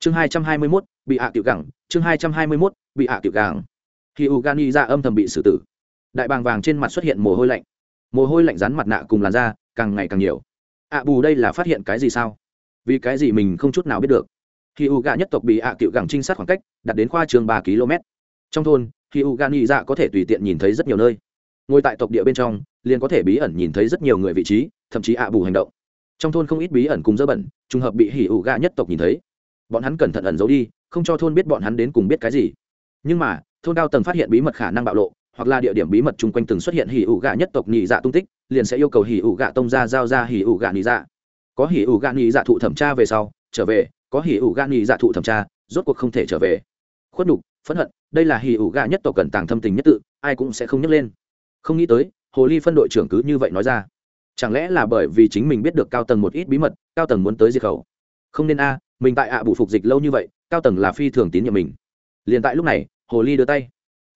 chương hai trăm hai mươi mốt, bị hạ tiểu gẳng. Chương hai trăm hai mươi mốt, bị hạ tiểu gẳng khi u gani ra âm thầm bị xử tử, đại bàng vàng trên mặt xuất hiện mồ hôi lạnh. Mồ hôi lạnh rán mặt nạ cùng làn da, càng ngày càng nhiều. Ạ bù đây là phát hiện cái gì sao? Vì cái gì mình không chút nào biết được? Khi u gà nhất tộc bị ạ tiểu gẳng trinh sát khoảng cách đặt đến khoa trường ba km trong thôn, khi u gani ra có thể tùy tiện nhìn thấy rất nhiều nơi. Ngồi tại tộc địa bên trong, liền có thể bí ẩn nhìn thấy rất nhiều người vị trí, thậm chí ạ bù hành động. Trong thôn không ít bí ẩn cùng dơ bẩn, trùng hợp bị hỉ ủ gà nhất tộc nhìn thấy bọn hắn cẩn thận ẩn giấu đi, không cho thôn biết bọn hắn đến cùng biết cái gì. Nhưng mà, thôn cao tầng phát hiện bí mật khả năng bạo lộ, hoặc là địa điểm bí mật chung quanh từng xuất hiện hỉ ủ gạ nhất tộc nhị dạ tung tích, liền sẽ yêu cầu hỉ ủ gạ tông ra giao ra hỉ ủ gạ nhị dạ. Có hỉ ủ gạ nhị dạ thụ thẩm tra về sau, trở về, có hỉ ủ gạ nhị dạ thụ thẩm tra, rốt cuộc không thể trở về. Khuất nhục, phẫn hận, đây là hỉ ủ gạ nhất tộc cần tàng thâm tình nhất tự, ai cũng sẽ không nhấc lên. Không nghĩ tới, hồ ly phân đội trưởng cứ như vậy nói ra. Chẳng lẽ là bởi vì chính mình biết được cao tầng một ít bí mật, cao tầng muốn tới diệt khẩu? Không nên a mình tại ạ à bù phục dịch lâu như vậy, cao tầng là phi thường tín nhiệm mình. Liền tại lúc này, hồ ly đưa tay.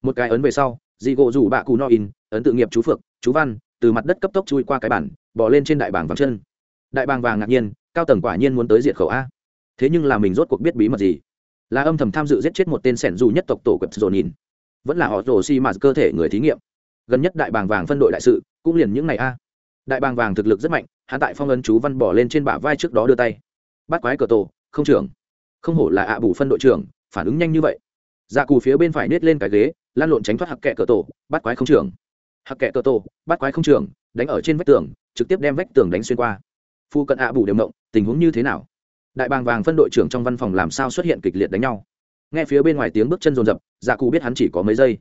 Một cái ấn về sau, dị gỗ rủ bạ cù no in, ấn tự nghiệp chú phượng, chú văn, từ mặt đất cấp tốc chui qua cái bản, bỏ lên trên đại bảng vàng chân. Đại bàng vàng ngạc nhiên, cao tầng quả nhiên muốn tới diệt khẩu a. Thế nhưng là mình rốt cuộc biết bí mật gì? Là âm thầm tham dự giết chết một tên sẻn dù nhất tộc tổ quật dồn nhìn. Vẫn là họ rồ xi mà cơ thể người thí nghiệm. Gần nhất đại bàng vàng phân đội đại sự, cũng liền những ngày a. Đại bàng vàng thực lực rất mạnh, hắn tại phong ấn chú văn bỏ lên trên bả vai trước đó đưa tay. Bắt quái cờ tổ không trưởng. Không hổ là ạ bù phân đội trưởng, phản ứng nhanh như vậy. Dạ cù phía bên phải nết lên cái ghế, lan lộn tránh thoát hặc kẹ cờ tổ, bắt quái không trưởng. Hặc kẹ cờ tổ, bắt quái không trưởng, đánh ở trên vách tường, trực tiếp đem vách tường đánh xuyên qua. Phu cận ạ bù đều mộng tình huống như thế nào? Đại bàng vàng phân đội trưởng trong văn phòng làm sao xuất hiện kịch liệt đánh nhau? Nghe phía bên ngoài tiếng bước chân rồn rập dạ cụ biết hắn chỉ có mấy giây.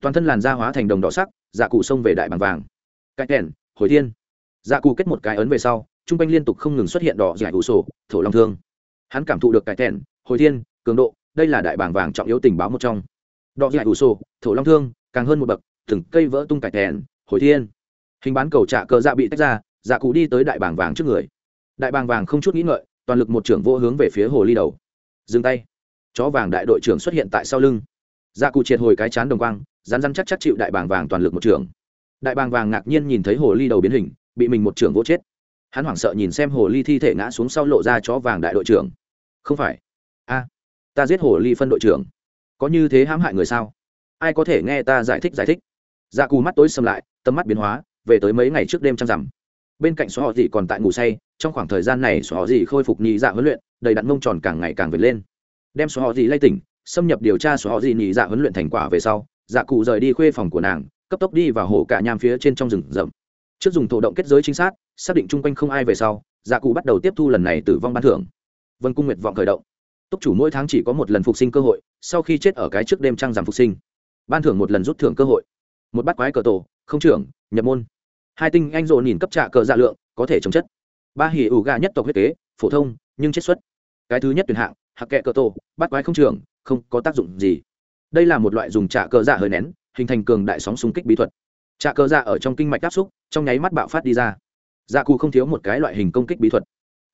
Toàn thân làn da hóa thành đồng đỏ sắc dạ cụ xông về đại bàng vàng. Cái kèn, hồi thiên. Dạ cụ kết một cái ấn về sau t r u n g quanh liên tục không ngừng xuất hiện đỏ giải ủ sổ, thổ long thương hắn cảm thụ được cải thẹn, hồi thiên, cường độ, đây là đại bảng vàng trọng yếu tình báo một trong. Đọ dài ủ sổ thổ long thương, càng hơn một bậc, từng cây vỡ tung cải thẹn, hồi thiên. Hình bán cầu trạ cờ dạ bị tách ra dạ cụ đi tới đại bảng vàng trước người. Đại bàng vàng không chút nghĩ ngợi, toàn lực một trưởng vô hướng về phía hồ ly đầu. Dừng tay. Chó vàng đại đội trưởng xuất hiện tại sau lưng. Dạ cụ triệt hồi cái chán đồng quang rán rán chắc chắc chịu đại bàng vàng toàn lực một trưởng. Đại bàng vàng ngạc nhiên nhìn thấy hồ ly đầu biến hình, bị mình một trưởng vô chết. Hắn hoảng sợ nhìn xem hồ ly thi thể ngã xuống sau lộ ra chó vàng đại đội trưởng không phải. A, ta giết hồ ly phân đội trưởng. Có như thế hãm hại người sao? Ai có thể nghe ta giải thích giải thích? Dạ cù mắt tối xâm lại, tầm mắt biến hóa, về tới mấy ngày trước đêm trăng rằm. Bên cạnh xóa họ gì còn tại ngủ say, trong khoảng thời gian này xóa họ gì khôi phục nhị dạ huấn luyện, đầy đặn mông tròn càng ngày càng vệt lên. Đem xóa họ gì lay tỉnh, xâm nhập điều tra xóa họ gì nhị dạ huấn luyện thành quả về sau dạ cụ rời đi khuê phòng của nàng, cấp tốc đi vào hồ cả nham phía trên trong rừng rậm. Trước dùng thổ động kết giới chính xác xác định chung quanh không ai về sau dạ cụ bắt đầu tiếp thu lần này tử vong ban thưởng vân cung nguyệt vọng khởi động. Túc chủ mỗi tháng chỉ có một lần phục sinh cơ hội, sau khi chết ở cái trước đêm trăng giảm phục sinh. Ban thưởng một lần rút thưởng cơ hội. Một bát quái cờ tổ, không trưởng, nhập môn. Hai tinh anh rộ nhìn cấp trạ cờ dạ lượng, có thể chống chất. Ba hỉ ủ gà nhất tộc huyết kế, phổ thông, nhưng chết xuất. Cái thứ nhất tuyển hạng, hạc kệ cờ tổ, bát quái không trưởng, không có tác dụng gì. Đây là một loại dùng trạ cờ dạ hơi nén, hình thành cường đại sóng xung kích bí thuật. Trạ cờ dạ ở trong kinh mạch áp xúc, trong nháy mắt bạo phát đi ra. Dạ cụ không thiếu một cái loại hình công kích bí thuật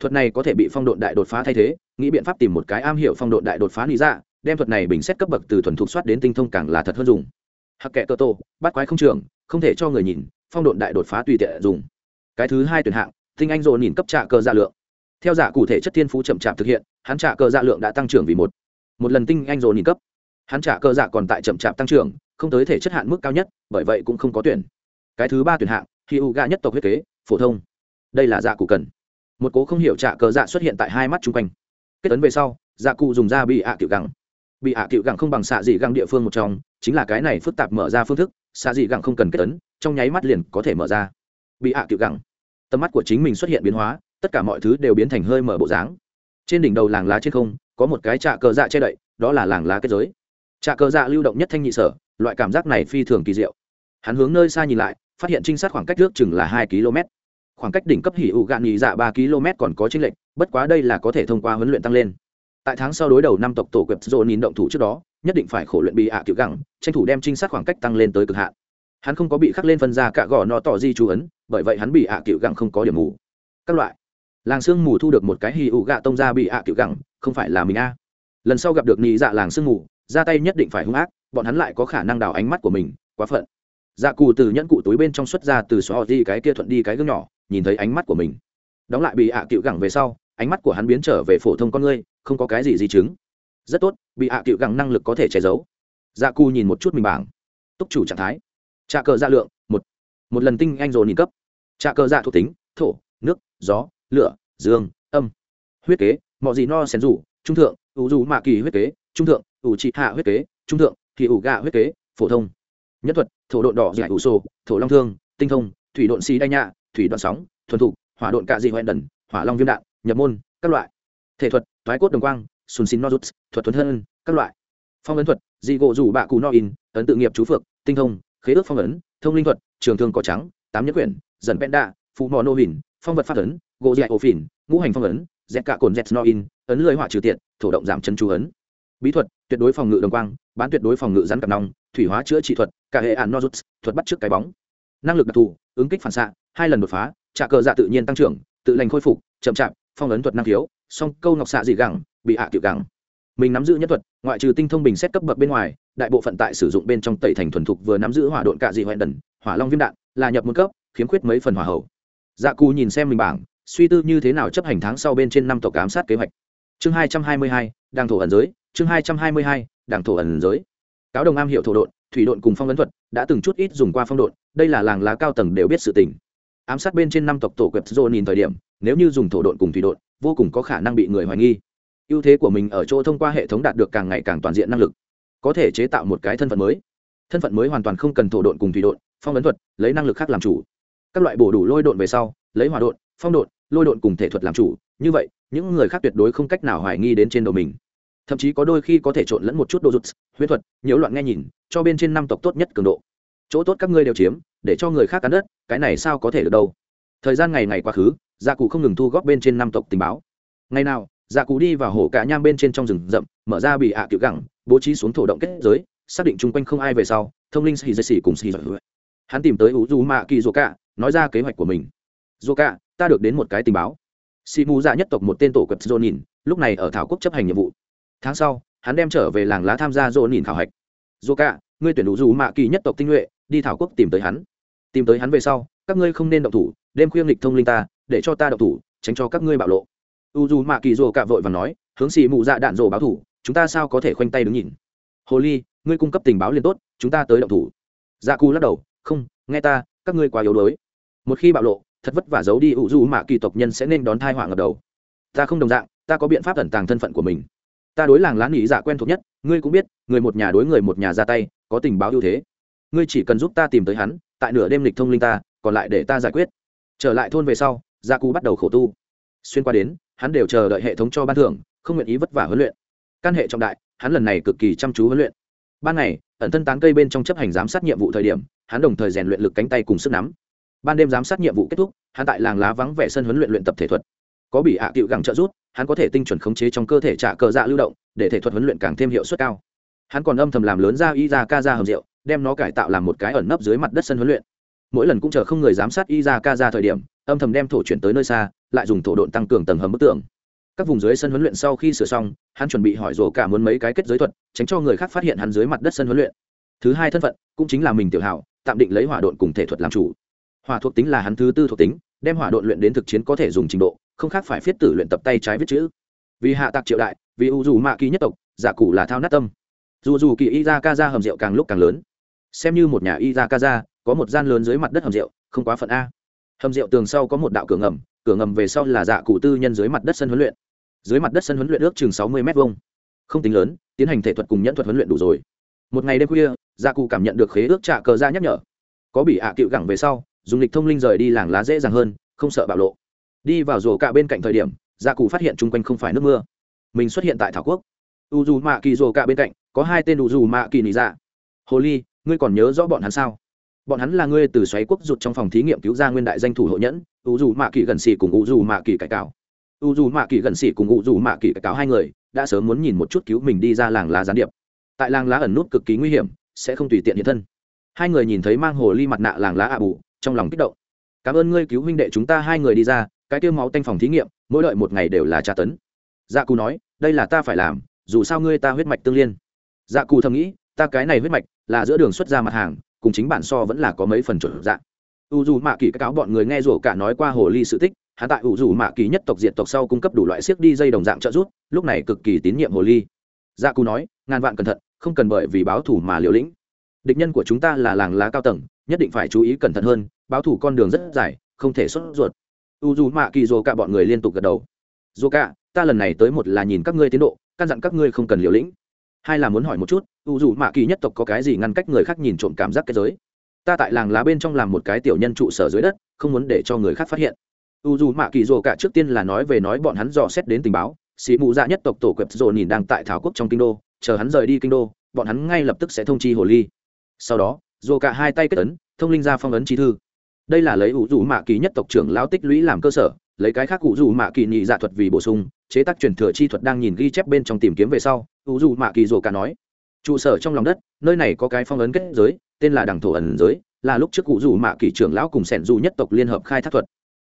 thuật này có thể bị phong độn đại đột phá thay thế, nghĩ biện pháp tìm một cái am hiểu phong độn đại đột phá lý dạ đem thuật này bình xét cấp bậc từ thuần thục soát đến tinh thông càng là thật hơn dùng. Hắc kệ cơ tô, bắt quái không trường, không thể cho người nhìn, phong độn đại đột phá tùy tiện dùng. Cái thứ hai tuyển hạng, tinh anh dồn nhìn cấp trạ cơ dạ lượng. Theo giả cụ thể chất thiên phú chậm chạp thực hiện, hắn trả cơ dạ lượng đã tăng trưởng vì một. Một lần tinh anh dồn nhìn cấp. Hắn trả cơ dạ còn tại chậm chạp tăng trưởng, không tới thể chất hạn mức cao nhất, bởi vậy cũng không có tuyển. Cái thứ ba tuyển hạng khi u gà nhất tộc huyết kế, phổ thông. Đây là giả cụ cần một cố không hiểu trả cờ dạ xuất hiện tại hai mắt chung quanh. Kết ấn về sau dạ cụ dùng da bị ạ à cựu gẳng. Bị ạ à cựu gẳng không bằng xạ dị găng địa phương một trong, chính là cái này phức tạp mở ra phương thức, xạ dị găng không cần kết ấn, trong nháy mắt liền có thể mở ra. Bị ạ à cựu gẳng. Tầm mắt của chính mình xuất hiện biến hóa, tất cả mọi thứ đều biến thành hơi mở bộ dáng. Trên đỉnh đầu làng lá trên không, có một cái trạ cờ dạ che đậy, đó là làng lá kết giới. Trạ cờ dạ lưu động nhất thanh nhị sở, loại cảm giác này phi thường kỳ diệu. Hắn hướng nơi xa nhìn lại, phát hiện trinh sát khoảng cách trước chừng là hai km khoảng cách đỉnh cấp hỉ ụ gạn nhị dạ ba km còn có chênh lệch, bất quá đây là có thể thông qua huấn luyện tăng lên. Tại tháng sau đối đầu năm tộc tổ quẹp dồn nhìn động thủ trước đó, nhất định phải khổ luyện bị ạ à kiểu gẳng, tranh thủ đem trinh sát khoảng cách tăng lên tới cực hạn. Hắn không có bị khắc lên phân ra cả gò nó tỏ di chú ấn, bởi vậy hắn bị ạ à kiểu gẳng không có điểm mù. Các loại. Làng sương mù thu được một cái hì ụ gạ tông ra bị ạ à kiểu gẳng, không phải là mình a. Lần sau gặp được nhị dạ làng sương mù, ra tay nhất định phải hung ác, bọn hắn lại có khả năng đào ánh mắt của mình, quá phận. Dạ cù từ nhẫn cụ túi bên trong xuất ra từ xóa di cái kia thuận đi cái gương nhỏ nhìn thấy ánh mắt của mình. Đóng lại bị ạ à cựu gẳng về sau, ánh mắt của hắn biến trở về phổ thông con ngươi, không có cái gì di chứng. Rất tốt, bị hạ à cựu gẳng năng lực có thể che giấu. Dạ cù nhìn một chút mình bảng. Túc chủ trạng thái. Trà cờ dạ lượng, một. Một lần tinh anh rồi nhìn cấp. Trà cờ dạ thuộc tính, thổ, nước, gió, lửa, dương, âm. Huyết kế mọi gì no xén rủ, trung thượng, ủ dù mạ kỳ huyết kế, trung thượng, ủ trị hạ huyết kế, trung thượng, thì ủ gạ huyết kế, phổ thông. Nhất thuật, thổ độn đỏ giải ủ sô, thổ long thương, tinh thông, thủy độn xì đai nhạ thủy đoạn sóng, thuần thục, hỏa độn cạ dị hoẹn đần, hỏa long viêm đạn, nhập môn, các loại. Thể thuật, thoái cốt đồng quang, sùn xin nozuts thuật tuấn thân, các loại. Phong ấn thuật, dị gỗ rủ bạ cù no in, ấn tự nghiệp chú phược, tinh thông, khế ước phong ấn, thông linh thuật, trường thương cỏ trắng, tám nhất quyển, dần bẹn đạ phụ mò nô hình, phong vật phát ấn, gỗ dạy ổ phìn ngũ hành phong ấn, dẹt cạ cồn dẹt no in, ấn lưới hỏa trừ tiện thổ động giảm chân chú ấn. Bí thuật, tuyệt đối phòng ngự đồng quang, bán tuyệt đối phòng ngự rắn cặp nòng, thủy hóa chữa trị thuật cả hệ ạn nozuts thuật bắt trước cái bóng năng lực đặc thù, ứng kích phản xạ, hai lần đột phá, trả cờ dạ tự nhiên tăng trưởng, tự lành khôi phục, chậm chạp, phong ấn thuật năng khiếu, song câu ngọc xạ dị gẳng, bị hạ à tiểu gẳng. Mình nắm giữ nhất thuật, ngoại trừ tinh thông bình xét cấp bậc bên ngoài, đại bộ phận tại sử dụng bên trong tẩy thành thuần thục vừa nắm giữ hỏa độn cạ dị hoẹn đần, hỏa long viêm đạn, là nhập một cấp, khiếm khuyết mấy phần hỏa hậu. Dạ cù nhìn xem mình bảng, suy tư như thế nào chấp hành tháng sau bên trên năm tổ cám sát kế hoạch. Chương hai trăm hai mươi hai, đảng thổ ẩn giới, chương hai trăm hai mươi hai, đảng thổ ẩn giới. Cáo đồng am hiệu thổ độn thủy độn cùng phong ấn thuật đã từng chút ít dùng qua phong độn, đây là làng lá cao tầng đều biết sự tình. Ám sát bên trên năm tộc tổ quẹp dô nhìn thời điểm, nếu như dùng thổ độn cùng thủy độn, vô cùng có khả năng bị người hoài nghi. Ưu thế của mình ở chỗ thông qua hệ thống đạt được càng ngày càng toàn diện năng lực, có thể chế tạo một cái thân phận mới. Thân phận mới hoàn toàn không cần thổ độn cùng thủy độn, phong ấn thuật, lấy năng lực khác làm chủ. Các loại bổ đủ lôi độn về sau, lấy hỏa độn, phong độn, lôi độn cùng thể thuật làm chủ. Như vậy, những người khác tuyệt đối không cách nào hoài nghi đến trên đầu mình thậm chí có đôi khi có thể trộn lẫn một chút đồ rụt huyết thuật, nhiễu loạn nghe nhìn, cho bên trên năm tộc tốt nhất cường độ. Chỗ tốt các ngươi đều chiếm, để cho người khác cắn đất, cái này sao có thể được đâu? Thời gian ngày ngày quá khứ gia cụ không ngừng thu góp bên trên năm tộc tình báo. Ngày nào gia cụ đi vào hồ cả nham bên trên trong rừng rậm, mở ra bị ạ à kiểu gẳng, bố trí xuống thổ động kết giới, xác định chung quanh không ai về sau, thông linh xì dây xì cùng xì dây hắn tìm tới U du mạ kỳ dô cả nói ra kế hoạch của mình. Dô cả ta được đến một cái tình báo. Xì mù dạ nhất tộc một tên tổ quật dô nhìn, lúc này ở thảo quốc chấp hành nhiệm vụ tháng sau, hắn đem trở về làng lá tham gia dỗ nhìn khảo hạch. Dô cả ngươi tuyển đủ dù mạ kỳ nhất tộc tinh nhuệ, đi thảo quốc tìm tới hắn. Tìm tới hắn về sau, các ngươi không nên động thủ, đêm khuyên nghịch thông linh ta, để cho ta động thủ, tránh cho các ngươi bạo lộ. U dù mạ kỳ dô cả vội và nói, hướng xì mụ dạ đạn rồ báo thủ, chúng ta sao có thể khoanh tay đứng nhìn? Hồ ly, ngươi cung cấp tình báo liền tốt, chúng ta tới động thủ. Dạ cù lắc đầu, không, nghe ta, các ngươi quá yếu đuối. Một khi bạo lộ, thật vất vả giấu đi, u dù mạ kỳ tộc nhân sẽ nên đón thai họa ngập đầu. Ta không đồng dạng, ta có biện pháp ẩn tàng thân phận của mình ta đối làng lá nỉ dạ quen thuộc nhất, ngươi cũng biết, người một nhà đối người một nhà ra tay, có tình báo ưu thế. Ngươi chỉ cần giúp ta tìm tới hắn, tại nửa đêm lịch thông linh ta, còn lại để ta giải quyết. Trở lại thôn về sau, gia cú bắt đầu khổ tu. Xuyên qua đến, hắn đều chờ đợi hệ thống cho ban thưởng, không nguyện ý vất vả huấn luyện. Căn hệ trọng đại, hắn lần này cực kỳ chăm chú huấn luyện. Ban ngày, ẩn thân tán cây bên trong chấp hành giám sát nhiệm vụ thời điểm, hắn đồng thời rèn luyện lực cánh tay cùng sức nắm. Ban đêm giám sát nhiệm vụ kết thúc, hắn tại làng lá vắng vẻ sân huấn luyện luyện tập thể thuật. Có bị hạ à tiệu gẳng trợ rút hắn có thể tinh chuẩn khống chế trong cơ thể trả cờ dạ lưu động, để thể thuật huấn luyện càng thêm hiệu suất cao. Hắn còn âm thầm làm lớn ra y ra ca ra hầm rượu, đem nó cải tạo làm một cái ẩn nấp dưới mặt đất sân huấn luyện. Mỗi lần cũng chờ không người giám sát y ra ca ra thời điểm, âm thầm đem thổ chuyển tới nơi xa, lại dùng thổ độn tăng cường tầng hầm bức tường. Các vùng dưới sân huấn luyện sau khi sửa xong, hắn chuẩn bị hỏi rổ cả muốn mấy cái kết giới thuật, tránh cho người khác phát hiện hắn dưới mặt đất sân huấn luyện. Thứ hai thân phận, cũng chính là mình tiểu hảo, tạm định lấy hỏa độn cùng thể thuật làm chủ. Hỏa thuộc tính là hắn thứ tư thuộc tính, đem hỏa độn luyện đến thực chiến có thể dùng trình độ không khác phải viết tử luyện tập tay trái viết chữ. Vì hạ tạc triệu đại, vì u dù mạ kỳ nhất tộc, giả cụ là thao nát tâm. Dù dù kỳ y ra ca ra hầm rượu càng lúc càng lớn. Xem như một nhà y ra ca ra có một gian lớn dưới mặt đất hầm rượu, không quá phận a. Hầm rượu tường sau có một đạo cửa ngầm cửa ngầm về sau là dạ cụ tư nhân dưới mặt đất sân huấn luyện. Dưới mặt đất sân huấn luyện ước chừng sáu mươi m hai không tính lớn, tiến hành thể thuật cùng nhẫn thuật huấn luyện đủ rồi. Một ngày đêm khuya dạ cụ cảm nhận được khế ước trạ cờ ra nhắc nhở. Có bị ạ à cựu gẳng về sau, dùng lịch thông linh rời đi làng lá dễ dàng hơn, không sợ bạo lộ đi vào rổ cạ bên cạnh thời điểm dạ gia cụ phát hiện chung quanh không phải nước mưa. Mình xuất hiện tại thảo quốc. U dù mạ kỳ rổ cạ bên cạnh, có hai tên u dù mạ kỳ nị dạ. Hồ ly, ngươi còn nhớ rõ bọn hắn sao? Bọn hắn là ngươi từ xoáy quốc rụt trong phòng thí nghiệm cứu ra nguyên đại danh thủ hộ nhẫn u dù mạ kỳ gần xỉ cùng u dù mạ kỳ cải cào u dù mạ kỳ gần xỉ cùng u dù mạ kỳ cải cào hai người, đã sớm muốn nhìn một chút cứu mình đi ra làng lá gián điệp. Tại làng lá ẩn nút cực kỳ nguy hiểm, sẽ không tùy tiện hiện thân. Hai người nhìn thấy mang hồ ly mặt nạ làng lá ạ bù, trong lòng kích động. Cảm ơn ngươi cứu huynh đệ chúng ta hai người đi ra cái tiêu máu tanh phòng thí nghiệm, mỗi đợi một ngày đều là tra tấn. Dạ cù nói, đây là ta phải làm, dù sao ngươi ta huyết mạch tương liên. Dạ cù thầm nghĩ, ta cái này huyết mạch là giữa đường xuất ra mặt hàng, cùng chính bản so vẫn là có mấy phần chuẩn dạng u dù mạ kỳ các cáo bọn người nghe rủa cả nói qua hồ ly sự tích hạ tại u dù mạ kỳ nhất tộc diện tộc sau cung cấp đủ loại siếc đi dây đồng dạng trợ giúp, lúc này cực kỳ tín nhiệm hồ ly. Dạ cù nói, ngàn vạn cẩn thận, không cần bởi vì báo thủ mà liều lĩnh. Địch nhân của chúng ta là làng lá cao tầng, nhất định phải chú ý cẩn thận hơn, báo thủ con đường rất dài, không thể xuất ruột u dù mạ kỳ dô cả bọn người liên tục gật đầu. Dô cả ta lần này tới một là nhìn các ngươi tiến độ, căn dặn các ngươi không cần liều lĩnh. Hai là muốn hỏi một chút, u dù mạ kỳ nhất tộc có cái gì ngăn cách người khác nhìn trộm cảm giác cái giới? Ta tại làng lá bên trong làm một cái tiểu nhân trụ sở dưới đất, không muốn để cho người khác phát hiện. U dù mạ kỳ dô cả trước tiên là nói về nói bọn hắn dò xét đến tình báo sĩ mụ dạ nhất tộc tổ quẹp dồ nhìn đang tại thảo quốc trong kinh đô, chờ hắn rời đi kinh đô, bọn hắn ngay lập tức sẽ thông chi hồ ly. Sau đó, dô cả hai tay kết ấn, thông linh ra phong ấn chi thư đây là lấy ủ dù mạ kỳ nhất tộc trưởng lao tích lũy làm cơ sở, lấy cái khác ủ dù mạ kỳ nhị dạ thuật vì bổ sung, chế tác truyền thừa chi thuật đang nhìn ghi chép bên trong tìm kiếm về sau ủ dù mạ kỳ rồ cả nói, trụ sở trong lòng đất, nơi này có cái phong ấn kết giới, tên là đằng thổ ẩn giới, là lúc trước cụ dù mạ kỳ trưởng lão cùng sẻn dù nhất tộc liên hợp khai thác thuật.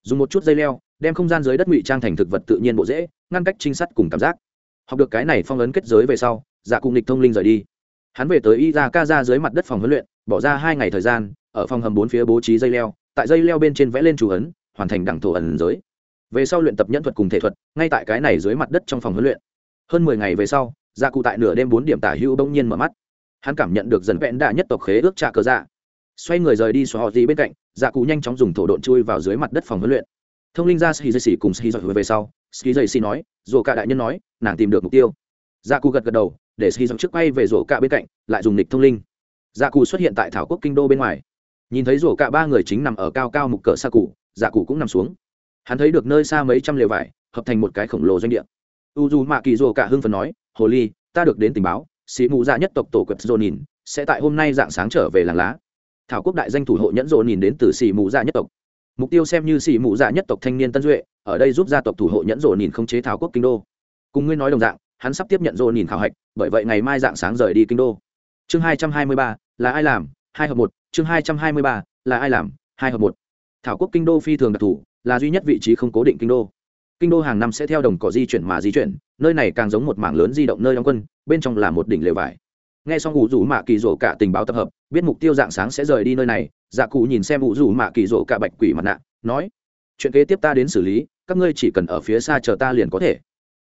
Dùng một chút dây leo, đem không gian dưới đất ngụy trang thành thực vật tự nhiên bộ dễ, ngăn cách trinh sát cùng cảm giác. Học được cái này phong ấn kết giới về sau dạ cùng địch thông linh rời đi. Hắn về tới y ra ca ra dưới mặt đất phòng huấn luyện, bỏ ra hai ngày thời gian, ở phòng hầm bốn phía bố trí dây leo tại dây leo bên trên vẽ lên chủ ấn, hoàn thành đẳng thổ ẩn giới. Về sau luyện tập nhẫn thuật cùng thể thuật, ngay tại cái này dưới mặt đất trong phòng huấn luyện. Hơn mười ngày về sau gia cụ tại nửa đêm bốn điểm tả hữu bỗng nhiên mở mắt. Hắn cảm nhận được dần vẹn đạ nhất tộc khế ước trà cờ dạ. Xoay người rời đi xóa họ gì bên cạnh dạ cụ nhanh chóng dùng thổ độn chui vào dưới mặt đất phòng huấn luyện. Thông linh ra ski dây xỉ cùng ski dây về sau, ski dây xỉ nói dù cả đại nhân nói, nàng tìm được mục tiêu. Dạ cụ gật gật đầu, để ski dây trước quay về rổ cả bên cạnh, lại dùng nịch thông linh. Dạ cụ xuất hiện tại thảo quốc kinh đô bên ngoài nhìn thấy rổ cả ba người chính nằm ở cao cao mục cỡ xa cụ dạ cụ cũng nằm xuống. Hắn thấy được nơi xa mấy trăm lều vải, hợp thành một cái khổng lồ doanh địa. U dù mạ kỳ rổ cả hưng phần nói, hồ ly, ta được đến tình báo, sĩ mù dạ nhất tộc tổ quật dồn nhìn, sẽ tại hôm nay dạng sáng trở về làng lá. Thảo quốc đại danh thủ hộ nhẫn dồn nhìn đến từ sĩ mù dạ nhất tộc. Mục tiêu xem như sĩ mù dạ nhất tộc thanh niên tân duệ, ở đây giúp gia tộc thủ hộ nhẫn dồn nhìn không chế thảo quốc kinh đô. Cùng ngươi nói đồng dạng, hắn sắp tiếp nhận dồn nhìn khảo hạch, bởi vậy ngày mai dạng sáng rời đi kinh đô. Chương hai trăm hai mươi ba, là ai làm? Hai hợp một chương hai trăm hai mươi ba, là ai làm? Hai hợp một. Thảo quốc kinh đô phi thường đặc thù, là duy nhất vị trí không cố định kinh đô. Kinh đô hàng năm sẽ theo đồng cỏ di chuyển mà di chuyển, nơi này càng giống một mảng lớn di động nơi đóng quân, bên trong là một đỉnh lều vải. Nghe xong ủ rủ mạ kỳ rổ cả tình báo tập hợp, biết mục tiêu dạng sáng sẽ rời đi nơi này dạ cụ nhìn xem ủ rủ mạ kỳ rổ cả bạch quỷ mặt nạ, nói, chuyện kế tiếp ta đến xử lý, các ngươi chỉ cần ở phía xa chờ ta liền có thể.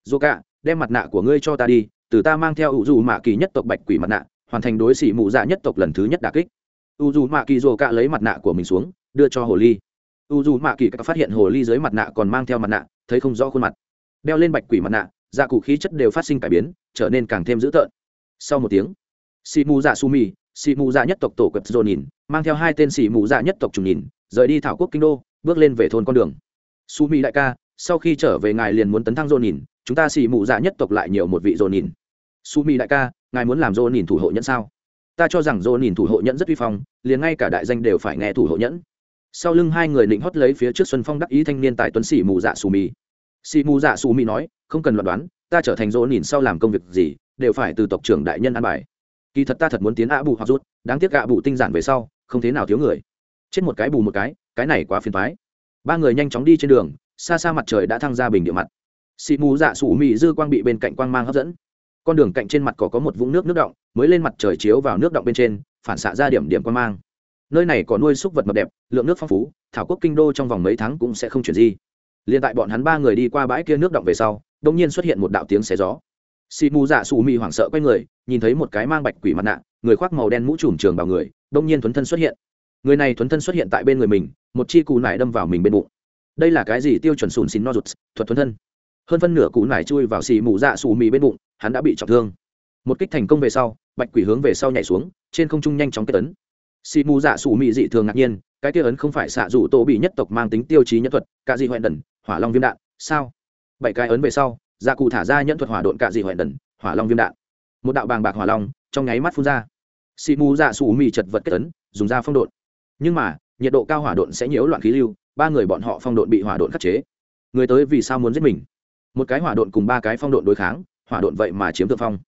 Rổ cả, đem mặt nạ của ngươi cho ta đi, từ ta mang theo ủ rủ mạ kỳ nhất tộc bạch quỷ mặt nạ, hoàn thành đối xỉ mụ dạ nhất tộc lần thứ nhất đà kích u dù mạ kỳ rồ cạ lấy mặt nạ của mình xuống, đưa cho hồ ly. U dù mạ kỳ phát hiện hồ ly dưới mặt nạ còn mang theo mặt nạ, thấy không rõ khuôn mặt. Đeo lên bạch quỷ mặt nạ dạ cụ khí chất đều phát sinh cải biến, trở nên càng thêm dữ tợn. Sau một tiếng xì mù dạ su mì xì mù dạ nhất tộc tổ quật dồn nhìn, mang theo hai tên xì mù dạ nhất tộc trùng nhìn, rời đi thảo quốc kinh đô, bước lên về thôn con đường. Su mì đại ca, sau khi trở về ngài liền muốn tấn thăng dồn nhìn, chúng ta xì mù dạ nhất tộc lại nhiều một vị dồn nhìn. Su mì đại ca, ngài muốn làm dồn nhìn thủ hộ nhân sao? Ta cho rằng dồn nhìn thủ hộ nhẫn rất uy phong, liền ngay cả đại danh đều phải nghe thủ hộ nhẫn. Sau lưng hai người định hót lấy phía trước xuân phong đắc ý thanh niên tại tuấn sĩ mù dạ xù mì. Sĩ mù dạ xù mì nói, không cần loạn đoán, ta trở thành dồn nhìn sau làm công việc gì, đều phải từ tộc trưởng đại nhân an bài. Kỳ thật ta thật muốn tiến ạ bù hoặc rút, đáng tiếc ạ bù tinh giản về sau, không thế nào thiếu người. Chết một cái bù một cái cái này quá phiền thoái ba người nhanh chóng đi trên đường, xa xa mặt trời đã thăng ra bình địa mặt. Xị mù dạ sủ mị dư quang bị bên cạnh quang mang hấp dẫn con đường cạnh trên mặt cỏ có một vũng nước nước động mới lên mặt trời chiếu vào nước động bên trên, phản xạ ra điểm điểm quan mang. Nơi này có nuôi súc vật mập đẹp, lượng nước phong phú, thảo quốc kinh đô trong vòng mấy tháng cũng sẽ không chuyển di. Liền tại bọn hắn ba người đi qua bãi kia nước động về sau đông nhiên xuất hiện một đạo tiếng xé gió. Xì mù dạ xù mị hoảng sợ quay người, nhìn thấy một cái mang bạch quỷ mặt nạ, người khoác màu đen mũ trùm trường vào người đông nhiên thuấn thân xuất hiện. Người này thuấn thân xuất hiện tại bên người mình, một chi cù nải đâm vào mình bên bụng. Đây là cái gì? Tiêu chuẩn sùn xin no rụt, thuật thuấn thân hơn phân nửa cụ nải chui vào xì mù dạ xù mì bên bụng, hắn đã bị trọng thương. Một kích thành công về sau, bạch quỷ hướng về sau nhảy xuống, trên không trung nhanh chóng kết tấn xì mù dạ xù mì dị thường ngạc nhiên, cái kia ấn không phải xạ rủ tổ bị nhất tộc mang tính tiêu chí nhân thuật cả dị hoẹn đần hỏa long viêm đạn, sao? Bảy cái ấn về sau dạ cụ thả ra nhân thuật hỏa độn cả dị hoẹn đần hỏa long viêm đạn. Một đạo bàng bạc hỏa long trong nháy mắt phun ra. Xì mù dạ xù mì chật vật kết tấn dùng ra phong độn. Nhưng mà, nhiệt độ cao hỏa độn sẽ nhiễu loạn khí lưu, ba người bọn họ phong độn bị hỏa độn khắc chế. Người tới vì sao muốn giết mình? Một cái hỏa độn cùng ba cái phong độn đối kháng, hỏa độn vậy mà chiếm thượng phong.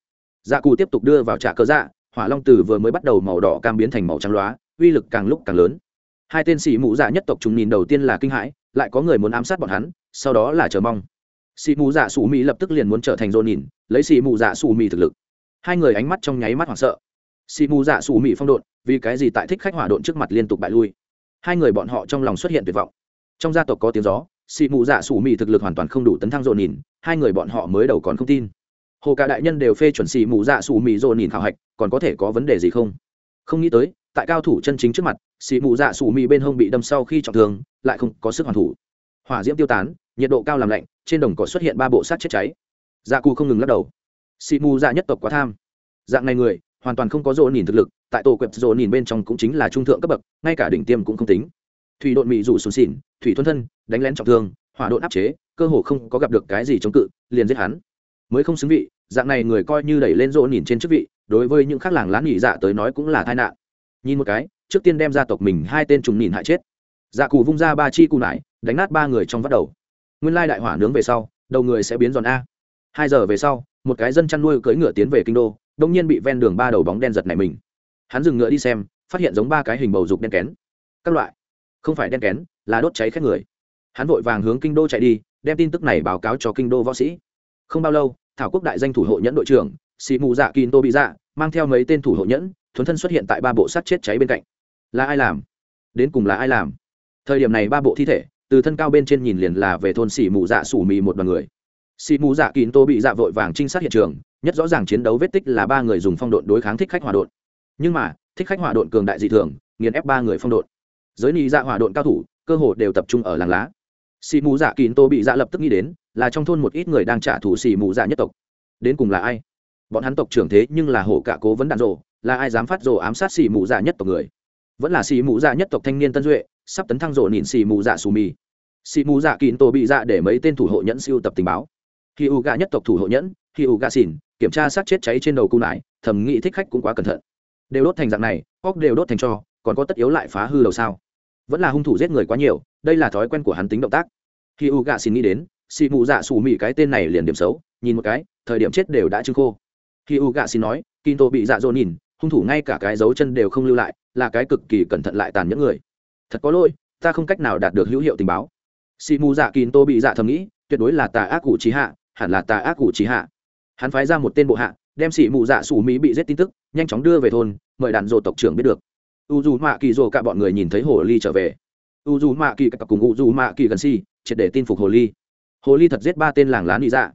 Dạ cù tiếp tục đưa vào trạ cơ dạ hỏa long tử vừa mới bắt đầu màu đỏ cam biến thành màu trắng loá, uy lực càng lúc càng lớn. Hai tên sĩ mũ dạ nhất tộc chúng nhìn đầu tiên là kinh hãi, lại có người muốn ám sát bọn hắn, sau đó là chờ mong. Sĩ mũ dạ sủ mỹ lập tức liền muốn trở thành dồn nhìn, lấy sĩ mũ dạ sủ mỹ thực lực. Hai người ánh mắt trong nháy mắt hoảng sợ. Sĩ mũ dạ sủ mỹ phong độn, vì cái gì tại thích khách hỏa độn trước mặt liên tục bại lui? Hai người bọn họ trong lòng xuất hiện tuyệt vọng. Trong gia tộc có tiếng gió xị mù dạ sủ mì thực lực hoàn toàn không đủ tấn thăng dồn nhìn, hai người bọn họ mới đầu còn không tin. Hồ cả đại nhân đều phê chuẩn xị mù dạ sủ mì dồn nhìn khảo hạch, còn có thể có vấn đề gì không? Không nghĩ tới, tại cao thủ chân chính trước mặt, xị mù dạ sủ mì bên hông bị đâm sau khi trọng thương, lại không có sức hoàn thủ. Hỏa diễm tiêu tán, nhiệt độ cao làm lạnh, trên đồng cỏ xuất hiện ba bộ sát chết cháy. Dạ cù không ngừng lắc đầu. Xị mù dạ nhất tộc quá tham. Dạng này người, hoàn toàn không có dồn nhìn thực lực, tại tổ quẹp dồn nhìn bên trong cũng chính là trung thượng cấp bậc, ngay cả đỉnh tiêm cũng không tính thủy độn mỹ rủ sùn xỉn, thủy thuần thân, đánh lén trọng thương, hỏa độn áp chế, cơ hồ không có gặp được cái gì chống cự, liền giết hắn. Mới không xứng vị, dạng này người coi như đẩy lên rỗ nhìn trên chức vị, đối với những khác làng lán nhị dạ tới nói cũng là tai nạn. Nhìn một cái, trước tiên đem gia tộc mình hai tên trùng nhìn hại chết. Dạ cù vung ra ba chi cù nải, đánh nát ba người trong vắt đầu. Nguyên lai đại hỏa nướng về sau, đầu người sẽ biến giòn a. Hai giờ về sau, một cái dân chăn nuôi cưỡi ngựa tiến về kinh đô, đông nhiên bị ven đường ba đầu bóng đen giật này mình. Hắn dừng ngựa đi xem, phát hiện giống ba cái hình bầu dục đen kén. Các loại không phải đen kén, là đốt cháy khét người. Hắn vội vàng hướng kinh đô chạy đi, đem tin tức này báo cáo cho kinh đô võ sĩ. Không bao lâu, thảo quốc đại danh thủ hộ nhẫn đội trưởng, sĩ mù dạ kín tô bị dạ mang theo mấy tên thủ hộ nhẫn, thuấn thân xuất hiện tại ba bộ sát chết cháy bên cạnh. Là ai làm? Đến cùng là ai làm? Thời điểm này ba bộ thi thể, từ thân cao bên trên nhìn liền là về thôn xỉ mù dạ sủ mì một đoàn người. Xỉ mù dạ kín tô bị dạ vội vàng trinh sát hiện trường, nhất rõ ràng chiến đấu vết tích là ba người dùng phong độn đối kháng thích khách hòa độn. Nhưng mà, thích khách hòa độn cường đại dị thường, nghiền ép ba người phong độn giới nị dạ hỏa độn cao thủ, cơ hồ đều tập trung ở làng lá. Xì mù dạ kín tô bị dạ lập tức nghĩ đến, là trong thôn một ít người đang trả thù xì mù dạ nhất tộc. Đến cùng là ai? Bọn hắn tộc trưởng thế nhưng là hổ cả cố vấn đạn rộ là ai dám phát rồ ám sát xì mù dạ nhất tộc người? Vẫn là xì mù dạ nhất tộc thanh niên tân duệ, sắp tấn thăng rộ nhìn xì mù dạ xù mì. Xì mù dạ kín tô bị dạ để mấy tên thủ hộ nhẫn siêu tập tình báo. Khi u gạ nhất tộc thủ hộ nhẫn, khi u gạ xỉn, kiểm tra sát chết cháy trên đầu cung nải thầm nghĩ thích khách cũng quá cẩn thận. Đều đốt thành dạng này, óc đều đốt thành cho còn có tất yếu lại phá hư đầu sao? Vẫn là hung thủ giết người quá nhiều, đây là thói quen của hắn tính động tác. Khi u gạ xin nghĩ đến, xì mù dạ xù mị cái tên này liền điểm xấu, nhìn một cái, thời điểm chết đều đã trưng khô. Khi u gạ xin nói kinto bị dạ dỗ nhìn, hung thủ ngay cả cái dấu chân đều không lưu lại, là cái cực kỳ cẩn thận lại tàn nhẫn người. Thật có lỗi, ta không cách nào đạt được hữu hiệu tình báo. Xì mù dạ kinto bị dạ thầm nghĩ, tuyệt đối là tà ác cụ trí hạ, hẳn là tà ác cụ trí hạ. Hắn phái ra một tên bộ hạ, đem xì mù dạ xù mỹ bị giết tin tức, nhanh chóng đưa về thôn, mời đàn rộ tộc trưởng biết được u dù mạ kỳ rồ cả bọn người nhìn thấy hồ ly trở về. U dù mạ kỳ cùng u dù mạ kỳ gần si, triệt để tin phục hồ ly. Hồ ly thật giết ba tên làng lá nị dạ.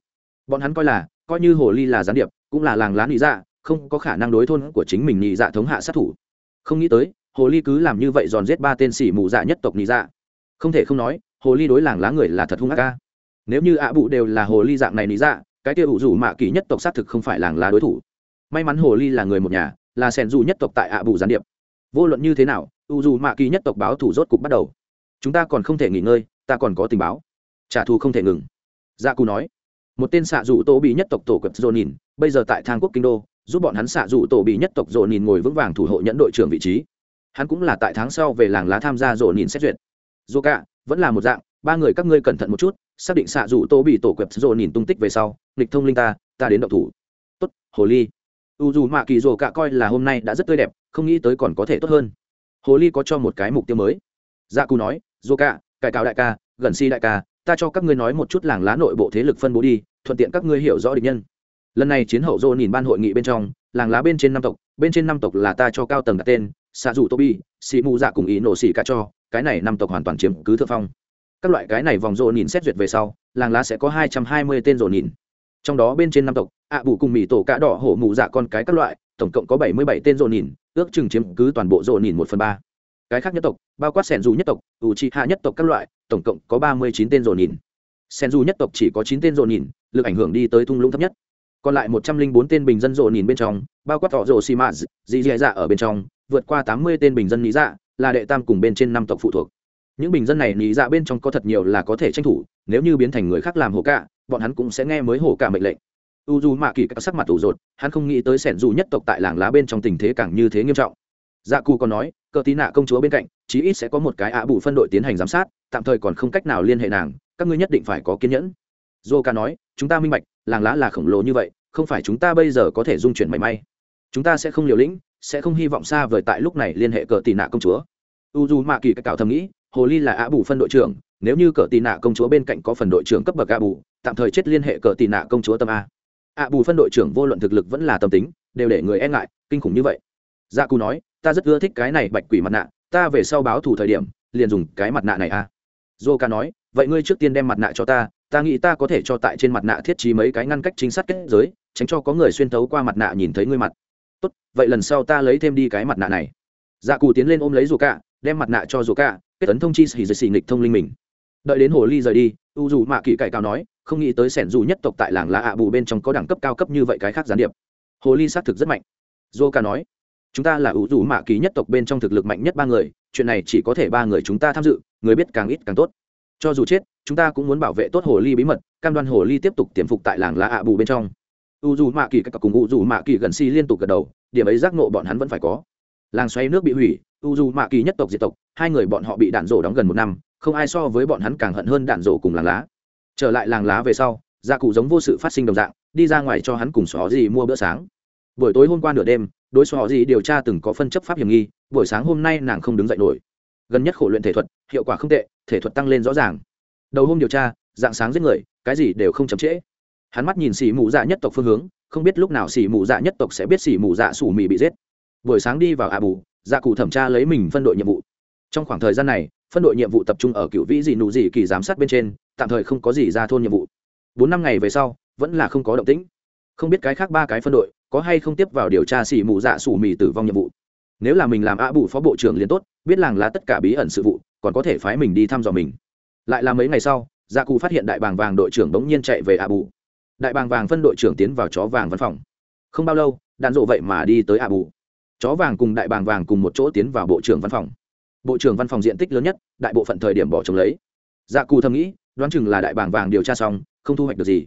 Bọn hắn coi là, coi như hồ ly là gián điệp, cũng là làng lá nị dạ không có khả năng đối thôn của chính mình nị dạ thống hạ sát thủ. Không nghĩ tới, hồ ly cứ làm như vậy giòn giết ba tên xỉ mù dạ nhất tộc nị dạ. Không thể không nói, hồ ly đối làng lá người là thật hung ác ca nếu như ạ bụ đều là hồ ly dạng này nị dạ cái kia ủ rủ mạ kỳ nhất tộc xác thực không phải làng lá đối thủ. May mắn hồ ly là người một nhà, là sẻn dù nhất tộc tại ạ bụ gián điệp vô luận như thế nào, u dù mạ kỳ nhất tộc báo thủ rốt cục bắt đầu. Chúng ta còn không thể nghỉ ngơi, ta còn có tình báo. Trả thù không thể ngừng. Gia cù nói. Một tên xạ dù tổ bị nhất tộc tổ quật dồn nhìn, bây giờ tại thang quốc kinh đô, giúp bọn hắn xạ dù tổ bị nhất tộc dồn nhìn ngồi vững vàng thủ hộ nhẫn đội trưởng vị trí. Hắn cũng là tại tháng sau về làng lá tham gia dồn nhìn xét duyệt. Dù cả, vẫn là một dạng, ba người các ngươi cẩn thận một chút, xác định xạ dù tổ bị tổ quẹp dồn nhìn tung tích về sau, nghịch thông linh ta ta đến động thủ. Tốt, hồ ly. U dù mạ kỳ rồ cả coi là hôm nay đã rất tươi đẹp không nghĩ tới còn có thể tốt hơn. Hồ ly có cho một cái mục tiêu mới. Dạ cù nói, dô ca cải cáo đại ca, gần si đại ca, ta cho các ngươi nói một chút làng lá nội bộ thế lực phân bố đi, thuận tiện các ngươi hiểu rõ địch nhân. Lần này chiến hậu dô nhìn ban hội nghị bên trong, làng lá bên trên năm tộc, bên trên năm tộc là ta cho cao tầng đặt tên xạ dù tô bi mù dạ cùng ý nổ xỉ cả cho, cái này năm tộc hoàn toàn chiếm cứ thượng phong. Các loại cái này vòng dô nhìn xét duyệt về sau, làng lá sẽ có hai trăm hai mươi tên dô nhìn trong đó bên trên năm tộc ạ bù cùng mỹ tổ cá đỏ hổ mù dạ con cái các loại, tổng cộng có bảy mươi bảy tên dô nhìn ước chừng chiếm cứ toàn bộ rộ nhìn một phần ba. Cái khác nhất tộc, bao quát sẻn dù nhất tộc ủ trị hạ nhất tộc các loại, tổng cộng có ba mươi chín tên rộ nhìn. Sẻn dù nhất tộc chỉ có chín tên rộ nhìn, lực ảnh hưởng đi tới thung lũng thấp nhất. Còn lại một trăm linh bốn tên bình dân rộ nhìn bên trong, bao quát họ rộ xì mã dị dị dạ ở bên trong, vượt qua tám mươi tên bình dân lý dạ là đệ tam cùng bên trên năm tộc phụ thuộc. Những bình dân này lý dạ bên trong có thật nhiều là có thể tranh thủ, nếu như biến thành người khác làm hồ cả bọn hắn cũng sẽ nghe mới hổ cả mệnh lệnh u dù mạ kỳ các sắc mặt ủ rột, hắn không nghĩ tới sẻn dù nhất tộc tại làng lá bên trong tình thế càng như thế nghiêm trọng. Dạ cù còn nói, cờ tí nạ công chúa bên cạnh, chí ít sẽ có một cái ạ bù phân đội tiến hành giám sát, tạm thời còn không cách nào liên hệ nàng, các ngươi nhất định phải có kiên nhẫn. Dô ca nói, chúng ta minh bạch, làng lá là khổng lồ như vậy, không phải chúng ta bây giờ có thể dung chuyển mảy may. Chúng ta sẽ không liều lĩnh, sẽ không hy vọng xa vời tại lúc này liên hệ cờ tị nạ công chúa. U dù mạ kỳ các cạo thầm nghĩ, hồ ly là ạ bù phân đội trưởng, nếu như cờ tị nạ công chúa bên cạnh có phần đội trưởng cấp bậc ạ bù, tạm thời chết liên hệ cờ tị nạ công chúa tâm a ạ bù phân đội trưởng vô luận thực lực vẫn là tâm tính, đều để người e ngại, kinh khủng như vậy. Dạ cù nói, ta rất ưa thích cái này bạch quỷ mặt nạ, ta về sau báo thù thời điểm, liền dùng cái mặt nạ này a dô ca nói, vậy ngươi trước tiên đem mặt nạ cho ta ta nghĩ ta có thể cho tại trên mặt nạ thiết trí mấy cái ngăn cách chính xác kết giới, tránh cho có người xuyên thấu qua mặt nạ nhìn thấy ngươi mặt. Tốt, vậy lần sau ta lấy thêm đi cái mặt nạ này. Dạ cù tiến lên ôm lấy dù cả đem mặt nạ cho dù cả kết tấn thông chi xì dây xì nghịch thông linh mình đợi đến hồ ly rời đi, u dù mạ kỳ cải cao nói, không nghĩ tới sẻn dù nhất tộc tại làng lá ạ bù bên trong có đẳng cấp cao cấp như vậy cái khác gián điệp. Hồ ly xác thực rất mạnh. Dô ca nói, chúng ta là u dù mạ kỳ nhất tộc bên trong thực lực mạnh nhất ba người, chuyện này chỉ có thể ba người chúng ta tham dự, người biết càng ít càng tốt. Cho dù chết, chúng ta cũng muốn bảo vệ tốt hồ ly bí mật, cam đoan hồ ly tiếp tục tiềm phục tại làng lá ạ bù bên trong. U dù mạ kỳ các cùng u dù mạ kỳ gần si liên tục gật đầu, điểm ấy giác nộ bọn hắn vẫn phải có. Làng xoay nước bị hủy, u dù mạ kỳ nhất tộc diệt tộc, hai người bọn họ bị đạn rổ đóng gần một năm không ai so với bọn hắn càng hận hơn đạn rổ cùng làng lá. Trở lại làng lá về sau, gia cụ giống vô sự phát sinh đồng dạng, đi ra ngoài cho hắn cùng xó gì mua bữa sáng. Buổi tối hôm qua nửa đêm, đối xó gì điều tra từng có phân chấp pháp hiểm nghi, buổi sáng hôm nay nàng không đứng dậy nổi. Gần nhất khổ luyện thể thuật, hiệu quả không tệ, thể thuật tăng lên rõ ràng. Đầu hôm điều tra, dạng sáng giết người, cái gì đều không chậm trễ. Hắn mắt nhìn xỉ mù dạ nhất tộc phương hướng, không biết lúc nào xỉ mù dạ nhất tộc sẽ biết xỉ mù dạ sủ mì bị giết. Buổi sáng đi vào à bù dạ cụ thẩm tra lấy mình phân đội nhiệm vụ. Trong khoảng thời gian này phân đội nhiệm vụ tập trung ở cựu vĩ dị nụ dị kỳ giám sát bên trên, tạm thời không có gì ra thôn nhiệm vụ. Bốn năm ngày về sau, vẫn là không có động tĩnh. Không biết cái khác ba cái phân đội có hay không tiếp vào điều tra xỉ mù dạ sủ mì tử vong nhiệm vụ. Nếu là mình làm a bù phó bộ trưởng liền tốt, biết làng là tất cả bí ẩn sự vụ, còn có thể phái mình đi thăm dò mình. Lại là mấy ngày sau gia cụ phát hiện đại bàng vàng đội trưởng bỗng nhiên chạy về a bù. Đại bàng vàng phân đội trưởng tiến vào chó vàng văn phòng. Không bao lâu, đạn dộ vậy mà đi tới a bù. Chó vàng cùng đại bàng vàng cùng một chỗ tiến vào bộ trưởng văn phòng bộ trưởng văn phòng diện tích lớn nhất, đại bộ phận thời điểm bỏ trống lấy. Dạ cù thầm nghĩ, đoán chừng là đại bảng vàng điều tra xong, không thu hoạch được gì.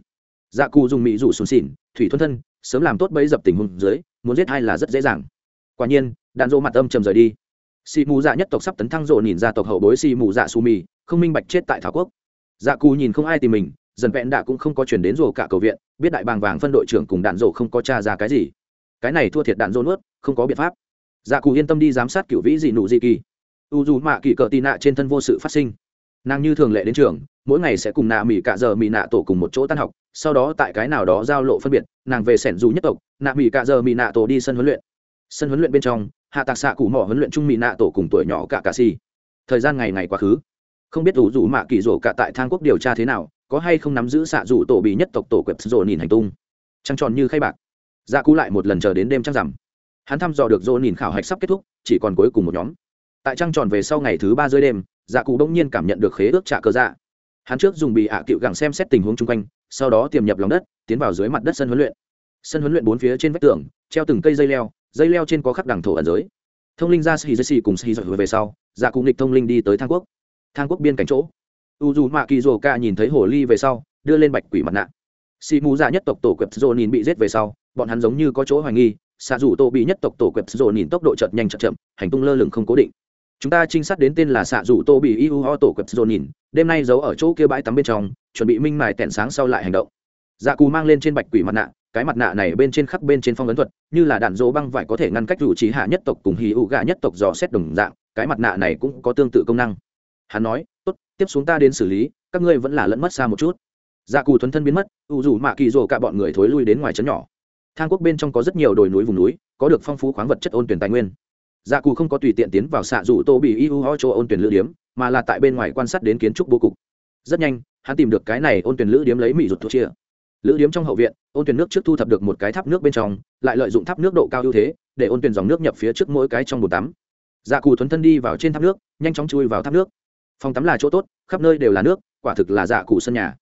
Dạ cù dùng mỹ rủ xuống xỉn, thủy thuân thân, sớm làm tốt bấy dập tình huống dưới, muốn giết hai là rất dễ dàng. Quả nhiên, đạn dỗ mặt âm trầm rời đi. Xì mù dạ nhất tộc sắp tấn thăng rộ nhìn ra tộc hậu bối xì mù dạ su mì, không minh bạch chết tại thảo quốc. Dạ cù nhìn không ai tìm mình, dần vẹn đạ cũng không có chuyển đến rồ cả cầu viện, biết đại bàng vàng phân đội trưởng cùng đạn rộ không có t ra cái gì. Cái này thua thiệt đạn rộ nuốt, không có biện pháp. Dạ cù yên tâm đi giám sát cựu vĩ dị nụ dị kỳ u dù mạ kỳ cờ tì nạ trên thân vô sự phát sinh. Nàng như thường lệ đến trường, mỗi ngày sẽ cùng nạ mỹ cạ giờ mỹ nạ tổ cùng một chỗ tan học, sau đó tại cái nào đó giao lộ phân biệt, nàng về sẻn dù nhất tộc, nạ mỹ cạ giờ mỹ nạ tổ đi sân huấn luyện. Sân huấn luyện bên trong, hạ tạc xạ cụ mỏ huấn luyện trung mỹ nạ tổ cùng tuổi nhỏ cả cà si. Thời gian ngày ngày quá khứ. Không biết ủ rủ mạ kỳ rổ cả tại thang quốc điều tra thế nào, có hay không nắm giữ xạ rủ tổ bị nhất tộc tổ quẹp rổ nhìn hành tung. Trăng tròn như khay bạc. Ra cú lại một lần chờ đến đêm trăng rằm. Hắn thăm dò được rổ nhìn khảo hạch sắp kết thúc, chỉ còn cuối cùng một nhóm tại trăng tròn về sau ngày thứ ba rơi đêm dạ cụ bỗng nhiên cảm nhận được khế ước trả cờ dạ. Hắn trước dùng bị ạ à cựu gẳng xem xét tình huống chung quanh, sau đó tiềm nhập lòng đất, tiến vào dưới mặt đất sân huấn luyện. Sân huấn luyện bốn phía trên vách tường, treo từng cây dây leo dây leo trên có khắc đẳng thổ ẩn giới. Thông linh ra sĩ dây xì cùng sĩ dội về sau dạ cụ nghịch thông linh đi tới thang quốc. Thang quốc biên cảnh chỗ. U dù mạ kỳ rồ ca nhìn thấy hồ ly về sau, đưa lên bạch quỷ mặt nạ. Xì mù dạ nhất tộc tổ quẹp rồ nhìn bị giết về sau, bọn hắn giống như có chỗ hoài nghi xạ dù tô bị nhất tộc tổ quẹp rồ nhìn tốc độ chợt nhanh chậm chậm, hành tung lơ lửng không cố định chúng ta trinh sát đến tên là xạ dù tô bị iu ho tổ quật dồn nhìn, đêm nay giấu ở chỗ kia bãi tắm bên trong, chuẩn bị minh mài tẹn sáng sau lại hành động. Dạ cù mang lên trên bạch quỷ mặt nạ, cái mặt nạ này bên trên khắc bên trên phong ấn thuật, như là đạn dỗ băng vải có thể ngăn cách rủ trí hạ nhất tộc cùng hì ụ gà nhất tộc dò xét đồng dạng, cái mặt nạ này cũng có tương tự công năng. Hắn nói, tốt, tiếp xuống ta đến xử lý, các ngươi vẫn là lẫn mất xa một chút. Dạ cù thuấn thân biến mất ụ rủ mạ kỳ rồ cả bọn người thối lui đến ngoài trấn nhỏ. Thang quốc bên trong có rất nhiều đồi núi vùng núi, có được phong phú khoáng vật chất ôn tuyển tài nguyên dạ cù không có tùy tiện tiến vào xạ rủ tô bị iu ho cho ôn tuyển lữ điếm, mà là tại bên ngoài quan sát đến kiến trúc bố cục. Rất nhanh, hắn tìm được cái này ôn tuyển lữ điếm lấy mỹ rụt thuốc chia. Lữ điếm trong hậu viện, ôn tuyển nước trước thu thập được một cái tháp nước bên trong, lại lợi dụng tháp nước độ cao ưu thế, để ôn tuyển dòng nước nhập phía trước mỗi cái trong bồn tắm. Dạ cù thuấn thân đi vào trên tháp nước, nhanh chóng chui vào tháp nước. Phòng tắm là chỗ tốt, khắp nơi đều là nước, quả thực là dạ cù sân nhà.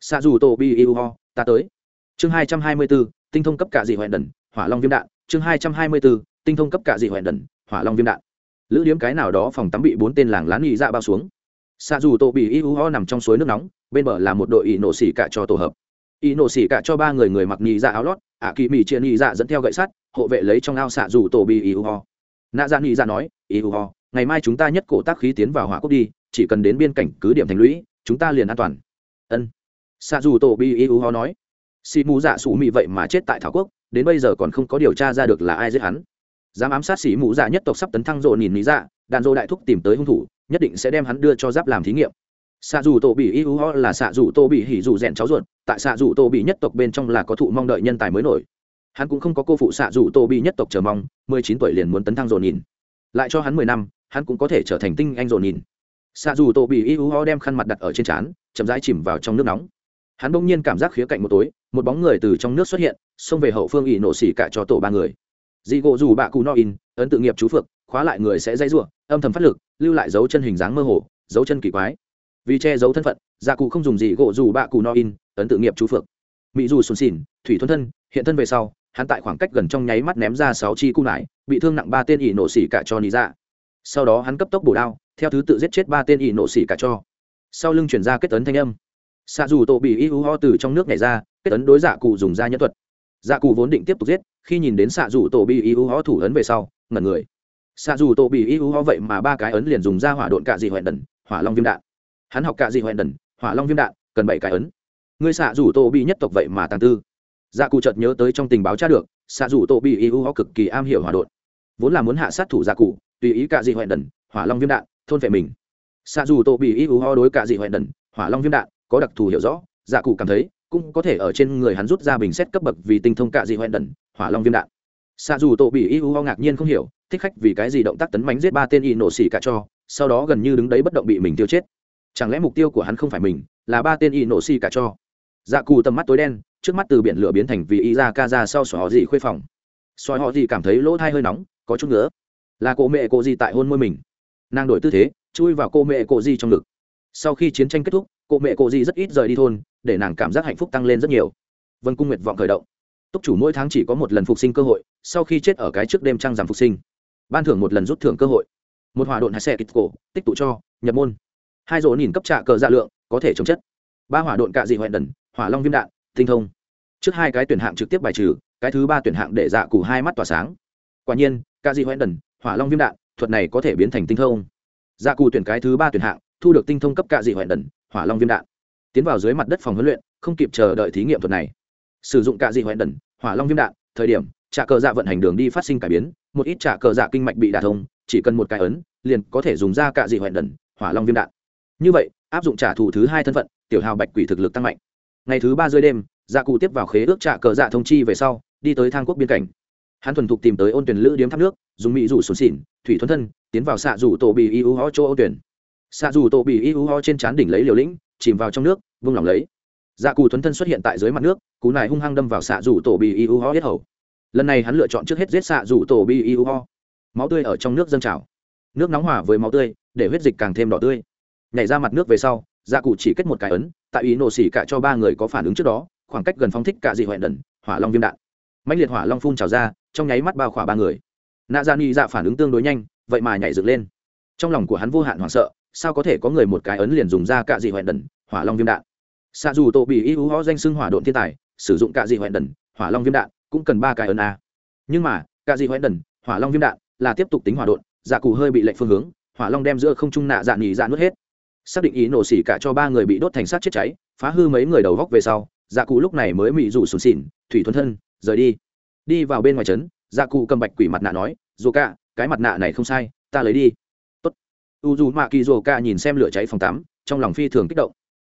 Xạ dù tô bi iu ho, ta tới. Chương hai trăm hai mươi bốn tinh thông cấp cả dị hoẹn đần, hỏa long viêm đạn. Chương hai trăm hai mươi bốn tinh thông cấp cả dị hoẹn đần hỏa long viêm đạn. Lữ điếm cái nào đó phòng tắm bị bốn tên làng lán nghị dạ bao xuống. Xa dù tô bị iu ho nằm trong suối nước nóng, bên bờ là một đội y nổ xỉ cả cho tổ hợp. Y nổ xỉ cả cho ba người người mặc nhị dạ áo lót ả kỳ mỹ chia nhị dạ dẫn theo gậy sắt, hộ vệ lấy trong ao xạ dù tổ bị iu ho. Nạ dạ nhị dạ nói iu ho, ngày mai chúng ta nhất cổ tác khí tiến vào hỏa quốc đi, chỉ cần đến biên cảnh cứ điểm thành lũy, chúng ta liền an toàn. Ân. Xạ dù tổ bị iu ho nói, xì mù dạ sủ mị vậy mà chết tại thảo quốc, đến bây giờ còn không có điều tra ra được là ai giết hắn dám ám sát xỉ mũ dạ nhất tộc sắp tấn thăng rộ nhìn lý dạ đàn dô đại thúc tìm tới hung thủ, nhất định sẽ đem hắn đưa cho giáp làm thí nghiệm. Xạ dù tổ bị iu ho là xạ dù tô bị hỉ dù rèn cháu ruột, tại xạ dù tô bị nhất tộc bên trong là có thụ mong đợi nhân tài mới nổi. Hắn cũng không có cô phụ xạ dù tô bị nhất tộc chờ mong, mười chín tuổi liền muốn tấn thăng rộ nhìn. Lại cho hắn mười năm, hắn cũng có thể trở thành tinh anh rộ nhìn. Xạ dù tô bị y u ho đem khăn mặt đặt ở trên trán, chậm rãi chìm vào trong nước nóng. Hắn bỗng nhiên cảm giác khía cạnh một tối, một bóng người từ trong nước xuất hiện, xông về hậu phương ỉ nổ xỉ cả cho tổ ba người dị gỗ dù bạ cù no in, ấn tự nghiệp chú phượng khóa lại người sẽ dây r âm thầm phát lực, lưu lại dấu chân hình dáng mơ hồ, dấu chân kỳ quái. Vì che giấu thân phận gia cụ không dùng gì gỗ dù bạ cù no in, ấn tự nghiệp chú phượng mỹ dù sùn xỉn, thủy thuần thân, hiện thân về sau, hắn tại khoảng cách gần trong nháy mắt ném ra sáu chi cung lại bị thương nặng ba tên ỷ nổ xỉ cả cho ní ra dạ. sau đó hắn cấp tốc bổ đao, theo thứ tự giết chết ba tên ỷ nổ xỉ cả cho. Sau lưng chuyển ra kết tấn thanh âm. Xạ dù tổ bị y ho từ trong nước nhảy ra, kết tấn đối dạ cụ dùng ra nhân thuật. Giả cụ vốn định tiếp tục giết khi nhìn đến xạ dù tổ bị y u ho thủ ấn về sau, ngẩn người. Xạ dù tổ bị y u ho vậy mà ba cái ấn liền dùng ra hỏa độn cạ dị hoẹn đần, hỏa long viêm đạn. Hắn học cạ dị hoẹn đần, hỏa long viêm đạn, cần bảy cái ấn. Người xạ dù tổ bị nhất tộc vậy mà tàng tư. Dạ cụ chợt nhớ tới trong tình báo tra được xạ dù tổ bị y u ho cực kỳ am hiểu hỏa độn. Vốn là muốn hạ sát thủ dạ cụ, tùy ý cạ dị hoẹn đần, hỏa long viêm đạn, thôn vệ mình. Xạ dù tổ bị y u ho đối cạ dị hoẹn đần, hỏa long viêm đạn có đặc thù hiểu rõ dạ cụ cảm thấy cũng có thể ở trên người hắn rút ra bình xét cấp bậc vì tinh thông cạ dị hoẹn đần hỏa long viêm đạn. Xạ dù tổ bị y u ho ngạc nhiên không hiểu, thích khách vì cái gì động tác tấn mánh giết ba tên y nổ xỉ cả cho, sau đó gần như đứng đấy bất động bị mình tiêu chết. Chẳng lẽ mục tiêu của hắn không phải mình, là ba tên y nổ xỉ cả cho? Dạ cù tầm mắt tối đen, trước mắt từ biển lửa biến thành vì y ra ca ra sau sỏi họ gì khuê phòng. Sỏi họ gì cảm thấy lỗ thai hơi nóng, có chút nữa là cô mẹ cô gì tại hôn môi mình. Nàng đổi tư thế, chui vào cô mẹ cô gì trong ngực. Sau khi chiến tranh kết thúc, cô mẹ cô gì rất ít rời đi thôn, để nàng cảm giác hạnh phúc tăng lên rất nhiều. Vân cung nguyệt vọng khởi động túc chủ mỗi tháng chỉ có một lần phục sinh cơ hội, sau khi chết ở cái trước đêm trăng giảm phục sinh. Ban thưởng một lần rút thưởng cơ hội. Một hỏa độn hai xe kịch cổ, tích tụ cho, nhập môn. Hai rổ nhìn cấp trạ cờ dạ lượng, có thể chống chất. Ba hỏa độn cạ dị hoẹn đần, hỏa long viêm đạn, tinh thông. Trước hai cái tuyển hạng trực tiếp bài trừ, cái thứ ba tuyển hạng để dạ cù hai mắt tỏa sáng. Quả nhiên, cạ dị hoẹn đần, hỏa long viêm đạn, thuật này có thể biến thành tinh thông. Dạ cù tuyển cái thứ ba tuyển hạng, thu được tinh thông cấp cạ dị hoẹn đần, hỏa long viêm đạn. Tiến vào dưới mặt đất phòng huấn luyện, không kịp chờ đợi thí nghiệm thuật này sử dụng cạ dị hoẹn đần, hỏa long viêm đạn, thời điểm trả cờ dạ vận hành đường đi phát sinh cải biến, một ít trả cờ dạ kinh mạch bị đả thông, chỉ cần một cái ấn, liền có thể dùng ra cạ dị hoẹn đần, hỏa long viêm đạn. Như vậy, áp dụng trả thù thứ hai thân phận, tiểu hào bạch quỷ thực lực tăng mạnh. Ngày thứ ba rơi đêm dạ cụ tiếp vào khế ước trả cờ dạ thông chi về sau, đi tới thang quốc biên cảnh. Hắn thuần thục tìm tới ôn tuyển lữ điếm tháp nước, dùng mỹ rủ xuống xỉn, thủy thuần thân, tiến vào xạ rủ tổ bị y ho chỗ ôn tuyển. Xạ rủ tổ bị y ho trên trán đỉnh lấy liều lĩnh, chìm vào trong nước, vung lòng lấy dạ cù thuấn thân xuất hiện tại dưới mặt nước, cú này hung hăng đâm vào xạ rủ tổ bị iu ho hết hầu. Lần này hắn lựa chọn trước hết giết xạ rủ tổ bị iu ho. Máu tươi ở trong nước dâng trào. Nước nóng hỏa với máu tươi, để huyết dịch càng thêm đỏ tươi. Nhảy ra mặt nước về sau dạ gia cụ chỉ kết một cái ấn, tại ý nổ xỉ cả cho ba người có phản ứng trước đó, khoảng cách gần phóng thích cả dị hoẹn đần, hỏa long viêm đạn. Mạnh liệt hỏa long phun trào ra, trong nháy mắt bao khỏa ba người. Nạ dạ ra ni dạ phản ứng tương đối nhanh, vậy mà nhảy dựng lên. Trong lòng của hắn vô hạn hoảng sợ, sao có thể có người một cái ấn liền dùng ra cả dị hoẹn đần, hỏa long viêm đạn? Xạ dù tổ bị y hú ho danh xưng hỏa độn thiên tài, sử dụng cả dị hoẹn đần, hỏa long viêm đạn, cũng cần ba cái ấn a. Nhưng mà cả dị hoẹn đần, hỏa long viêm đạn là tiếp tục tính hỏa độn dạ cụ hơi bị lệnh phương hướng, hỏa long đem giữa không trung nạ dạ nghỉ dạ nuốt hết. Xác định ý nổ xỉ cả cho ba người bị đốt thành sát chết cháy, phá hư mấy người đầu góc về sau dạ cụ lúc này mới mị rủ sùn xỉn thủy thuần thân, rời đi. Đi vào bên ngoài trấn dạ cụ cầm bạch quỷ mặt nạ nói, dù cả, cái mặt nạ này không sai, ta lấy đi. Tốt. u dù mạ kỳ dù cả nhìn xem lửa cháy phòng tắm trong lòng phi thường kích động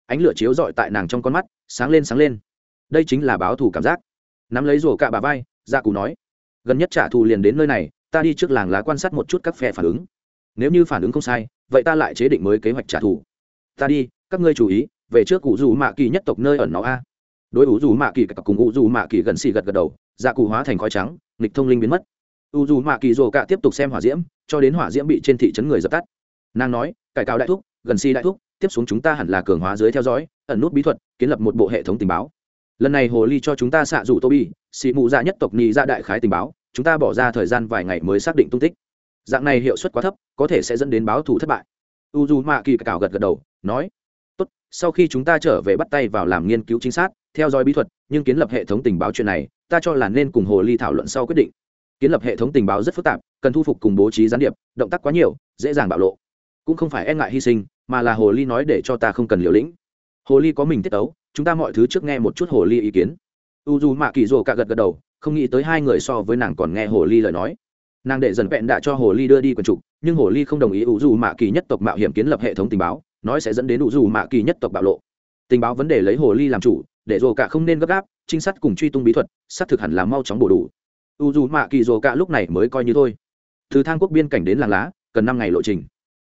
ánh lửa chiếu rọi tại nàng trong con mắt, sáng lên sáng lên. Đây chính là báo thù cảm giác. Nắm lấy rổ cạ bà vai gia cù nói, gần nhất trả thù liền đến nơi này, ta đi trước làng lá quan sát một chút các phe phản ứng. Nếu như phản ứng không sai, vậy ta lại chế định mới kế hoạch trả thù. Ta đi, các ngươi chú ý, về trước cụ dù mạ kỳ nhất tộc nơi ẩn nó a. Đối ủ dù mạ kỳ cặp cùng ủ dù mạ kỳ gần xì gật gật đầu dạ gia cụ hóa thành khói trắng, nghịch thông linh biến mất. Ủ dù mạ kỳ rồ cạ tiếp tục xem hỏa diễm, cho đến hỏa diễm bị trên thị trấn người dập tắt. Nàng nói, cải cao đại thúc, gần si đại thúc tiếp xuống chúng ta hẳn là cường hóa dưới theo dõi, ẩn nút bí thuật, kiến lập một bộ hệ thống tình báo. Lần này hồ ly cho chúng ta xạ rủ tô bi xị mụ dạ nhất tộc nhị ra dạ đại khái tình báo, chúng ta bỏ ra thời gian vài ngày mới xác định tung tích. Dạng này hiệu suất quá thấp, có thể sẽ dẫn đến báo thù thất bại. U d u mạ kỳ cào gật gật đầu, nói, tốt, sau khi chúng ta trở về bắt tay vào làm nghiên cứu chính xác, theo dõi bí thuật, nhưng kiến lập hệ thống tình báo chuyện này, ta cho là nên cùng hồ ly thảo luận sau quyết định. Kiến lập hệ thống tình báo rất phức tạp, cần thu phục cùng bố trí gián điệp, động tác quá nhiều, dễ dàng bạo lộ cũng không phải e ngại hy sinh mà là hồ ly nói để cho ta không cần liều lĩnh. Hồ ly có mình tiết tấu, chúng ta mọi thứ trước nghe một chút hồ ly ý kiến. U dù mạ kỳ rồ cả gật gật đầu không nghĩ tới hai người so với nàng còn nghe hồ ly lời nói. Nàng để dần vẹn đã cho hồ ly đưa đi quần trục nhưng hồ ly không đồng ý u dù mạ kỳ nhất tộc mạo hiểm kiến lập hệ thống tình báo nói sẽ dẫn đến u dù mạ kỳ nhất tộc bạo lộ. Tình báo vấn đề lấy hồ ly làm chủ để rồ cả không nên gấp gáp trinh sát cùng truy tung bí thuật xác thực hẳn là mau chóng bổ đủ. U dù mạ kỳ rồ cả lúc này mới coi như thôi. Từ thang quốc biên cảnh đến làng lá cần năm ngày lộ trình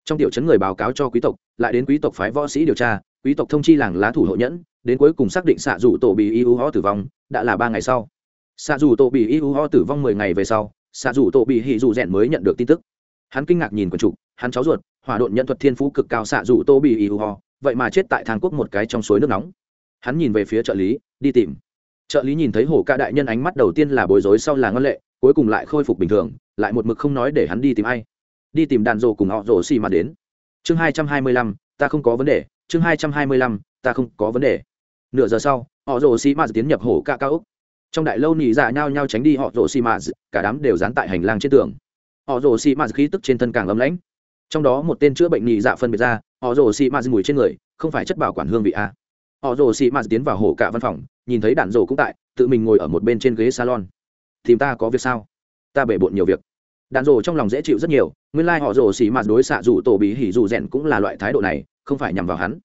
trong tiểu chấn người báo cáo cho quý tộc, lại đến quý tộc phái võ sĩ điều tra, quý tộc thông chi làng lá thủ hộ nhẫn, đến cuối cùng xác định xạ dù tổ bị iu ho tử vong, đã là ba ngày sau. Xạ dù tổ bị iu ho tử vong mười ngày về sau, xạ dù tổ bị hì dù rèn mới nhận được tin tức. Hắn kinh ngạc nhìn quần trục hắn cháu ruột, hỏa độn nhận thuật thiên phú cực cao xạ dù tô bị iu ho, vậy mà chết tại thang quốc một cái trong suối nước nóng. Hắn nhìn về phía trợ lý, đi tìm. Trợ lý nhìn thấy hổ ca đại nhân ánh mắt đầu tiên là bối rối sau là ngân lệ, cuối cùng lại khôi phục bình thường, lại một mực không nói để hắn đi tìm ai đi tìm đàn rồ cùng họ rồ xì mà đến. Chương hai trăm hai mươi lăm, ta không có vấn đề. Chương hai trăm hai mươi lăm, ta không có vấn đề. Nửa giờ sau, họ rồ xì mà tiến nhập hổ ca cao úc. Trong đại lâu nỉ dạ nhao nhao tránh đi họ rồ xì mà, cả đám đều dán tại hành lang trên tường. Họ rồ xì mà khí tức trên thân càng ấm lãnh. Trong đó một tên chữa bệnh nỉ dạ phân biệt ra, họ rồ xì mà mùi trên người, không phải chất bảo quản hương vị a họ rồ xì mà tiến vào hổ cả văn phòng, nhìn thấy đạn rồ cũng tại, tự mình ngồi ở một bên trên ghế salon. Tìm ta có việc sao? Ta bể bộn nhiều việc đạn rồ trong lòng dễ chịu rất nhiều, nguyên lai、like、họ rồ xì mạt đối xạ dù tổ bị hỉ dù rèn cũng là loại thái độ này, không phải nhằm vào hắn.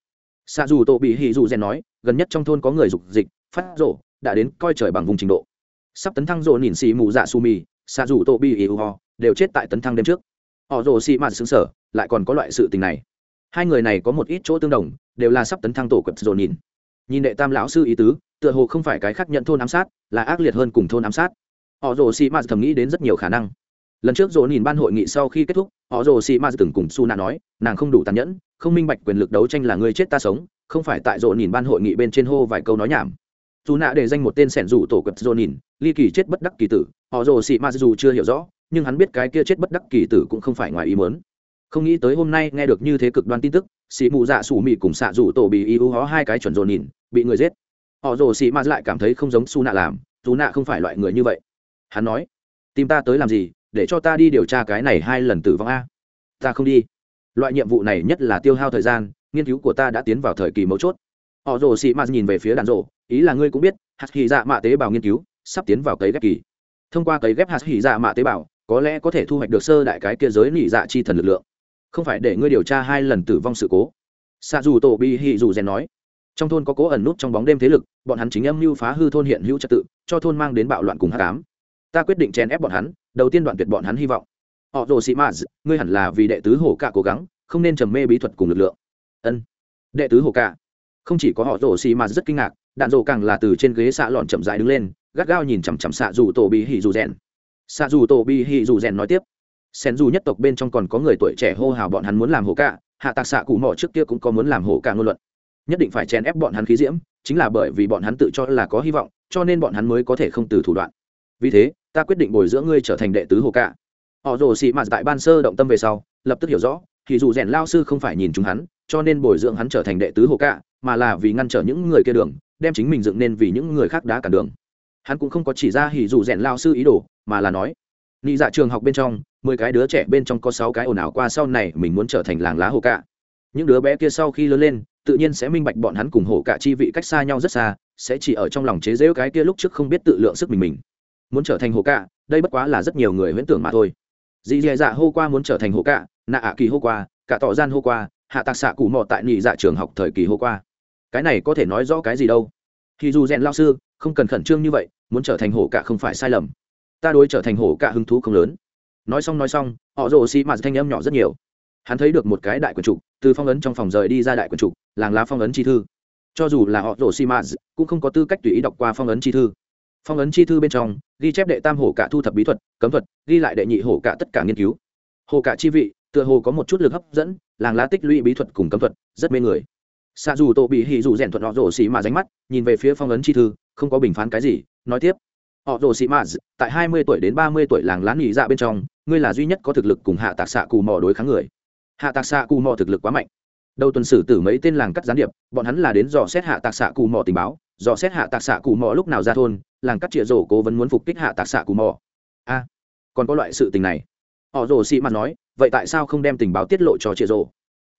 Xạ dù tổ bị hỉ dù rèn nói, gần nhất trong thôn có người dục dịch, phát rộ đã đến coi trời bằng vùng trình độ. Sắp tấn thăng rộ nhìn xì mù dạ su mì, xạ dù tổ bị hỉ ho đều chết tại tấn thăng đêm trước. Họ rồ xì mạt xứng sở, lại còn có loại sự tình này. Hai người này có một ít chỗ tương đồng, đều là sắp tấn thăng tổ quật rộ nhìn. Nhìn đệ tam lão sư ý tứ, tựa hồ không phải cái khác nhận thôn ám sát, là ác liệt hơn cùng thôn ám sát. Họ rồ xì mạt thầm nghĩ đến rất nhiều khả năng lần trước dỗ nhìn ban hội nghị sau khi kết thúc, họ rồ xì ma từng cùng su nạ nói, nàng không đủ tàn nhẫn, không minh bạch quyền lực đấu tranh là người chết ta sống, không phải tại dỗ nhìn ban hội nghị bên trên hô vài câu nói nhảm. Dù nạ để danh một tên sẻn rủ tổ quẹp dỗ nhìn ly kỳ chết bất đắc kỳ tử, họ rồ xì ma dù chưa hiểu rõ, nhưng hắn biết cái kia chết bất đắc kỳ tử cũng không phải ngoài ý mớn không nghĩ tới hôm nay nghe được như thế cực đoan tin tức xì mù dạ sủ mị cùng xạ rủ tổ bị y ưu hó hai cái chuẩn rồ nhìn bị người giết. Họ rồ xì ma lại cảm thấy không giống su nạ làm dù nạ không phải loại người như vậy. Hắn nói, tìm ta tới làm gì? Để cho ta đi điều tra cái này hai lần tử vong a. Ta không đi. Loại nhiệm vụ này nhất là tiêu hao thời gian, nghiên cứu của ta đã tiến vào thời kỳ mấu chốt. Họ rồ xì ma nhìn về phía đàn rộ ý là ngươi cũng biết, hạt hy dạ mạ tế bào nghiên cứu sắp tiến vào cấy ghép kỳ. Thông qua cấy ghép hạt hy dạ mạ tế bào, có lẽ có thể thu hoạch được sơ đại cái kia giới nỉ dạ chi thần lực lượng. Không phải để ngươi điều tra hai lần tử vong sự cố. Xa dù tổ bi hì dù rèn nói. Trong thôn có cố ẩn nút trong bóng đêm thế lực, bọn hắn chính âm mưu phá hư thôn hiện hữu trật tự, cho thôn mang đến bạo loạn cùng hát cám ta quyết định chèn ép bọn hắn đầu tiên đoạn tuyệt bọn hắn hy vọng. Họ rồ sĩ maz ngươi hẳn là vì đệ tứ hổ cả cố gắng, không nên trầm mê bí thuật cùng lực lượng. Ân. Đệ tứ hổ cả. Không chỉ có họ rồ sĩ maz rất kinh ngạc, đạn rồ càng là từ trên ghế xạ lọn chậm dại đứng lên, gắt gao nhìn chằm chằm xạ dù tổ bị hỉ dù rèn. Xạ dù tổ bị hỉ dù rèn nói tiếp. Sen dù nhất tộc bên trong còn có người tuổi trẻ hô hào bọn hắn muốn làm hổ cả, hạ tạc xạ cụ mỏ trước kia cũng có muốn làm hổ cả ngôn luận. Nhất định phải chèn ép bọn hắn khí diễm, chính là bởi vì bọn hắn tự cho là có hy vọng, cho nên bọn hắn mới có thể không từ thủ đoạn. Vì thế ta quyết định bồi dưỡng ngươi trở thành đệ tứ hồ cả họ rồ xị mạt tại ban sơ động tâm về sau, lập tức hiểu rõ, thì dù rèn lao sư không phải nhìn chúng hắn, cho nên bồi dưỡng hắn trở thành đệ tứ hồ cả mà là vì ngăn trở những người kia đường, đem chính mình dựng nên vì những người khác đá cản đường. Hắn cũng không có chỉ ra hỉ dù rèn lao sư ý đồ, mà là nói nghĩ dạ trường học bên trong, mười cái đứa trẻ bên trong có sáu cái ồn ào qua sau này mình muốn trở thành làng lá hồ cả những đứa bé kia sau khi lớn lên, tự nhiên sẽ minh bạch bọn hắn cùng hồ cả chi vị cách xa nhau rất xa, sẽ chỉ ở trong lòng chế giễu cái kia lúc trước không biết tự lượng sức mình mình muốn trở thành hồ cạ, đây bất quá là rất nhiều người huyễn tưởng mà thôi. Dì dì dạ hô qua muốn trở thành hồ cạ, nạ ạ kỳ hô qua cả tỏ gian hô qua hạ tạc xạ cụ mò tại nhị dạ trường học thời kỳ hô qua. Cái này có thể nói rõ cái gì đâu? Thì dù rèn lao sư không cần khẩn trương như vậy muốn trở thành hổ cạ không phải sai lầm. Ta đối trở thành hổ cạ hứng thú không lớn. Nói xong nói xong họ rồ xi mạt thanh âm nhỏ rất nhiều. Hắn thấy được một cái đại quần trục từ phong ấn trong phòng rời đi ra đại quần trục làng lá phong ấn chi thư. Cho dù là họ rồ xi mạt cũng không có tư cách tùy ý đọc qua phong ấn chi thư phong ấn chi thư bên trong, ghi chép đệ tam hổ cả thu thập bí thuật, cấm thuật, ghi lại đệ nhị hổ cả tất cả nghiên cứu. Hổ cả chi vị, tựa hồ có một chút lực hấp dẫn, làng lá tích lũy bí thuật cùng cấm thuật, rất mê người. Xa dù tổ bị hỉ dù rèn thuận họ rổ xì mà ránh mắt, nhìn về phía phong ấn chi thư, không có bình phán cái gì, nói tiếp. Họ rổ xì mà, tại hai mươi tuổi đến ba mươi tuổi làng lá nghỉ dạ bên trong, ngươi là duy nhất có thực lực cùng hạ tạc xạ cù mò đối kháng người. Hạ tạc xạ cù mò thực lực quá mạnh. Đầu tuần sử tử mấy tên làng cắt gián điệp, bọn hắn là đến dò xét hạ tạc xạ cù mò tình báo dò xét hạ tạc xạ cù mò lúc nào ra thôn, làng cắt chĩa rổ cố vấn muốn phục kích hạ tạc xạ cù mò. A, còn có loại sự tình này. Họ rồ xị mạt nói, vậy tại sao không đem tình báo tiết lộ cho chĩa rổ?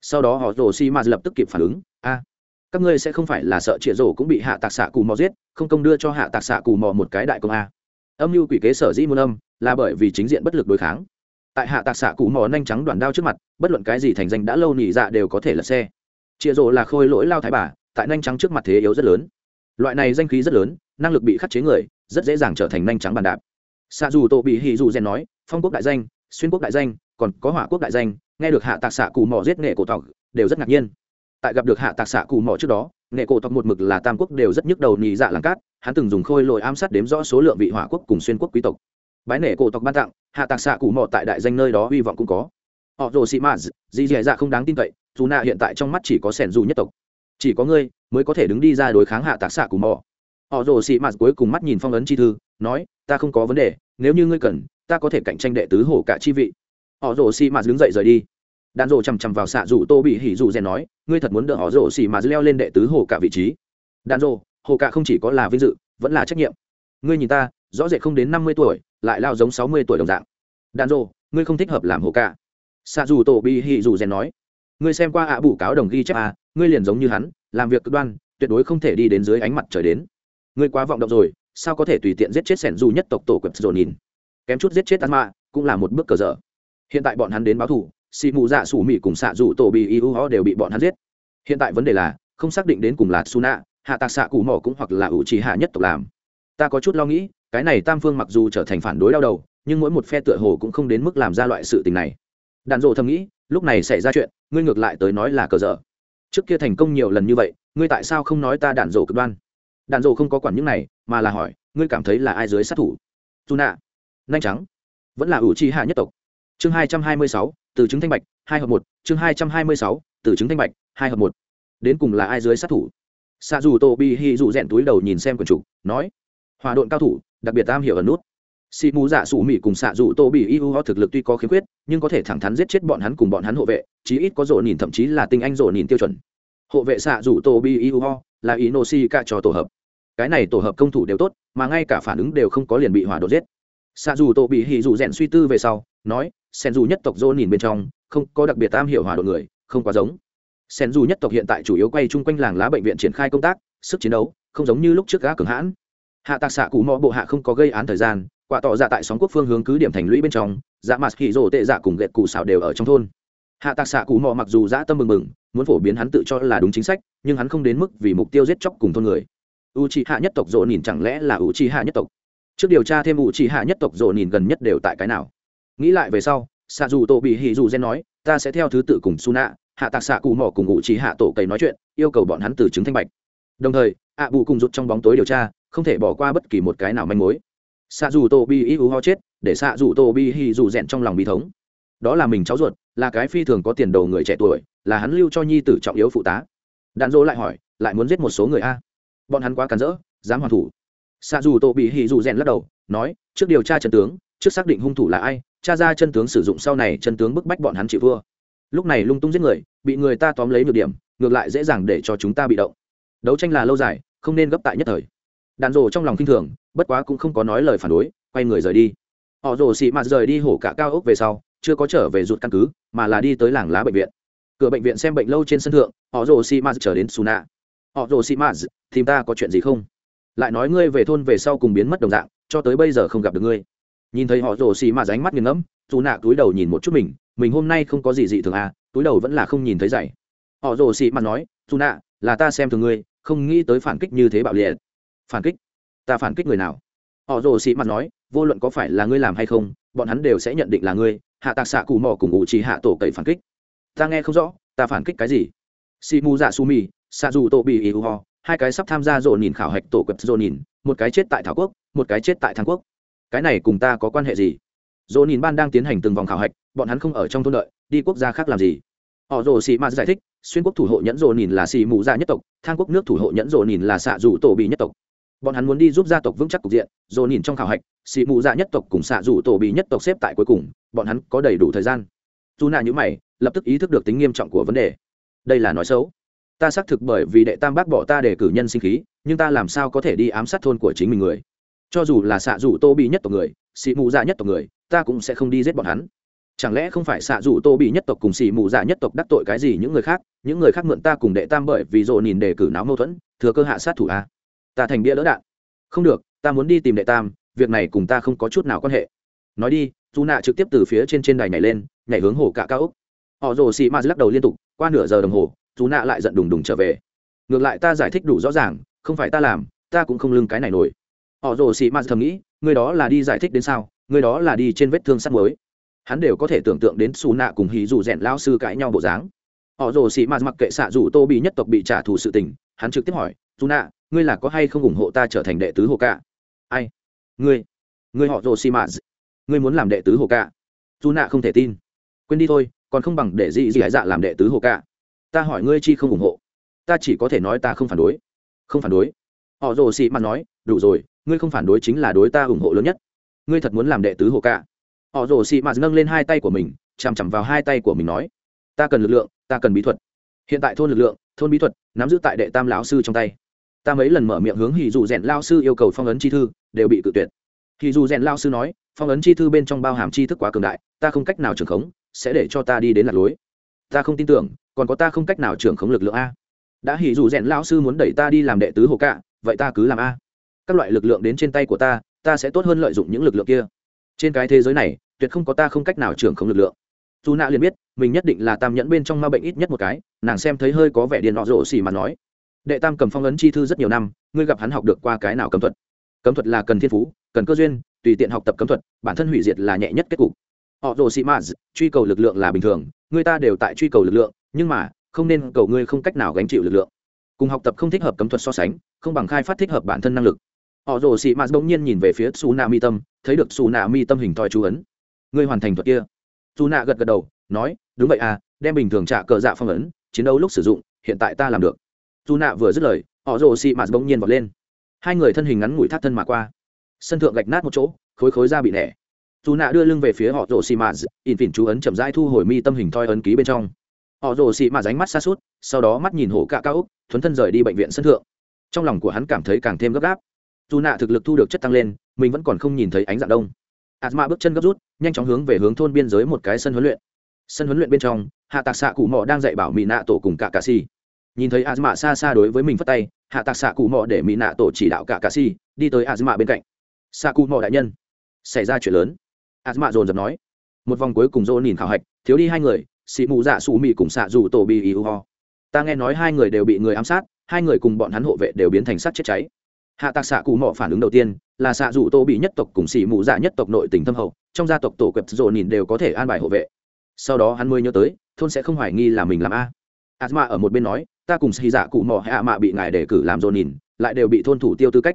Sau đó họ rồ xị mạt lập tức kịp phản ứng. A, các ngươi sẽ không phải là sợ chĩa rổ cũng bị hạ tạc xạ cù mò giết, không công đưa cho hạ tạc xạ cù mò một cái đại công a. Âm mưu quỷ kế sở dĩ muôn âm, là bởi vì chính diện bất lực đối kháng. Tại hạ tạc xạ cụ mò nhanh trắng đoạn đao trước mặt, bất luận cái gì thành danh đã lâu nỉ dạ đều có thể lật xe. Chịa rộ là khôi lỗi lao thái bà, tại nhanh trắng trước mặt thế yếu rất lớn loại này danh khí rất lớn, năng lực bị khắc chế người, rất dễ dàng trở thành nhanh trắng bàn đạp. Xạ dù tổ bị hì dù rèn nói, phong quốc đại danh, xuyên quốc đại danh, còn có hỏa quốc đại danh, nghe được hạ tạc xạ cù mò giết nghệ cổ tộc, đều rất ngạc nhiên. Tại gặp được hạ tạc xạ cù mò trước đó, nghệ cổ tộc một mực là tam quốc đều rất nhức đầu nhì dạ làng cát, hắn từng dùng khôi lội ám sát đếm rõ số lượng vị hỏa quốc cùng xuyên quốc quý tộc. Bái nể cổ tộc ban tặng, hạ tạc xạ cù mò tại đại danh nơi đó hy vọng cũng có. Họ rồ xị mã dì dì dạ không đáng tin cậy, dù nạ hiện tại trong mắt chỉ có sẻn dù nhất tộc chỉ có ngươi mới có thể đứng đi ra đối kháng hạ tạc xạ cù mò. Họ rồ xị mạt cuối cùng mắt nhìn phong ấn chi thư, nói, ta không có vấn đề, nếu như ngươi cần, ta có thể cạnh tranh đệ tứ hổ cả chi vị. Họ rồ xị mạt đứng dậy rời đi. Đàn rồ chằm chằm vào xạ dù tô bị hỉ dù rèn nói, ngươi thật muốn đỡ họ rồ xị mạt leo lên đệ tứ hổ cả vị trí? Đàn rồ hồ cả không chỉ có là vinh dự, vẫn là trách nhiệm. Ngươi nhìn ta, rõ rệt không đến năm mươi tuổi, lại lao giống sáu mươi tuổi đồng dạng. Đàn rồ, ngươi không thích hợp làm hồ cả. Xạ dù tô bị hỉ dù rèn nói, ngươi xem qua ạ bù cáo đồng ghi chép à ngươi liền giống như hắn, làm việc cực đoan, tuyệt đối không thể đi đến dưới ánh mặt trời đến. Ngươi quá vọng động rồi, sao có thể tùy tiện giết chết sẻn dù nhất tộc tổ quẹp dồn nhìn? Kém chút giết chết asma cũng là một bước cờ dở. Hiện tại bọn hắn đến báo thủ xì mù dạ sủ mị cùng xạ dù tổ bị iu ho đều bị bọn hắn giết. Hiện tại vấn đề là, không xác định đến cùng là suna hạ tạc xạ cù mỏ cũng hoặc là ủ trì hạ nhất tộc làm. Ta có chút lo nghĩ, cái này tam phương mặc dù trở thành phản đối đau đầu, nhưng mỗi một phe tựa hồ cũng không đến mức làm ra loại sự tình này. Đàn rộ thầm nghĩ, lúc này xảy ra chuyện, ngươi ngược lại tới nói là cờ dở trước kia thành công nhiều lần như vậy, ngươi tại sao không nói ta đạn rộ cực đoan? Đạn rộ không có quản những này, mà là hỏi, ngươi cảm thấy là ai dưới sát thủ? Dù nạ. Nhanh trắng. Vẫn là ủ tri hạ nhất tộc. Chương hai trăm hai mươi sáu, từ chứng thanh bạch, hai hợp một. Chương hai trăm hai mươi sáu, từ chứng thanh bạch, hai hợp một. Đến cùng là ai dưới sát thủ? Xạ dù tô bi hi dù rẽn túi đầu nhìn xem quần chủ, nói, hòa độn cao thủ, đặc biệt tam hiểu ở nút xì mù dạ sủ mỹ cùng xạ dù tô bị iu ho thực lực tuy có khiếm khuyết, nhưng có thể thẳng thắn giết chết bọn hắn cùng bọn hắn hộ vệ, chí ít có rộ nhìn thậm chí là tinh anh rộ nhìn tiêu chuẩn. Hộ vệ xạ dù tô bị iu ho là inoshi cả cho tổ hợp. Cái này tổ hợp công thủ đều tốt, mà ngay cả phản ứng đều không có liền bị hỏa đột giết. Xạ dù tô bị hì dù rèn suy tư về sau, nói sen dù nhất tộc rộ nhìn bên trong, không có đặc biệt tam hiểu hỏa đột người, không quá giống. Sen dù nhất tộc hiện tại chủ yếu quay chung quanh làng lá bệnh viện triển khai công tác, sức chiến đấu, không giống như lúc trước gã cường hãn. Hạ tạc xạ cụ mò bộ hạ không có gây án thời gian quả tỏ ra tại sóng quốc phương hướng cứ điểm thành lũy bên trong dạ mặt khỉ rồ tệ dạ cùng ghẹt cụ xảo đều ở trong thôn. Hạ tạc xạ cụ mò mặc dù dã tâm mừng mừng, muốn phổ biến hắn tự cho là đúng chính sách, nhưng hắn không đến mức vì mục tiêu giết chóc cùng thôn người. U c hạ nhất tộc rộ nhìn chẳng lẽ là u c hạ nhất tộc? Trước điều tra thêm u c hạ nhất tộc rộ nhìn gần nhất đều tại cái nào? Nghĩ lại về sau xạ dù tổ bị hỉ dù gen nói, ta sẽ theo thứ tự cùng su nạ hạ tạc xạ cụ mò cùng u c hạ tổ cầy nói chuyện, yêu cầu bọn hắn từ chứng thanh bạch. Đồng thời ạ bù cùng rụt trong bóng tối điều tra, không thể bỏ qua bất kỳ một cái nào manh mối xạ dù tô bi y u ho chết, để xạ dù tô bi hi dù rẽn trong lòng bi thống. Đó là mình cháu ruột, là cái phi thường có tiền đầu người trẻ tuổi, là hắn lưu cho nhi tử trọng yếu phụ tá. Đạn dỗ lại hỏi, lại muốn giết một số người a? Bọn hắn quá cắn rỡ, dám hoàn thủ. Xạ dù tô bị hi dù rèn lắc đầu, nói, trước điều tra chân tướng, trước xác định hung thủ là ai, cha ra chân tướng sử dụng sau này chân tướng bức bách bọn hắn chịu vua. lúc này lung tung giết người, bị người ta tóm lấy nhược điểm, ngược lại dễ dàng để cho chúng ta bị động. Đấu tranh là lâu dài, không nên gấp tại nhất thời đàn rồ trong lòng kinh thường, bất quá cũng không có nói lời phản đối, quay người rời đi. Họ rồ xị mạt rời đi hổ cả cao ốc về sau, chưa có trở về rụt căn cứ, mà là đi tới làng lá bệnh viện. Cửa bệnh viện xem bệnh lâu trên sân thượng, họ rồ xị mạt trở đến xù nạ họ rồ xị mạt, tìm ta có chuyện gì không? Lại nói ngươi về thôn về sau cùng biến mất đồng dạng, cho tới bây giờ không gặp được ngươi. Nhìn thấy họ rồ xị mạt ránh mắt nghiêng ngẫm xù nạ túi đầu nhìn một chút mình mình hôm nay không có gì dị thường à túi đầu vẫn là không nhìn thấy dày họ rồ xị mạt nói xù nạ là ta xem thường ngươi, không nghĩ tới phản kích như thế bạo liệt phản kích. Ta phản kích người nào? Họ rồ sĩ mặt nói, vô luận có phải là ngươi làm hay không, bọn hắn đều sẽ nhận định là ngươi, hạ tạc xạ cù mò cùng ngụ chỉ hạ tổ cậy phản kích. Ta nghe không rõ, ta phản kích cái gì? Si mu dạ su mi xạ dù tổ bị ý ho hai cái sắp tham gia dồn nhìn khảo hạch tổ quật dồn nhìn, một cái chết tại thảo quốc, một cái chết tại thang quốc. Cái này cùng ta có quan hệ gì? Dồn nhìn ban đang tiến hành từng vòng khảo hạch, bọn hắn không ở trong thôn đợi, đi quốc gia khác làm gì? Họ rồ sĩ mạt giải thích, xuyên quốc thủ hộ nhẫn rồ nhìn là xì mù dạ nhất tộc thang quốc nước thủ hộ nhẫn rồ nhìn là xạ dù tổ bị nhất tộc bọn hắn muốn đi giúp gia tộc vững chắc cục diện dồn nhìn trong khảo hạch, xì mù dạ nhất tộc cùng xạ rủ tổ bị nhất tộc xếp tại cuối cùng, bọn hắn có đầy đủ thời gian. Dù nạ nhữ mày, lập tức ý thức được tính nghiêm trọng của vấn đề. Đây là nói xấu. Ta xác thực bởi vì đệ tam bác bỏ ta để cử nhân sinh khí, nhưng ta làm sao có thể đi ám sát thôn của chính mình người? Cho dù là xạ rủ tô bị nhất tộc người, xì mù dạ nhất tộc người, ta cũng sẽ không đi giết bọn hắn. Chẳng lẽ không phải xạ rủ tô bị nhất tộc cùng xì mù dạ nhất tộc đắc tội cái gì những người khác, những người khác mượn ta cùng đệ tam bởi vì dồn nhìn đề cử náo mâu thuẫn, thừa cơ hạ sát thủ a? Ta thành bia đỡ đạn. Không được, ta muốn đi tìm đệ tam, việc này cùng ta không có chút nào quan hệ. Nói đi dù nạ trực tiếp từ phía trên trên đài nhảy lên, nhảy hướng hồ cả cao úc họ rồ xì ma lắc đầu liên tục, qua nửa giờ đồng hồ dù nạ lại giận đùng đùng trở về. Ngược lại ta giải thích đủ rõ ràng, không phải ta làm, ta cũng không lưng cái này nổi. Họ rồ xì ma thầm nghĩ, người đó là đi giải thích đến sao, người đó là đi trên vết thương sắt mới hắn đều có thể tưởng tượng đến xù nạ cùng hì dù rèn lao sư cãi nhau bộ dáng. Họ rồ xì ma mặc kệ xạ dù tô bị nhất tộc bị trả thù sự tình, hắn trực tiếp hỏi dù nạ, ngươi là có hay không ủng hộ ta trở thành đệ tứ hồ cạ ai? Ngươi. Ngươi họ rồ xì mạt ngươi muốn làm đệ tứ hồ cạ dù nạ không thể tin. Quên đi thôi, còn không bằng để dị dị hải dạ làm đệ tứ hồ cạ ta hỏi ngươi chi không ủng hộ? Ta chỉ có thể nói ta không phản đối. Không phản đối. Họ rồ xì mạt nói, đủ rồi, ngươi không phản đối chính là đối ta ủng hộ lớn nhất. Ngươi thật muốn làm đệ tứ hồ cạ họ rồ xì mạt nâng lên hai tay của mình, chằm chằm vào hai tay của mình nói, ta cần lực lượng, ta cần bí thuật. Hiện tại thôn lực lượng, thôn bí thuật nắm giữ tại đệ tam lão sư trong tay ta mấy lần mở miệng hướng hì dù rèn lao sư yêu cầu phong ấn chi thư, đều bị cự tuyệt. Hì dù rèn lao sư nói, phong ấn chi thư bên trong bao hàm chi thức quá cường đại, ta không cách nào trưởng khống, sẽ để cho ta đi đến lạc lối. Ta không tin tưởng, còn có ta không cách nào trưởng khống lực lượng a. Đã hỉ dù rèn lao sư muốn đẩy ta đi làm đệ tứ hồ cạ, vậy ta cứ làm a. Các loại lực lượng đến trên tay của ta ta sẽ tốt hơn lợi dụng những lực lượng kia. Trên cái thế giới này, tuyệt không có ta không cách nào trưởng khống lực lượng. Dù nạ liền biết, mình nhất định là tam nhẫn bên trong ma bệnh ít nhất một cái, nàng xem thấy hơi có vẻ điên nọ rộ xỉ mà nói đệ tam cầm phong ấn chi thư rất nhiều năm, ngươi gặp hắn học được qua cái nào cấm thuật? Cấm thuật là cần thiên phú, cần cơ duyên, tùy tiện học tập cấm thuật, bản thân hủy diệt là nhẹ nhất kết cục. Họ rồ sĩ maz truy cầu lực lượng là bình thường, người ta đều tại truy cầu lực lượng, nhưng mà, không nên cầu ngươi không cách nào gánh chịu lực lượng. Cùng học tập không thích hợp cấm thuật so sánh, không bằng khai phát thích hợp bản thân năng lực. Họ rồ sĩ maz bỗng nhiên nhìn về phía su na mi tâm, thấy được su na mi tâm hình thoi chú ấn. Ngươi hoàn thành thuật kia. Su na gật gật đầu, nói, đúng vậy à đem bình thường trả cờ dạ phong ấn, chiến đấu lúc sử dụng, hiện tại ta làm được dù nạ vừa dứt lời, họ rồ xị mạt bỗng nhiên vọt lên. Hai người thân hình ngắn ngủi thắt thân mà qua. Sân thượng gạch nát một chỗ, khối khối ra bị nẻ. Dù nạ đưa lưng về phía họ rồ xị mạt in phỉn chú ấn chậm rãi thu hồi mi tâm hình thoi ấn ký bên trong. Họ rồ xị mạt ránh mắt xa suốt, sau đó mắt nhìn hổ cạ cao úc, thuấn thân rời đi bệnh viện sân thượng. Trong lòng của hắn cảm thấy càng thêm gấp gáp. Dù nạ thực lực thu được chất tăng lên, mình vẫn còn không nhìn thấy ánh dạng đông. Asma bước chân gấp rút, nhanh chóng hướng về hướng thôn biên giới một cái sân huấn luyện. Sân huấn luyện bên trong, hạ tạc xạ cụ mò đang dạy bảo mỹ nạ tổ cùng cả cà si nhìn thấy Azma xa xa đối với mình phất tay, hạ tạc xạ cụ mò để mỹ nạ tổ chỉ đạo cả cà si, đi tới Azma bên cạnh. Xạ cụ mò đại nhân, xảy ra chuyện lớn. Azma dồn dập nói. Một vòng cuối cùng dỗ nhìn khảo hạch, thiếu đi hai người, xị mù dạ xù mị cùng xạ dù tổ bị yêu ho. Ta nghe nói hai người đều bị người ám sát, hai người cùng bọn hắn hộ vệ đều biến thành sát chết cháy. Hạ tạc xạ cụ mò phản ứng đầu tiên là xạ dù tô bị nhất tộc cùng xì mù dạ nhất tộc nội tình thâm hậu, trong gia tộc tổ quẹp rộ nhìn đều có thể an bài hộ vệ. Sau đó hắn mới nhớ tới, thôn sẽ không hoài nghi là mình làm a. Azma ở một bên nói ta cùng xì dạ cụ mỏ hạ mạ bị ngài đề cử làm dồn nhìn lại đều bị thôn thủ tiêu tư cách.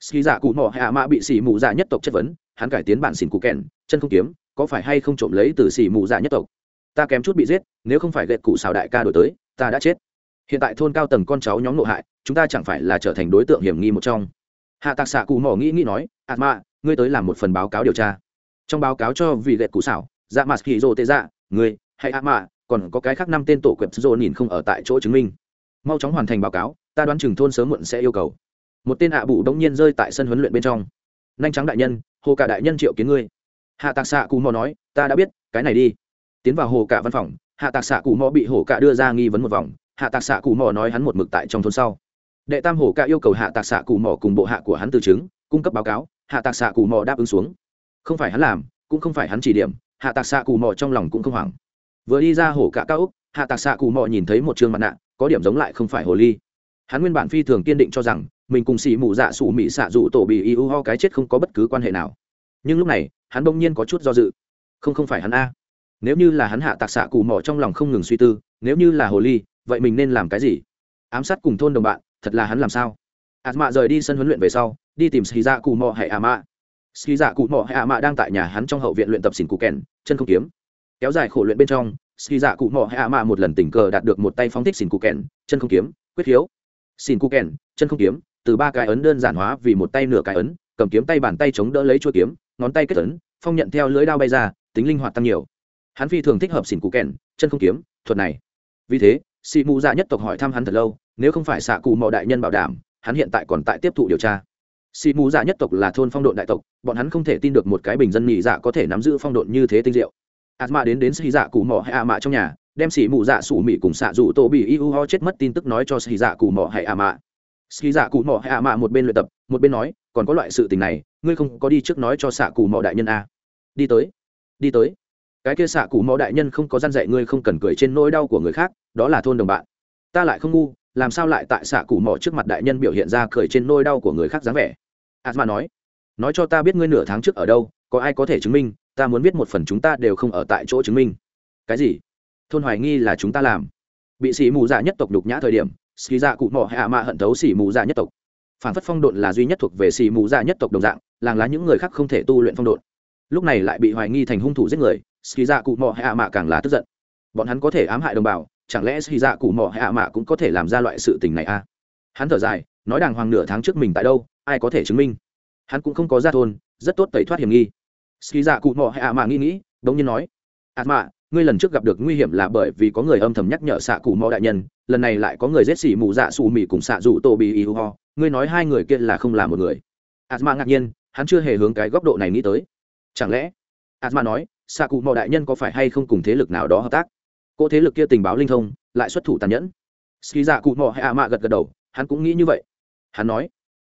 Xì dạ cụ mỏ hạ mạ bị xỉ mù dạ nhất tộc chất vấn hắn cải tiến bản xỉn cụ kèn chân không kiếm có phải hay không trộm lấy từ xỉ mù dạ nhất tộc? Ta kém chút bị giết nếu không phải gậy cụ xào đại ca đổi tới ta đã chết. Hiện tại thôn cao tầng con cháu nhóm nộ hại chúng ta chẳng phải là trở thành đối tượng hiểm nghi một trong. Hạ tạc xạ cụ mỏ nghĩ nghĩ nói asma ngươi tới làm một phần báo cáo điều tra. Trong báo cáo cho vì gậy cụ xảo dạ mặt kỳ rô tê dạ ngươi, hay ạt mạ còn có cái khác năm tên tổ quẹp dô nhìn không ở tại chỗ chứng minh mau chóng hoàn thành báo cáo, ta đoán chừng thôn sớm muộn sẽ yêu cầu. Một tên ạ bụ đống nhiên rơi tại sân huấn luyện bên trong. Nhanh trắng đại nhân, hồ cả đại nhân triệu kiến ngươi. Hạ tạc xạ cù mò nói, ta đã biết, cái này đi. Tiến vào hồ cả văn phòng, hạ tạc xạ cù mò bị hồ cả đưa ra nghi vấn một vòng. Hạ tạc xạ cù mò nói hắn một mực tại trong thôn sau. Đệ tam hồ cả yêu cầu hạ tạc xạ cù mò cùng bộ hạ của hắn từ chứng, cung cấp báo cáo. Hạ tạc xạ cù mò đáp ứng xuống. Không phải hắn làm, cũng không phải hắn chỉ điểm. Hạ tạc xạ cù mò trong lòng cũng không hoảng. Vừa đi ra hồ cả cao úc hạ tạc xạ cù mò nhìn thấy một t mặt nạ có điểm giống lại không phải hồ ly. Hắn nguyên bản phi thường kiên định cho rằng, mình cùng xì mù dạ sủ mị xạ dụ tổ bị iu ho cái chết không có bất cứ quan hệ nào. Nhưng lúc này, hắn bỗng nhiên có chút do dự. Không không phải hắn a. Nếu như là hắn hạ tạc xạ cù mò trong lòng không ngừng suy tư, nếu như là hồ ly, vậy mình nên làm cái gì? Ám sát cùng thôn đồng bạn, thật là hắn làm sao? Ạt mạ rời đi sân huấn luyện về sau, đi tìm xì dạ cù mò hay a mạ. Xì dạ cụ mò hay ạ mạ đang tại nhà hắn trong hậu viện luyện tập xỉn cụ kèn, chân không kiếm. Kéo dài khổ luyện bên trong ski dạ cụ mọ hạ mạ một lần tình cờ đạt được một tay phóng thích xỉn cụ kèn chân không kiếm, quyết khiếu xỉn cụ kèn chân không kiếm, từ ba cái ấn đơn giản hóa vì một tay nửa cái ấn, cầm kiếm tay bàn tay chống đỡ lấy chuôi kiếm, ngón tay kết ấn, phong nhận theo lưới đao bay ra, tính linh hoạt tăng nhiều. Hắn phi thường thích hợp xỉn cụ kèn chân không kiếm, thuật này. Vì thế xì mù dạ nhất tộc hỏi thăm hắn thật lâu, nếu không phải xạ cụ mọ đại nhân bảo đảm, hắn hiện tại còn tại tiếp thụ điều tra. Xì mù dạ nhất tộc là thôn phong độn đại tộc, bọn hắn không thể tin được một cái bình dân nhị dạ có thể nắm giữ phong độn như thế tinh diệu ạt đến đến xì dạ cụ mỏ hay a mạ trong nhà, đem xì mù dạ sủ mị cùng xạ dụ tổ bị iu ho chết mất tin tức nói cho xì dạ cụ mỏ hay a mạ. Xì dạ cụ mỏ hay a mạ một bên luyện tập, một bên nói, còn có loại sự tình này, ngươi không có đi trước nói cho xạ cụ mỏ đại nhân a. Đi tới đi tới. Cái kia xạ cụ mỏ đại nhân không có gian dạy ngươi không cần cười trên nỗi đau của người khác, đó là thôn đồng bạn. Ta lại không ngu, làm sao lại tại xạ cụ mỏ trước mặt đại nhân biểu hiện ra cười trên nỗi đau của người khác dáng vẻ? Asma nói nói cho ta biết ngươi nửa tháng trước ở đâu có ai có thể chứng minh, ta muốn viết một phần chúng ta đều không ở tại chỗ chứng minh. Cái gì? Thôn hoài nghi là chúng ta làm. Bị sĩ mù dạ nhất tộc đục nhã thời điểm, ski dạ cụ mỏ hạ mạ hận thấu sĩ mù dạ nhất tộc. Phản phất phong độn là duy nhất thuộc về sĩ mù dạ nhất tộc đồng dạng, làng lá những người khác không thể tu luyện phong độn. Lúc này lại bị hoài nghi thành hung thủ giết người, ski dạ cụ mỏ hạ mạ càng là tức giận. Bọn hắn có thể ám hại đồng bào, chẳng lẽ ski dạ cụ mỏ hạ mạ cũng có thể làm ra loại sự tình này à? Hắn thở dài, nói đàng hoàng nửa tháng trước mình tại đâu, ai có thể chứng minh? Hắn cũng không có ra thôn rất tốt tẩy thoát hiểm nghi. Ski dạ cụ mỏ hạ mạ nghĩ nghĩ, đống nhiên nói ạt mạ, ngươi lần trước gặp được nguy hiểm là bởi vì có người âm thầm nhắc nhở xạ cụ mò đại nhân, lần này lại có người rết xỉ mù dạ xù mì cùng xạ rủ tô bì y ho. Ngươi nói hai người kia là không là một người. À asma ngạc nhiên, hắn chưa hề hướng cái góc độ này nghĩ tới. Chẳng lẽ à asma nói, xạ cụ mò đại nhân có phải hay không cùng thế lực nào đó hợp tác? Cô thế lực kia tình báo linh thông, lại xuất thủ tàn nhẫn. Ski dạ cụ mò hay ạ mạ gật gật đầu, hắn cũng nghĩ như vậy. Hắn nói,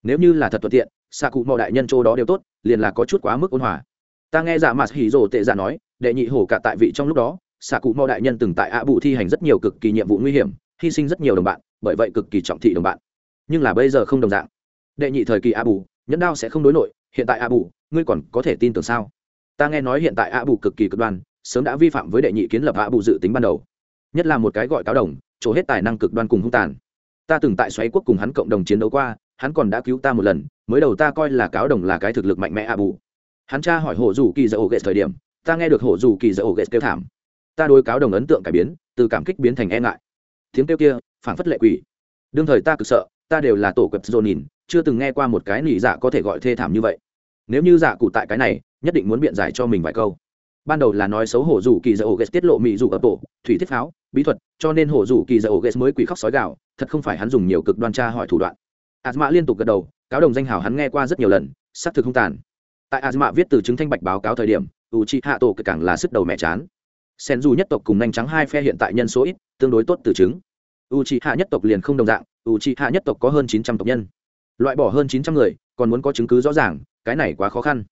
nếu như là thật thuận tiện xạ cụ mọi đại nhân chỗ đó đều tốt, liền là có chút quá mức ôn hòa. Ta nghe giả mạt hỉ rồ tệ giả nói, đệ nhị hổ cả tại vị trong lúc đó, xạ cụ mọi đại nhân từng tại ạ bù thi hành rất nhiều cực kỳ nhiệm vụ nguy hiểm, hy sinh rất nhiều đồng bạn, bởi vậy cực kỳ trọng thị đồng bạn. Nhưng là bây giờ không đồng dạng. Đệ nhị thời kỳ ạ bù nhẫn đao sẽ không đối nội, hiện tại ạ bù ngươi còn có thể tin tưởng sao? Ta nghe nói hiện tại ạ bù cực kỳ cực đoan, sớm đã vi phạm với đệ nhị kiến lập ạ bù dự tính ban đầu. Nhất là một cái gọi cáo đồng, chỗ hết tài năng cực đoan cùng hung tàn. Ta từng tại xoáy quốc cùng hắn cộng đồng chiến đấu qua, hắn còn đã cứu ta một lần mới đầu ta coi là cáo đồng là cái thực lực mạnh mẽ ạ bù. Hắn tra hỏi hồ dù kỳ dợ ổ ghệ thời điểm, ta nghe được hồ dù kỳ dợ ổ ghệ kêu thảm. Ta đối cáo đồng ấn tượng cải biến, từ cảm kích biến thành e ngại. Tiếng kêu kia phản phất lệ quỷ. Đương thời ta cực sợ, ta đều là tổ quẹp dồn nhìn, chưa từng nghe qua một cái nỉ dạ có thể gọi thê thảm như vậy. Nếu như dạ cụ tại cái này, nhất định muốn biện giải cho mình vài câu. Ban đầu là nói xấu hổ dù kỳ dạy ổ ghét tiết lộ mỹ dù ở tổ, thủy thiết pháo, bí thuật, cho nên hổ dù kỳ dạy ổ ghét mới quỷ khóc sói gạo thật không phải hắn dùng nhiều cực đoan tra hỏi thủ đoạn. Asma liên tục gật đầu cáo đồng danh hào hắn nghe qua rất nhiều lần, xác thực không tàn. Tại asma viết từ chứng thanh bạch báo cáo thời điểm u chi hạ tổ càng là sức đầu mẹ chán. Sen du nhất tộc cùng nhanh trắng hai phe hiện tại nhân số ít, tương đối tốt từ chứng. U chi hạ nhất tộc liền không đồng dạng u chi hạ nhất tộc có hơn chín trăm tộc nhân. Loại bỏ hơn chín trăm người, còn muốn có chứng cứ rõ ràng, cái này quá khó khăn.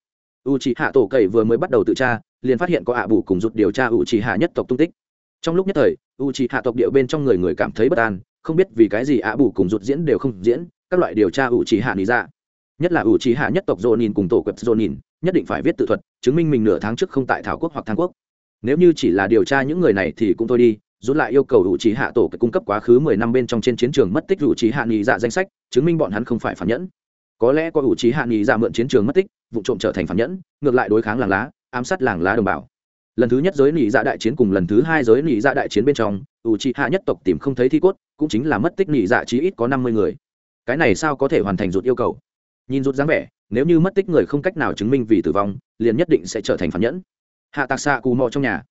U chi hạ tổ cậy vừa mới bắt đầu tự tra, liền phát hiện có ạ bù cùng rụt điều tra u chi hạ nhất tộc tung tích. Trong lúc nhất thời u chi hạ tộc điệu bên trong người người cảm thấy bất an, không biết vì cái gì ạ bù cùng rụt diễn đều không diễn các loại điều tra ủ chi hạ lý ra nhất là ủ chi hạ nhất tộc dồn nhìn cùng tổ quẹp dồn nhìn nhất định phải viết tự thuật, chứng minh mình nửa tháng trước không tại thảo quốc hoặc thang quốc. Nếu như chỉ là điều tra những người này thì cũng thôi đi, rút lại yêu cầu ủ trí hạ tổ cung cấp quá khứ mười năm bên trong trên chiến trường mất tích ủ trí hạ nghị dạ danh sách, chứng minh bọn hắn không phải phản nhẫn. Có lẽ có ủ trí hạ nghị dạ mượn chiến trường mất tích, vụ trộm trở thành phản nhẫn, ngược lại đối kháng làng lá, ám sát làng lá đồng bào. Lần thứ nhất giới nghị dạ đại chiến cùng lần thứ hai giới nghị dạ đại chiến bên trong ủ trí hạ nhất tộc tìm không thấy thi cốt, cũng chính là mất tích nghị dạ chí ít có năm mươi người cái này sao có thể hoàn thành rụt yêu cầu? Nhìn rụt dáng vẻ, nếu như mất tích người không cách nào chứng minh vì tử vong, liền nhất định sẽ trở thành phản nhẫn. Hạ tạc xạ cù mò trong nhà.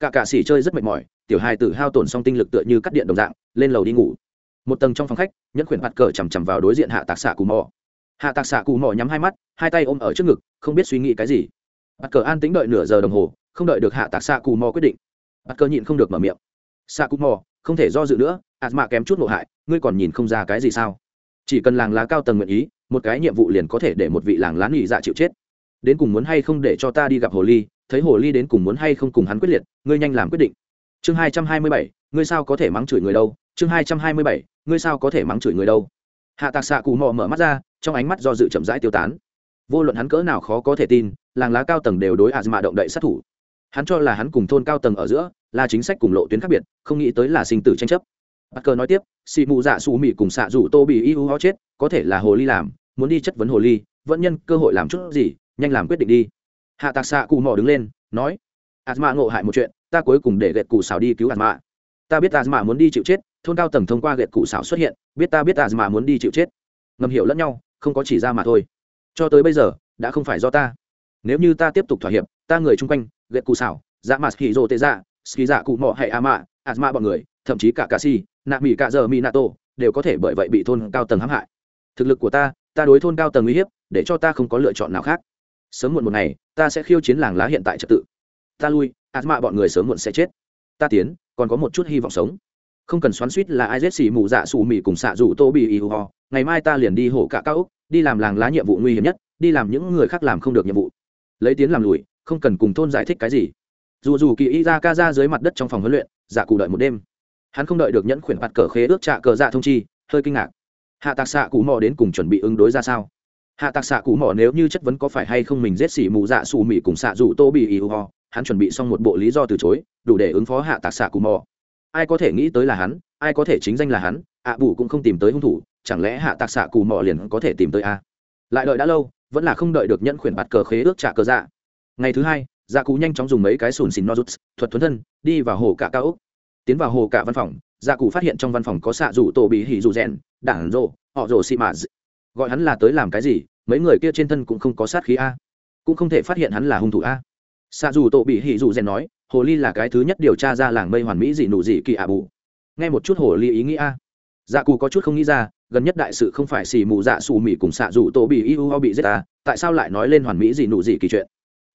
Cả cạ xỉ chơi rất mệt mỏi, tiểu hai tử hao tổn xong tinh lực tựa như cắt điện đồng dạng, lên lầu đi ngủ. Một tầng trong phòng khách, nhẫn khuyển mặt cờ chằm chằm vào đối diện hạ tạc xạ cù mò hạ tạc xạ cù mò nhắm hai mắt, hai tay ôm ở trước ngực, không biết suy nghĩ cái gì. Mặt cờ an tính đợi nửa giờ đồng hồ, không đợi được hạ tạc xạ cù mò quyết định. Mặt cờ nhịn không được mở miệng. Xạ cù mò không thể do dự nữa ạt mạ kém chút nộ hại, ngươi còn nhìn không ra cái gì sao? Chỉ cần làng lá cao tầng nguyện ý, một cái nhiệm vụ liền có thể để một vị làng lá nghỉ dạ chịu chết. Đến cùng muốn hay không để cho ta đi gặp hồ ly, thấy hồ ly đến cùng muốn hay không cùng hắn quyết liệt, ngươi nhanh làm quyết định. Chương hai trăm hai mươi bảy, ngươi sao có thể mắng chửi người đâu? Chương hai trăm hai mươi bảy, ngươi sao có thể mắng chửi người đâu? Hạ tạc xạ cù mò mở mắt ra, trong ánh mắt do dự chậm rãi tiêu tán. Vô luận hắn cỡ nào khó có thể tin, làng lá cao tầng đều đối a dma dạ động đậy sát thủ. Hắn cho là hắn cùng thôn cao tầng ở giữa là chính sách cùng lộ tuyến khác biệt, không nghĩ tới là sinh tử tranh chấp bắt cờ nói tiếp, xì mù dạ xù mị cùng xạ rủ tô bị y u ho chết, có thể là hồ ly làm, muốn đi chất vấn hồ ly, vẫn nhân cơ hội làm chút gì, nhanh làm quyết định đi. Hạ tạc xạ cụ mò đứng lên, nói asma ngộ hại một chuyện, ta cuối cùng để gậy cụ xảo đi cứu asma ta biết asma muốn đi chịu chết, thôn cao tầng thông qua gậy cụ xảo xuất hiện, biết ta biết asma muốn đi chịu chết. Ngầm hiểu lẫn nhau, không có chỉ ra mà thôi. Cho tới bây giờ, đã không phải do ta. Nếu như ta tiếp tục thỏa hiệp, ta người chung quanh gậy cụ xảo dạ mặt hỉ rô tệ dạ ski dạ cụ mò hay ama asma bọn người, thậm chí cả cà si nạ mỹ cả giờ mỹ nato đều có thể bởi vậy bị thôn cao tầng hãm hại. Thực lực của ta ta đối thôn cao tầng uy hiếp, để cho ta không có lựa chọn nào khác. Sớm muộn một ngày, ta sẽ khiêu chiến làng lá hiện tại trật tự. Ta lui ạt mạ bọn người sớm muộn sẽ chết. Ta tiến, còn có một chút hy vọng sống. Không cần xoắn suýt là ai rết xì mù dạ xù mì cùng xạ rủ tô bị y ho ngày mai ta liền đi hổ cả cao úc, đi làm làng lá nhiệm vụ nguy hiểm nhất, đi làm những người khác làm không được nhiệm vụ. Lấy tiến làm lùi, không cần cùng thôn giải thích cái gì. Dù dù kỳ y ra ca ra dưới mặt đất trong phòng huấn luyện dạ cụ đợi một đêm hắn không đợi được nhẫn khuyển bạt cờ khế ước trạ cờ dạ thông chi hơi kinh ngạc. Hạ tạc xạ cụ mò đến cùng chuẩn bị ứng đối ra sao? Hạ tạc xạ cụ mò nếu như chất vấn có phải hay không mình giết xỉ mù dạ xù mị cùng xạ dù tô bị ý ho hắn chuẩn bị xong một bộ lý do từ chối đủ để ứng phó hạ tạc xạ cụ mò. ai có thể nghĩ tới là hắn ai có thể chính danh là hắn ạ à, bù cũng không tìm tới hung thủ chẳng lẽ hạ tạc xạ cụ mò liền có thể tìm tới a? Lại đợi đã lâu vẫn là không đợi được nhẫn khuyển bạt cờ khế ước trả cờ dạ. Ngày thứ hai dạ cụ nhanh chóng dùng mấy cái sùn xìn nozuts thuật thuấn thân đi vào hồ cả cao úc tiến vào hồ cả văn phòng dạ gia cụ phát hiện trong văn phòng có xạ rủ tổ bị hỉ rủ rèn, đảng rộ họ rồ xị mạ gọi hắn là tới làm cái gì, mấy người kia trên thân cũng không có sát khí a. Cũng không thể phát hiện hắn là hung thủ a. Xạ dù tổ bị hỉ rủ rèn nói, hồ ly là cái thứ nhất điều tra ra làng mây hoàn mỹ dị nụ dị kỳ ạ bù. Nghe một chút hồ ly ý nghĩ a. Dạ cụ có chút không nghĩ ra, gần nhất đại sự không phải xì mù dạ xù mị cùng xạ dù tổ bị iu ho bị giết ta tại sao lại nói lên hoàn mỹ dị nụ dị kỳ chuyện?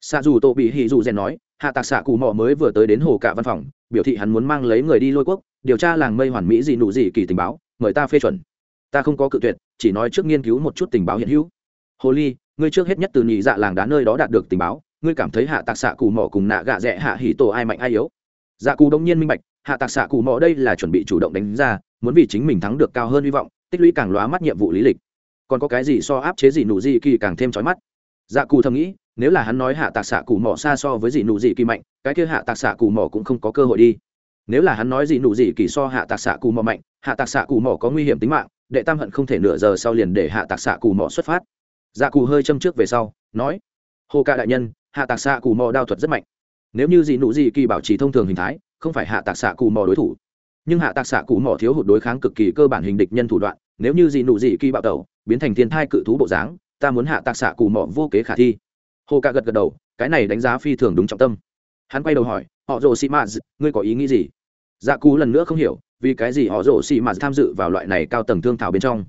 Xạ dù tổ bị hỉ dù rèn nói hạ tạc xạ cụ mò mới vừa tới đến hồ cả văn phòng, biểu thị hắn muốn mang lấy người đi lôi quốc, điều tra làng mây hoàn mỹ gì nụ gì kỳ tình báo, mời ta phê chuẩn. Ta không có cự tuyệt, chỉ nói trước nghiên cứu một chút tình báo hiện hữu. Hồ ly, ngươi trước hết nhất từ nhị dạ làng đá nơi đó đạt được tình báo, ngươi cảm thấy hạ tạc xạ cụ mò cùng nạ gạ rẽ hạ hỉ tổ ai mạnh ai yếu? Dạ cụ đông nhiên minh bạch, hạ tạc xạ cụ mò đây là chuẩn bị chủ động đánh ra, muốn vì chính mình thắng được cao hơn hy vọng, tích lũy càng lóa mắt nhiệm vụ lý lịch. Còn có cái gì so áp chế gì nụ gì kỳ càng thêm trói mắt? Dạ cụ thầm nghĩ nếu là hắn nói hạ tạc xạ cụ mỏ xa so với dị nụ dị kỳ mạnh, cái kia hạ tạc xạ cụ mỏ cũng không có cơ hội đi. Nếu là hắn nói dị nụ dị kỳ so hạ tạc xạ cụ mỏ mạnh, hạ tạc xạ cụ mỏ có nguy hiểm tính mạng, đệ tam hận không thể nửa giờ sau liền để hạ tạc xạ cụ mỏ xuất phát. Dạ cụ hơi châm trước về sau, nói, hồ ca đại nhân, hạ tạc xạ cụ mỏ đao thuật rất mạnh. Nếu như dị nụ dị kỳ bảo trì thông thường hình thái, không phải hạ tạc xạ cụ mỏ đối thủ. Nhưng hạ tạc xạ cụ mỏ thiếu hụt đối kháng cực kỳ cơ bản hình địch nhân thủ đoạn, nếu như dị nụ dị kỳ bạo tẩu, biến thành thiên thai cự thú bộ dáng, ta muốn hạ tạc xạ cụ mỏ vô kế khả thi hồ ca gật gật đầu, cái này đánh giá phi thường đúng trọng tâm. Hắn quay đầu hỏi, họ rồ sĩ mạt, ngươi có ý nghĩ gì? Dạ cú lần nữa không hiểu, vì cái gì họ rồ sĩ mạt tham dự vào loại này cao tầng thương thảo bên trong.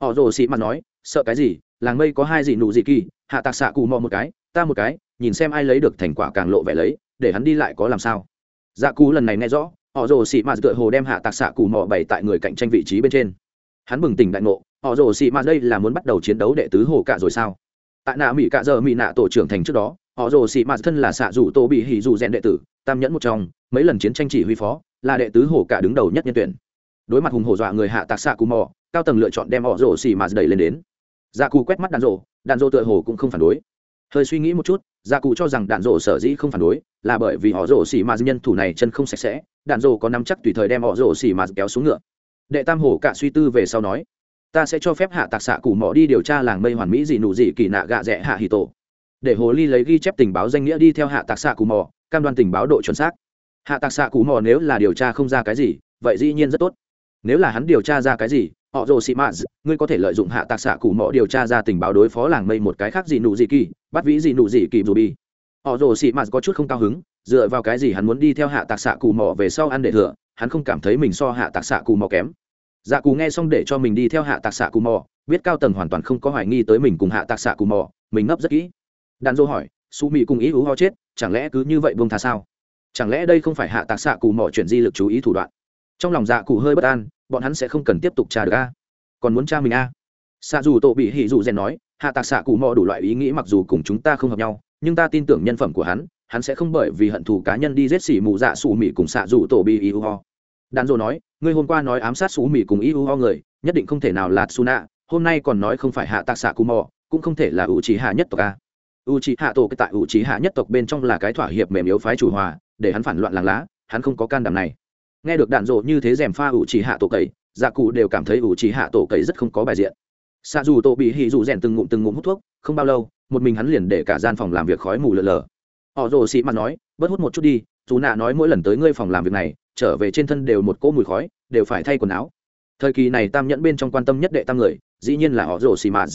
Họ rồ sĩ mạt nói, sợ cái gì? Làng mây có hai gì nụ gì kỳ, hạ tạc xạ cụ mò một cái, ta một cái, nhìn xem ai lấy được thành quả càng lộ vẻ lấy, để hắn đi lại có làm sao. Dạ cú lần này nghe rõ, họ rồ sĩ mạt tựa hồ đem hạ tạc xạ cụ mò bày tại người cạnh tranh vị trí bên trên. Hắn bừng tỉnh đại ngộ, họ rồ sĩ mạt đây là muốn bắt đầu chiến đấu đệ tứ hồ cạ rồi sao? Tại nạ mỹ cạ giờ mỹ nạ tổ trưởng thành trước đó, họ rồ xị mạt thân là xạ rủ tô bị hỉ dù rèn đệ tử, tam nhẫn một trong, mấy lần chiến tranh chỉ huy phó, là đệ tứ hổ cả đứng đầu nhất nhân tuyển. Đối mặt hùng hổ dọa người hạ tạc xạ cù mò, cao tầng lựa chọn đem họ rồ xì mạt đẩy lên đến. Gia cù quét mắt đạn rộ đạn rộ tựa hồ cũng không phản đối. Hơi suy nghĩ một chút Gia cù cho rằng đạn rộ sở dĩ không phản đối, là bởi vì họ rồ xì mạt nhân thủ này chân không sạch sẽ, đạn rộ có nắm chắc tùy thời đem họ rồ xì mạt kéo xuống ngựa. Đệ tam hổ cả suy tư về sau nói ta sẽ cho phép hạ tạc xạ cụ mỏ đi điều tra làng mây hoàn mỹ dị nụ dị kỳ nạ gạ rẽ hạ hì tổ. Để hồ ly lấy ghi chép tình báo danh nghĩa đi theo hạ tạc xạ cụ mỏ, cam đoan tình báo độ chuẩn xác. Hạ tạc xạ cụ mỏ nếu là điều tra không ra cái gì, vậy dĩ nhiên rất tốt. Nếu là hắn điều tra ra cái gì, họ rồ xị mạt ngươi có thể lợi dụng hạ tạc xạ cụ mỏ điều tra ra tình báo đối phó làng mây một cái khác dị nụ dị kỳ, bắt vĩ dị nụ dị kỳ dù bi. Họ rồ xị mạt có chút không cao hứng, dựa vào cái gì hắn muốn đi theo hạ tạc xạ cụ mỏ về sau ăn để thừa, hắn không cảm thấy mình so hạ tạc xạ cụ mỏ kém dạ cù nghe xong để cho mình đi theo hạ tạc xạ cù mò, biết cao tầng hoàn toàn không có hoài nghi tới mình cùng hạ tạc xạ cù mò, mình ngấp rất kỹ. Đàn dô hỏi, su mỹ cùng ý ú ho chết, chẳng lẽ cứ như vậy buông tha sao? Chẳng lẽ đây không phải hạ tạc xạ cù mò chuyển di lực chú ý thủ đoạn? Trong lòng dạ cụ hơi bất an, bọn hắn sẽ không cần tiếp tục tra được a. Còn muốn tra mình a? Xạ dù tổ bị hỉ dù rèn nói, hạ tạc xạ cù mò đủ loại ý nghĩ mặc dù cùng chúng ta không hợp nhau, nhưng ta tin tưởng nhân phẩm của hắn hắn sẽ không bởi vì hận thù cá nhân đi giết xỉ mù dạ xù mỹ cùng xạ dù tổ bị hỉ ho. Đàn dô nói ngươi hôm qua nói ám sát xú mỹ cùng iu ho người, nhất định không thể nào là suna hôm nay còn nói không phải hạ tạc xạ cù mò, cũng không thể là ủ trí hạ nhất tộc a. U trí hạ tổ tại ủ trí hạ nhất tộc bên trong là cái thỏa hiệp mềm yếu phái chủ hòa, để hắn phản loạn làng lá, hắn không có can đảm này. Nghe được đạn dộ như thế rèm pha ủ trí hạ tổ cậy dạ cụ đều cảm thấy ủ trí hạ tổ cậy rất không có bài diện. Xạ dù tổ bị hì dù rèn từng ngụm từng ngụm hút thuốc, không bao lâu, một mình hắn liền để cả gian phòng làm việc khói mù lờ lờ họ rồ xị mặt nói, bớt hút một chút đi, dù nạ nói mỗi lần tới ngươi phòng làm việc này trở về trên thân đều một cỗ mùi khói, đều phải thay quần áo. Thời kỳ này tam nhẫn bên trong quan tâm nhất đệ tam người, dĩ nhiên là họ rổ xì mạt.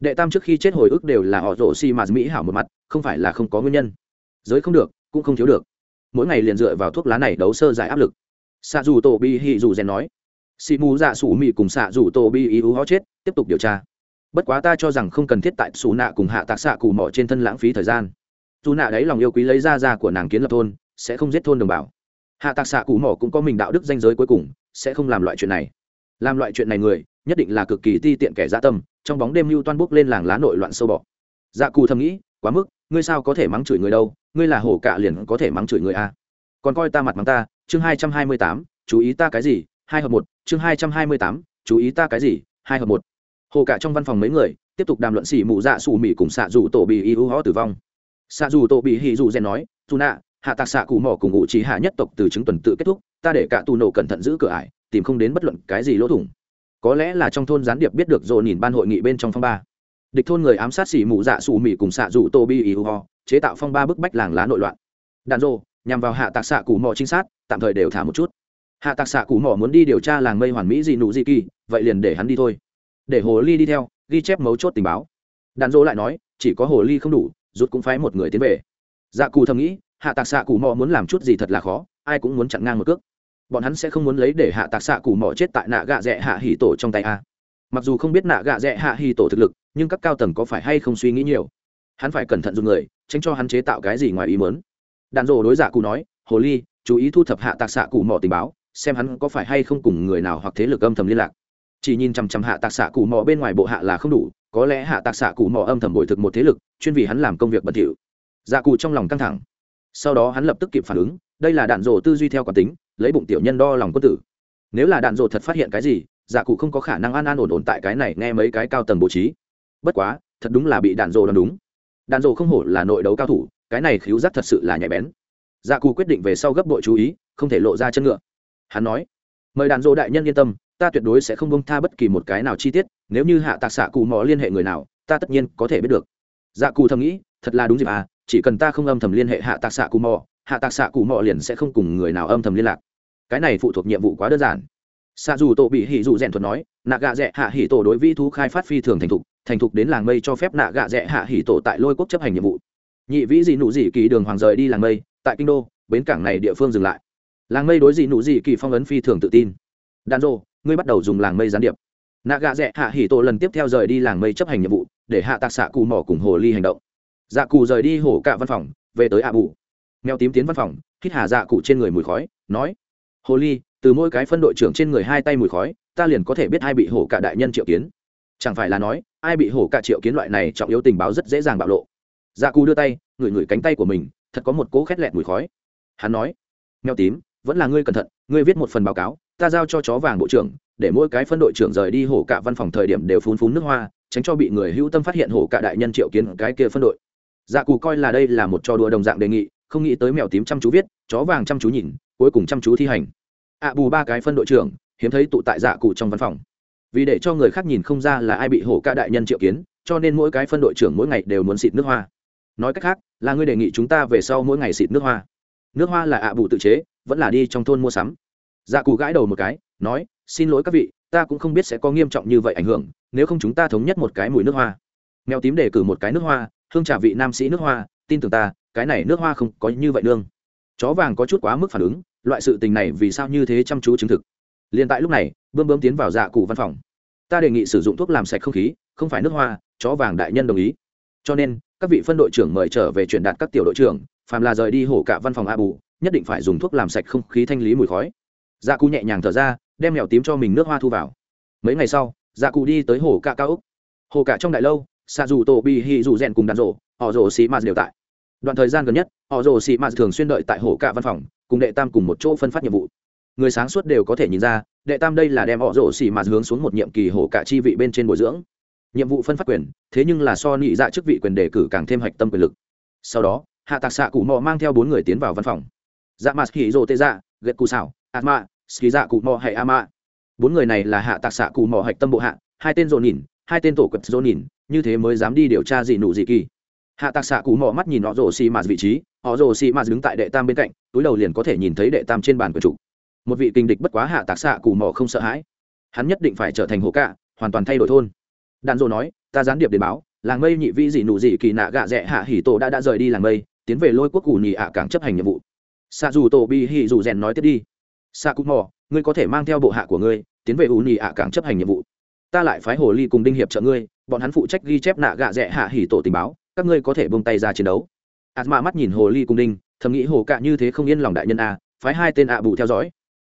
Đệ tam trước khi chết hồi ức đều là họ rổ xì mạt mỹ hảo một mặt, không phải là không có nguyên nhân. Giới không được, cũng không thiếu được. Mỗi ngày liền dựa vào thuốc lá này đấu sơ giải áp lực. Xạ dù tổ bi hì dù rèn nói, xì mù dạ sủ mị cùng xạ dù tổ bi ý ú ho chết, tiếp tục điều tra. Bất quá ta cho rằng không cần thiết tại xù nạ cùng hạ tạc xạ cù mỏ trên thân lãng phí thời gian. Dù nạ đấy lòng yêu quý lấy ra ra của nàng kiến lập thôn, sẽ không giết thôn đồng bào hạ tạc xạ cụ mỏ cũng có mình đạo đức danh giới cuối cùng, sẽ không làm loại chuyện này. Làm loại chuyện này người, nhất định là cực kỳ ti tiện kẻ gia tâm, trong bóng đêm mưu toan bốc lên làng lá nội loạn sâu bọ. Dạ cù thầm nghĩ, quá mức, ngươi sao có thể mắng chửi người đâu, ngươi là hổ cạ liền có thể mắng chửi người a còn coi ta mặt mắng ta, chương hai trăm hai mươi tám, chú ý ta cái gì, hai hợp một, chương hai trăm hai mươi tám, chú ý ta cái gì, hai hợp một. Hồ cạ trong văn phòng mấy người, tiếp tục đàm luận xỉ mụ dạ xù mì cùng xạ dù tổ bị y ho tử vong. Xạ dù tổ bị hì dù rèn nói, dù nạ hạ tạc xạ cụ mỏ cùng ngụ trí hạ nhất tộc từ chứng tuần tự kết thúc, ta để cả tù nổ cẩn thận giữ cửa ải, tìm không đến bất luận cái gì lỗ thủng. Có lẽ là trong thôn gián điệp biết được dồn nhìn ban hội nghị bên trong phong ba. Địch thôn người ám sát xỉ mù dạ xù mì cùng xạ dù tô bi ý ho, chế tạo phong ba bức bách làng lá nội loạn. Đàn rô, nhằm vào hạ tạc xạ cụ mỏ trinh sát, tạm thời đều thả một chút. Hạ tạc xạ cụ mỏ muốn đi điều tra làng mây hoàn mỹ gì nụ gì kỳ, vậy liền để hắn đi thôi. Để hồ ly đi theo, ghi chép mấu chốt tình báo. Đàn rô lại nói, chỉ có hồ ly không đủ, rút cũng phái một người tiến về. Dạ cù thầm nghĩ hạ tạc xạ cụ mò muốn làm chút gì thật là khó, ai cũng muốn chặn ngang một cước. Bọn hắn sẽ không muốn lấy để hạ tạc xạ cụ mò chết tại nạ gạ rẽ hạ hỉ tổ trong tay a. Mặc dù không biết nạ gạ rẽ hạ hỉ tổ thực lực, nhưng các cao tầng có phải hay không suy nghĩ nhiều? Hắn phải cẩn thận dùng người, tránh cho hắn chế tạo cái gì ngoài ý mớn đàn rộ đối dạ giả cụ nói, hồ ly, chú ý thu thập hạ tạc xạ cụ mò tình báo, xem hắn có phải hay không cùng người nào hoặc thế lực âm thầm liên lạc. Chỉ nhìn chằm chằm hạ tạc xạ cụ mò bên ngoài bộ hạ là không đủ, có lẽ hạ tạc xạ cụ mò âm thầm bồi thực một thế lực, chuyên vì hắn làm công việc bẩn thỉu. Dạ cụ trong lòng căng thẳng sau đó hắn lập tức kịp phản ứng, đây là đạn rổ tư duy theo quán tính, lấy bụng tiểu nhân đo lòng quân tử. Nếu là đạn rổ thật phát hiện cái gì, giả cụ không có khả năng an an ổn ổn tại cái này nghe mấy cái cao tầng bố trí. Bất quá, thật đúng là bị đạn rổ đoán đúng. Đạn rổ không hổ là nội đấu cao thủ, cái này khiếu giác thật sự là nhạy bén. Giả cụ quyết định về sau gấp đội chú ý, không thể lộ ra chân ngựa. Hắn nói, mời đạn rổ đại nhân yên tâm, ta tuyệt đối sẽ không bông tha bất kỳ một cái nào chi tiết, nếu như hạ tạc xạ cụ mò liên hệ người nào, ta tất nhiên có thể biết được. Dạ cụ thầm nghĩ, thật là đúng dịp à chỉ cần ta không âm thầm liên hệ hạ tạc xạ cụ mò, hạ tạc xạ cụ mò liền sẽ không cùng người nào âm thầm liên lạc. Cái này phụ thuộc nhiệm vụ quá đơn giản. Xạ dù tổ bị hỉ dụ rèn thuật nói, nạ gạ rẽ hạ hỉ tổ đối vi thú khai phát phi thường thành thục thành thục đến làng mây cho phép nạ gạ rẽ hạ hỉ tổ tại lôi quốc chấp hành nhiệm vụ. Nhị vĩ dị nụ dị kỳ đường hoàng rời đi làng mây, tại kinh đô, bến cảng này địa phương dừng lại. Làng mây đối dị nụ dị kỳ phong ấn phi thường tự tin. Đàn rô ngươi bắt đầu dùng làng mây gián điệp. Nạ gạ rẽ hạ hỉ tổ lần tiếp theo rời đi làng mây chấp hành nhiệm vụ, để hạ tạc xạ cù mỏ cùng hồ ly hành động dạ cụ rời đi hổ cạ văn phòng, về tới ạ bù. Mèo tím tiến văn phòng, hít hà dạ cụ trên người mùi khói, nói, hồ ly, từ mỗi cái phân đội trưởng trên người hai tay mùi khói, ta liền có thể biết ai bị hổ cạ đại nhân triệu kiến. Chẳng phải là nói, ai bị hổ cạ triệu kiến loại này trọng yếu tình báo rất dễ dàng bạo lộ. Dạ cụ đưa tay, ngửi ngửi cánh tay của mình, thật có một cỗ khét lẹt mùi khói. Hắn nói, mèo tím, vẫn là ngươi cẩn thận, ngươi viết một phần báo cáo, ta giao cho chó vàng bộ trưởng, để mỗi cái phân đội trưởng rời đi hổ cạ văn phòng thời điểm đều phun phun nước hoa, tránh cho bị người hữu tâm phát hiện hổ cạ đại nhân triệu kiến cái kia phân đội dạ cù coi là đây là một trò đùa đồng dạng đề nghị, không nghĩ tới mèo tím chăm chú viết, chó vàng chăm chú nhìn, cuối cùng chăm chú thi hành. Ạ bù ba cái phân đội trưởng, hiếm thấy tụ tại dạ cụ trong văn phòng. Vì để cho người khác nhìn không ra là ai bị hổ cạ đại nhân triệu kiến, cho nên mỗi cái phân đội trưởng mỗi ngày đều muốn xịt nước hoa. Nói cách khác, là ngươi đề nghị chúng ta về sau mỗi ngày xịt nước hoa. Nước hoa là ạ bù tự chế, vẫn là đi trong thôn mua sắm. Dạ cụ gãi đầu một cái, nói, xin lỗi các vị, ta cũng không biết sẽ có nghiêm trọng như vậy ảnh hưởng, nếu không chúng ta thống nhất một cái mùi nước hoa. Mèo tím đề cử một cái nước hoa hương trà vị nam sĩ nước hoa, tin tưởng ta, cái này nước hoa không có như vậy nương. Chó vàng có chút quá mức phản ứng, loại sự tình này vì sao như thế chăm chú chứng thực. Liền tại lúc này, bươm bươm tiến vào dạ cụ văn phòng. Ta đề nghị sử dụng thuốc làm sạch không khí, không phải nước hoa, chó vàng đại nhân đồng ý. Cho nên, các vị phân đội trưởng mời trở về truyền đạt các tiểu đội trưởng, phàm là rời đi hổ cả văn phòng a bù, nhất định phải dùng thuốc làm sạch không khí thanh lý mùi khói. Dạ cụ nhẹ nhàng thở ra, đem mèo tím cho mình nước hoa thu vào. Mấy ngày sau dạ cụ đi tới hồ cạ cao úc hồ cạ trong đại lâu xạ dù tổ bi hi dù rèn cùng đàn rổ, họ rổ xì mạt đều tại. Đoạn thời gian gần nhất, họ rổ xì mạt thường xuyên đợi tại hồ cạ văn phòng, cùng đệ tam cùng một chỗ phân phát nhiệm vụ. Người sáng suốt đều có thể nhìn ra, đệ tam đây là đem họ rổ xì mạt hướng xuống một nhiệm kỳ hồ cạ chi vị bên trên bồi dưỡng. Nhiệm vụ phân phát quyền, thế nhưng là so nị dạ chức vị quyền đề cử càng thêm hạch tâm quyền lực. Sau đó, hạ tạc xạ cụ mò mang theo bốn người tiến vào văn phòng. Dạ mặt hỉ rồ tê dạ ghét cụ xảo atma ski dạ cụ mò hay ama bốn người này là hạ tạc xạ cụ mò hạch tâm bộ hạ, hai tên dồn nhìn hai tên tổ quật dồn nhìn như thế mới dám đi điều tra gì nụ gì kỳ. Hạ tạc xạ cụ mò mắt nhìn họ rồ xì mà vị trí họ rồ xì mà đứng tại đệ tam bên cạnh, túi đầu liền có thể nhìn thấy đệ tam trên bàn của chủ. Một vị kinh địch bất quá hạ tạc xạ cụ mò không sợ hãi. Hắn nhất định phải trở thành hồ cạ hoàn toàn thay đổi thôn. Đàn rồ nói, ta gián điệp đến báo, làng mây nhị vi dị nụ dị kỳ nạ gạ rẽ hạ hỉ tổ đã đã rời đi làng mây, tiến về lôi quốc cù nhị ạ cảng chấp hành nhiệm vụ. Xạ dù tổ bi hỉ dù rèn nói tiếp đi. Xạ cụ mò ngươi có thể mang theo bộ hạ của ngươi, tiến về ủ nhị ạ cảng chấp hành nhiệm vụ. Ta lại phái hồ ly cùng đinh hiệp trợ ngươi bọn hắn phụ trách ghi chép nạ gạ rẽ hạ hỉ tổ tình báo, các ngươi có thể bông tay ra chiến đấu. Ạt mạ mắt nhìn hồ ly cung đinh, thầm nghĩ hồ cạ như thế không yên lòng đại nhân a, phái hai tên ạ bù theo dõi.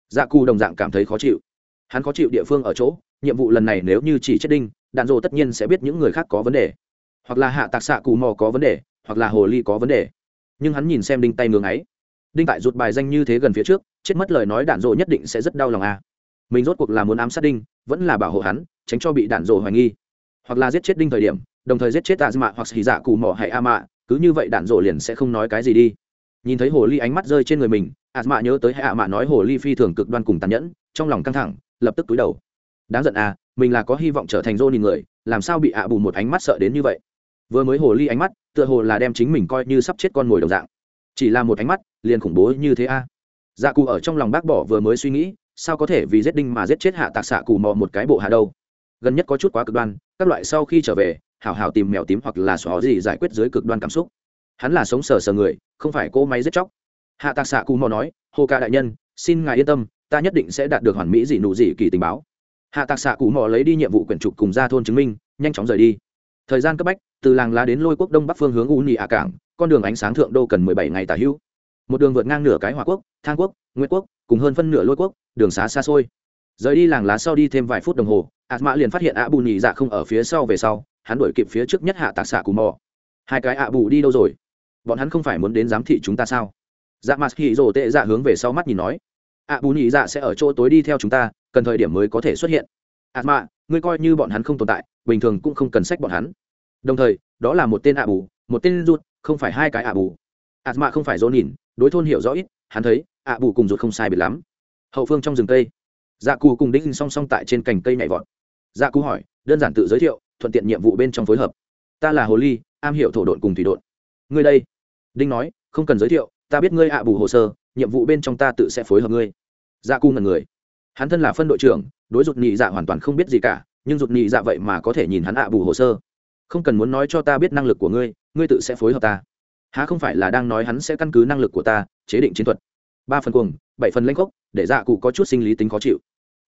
Dạ cù đồng dạng cảm thấy khó chịu. Hắn khó chịu địa phương ở chỗ, nhiệm vụ lần này nếu như chỉ chết đinh, đạn dộ tất nhiên sẽ biết những người khác có vấn đề. Hoặc là hạ tạc xạ cù mò có vấn đề, hoặc là hồ ly có vấn đề. Nhưng hắn nhìn xem đinh tay ngưng ấy đinh tại rụt bài danh như thế gần phía trước, chết mất lời nói đạn dộ nhất định sẽ rất đau lòng a. Mình rốt cuộc là muốn ám sát đinh, vẫn là bảo hộ hắn, tránh cho bị đạn dộ hoài nghi hoặc là giết chết đinh thời điểm, đồng thời giết chết tạ mạ hoặc xì dạ cù mỏ hay a mạ, cứ như vậy đạn rổ liền sẽ không nói cái gì đi. Nhìn thấy hồ ly ánh mắt rơi trên người mình a mạ nhớ tới hay a mạ nói hồ ly phi thường cực đoan cùng tàn nhẫn, trong lòng căng thẳng, lập tức túi đầu. Đáng giận à mình là có hy vọng trở thành rô nhìn người, làm sao bị ạ bù một ánh mắt sợ đến như vậy? Vừa mới hồ ly ánh mắt, tựa hồ là đem chính mình coi như sắp chết con mồi đồng dạng. Chỉ là một ánh mắt, liền khủng bố như thế a. À. dạ cụ ở trong lòng bác bỏ vừa mới suy nghĩ, sao có thể vì giết đinh mà giết chết hạ tạc xạ cù mò một cái bộ hạ đâu? Gần nhất có chút quá cực đoan các loại sau khi trở về, hảo hảo tìm mèo tím hoặc là xóa gì giải quyết dưới cực đoan cảm xúc. Hắn là sống sờ sờ người, không phải cô máy giết chóc. Hạ tạc xạ cù mò nói, hồ ca đại nhân, xin ngài yên tâm, ta nhất định sẽ đạt được hoàn mỹ dị nụ dị kỳ tình báo. Hạ tạc xạ cù mò lấy đi nhiệm vụ quyển trục cùng ra thôn chứng minh, nhanh chóng rời đi. Thời gian cấp bách, từ làng lá đến lôi quốc đông bắc phương hướng u nhị ạ cảng, con đường ánh sáng thượng đô cần mười bảy ngày tả hữu. Một đường vượt ngang nửa cái hòa quốc, thang quốc nguyễn quốc, cùng hơn phân nửa lôi quốc, đường xá xa xôi rời đi làng lá sau đi thêm vài phút đồng hồ ạt mã liền phát hiện ạ bù nhị dạ không ở phía sau về sau, hắn đuổi kịp phía trước nhất hạ tạc xạ cù mò. Hai cái ạ bù đi đâu rồi? Bọn hắn không phải muốn đến giám thị chúng ta sao? Dạ mặt hỉ rồ tệ dạ hướng về sau mắt nhìn nói. Ạ bù nhị dạ sẽ ở chỗ tối đi theo chúng ta, cần thời điểm mới có thể xuất hiện. Ạt mạ ngươi coi như bọn hắn không tồn tại, bình thường cũng không cần sách bọn hắn. Đồng thời, đó là một tên ạ bù, một tên rút không phải hai cái ạ bù. Ạt mạ không phải dỗ nhìn, đối thôn hiểu rõ ít, hắn thấy ạ bù cùng rút không sai biệt lắm. Hậu phương trong rừng cây dạ cù cùng đinh song song tại trên cành cây nhảy vọt. Dạ cù hỏi, đơn giản tự giới thiệu, thuận tiện nhiệm vụ bên trong phối hợp. Ta là hồ ly, am hiểu thổ độn cùng thủy độn. Ngươi đây. Đinh nói, không cần giới thiệu, ta biết ngươi ạ bù hồ sơ, nhiệm vụ bên trong ta tự sẽ phối hợp ngươi. Dạ cù ngần người. Hắn thân là phân đội trưởng, đối rụt nhị dạ hoàn toàn không biết gì cả, nhưng rụt nhị dạ vậy mà có thể nhìn hắn ạ bù hồ sơ. Không cần muốn nói cho ta biết năng lực của ngươi ngươi tự sẽ phối hợp ta. Há không phải là đang nói hắn sẽ căn cứ năng lực của ta, chế định chiến thuật ba phần cuồng, bảy phần lanh khốc, để dạ cụ có chút sinh lý tính khó chịu.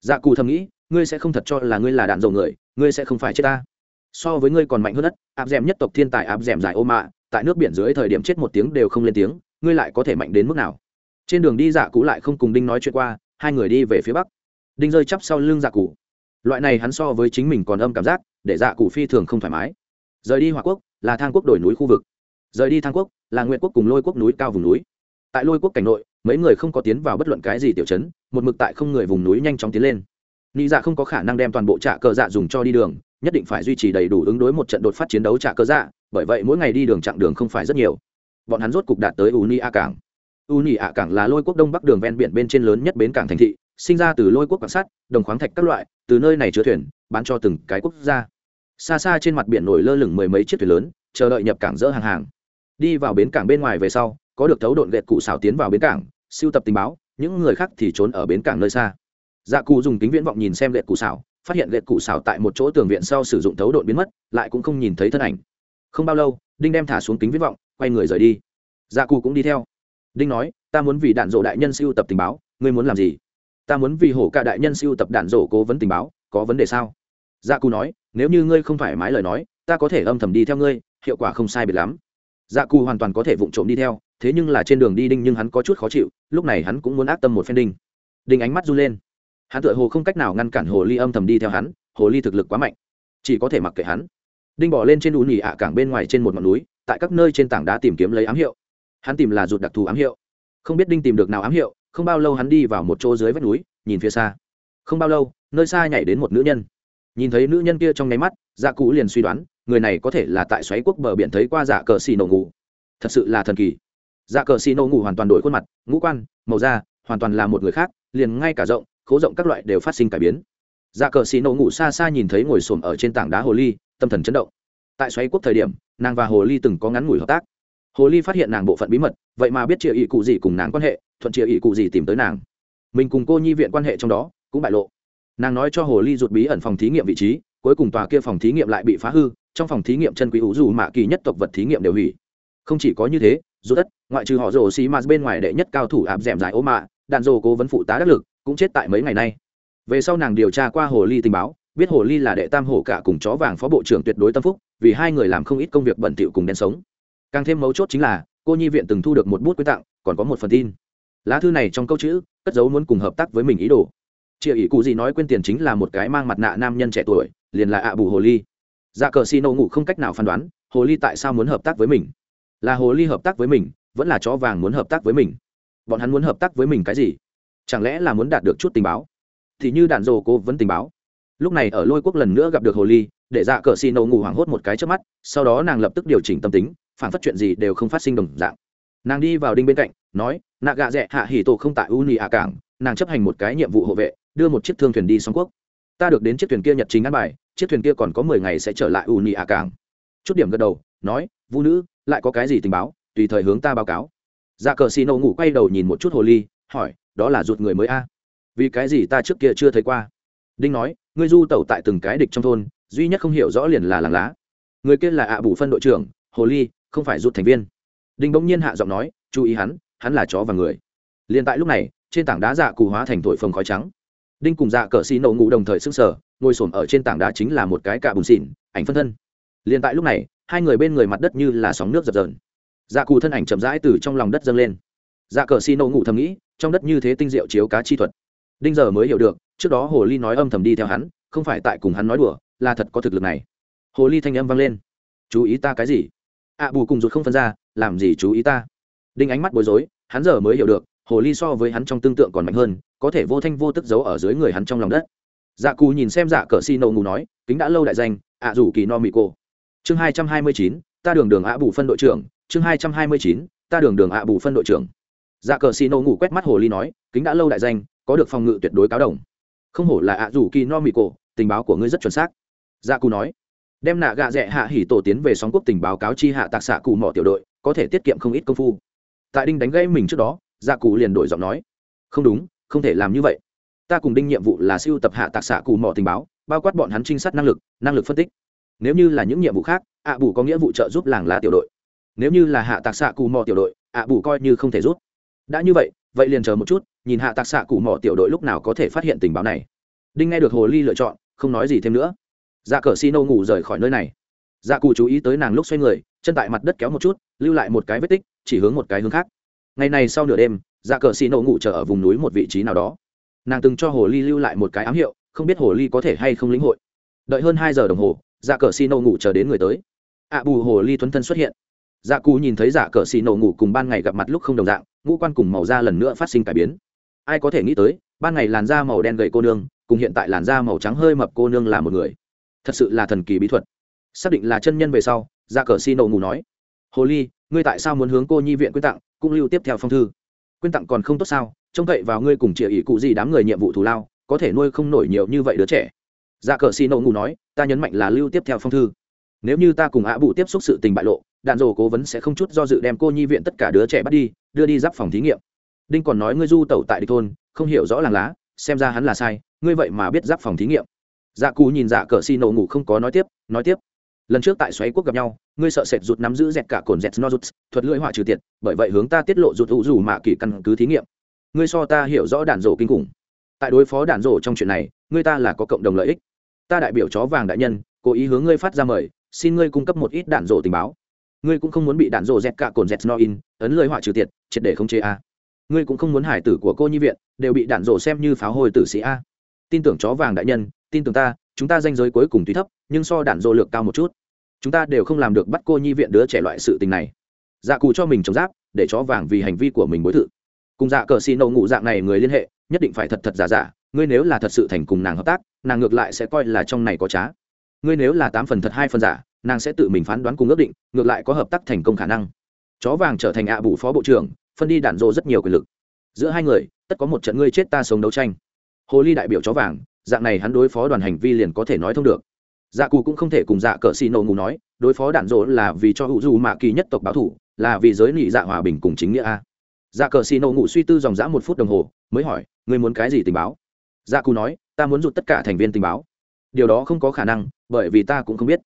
Dạ cụ thầm nghĩ, ngươi sẽ không thật cho là ngươi là đạn dầu người, ngươi sẽ không phải chết ta. So với ngươi còn mạnh hơn đất, áp d nhất tộc thiên tài áp d dài ô mạ, tại nước biển dưới thời điểm chết một tiếng đều không lên tiếng, ngươi lại có thể mạnh đến mức nào? Trên đường đi dạ cụ lại không cùng đinh nói chuyện qua, hai người đi về phía bắc. Đinh rơi chắp sau lưng dạ cụ. Loại này hắn so với chính mình còn âm cảm giác, để dạ cụ phi thường không thoải mái. Rời đi hòa quốc, là thang quốc đổi núi khu vực. Rời đi thang quốc, là nguyện quốc cùng lôi quốc núi cao vùng núi tại lôi quốc cảnh nội, mấy người không có tiến vào bất luận cái gì tiểu chấn một mực tại không người vùng núi nhanh chóng tiến lên. Nghĩ dạ không có khả năng đem toàn bộ trạ cờ dạ dùng cho đi đường, nhất định phải duy trì đầy đủ ứng đối một trận đột phát chiến đấu trạ cờ dạ bởi vậy mỗi ngày đi đường chặng đường không phải rất nhiều. Bọn hắn rốt cục đạt tới uni a cảng. Uni a cảng là lôi quốc đông bắc đường ven biển bên trên lớn nhất bến cảng thành thị, sinh ra từ lôi quốc quan sát, đồng khoáng thạch các loại, từ nơi này chứa thuyền, bán cho từng cái quốc gia. Xa xa trên mặt biển nổi lơ lửng mười mấy chiếc thuyền lớn, chờ đợi nhập cảng dỡ hàng hàng. Đi vào bến cảng bên ngoài về sau có được thấu độn lệch cụ xảo tiến vào bến cảng siêu tập tình báo, những người khác thì trốn ở bến cảng nơi xa. Dạ cụ dùng kính viễn vọng nhìn xem lệch cụ xảo, phát hiện lệch cụ xảo tại một chỗ tường viện sau sử dụng thấu độn biến mất, lại cũng không nhìn thấy thân ảnh. Không bao lâu, đinh đem thả xuống kính viễn vọng, quay người rời đi. Dạ cụ cũng đi theo. Đinh nói, ta muốn vì đạn dộ đại nhân siêu tập tình báo, ngươi muốn làm gì? Ta muốn vì hổ cả đại nhân siêu tập đạn dộ cố vấn tình báo, có vấn đề sao? Dạ cụ nói, nếu như ngươi không phải mái lời nói, ta có thể âm thầm đi theo ngươi, hiệu quả không sai biệt lắm. Dạ cụ hoàn toàn có thể vụng trộm đi theo thế nhưng là trên đường đi đinh nhưng hắn có chút khó chịu, lúc này hắn cũng muốn ác tâm một phen đinh. Đinh ánh mắt run lên. Hắn tựa hồ không cách nào ngăn cản hồ ly âm thầm đi theo hắn, hồ ly thực lực quá mạnh. Chỉ có thể mặc kệ hắn. Đinh bỏ lên trên đù nhì ạ cảng bên ngoài trên một ngọn núi, tại các nơi trên tảng đá tìm kiếm lấy ám hiệu. Hắn tìm là rụt đặc thù ám hiệu. Không biết đinh tìm được nào ám hiệu, không bao lâu hắn đi vào một chỗ dưới vách núi, nhìn phía xa. Không bao lâu, nơi xa nhảy đến một nữ nhân. Nhìn thấy nữ nhân kia trong nháy mắt dạ cụ liền suy đoán, người này có thể là tại xoáy quốc bờ biển thấy qua dạ cờ xì nổ ngủ. Thật sự là thần kỳ dạ cờ xì nổ ngủ hoàn toàn đổi khuôn mặt, ngũ quan, màu da, hoàn toàn là một người khác, liền ngay cả rộng, khố rộng các loại đều phát sinh cải biến. Dạ cờ xì nổ ngủ xa xa nhìn thấy ngồi xổm ở trên tảng đá hồ ly, tâm thần chấn động. Tại xoáy quốc thời điểm, nàng và hồ ly từng có ngắn ngủi hợp tác. Hồ ly phát hiện nàng bộ phận bí mật, vậy mà biết chia ỵ cụ gì cùng nàng quan hệ, thuận chia ỵ cụ gì tìm tới nàng. Mình cùng cô nhi viện quan hệ trong đó, cũng bại lộ. Nàng nói cho hồ ly rụt bí ẩn phòng thí nghiệm vị trí, cuối cùng tòa kia phòng thí nghiệm lại bị phá hư, trong phòng thí nghiệm chân quý ủ dù mạ kỳ nhất tộc vật thí nghiệm đều hủy. Không chỉ có như thế, dù đất ngoại trừ họ rồ xì mạt bên ngoài đệ nhất cao thủ áp d ẻ m giải ô mạ đạn dồ cố vấn phụ tá đắc lực, cũng chết tại mấy ngày nay. Về sau nàng điều tra qua hồ ly tình báo, biết hồ ly là đệ tam hổ cả cùng chó vàng phó bộ trưởng tuyệt đối tâm phúc, vì hai người làm không ít công việc bẩn thỉu cùng đen sống. Càng thêm mấu chốt chính là, cô nhi viện từng thu được một bút quy tặng, còn có một phần tin. Lá thư này trong câu chữ, cất dấu muốn cùng hợp tác với mình ý đồ. Chị ỷ cụ gì nói quên tiền chính là một cái mang mặt nạ nam nhân trẻ tuổi, liền là ạ bù hồ ly. Dạ cờ xin ô ngủ không cách nào phán đoán, hồ ly tại sao muốn hợp tác với mình? Là hồ ly hợp tác với mình vẫn là chó vàng muốn hợp tác với mình. Bọn hắn muốn hợp tác với mình cái gì? Chẳng lẽ là muốn đạt được chút tình báo? Thì như đạn dồ cô vẫn tình báo. Lúc này ở lôi quốc lần nữa gặp được hồ ly, để dạ cờ xì nổ ngủ hoảng hốt một cái trước mắt, sau đó nàng lập tức điều chỉnh tâm tính, phản phát chuyện gì đều không phát sinh đồng dạng. Nàng đi vào đinh bên cạnh, nói, nạ gạ rẽ hạ hỉ tổ không tại u nhị hạ cảng, nàng chấp hành một cái nhiệm vụ hộ vệ, đưa một chiếc thương thuyền đi song quốc. Ta được đến chiếc thuyền kia nhật chính ăn bài, chiếc thuyền kia còn có mười ngày sẽ trở lại u nhị hạ cảng. Chút điểm gật đầu, nói, vũ nữ, lại có cái gì tình báo? Tùy thời hướng ta báo cáo. Dạ cờ xì nổ ngủ quay đầu nhìn một chút hồ ly, hỏi, đó là ruột người mới a? Vì cái gì ta trước kia chưa thấy qua? Đinh nói, ngươi du tẩu tại từng cái địch trong thôn, duy nhất không hiểu rõ liền là làng lá. Người kia là ạ bù phân đội trưởng, hồ ly, không phải ruột thành viên. Đinh bỗng nhiên hạ giọng nói, chú ý hắn hắn là chó và người. Liền tại lúc này, trên tảng đá dạ cù hóa thành thổi phồng khói trắng. Đinh cùng dạ cờ xì nổ ngủ đồng thời s ư n g sở ngồi s ổ m ở trên tảng đá chính là một cái cạ bùn xỉn, ảnh phân thân. Liền tại lúc này, hai người bên người mặt đất như là sóng nước dập dờn dạ cù thân ảnh chậm rãi từ trong lòng đất dâng lên. Dạ cờ xì nổ ngủ thầm nghĩ, trong đất như thế tinh diệu chiếu cá chi thuật. Đinh giờ mới hiểu được, trước đó hồ ly nói âm thầm đi theo hắn, không phải tại cùng hắn nói đùa, là thật có thực lực này. Hồ ly thanh âm vang lên. Chú ý ta cái gì? Ạ bù cùng rụt không phân ra, làm gì chú ý ta? Đinh ánh mắt bối rối, hắn giờ mới hiểu được, hồ ly so với hắn trong tương tượng còn mạnh hơn, có thể vô thanh vô tức giấu ở dưới người hắn trong lòng đất. Dạ cù nhìn xem dạ cờ xi nổ ngủ nói, kính đã lâu đại danh, ạ rủ kỳ no mị cô. Chương hai trăm hai mươi chín, ta đường đường ạ bù phân đội trưởng chương hai trăm hai mươi chín ta đường đường ạ bù phân đội trưởng. Dạ cờ xì nổ ngủ quét mắt hồ ly nói kính đã lâu đại danh có được phòng ngự tuyệt đối cáo đồng. Không hổ là ạ rủ kỳ no mỹ cổ, tình báo của ngươi rất chuẩn xác. Dạ cù nói đem nạ gạ rẽ hạ hỉ tổ tiến về sóng quốc tình báo cáo chi hạ tạc xạ cụ mỏ tiểu đội có thể tiết kiệm không ít công phu. Tại đinh đánh gây mình trước đó dạ cụ liền đổi giọng nói không đúng không thể làm như vậy. Ta cùng đinh nhiệm vụ là siêu tập hạ tạc xạ cụ mỏ tình báo bao quát bọn hắn trinh sát năng lực năng lực phân tích. Nếu như là những nhiệm vụ khác ạ bù có nghĩa vụ trợ giúp làng lá tiểu đội nếu như là hạ tạc xạ cụ mỏ tiểu đội, ạ bù coi như không thể rút. Đã như vậy vậy liền chờ một chút, nhìn hạ tạc xạ cụ mỏ tiểu đội lúc nào có thể phát hiện tình báo này. Đinh nghe được hồ ly lựa chọn, không nói gì thêm nữa. Dạ cờ xi nô ngủ rời khỏi nơi này. Dạ cù chú ý tới nàng lúc xoay người, chân tại mặt đất kéo một chút, lưu lại một cái vết tích, chỉ hướng một cái hướng khác. Ngày này sau nửa đêm dạ cờ xi nô ngủ chờ ở vùng núi một vị trí nào đó. Nàng từng cho hồ ly lưu lại một cái ám hiệu, không biết hồ ly có thể hay không lĩnh hội. Đợi hơn hai giờ đồng hồ dạ cờ xi nô ngủ chờ đến người tới. Ạ bù hồ ly thuấn thân xuất hiện dạ cù nhìn thấy dạ cờ xì nổ ngủ cùng ban ngày gặp mặt lúc không đồng dạng, ngũ quan cùng màu da lần nữa phát sinh cải biến. Ai có thể nghĩ tới, ban ngày làn da màu đen gầy cô nương, cùng hiện tại làn da màu trắng hơi mập cô nương là một người. Thật sự là thần kỳ bí thuật. Xác định là chân nhân về sau Dạ cờ xì nổ ngủ nói, hồ ly, ngươi tại sao muốn hướng cô nhi viện quyên tặng, cũng lưu tiếp theo phong thư? Quyên tặng còn không tốt sao? Trông cậy vào ngươi cùng chịa ỷ cụ gì đám người nhiệm vụ thù lao, có thể nuôi không nổi nhiều như vậy đứa trẻ. Dạ cờ xì nổ ngủ nói, ta nhấn mạnh là lưu tiếp theo phong thư. Nếu như ta cùng ạ bụ tiếp xúc sự tình bại lộ đạn dồ cố vấn sẽ không chút do dự đem cô nhi viện tất cả đứa trẻ bắt đi, đưa đi giáp phòng thí nghiệm. Đinh còn nói ngươi du tẩu tại địch thôn, không hiểu rõ làng lá, xem ra hắn là sai, ngươi vậy mà biết giáp phòng thí nghiệm. Dạ cù nhìn dạ cờ xì nổ ngủ không có nói tiếp nói tiếp. Lần trước tại xoáy quốc gặp nhau, ngươi sợ sệt rụt nắm giữ dẹt cả cồn dẹt no rụt thuật lưỡi họa trừ tiệt, bởi vậy hướng ta tiết lộ rụt hữu dù mạ kỳ căn cứ thí nghiệm. Ngươi so ta hiểu rõ đạn rổ kinh khủng. Tại đối phó đạn rổ trong chuyện này, ngươi ta là có cộng đồng lợi ích. Ta đại biểu chó vàng đại nhân, cố ý hướng ngươi phát ra mời, xin ngươi cung cấp một ít đạn rổ tình báo ngươi cũng không muốn bị đạn rổ dẹt cả cồn dẹt no in, ấn lời họa trừ tiệt, triệt để không chế a. Ngươi cũng không muốn hải tử của cô nhi viện đều bị đạn rổ xem như pháo hồi tử sĩ a. Tin tưởng chó vàng đại nhân, tin tưởng ta, chúng ta danh giới cuối cùng tuy thấp, nhưng so đạn rộ lược cao một chút. Chúng ta đều không làm được bắt cô nhi viện đứa trẻ loại sự tình này. Dạ cụ cho mình chống giáp, để chó vàng vì hành vi của mình bối thự. Cùng dạ cờ xì nậu ngụ dạng này người liên hệ, nhất định phải thật thật giả giả, ngươi nếu là thật sự thành cùng nàng hợp tác, nàng ngược lại sẽ coi là trong này có trá. Ngươi nếu là tám phần thật hai phần giả nàng sẽ tự mình phán đoán cùng ước định, ngược lại có hợp tác thành công khả năng. Chó vàng trở thành ạ bù phó bộ trưởng, phân đi đạn dỗ rất nhiều quyền lực. Giữa hai người, tất có một trận ngươi chết ta sống đấu tranh. Hồ ly đại biểu chó vàng, dạng này hắn đối phó đoàn hành vi liền có thể nói thông được. Dạ cù cũng không thể cùng dạ cờ xì nổ ngủ nói, đối phó đạn dỗ là vì cho hữu dù mạ kỳ nhất tộc báo thủ, là vì giới nị dạ hòa bình cùng chính nghĩa a. Dạ cờ xì nổ ngủ suy tư dòng dã một phút đồng hồ, mới hỏi, ngươi muốn cái gì tình báo? Dạ cù nói, ta muốn rụt tất cả thành viên tình báo. Điều đó không có khả năng, bởi vì ta cũng không biết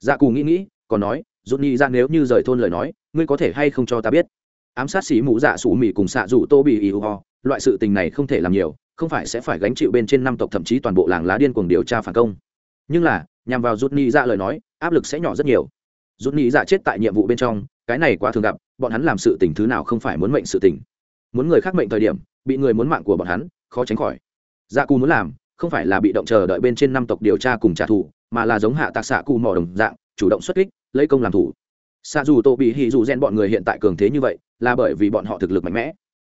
dạ Cù nghĩ nghĩ, còn nói rụt nị dạ nếu như rời thôn lời nói, ngươi có thể hay không cho ta biết? Ám sát xỉ mũ dạ sủ mì cùng xạ rủ tô bị ý ho, loại sự tình này không thể làm nhiều, không phải sẽ phải gánh chịu bên trên năm tộc thậm chí toàn bộ làng lá điên cuồng điều tra phản công. Nhưng là, nhằm vào rút ni dạ lời nói, áp lực sẽ nhỏ rất nhiều. Rút ni dạ chết tại nhiệm vụ bên trong, cái này quá thường gặp, bọn hắn làm sự tình thứ nào không phải muốn mệnh sự tình. Muốn người khác mệnh thời điểm, bị người muốn mạng của bọn hắn, khó tránh khỏi. Dạ cù muốn làm, không phải là bị động chờ đợi bên trên năm tộc điều tra cùng trả thù mà là giống hạ tạc xạ cù mỏ đồng dạng, chủ động xuất kích, lấy công làm thủ. Xạ dù tô bị hì dù gen bọn người hiện tại cường thế như vậy, là bởi vì bọn họ thực lực mạnh mẽ.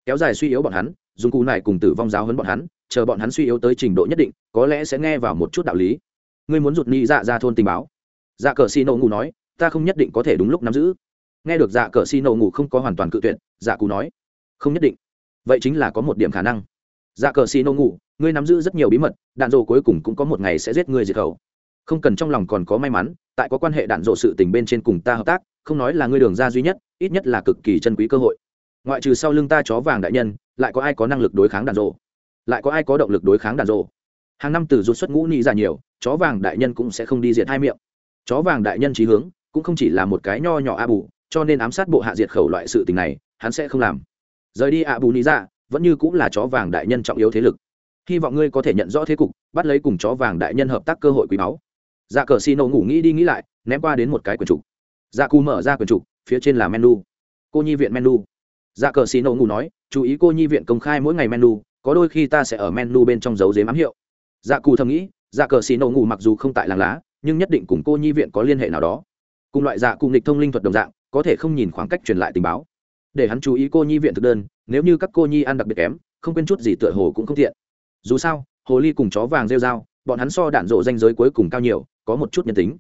Kéo dài suy yếu bọn hắn, dùng cụ này cùng tử vong giáo hấn bọn hắn, chờ bọn hắn suy yếu tới trình độ nhất định, có lẽ sẽ nghe vào một chút đạo lý. Ngươi muốn rụt ni dạ ra thôn tình báo. Dạ cờ xi nổ ngủ nói, ta không nhất định có thể đúng lúc nắm giữ. Nghe được dạ cờ xi nổ ngủ không có hoàn toàn cự tuyệt dạ cù nói, không nhất định. Vậy chính là có một điểm khả năng. Dạ cờ xi nổ ngủ, ngươi nắm giữ rất nhiều bí mật, đạn dồ cuối cùng cũng có một ngày sẽ giết ngươi diệt khẩu không cần trong lòng còn có may mắn, tại có quan hệ đạn dộ sự tình bên trên cùng ta hợp tác, không nói là ngươi đường ra duy nhất, ít nhất là cực kỳ chân quý cơ hội. Ngoại trừ sau lưng ta chó vàng đại nhân, lại có ai có năng lực đối kháng đạn dộ lại có ai có động lực đối kháng đạn dộ hàng năm từ rút xuất ngũ ni ra nhiều, chó vàng đại nhân cũng sẽ không đi diệt hai miệng. Chó vàng đại nhân trí hướng, cũng không chỉ là một cái nho nhỏ a bù, cho nên ám sát bộ hạ diệt khẩu loại sự tình này, hắn sẽ không làm. Rời đi a bù ni ra vẫn như cũng là chó vàng đại nhân trọng yếu thế lực. Hy vọng ngươi có thể nhận rõ thế cục, bắt lấy cùng chó vàng đại nhân hợp tác cơ hội quý báu dạ cờ xì nổ ngủ nghĩ đi nghĩ lại, ném qua đến một cái quyển trục. Dạ cù mở ra quyển trục, phía trên là menu. Cô nhi viện menu. Dạ cờ xì nổ ngủ nói, chú ý cô nhi viện công khai mỗi ngày menu, có đôi khi ta sẽ ở menu bên trong dấu dếm ám hiệu. Dạ cù thầm nghĩ dạ cờ xì nổ ngủ mặc dù không tại làng lá, nhưng nhất định cùng cô nhi viện có liên hệ nào đó. Cùng loại dạ Cù nghịch thông linh thuật đồng dạng, có thể không nhìn khoảng cách truyền lại tình báo. Để hắn chú ý cô nhi viện thực đơn, nếu như các cô nhi ăn đặc biệt kém, không quên chút gì tựa hồ cũng không thiện dù sao, hồ ly cùng chó vàng rêu dao bọn hắn so đạn rộ danh giới cuối cùng cao nhiều, có một chút nhân tính.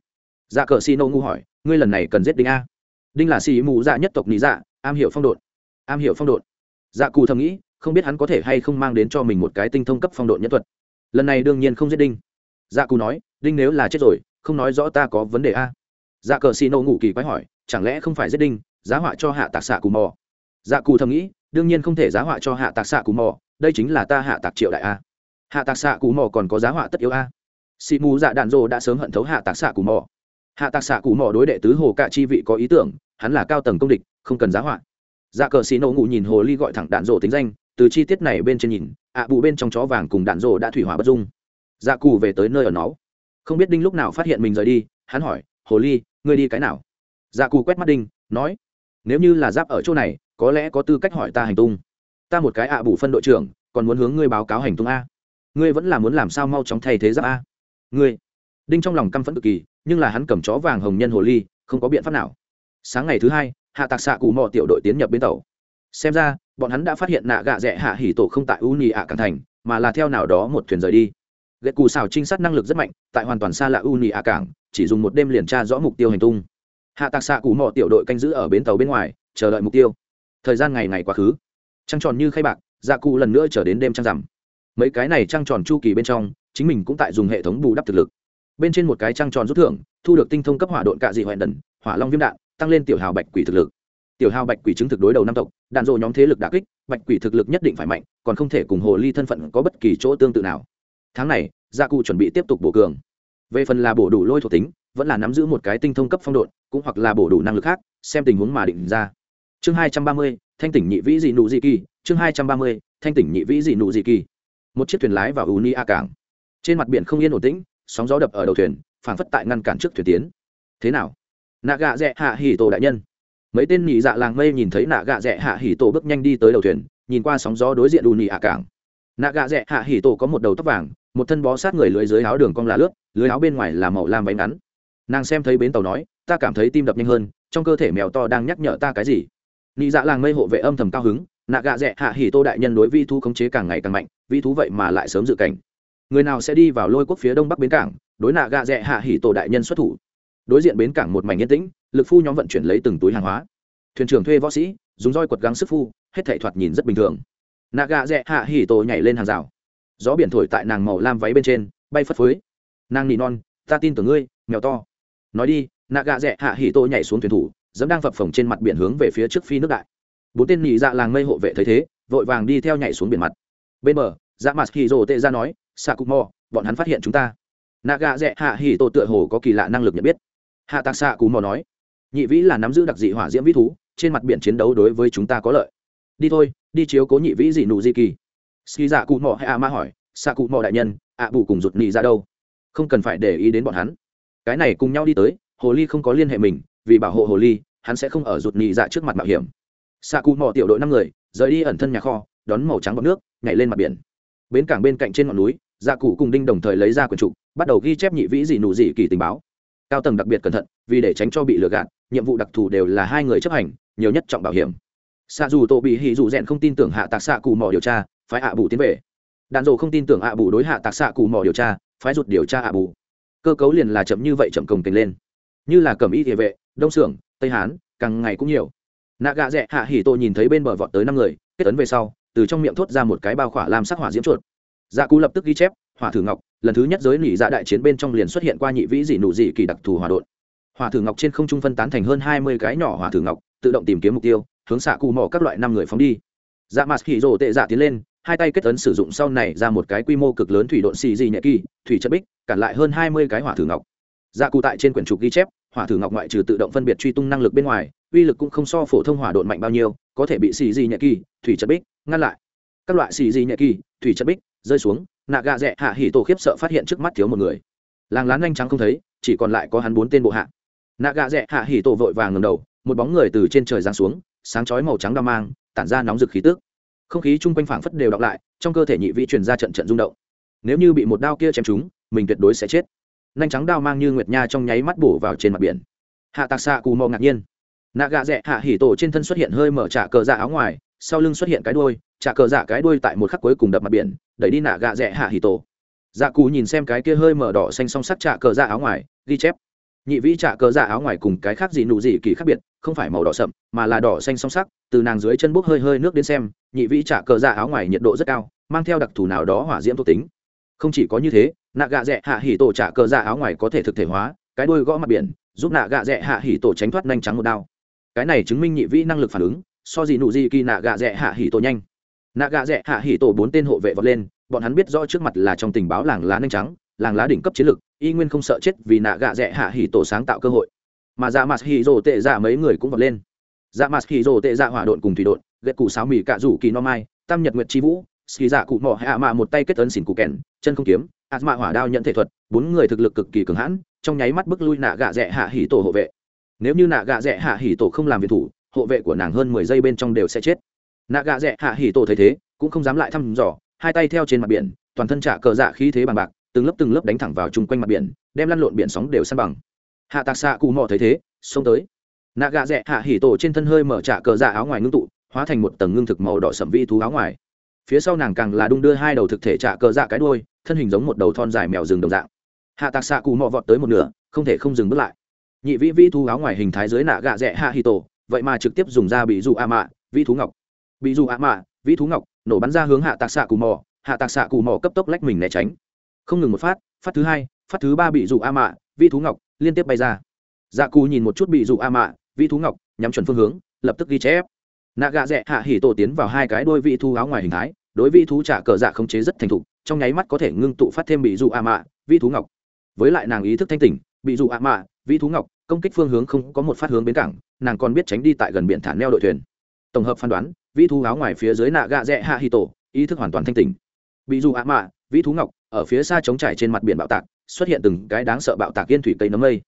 Dạ cờ xi nô ngu hỏi, ngươi lần này cần giết đinh a? Đinh là xì mù dạ nhất tộc lý dạ am hiểu phong độn. Am hiểu phong độn. Dạ cù thầm nghĩ, không biết hắn có thể hay không mang đến cho mình một cái tinh thông cấp phong độn nhất thuật. Lần này đương nhiên không giết đinh. Dạ cù nói, đinh nếu là chết rồi, không nói rõ ta có vấn đề a. Dạ cờ xì nô ngủ kỳ quái hỏi, chẳng lẽ không phải giết đinh, giá họa cho hạ tạc xạ cù mò? Dạ cù thầm nghĩ, đương nhiên không thể giá họa cho hạ tạc xạ cù mò, đây chính là ta hạ tạc triệu đại a hạ tạc xạ cù mò còn có giá họa tất yếu a. Xì mù dạ đạn dô đã sớm hận thấu hạ tạc xạ cù mò. Hạ tạc xạ cù mò đối đệ tứ hồ cạ chi vị có ý tưởng hắn là cao tầng công địch không cần giá họa. Dạ cờ xì nổ ngủ nhìn hồ ly gọi thẳng đạn dô tính danh từ chi tiết này bên trên nhìn ạ à, bụ bên trong chó vàng cùng đạn dô đã thủy hỏa bất dung. Dạ cù về tới nơi ở nó. Không biết đinh lúc nào phát hiện mình rời đi hắn hỏi hồ ly ngươi đi cái nào? Dạ cù quét mắt đinh nói nếu như là giáp ở chỗ này có lẽ có tư cách hỏi ta hành tung. Ta một cái ạ à bù phân đội trưởng còn muốn hướng ngươi báo cáo hành tung a ngươi vẫn là muốn làm sao mau chóng thay thế giáp a? Ngươi. Đinh trong lòng căm phẫn cực kỳ, nhưng là hắn cầm chó vàng hồng nhân hồ ly, không có biện pháp nào. Sáng ngày thứ hai, hạ tạc xạ cụ mò tiểu đội tiến nhập bến tàu. Xem ra, bọn hắn đã phát hiện nạ gạ rẽ hạ hỉ tổ không tại u nhì ạ cảng thành, mà là theo nào đó một thuyền rời đi. Ghệ cù xào trinh sát năng lực rất mạnh, tại hoàn toàn xa lạ u nhì ạ cảng, chỉ dùng một đêm liền tra rõ mục tiêu hành tung. Hạ tạc xạ cụ mò tiểu đội canh giữ ở bến tàu bên ngoài, chờ đợi mục tiêu. Thời gian ngày ngày quá khứ. Trăng tròn như khay bạc dạ cụ lần nữa trở đến đêm trăng rằm mấy cái này trăng tròn chu kỳ bên trong, chính mình cũng tại dùng hệ thống bù đắp thực lực. Bên trên một cái trăng tròn rút thưởng, thu được tinh thông cấp hỏa độn cạ dị hoẹn đần, hỏa long viêm đạn, tăng lên tiểu hào bạch quỷ thực lực. Tiểu hào bạch quỷ chứng thực đối đầu năm tộc, đạn dộ nhóm thế lực đà kích, bạch quỷ thực lực nhất định phải mạnh, còn không thể cùng hồ ly thân phận có bất kỳ chỗ tương tự nào. Tháng này, gia cụ chuẩn bị tiếp tục bổ cường. Về phần là bổ đủ lôi thuộc tính, vẫn là nắm giữ một cái tinh thông cấp phong độn, cũng hoặc là bổ đủ năng lực khác, xem tình huống mà định ra. Chương hai trăm ba mươi, thanh tỉnh nhị vĩ dị nụ dị kỳ, chương hai trăm ba mươi, thanh tỉnh nhị vĩ dị nụ dị kỳ một chiếc thuyền lái vào uni a cảng. Trên mặt biển không yên ổn tĩnh, sóng gió đập ở đầu thuyền, phảng phất tại ngăn cản trước thuyền tiến. Thế nào? Nạ gạ rẽ hạ hỉ tổ đại nhân. Mấy tên nhị dạ làng mây nhìn thấy nạ gạ rẽ hạ hỉ tổ bước nhanh đi tới đầu thuyền, nhìn qua sóng gió đối diện uni a cảng. Nạ gạ rẽ hạ hỉ tổ có một đầu tóc vàng, một thân bó sát người lưới dưới áo đường cong là lướt, lưới áo bên ngoài là màu lam váy ngắn. Nàng xem thấy bến tàu nói, ta cảm thấy tim đập nhanh hơn, trong cơ thể mèo to đang nhắc nhở ta cái gì? Nị dạ làng mây hộ vệ âm thầm cao hứng nạ gạ rẽ hạ hỉ tô đại nhân đối vi thú khống chế càng ngày càng mạnh, vi thú vậy mà lại sớm dự cảnh. Người nào sẽ đi vào lôi quốc phía đông bắc bến cảng, đối nạ gạ rẽ hạ hỉ tô đại nhân xuất thủ. Đối diện bến cảng một mảnh yên tĩnh, lực phu nhóm vận chuyển lấy từng túi hàng hóa. Thuyền trưởng thuê võ sĩ, dùng roi quật gắng sức phu, hết thảy thoạt nhìn rất bình thường. Nạ gạ rẽ hạ hỉ tô nhảy lên hàng rào. Gió biển thổi tại nàng màu lam váy bên trên, bay phất phới. Nàng nỉ non, ta tin tưởng ngươi mèo to. Nói đi, nạ gạ rẽ hạ hỉ tô nhảy xuống thuyền thủ, dẫm đang phập phồng trên mặt biển hướng về phía trước phi nước đại bốn tên nhị dạ làng mây hộ vệ thấy thế, vội vàng đi theo nhảy xuống biển mặt. Bên bờ dạ mặt hì rồ tệ ra nói, xạ cục mò, bọn hắn phát hiện chúng ta. Nạ gà rẽ hạ hì tổ tựa hồ có kỳ lạ năng lực nhận biết. Hạ tạc xạ cù mò nói, nhị vĩ là nắm giữ đặc dị hỏa diễm vĩ thú, trên mặt biển chiến đấu đối với chúng ta có lợi. Đi thôi, đi chiếu cố nhị vĩ dị nụ di kỳ. Ski dạ cụ mò hay a ma hỏi, xạ cụ mò đại nhân, ạ bù cùng rụt nhị ra đâu? Không cần phải để ý đến bọn hắn. Cái này cùng nhau đi tới, hồ ly không có liên hệ mình, vì bảo hộ hồ ly, hắn sẽ không ở rụt nhị dạ trước mặt mạo hiểm xạ cụ mò tiểu đội năm người, rời đi ẩn thân nhà kho, đón màu trắng bọc nước, nhảy lên mặt biển. Bến cảng bên cạnh trên ngọn núi dạ cụ cùng đinh đồng thời lấy ra quyển trục, bắt đầu ghi chép nhị vĩ dị nụ dị kỳ tình báo. Cao tầng đặc biệt cẩn thận, vì để tránh cho bị lừa gạt, nhiệm vụ đặc thù đều là hai người chấp hành, nhiều nhất trọng bảo hiểm. Xạ dù tổ bị hỉ dù rèn không tin tưởng hạ tạc xạ cụ mò điều tra, phái ạ bù tiến về. Đàn dồ không tin tưởng ạ bù đối hạ tạc xạ cụ mò điều tra, phái rụt điều tra ạ bù. Cơ cấu liền là chậm như vậy chậm cồng tình lên. Như là cầm y địa vệ, đông xưởng tây hán, càng ngày cũng nhiều nạ gạ rẽ hạ hỉ tô nhìn thấy bên bờ vọt tới năm người, kết tấn về sau, từ trong miệng thốt ra một cái bao khỏa làm sắc hỏa diễm chuột. Dạ cú lập tức ghi chép, hỏa thử ngọc, lần thứ nhất giới nỉ dạ đại chiến bên trong liền xuất hiện qua nhị vĩ dị nụ dị kỳ đặc thù hỏa đột hỏa thử ngọc trên không trung phân tán thành hơn hai mươi cái nhỏ hỏa thử ngọc, tự động tìm kiếm mục tiêu, hướng xạ cù mỏ các loại năm người phóng đi. Dạ mặt hỉ rồ tệ dạ tiến lên, hai tay kết tấn sử dụng sau này ra một cái quy mô cực lớn thủy độn xì dị nhẹ kỳ, thủy chất bích, cản lại hơn hai mươi cái hỏa thử ngọc. Dạ cụ tại trên quyển trục ghi chép hỏa thử ngọc ngoại trừ tự động phân biệt truy tung năng lực bên ngoài, uy lực cũng không so phổ thông hỏa độn mạnh bao nhiêu, có thể bị xì dị nhẹ kỳ, thủy chất bích, ngăn lại. Các loại xì dị nhẹ kỳ, thủy chất bích, rơi xuống, nạ gà rẽ hạ hỉ tổ khiếp sợ phát hiện trước mắt thiếu một người. Làng lán nhanh trắng không thấy, chỉ còn lại có hắn bốn tên bộ hạ. Nạ gà rẽ hạ hỉ tổ vội vàng ngầm đầu, một bóng người từ trên trời giáng xuống, sáng chói màu trắng đao mang, tản ra nóng rực khí tước không khí chung quanh phảng phất đều đọng lại, trong cơ thể nhị vị truyền ra trận trận rung động. Nếu như bị một đao kia chém trúng, mình tuyệt đối sẽ chết nhanh trắng đao mang như nguyệt nha trong nháy mắt bổ vào trên mặt biển. Hạ tạc xạ cù mò ngạc nhiên. Nạ gà rẽ hạ hỉ tổ trên thân xuất hiện hơi mở trả cờ dạ áo ngoài, sau lưng xuất hiện cái đuôi trả cờ dạ cái đuôi tại một khắc cuối cùng đập mặt biển, đẩy đi nạ gà rẽ hạ hỉ tổ. Dạ cù nhìn xem cái kia hơi mở đỏ xanh song sắc trả cờ dạ áo ngoài, ghi chép. Nhị vĩ trả cờ dạ áo ngoài cùng cái khác gì nụ gì kỳ khác biệt, không phải màu đỏ sậm, mà là đỏ xanh song sắc từ nàng dưới chân bốc hơi hơi nước đến xem, nhị vĩ trả cờ dạ áo ngoài nhiệt độ rất cao, mang theo đặc thù nào đó hỏa diễm thuộc tính không chỉ có như thế, nạ gạ rẽ hạ hỉ tổ trả cờ dạ áo ngoài có thể thực thể hóa, cái đuôi gõ mặt biển, giúp nạ gạ rẽ hạ hỉ tổ tránh thoát nhanh trắng một đao. Cái này chứng minh nhị vĩ năng lực phản ứng, so gì nụ gì kỳ nạ gạ rẽ hạ hỉ tổ nhanh. Nạ gạ rẽ hạ hỉ tổ bốn tên hộ vệ vọt lên, bọn hắn biết rõ trước mặt là trong tình báo làng lá nhanh trắng làng lá đỉnh cấp chiến lực, y nguyên không sợ chết vì nạ gạ rẽ hạ hỉ tổ sáng tạo cơ hội. Mà dạ mặt hỉ rồ tệ dạ mấy người cũng vọt lên. Dạ mặt hỉ rồ tệ dạ hỏa độn cùng thủy độn ghét củ sáo mì cạ rủ kỳ no mai, tam nhật nguyệt chi vũ ski dạ cụ mỏ hạ mạ một tay kết ấn xỉn cụ kèn, chân không kiếm, ạt mạ hỏa đao nhận thể thuật, bốn người thực lực cực kỳ cường hãn, trong nháy mắt bức lui nạ gạ rẽ hạ hỉ tổ hộ vệ. Nếu như nạ gạ rẽ hạ hỉ tổ không làm việc thủ, hộ vệ của nàng hơn mười giây bên trong đều sẽ chết. Nạ gạ rẽ hạ hỉ tổ thấy thế, cũng không dám lại thăm dò, hai tay theo trên mặt biển, toàn thân trả cờ dạ khí thế bằng bạc, từng lớp từng lớp đánh thẳng vào chung quanh mặt biển, đem lăn lộn biển sóng đều san bằng. Hạ tạc xạ cụ mò thấy thế, xông tới. Nạ gạ rẽ hạ hỉ tổ trên thân hơi mở trả cờ dạ áo ngoài ngưng tụ, hóa thành một tầng ngưng thực màu đỏ sẩm vi thú áo ngoài phía sau nàng càng là đung đưa hai đầu thực thể trả cờ dạ cái đôi thân hình giống một đầu thon dài mèo rừng đồng dạng. Hạ tạc xạ cụ mò vọt tới một nửa, không thể không dừng bước lại. Nhị vĩ vĩ thú áo ngoài hình thái dưới nạ gạ rẽ hạ hi tổ, vậy mà trực tiếp dùng ra bị dụ a mạ, vĩ thú ngọc. Bị dụ a mạ, vĩ thú ngọc, nổ bắn ra hướng hạ tạc xạ cù mò hạ tạc xạ cù mò cấp tốc lách mình né tránh. Không ngừng một phát phát thứ hai, phát thứ ba bị dụ a mạ, vĩ thú ngọc, liên tiếp bay ra. Dạ cù nhìn một chút bị dụ a mạ, vĩ thú ngọc, nhắm chuẩn phương hướng, lập tức ghi chép nạ gạ rẽ hạ hỉ tổ tiến vào hai cái đôi vị thu áo ngoài hình thái, đối vị thú trả cờ dạ khống chế rất thành thục, trong nháy mắt có thể ngưng tụ phát thêm bị dụ a mạ, vị thú ngọc. Với lại nàng ý thức thanh tỉnh, bị dụ a mạ, vị thú ngọc, công kích phương hướng không có một phát hướng bến cảng, nàng còn biết tránh đi tại gần biển thả neo đội thuyền. Tổng hợp phán đoán, vị thú áo ngoài phía dưới nạ gạ rẽ hạ hỉ tổ, ý thức hoàn toàn thanh tỉnh. Bị dụ a mạ, vị thú ngọc, ở phía xa trống trải trên mặt biển bạo tạc, xuất hiện từng cái đáng sợ bạo tạc yên thủy cây nấm mây.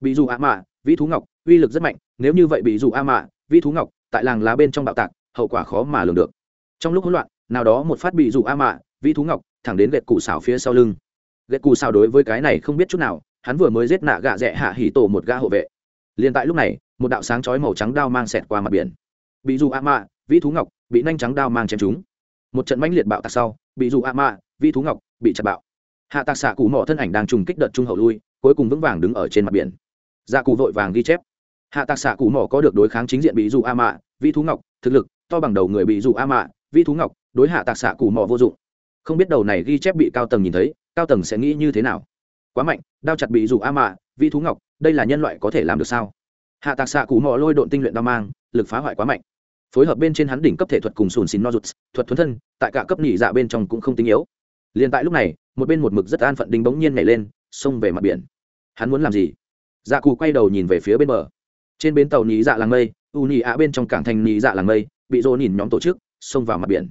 Bị dụ a mạ, vị thú ngọc, uy lực rất mạnh, nếu như vậy bị dụ a mạ, vị thú ngọc tại làng lá bên trong bạo tạc, hậu quả khó mà lường được. Trong lúc hỗn loạn, nào đó một phát bị dụ a mạ, vĩ thú ngọc, thẳng đến gậy cụ xào phía sau lưng. Gậy cụ xào đối với cái này không biết chút nào, hắn vừa mới giết nạ gạ rẽ hạ hỉ tổ một gã hộ vệ. Liền tại lúc này, một đạo sáng chói màu trắng đao mang xẹt qua mặt biển. Bị dù a mạ, vĩ thú ngọc, bị nhanh trắng đao mang chém trúng. Một trận mãnh liệt bạo tạc sau, bị dù a mạ, vĩ thú ngọc, bị chặt bạo. Hạ tạc xạ cụ mỏ thân ảnh đang trùng kích đợt trung hậu lui, cuối cùng vững vàng đứng ở trên mặt biển. Dạ cụ vội vàng ghi chép. Hạ tạc xạ cụ mỏ có được đối kháng chính diện bị dù a mạ vi thú ngọc thực lực to bằng đầu người bị dụ a mạ vi thú ngọc đối hạ tạc xạ cù mỏ vô dụng. Không biết đầu này ghi chép bị cao tầng nhìn thấy cao tầng sẽ nghĩ như thế nào? Quá mạnh đao chặt bị dụ a mạ vi thú ngọc đây là nhân loại có thể làm được sao? Hạ tạc xạ cù mỏ lôi độn tinh luyện đao mang lực phá hoại quá mạnh. Phối hợp bên trên hắn đỉnh cấp thể thuật cùng sùn xin rụt, thuật thuấn thân tại cả cấp nỉ dạ bên trong cũng không tinh yếu. Liền tại lúc này một bên một mực rất an phận đinh bỗng nhiên nhảy lên xông về mặt biển. Hắn muốn làm gì? Dạ cụ quay đầu nhìn về phía bên bờ. Trên bến tàu nhị dạ làng mây u nhị ạ bên trong cảng thành nhị dạ làng mây, bị dỗ nhìn nhóm tổ chức, xông vào mặt biển.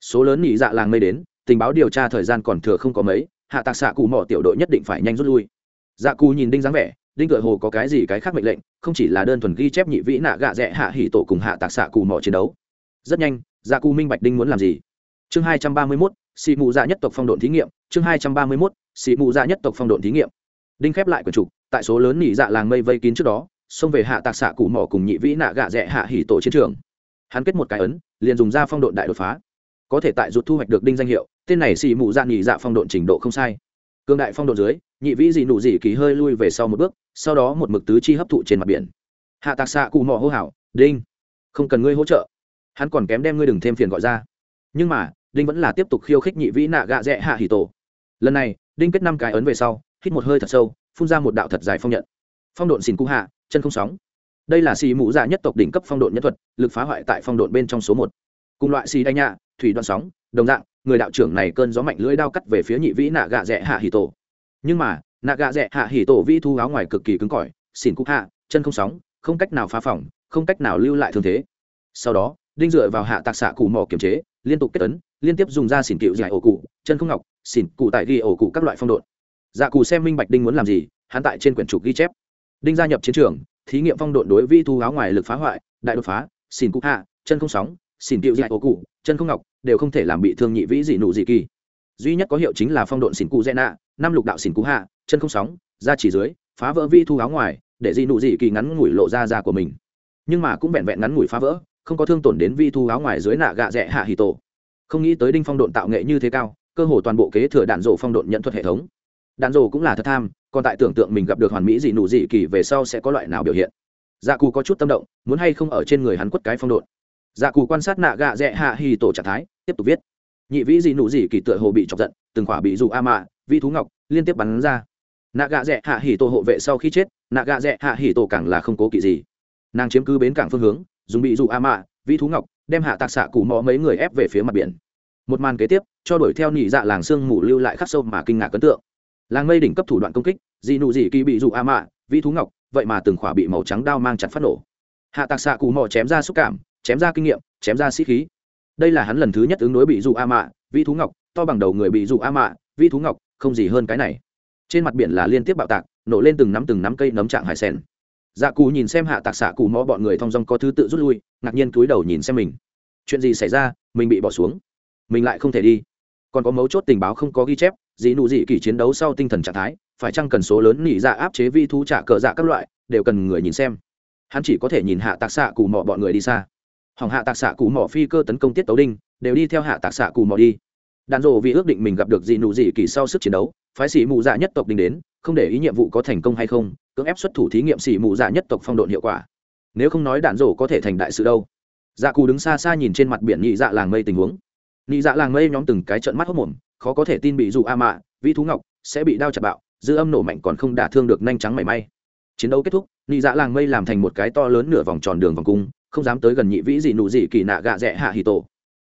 Số lớn nhị dạ làng mây đến, tình báo điều tra thời gian còn thừa không có mấy, hạ tạc xạ cụ mỏ tiểu đội nhất định phải nhanh rút lui. Dạ cù nhìn đinh dáng vẻ, đinh tựa hồ có cái gì cái khác mệnh lệnh, không chỉ là đơn thuần ghi chép nhị vĩ nạ gạ rẽ hạ hỉ tổ cùng hạ tạc xạ cù mỏ chiến đấu. Rất nhanh dạ cù minh bạch đinh muốn làm gì. Chương hai trăm ba mươi mốt, xị mụ dạ nhất tộc phong độn thí nghiệm, chương hai trăm ba mươi mốt, xị mụ dạ nhất tộc phong độn thí nghiệm. Đinh khép lại quần trục, tại số lớn nhị dạ làng mây vây kín trước đó xông về hạ tạc xạ cụ mỏ cùng nhị vĩ nạ gạ rẽ hạ hỉ tổ chiến trường. Hắn kết một cái ấn, liền dùng ra phong độn đại đột phá. Có thể tại rụt thu hoạch được đinh danh hiệu, tên này xì mụ dạ nghỉ dạ phong độn trình độ không sai. Cương đại phong độn dưới, nhị vĩ dị nụ dị kỳ hơi lui về sau một bước, sau đó một mực tứ chi hấp thụ trên mặt biển. Hạ tạc xạ cụ mỏ hô hào, đinh, không cần ngươi hỗ trợ. Hắn còn kém đem ngươi đừng thêm phiền gọi ra. Nhưng mà, đinh vẫn là tiếp tục khiêu khích nhị vĩ nạ gạ rẽ hạ hỉ tổ. Lần này, đinh kết năm cái ấn về sau, hít một hơi thật sâu, phun ra một đạo thật dài phong nhận. Phong độn xin cú hạ chân không sóng. Đây là xì mũ dạ nhất tộc đỉnh cấp phong độn nhân thuật, lực phá hoại tại phong độn bên trong số một. Cùng loại xì đanh nhạ, thủy đoạn sóng, đồng dạng, người đạo trưởng này cơn gió mạnh lưỡi đao cắt về phía nhị vĩ nạ gạ rẽ hạ hì tổ nhưng mà nạ gạ rẽ hạ hì tổ vi thu áo ngoài cực kỳ cứng cỏi, xỉn cúc hạ, chân không sóng, không cách nào phá phỏng không cách nào lưu lại thương thế. Sau đó, đinh dựa vào hạ tạc xạ cụ mỏ kiểm chế, liên tục kết tấn, liên tiếp dùng ra xỉn cựu dài ổ cụ, chân không ngọc, xỉn cụ tại ghi ổ cụ các loại phong độn. Dạ cụ xem minh bạch đinh muốn làm gì, hắn tại trên quyển trục ghi chép đinh gia nhập chiến trường, thí nghiệm phong độn đối vi thu áo ngoài lực phá hoại, đại đột phá, xỉn cụ hạ, chân không sóng, xỉn tiêu dạy ổ cụ, chân không ngọc, đều không thể làm bị thương nhị vĩ dị nụ dị kỳ. Duy nhất có hiệu chính là phong độn xỉn cụ dẹ nạ năm lục đạo xỉn cụ hạ, chân không sóng, ra chỉ dưới, phá vỡ vi thu áo ngoài, để dị nụ dị kỳ ngắn ngủi lộ ra ra của mình. Nhưng mà cũng vẹn vẹn ngắn ngủi phá vỡ, không có thương tổn đến vi thu áo ngoài dưới nạ gạ rẽ hạ hì tổ. Không nghĩ tới đinh phong độn tạo nghệ như thế cao, cơ hồ toàn bộ kế thừa đạn rổ phong độn nhận thuật hệ thống. Đạn rổ cũng là thật tham còn tại tưởng tượng mình gặp được hoàn mỹ gì nụ gì kỳ về sau sẽ có loại nào biểu hiện. Dạ cù có chút tâm động, muốn hay không ở trên người hắn quất cái phong độn. Dạ cù quan sát nạ gạ rẽ hạ hì tổ trạng thái, tiếp tục viết. Nhị vĩ dị nụ dị kỳ tựa hồ bị chọc giận, từng khỏa bị dụ a mạ vi thú ngọc, liên tiếp bắn ra. Nạ gạ rẽ hạ hì tổ hộ vệ sau khi chết, nạ gạ rẽ hạ hì tổ càng là không cố kỵ gì. Nàng chiếm cứ bến cảng phương hướng, dùng bị dụ a mạ vi thú ngọc, đem hạ tạc xạ cù mò mấy người ép về phía mặt biển. Một màn kế tiếp, cho đuổi theo nhị dạ làng sương mù lưu lại khắc sâu mà kinh ngạc ấn tượng làng mây đỉnh cấp thủ đoạn công kích, dị nụ dị kỳ bị dụ a mạ, vĩ thú ngọc, vậy mà từng khỏa bị màu trắng đao mang chặt phát nổ. Hạ tạc xạ cụ mò chém ra xúc cảm, chém ra kinh nghiệm, chém ra sĩ khí. Đây là hắn lần thứ nhất ứng đối bị dụ a mạ, vĩ thú ngọc, to bằng đầu người bị dụ a mạ, vĩ thú ngọc, không gì hơn cái này. Trên mặt biển là liên tiếp bạo tạc, nổ lên từng nắm từng nắm cây nấm trạng hải sen dạ cù nhìn xem hạ tạc xạ cù mò bọn người thong dong có thứ tự rút lui, ngạc nhiên cúi đầu nhìn xem mình. Chuyện gì xảy ra? Mình bị bỏ xuống. Mình lại không thể đi. Còn có mấu chốt tình báo không có ghi chép dị nụ dị kỳ chiến đấu sau tinh thần trạng thái, phải chăng cần số lớn nỉ dạ áp chế vi thu trả cờ dạ các loại, đều cần người nhìn xem. Hắn chỉ có thể nhìn hạ tạc xạ cù mò bọn người đi xa. Hỏng hạ tạc xạ cù mò phi cơ tấn công tiết tấu đinh, đều đi theo hạ tạc xạ cù mò đi. Đàn rộ vì ước định mình gặp được dị nụ dị kỳ sau sức chiến đấu, phái sĩ mù dạ nhất tộc đình đến, không để ý nhiệm vụ có thành công hay không, cưỡng ép xuất thủ thí nghiệm xỉ mù dạ nhất tộc phong độn hiệu quả. Nếu không nói đạn rổ có thể thành đại sự đâu. Dạ cù đứng xa xa nhìn trên mặt biển nhị dạ làng mây tình huống. Nhị dạ làng mây nhóm từng cái trận mắt hốc mồm khó có thể tin bị dụ a mạ vi thú ngọc, sẽ bị đao chặt bạo, dư âm nổ mạnh còn không đả thương được nhanh trắng mảy may. Chiến đấu kết thúc nhị dạ làng mây làm thành một cái to lớn nửa vòng tròn đường vòng cung, không dám tới gần nhị vĩ dị nụ dị kỳ nạ gạ rẽ hạ hì tổ.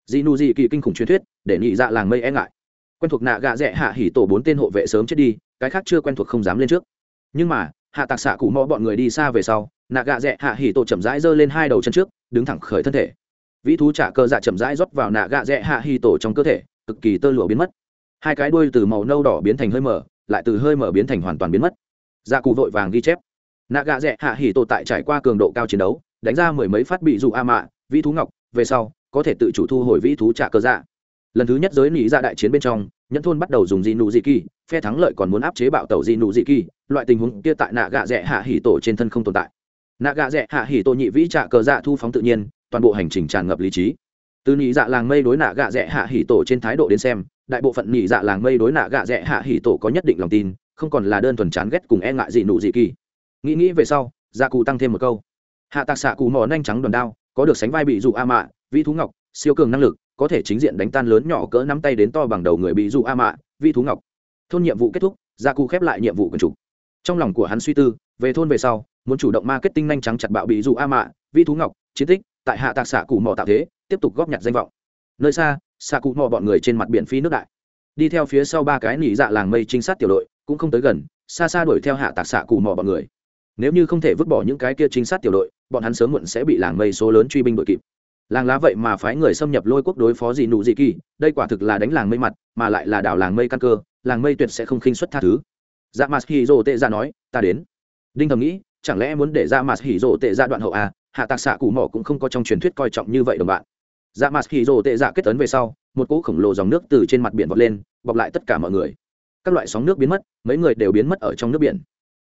Dị nụ dị kỳ kinh khủng truyền thuyết, để nhị dạ làng mây e ngại. Quen thuộc nạ gạ rẽ hạ hỉ tổ bốn tên hộ vệ sớm chết đi, cái khác chưa quen thuộc không dám lên trước. Nhưng mà, hạ tạc xạ cụ mò bọn người đi xa về sau, nạ gạ rẽ hạ hỉ tổ chậm rãi giơ lên hai đầu chân trước, đứng thẳng khởi thân thể. Vĩ thú trả cơ dạ chậm rãi rót vào nạ gạ rẽ hạ hỉ tổ trong cơ thể, cực kỳ tơ lụa biến mất hai cái đuôi từ màu nâu đỏ biến thành hơi mở, lại từ hơi mở biến thành hoàn toàn biến mất. Dạ cụ vội vàng ghi chép. Nạ gạ rẽ hạ hỉ tổ tại trải qua cường độ cao chiến đấu, đánh ra mười mấy phát bị dụ a mạ, vĩ thú ngọc, về sau, có thể tự chủ thu hồi vĩ thú trả cơ dạ. Lần thứ nhất giới nỉ ra dạ đại chiến bên trong, nhẫn thôn bắt đầu dùng di nụ dị kỳ, phe thắng lợi còn muốn áp chế bạo tàu di nụ dị kỳ, loại tình huống kia tại nạ gạ rẽ hạ hỉ tổ trên thân không tồn tại. Nạ gạ rẽ hạ hỉ tổ nhị vĩ trạ cơ dạ thu phóng tự nhiên, toàn bộ hành trình tràn ngập lý trí. Từ nhị dạ làng mây đối nạ gạ rẽ hạ hỉ tổ trên thái độ đến xem đại bộ phận nhị dạ làng mây đối nạ gạ rẽ hạ hỉ tổ có nhất định lòng tin, không còn là đơn thuần chán ghét cùng e ngại gì nụ dị kỳ. Nghĩ nghĩ về sau gia cụ tăng thêm một câu. Hạ tạc xạ cụ mò nhanh trắng đòn đao, có được sánh vai bị dụ a mạ, vĩ thú ngọc, siêu cường năng lực, có thể chính diện đánh tan lớn nhỏ cỡ nắm tay đến to bằng đầu người bị dụ a mạ vi thú ngọc. Thôn nhiệm vụ kết thúc gia cụ khép lại nhiệm vụ quần chủ. Trong lòng của hắn suy tư, về thôn về sau, muốn chủ động marketing nhanh trắng chặt bạo bị dụ a mạ vi thú ngọc, chiến tích, tại hạ tạc xạ cụ mò tạo thế, tiếp tục góp nhặt danh vọng. Nơi xa xạ cụ mò bọn người trên mặt biển phi nước đại. Đi theo phía sau ba cái nỉ dạ làng mây trinh sát tiểu đội, cũng không tới gần, xa xa đuổi theo hạ tạc xạ cụ mò bọn người. Nếu như không thể vứt bỏ những cái kia trinh sát tiểu đội, bọn hắn sớm muộn sẽ bị làng mây số lớn truy binh đội kịp. Làng lá vậy mà phái người xâm nhập lôi quốc đối phó gì nụ gì kỳ, đây quả thực là đánh làng mây mặt, mà lại là đảo làng mây căn cơ, làng mây tuyệt sẽ không khinh xuất tha thứ. Dạ mặt hì rồ tệ ra nói, ta đến. Đinh thầm nghĩ, chẳng lẽ muốn để dạ ra mặt hì rồ tệ ra đoạn hậu à? Hạ tạc xạ cụ mỏ cũng không có trong truyền thuyết coi trọng như vậy đồng bạn dạ mặt hì rồ tệ dạ kết tấn về sau, một cỗ khổng lồ dòng nước từ trên mặt biển vọt lên, bọc lại tất cả mọi người. Các loại sóng nước biến mất, mấy người đều biến mất ở trong nước biển.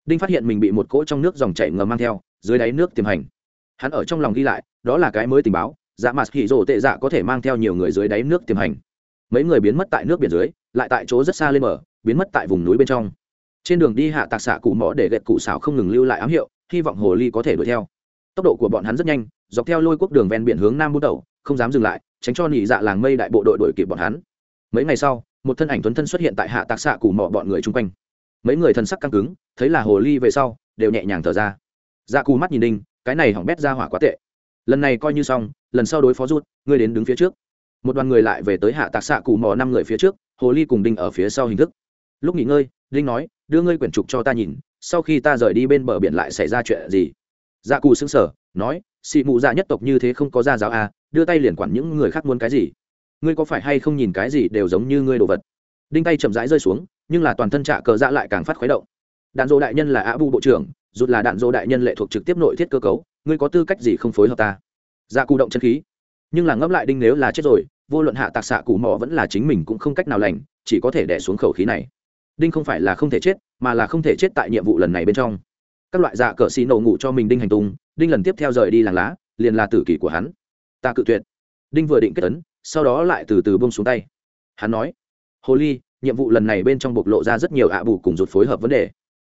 Đinh phát hiện mình bị một cỗ trong nước dòng chảy ngầm mang theo, dưới đáy nước tiềm hành. Hắn ở trong lòng ghi lại, đó là cái mới tình báo dạ mặt hỉ rồ tệ dạ có thể mang theo nhiều người dưới đáy nước tiềm hành. Mấy người biến mất tại nước biển dưới, lại tại chỗ rất xa lên mở biến mất tại vùng núi bên trong. Trên đường đi hạ tạc xạ cụ mỏ để gậy cụ xảo không ngừng lưu lại ám hiệu, hy vọng hồ ly có thể đuổi theo. Tốc độ của bọn hắn rất nhanh, dọc theo lôi quốc đường ven biển hướng nam bút đầu không dám dừng lại, tránh cho nỉ dạ làng mây đại bộ đội đuổi kịp bọn hắn. Mấy ngày sau, một thân ảnh tuấn thân xuất hiện tại hạ tạc xạ cù mỏ bọn người chung quanh. Mấy người thân sắc căng cứng, thấy là hồ ly về sau, đều nhẹ nhàng thở ra. Dạ cù mắt nhìn đinh, cái này hỏng bét ra hỏa quá tệ. Lần này coi như xong, lần sau đối phó rút, ngươi đến đứng phía trước. Một đoàn người lại về tới hạ tạc xạ cù mò năm người phía trước, hồ ly cùng đinh ở phía sau hình thức. Lúc nghỉ ngơi, đinh nói, đưa ngươi quyển trục cho ta nhìn, sau khi ta rời đi bên bờ biển lại xảy ra chuyện gì? Dạ cù xứng sở nói, xị mụ dạ nhất tộc như thế không có gia giáo à đưa tay liền quản những người khác muốn cái gì. Ngươi có phải hay không nhìn cái gì đều giống như ngươi đồ vật? Đinh tay chậm rãi rơi xuống, nhưng là toàn thân trạ cờ dạ lại càng phát khuấy động. Đạn dỗ đại nhân là Á bu bộ trưởng rút là đạn dỗ đại nhân lệ thuộc trực tiếp nội thiết cơ cấu, ngươi có tư cách gì không phối hợp ta? Dạ cụ động chân khí. Nhưng là ngẫm lại đinh nếu là chết rồi, vô luận hạ tạc xạ cụ mỏ vẫn là chính mình cũng không cách nào lành, chỉ có thể đẻ xuống khẩu khí này. Đinh không phải là không thể chết, mà là không thể chết tại nhiệm vụ lần này bên trong. Các loại dạ cờ xì nổ ngủ cho mình đinh hành tung, đinh lần tiếp theo rời đi làng lá, liền là tử kỷ của hắn ta cự tuyệt. Đinh vừa định kết tấn sau đó lại từ từ bông xuống tay. Hắn nói, hồ ly, nhiệm vụ lần này bên trong bộc lộ ra rất nhiều ạ bù cùng rụt phối hợp vấn đề.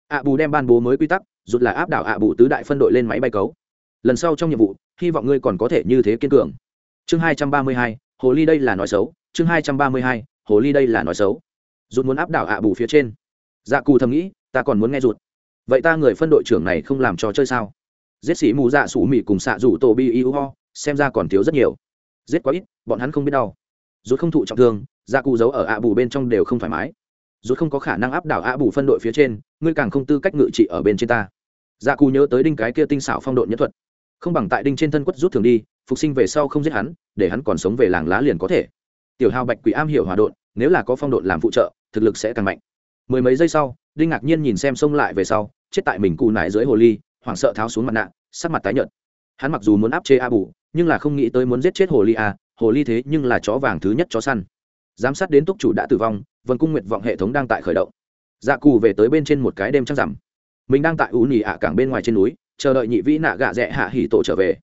Ạ bù đem ban bố mới quy tắc, rụt là áp đảo ạ bù tứ đại phân đội lên máy bay cấu. Lần sau trong nhiệm vụ, hy vọng ngươi còn có thể như thế kiên cường. Chương hai trăm ba mươi hai, hồ ly đây là nói xấu. Chương hai trăm ba mươi hai, hồ ly đây là nói xấu. Rụt muốn áp đảo ạ bù phía trên. Dạ cù thầm nghĩ, ta còn muốn nghe rụt. Vậy ta người phân đội trưởng này không làm trò chơi sao? Giết sĩ mù dạ sủ mị cùng xạ rủ tổ bi iu ho xem ra còn thiếu rất nhiều. Giết quá ít, bọn hắn không biết đau. Rút không thụ trọng thương, gia cụ giấu ở ạ bù bên trong đều không thoải mái. Rút không có khả năng áp đảo ạ bù phân đội phía trên, ngươi càng không tư cách ngự trị ở bên trên ta. Gia cụ nhớ tới đinh cái kia tinh xảo phong độ nhất thuật. Không bằng tại đinh trên thân quất rút thường đi, phục sinh về sau không giết hắn, để hắn còn sống về làng lá liền có thể. Tiểu hào bạch quỷ am hiểu hòa độn, nếu là có phong độn làm phụ trợ, thực lực sẽ càng mạnh. Mười mấy giây sau, đinh ngạc nhiên nhìn xem xông lại về sau, chết tại mình cù nải dưới hồ ly, hoảng sợ tháo xuống mặt nạ, sắc mặt tái nhợt. Hắn mặc dù muốn áp chế a bù nhưng là không nghĩ tới muốn giết chết hồ ly à hồ ly thế nhưng là chó vàng thứ nhất chó săn. Giám sát đến túc chủ đã tử vong, vân cung nguyệt vọng hệ thống đang tại khởi động. Dạ cù về tới bên trên một cái đêm trăng rằm. Mình đang tại ú nhì ạ cảng bên ngoài trên núi, chờ đợi nhị vĩ nạ gạ rẽ hạ hỉ tổ trở về.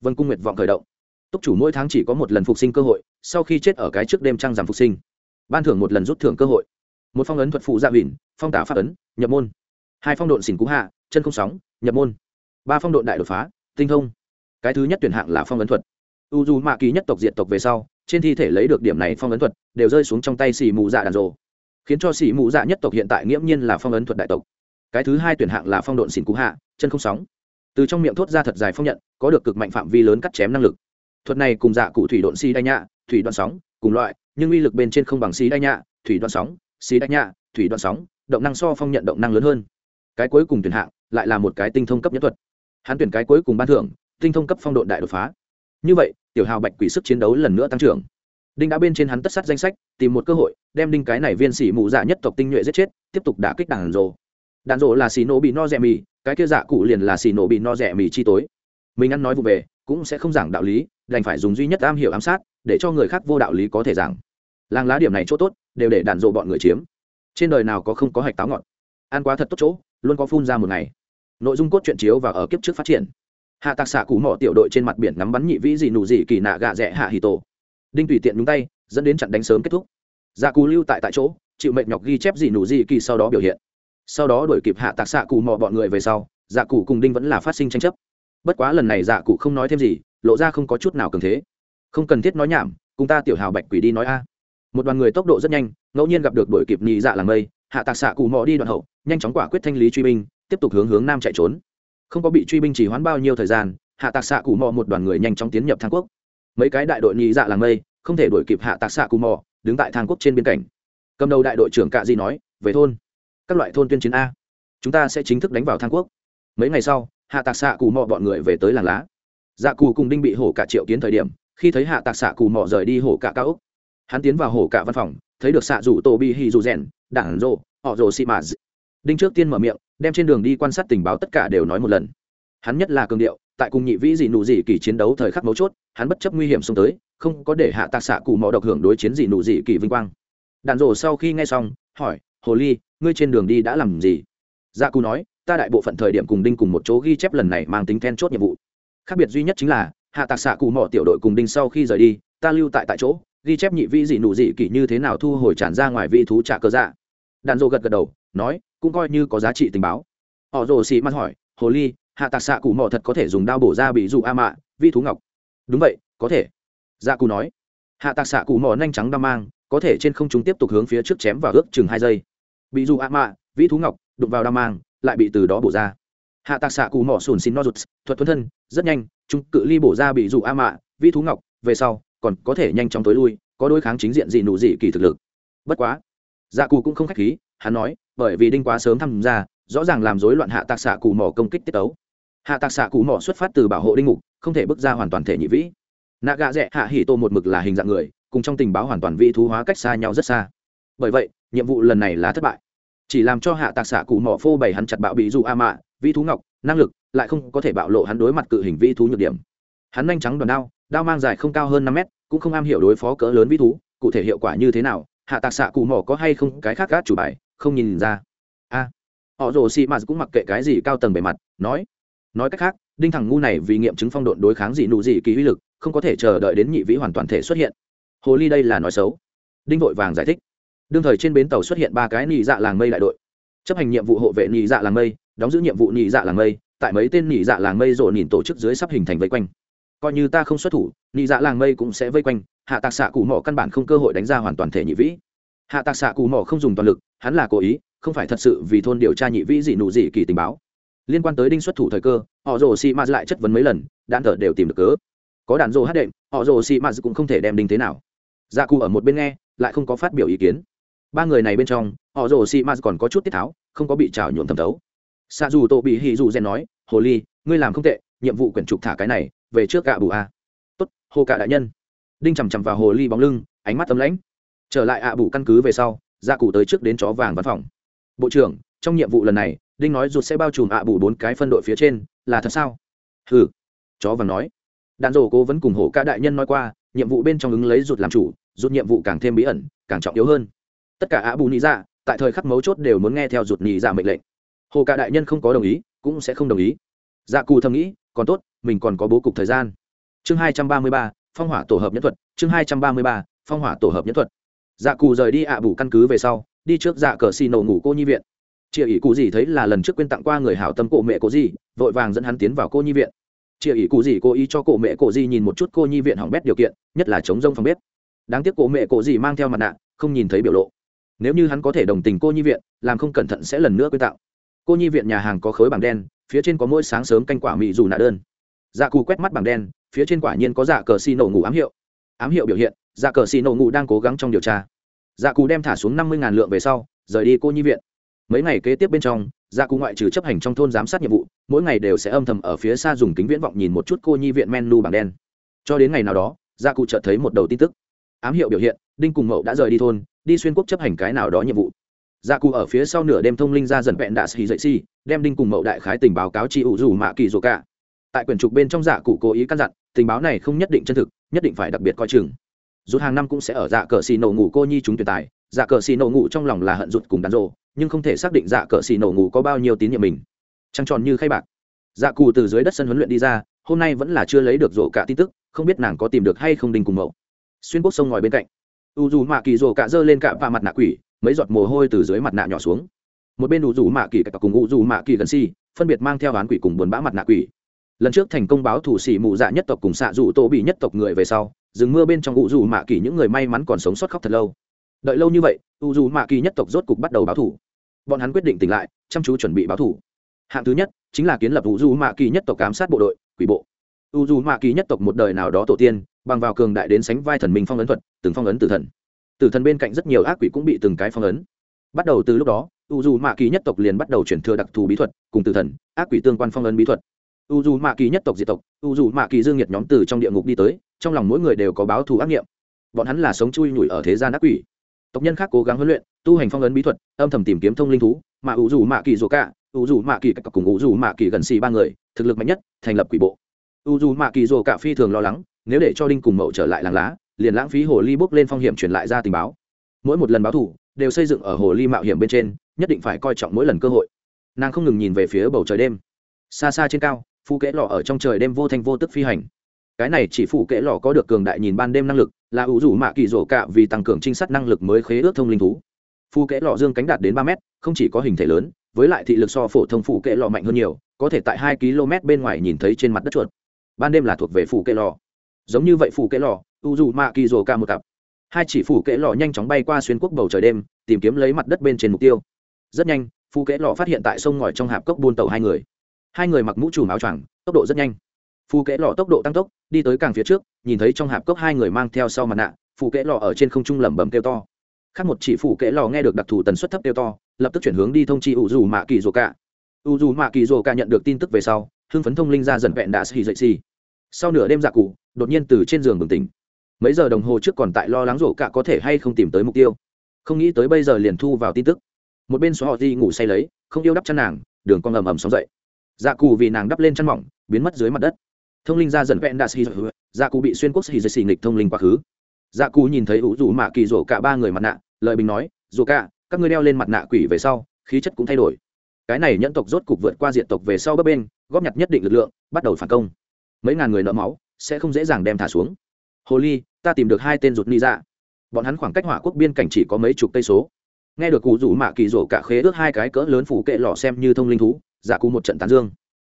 Vân cung nguyệt vọng khởi động. Túc chủ mỗi tháng chỉ có một lần phục sinh cơ hội, sau khi chết ở cái trước đêm trăng rằm phục sinh. Ban thưởng một lần rút thưởng cơ hội. Một phong ấn thuật phụ dạ gia huỳnh phong tả pháp ấn, nhập môn. Hai phong độn xỉn cú hạ, chân không sóng, nhập môn. Ba phong độn đại đột phá, tinh thông cái thứ nhất tuyển hạng là phong ấn thuật. U dù mạ kỳ nhất tộc diệt tộc về sau, trên thi thể lấy được điểm này phong ấn thuật, đều rơi xuống trong tay xì mù dạ đàn rồ. Khiến cho xì mù dạ nhất tộc hiện tại nghiễm nhiên là phong ấn thuật đại tộc. Cái thứ hai tuyển hạng là phong độn xỉn cú hạ, chân không sóng. Từ trong miệng thốt ra thật dài phong nhận, có được cực mạnh phạm vi lớn cắt chém năng lực. Thuật này cùng dạ cụ thủy độn xi đai nhạ, thủy đoạn sóng, cùng loại, nhưng uy lực bên trên không bằng xi đai nhạ, thủy đoạn sóng, xi đai nhạ, thủy đoạn sóng, động năng so phong nhận động năng lớn hơn. Cái cuối cùng tuyển hạng lại là một cái tinh thông cấp nhất thuật. Hắn tuyển cái cuối cùng ban thưởng tinh thông cấp phong độ đại đột phá. Như vậy, tiểu hào bạch quỷ sức chiến đấu lần nữa tăng trưởng. Đinh đã bên trên hắn tất sát danh sách, tìm một cơ hội, đem đinh cái này viên sĩ mù dạ nhất tộc tinh nhuệ giết chết, tiếp tục đả kích đàn rồ. Đàn rồ là xì nổ bị no rẻ mì, cái kia dạ cụ liền là xì nổ bị no rẻ mì chi tối. Mình ăn nói vụ về, cũng sẽ không giảng đạo lý, đành phải dùng duy nhất am hiểu ám sát, để cho người khác vô đạo lý có thể giảng. Làng lá điểm này chỗ tốt, đều để đàn rộ bọn người chiếm. Trên đời nào có không có hạch táo ngọt ăn quá thật tốt chỗ, luôn có phun ra một ngày. Nội dung cốt truyện chiếu và ở kiếp trước phát triển hạ tạc xạ cụ mỏ tiểu đội trên mặt biển ngắm bắn nhị vĩ gì nụ gì kỳ nạ gạ rẽ hạ hì tổ. Đinh tùy tiện nhúng tay, dẫn đến trận đánh sớm kết thúc. Dạ cù lưu tại tại chỗ, chịu mệnh nhọc ghi chép gì nụ gì kỳ sau đó biểu hiện. Sau đó đuổi kịp hạ tạc xạ cụ mò bọn người về sau dạ cụ cùng đinh vẫn là phát sinh tranh chấp. Bất quá lần này dạ cụ không nói thêm gì, lộ ra không có chút nào cường thế. Không cần thiết nói nhảm, cùng ta tiểu hào bạch quỷ đi nói a. Một đoàn người tốc độ rất nhanh, ngẫu nhiên gặp được đuổi kịp nhị dạ làng mây. Hạ tạc xạ cụ mò đi đoạn hậu, nhanh chóng quả quyết thanh lý truy binh, tiếp tục hướng hướng nam chạy trốn không có bị truy binh chỉ hoãn bao nhiêu thời gian, hạ tạc xạ cù mò một đoàn người nhanh chóng tiến nhập thang quốc. Mấy cái đại đội nhị dạ làng mây, không thể đuổi kịp hạ tạc xạ cù mò, đứng tại thang quốc trên biên cảnh. Cầm đầu đại đội trưởng cạ di nói, về thôn. Các loại thôn tuyên chiến a. Chúng ta sẽ chính thức đánh vào thang quốc. Mấy ngày sau, hạ tạc xạ cù mò bọn người về tới làng lá. Dạ cù cùng đinh bị hổ cả triệu kiến thời điểm, khi thấy hạ tạc xạ cù mò rời đi hổ cả cao úc hắn tiến vào hổ cả văn phòng, thấy được xạ rủ tô bi hi dù rèn, đảng rộ họ rồ xị mạt đinh trước tiên mở miệng, đem trên đường đi quan sát tình báo tất cả đều nói một lần. Hắn nhất là cường điệu, tại cùng nhị vĩ dị nụ dị kỳ chiến đấu thời khắc mấu chốt, hắn bất chấp nguy hiểm xông tới, không có để hạ tạc xạ cụ mò độc hưởng đối chiến dị nụ dị kỳ vinh quang. Đàn rổ sau khi nghe xong, hỏi, hồ ly, ngươi trên đường đi đã làm gì? Dạ cụ nói, ta đại bộ phận thời điểm cùng đinh cùng một chỗ ghi chép lần này mang tính then chốt nhiệm vụ. Khác biệt duy nhất chính là, hạ tạc xạ cụ mò tiểu đội cùng đinh sau khi rời đi, ta lưu tại tại chỗ, ghi chép nhị vĩ dị nụ dị kỳ như thế nào thu hồi tràn ra ngoài vị thú trả cơ dạ. Đàn rổ gật gật đầu, nói cũng coi như có giá trị tình báo. Họ rồ xì mắt hỏi, hồ ly, hạ tạc xạ cụ mò thật có thể dùng đao bổ ra bị dụ a mạ, vi thú ngọc. Đúng vậy, có thể. Dạ cụ nói. Hạ tạc xạ cụ mò nhanh trắng đao mang, có thể trên không chúng tiếp tục hướng phía trước chém vào ước chừng hai giây. Bị dụ a mạ, vi thú ngọc, đụng vào đao mang, lại bị từ đó bổ ra. Hạ tạc xạ cụ mỏ sùn xin no rụt thuật thuấn thân, rất nhanh chúng cự ly bổ ra bị dụ a mạ, vi thú ngọc, về sau, còn có thể nhanh chóng tối lui, có đối kháng chính diện dị nụ dị kỳ thực lực. Bất quá dạ cụ cũng không khách khí hắn nói, bởi vì đinh quá sớm tham gia, rõ ràng làm rối loạn hạ tạc xạ cụ mỏ công kích tiết tấu. Hạ tạc xạ cụ mỏ xuất phát từ bảo hộ đinh ngục, không thể bước ra hoàn toàn thể nhị vĩ. Nạ gạ rẽ hạ hỉ tô một mực là hình dạng người, cùng trong tình báo hoàn toàn vị thú hóa cách xa nhau rất xa. Bởi vậy, nhiệm vụ lần này là thất bại. Chỉ làm cho hạ tạc xạ cụ mỏ phô bày hắn chặt bạo bị dù a mạ vi thú ngọc, năng lực, lại không có thể bạo lộ hắn đối mặt cự hình vi thú nhược điểm. Hắn nhanh trắng đòn đao đao mang dài không cao hơn năm mét, cũng không am hiểu đối phó cỡ lớn vi thú, cụ thể hiệu quả như thế nào, hạ tạc xạ cụ mỏ có hay không cái khác gác chủ bài không nhìn ra. A. Họ rồ xì mạt cũng mặc kệ cái gì cao tầng bề mặt, nói. Nói cách khác, đinh thằng ngu này vì nghiệm chứng phong độn đối kháng dị nụ dị kỳ uy lực, không có thể chờ đợi đến nhị vĩ hoàn toàn thể xuất hiện. Hồ ly đây là nói xấu. Đinh vội vàng giải thích. Đương thời trên bến tàu xuất hiện ba cái nị dạ làng mây đại đội. Chấp hành nhiệm vụ hộ vệ nị dạ làng mây, đóng giữ nhiệm vụ nị dạ làng mây, tại mấy tên nị dạ làng mây rộ nhìn tổ chức dưới sắp hình thành vây quanh. Coi như ta không xuất thủ, nị dạ làng mây cũng sẽ vây quanh, hạ tạc xạ cụ mỏ căn bản không cơ hội đánh ra hoàn toàn thể nhị vĩ hạ tạc xạ cù mỏ không dùng toàn lực, hắn là cố ý, không phải thật sự vì thôn điều tra nhị vĩ dị nụ dị kỳ tình báo. Liên quan tới đinh xuất thủ thời cơ, họ rồ xị mạt lại chất vấn mấy lần, đạn thở đều tìm được cớ. Có đạn rồ hát đệm, họ rồ xị mạt cũng không thể đem đinh thế nào. Gia dạ ở một bên nghe, lại không có phát biểu ý kiến. Ba người này bên trong, họ rồ xị mạt còn có chút tiết tháo, không có bị trào nhuộm thẩm thấu. Xa dù tô bị hì dù rèn nói, hồ ly, ngươi làm không tệ, nhiệm vụ quyển trục thả cái này, về trước gạ bù a. Tốt, hồ cả đại nhân. Đinh chằm chằm vào hồ ly bóng lưng, ánh mắt tấm lãnh trở lại ạ bù căn cứ về sau dạ gia cụ tới trước đến chó vàng văn phòng. Bộ trưởng, trong nhiệm vụ lần này, đinh nói ruột sẽ bao trùm ạ bù bốn cái phân đội phía trên, là thật sao? Ừ chó vàng nói. Đạn rổ cố vẫn cùng hổ ca đại nhân nói qua, nhiệm vụ bên trong ứng lấy ruột làm chủ ruột nhiệm vụ càng thêm bí ẩn, càng trọng yếu hơn. Tất cả ạ bù nghĩ dạ tại thời khắc mấu chốt đều muốn nghe theo ruột nhị dạ mệnh lệnh. Hồ ca đại nhân không có đồng ý, cũng sẽ không đồng ý. Dạ cù thầm nghĩ, còn tốt, mình còn có bố cục thời gian. Chương hai trăm ba mươi ba, phong hỏa tổ hợp nhân thuật, chương hai trăm ba mươi ba, phong hỏa tổ hợp nhân thuật dạ cù rời đi ạ bù căn cứ về sau, đi trước dạ cờ xì nổ ngủ cô nhi viện. Chị ỷ cụ gì thấy là lần trước quên tặng qua người hảo tâm cổ mẹ cô gì, vội vàng dẫn hắn tiến vào cô nhi viện. Chị ỷ cụ gì cố ý cho cổ mẹ cổ gì nhìn một chút cô nhi viện hỏng bét điều kiện, nhất là chống rông phòng bếp. Đáng tiếc cổ mẹ cổ gì mang theo mặt nạ, không nhìn thấy biểu lộ. Nếu như hắn có thể đồng tình cô nhi viện, làm không cẩn thận sẽ lần nữa quên tặng. Cô nhi viện nhà hàng có khối bảng đen, phía trên có mỗi sáng sớm canh quả mị dù nạ đơn. Dạ cù quét mắt bảng đen, phía trên quả nhiên có dạ cờ xì nổ ngủ ám hiệu. Ám hiệu biểu hiện dạ cờ xì nổ ngủ đang cố gắng trong điều tra. Dạ cù đem thả xuống năm mươi lượng về sau, rời đi cô nhi viện. Mấy ngày kế tiếp bên trong dạ gia cụ ngoại trừ chấp hành trong thôn giám sát nhiệm vụ, mỗi ngày đều sẽ âm thầm ở phía xa dùng kính viễn vọng nhìn một chút cô nhi viện menu bảng đen. Cho đến ngày nào đó dạ gia cụ chợt thấy một đầu tin tức. Ám hiệu biểu hiện, đinh cùng mậu đã rời đi thôn, đi xuyên quốc chấp hành cái nào đó nhiệm vụ. Dạ gia cụ ở phía sau nửa đêm thông linh ra dần vẹn đạ xì dậy xì, đem đinh cùng mậu đại khái tình báo cáo chị ủ dù mạ kỳ dù cả. Tại quyển trục bên trong dạ cụ cố ý căn dặn, tình báo này không nhất định chân thực, nhất định phải đặc biệt coi chừng rút hàng năm cũng sẽ ở dạ cờ xì nổ ngủ cô nhi chúng tuyển tài. Dạ cờ xì nổ ngủ trong lòng là hận rụt cùng đàn rộ, nhưng không thể xác định dạ cờ xì nổ ngủ có bao nhiêu tín nhiệm mình. Trăng tròn như khay bạc. Dạ cù từ dưới đất sân huấn luyện đi ra, hôm nay vẫn là chưa lấy được rổ cả tin tức, không biết nàng có tìm được hay không đình cùng mẫu xuyên quốc sông ngòi bên cạnh. U dù mạ kỳ rổ cả giơ lên cả và mặt nạ quỷ, mấy giọt mồ hôi từ dưới mặt nạ nhỏ xuống. Một bên u dù mạ kỳ cả cùng u dù mạ kỳ gần si, phân biệt mang theo án quỷ cùng buồn bã mặt nạ quỷ. Lần trước thành công báo thủ sĩ mù dạ nhất tộc cùng xạ dù tô bị nhất tộc người về sau rừng mưa bên trong u dù mạ kỳ những người may mắn còn sống sót khóc thật lâu. Đợi lâu như vậy u dù mạ kỳ nhất tộc rốt cục bắt đầu báo thủ. Bọn hắn quyết định tỉnh lại, chăm chú chuẩn bị báo thủ. Hạng thứ nhất, chính là kiến lập u dù mạ kỳ nhất tộc ám sát bộ đội, quỷ bộ. U dù mạ kỳ nhất tộc một đời nào đó tổ tiên, bằng vào cường đại đến sánh vai thần minh phong ấn thuật, từng phong ấn tử thần. Tử thần bên cạnh rất nhiều ác quỷ cũng bị từng cái phong ấn. Bắt đầu từ lúc đó u dù mạ kỳ nhất tộc liền bắt đầu chuyển thừa đặc thù bí thuật, cùng tử thần, ác quỷ tương quan phong ấn bí thuật. U dù mạ kỳ nhất tộc diệt tộc u dù mạ kỳ dương nhiệt nhóm từ trong địa ngục đi tới trong lòng mỗi người đều có báo thù ác nghiệm. Bọn hắn là sống chui nhủi ở thế gian ác quỷ. Tộc nhân khác cố gắng huấn luyện, tu hành phong ấn bí thuật, âm thầm tìm kiếm thông linh thú, mà ủ dù mạ kỳ dù cả ủ dù mạ kỳ cặp cùng ủ dù mạ kỳ gần xì ba người, thực lực mạnh nhất, thành lập quỷ bộ. Ủ dù mạ kỳ dù cả phi thường lo lắng, nếu để cho đinh cùng mậu trở lại làng lá, liền lãng phí hồ ly bốc lên phong hiểm truyền lại ra tình báo. Mỗi một lần báo thủ đều xây dựng ở hồ ly mạo hiểm bên trên, nhất định phải coi trọng mỗi lần cơ hội. Nàng không ngừng nhìn về phía bầu trời đêm. Xa xa trên cao, phu kẽ lọ ở trong trời đêm vô thanh vô tức phi hành cái này chỉ phụ kẽ lò có được cường đại nhìn ban đêm năng lực, là ủ rủ mạ kỳ rổ cạ vì tăng cường trinh sát năng lực mới khế ước thông linh thú. Phụ kẽ lò dương cánh đạt đến ba mét, không chỉ có hình thể lớn, với lại thị lực so phổ thông phụ kẽ lò mạnh hơn nhiều, có thể tại hai km bên ngoài nhìn thấy trên mặt đất chuột. Ban đêm là thuộc về phụ kẽ lò. Giống như vậy phụ kẽ lò, ủ rủ mạ kỳ rồ ca một cặp. Hai chỉ phụ kẽ lò nhanh chóng bay qua xuyên quốc bầu trời đêm, tìm kiếm lấy mặt đất bên trên mục tiêu. Rất nhanh phụ kẽ lò phát hiện tại sông ngòi trong hạp cốc buôn tàu hai người. Hai người mặc mũ trùm áo choàng, tốc độ rất nhanh phù kẽ lọ tốc độ tăng tốc, đi tới càng phía trước, nhìn thấy trong hạp cốc hai người mang theo sau mặt nạ phù kẽ lọ ở trên không trung lẩm bẩm kêu to. Khác một chỉ phù kẽ lọ nghe được đặc thù tần suất thấp kêu to, lập tức chuyển hướng đi thông chi u dù mạ kỳ rồ cả. U dù mạ kỳ rồ cả nhận được tin tức về sau, hưng phấn thông linh ra dần vẹn đã xì dậy xì. Sau nửa đêm dạ cụ, đột nhiên từ trên giường bừng tỉnh. Mấy giờ đồng hồ trước còn tại lo lắng rổ cả có thể hay không tìm tới mục tiêu. Không nghĩ tới bây giờ liền thu vào tin tức. Một bên xóa họ di ngủ say lấy, không yêu đắp chăn nàng, đường con ầm ầm sóng dậy. Dạ cụ vì nàng đắp lên chăn mỏng, biến mất dưới mặt đất thông linh ra dần vẹn đa xì dạ cụ bị xuyên quốc xì dây xì nghịch thông linh quá khứ. Dạ cụ nhìn thấy ủ rủ mạ kỳ rổ cả ba người mặt nạ lợi bình nói dù cả, các ngươi đeo lên mặt nạ quỷ về sau, khí chất cũng thay đổi. Cái này nhẫn tộc rốt cục vượt qua diện tộc về sau bấp bên góp nhặt nhất định lực lượng, bắt đầu phản công. Mấy ngàn người nợ máu, sẽ không dễ dàng đem thả xuống. Hồ ly, ta tìm được hai tên rụt ni dạ. Bọn hắn khoảng cách hỏa quốc biên cảnh chỉ có mấy chục cây số. Nghe được cụ rủ mạ kỳ rổ cả khế ước hai cái cỡ lớn phủ kệ lò xem như thông linh thú dạ cụ một trận tán dương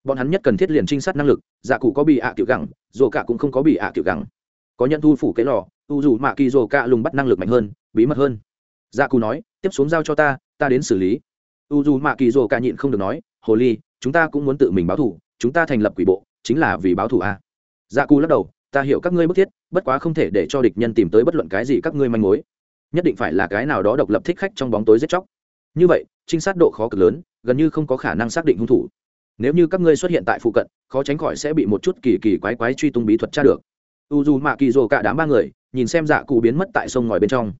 bọn hắn nhất cần thiết liền trinh sát năng lực dạ cụ có bị ạ à kiểu gẳng rổ cả cũng không có bị ạ à kiểu gẳng. Có nhận thu phủ cái lò, u dù mạ kỳ rổ cả lùng bắt năng lực mạnh hơn, bí mật hơn. Dạ cụ nói, tiếp xuống giao cho ta ta đến xử lý. U dù mạ kỳ rồ cả nhịn không được nói, hồ ly, chúng ta cũng muốn tự mình báo thủ chúng ta thành lập quỷ bộ, chính là vì báo thủ a à? dạ cụ lắc đầu, ta hiểu các ngươi bức thiết, bất quá không thể để cho địch nhân tìm tới bất luận cái gì các ngươi manh mối. Nhất định phải là cái nào đó độc lập thích khách trong bóng tối giết chóc. Như vậy, trinh sát độ khó cực lớn, gần như không có khả năng xác định hung thủ nếu như các ngươi xuất hiện tại phụ cận, khó tránh khỏi sẽ bị một chút kỳ kỳ quái quái truy tung bí thuật tra được. U dù mạ kỳ rồ cả đám ba người, nhìn xem dạ cụ biến mất tại sông ngòi bên trong.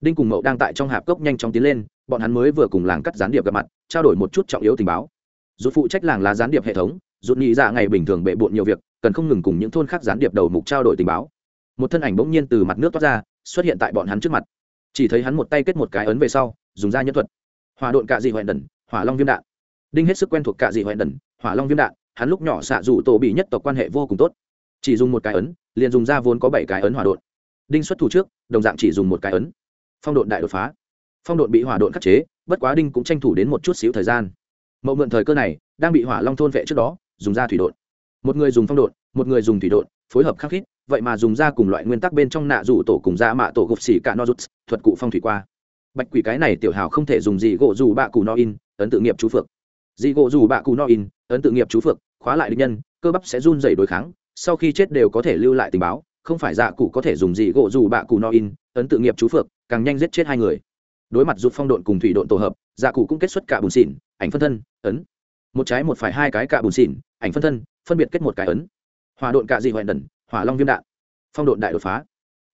Đinh cùng mậu đang tại trong hạp cốc nhanh chóng tiến lên, bọn hắn mới vừa cùng làng cắt gián điệp gặp mặt, trao đổi một chút trọng yếu tình báo. Rút phụ trách làng là gián điệp hệ thống rút nghĩ ra ngày bình thường bệ bộn nhiều việc, cần không ngừng cùng những thôn khác gián điệp đầu mục trao đổi tình báo. Một thân ảnh bỗng nhiên từ mặt nước toát ra, xuất hiện tại bọn hắn trước mặt. Chỉ thấy hắn một tay kết một cái ấn về sau, dùng ra nhân thuật. Hòa độn cạ dị hoẹn đần hỏa long viêm đạn đinh hết sức quen thuộc cạ dị hoẹn đần hỏa long viêm đạn hắn lúc nhỏ xạ dù tổ bị nhất tộc quan hệ vô cùng tốt. Chỉ dùng một cái ấn liền dùng ra vốn có bảy cái ấn hỏa đột. đinh xuất thủ trước đồng dạng chỉ dùng một cái ấn. Phong độn đại đột phá. Phong độn bị hỏa độn khắc chế bất quá đinh cũng tranh thủ đến một chút xíu thời gian. Mậu mượn thời cơ này đang bị hỏa long thôn vệ trước đó dùng ra thủy đột. một người dùng phong độn một người dùng thủy đột, phối hợp khắc khít vậy mà dùng ra cùng loại nguyên tắc bên trong nạ rủ tổ cùng ra mạ tổ gục xỉ cả no rút thuật cụ phong thủy qua. Bạch quỷ cái này tiểu hào không thể dùng gì gỗ dù bạ cù no in ấn tự nghiệp chú phượng dị gỗ dù bạ cù no in, ấn tự nghiệp chú phượng, khóa lại địch nhân, cơ bắp sẽ run dày đối kháng, sau khi chết đều có thể lưu lại tình báo, không phải dạ cụ có thể dùng dị gỗ dù bạ cù no in, ấn tự nghiệp chú phượng, càng nhanh giết chết hai người. Đối mặt rụt phong độn cùng thủy độn tổ hợp dạ cụ cũng kết xuất cả bùn xỉn, ảnh phân thân, ấn. Một trái một phải hai cái cả bùn xỉn, ảnh phân thân, phân biệt kết một cái ấn. Hỏa độn cả dị hoại đần hỏa long viêm đạn. Phong độn đại đột phá.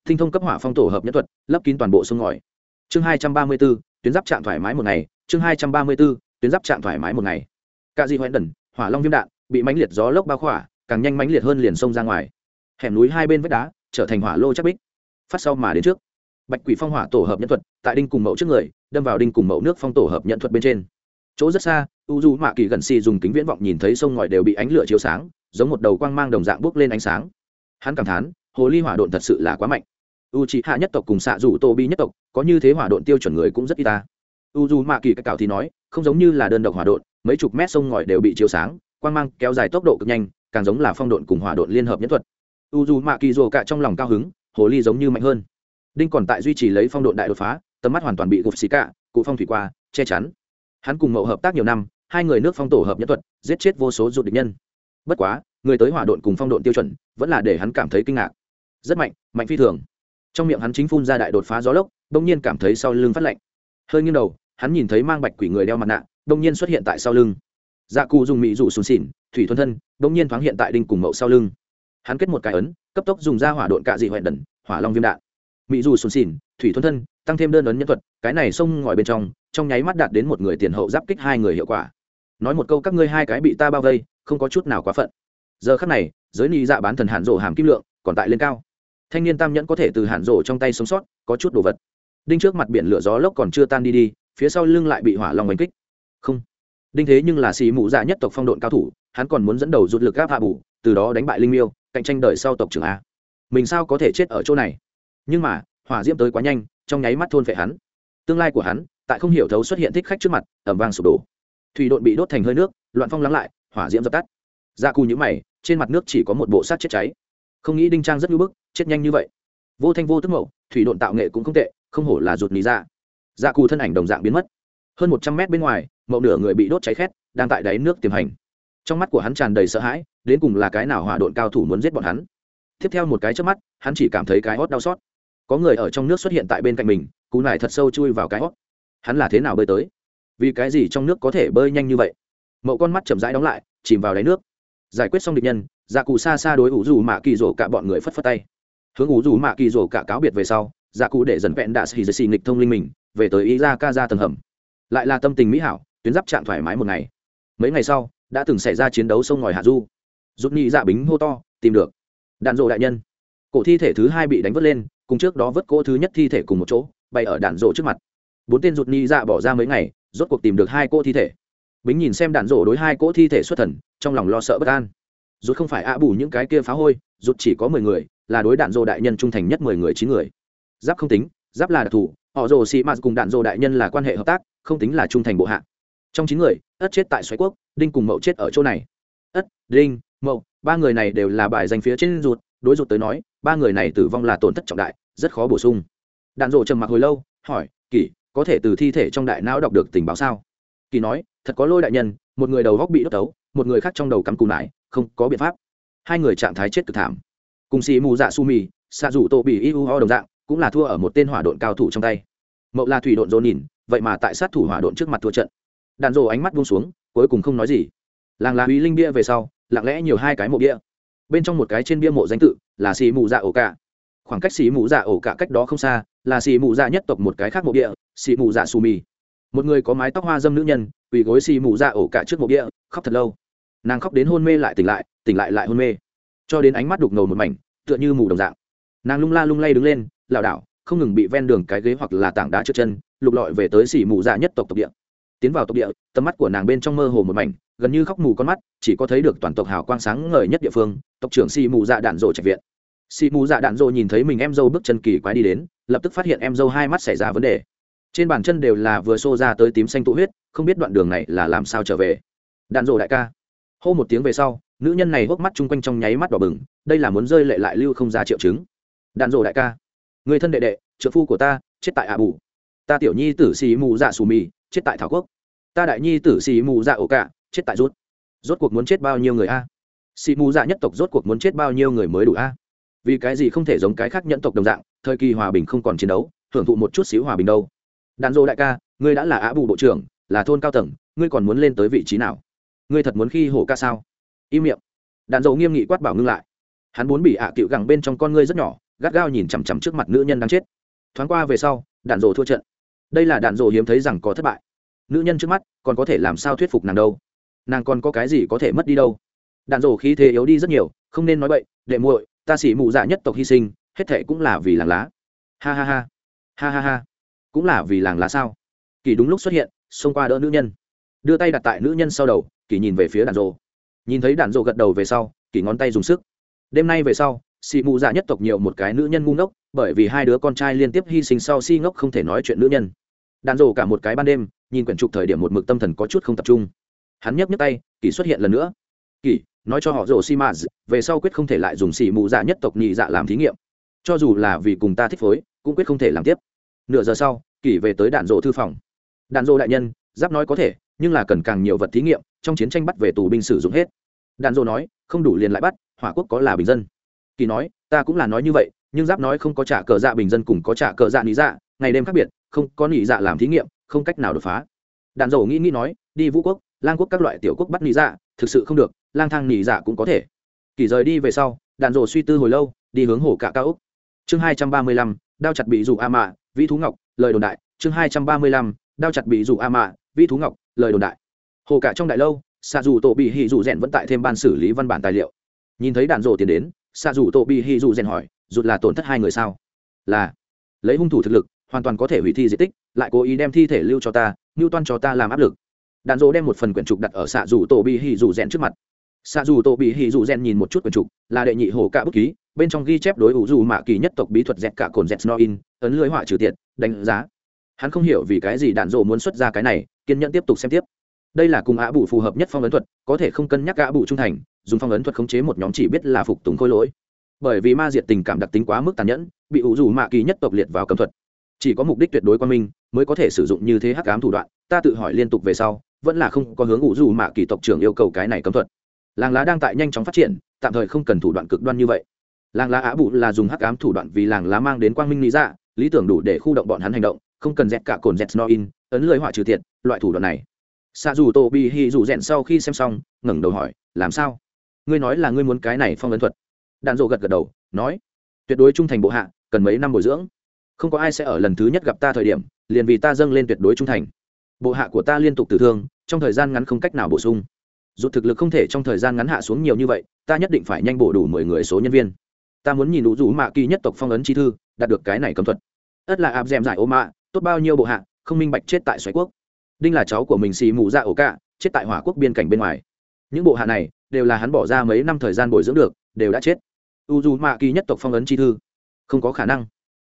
Thinh thông cấp hỏa phong tổ hợp nhất thuật, lấp kín toàn bộ sông ngòi. Chương hai trăm ba mươi b ố tuyến giáp chạm thoải mái một ngày, chương hai trăm ba mươi b ố tuyến giáp chạm thoải mái một ngày. Cả di hoen đần hỏa long viêm đạn bị mãnh liệt gió lốc bao khỏa, càng nhanh mãnh liệt hơn liền sông ra ngoài. Hẻm núi hai bên vách đá trở thành hỏa lô chắc bích. Phát sau mà đến trước, bạch quỷ phong hỏa tổ hợp nhân thuật tại đinh cùng mẫu trước người, đâm vào đinh cùng mẫu nước phong tổ hợp nhận thuật bên trên. Chỗ rất xa, u du mạ kỳ gần xì dùng kính viễn vọng nhìn thấy sông ngòi đều bị ánh lửa chiếu sáng, giống một đầu quang mang đồng dạng bước lên ánh sáng. Hắn cảm thán, hồ ly hỏa độn thật sự là quá mạnh. U c hạ nhất tộc cùng xạ rủ tô bi nhất tộc, có như thế hỏa độn tiêu chuẩn người cũng rất y ta. U du mạ kỳ cách cào thì nói không giống như là đơn độc hỏa độn, mấy chục mét sông ngòi đều bị chiếu sáng, quang mang kéo dài tốc độ cực nhanh, càng giống là phong độn cùng hỏa độn liên hợp nhất thuật. U du mạ kỳ rồ cả trong lòng cao hứng, hồ ly giống như mạnh hơn. Đinh còn tại duy trì lấy phong độn đại đột phá, tầm mắt hoàn toàn bị gục xì cả cụ phong thủy qua, che chắn. Hắn cùng mậu hợp tác nhiều năm, hai người nước phong tổ hợp nhất thuật, giết chết vô số rụt địch nhân. Bất quá, người tới hỏa độn cùng phong độn tiêu chuẩn, vẫn là để hắn cảm thấy kinh ngạc. Rất mạnh mạnh phi thường. Trong miệng hắn chính phun ra đại đột phá gió lốc đông nhiên cảm thấy sau lưng phát lạnh. Hơi nghiêng đầu hắn nhìn thấy mang bạch quỷ người đeo mặt nạ đông nhiên xuất hiện tại sau lưng. Dạ cụ dùng mỹ rủ sùn xỉn, thủy thuần thân đông nhiên thoáng hiện tại đinh cùng mậu sau lưng. Hắn kết một cái ấn, cấp tốc dùng ra hỏa độn cạ dị hoẹn đần hỏa long viêm đạn. Mỹ dù sùn xỉn, thủy thuần thân, tăng thêm đơn ấn nhân thuật, cái này xông ngòi bên trong trong nháy mắt đạt đến một người tiền hậu giáp kích hai người hiệu quả. Nói một câu các ngươi hai cái bị ta bao vây, không có chút nào quá phận. Giờ khắc này, giới ni dạ bán thần hàn rổ hàm kim lượng, còn tại lên cao. Thanh niên tam nhẫn có thể từ hàn rổ trong tay sống sót, có chút đồ vật. Đinh trước mặt biển lửa gió lốc còn chưa tan đi đi phía sau lưng lại bị hỏa long đánh kích. Không. Đinh thế nhưng là xì mụ dạ nhất tộc phong độn cao thủ, hắn còn muốn dẫn đầu rút lực gáp hạ bù, từ đó đánh bại linh miêu, cạnh tranh đời sau tộc trưởng a. Mình sao có thể chết ở chỗ này? Nhưng mà, hỏa diễm tới quá nhanh, trong nháy mắt thôn phệ hắn. Tương lai của hắn, tại không hiểu thấu xuất hiện thích khách trước mặt ẩm vang sụp đổ. Thủy độn bị đốt thành hơi nước, loạn phong lắng lại, hỏa diễm dập tắt. Dạ cù nhữ mày, trên mặt nước chỉ có một bộ sát chết cháy. Không nghĩ đinh trang rất nhu bức, chết nhanh như vậy. Vô thanh vô tức mậu, thủy độn tạo nghệ cũng không tệ, không hổ là ruột lý ra dạ dạ cù thân ảnh đồng dạng biến mất. Hơn một trăm mét bên ngoài, mậu nửa người bị đốt cháy khét, đang tại đáy nước tiềm hành. Trong mắt của hắn tràn đầy sợ hãi, đến cùng là cái nào hỏa độn cao thủ muốn giết bọn hắn. Tiếp theo một cái trước mắt, hắn chỉ cảm thấy cái hót đau xót. Có người ở trong nước xuất hiện tại bên cạnh mình, cú nải thật sâu chui vào cái hót hắn là thế nào bơi tới? Vì cái gì trong nước có thể bơi nhanh như vậy? Mậu con mắt chậm rãi đóng lại, chìm vào đáy nước. Giải quyết xong địch nhân dạ cụ xa xa đối ủ dù mạ kỳ rổ cả bọn người phất phất tay. Hướng ủ dù mạ kỳ rổ cả cáo biệt về sau dạ cụ để dần vẹn đạ xì xì nghịch thông linh mình về tới ý ra ca ra tầng hầm. Lại là tâm tình mỹ hảo, tuyến giáp trạng thoải mái một ngày. Mấy ngày sau, đã từng xảy ra chiến đấu sông ngòi hạ du. Rút nhị dạ bính hô to, tìm được. Đạn rộ đại nhân. Cổ thi thể thứ hai bị đánh vớt lên, cùng trước đó vớt cỗ thứ nhất thi thể cùng một chỗ, bay ở đạn rộ trước mặt. Bốn tên rụt nhị dạ bỏ ra mấy ngày, rốt cuộc tìm được hai cỗ thi thể. Bính nhìn xem đạn rộ đối hai cỗ thi thể xuất thần, trong lòng lo sợ bất an. Rút không phải ạ bù những cái kia phá hôi, rút chỉ có mười người, là đối đạn rộ đại nhân trung thành nhất mười người chín người. Giáp không tính, giáp là đặc thù họ rồ xị mạt cùng đạn rồ đại nhân là quan hệ hợp tác, không tính là trung thành bộ hạ. Trong chín người, ất chết tại xoáy quốc, đinh cùng mậu chết ở chỗ này. Ất, đinh, mậu, ba người này đều là bài danh phía trên ruột, đối ruột tới nói, ba người này tử vong là tổn thất trọng đại, rất khó bổ sung. Đạn rộ trầm mặc hồi lâu, hỏi kỳ có thể từ thi thể trong đại não đọc được tình báo sao? Kỳ nói, thật có lôi đại nhân, một người đầu góc bị đốt tấu, một người khác trong đầu cắm cù nải, không có biện pháp. Hai người trạng thái chết cực thảm. Cùng xì mù dạ su mì xạ rủ tổ bị iu ho đồng dạng cũng là thua ở một tên hỏa độn cao thủ trong tay. Mậu là thủy độn dồn nhìn, vậy mà tại sát thủ hỏa độn trước mặt thua trận. Đàn rồ ánh mắt buông xuống, cuối cùng không nói gì. Làng là uy linh bia về sau, lặng lẽ nhiều hai cái mộ bia. Bên trong một cái trên bia mộ danh tự là xì mù dạ ổ cả. Khoảng cách xì mù dạ ổ cả cách đó không xa là xì mù dạ nhất tộc một cái khác mộ bia, xì mù dạ su mì. Một người có mái tóc hoa dâm nữ nhân, quỳ gối xì mù dạ ổ cả trước mộ bia, khóc thật lâu. Nàng khóc đến hôn mê lại tỉnh lại tỉnh lại lại hôn mê. Cho đến ánh mắt đục ngầu một mảnh, tựa như mù đồng dạng. Nàng lung la lung lay đứng lên lảo đảo, không ngừng bị ven đường cái ghế hoặc là tảng đá trượt chân, lục lọi về tới xỉ mù dạ nhất tộc tộc địa. Tiến vào tộc địa, tầm mắt của nàng bên trong mơ hồ một mảnh, gần như khóc mù con mắt, chỉ có thấy được toàn tộc hào quang sáng ngời nhất địa phương, tộc trưởng xì mù dạ đạn rộ trạch viện. Xì mù dạ đạn rộ nhìn thấy mình em dâu bước chân kỳ quái đi đến, lập tức phát hiện em dâu hai mắt xảy ra vấn đề. Trên bàn chân đều là vừa xô ra tới tím xanh tụ huyết, không biết đoạn đường này là làm sao trở về. Đạn rộ đại ca. Hô một tiếng về sau, nữ nhân này hốc mắt chung quanh trong nháy mắt đỏ bừng, đây là muốn rơi lệ lại lưu không ra triệu chứng. Đạn rộ đại ca người thân đệ đệ trợ phu của ta, chết tại ạ bù ta tiểu nhi tử xì mù dạ xù mì, chết tại thảo quốc. Ta đại nhi tử xì mù dạ ổ cả, chết tại rút. Rốt cuộc muốn chết bao nhiêu người a? Xì mù dạ nhất tộc rốt cuộc muốn chết bao nhiêu người mới đủ a? Vì cái gì không thể giống cái khác nhẫn tộc đồng dạng, thời kỳ hòa bình không còn chiến đấu, hưởng thụ một chút xíu hòa bình đâu? Đàn dô đại ca, ngươi đã là á bù bộ trưởng, là thôn cao tầng, ngươi còn muốn lên tới vị trí nào? Ngươi thật muốn khi hổ ca sao? Im miệng. Đàn dầu nghiêm nghị quát bảo ngưng lại. Hắn muốn bị ạ à cựu gẳng bên trong con ngươi rất nhỏ gắt gao nhìn chằm chằm trước mặt nữ nhân đang chết. Thoáng qua về sau, đạn rồ thua trận. Đây là đạn rồ hiếm thấy rằng có thất bại. Nữ nhân trước mắt, còn có thể làm sao thuyết phục nàng đâu? Nàng còn có cái gì có thể mất đi đâu? Đạn rồ khí thế yếu đi rất nhiều, không nên nói vậy đệ muội, ta xỉ mụ dạ nhất tộc hy sinh, hết thệ cũng là vì làng lá. Ha ha ha. Ha ha ha. Cũng là vì làng lá sao? Kỳ đúng lúc xuất hiện, xông qua đỡ nữ nhân. Đưa tay đặt tại nữ nhân sau đầu, kỳ nhìn về phía đạn dồ nhìn thấy đạn dồ gật đầu về sau, kỳ ngón tay dùng sức. Đêm nay về sau xì mù dạ nhất tộc nhiều một cái nữ nhân ngu ngốc, bởi vì hai đứa con trai liên tiếp hy sinh sau si ngốc không thể nói chuyện nữ nhân. Đàn rổ cả một cái ban đêm, nhìn quyển trục thời điểm một mực tâm thần có chút không tập trung. Hắn nhấc nhấc tay, kỷ xuất hiện lần nữa. Kỷ, nói cho họ rổ xi mã về sau quyết không thể lại dùng xì mù dạ nhất tộc nhị dạ làm thí nghiệm. Cho dù là vì cùng ta thích phối, cũng quyết không thể làm tiếp. Nửa giờ sau, kỷ về tới đạn rổ thư phòng. Đạn rổ đại nhân, giáp nói có thể, nhưng là cần càng nhiều vật thí nghiệm, trong chiến tranh bắt về tù binh sử dụng hết. Đạn rổ nói, không đủ liền lại bắt, hỏa quốc có là bình dân kỳ nói, ta cũng là nói như vậy, nhưng giáp nói không có trả cờ dạ bình dân cùng có trả cờ dạ lý dạ ngày đêm khác biệt, không có lý dạ làm thí nghiệm, không cách nào đột phá. Đàn dầu nghĩ nghĩ nói, đi vũ quốc, lang quốc các loại tiểu quốc bắt lý dạ thực sự không được, lang thang lý dạ cũng có thể. Kỳ rời đi về sau đàn dầu suy tư hồi lâu, đi hướng hồ cả cao úc chương hai trăm ba mươi lăm, đao chặt bị dù a mạ, vĩ thú ngọc, lời đồn đại. Chương hai trăm ba mươi lăm, đao chặt bị dù a mạ, vĩ thú ngọc, lời đồn đại. Hồ cả trong đại lâu xạ dù tổ bị hỉ dù rèn vẫn tại thêm ban xử lý văn bản tài liệu. Nhìn thấy đàn rổ tiến đến xạ dù tổ bị hì dù rèn hỏi, rụt là tổn thất hai người sao? Là. Lấy hung thủ thực lực, hoàn toàn có thể hủy thi di tích, lại cố ý đem thi thể lưu cho ta ngưu toan cho ta làm áp lực. Đạn dỗ đem một phần quyển trục đặt ở xạ dù tổ bị hì dù rèn trước mặt. Xạ dù tổ bị hì dù rèn nhìn một chút quyển trục, là đệ nhị hồ cả bút ký, bên trong ghi chép đối ủ dù mạ kỳ nhất tộc bí thuật dẹt cả cồn dẹt no ấn lưới họa trừ tiệt, đánh giá. Hắn không hiểu vì cái gì đạn dỗ muốn xuất ra cái này, kiên nhẫn tiếp tục xem tiếp đây là cùng ạ bù phù hợp nhất phong ấn thuật, có thể không cân nhắc ạ bù trung thành, dùng phong ấn thuật khống chế một nhóm chỉ biết là phục tùng khôi lỗi. Bởi vì ma diệt tình cảm đặc tính quá mức tàn nhẫn, bị ủ dù mạ kỳ nhất tộc liệt vào cấm thuật. Chỉ có mục đích tuyệt đối quan minh, mới có thể sử dụng như thế hắc ám thủ đoạn, ta tự hỏi liên tục về sau, vẫn là không có hướng ủ dù mạ kỳ tộc trưởng yêu cầu cái này cấm thuật. Làng lá đang tại nhanh chóng phát triển, tạm thời không cần thủ đoạn cực đoan như vậy. Làng lá á bụ là dùng hắc ám thủ đoạn vì làng lá mang đến quang minh lý dạ lý tưởng đủ để khu động bọn hắn hành động, không cần dẹt cả cồn dẹt no in ấn lưới họa trừ thiệt, loại thủ đoạn này xạ dù tổ bị hì dù rèn sau khi xem xong, ngẩng đầu hỏi, làm sao? Ngươi nói là ngươi muốn cái này phong ấn thuật. Đạn dộ gật gật đầu, nói, tuyệt đối trung thành bộ hạ, cần mấy năm bồi dưỡng. Không có ai sẽ ở lần thứ nhất gặp ta thời điểm, liền vì ta dâng lên tuyệt đối trung thành. Bộ hạ của ta liên tục tử thương, trong thời gian ngắn không cách nào bổ sung. Dù thực lực không thể trong thời gian ngắn hạ xuống nhiều như vậy, ta nhất định phải nhanh bổ đủ mười người số nhân viên. Ta muốn nhìn đủ rủ mạ kỳ nhất tộc phong ấn chi thư, đạt được cái này cấm thuật. Ất là áp d giải ô mạ, tốt bao nhiêu bộ hạ, không minh bạch chết tại xoáy quốc đinh là cháu của mình xì mù ra ổ cạ, chết tại hỏa quốc biên cảnh bên ngoài. Những bộ hạ này đều là hắn bỏ ra mấy năm thời gian bồi dưỡng được, đều đã chết. U dù mạ kỳ nhất tộc phong ấn chi thư. Không có khả năng.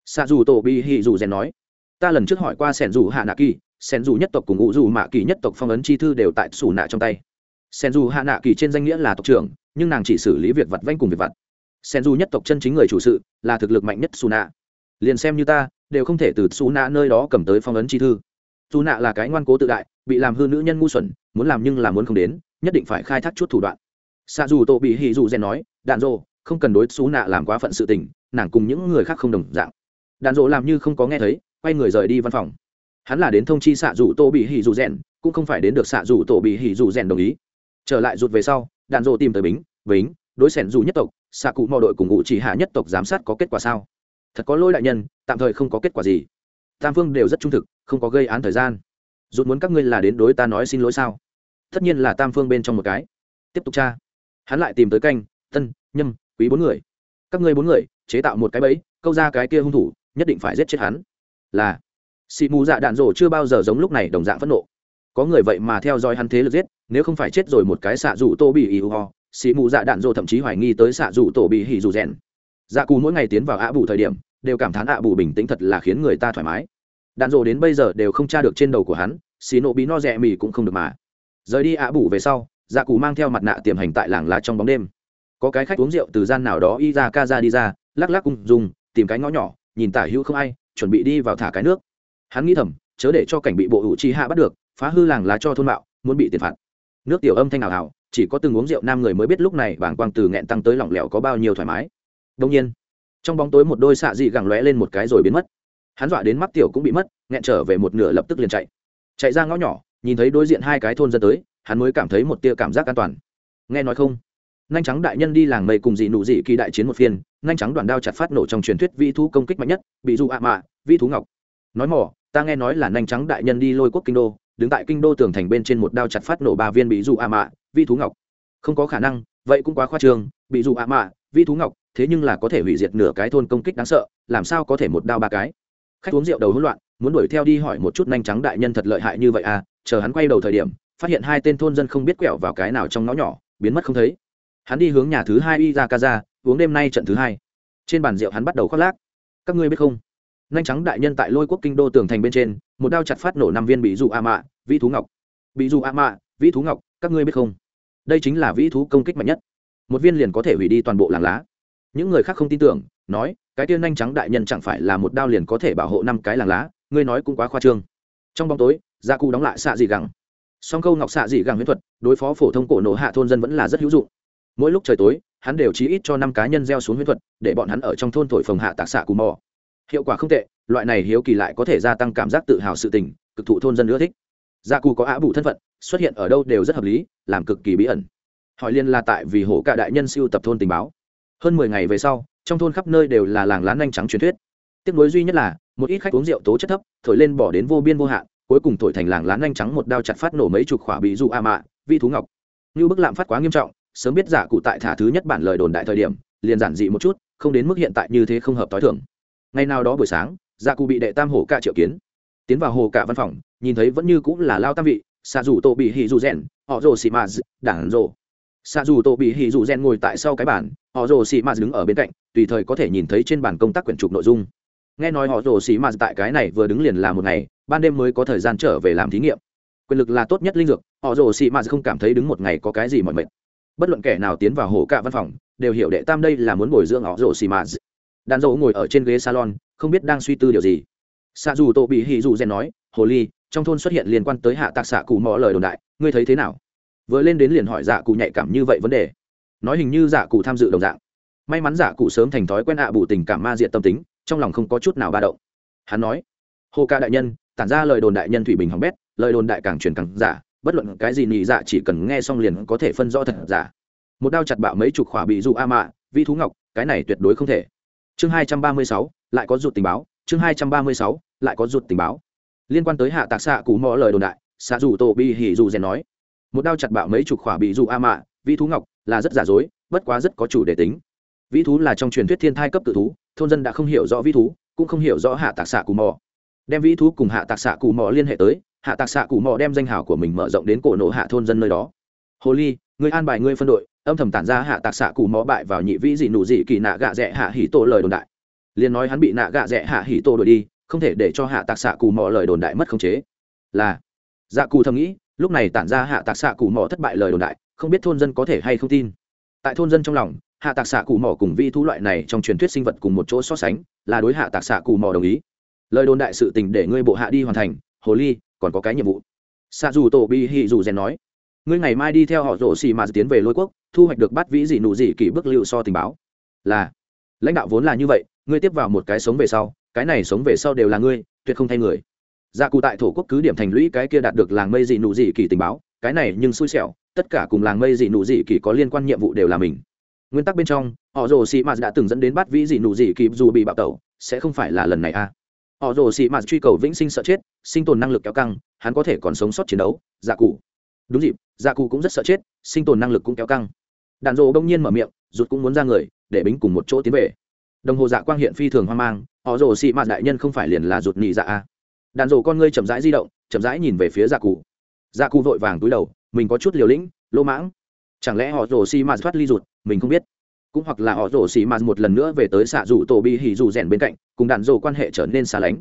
Xạ dù tổ bi hì dù rèn nói. Ta lần trước hỏi qua sẻn dù hạ nạ kỳ, sẻn dù nhất tộc cùng u dù mạ kỳ nhất tộc phong ấn chi thư đều tại sủ nạ trong tay. Sẻn dù hạ nạ kỳ trên danh nghĩa là tộc trưởng, nhưng nàng chỉ xử lý việc vặt vanh cùng việc vặt. Sẻn dù nhất tộc chân chính người chủ sự là thực lực mạnh nhất xù nạ. Liền xem như ta, đều không thể từ xù nạ nơi đó cầm tới phong ấn chi thư dù nạ là cái ngoan cố tự đại, bị làm hư nữ nhân ngu xuẩn, muốn làm nhưng làm muốn không đến, nhất định phải khai thác chút thủ đoạn. Xạ dù tổ bị hì dù rèn nói, đạn dô không cần đối xú nạ làm quá phận sự tình, nàng cùng những người khác không đồng dạng. Đạn dỗ làm như không có nghe thấy, quay người rời đi văn phòng. Hắn là đến thông chi xạ dù tô bị hỉ dù rèn, cũng không phải đến được xạ dù tổ bị hỉ dù rèn đồng ý. Trở lại rụt về sau, đạn dỗ tìm tới bính bính, đối xẻn dù nhất tộc xạ cụ mò đội cùng ngụ chỉ hạ nhất tộc giám sát có kết quả sao? Thật có lỗi đại nhân, tạm thời không có kết quả gì tam phương đều rất trung thực, không có gây án thời gian. Rút muốn các ngươi là đến đối ta nói xin lỗi sao? Tất nhiên là tam phương bên trong một cái. Tiếp tục tra. Hắn lại tìm tới canh, tân, nhâm, quý bốn người. Các ngươi bốn người, chế tạo một cái bẫy, câu ra cái kia hung thủ, nhất định phải giết chết hắn. Là, xị mù dạ đạn rổ chưa bao giờ giống lúc này đồng dạng phẫn nộ. Có người vậy mà theo dõi hắn thế lực giết, nếu không phải chết rồi một cái xạ rủ tô bị ì ho, xị mù dạ đạn rổ thậm chí hoài nghi tới xạ rủ tổ bị hỉ rủ rèn dạ cù mỗi ngày tiến vào ạ bù thời điểm đều cảm thán ạ bù bình tĩnh thật là khiến người ta thoải mái. Đạn rổ đến bây giờ đều không tra được trên đầu của hắn xì nộ bí no rẻ mì cũng không được mà. Rời đi ạ bù về sau dạ cù mang theo mặt nạ tiềm hành tại làng lá trong bóng đêm. Có cái khách uống rượu từ gian nào đó y ra ca ra đi ra, lắc lắc cùng dùng tìm cái ngõ nhỏ, nhìn tả hữu không ai, chuẩn bị đi vào thả cái nước. Hắn nghĩ thầm, chớ để cho cảnh bị bộ hữu chi hạ bắt được, phá hư làng lá cho thôn mạo, muốn bị tiền phạt. Nước tiểu âm thanh nào hào chỉ có từng uống rượu nam người mới biết lúc này bảng quang từ nghẹn tăng tới lỏng lẻo có bao nhiêu thoải mái. Đông nhiên trong bóng tối một đôi xạ dị gẳng lóe lên một cái rồi biến mất. Hắn dọa đến mắt tiểu cũng bị mất, nghẹn trở về một nửa lập tức liền chạy. Chạy ra ngõ nhỏ, nhìn thấy đối diện hai cái thôn dân tới, hắn mới cảm thấy một tia cảm giác an toàn. Nghe nói không? Nhanh trắng đại nhân đi làng mây cùng dị nụ dị kỳ đại chiến một phiên, nhanh trắng đoàn đao chặt phát nổ trong truyền thuyết vị thú công kích mạnh nhất, bị dụ ạ mạ vị thú ngọc. Nói mỏ, ta nghe nói là nhanh trắng đại nhân đi lôi quốc kinh đô, đứng tại kinh đô tường thành bên trên một đao chặt phát nổ ba viên bị dụ ạ mạ vị thú ngọc. Không có khả năng, vậy cũng quá khoa trương, bị dụ ạ mạ vị thú ngọc thế nhưng là có thể hủy diệt nửa cái thôn công kích đáng sợ, làm sao có thể một đao ba cái? Khách uống rượu đầu hỗn loạn, muốn đuổi theo đi hỏi một chút nhanh trắng đại nhân thật lợi hại như vậy à chờ hắn quay đầu thời điểm, phát hiện hai tên thôn dân không biết quẹo vào cái nào trong ngõ nhỏ, biến mất không thấy. Hắn đi hướng nhà thứ hai y ra ca ra uống đêm nay trận thứ hai. Trên bàn rượu hắn bắt đầu khoác lác. Các ngươi biết không? Nhanh trắng đại nhân tại lôi quốc kinh đô tường thành bên trên, một đao chặt phát nổ năm viên bị dụ a mạ, vĩ thú ngọc. Bị dụ a mạ, vĩ thú ngọc, các ngươi biết không? Đây chính là vĩ thú công kích mạnh nhất. Một viên liền có thể hủy đi toàn bộ làng lá những người khác không tin tưởng, nói, cái tiên nhanh trắng đại nhân chẳng phải là một đao liền có thể bảo hộ năm cái làng lá, ngươi nói cũng quá khoa trương. Trong bóng tối, gia cụ đóng lại xạ dị gẳng. Song câu ngọc xạ dị gẳng huyễn thuật, đối phó phổ thông cổ nổ hạ thôn dân vẫn là rất hữu dụng. Mỗi lúc trời tối, hắn đều chí ít cho năm cá nhân gieo xuống huyễn thuật, để bọn hắn ở trong thôn thổi phồng hạ tạc xạ cù mò. Hiệu quả không tệ, loại này hiếu kỳ lại có thể gia tăng cảm giác tự hào sự tình, cực thụ thôn dân ưa thích. Gia cù có á bù thân phận, xuất hiện ở đâu đều rất hợp lý, làm cực kỳ bí ẩn. Hỏi liên là tại vì hổ cả đại nhân siêu tập thôn tình báo hơn mười ngày về sau, trong thôn khắp nơi đều là làng lá nhanh trắng truyền thuyết. Tiếc nối duy nhất là, một ít khách uống rượu tố chất thấp, thổi lên bỏ đến vô biên vô hạn, cuối cùng thổi thành làng lá nhanh trắng một đao chặt phát nổ mấy chục khỏa bị dụ a mạ, vi thú ngọc. Như bức lạm phát quá nghiêm trọng, sớm biết giả cụ tại thả thứ nhất bản lời đồn đại thời điểm, liền giản dị một chút, không đến mức hiện tại như thế không hợp t h i thưởng. Ngày nào đó buổi sáng, giả cụ bị đệ tam hổ cả triệu kiến. Tiến vào hồ cả văn phòng, nhìn thấy vẫn như cũng là lao tam vị, xạ dù tô bị hì dù rèn, họ rồ xì maz đảng rồ xạ dù tô bị hì dù rèn ngồi tại sau cái bản họ rồ xì maz đứng ở bên cạnh, tùy thời có thể nhìn thấy trên bản công tác quyển trục nội dung. Nghe nói họ rồ xì mạt tại cái này vừa đứng liền là một ngày, ban đêm mới có thời gian trở về làm thí nghiệm. Quyền lực là tốt nhất linh dược, họ rồ xì mạt không cảm thấy đứng một ngày có cái gì mọi mệt. Bất luận kẻ nào tiến vào hổ cạ văn phòng, đều hiểu đệ tam đây là muốn bồi dưỡng họ rồ xì mạt đàn Dỗ ngồi ở trên ghế salon, không biết đang suy tư điều gì. Xa dù tổ bị hì dù rèn nói, hồ ly, trong thôn xuất hiện liên quan tới hạ tạc xạ cụ mò lời đồn đại, ngươi thấy thế nào? Vừa lên đến liền hỏi dạ cụ nhạy cảm như vậy vấn đề. Nói hình như dạ cụ tham dự đồng dạng. May mắn dạ cụ sớm thành thói quen hạ à bù tình cảm ma diện tâm tính, trong lòng không có chút nào ba động. Hắn nói, hồ ca đại nhân, tản ra lời đồn đại nhân thủy bình hỏng bét, lời đồn đại càng truyền càng giả, bất luận cái gì nhị dạ chỉ cần nghe xong liền có thể phân rõ thật giả. Một đao chặt bạo mấy chục khỏa bị dụ a mạ, vi thú ngọc, cái này tuyệt đối không thể. Chương hai trăm ba mươi sáu, lại có rụt tình báo, chương hai trăm ba mươi sáu, lại có rụt tình báo. Liên quan tới hạ tạc xạ cú mò lời đồn đại, xạ dù tổ bi hỉ dù rèn nói một đao chặt bạo mấy chục khỏa bị dụ a mạ vi thú ngọc, là rất giả dối, bất quá rất có chủ đề tính. Vĩ thú là trong truyền thuyết thiên thai cấp tự thú, thôn dân đã không hiểu rõ vĩ thú, cũng không hiểu rõ hạ tạc xạ cù mò. Đem vĩ thú cùng hạ tạc xạ cù mò liên hệ tới, hạ tạc xạ cù mò đem danh hào của mình mở rộng đến cổ nộ hạ thôn dân nơi đó. Hồ ly, người an bài ngươi phân đội, âm thầm tản ra hạ tạc xạ cù mò bại vào nhị vĩ dị nụ dị kỳ nạ gạ rẽ hạ hỉ tổ lời đồn đại. Liền nói hắn bị nạ gạ rẽ hạ hỉ tổ đuổi đi, không thể để cho hạ tạc xạ cù mò lời đồn đại mất khống chế. Là dạ cù thầm nghĩ lúc này tản ra hạ tạc xạ cụ mỏ thất bại lời đồn đại, không biết thôn dân có thể hay không tin. Tại thôn dân trong lòng, hạ tạc xạ cụ mỏ cùng vi thú loại này trong truyền thuyết sinh vật cùng một chỗ so sánh, là đối hạ tạc xạ cụ mỏ đồng ý. Lời đồn đại sự tình để ngươi bộ hạ đi hoàn thành, hồ ly, còn có cái nhiệm vụ. Xạ dù tổ bi hì dù rèn nói, ngươi ngày mai đi theo họ rổ xì mà tiến về lôi quốc, thu hoạch được bắt vĩ dị nụ dị kỷ bước liệu so tình báo. Là, lãnh đạo vốn là như vậy, ngươi tiếp vào một cái sống về sau, cái này sống về sau đều là ngươi, tuyệt không thay người dạ cụ tại thổ quốc cứ điểm thành lũy cái kia đạt được làng mây dị nụ dị kỳ tình báo, cái này nhưng xui xẻo, tất cả cùng làng mây dị nụ dị kỳ có liên quan nhiệm vụ đều là mình. Nguyên tắc bên trong, họ rồ sĩ mạt đã từng dẫn đến bắt vĩ dị nụ dị kỳ dù bị bạo tẩu, sẽ không phải là lần này a họ rồ sĩ mạt truy cầu vĩnh sinh sợ chết, sinh tồn năng lực kéo căng, hắn có thể còn sống sót chiến đấu dạ cụ. Đúng dịp dạ cụ cũng rất sợ chết, sinh tồn năng lực cũng kéo căng. Đàn rồ đông nhiên mở miệng, rụt cũng muốn ra người, để bính cùng một chỗ tiến về. Đồng hồ dạ quang hiện phi thường hoang mang, họ rồ sĩ mạt đại nhân không phải liền là rụt nhị dạ a đàn rồ con ngươi chậm rãi di động, chậm rãi nhìn về phía dạ cụ. Dạ cụ vội vàng túi đầu, mình có chút liều lĩnh, lỗ mãng. Chẳng lẽ họ rồ xì mạt thoát ly rụt, mình không biết. Cũng hoặc là họ rồ xì mạt một lần nữa về tới xạ rủ tổ bị hỉ rủ rèn bên cạnh, cùng đàn rồ quan hệ trở nên xa lánh.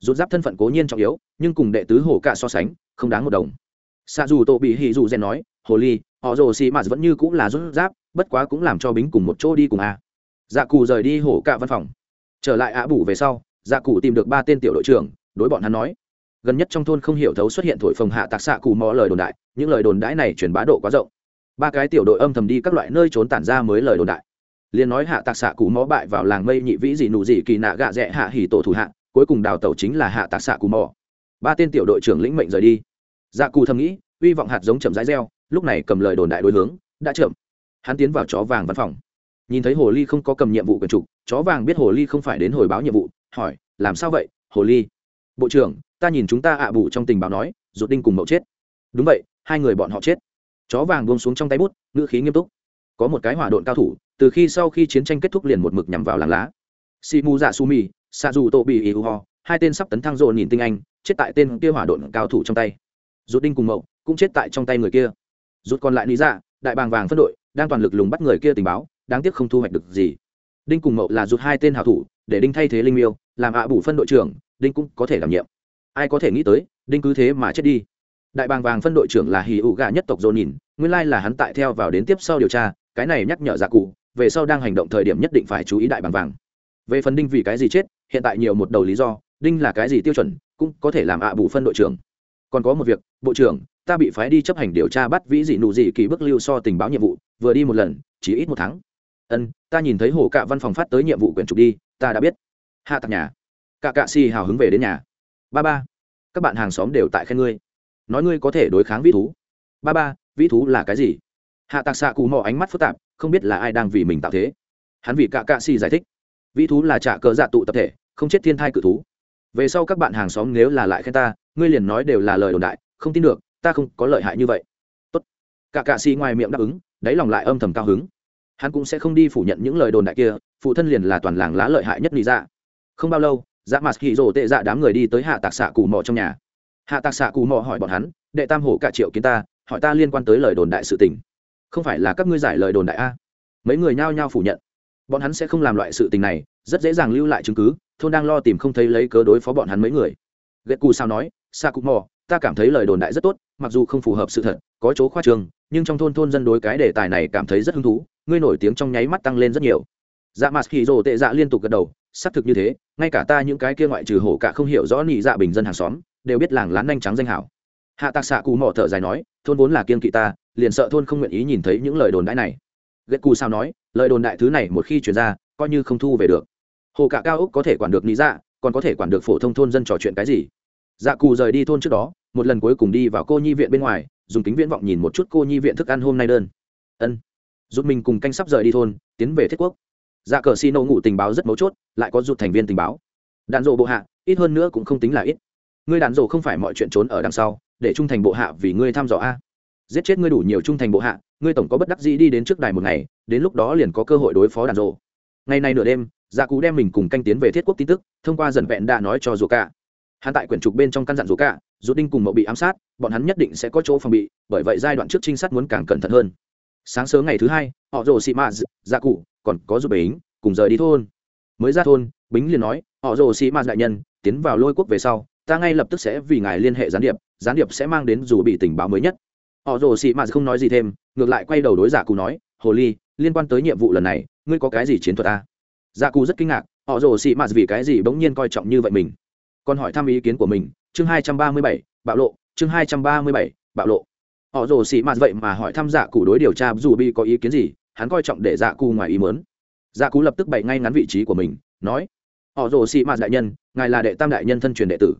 Rút giáp thân phận cố nhiên trọng yếu, nhưng cùng đệ tứ hổ cả so sánh, không đáng một đồng. Xạ rủ tổ bị hỉ rủ rèn nói, hồ ly, họ rồ xì mạt vẫn như cũng là rút giáp, bất quá cũng làm cho bính cùng một chỗ đi cùng a. Dạ cù rời đi hổ cả văn phòng. Trở lại ạ bủ về sau dạ cù tìm được ba tên tiểu đội trưởng đối bọn hắn nói. Gần nhất trong thôn không hiểu thấu xuất hiện thổi phồng hạ tạc xạ cù mò lời đồn đại, những lời đồn đãi này truyền bá độ quá rộng. Ba cái tiểu đội âm thầm đi các loại nơi trốn tản ra mới lời đồn đại. Liền nói hạ tạc xạ cù mò bại vào làng mây nhị vĩ dị nụ dị kỳ nạ gạ rẽ hạ hỉ tổ thủ hạ, cuối cùng đào tẩu chính là hạ tạc xạ cù mò. Ba tên tiểu đội trưởng lĩnh mệnh rời đi. Dạ cù thầm nghĩ hy vọng hạt giống chậm rãi gieo, lúc này cầm lời đồn đại đối hướng, đã chậm. Hắn tiến vào chó vàng văn phòng. Nhìn thấy hồ ly không có cầm nhiệm vụ quyền trục, chó vàng biết hồ ly không phải đến hồi báo nhiệm vụ, hỏi, làm sao vậy, hồ ly? Bộ trưởng, ta nhìn chúng ta ạ bù trong tình báo nói rụt đinh cùng mậu chết. Đúng vậy, hai người bọn họ chết. Chó vàng buông xuống trong tay bút, ngữ khí nghiêm túc. Có một cái hỏa độn cao thủ, từ khi sau khi chiến tranh kết thúc liền một mực nhằm vào làng lá. Si mu dạ su mi sa dù tô bị iu ho, hai tên sắp tấn thăng rộn nhìn tinh anh, chết tại tên kia hỏa độn cao thủ trong tay. Rụt đinh cùng mậu, cũng chết tại trong tay người kia. Rụt còn lại lý dạ đại bàng vàng phân đội, đang toàn lực lùng bắt người kia tình báo, đáng tiếc không thu hoạch được gì. Đinh cùng mậu là rụt hai tên hảo thủ, để đinh thay thế linh miêu, làm ạ bù phân đội trưởng đinh cũng có thể đảm nhiệm. Ai có thể nghĩ tới, đinh cứ thế mà chết đi. Đại bàng vàng phân đội trưởng là hì ụ gà nhất tộc dồn nhìn nguyên lai là hắn tại theo vào đến tiếp sau điều tra, cái này nhắc nhở giả cụ, về sau đang hành động thời điểm nhất định phải chú ý đại bàng vàng. Về phần đinh vì cái gì chết, hiện tại nhiều một đầu lý do, đinh là cái gì tiêu chuẩn, cũng có thể làm ạ bù phân đội trưởng. Còn có một việc, bộ trưởng, ta bị phái đi chấp hành điều tra bắt vĩ dị nụ dị kỳ bức lưu so tình báo nhiệm vụ, vừa đi một lần, chỉ ít một tháng. Ân, ta nhìn thấy hồ cạ văn phòng phát tới nhiệm vụ quyển trục đi, ta đã biết. Hạ tạc nhà cạ cạ si hào hứng về đến nhà. Ba ba, các bạn hàng xóm đều tại khen ngươi. Nói ngươi có thể đối kháng vĩ thú. Ba ba, vĩ thú là cái gì? Hạ tạc xạ cù mò ánh mắt phức tạp, không biết là ai đang vì mình tạo thế. Hắn vì cạ cạ xì giải thích. Vĩ thú là trả cờ dạ tụ tập thể, không chết thiên thai cự thú. Về sau các bạn hàng xóm nếu là lại khen ta, ngươi liền nói đều là lời đồn đại, không tin được, ta không có lợi hại như vậy. Tốt. Cạ cạ xì ngoài miệng đáp ứng, đáy lòng lại âm thầm cao hứng. Hắn cũng sẽ không đi phủ nhận những lời đồn đại kia, phụ thân liền là toàn làng lá lợi hại nhất lý ra dạ. không bao lâu dạ mặt hì rồ tệ dạ đám người đi tới hạ tạc xạ cù mò trong nhà. Hạ tạc xạ cù mò hỏi bọn hắn, đệ tam hổ cả triệu kiến ta, hỏi ta liên quan tới lời đồn đại sự tình. Không phải là các ngươi giải lời đồn đại a? Mấy người nhao nhao phủ nhận. Bọn hắn sẽ không làm loại sự tình này, rất dễ dàng lưu lại chứng cứ, thôn đang lo tìm không thấy lấy cớ đối phó bọn hắn mấy người. Ghét cù sao nói sa cù mò, ta cảm thấy lời đồn đại rất tốt, mặc dù không phù hợp sự thật, có chỗ khoa trường, nhưng trong thôn thôn dân đối cái đề tài này cảm thấy rất hứng thú, ngươi nổi tiếng trong nháy mắt tăng lên rất nhiều. Dạ mặt kỳ rồ tệ dạ liên tục gật đầu, xác thực như thế ngay cả ta những cái kia ngoại trừ hổ cả không hiểu rõ nị dạ bình dân hàng xóm, đều biết làng lán nhanh trắng danh hảo. Hạ tạc xạ cù mỏ thở dài nói, thôn vốn là kiên kỵ ta, liền sợ thôn không nguyện ý nhìn thấy những lời đồn đại này. Ghét cù sao nói, lời đồn đại thứ này một khi chuyển ra, coi như không thu về được. Hồ cả cao úc có thể quản được nị dạ còn có thể quản được phổ thông thôn dân trò chuyện cái gì? Dạ cù rời đi thôn trước đó, một lần cuối cùng đi vào cô nhi viện bên ngoài, dùng kính viễn vọng nhìn một chút cô nhi viện thức ăn hôm nay đơn. Ân. Giúp mình cùng canh sắp rời đi thôn, tiến về thiết quốc dạ cờ xi nổ ngủ tình báo rất mấu chốt, lại có rụt thành viên tình báo. Đạn dộ bộ hạ, ít hơn nữa cũng không tính là ít. Ngươi đạn dộ không phải mọi chuyện trốn ở đằng sau, để trung thành bộ hạ vì ngươi thăm dò a. Giết chết ngươi đủ nhiều trung thành bộ hạ, ngươi tổng có bất đắc dĩ đi đến trước đài một ngày, đến lúc đó liền có cơ hội đối phó đạn dộ ngày nay nửa đêm dạ cú đem mình cùng canh tiến về thiết quốc tin tức, thông qua dần vẹn đã nói cho dù cả hắn tại quyển trục bên trong căn dặn dù cả dù đinh cùng mậu bị ám sát, bọn hắn nhất định sẽ có chỗ phòng bị, bởi vậy giai đoạn trước trinh sát muốn càng cẩn thận hơn. Sáng sớm ngày thứ hai, họ rồ xị mã dạ cụ còn có giúp bính, cùng rời đi thôn. Mới ra thôn, bính liền nói, họ rồ sĩ ma đại nhân, tiến vào lôi quốc về sau, ta ngay lập tức sẽ vì ngài liên hệ gián điệp gián điệp sẽ mang đến dù bị tình báo mới nhất. Họ rồ sĩ ma không nói gì thêm, ngược lại quay đầu đối dạ giả cụ nói, hồ ly, liên quan tới nhiệm vụ lần này, ngươi có cái gì chiến thuật à? giả cù rất kinh ngạc, họ rồ sĩ ma vì cái gì bỗng nhiên coi trọng như vậy mình? Còn hỏi thăm ý kiến của mình, chương hai trăm ba mươi bảy, bạo lộ, chương hai trăm ba mươi bảy, bạo lộ. Họ rồ sĩ ma vậy mà hỏi thăm dạ giả cụ đối điều tra dù bi có ý kiến gì hắn coi trọng để dạ cụ ngoài ý mớn dạ cụ lập tức bày ngay ngắn vị trí của mình, nói, họ rồ xị mạt đại nhân, ngài là đệ tam đại nhân thân truyền đệ tử.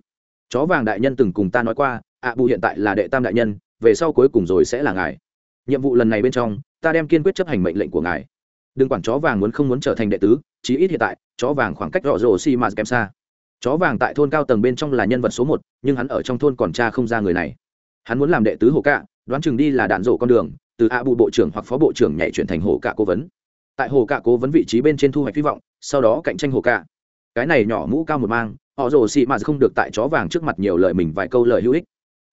Chó vàng đại nhân từng cùng ta nói qua, ạ bù hiện tại là đệ tam đại nhân, về sau cuối cùng rồi sẽ là ngài. Nhiệm vụ lần này bên trong, ta đem kiên quyết chấp hành mệnh lệnh của ngài. Đừng quản chó vàng muốn không muốn trở thành đệ tứ, chí ít hiện tại, chó vàng khoảng cách rõ rồ xi mà kém xa. Chó vàng tại thôn cao tầng bên trong là nhân vật số một, nhưng hắn ở trong thôn còn cha không ra người này. Hắn muốn làm đệ tứ hồ cạ, đoán chừng đi là đạn rổ con đường từ a bù bộ trưởng hoặc phó bộ trưởng nhảy chuyển thành hồ cạ cố vấn. Tại hồ cạ cố vấn vị trí bên trên thu hoạch hy vọng, sau đó cạnh tranh hồ cạ. Cái này nhỏ mũ cao một mang, họ rồ xị mạt không được tại chó vàng trước mặt nhiều lời mình vài câu lời hữu ích.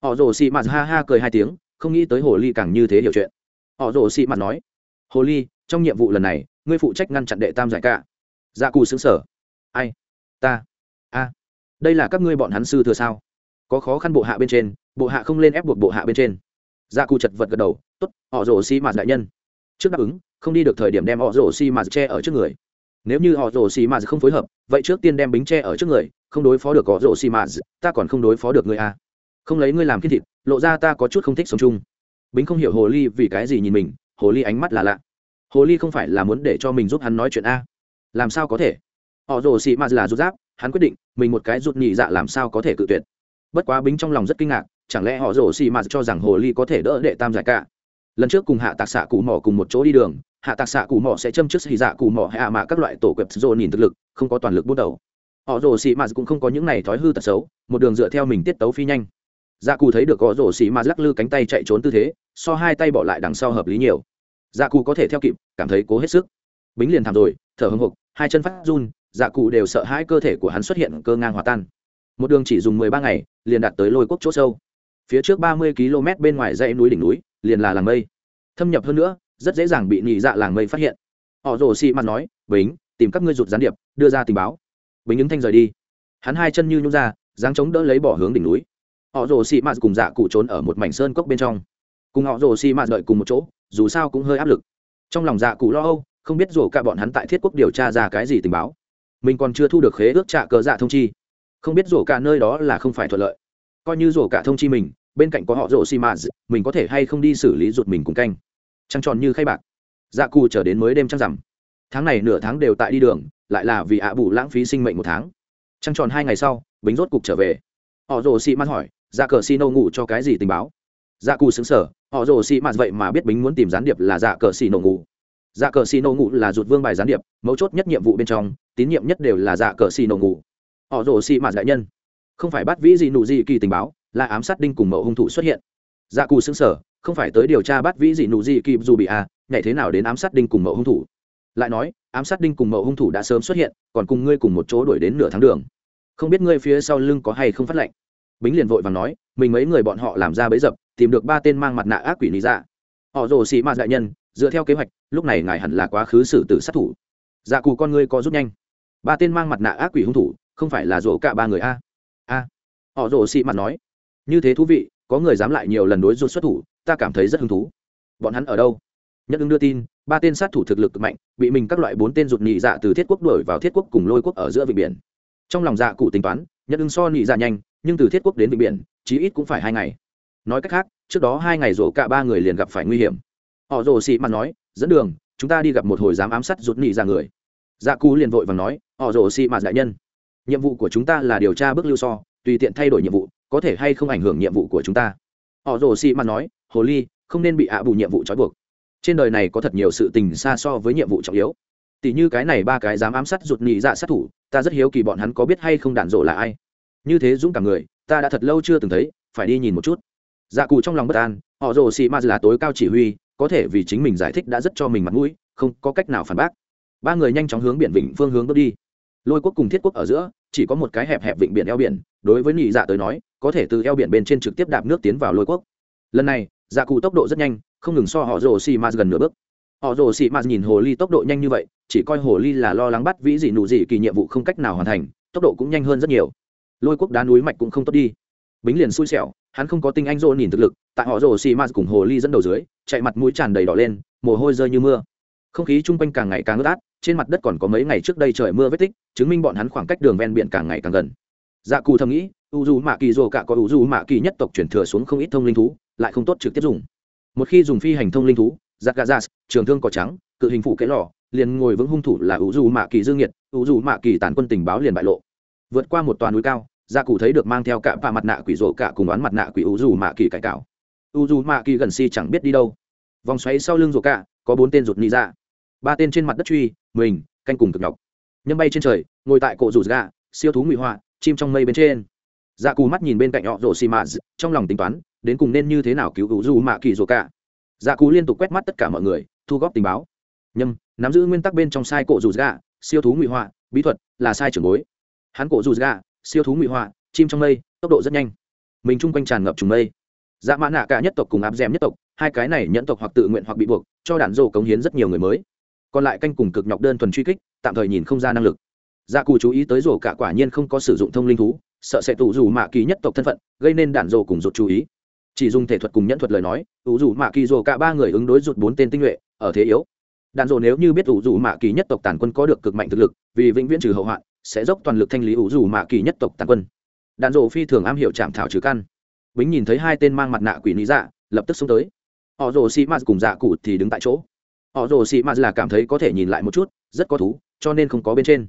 Họ rồ xị mạt ha ha cười hai tiếng, không nghĩ tới hồ ly càng như thế hiểu chuyện. Họ rồ xị mạt nói, hồ ly, trong nhiệm vụ lần này, ngươi phụ trách ngăn chặn đệ tam giải cả dạ cù xứng sở ai? Ta? A? Đây là các ngươi bọn hắn sư thừa sao? Có khó khăn bộ hạ bên trên, bộ hạ không lên ép buộc bộ hạ bên trên. Dạ cù chật vật gật đầu tốt, họ rổ xi mạt đại nhân. Trước đáp ứng không đi được thời điểm đem họ rổ xi mạt che ở trước người. Nếu như họ rổ xi mạt không phối hợp vậy trước tiên đem bính che ở trước người không đối phó được họ rổ xi mạt ta còn không đối phó được ngươi a không lấy ngươi làm kiên thịt lộ ra ta có chút không thích sống chung. Bính không hiểu hồ ly vì cái gì nhìn mình hồ ly ánh mắt là lạ. Hồ ly không phải là muốn để cho mình giúp hắn nói chuyện a. Làm sao có thể? Họ rồ xị mạt là rút giáp hắn quyết định mình một cái rụt nhị dạ làm sao có thể cự tuyệt. Bất quá bính trong lòng rất kinh ngạc chẳng lẽ họ rồ xị mạt cho rằng hồ ly có thể đỡ đệ tam giải cả? Lần trước cùng hạ tạc xạ cụ mỏ cùng một chỗ đi đường, hạ tạc xạ cụ mỏ sẽ châm trước xì dạ cụ mỏ hạ mạ các loại tổ quẹp dô nhìn thực lực, không có toàn lực bút đầu. Họ rồ xì m cũng không có những này thói hư tật xấu, một đường dựa theo mình tiết tấu phi nhanh. Dạ cụ thấy được họ rồ xì m lắc lư cánh tay chạy trốn tư thế, so hai tay bỏ lại đằng sau hợp lý nhiều. Dạ cụ có thể theo kịp, cảm thấy cố hết sức. Bính liền thảm rồi, thở hưng hục hai chân phát run dạ cụ đều sợ hai cơ thể của hắn xuất hiện cơ ngang hòa tan. Một đường chỉ dùng mười ba ngày, liền đạt tới lôi quốc chỗ sâu. Phía trước ba mươi km bên ngoài dãy núi đỉnh núi liền là làng mây. Thâm nhập hơn nữa, rất dễ dàng bị nhị dạ làng mây phát hiện. Họ rồ xị mặt nói, bính, tìm các ngươi rụt gián điệp, đưa ra tình báo. Bính ứng thanh rời đi. Hắn hai chân như nhung ra, dáng chống đỡ lấy bỏ hướng đỉnh núi. Họ rồ xị mạt cùng dạ cụ trốn ở một mảnh sơn cốc bên trong. Cùng họ rồ xị mạt đợi cùng một chỗ, dù sao cũng hơi áp lực. Trong lòng dạ cụ lo âu, không biết rổ cả bọn hắn tại thiết quốc điều tra ra cái gì tình báo. Mình còn chưa thu được khế ước trạ cờ dạ thông chi. Không biết rổ cả nơi đó là không phải thuận lợi. Coi như rổ cả thông chi mình bên cạnh có họ rổ xi mã mình có thể hay không đi xử lý rụt mình cùng canh. Trăng tròn như khay bạc. Dạ cù trở đến mới đêm trăng rằm. Tháng này nửa tháng đều tại đi đường, lại là vì ạ bù lãng phí sinh mệnh một tháng. Trăng tròn hai ngày sau, bính rốt cục trở về. Họ rổ xi mã hỏi dạ cờ xi nâu ngủ cho cái gì tình báo? Dạ cù xứng sở họ rồ xi mạt vậy mà biết bính muốn tìm gián điệp là dạ cờ xì nô ngủ. Dạ cờ xì nô ngủ là rụt vương bài gián điệp, mấu chốt nhất nhiệm vụ bên trong, tín nhiệm nhất đều là dạ cờ xì nô ngủ. Họ rồ xi mạt đại nhân, không phải bắt vĩ gì nụ gì kỳ tình báo là ám sát đinh cùng mẫu hung thủ xuất hiện. Dạ cù xứng sở không phải tới điều tra bắt vĩ dị nụ dị kịp dù bị à nhảy thế nào đến ám sát đinh cùng mẫu hung thủ. Lại nói, ám sát đinh cùng mẫu hung thủ đã sớm xuất hiện, còn cùng ngươi cùng một chỗ đuổi đến nửa tháng đường. Không biết ngươi phía sau lưng có hay không phát lệnh? Bính liền vội và nói, mình mấy người bọn họ làm ra bấy dập, tìm được ba tên mang mặt nạ ác quỷ lý dạ. Họ rồ xì mạt đại nhân, dựa theo kế hoạch, lúc này ngài hẳn là quá khứ xử tử sát thủ. Dạ cù con ngươi có rút nhanh. Ba tên mang mặt nạ ác quỷ hung thủ, không phải là rổ cả ba người a? A. Họ rồ xị mạt nói như thế thú vị, có người dám lại nhiều lần đối rụt xuất thủ, ta cảm thấy rất hứng thú. Bọn hắn ở đâu? Nhất ứng đưa tin, ba tên sát thủ thực lực mạnh, bị mình các loại bốn tên rụt nhị dạ từ thiết quốc đuổi vào thiết quốc cùng lôi quốc ở giữa vịnh biển. Trong lòng dạ cụ tính toán nhất ứng so nhị dạ nhanh, nhưng từ thiết quốc đến vịnh biển, chí ít cũng phải hai ngày. Nói cách khác, trước đó hai ngày rổ cả ba người liền gặp phải nguy hiểm. Họ rồ xị mặt nói, dẫn đường, chúng ta đi gặp một hồi dám ám sát rụt nhị dạ người. Dạ cụ liền vội và nói, họ rồ xị mặt đại nhân, nhiệm vụ của chúng ta là điều tra bước lưu so, tùy tiện thay đổi nhiệm vụ có thể hay không ảnh hưởng nhiệm vụ của chúng ta? Họ rồ xị mặt nói, hồ ly, không nên bị ạ bù nhiệm vụ trói buộc. Trên đời này có thật nhiều sự tình xa so với nhiệm vụ trọng yếu. Tỷ như cái này ba cái dám ám sát rụt nhị dạ sát thủ, ta rất hiếu kỳ bọn hắn có biết hay không đạn rộ là ai. Như thế dũng cảm người, ta đã thật lâu chưa từng thấy, phải đi nhìn một chút. Dạ cụ trong lòng bất an, họ rồ xì ma là tối cao chỉ huy, có thể vì chính mình giải thích đã rất cho mình mặt mũi, không có cách nào phản bác. Ba người nhanh chóng hướng biển vịnh phương hướng bước đi lôi quốc cùng thiết quốc ở giữa, chỉ có một cái hẹp hẹp vịnh biển eo biển, đối với nhị dạ tới nói, có thể từ eo biển bên trên trực tiếp đạp nước tiến vào lôi quốc. Lần này dạ cụ tốc độ rất nhanh, không ngừng so họ rồ xì ma gần nửa bước. Họ rồ xì ma nhìn hồ ly tốc độ nhanh như vậy, chỉ coi hồ ly là lo lắng bắt vĩ dị nụ dị kỳ nhiệm vụ không cách nào hoàn thành, tốc độ cũng nhanh hơn rất nhiều. Lôi quốc đá núi mạch cũng không tốt đi. Bính liền xui xẻo, hắn không có tinh anh rô nhìn thực lực, tại họ rồ xì ma cùng hồ ly dẫn đầu dưới, chạy mặt mũi tràn đầy đỏ lên, mồ hôi rơi như mưa không khí chung quanh càng ngày càng ướt át, trên mặt đất còn có mấy ngày trước đây trời mưa vết tích, chứng minh bọn hắn khoảng cách đường ven biển càng ngày càng gần. Dạ cù thầm nghĩ, u dù mạ kỳ dồ cả có u dù mạ kỳ nhất tộc chuyển thừa xuống không ít thông linh thú, lại không tốt trực tiếp dùng. Một khi dùng phi hành thông linh thú giặc gà gias trường thương cỏ trắng, cự hình phụ cái lò, liền ngồi vững hung thủ là u dù mạ kỳ dương nhiệt u dù mạ kỳ tàn quân tình báo liền bại lộ. Vượt qua một toàn núi cao dạ cù thấy được mang theo cả và mặt nạ quỷ rổ cả cùng đoán mặt nạ quỷ u dù mạ kỳ cải cảo u dù mạ kỳ gần si chẳng biết đi đâu. Vòng xoáy sau lưng rổ cả, có bốn tên rụt ni ra dạ ba tên trên mặt đất truy, mình, canh cùng cực nhọc. Nhâm bay trên trời, ngồi tại cổ rủ gà, siêu thú ngụy họa, chim trong mây bên trên. Dạ cù mắt nhìn bên cạnh họ rổ xì mạ trong lòng tính toán, đến cùng nên như thế nào cứu cứu dù mạ kỳ rổ cả dạ cù liên tục quét mắt tất cả mọi người, thu góp tình báo. Nhâm, nắm giữ nguyên tắc bên trong sai cổ rủ gà, siêu thú ngụy họa, bí thuật là sai trưởng bối. Hắn cổ rủ gà, siêu thú ngụy họa, chim trong mây, tốc độ rất nhanh. Mình chung quanh tràn ngập trùng mây. Dạ mã nạ cả nhất tộc cùng áp d nhất tộc, hai cái này nhẫn tộc hoặc tự nguyện hoặc bị buộc, cho đàn rổ cống hiến rất nhiều người mới còn lại canh cùng cực nhọc đơn thuần truy kích, tạm thời nhìn không ra năng lực. Dạ cù chú ý tới rổ cả quả nhiên không có sử dụng thông linh thú, sợ sẽ tụ dù mạ kỳ nhất tộc thân phận, gây nên đạn rổ cùng rụt chú ý. Chỉ dùng thể thuật cùng nhẫn thuật lời nói tù dù mạ kỳ rổ cả ba người ứng đối rụt bốn tên tinh nhuệ, ở thế yếu. Đạn rổ nếu như biết tù dù mạ kỳ nhất tộc tàn quân có được cực mạnh thực lực, vì vĩnh viễn trừ hậu hoạn, sẽ dốc toàn lực thanh lý tù dù mạ kỳ nhất tộc tàn quân. Đạn rổ phi thường am hiểu chạm thảo trừ căn. Bính nhìn thấy hai tên mang mặt nạ quỷ lý dạ lập tức xông tới. Họ rồ xi mạt cùng dạ cụ thì đứng tại chỗ họ rồ xì mạt là cảm thấy có thể nhìn lại một chút, rất có thú, cho nên không có bên trên.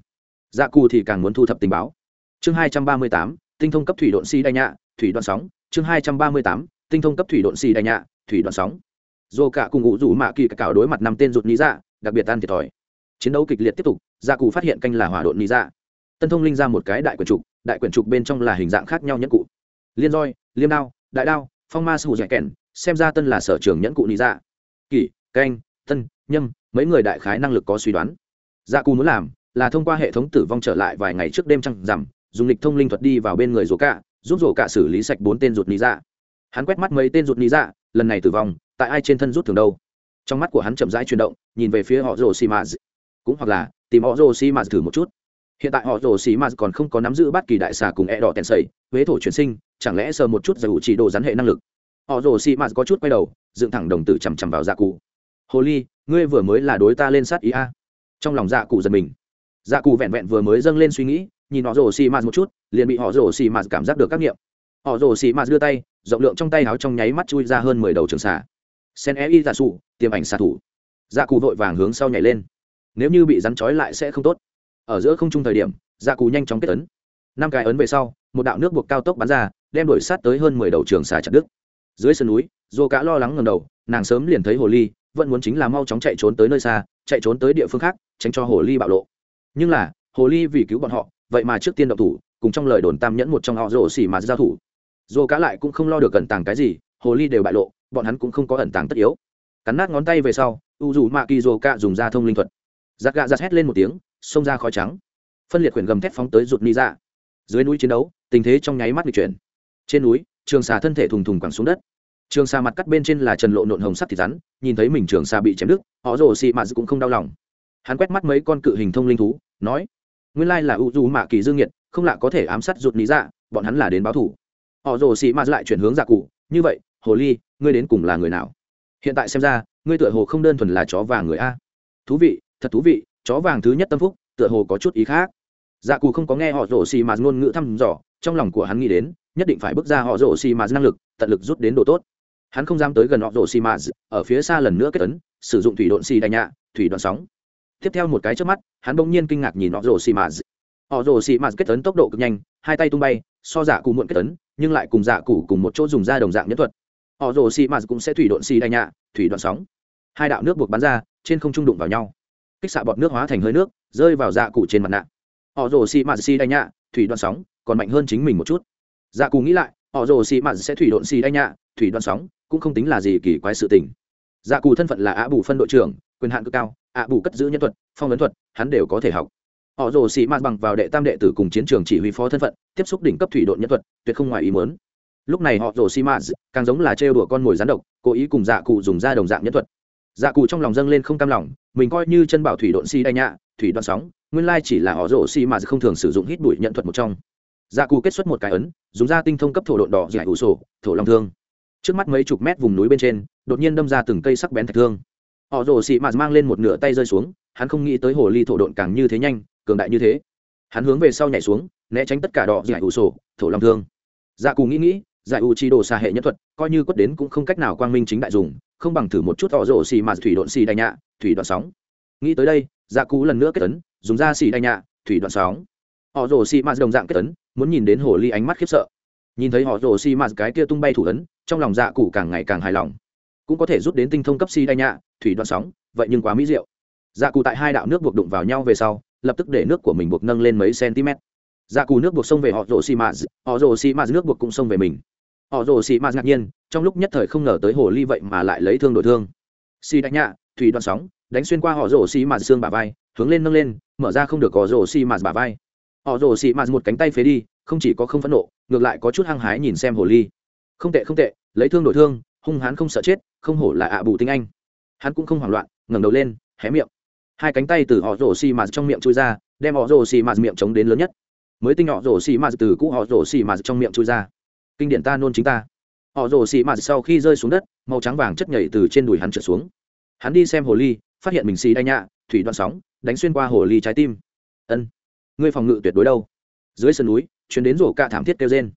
Dạ cù thì càng muốn thu thập tình báo. Chương hai trăm ba mươi tám, tinh thông cấp thủy độn xi đai nhạ thủy đoạn sóng. Chương hai trăm ba mươi tám, tinh thông cấp thủy độn xi đai nhạ thủy đoạn sóng. Dồ cả cùng ngụ rủ mạ kỳ cả cào đối mặt năm tên rụt lý dạ đặc biệt tan thiệt thòi. Chiến đấu kịch liệt tiếp tục dạ cụ phát hiện canh là hỏa độn lý dạ. Tân thông linh ra một cái đại quyển trục, đại quyển trục bên trong là hình dạng khác nhau nhẫn cụ. Liên roi, liêm đao, đại đao, phong ma sù dạy kèn xem ra tân là sở trường nhẫn cụ lý dạ. Kỷ canh nhâm, mấy người đại khái năng lực có suy đoán. Dạ cù muốn làm là thông qua hệ thống tử vong trở lại vài ngày trước đêm trăng rằm, dùng lịch thông linh thuật đi vào bên người rổ cạ, giúp rổ cạ xử lý sạch bốn tên ruột lý dạ. Hắn quét mắt mấy tên ruột lý dạ lần này tử vong, tại ai trên thân rút thường đâu? Trong mắt của hắn chậm rãi chuyển động, nhìn về phía họ rổ xì mạt cũng hoặc là, tìm họ rổ xì mạt thử một chút. Hiện tại họ rổ xì mạt còn không có nắm giữ bất kỳ đại xà cùng e đỏ tèn sầy, huế thổ chuyển sinh, chẳng lẽ sờ một chút giải ủ chỉ đồ rắn hệ năng lực? Họ rổ xì mạt có chút quay đầu, dựng thẳng đồng tử chằm chằm vào dạ cụ hồ ly, ngươi vừa mới là đối ta lên sát ý a. Trong lòng dạ cụ giật mình. Dạ cụ vẹn vẹn vừa mới dâng lên suy nghĩ, nhìn họ rồ xì mạt một chút, liền bị họ rồ xì mạt cảm giác được các nghiệm. Họ rồ xì mạt đưa tay, rộng lượng trong tay áo trong nháy mắt chui ra hơn mười đầu trường xà. Sen e y giả sụ, tiềm ảnh xạ thủ. Dạ cụ vội vàng hướng sau nhảy lên. Nếu như bị rắn trói lại sẽ không tốt. Ở giữa không trung thời điểm dạ cụ nhanh chóng kết ấn. Năm cái ấn về sau, một đạo nước buộc cao tốc bắn ra, đem đổi sát tới hơn mười đầu trường xà chặt đứt. Dưới sườn núi, dô cá lo lắng ngầm đầu, nàng sớm liền thấy hồ ly vẫn muốn chính là mau chóng chạy trốn tới nơi xa, chạy trốn tới địa phương khác, tránh cho hồ ly bạo lộ. Nhưng là, hồ ly vì cứu bọn họ, vậy mà trước tiên động thủ, cùng trong lời đồn tam nhẫn một trong họ rổ xỉ mà giao thủ. Dô cá lại cũng không lo được ẩn tàng cái gì, hồ ly đều bại lộ, bọn hắn cũng không có ẩn tàng tất yếu. Cắn nát ngón tay về sau, u dù mạ kỳ dô cạ dùng ra thông linh thuật. Giặc gạ giặt hét lên một tiếng, xông ra khói trắng. Phân liệt quyển gầm thép phóng tới rụt ni ra dưới núi chiến đấu, tình thế trong nháy mắt bị chuyển. Trên núi, trường xà thân thể thùng thùng quẳng xuống đất trường xa mặt cắt bên trên là trần lộ nộn hồng sắt thịt rắn, nhìn thấy mình trường xa bị chém đứt, họ rồ xị mạt cũng không đau lòng. Hắn quét mắt mấy con cự hình thông linh thú, nói, nguyên lai là u du mạ kỳ dương nhiệt không lạ có thể ám sát rụt lý dạ bọn hắn là đến báo thủ. Họ rồ xị mạt lại chuyển hướng dạ cụ, như vậy, hồ ly, ngươi đến cùng là người nào? Hiện tại xem ra, ngươi tựa hồ không đơn thuần là chó vàng người a. Thú vị, thật thú vị, chó vàng thứ nhất tâm phúc, tựa hồ có chút ý khác. Dạ cụ không có nghe họ rồ xì mạt ngôn ngữ thăm dò, trong lòng của hắn nghĩ đến, nhất định phải bước ra họ rồ xì mạt năng lực, tận lực rút đến độ tốt hắn không dám tới gần họ rồ xì mạt ở phía xa lần nữa kết tấn sử dụng thủy độn xì đài nhạ, thủy đoạn sóng. Tiếp theo một cái trước mắt, hắn bỗng nhiên kinh ngạc nhìn họ rồ xì mạt họ rồ xì mạt kết tấn tốc độ cực nhanh, hai tay tung bay, so giả cụ muộn kết tấn nhưng lại cùng giả cụ cùng một chỗ dùng ra đồng dạng nhất thuật. Họ rồ xì mạt cũng sẽ thủy độn xì đài nhạ, thủy đoạn sóng. Hai đạo nước buộc bắn ra, trên không trung đụng vào nhau. Kích xạ bọt nước hóa thành hơi nước, rơi vào dạ cụ trên mặt nạ. Họ rồ xì mạt xì đay nhạ, thủy đoạn sóng, còn mạnh hơn chính mình một chút. Dạ cụ nghĩ lại, họ rồ xì mạt sẽ thủy độn xì đay nhạ, thủy đoạn sóng cũng không tính là gì kỳ quái sự tình. Dạ cụ thân phận là ạ bù phân đội trưởng, quyền hạn cực cao ạ bù cất giữ nhân thuật, phong ấn thuật, hắn đều có thể học. Họ rồ xì mạt bằng vào đệ tam đệ tử cùng chiến trường chỉ huy phó thân phận, tiếp xúc đỉnh cấp thủy đội nhân thuật, tuyệt không ngoài ý muốn. lúc này họ rồ xì mạt càng giống là trêu đùa con mồi rắn độc, cố ý cùng dạ cụ dùng ra đồng dạng nhân thuật. Dạ cụ trong lòng dâng lên không cam lòng, mình coi như chân bảo thủy độn xi đay nhạ, thủy đoạn sóng, nguyên lai chỉ là họ rồ xi mà không thường sử dụng hít bụi nhận thuật một trong. Dạ cụ kết xuất một cái ấn, dùng ra tinh thông cấp thổ độn đỏ giải ủ sổ, thổ long thương trước mắt mấy chục mét vùng núi bên trên, đột nhiên đâm ra từng cây sắc bén thạch thương. Họ rồ xị mạt mang lên một nửa tay rơi xuống, hắn không nghĩ tới hồ ly thổ độn càng như thế nhanh, cường đại như thế. Hắn hướng về sau nhảy xuống, né tránh tất cả đỏ giải ủ sổ, thổ long thương. Dạ cù nghĩ nghĩ, giải ủ chi đồ xa hệ nhất thuật, coi như quất đến cũng không cách nào quang minh chính đại dùng, không bằng thử một chút họ rồ xì mạt thủy độn xì đai nhạ, thủy đoạn sóng. Nghĩ tới đây dạ cù lần nữa kết tấn dùng ra xì đai nhạ, thủy đoạn sóng. Họ rồ xì mạt đồng dạng kết tấn muốn nhìn đến hồ ly ánh mắt khiếp sợ nhìn thấy họ rồ xi mạt cái kia tung bay thủ ấn, trong lòng dạ cụ càng ngày càng hài lòng. Cũng có thể rút đến tinh thông cấp si đai nhạ thủy đoạn sóng, vậy nhưng quá mỹ diệu. Dạ cụ tại hai đạo nước buộc đụng vào nhau về sau, lập tức để nước của mình buộc nâng lên mấy cm dạ cụ nước buộc xông về họ rồ xì mạt, họ rồ xì mạt nước buộc cũng xông về mình. Họ rồ xì mạt ngạc nhiên, trong lúc nhất thời không ngờ tới hồ ly vậy mà lại lấy thương đổi thương. Si đai nhạ thủy đoạn sóng, đánh xuyên qua họ rồ xì mạt xương bả vai, hướng lên nâng lên, mở ra không được họ rồ xì mạt bả vai. Họ rồ xì mạt một cánh tay phế đi, không chỉ có không phẫn nộ ngược lại có chút hăng hái nhìn xem hồ ly. Không tệ không tệ, lấy thương đổi thương, hung hán không sợ chết, không hổ là ạ bù tinh anh. Hắn cũng không hoảng loạn, ngẩng đầu lên, hé miệng. Hai cánh tay từ họ rổ xì mạt trong miệng chui ra, đem họ rổ xì mạt miệng chống đến lớn nhất. Mới tinh họ rổ xì mạt từ cũ họ rổ xì mạt trong miệng chui ra. Kinh điển ta nôn chính ta. Họ rổ xì mạt sau khi rơi xuống đất, màu trắng vàng chất nhảy từ trên đùi hắn trượt xuống. Hắn đi xem hồ ly, phát hiện mình xì đai nhạ thủy đoạn sóng, đánh xuyên qua hồ ly trái tim. Ân, ngươi phòng ngự tuyệt đối đâu. Dưới sườn núi chuyến đến rổ cạ thảm thiết kêu trên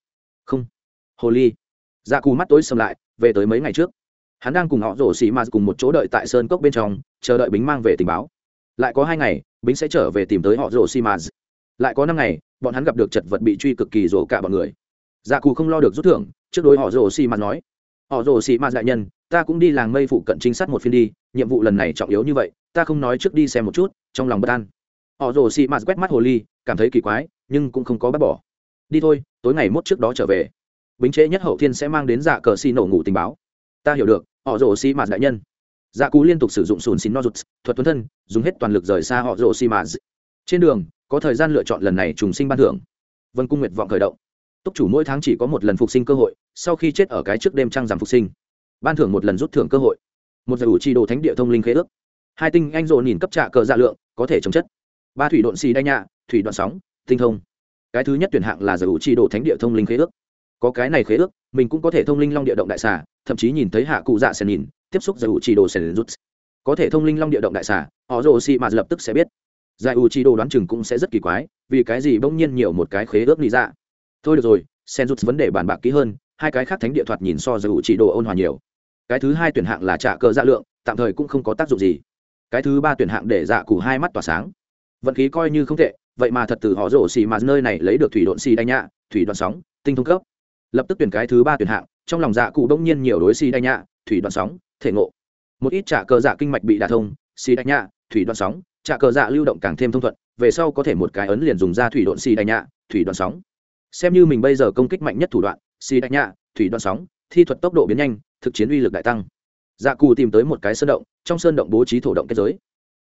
không. Hồ ly dạ cù mắt tối sầm lại, về tới mấy ngày trước. Hắn đang cùng họ rổ xì m cùng một chỗ đợi tại sơn cốc bên trong, chờ đợi bính mang về tình báo. Lại có hai ngày, bính sẽ trở về tìm tới họ rổ xì m lại có năm ngày, bọn hắn gặp được chật vật bị truy cực kỳ rổ cả bọn người. Dạ cù không lo được rút thưởng, trước đối họ rổ xì m nói. Họ rổ xì m đại nhân, ta cũng đi làng mây phụ cận trinh sát một phiên đi, nhiệm vụ lần này trọng yếu như vậy, ta không nói trước đi xem một chút, trong lòng bất an. Họ rồ xì mạt quét mắt hồ ly cảm thấy kỳ quái, nhưng cũng không có bác bỏ đi thôi, tối ngày mốt trước đó trở về. Bính trễ nhất hậu thiên sẽ mang đến dạ cờ xi nổ ngủ tình báo. Ta hiểu được, họ rổ xi mạt đại nhân. Dạ cú liên tục sử dụng sùn xin no rụt, thuật tuấn thân, dùng hết toàn lực rời xa họ rổ xi mạt. Trên đường, có thời gian lựa chọn lần này trùng sinh ban thưởng. Vân cung nguyệt vọng khởi động. Túc chủ mỗi tháng chỉ có một lần phục sinh cơ hội, sau khi chết ở cái trước đêm trăng giảm phục sinh. Ban thưởng một lần rút thưởng cơ hội. Một giải ủ chi đồ thánh địa thông linh khế ước. Hai tinh anh rộ nhìn cấp trạ cờ dạ lượng, có thể chống chất. Ba thủy độn xì đai nhạ, thủy đoạn sóng, tinh thông cái thứ nhất tuyển hạng là giải ủ chi đồ thánh địa thông linh khế ước. Có cái này khế ước, mình cũng có thể thông linh long địa động đại xà, thậm chí nhìn thấy hạ cụ dạ sen nhìn, tiếp xúc giải ủ chi đồ sen rút. Có thể thông linh long địa động đại xà, họ rồ xì mà lập tức sẽ biết. Giải ủ chi đồ đoán chừng cũng sẽ rất kỳ quái, vì cái gì bỗng nhiên nhiều một cái khế ước lý ra dạ? thôi được rồi sen rút vấn đề bàn bạc kỹ hơn, hai cái khác thánh địa thoạt nhìn so giải ủ chi đồ ôn hòa nhiều. Cái thứ hai tuyển hạng là trả cờ dạ lượng, tạm thời cũng không có tác dụng gì. Cái thứ ba tuyển hạng để dạ cụ hai mắt tỏa sáng. Vận khí coi như không tệ vậy mà thật từ họ rổ xì mà nơi này lấy được thủy độn xì đai nhạ, thủy đoạn sóng, tinh thông cấp. Lập tức tuyển cái thứ ba tuyển hạng, trong lòng dạ cụ bỗng nhiên nhiều đối xì đai nhạ, thủy đoạn sóng, thể ngộ. Một ít trả cờ dạ kinh mạch bị đả thông, xì đai nhạ, thủy đoạn sóng, trả cờ dạ lưu động càng thêm thông thuận, về sau có thể một cái ấn liền dùng ra thủy độn xì đai nhạ, thủy đoạn sóng. Xem như mình bây giờ công kích mạnh nhất thủ đoạn, xì đai nhạ, thủy đoạn sóng, thi thuật tốc độ biến nhanh, thực chiến uy lực đại tăng. Dạ cụ tìm tới một cái sơn động, trong sơn động bố trí thổ động kết giới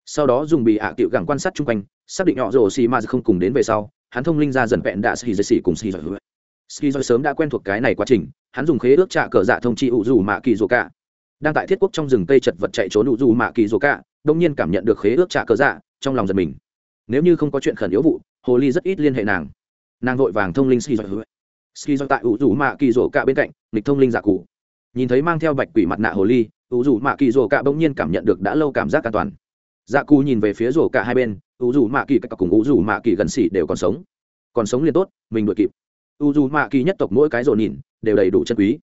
sau đó dùng bị ạ à tiệu gẳng quan sát chung quanh, xác định họ rồ xì ma không cùng đến về sau, hắn thông linh ra dần vẹn đạ xì dây xì cùng xì dây xì do sớm đã quen thuộc cái này quá trình, hắn dùng khế ước trạ cờ dạ thông chi ủ dù mạ kỳ dô cả. Đang tại thiết quốc trong rừng cây chật vật chạy trốn ủ dù mạ kỳ dô cả, đông nhiên cảm nhận được khế ước trạ cờ dạ trong lòng giật mình. Nếu như không có chuyện khẩn yếu vụ, hồ ly rất ít liên hệ nàng. Nàng vội vàng thông linh xì dọi xì dọi tại ủ rủ mạ kỳ dô cả bên cạnh lịch thông linh giả cụ. Nhìn thấy mang theo bạch quỷ mặt nạ hồ ly, ủ rủ mạ kỳ dô cả bỗng nhiên cảm nhận được đã lâu cảm giác an toàn dạ cù nhìn về phía rổ cả hai bên, U Dù mạ kỳ cả cùng u dù mạ kỳ gần xỉ đều còn sống. Còn sống liền tốt, mình đuổi kịp. U Dù mạ kỳ nhất tộc mỗi cái rổ nhìn, đều đầy đủ chân quý.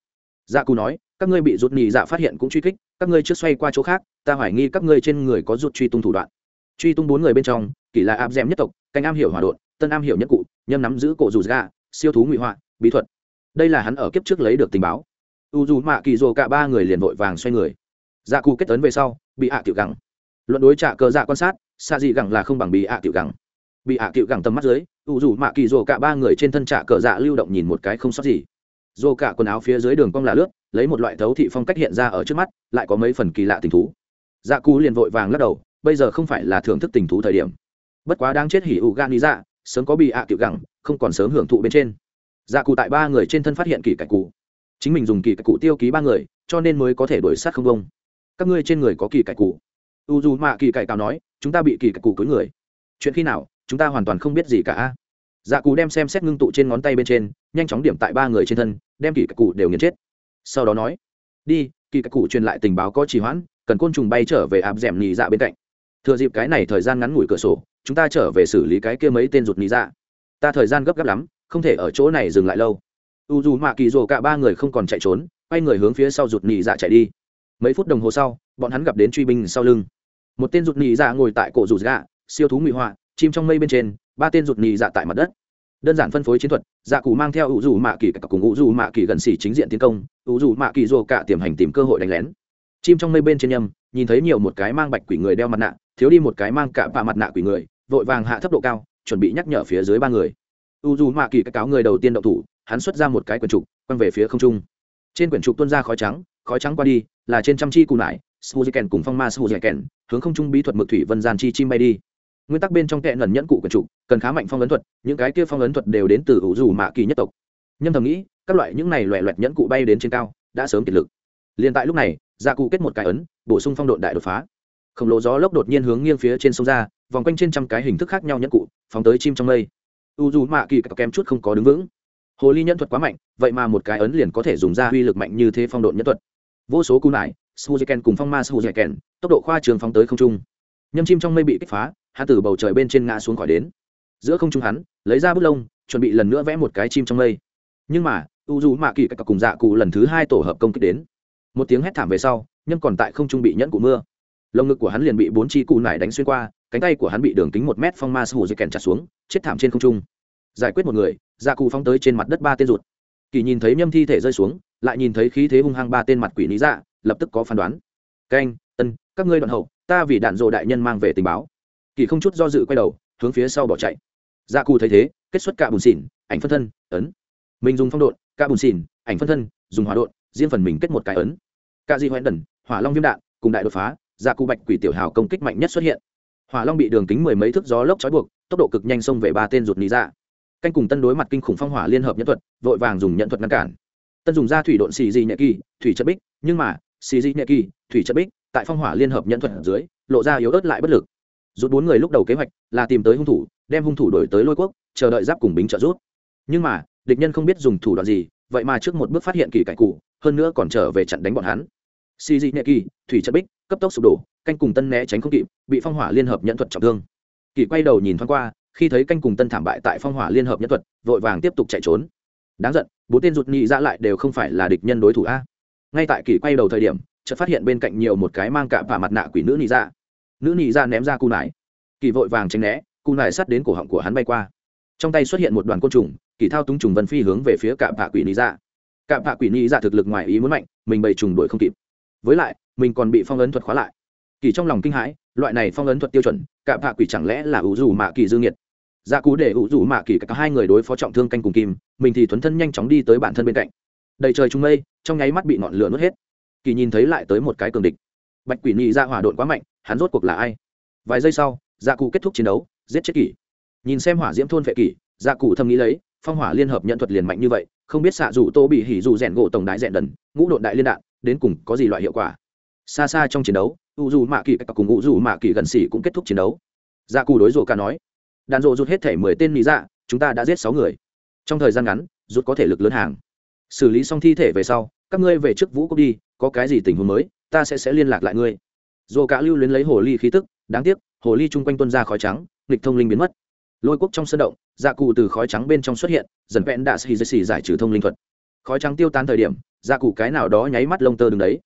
Dạ cù nói, các ngươi bị rút nhì dạ phát hiện cũng truy kích, các ngươi trước xoay qua chỗ khác, ta hoài nghi các ngươi trên người có rút truy tung thủ đoạn. Truy tung bốn người bên trong, kỳ là áp d nhất tộc, canh am hiểu hòa đột tân am hiểu nhất cụ, nhâm nắm giữ cổ dù gà siêu thú ngụy họa, bí thuật. Đây là hắn ở kiếp trước lấy được tình báo. U dù mạ kỳ dồ cả ba người liền vội vàng xoay người. Dạ cụ kết tấn về sau, bị hạ tiểu gắng luận đối trả cờ dạ quan sát xa dị gẳng là không bằng bị ạ tiểu gẳng. Bị ạ tiểu gẳng tầm mắt dưới u rủ mạ kỳ rồ cả ba người trên thân trả cờ dạ lưu động nhìn một cái không sót gì. Rồ cả quần áo phía dưới đường cong là lướt, lấy một loại thấu thị phong cách hiện ra ở trước mắt, lại có mấy phần kỳ lạ tình thú. Dạ cú liền vội vàng lắc đầu, bây giờ không phải là thưởng thức tình thú thời điểm. Bất quá đang chết hỉ ủ gan lý dạ sớm có bị ạ tiểu gẳng, không còn sớm hưởng thụ bên trên. Dạ cụ tại ba người trên thân phát hiện kỳ cạch cụ chính mình dùng kỳ cạch cụ tiêu ký ba người, cho nên mới có thể đuổi sát không công. Các ngươi trên người có kỳ cạch cụ u dù mạ kỳ cải cào nói, chúng ta bị kỳ cải cụ cưới người. Chuyện khi nào, chúng ta hoàn toàn không biết gì cả dạ cù đem xem xét ngưng tụ trên ngón tay bên trên, nhanh chóng điểm tại ba người trên thân, đem kỳ cải cụ đều nghiền chết. Sau đó nói, đi, kỳ cải cụ truyền lại tình báo có trì hoãn, cần côn trùng bay trở về áp d ẻ m nhì dạ bên cạnh. Thừa dịp cái này thời gian ngắn ngủi cửa sổ, chúng ta trở về xử lý cái kia mấy tên rụt nhì dạ. Ta thời gian gấp gáp lắm, không thể ở chỗ này dừng lại lâu. U dù mạ kỳ rồ cả ba người không còn chạy trốn, quay người hướng phía sau rụt nhì dạ chạy đi. Mấy phút đồng hồ sau, bọn hắn gặp đến truy binh sau lưng một tên rụt nhì dạ ngồi tại cổ rụt gạ siêu thú ngụy họa, chim trong mây bên trên, ba tên rụt nhì dạ tại mặt đất. Đơn giản phân phối chiến thuật dạ cụ mang theo ủ dù mạ kỳ cả cùng ủ dù mạ kỳ gần xỉ chính diện tiến công, ủ dù mạ kỳ rồ cả tiềm hành tìm cơ hội đánh lén. Chim trong mây bên trên nhâm, nhìn thấy nhiều một cái mang bạch quỷ người đeo mặt nạ, thiếu đi một cái mang cả và mặt nạ quỷ người, vội vàng hạ thấp độ cao, chuẩn bị nhắc nhở phía dưới ba người. U dù mạ kỳ các cáo người đầu tiên động thủ, hắn xuất ra một cái quyển trục, quăng về phía không trung. Trên quyển trục tuôn ra khói trắng khói trắng qua đi, là trên trăm chi cù nải suzuken cùng phong ma suzuken hướng không trung bí thuật mực thủy vân gian chi chim bay đi. Nguyên tắc bên trong kẹn ngẩn nhẫn cụ quyển trục cần khá mạnh phong ấn thuật, những cái kia phong ấn thuật đều đến từ ủ dù mạ kỳ nhất tộc. Nhâm thầm nghĩ, các loại những này loẹ loẹt nhẫn cụ bay đến trên cao, đã sớm kiệt lực. Liền tại lúc này gia cụ kết một cái ấn, bổ sung phong độn đại đột phá. Khổng lồ gió lốc đột nhiên hướng nghiêng phía trên sông ra, vòng quanh trên trăm cái hình thức khác nhau nhẫn cụ, phóng tới chim trong mây. U dù mạ kỳ kém chút không có đứng vững. Hồ ly nhẫn thuật quá mạnh, vậy mà một cái ấn liền có thể dùng ra uy lực mạnh như thế phong độn nhẫn thuật. Vô số cú nải suzuken cùng phong ma suzuken tốc độ khoa trường phóng tới không trung. Nhâm chim trong mây bị kích phá, hắn từ bầu trời bên trên ngã xuống khỏi đến. Giữa không trung hắn, lấy ra bút lông, chuẩn bị lần nữa vẽ một cái chim trong mây. Nhưng mà, u dù mạ kỳ các cùng dạ cụ lần thứ hai tổ hợp công kích đến. Một tiếng hét thảm về sau, nhâm còn tại không trung bị nhẫn cụ mưa. Lồng ngực của hắn liền bị bốn chi cụ nải đánh xuyên qua, cánh tay của hắn bị đường kính một mét phong ma sư hù dây kèn chặt xuống, chết thảm trên không trung. Giải quyết một người dạ cụ phóng tới trên mặt đất ba tên rụt. Kỳ nhìn thấy nhâm thi thể rơi xuống, lại nhìn thấy khí thế hung hăng ba tên mặt quỷ lý dạ lập tức có phán đoán. Canh tân các ngươi đoạn hậu ta vì đạn dộ đại nhân mang về tình báo. Kỳ không chút do dự quay đầu hướng phía sau bỏ chạy. Dạ cụ thấy thế kết xuất cả bùn xỉn ảnh phân thân ấn. Mình dùng phong độn cả bùn xỉn ảnh phân thân dùng hỏa độn riêng phần mình kết một cái ấn. Cả di hoẹn đần hỏa long viêm đạn cùng đại đột phá dạ cụ bạch quỷ tiểu hào công kích mạnh nhất xuất hiện. Hỏa long bị đường kính mười mấy thước gió lốc trói buộc tốc độ cực nhanh xông về ba tên rụt nị ra, canh cùng tân đối mặt kinh khủng phong hỏa liên hợp nhân thuật vội vàng dùng nhận thuật ngăn cản. Tân dùng ra thủy độn xì di nhẹ kỳ thủy chất bích nhưng mà xì di Nệ kỳ, thủy chất bích, tại phong hỏa liên hợp nhận thuật ở dưới, lộ ra yếu ớt lại bất lực. Rút bốn người lúc đầu kế hoạch là tìm tới hung thủ, đem hung thủ đổi tới lôi quốc, chờ đợi giáp cùng bính trợ rút. Nhưng mà, địch nhân không biết dùng thủ đoạn gì, vậy mà trước một bước phát hiện kỳ cải cụ, hơn nữa còn trở về chặn đánh bọn hắn. Xì dị Nệ kỳ, thủy chất bích, cấp tốc sụp đổ, canh cùng tân né tránh không kịp, bị phong hỏa liên hợp nhận thuật trọng thương. Kỳ quay đầu nhìn thoáng qua, khi thấy canh cùng tân thảm bại tại phong hỏa liên hợp nhân thuật, vội vàng tiếp tục chạy trốn. Đáng giận, bốn tên rụt nhị ra lại đều không phải là địch nhân đối thủ a ngay tại kỳ quay đầu thời điểm, chợt phát hiện bên cạnh nhiều một cái mang cả và mặt nạ quỷ nữ nị ra nữ nị ra ném ra cù nải. Kỳ vội vàng tránh né, cù nải sắt đến cổ họng của hắn bay qua. Trong tay xuất hiện một đoàn côn trùng, kỳ thao túng trùng vân phi hướng về phía cạm vạ quỷ nị ra cạm vạ quỷ nị ra thực lực ngoài ý muốn mạnh, mình bày trùng đuổi không kịp. Với lại, mình còn bị phong ấn thuật khóa lại. Kỳ trong lòng kinh hãi, loại này phong ấn thuật tiêu chuẩn cạm vạ quỷ chẳng lẽ là ủ dù mạ kỳ dương nhiệt ra cú để ủ dù mạ kỳ cả hai người đối phó trọng thương canh cùng kim, mình thì thuấn thân nhanh chóng đi tới bản thân bên cạnh đầy trời trung mây, trong nháy mắt bị ngọn lửa nuốt hết. Kỳ nhìn thấy lại tới một cái cường địch. Bạch quỷ nhị ra dạ hỏa độn quá mạnh, hắn rốt cuộc là ai? Vài giây sau dạ cụ kết thúc chiến đấu, giết chết kỷ. Nhìn xem hỏa diễm thôn vệ kỷ dạ cụ thầm nghĩ lấy, phong hỏa liên hợp nhận thuật liền mạnh như vậy, không biết xạ dù tô bị hỉ dù rèn gỗ tổng đại rèn đần, ngũ độn đại liên đạn, đến cùng có gì loại hiệu quả? Xa xa trong chiến đấu, u dù mạ kỳ cùng u dù mạ kỳ gần xỉ cũng kết thúc chiến đấu. Dạ cụ đối rổ ca nói, đàn rộ rút hết thể mười tên mỹ dạ chúng ta đã giết sáu người. Trong thời gian ngắn rút có thể lực lớn hàng xử lý xong thi thể về sau, các ngươi về trước vũ cốc đi, có cái gì tình huống mới, ta sẽ sẽ liên lạc lại ngươi. Dồ cả lưu luyến lấy hồ ly khí tức, đáng tiếc, hồ ly chung quanh tuân ra khói trắng, nghịch thông linh biến mất. Lôi quốc trong sân động dạ cụ từ khói trắng bên trong xuất hiện, dần vẹn đã xì xì giải trừ thông linh thuật. Khói trắng tiêu tan thời điểm dạ cụ cái nào đó nháy mắt lông tơ đứng đấy.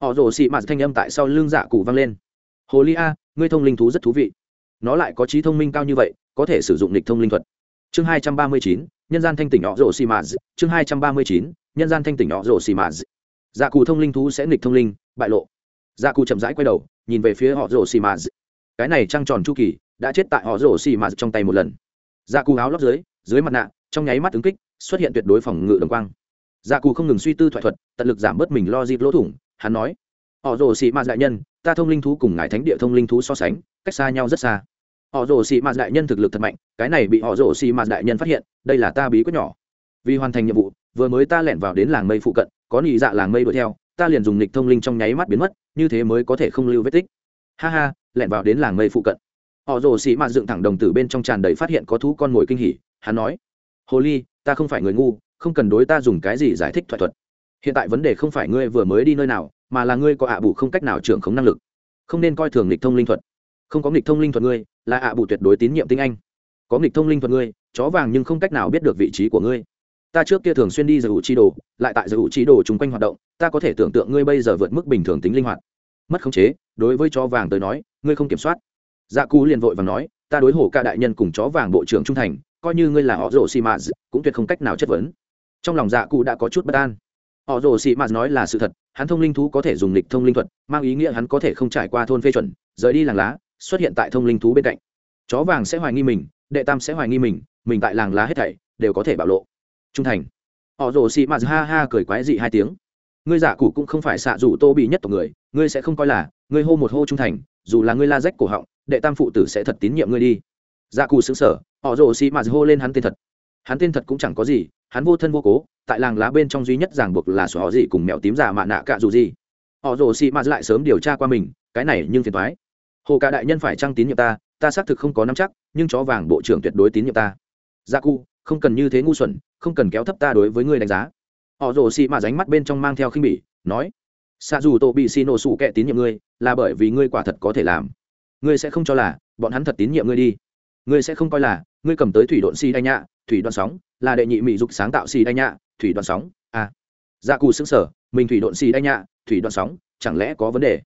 Họ rồ xị mạt thanh âm tại sau lưng dạ cụ vang lên. Hồ ly a, ngươi thông linh thú rất thú vị. Nó lại có trí thông minh cao như vậy, có thể sử dụng lịch thông linh thuật chương hai trăm ba mươi chín, nhân gian thanh tỉnh họ rồ Xì mạt. Chương hai trăm ba mươi chín, nhân gian thanh tỉnh họ rồ Xì mạt. Dạ cụ thông linh thú sẽ nghịch thông linh, bại lộ. Dạ cụ chậm rãi quay đầu, nhìn về phía họ rồ Xì mạt. Cái này trăng tròn chu kỳ, đã chết tại họ rồ Xì mạt trong tay một lần. Dạ cụ áo lót dưới dưới mặt nạ, trong nháy mắt ứng kích, xuất hiện tuyệt đối phòng ngự đồng quang. Dạ cụ không ngừng suy tư thoại thuật, tận lực giảm bớt mình lo dịp lỗ thủng, hắn nói, họ rồ Xì mạt đại nhân, ta thông linh thú cùng ngài thánh địa thông linh thú so sánh, cách xa nhau rất xa họ rồ xì mạt đại nhân thực lực thật mạnh, cái này bị họ rồ xì mạt đại nhân phát hiện, đây là ta bí quyết nhỏ. Vì hoàn thành nhiệm vụ, vừa mới ta lẻn vào đến làng mây phụ cận, có nhị dạ làng mây đuổi theo, ta liền dùng lịch thông linh trong nháy mắt biến mất, như thế mới có thể không lưu vết tích. Ha ha, lẻn vào đến làng mây phụ cận. Họ rồ xì mạt dựng thẳng đồng tử bên trong tràn đầy phát hiện có thú con mồi kinh hỉ, hắn nói, hồ ly, ta không phải người ngu, không cần đối ta dùng cái gì giải thích thoại thuật. Hiện tại vấn đề không phải ngươi vừa mới đi nơi nào, mà là ngươi có ạ bù không cách nào trưởng khống năng lực. Không nên coi thường nghịch thông linh thuật. Không có nghịch thông linh thuật ngươi là ạ bù tuyệt đối tín nhiệm tinh anh. Có nghịch thông linh thuật ngươi, chó vàng nhưng không cách nào biết được vị trí của ngươi. Ta trước kia thường xuyên đi giải chi đồ, lại tại giải chi đồ chung quanh hoạt động, ta có thể tưởng tượng ngươi bây giờ vượt mức bình thường tính linh hoạt. Mất khống chế, đối với chó vàng tới nói, ngươi không kiểm soát. Dạ cú liền vội và nói, ta đối hổ ca đại nhân cùng chó vàng bộ trưởng trung thành, coi như ngươi là họ rồ xì mạt, cũng tuyệt không cách nào chất vấn. Trong lòng dạ cụ đã có chút bất an. Họ rồ xì mạt nói là sự thật, hắn thông linh thú có thể dùng lịch thông linh thuật, mang ý nghĩa hắn có thể không trải qua thôn phê chuẩn, rời đi làng lá xuất hiện tại thông linh thú bên cạnh. Chó vàng sẽ hoài nghi mình, đệ tam sẽ hoài nghi mình mình tại làng lá hết thảy, đều có thể bạo lộ. Trung thành. Họ rồ xì mạt ha ha cười quái dị hai tiếng. Ngươi giả cụ cũng không phải xạ dù tô bị nhất tộc người, ngươi sẽ không coi là, ngươi hô một hô trung thành, dù là ngươi la rách cổ họng, đệ tam phụ tử sẽ thật tín nhiệm ngươi đi. Dạ cụ xứng sở họ rồ xì mạt hô lên hắn tên thật. Hắn tên thật cũng chẳng có gì, hắn vô thân vô cố, tại làng lá bên trong duy nhất ràng buộc là xóa gì cùng mèo tím già mạ nạ cạ dù gì. Họ rồ xì mạt lại sớm điều tra qua mình, cái này nhưng phiền thoái hồ cả đại nhân phải trăng tín nhiệm ta ta xác thực không có nắm chắc, nhưng chó vàng bộ trưởng tuyệt đối tín nhiệm ta. Gia cụ, không cần như thế ngu xuẩn, không cần kéo thấp ta đối với ngươi đánh giá. Họ rồ xị mà ránh mắt bên trong mang theo khinh bỉ, nói xa dù tổ bị xì nổ sủ kệ tín nhiệm ngươi, là bởi vì ngươi quả thật có thể làm. Ngươi sẽ không cho là, bọn hắn thật tín nhiệm ngươi đi. Ngươi sẽ không coi là, ngươi cầm tới thủy độn xì đanh nhạ, thủy đoạn sóng, là đệ nhị mỹ dục sáng tạo xì đanh nhạ, thủy đoạn sóng à. Dạ Gia cù xứng sở mình thủy độn xì đanh nhạ, thủy đoạn sóng, chẳng lẽ có vấn đề?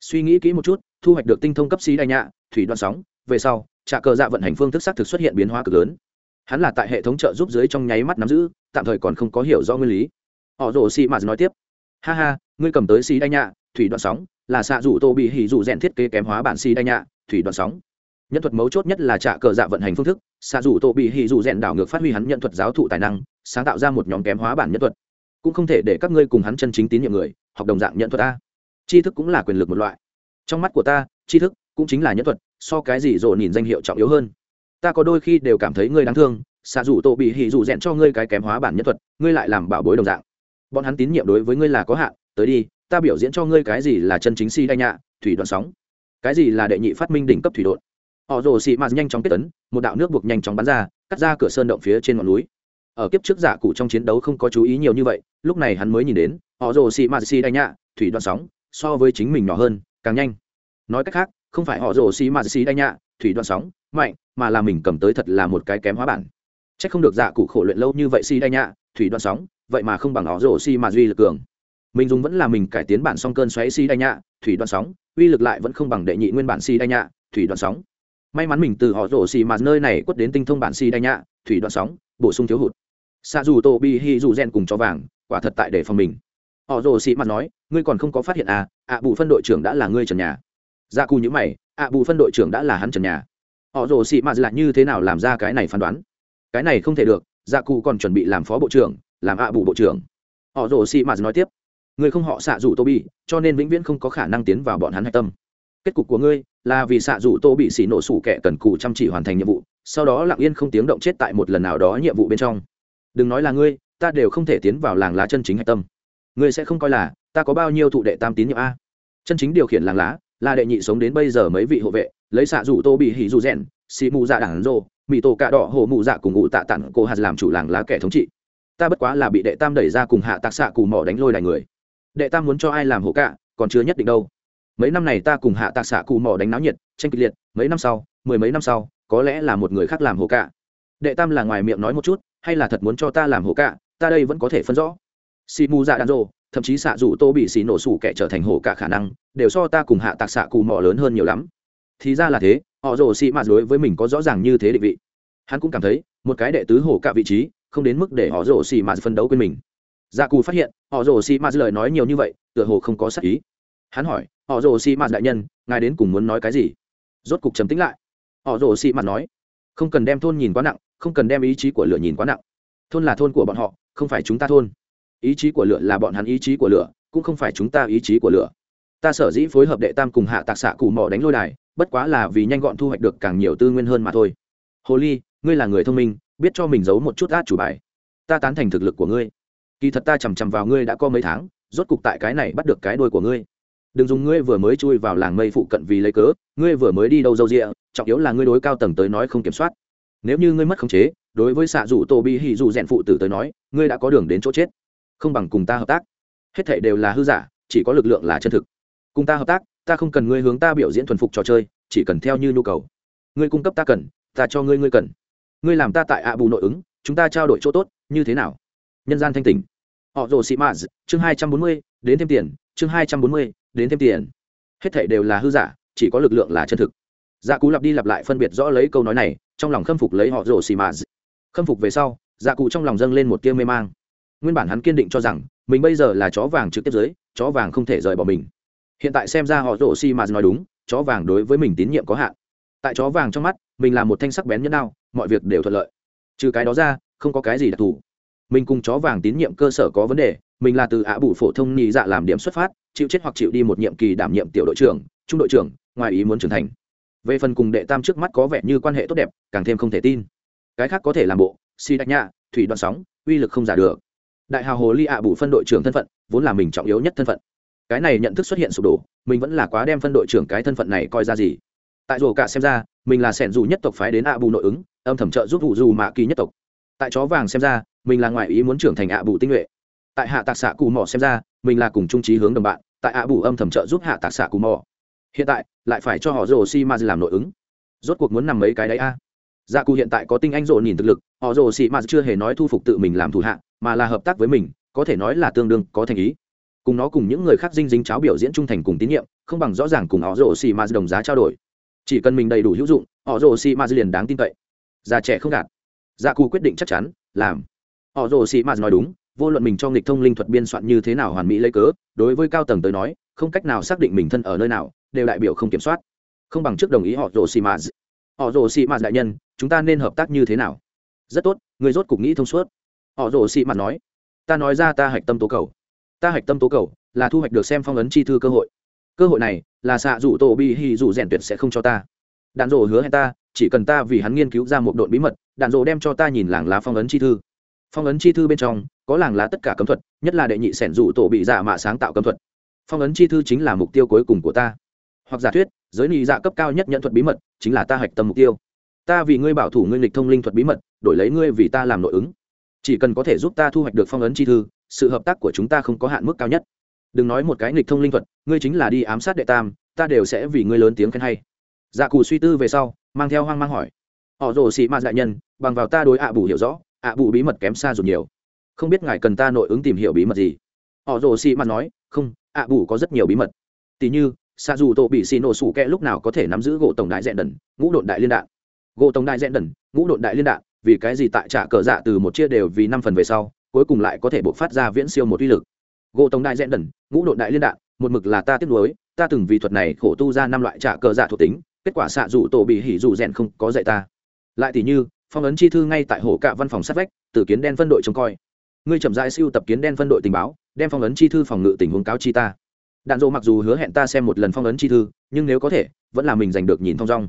Suy nghĩ kỹ một chút thu hoạch được tinh thông cấp sĩ đại nhạ, thủy đoạn sóng, về sau trà cờ dạ vận hành phương thức xác thực xuất hiện biến hóa cực lớn. Hắn là tại hệ thống trợ giúp dưới trong nháy mắt nắm giữ, tạm thời còn không có hiểu do nguyên lý. Họ rồ xì mà nói tiếp. Ha ha, ngươi cầm tới xì đại nhạ, thủy đoạn sóng, là xạ rủ tô bị hỉ rủ rèn thiết kế kém hóa bản xì đại nhạ, thủy đoạn sóng. Nhân thuật mấu chốt nhất là trả cờ dạ vận hành phương thức, xạ rủ tô bị hỉ rủ rèn đảo ngược phát huy hắn nhận thuật giáo thụ tài năng, sáng tạo ra một nhóm kém hóa bản nhân thuật. Cũng không thể để các ngươi cùng hắn chân chính tín nhiệm người, học đồng dạng nhận thuật a. Tri thức cũng là quyền lực một loại trong mắt của ta, tri thức cũng chính là nhân thuật, so cái gì rộ nhìn danh hiệu trọng yếu hơn. Ta có đôi khi đều cảm thấy ngươi đáng thương, xạ rủ tổ bị hỉ rủ rèn cho ngươi cái kém hóa bản nhân thuật, ngươi lại làm bảo bối đồng dạng. Bọn hắn tín nhiệm đối với ngươi là có hạn, tới đi, ta biểu diễn cho ngươi cái gì là chân chính si đa nhạ, thủy đoạn sóng. Cái gì là đệ nhị phát minh đỉnh cấp thủy đột. Họ rồ xị mạt nhanh chóng kết tấn, một đạo nước buộc nhanh chóng bắn ra, cắt ra cửa sơn động phía trên ngọn núi. Ở kiếp trước giả cụ trong chiến đấu không có chú ý nhiều như vậy, lúc này hắn mới nhìn đến, họ rồ xị mạt xì đay nhạ, thủy đoạn sóng, so với chính mình nhỏ hơn càng nhanh. Nói cách khác, không phải họ rồ xì mà xì đay nhạ, thủy đoạn sóng, mạnh, mà là mình cầm tới thật là một cái kém hóa bản. C h ắ c không được dạ cụ khổ luyện lâu như vậy xì đay nhạ, thủy đoạn sóng, vậy mà không bằng họ rồ xì mà duy lực cường. Mình dùng vẫn là mình cải tiến bản song cơn xoáy xì đay nhạ, thủy đoạn sóng, uy lực lại vẫn không bằng đệ nhị nguyên bản xì đay nhạ, thủy đoạn sóng. May mắn mình từ họ rổ xì mà nơi này quất đến tinh thông bản xì đay nhạ, thủy đoạn sóng, bổ sung thiếu hụt. Xa dù tô bi hi dù gen cùng cho vàng, quả thật tại để phòng mình họ rồ xì mặt nói, ngươi còn không có phát hiện à ạ bù phân đội trưởng đã là ngươi trần nhà. Ra cù nhữ mày, ạ bù phân đội trưởng đã là hắn trần nhà. Họ rồ xì mặt lại như thế nào làm ra cái này phán đoán? Cái này không thể được ra cù còn chuẩn bị làm phó bộ trưởng, làm ạ bù bộ trưởng. Họ rồ xì mặt nói tiếp, ngươi không họ xạ rủ tô bi cho nên vĩnh viễn không có khả năng tiến vào bọn hắn hạch tâm. Kết cục của ngươi là vì xạ rủ tô bị xỉ nổ sủ kẻ cần cù chăm chỉ hoàn thành nhiệm vụ, sau đó lặng yên không tiếng động chết tại một lần nào đó nhiệm vụ bên trong. Đừng nói là ngươi, ta đều không thể tiến vào làng lá chân chính hạch tâm ngươi sẽ không coi là ta có bao nhiêu thụ đệ tam tín nhiệm a. Chân chính điều khiển làng lá là đệ nhị sống đến bây giờ mấy vị hộ vệ, lấy xạ rủ tô bị hỉ dù rèn, xì mù dạ đảng rô mỹ tổ cạ đỏ hồ mù dạ cùng ngụ tạ tặng cô hạt làm chủ làng lá kẻ thống trị. Ta bất quá là bị đệ tam đẩy ra cùng hạ tạc xạ cù mỏ đánh lôi đài người. Đệ tam muốn cho ai làm hộ cạ, còn chưa nhất định đâu. Mấy năm này ta cùng hạ tạc xạ cù mỏ đánh náo nhiệt, tranh kịch liệt, mấy năm sau, mười mấy năm sau, có lẽ là một người khác làm hộ cạ. Đệ tam là ngoài miệng nói một chút, hay là thật muốn cho ta làm hộ cạ, ta đây vẫn có thể phân rõ xì mù dạ đàn rô thậm chí xạ dù tô bị xì nổ sủ kẻ trở thành hổ cả khả năng, đều so ta cùng hạ tạc xạ cù mò lớn hơn nhiều lắm. Thì ra là thế, họ rồ xì mạt đối với mình có rõ ràng như thế định vị. Hắn cũng cảm thấy, một cái đệ tứ hổ cả vị trí, không đến mức để họ rồ xì mạt phân đấu quên mình. Gia dạ cù phát hiện, họ rồ xì mạt lời nói nhiều như vậy, tựa hồ không có sắc ý. Hắn hỏi, họ rồ xì mạt đại nhân, ngài đến cùng muốn nói cái gì? Rốt cục trầm tính lại. Họ rồ xì mạt nói, không cần đem thôn nhìn quá nặng, không cần đem ý chí của lửa nhìn quá nặng. Thôn là thôn của bọn họ, không phải chúng ta thôn ý chí của lửa là bọn hắn ý chí của lửa, cũng không phải chúng ta ý chí của lửa. Ta sở dĩ phối hợp đệ tam cùng hạ tạc xạ cù mỏ đánh lôi đài, bất quá là vì nhanh gọn thu hoạch được càng nhiều tư nguyên hơn mà thôi. Hồ ly, ngươi là người thông minh, biết cho mình giấu một chút át chủ bài. Ta tán thành thực lực của ngươi. Kỳ thật ta chằm chằm vào ngươi đã có mấy tháng, rốt cục tại cái này bắt được cái đôi của ngươi. Đừng dùng ngươi vừa mới chui vào làng mây phụ cận vì lấy cớ, ngươi vừa mới đi đâu dâu rịa trọng yếu là ngươi đối cao tầng tới nói không kiểm soát. Nếu như ngươi mất khống chế, đối với xạ rủ tô bi hì dù rèn phụ tử tới nói, ngươi đã có đường đến chỗ chết không bằng cùng ta hợp tác. Hết thảy đều là hư giả, chỉ có lực lượng là chân thực. Cùng ta hợp tác, ta không cần ngươi hướng ta biểu diễn thuần phục trò chơi, chỉ cần theo như nhu cầu. Ngươi cung cấp ta cần, ta cho ngươi ngươi cần. Ngươi làm ta tại ạ bù nội ứng, chúng ta trao đổi chỗ tốt, như thế nào? Nhân gian thanh tỉnh. Họ rồ sĩ mã chương hai trăm bốn mươi, đến thêm tiền, chương hai trăm bốn mươi, đến thêm tiền. Hết thể đều là hư giả, chỉ có lực lượng là chân thực. Dạ cú lặp đi lặp lại phân biệt rõ lấy câu nói này, trong lòng khâm phục lấy họ rồ xì mã khâm phục về sau dạ cụ trong lòng dâng lên một tiêu mê mang nguyên bản hắn kiên định cho rằng, mình bây giờ là chó vàng trực tiếp dưới, chó vàng không thể rời bỏ mình. Hiện tại xem ra họ rổ xì mà nói đúng, chó vàng đối với mình tín nhiệm có hạn. Tại chó vàng trong mắt, mình là một thanh sắc bén nhẫn đao, mọi việc đều thuận lợi. Trừ cái đó ra, không có cái gì đặc thù. Mình cùng chó vàng tín nhiệm cơ sở có vấn đề, mình là từ ạ bù phổ thông nhị dạ làm điểm xuất phát, chịu chết hoặc chịu đi một nhiệm kỳ đảm nhiệm tiểu đội trưởng, trung đội trưởng, ngoài ý muốn trưởng thành. Về phần cùng đệ tam trước mắt có vẻ như quan hệ tốt đẹp, càng thêm không thể tin. Cái khác có thể làm bộ si đạch nhạ, thủy đoạn sóng, uy lực không giả được đại hào hồ ly ạ bù phân đội trưởng thân phận, vốn là mình trọng yếu nhất thân phận. Cái này nhận thức xuất hiện sụp đổ, mình vẫn là quá đem phân đội trưởng cái thân phận này coi ra gì. Tại rổ cả xem ra, mình là sẻn dù nhất tộc phái đến ạ bù nội ứng, âm thầm trợ giúp vụ dù mạ kỳ nhất tộc. Tại chó vàng xem ra, mình là ngoại ý muốn trưởng thành ạ bù tinh nhuệ. Tại hạ tạc xạ cù mò xem ra, mình là cùng trung trí hướng đồng bạn, tại ạ bù âm thầm trợ giúp hạ tạc xạ cù mò. Hiện tại, lại phải cho họ rổ si ma làm nội ứng. Rốt cuộc muốn nằm mấy cái đấy a dạ cụ hiện tại có tinh anh rộ nhìn thực lực, họ rồ si ma chưa hề nói thu phục tự mình làm thủ hạ, mà là hợp tác với mình, có thể nói là tương đương, có thành ý. Cùng nó cùng những người khác dinh dính cháo biểu diễn trung thành cùng tín nhiệm, không bằng rõ ràng cùng họ rồ xì ma đồng giá trao đổi. Chỉ cần mình đầy đủ hữu dụng, họ rồ xì ma liền đáng tin cậy. Già trẻ không gạt. Gia dạ cù quyết định chắc chắn, làm. Họ rồ xì ma nói đúng, vô luận mình cho nghịch thông linh thuật biên soạn như thế nào hoàn mỹ lấy cớ, đối với cao tầng tới nói, không cách nào xác định mình thân ở nơi nào, đều đại biểu không kiểm soát. Không bằng trước đồng ý họ rồ xì ma họ rồ xì ma đại nhân chúng ta nên hợp tác như thế nào? Rất tốt, người rốt cục nghĩ thông suốt. Họ rồ xị mặt nói, ta nói ra ta hạch tâm tố cầu. Ta hạch tâm tố cầu là thu hoạch được xem phong ấn chi thư cơ hội. Cơ hội này là xạ rủ tổ bi hy rủ rèn tuyệt sẽ không cho ta. Đạn rộ hứa hẹn ta, chỉ cần ta vì hắn nghiên cứu ra một đội bí mật, đạn rộ đem cho ta nhìn làng lá phong ấn chi thư. Phong ấn chi thư bên trong có làng lá tất cả cấm thuật, nhất là đệ nhị sẻn rủ tổ bị giả mạ sáng tạo cấm thuật. Phong ấn chi thư chính là mục tiêu cuối cùng của ta. Hoặc giả thuyết, giới nghị dạ cấp cao nhất nhận thuật bí mật chính là ta hạch tâm mục tiêu ta vì ngươi bảo thủ ngươi lịch thông linh thuật bí mật, đổi lấy ngươi vì ta làm nội ứng. Chỉ cần có thể giúp ta thu hoạch được phong ấn chi thư, sự hợp tác của chúng ta không có hạn mức cao nhất. Đừng nói một cái nghịch thông linh thuật, ngươi chính là đi ám sát đệ tam, ta đều sẽ vì ngươi lớn tiếng khen hay. Dạ cụ suy tư về sau, mang theo hoang mang hỏi. Họ rồ xị mạt đại nhân, bằng vào ta đối ạ bù hiểu rõ, ạ bù bí mật kém xa rồi nhiều. Không biết ngài cần ta nội ứng tìm hiểu bí mật gì? Họ rồ xị mạt nói, không, ạ bù có rất nhiều bí mật. Tỉ như xa dù tổ bị xì nổ sủ kẽ lúc nào có thể nắm giữ gỗ tổng đại dẹn đần, ngũ độn đại liên đạn gỗ tổng đại dẹn đần, ngũ độn đại liên đạn, vì cái gì tại trả cờ dạ từ một chia đều vì năm phần về sau, cuối cùng lại có thể buộc phát ra viễn siêu một uy lực. Gỗ tổng đại dẹn đần, ngũ độ đại liên đạn, một mực là ta tiếc nuối, ta từng vì thuật này khổ tu ra năm loại trả cờ dạ thuộc tính, kết quả xạ dụ tổ bị hỉ dụ rèn không có dạy ta. Lại thì như, phong ấn chi thư ngay tại hồ cạ văn phòng sát vách, từ kiến đen phân đội trông coi. Ngươi chậm rãi siêu tập kiến đen phân đội tình báo, đem phong ấn chi thư phòng ngự tình huống cáo chi ta. Đạn dộ mặc dù hứa hẹn ta xem một lần phong ấn chi thư, nhưng nếu có thể, vẫn là mình giành được nhìn thong dong.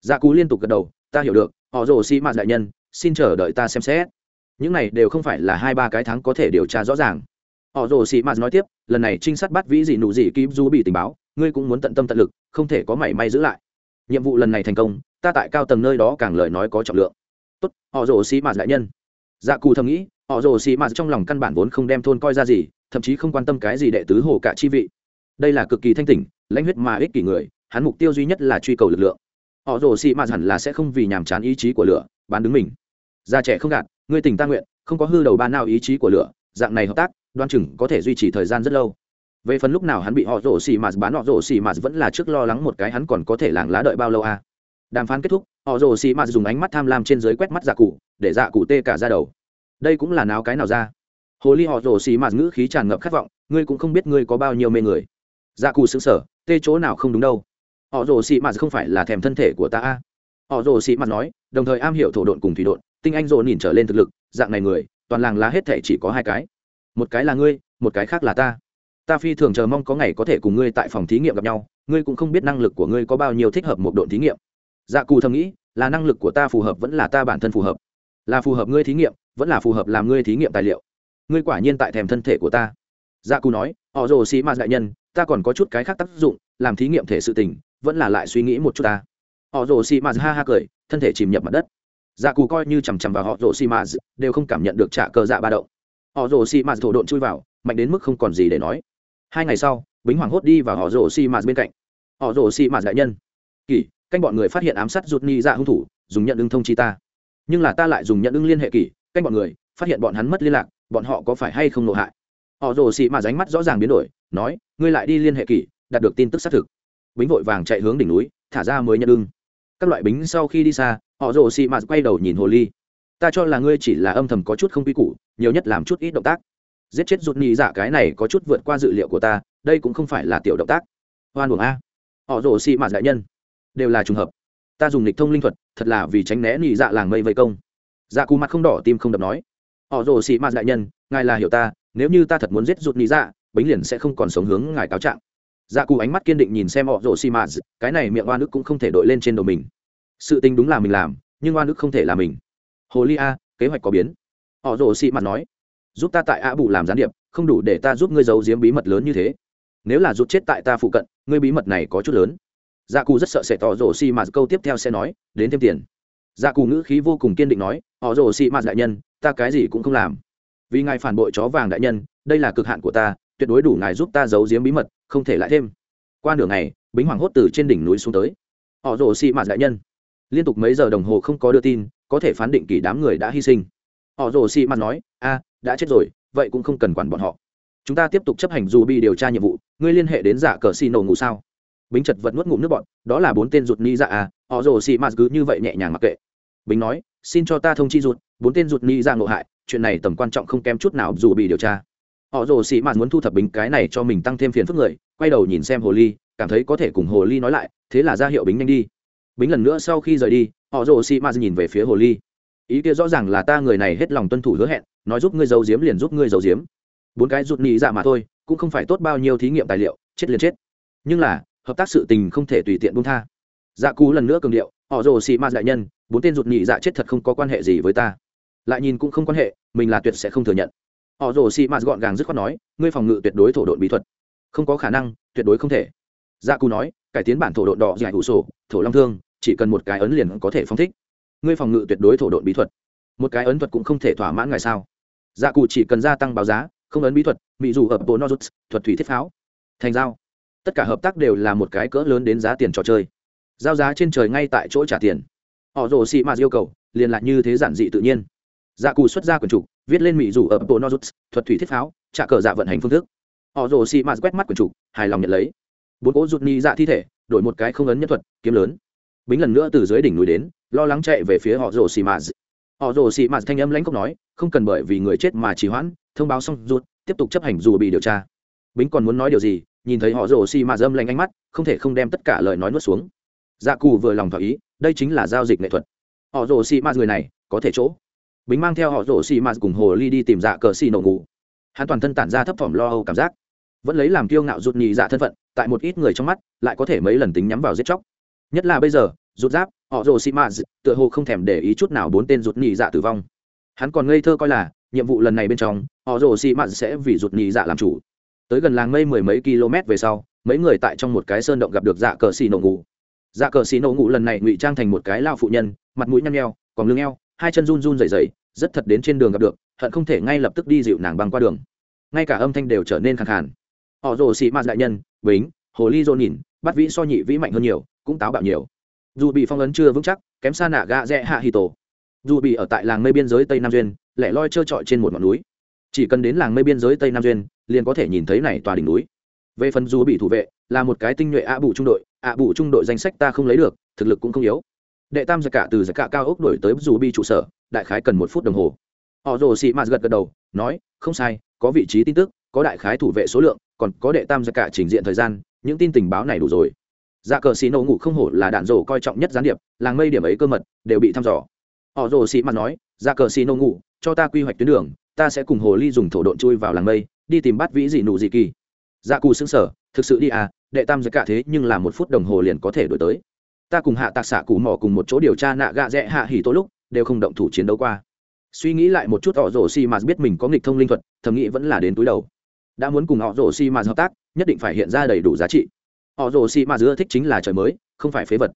Dạ cú liên tục gật đầu ta hiểu được, họ rồ xi mạt đại nhân, xin chờ đợi ta xem xét. Những này đều không phải là hai ba cái tháng có thể điều tra rõ ràng. Họ rồ xi mạt nói tiếp, lần này trinh sát bắt vĩ dị nụ dị kim du bị tình báo, ngươi cũng muốn tận tâm tận lực, không thể có mảy may giữ lại. Nhiệm vụ lần này thành công, ta tại cao tầng nơi đó càng lời nói có trọng lượng. Tốt, họ rồ xi mạt đại nhân. Dạ cù thầm nghĩ, họ rồ xi mạt trong lòng căn bản vốn không đem thôn coi ra gì, thậm chí không quan tâm cái gì đệ tứ hồ cả chi vị. Đây là cực kỳ thanh tỉnh, lãnh huyết mà ích kỷ người, hắn mục tiêu duy nhất là truy cầu lực lượng họ rồ xì mạt hẳn là sẽ không vì nhàm chán ý chí của lửa, bán đứng mình. Già trẻ không gạt, ngươi tình ta nguyện, không có hư đầu ban nào ý chí của lửa, dạng này hợp tác, đoan chừng có thể duy trì thời gian rất lâu. Về phần lúc nào hắn bị họ rổ xì mạt bán, họ rổ xì mạt vẫn là trước lo lắng một cái hắn còn có thể làng lá đợi bao lâu à. đàm phán kết thúc, họ rổ xì mạt dùng ánh mắt tham lam trên dưới quét mắt dạ cụ, để dạ cụ tê cả ra đầu. Đây cũng là náo cái nào ra? Hồ ly họ rổ xì mạt ngữ khí tràn ngập khát vọng, ngươi cũng không biết ngươi có bao nhiêu mê người. Dạ cụ xứng sở tê chỗ nào không đúng đâu họ rồ xì mạt không phải là thèm thân thể của ta a. Họ rồ xì mạt nói, đồng thời am hiểu thổ độn cùng thủy độn, tinh anh rồ nhìn trở lên thực lực, dạng này người, toàn làng lá hết thể chỉ có hai cái. Một cái là ngươi, một cái khác là ta. Ta phi thường chờ mong có ngày có thể cùng ngươi tại phòng thí nghiệm gặp nhau, ngươi cũng không biết năng lực của ngươi có bao nhiêu thích hợp một độn thí nghiệm. Dạ cù thầm nghĩ, là năng lực của ta phù hợp vẫn là ta bản thân phù hợp. Là phù hợp ngươi thí nghiệm, vẫn là phù hợp làm ngươi thí nghiệm tài liệu. Ngươi quả nhiên tại thèm thân thể của ta. Dạ cù nói, họ rồ xì ma đại nhân, ta còn có chút cái khác tác dụng, làm thí nghiệm thể sự tình vẫn là lại suy nghĩ một chút ta. Họ rồ xì ma ha ha cười, thân thể chìm nhập mặt đất. Dạ cù coi như chằm chằm vào họ rồ xì ma đều không cảm nhận được trả cờ dạ ba động. Họ rồ xì ma thổ độn chui vào, mạnh đến mức không còn gì để nói. Hai ngày sau, bính hoàng hốt đi và họ rồ xì mạt bên cạnh. Họ rồ xì mạt đại nhân. Kỳ, canh bọn người phát hiện ám sát rụt ni dạ hung thủ, dùng nhận ưng thông chi ta. Nhưng là ta lại dùng nhận ưng liên hệ kỳ, canh bọn người phát hiện bọn hắn mất liên lạc, bọn họ có phải hay không nộ hại? Họ rồ xì mạt ánh mắt rõ ràng biến đổi, nói, ngươi lại đi liên hệ kỳ, đạt được tin tức xác thực bính vội vàng chạy hướng đỉnh núi, thả ra mới nhận ưng. Các loại bính sau khi đi xa, họ rồ xì mạt quay đầu nhìn hồ ly. Ta cho là ngươi chỉ là âm thầm có chút không quy củ, nhiều nhất làm chút ít động tác. Giết chết rụt nhị dạ cái này có chút vượt qua dự liệu của ta, đây cũng không phải là tiểu động tác. Hoan buồng a. Họ rồ xị mạt đại nhân. Đều là trùng hợp. Ta dùng lịch thông linh thuật, thật là vì tránh né nhị dạ làng mây vây công. Dạ cù mặt không đỏ, tim không đập nói. Họ rồ xị mạt đại nhân, ngài là hiểu ta, nếu như ta thật muốn giết rụt nhị dạ bính liền sẽ không còn sống hướng ngài cáo trạng dạ cù ánh mắt kiên định nhìn xem họ rồ xi mạt cái này miệng oan ức cũng không thể đội lên trên đầu mình. Sự tình đúng là mình làm, nhưng oan ức không thể là mình. Hồ ly a, kế hoạch có biến. Họ rồ xi mạt nói, giúp ta tại a bù làm gián điệp, không đủ để ta giúp ngươi giấu giếm bí mật lớn như thế. Nếu là rút chết tại ta phụ cận, ngươi bí mật này có chút lớn. Dạ cù rất sợ sẽ tỏ rổ xi mà câu tiếp theo sẽ nói, đến thêm tiền. Dạ cù ngữ khí vô cùng kiên định nói, họ rổ xi mà đại nhân, ta cái gì cũng không làm. Vì ngài phản bội chó vàng đại nhân, đây là cực hạn của ta, tuyệt đối đủ ngài giúp ta giấu giếm bí mật không thể lại thêm. Qua nửa ngày, bính hoàng hốt từ trên đỉnh núi xuống tới. Họ rồ xị mạt đại nhân. Liên tục mấy giờ đồng hồ không có đưa tin, có thể phán định kỳ đám người đã hy sinh. Họ rồ xị mạt nói, a, đã chết rồi, vậy cũng không cần quản bọn họ. Chúng ta tiếp tục chấp hành dù bị điều tra nhiệm vụ, ngươi liên hệ đến giả cờ xì nổ ngủ sao? Bính chật vật nuốt ngụm nước bọn đó là bốn tên rụt ni dạ à họ rồ xị mạt cứ như vậy nhẹ nhàng mặc kệ. Bính nói, xin cho ta thông chi rụt bốn tên rụt ni dạ ngộ hại, chuyện này tầm quan trọng không kém chút nào dù bị điều tra họ rồ xì mạt muốn thu thập bính cái này cho mình tăng thêm phiền phức người, quay đầu nhìn xem hồ ly, cảm thấy có thể cùng hồ ly nói lại, thế là ra hiệu bính nhanh đi. Bính lần nữa sau khi rời đi, họ rồ xì mạt nhìn về phía hồ ly. Ý kia rõ ràng là ta người này hết lòng tuân thủ hứa hẹn, nói giúp ngươi giấu giếm liền giúp ngươi giấu giếm. Bốn cái rụt nhị dạ mà thôi, cũng không phải tốt bao nhiêu thí nghiệm tài liệu, chết liền chết. Nhưng là, hợp tác sự tình không thể tùy tiện buông tha. Dạ cú lần nữa cường điệu, họ rồ xì ma đại nhân, bốn tên rụt nhị dạ chết thật không có quan hệ gì với ta. Lại nhìn cũng không quan hệ, mình là tuyệt sẽ không thừa nhận họ rồ xì mạt gọn gàng dứt khoát nói, ngươi phòng ngự tuyệt đối thổ độn bí thuật. Không có khả năng, tuyệt đối không thể. Dạ cù nói, cải tiến bản thổ độn đỏ dài hủ sổ, thổ long thương, chỉ cần một cái ấn liền có thể phong thích. Ngươi phòng ngự tuyệt đối thổ độn bí thuật. Một cái ấn thuật cũng không thể thỏa mãn ngài sao? Dạ cù chỉ cần gia tăng báo giá, không ấn bí thuật, mỹ dù hợp bộ nozuts, thuật thủy thiết pháo, thành giao. Tất cả hợp tác đều là một cái cỡ lớn đến giá tiền trò chơi. Giao giá trên trời ngay tại chỗ trả tiền. Họ rồ xị mạt yêu cầu, liền lại như thế giản dị tự nhiên. Dạ cù xuất ra quyển trục viết lên mỹ dù ở bộ nozuts thuật thủy thiết pháo trả cờ dạ vận hành phương thức. Họ rồ xị mạt quét mắt quyển chủ, hài lòng nhận lấy. Bốn cỗ rụt ni dạ thi thể đổi một cái không ấn nhân thuật kiếm lớn. Bính lần nữa từ dưới đỉnh núi đến lo lắng chạy về phía họ rồ xì mạt họ rồ xì mạt thanh âm lãnh cốc nói không cần bởi vì người chết mà trì hoãn thông báo xong rút tiếp tục chấp hành dù bị điều tra. Bính còn muốn nói điều gì nhìn thấy họ rồ xì mạt dâm lanh ánh mắt không thể không đem tất cả lời nói nuốt xuống. Dạ cù vừa lòng thỏa ý đây chính là giao dịch nghệ thuật. Họ rồ xì mạt người này có thể chỗ bính mang theo họ rồ xì mạt cùng hồ ly đi tìm dạ cờ xì nổ ngủ. Hắn toàn thân tản ra thấp thỏm lo âu cảm giác. Vẫn lấy làm kiêu ngạo rụt nhị dạ thân phận, tại một ít người trong mắt, lại có thể mấy lần tính nhắm vào giết chóc. Nhất là bây giờ, rụt giáp, họ rồ xì mạt tựa hồ không thèm để ý chút nào bốn tên rụt nhị dạ tử vong. Hắn còn ngây thơ coi là, nhiệm vụ lần này bên trong, họ rồ xì mạt sẽ vì rụt nhị dạ làm chủ. Tới gần làng mây mười mấy km về sau, mấy người tại trong một cái sơn động gặp được dạ cờ xì nổ ngủ. Dạ cờ xì nổ ngủ lần này ngụy trang thành một cái lao phụ nhân, mặt mũi nhăn nheo, còn lưng eo hai chân run run rẩy rẩy, rất thật đến trên đường gặp được, hận không thể ngay lập tức đi dịu nàng băng qua đường. Ngay cả âm thanh đều trở nên khẳng khàn. Họ rồ xì mạt đại nhân, bính, hồ ly dô nhìn, bắt vĩ so nhị vĩ mạnh hơn nhiều, cũng táo bạo nhiều. Dù bị phong ấn chưa vững chắc, kém xa nạ gạ rẽ hạ hì tổ. Dù bị ở tại làng mây biên giới tây nam duyên, lẻ loi trơ trọi trên một ngọn núi. Chỉ cần đến làng mây biên giới tây nam duyên, liền có thể nhìn thấy này tòa đỉnh núi. Về phần dù bị thủ vệ, là một cái tinh nhuệ ạ bù trung đội, ạ bù trung đội danh sách ta không lấy được, thực lực cũng không yếu đệ tam giải cả từ giải cả cao ốc đổi tới dù Bi trụ sở, đại khái cần một phút đồng hồ. Họ rồ xị mạt gật gật đầu, nói, không sai, có vị trí tin tức, có đại khái thủ vệ số lượng, còn có đệ tam giải cả trình diện thời gian, những tin tình báo này đủ rồi. Dạ cờ xì nổ ngủ không hổ là đạn rổ coi trọng nhất gián điệp, làng mây điểm ấy cơ mật, đều bị thăm dò. Họ rồ xị mạt nói dạ cờ xì nổ ngủ, cho ta quy hoạch tuyến đường, ta sẽ cùng hồ ly dùng thổ độn chui vào làng mây, đi tìm bắt vĩ dị nụ dị kỳ. Dạ cù xứng sở thực sự đi à đệ tam giải cả thế nhưng là một phút đồng hồ liền có thể đổi tới ta cùng hạ tạc xạ cụ mỏ cùng một chỗ điều tra nạ gạ rẽ hạ hỉ tối lúc, đều không động thủ chiến đấu qua. Suy nghĩ lại một chút, họ rổ xi mà biết mình có nghịch thông linh thuật, thầm nghĩ vẫn là đến túi đầu. Đã muốn cùng họ rổ xi mà hợp tác, nhất định phải hiện ra đầy đủ giá trị. Họ rổ xi mà ưa thích chính là trời mới, không phải phế vật.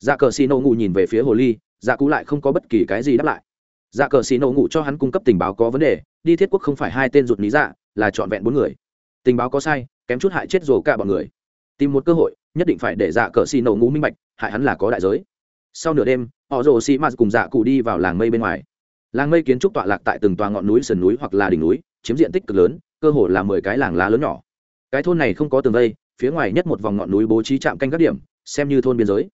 Dạ cờ xì nô ngủ nhìn về phía hồ ly dạ cú lại không có bất kỳ cái gì đáp lại. Dạ cờ xì nô ngủ cho hắn cung cấp tình báo có vấn đề, đi thiết quốc không phải hai tên ruột lý dạ là trọn vẹn bốn người. Tình báo có sai, kém chút hại chết rồ cả bọn người. Tìm một cơ hội nhất định phải để dạ cờ xì nổ ngủ minh bạch, hại hắn là có đại giới. Sau nửa đêm, họ rồ xì mạt cùng dạ cụ đi vào làng mây bên ngoài. Làng mây kiến trúc tọa lạc tại từng tòa ngọn núi, sườn núi hoặc là đỉnh núi, chiếm diện tích cực lớn, cơ hồ là mười cái làng lá lớn nhỏ. Cái thôn này không có tường vây, phía ngoài nhất một vòng ngọn núi bố trí trạm canh các điểm, xem như thôn biên giới.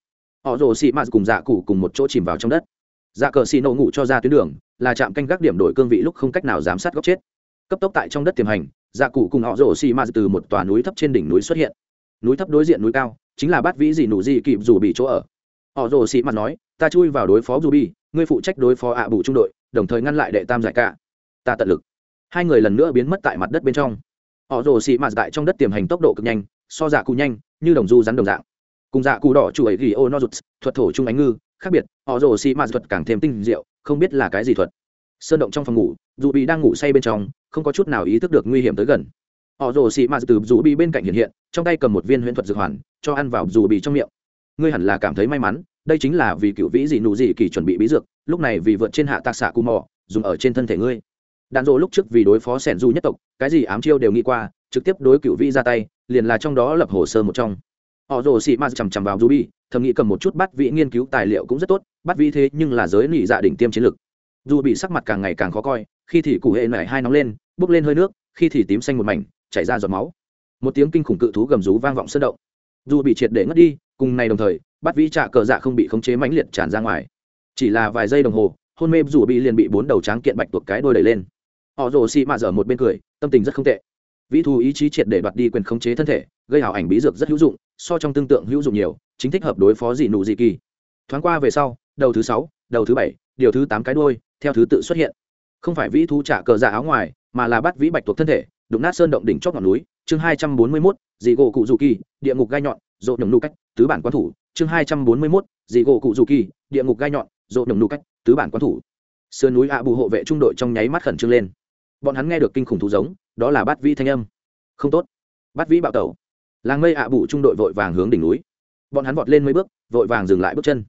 Họ rồ xì mạt cùng dạ cụ cùng một chỗ chìm vào trong đất. Dạ cờ xì nổ ngủ cho ra tuyến đường, là trạm canh gác điểm đổi cương vị lúc không cách nào giám sát góc chết. Cấp tốc tại trong đất tiềm hành dạ cụ cùng họ rồ xì mạt từ một tòa núi thấp trên đỉnh núi xuất hiện núi thấp đối diện núi cao, chính là bát vĩ gì nụ gì kịp dù bị chỗ ở. Họ rồ xị mặt nói, ta chui vào đối phó dù bi ngươi phụ trách đối phó ạ bù trung đội, đồng thời ngăn lại đệ tam giải cả. Ta tận lực. Hai người lần nữa biến mất tại mặt đất bên trong. Họ rồ xị mặt tại trong đất tiềm hành tốc độ cực nhanh, so dạ cụ nhanh, như đồng du rắn đồng dạng. Cùng dạ cụ đỏ chủ ấy ghi ô no rụt, thuật thổ trung ánh ngư, khác biệt, họ rồ xị mặt thuật càng thêm tinh diệu, không biết là cái gì thuật. Sơn động trong phòng ngủ, dù bị đang ngủ say bên trong, không có chút nào ý thức được nguy hiểm tới gần họ rồ xị mạt từ dù bị bên cạnh hiện hiện, trong tay cầm một viên huyễn thuật dược hoàn, cho ăn vào dù bị trong miệng. Ngươi hẳn là cảm thấy may mắn, đây chính là vì cựu vĩ dị nụ dị kỳ chuẩn bị bí dược, lúc này vì vượt trên hạ tạc xạ cù mò, dùng ở trên thân thể ngươi. Đạn dỗ lúc trước vì đối phó sẻn du nhất tộc, cái gì ám chiêu đều nghĩ qua, trực tiếp đối cựu vĩ ra tay, liền là trong đó lập hồ sơ một trong. Họ rồ xị mạt chằm chằm vào dù bị, thầm nghĩ cầm một chút bắt vĩ nghiên cứu tài liệu cũng rất tốt, bắt vĩ thế nhưng là giới nị dạ đỉnh tiêm chiến lực. Dù bị sắc mặt càng ngày càng khó coi, khi thì cụ hệ nảy hai nóng lên, bốc lên hơi nước, khi thì tím xanh một mảnh chảy ra giọt máu. Một tiếng kinh khủng cự thú gầm rú vang vọng sơn động. Dù bị triệt để ngất đi, cùng này đồng thời, bắt vĩ trạ cờ dạ không bị khống chế mãnh liệt tràn ra ngoài. Chỉ là vài giây đồng hồ, hôn mê dù bị liền bị bốn đầu tráng kiện bạch tuộc cái đôi đẩy lên. Họ rồ xị mạ dở một bên cười, tâm tình rất không tệ. Vĩ thú ý chí triệt để đoạt đi quyền khống chế thân thể, gây hảo ảnh bí dược rất hữu dụng, so trong tương tượng hữu dụng nhiều, chính thích hợp đối phó dị nụ dị kỳ. Thoáng qua về sau, đầu thứ sáu, đầu thứ bảy, điều thứ tám cái đôi, theo thứ tự xuất hiện. Không phải vĩ thú trả cờ dạ áo ngoài, mà là bắt vĩ bạch tuộc thân thể đụng nát sơn động đỉnh chót ngọn núi, chương hai trăm bốn mươi mốt, dị gỗ cụ dù kỳ, địa ngục gai nhọn rộ nhồng nu cách, tứ bản quan thủ, chương hai trăm bốn mươi mốt, dị gỗ cụ dù kỳ, địa ngục gai nhọn rộ nhồng nu cách, tứ bản quan thủ. Sườn núi ạ bù hộ vệ trung đội trong nháy mắt khẩn trương lên. Bọn hắn nghe được kinh khủng thú giống, đó là bát vĩ thanh âm. Không tốt. Bát vĩ bạo tẩu. Làng mây ạ bù trung đội vội vàng hướng đỉnh núi. Bọn hắn vọt lên mấy bước, vội vàng dừng lại bước chân.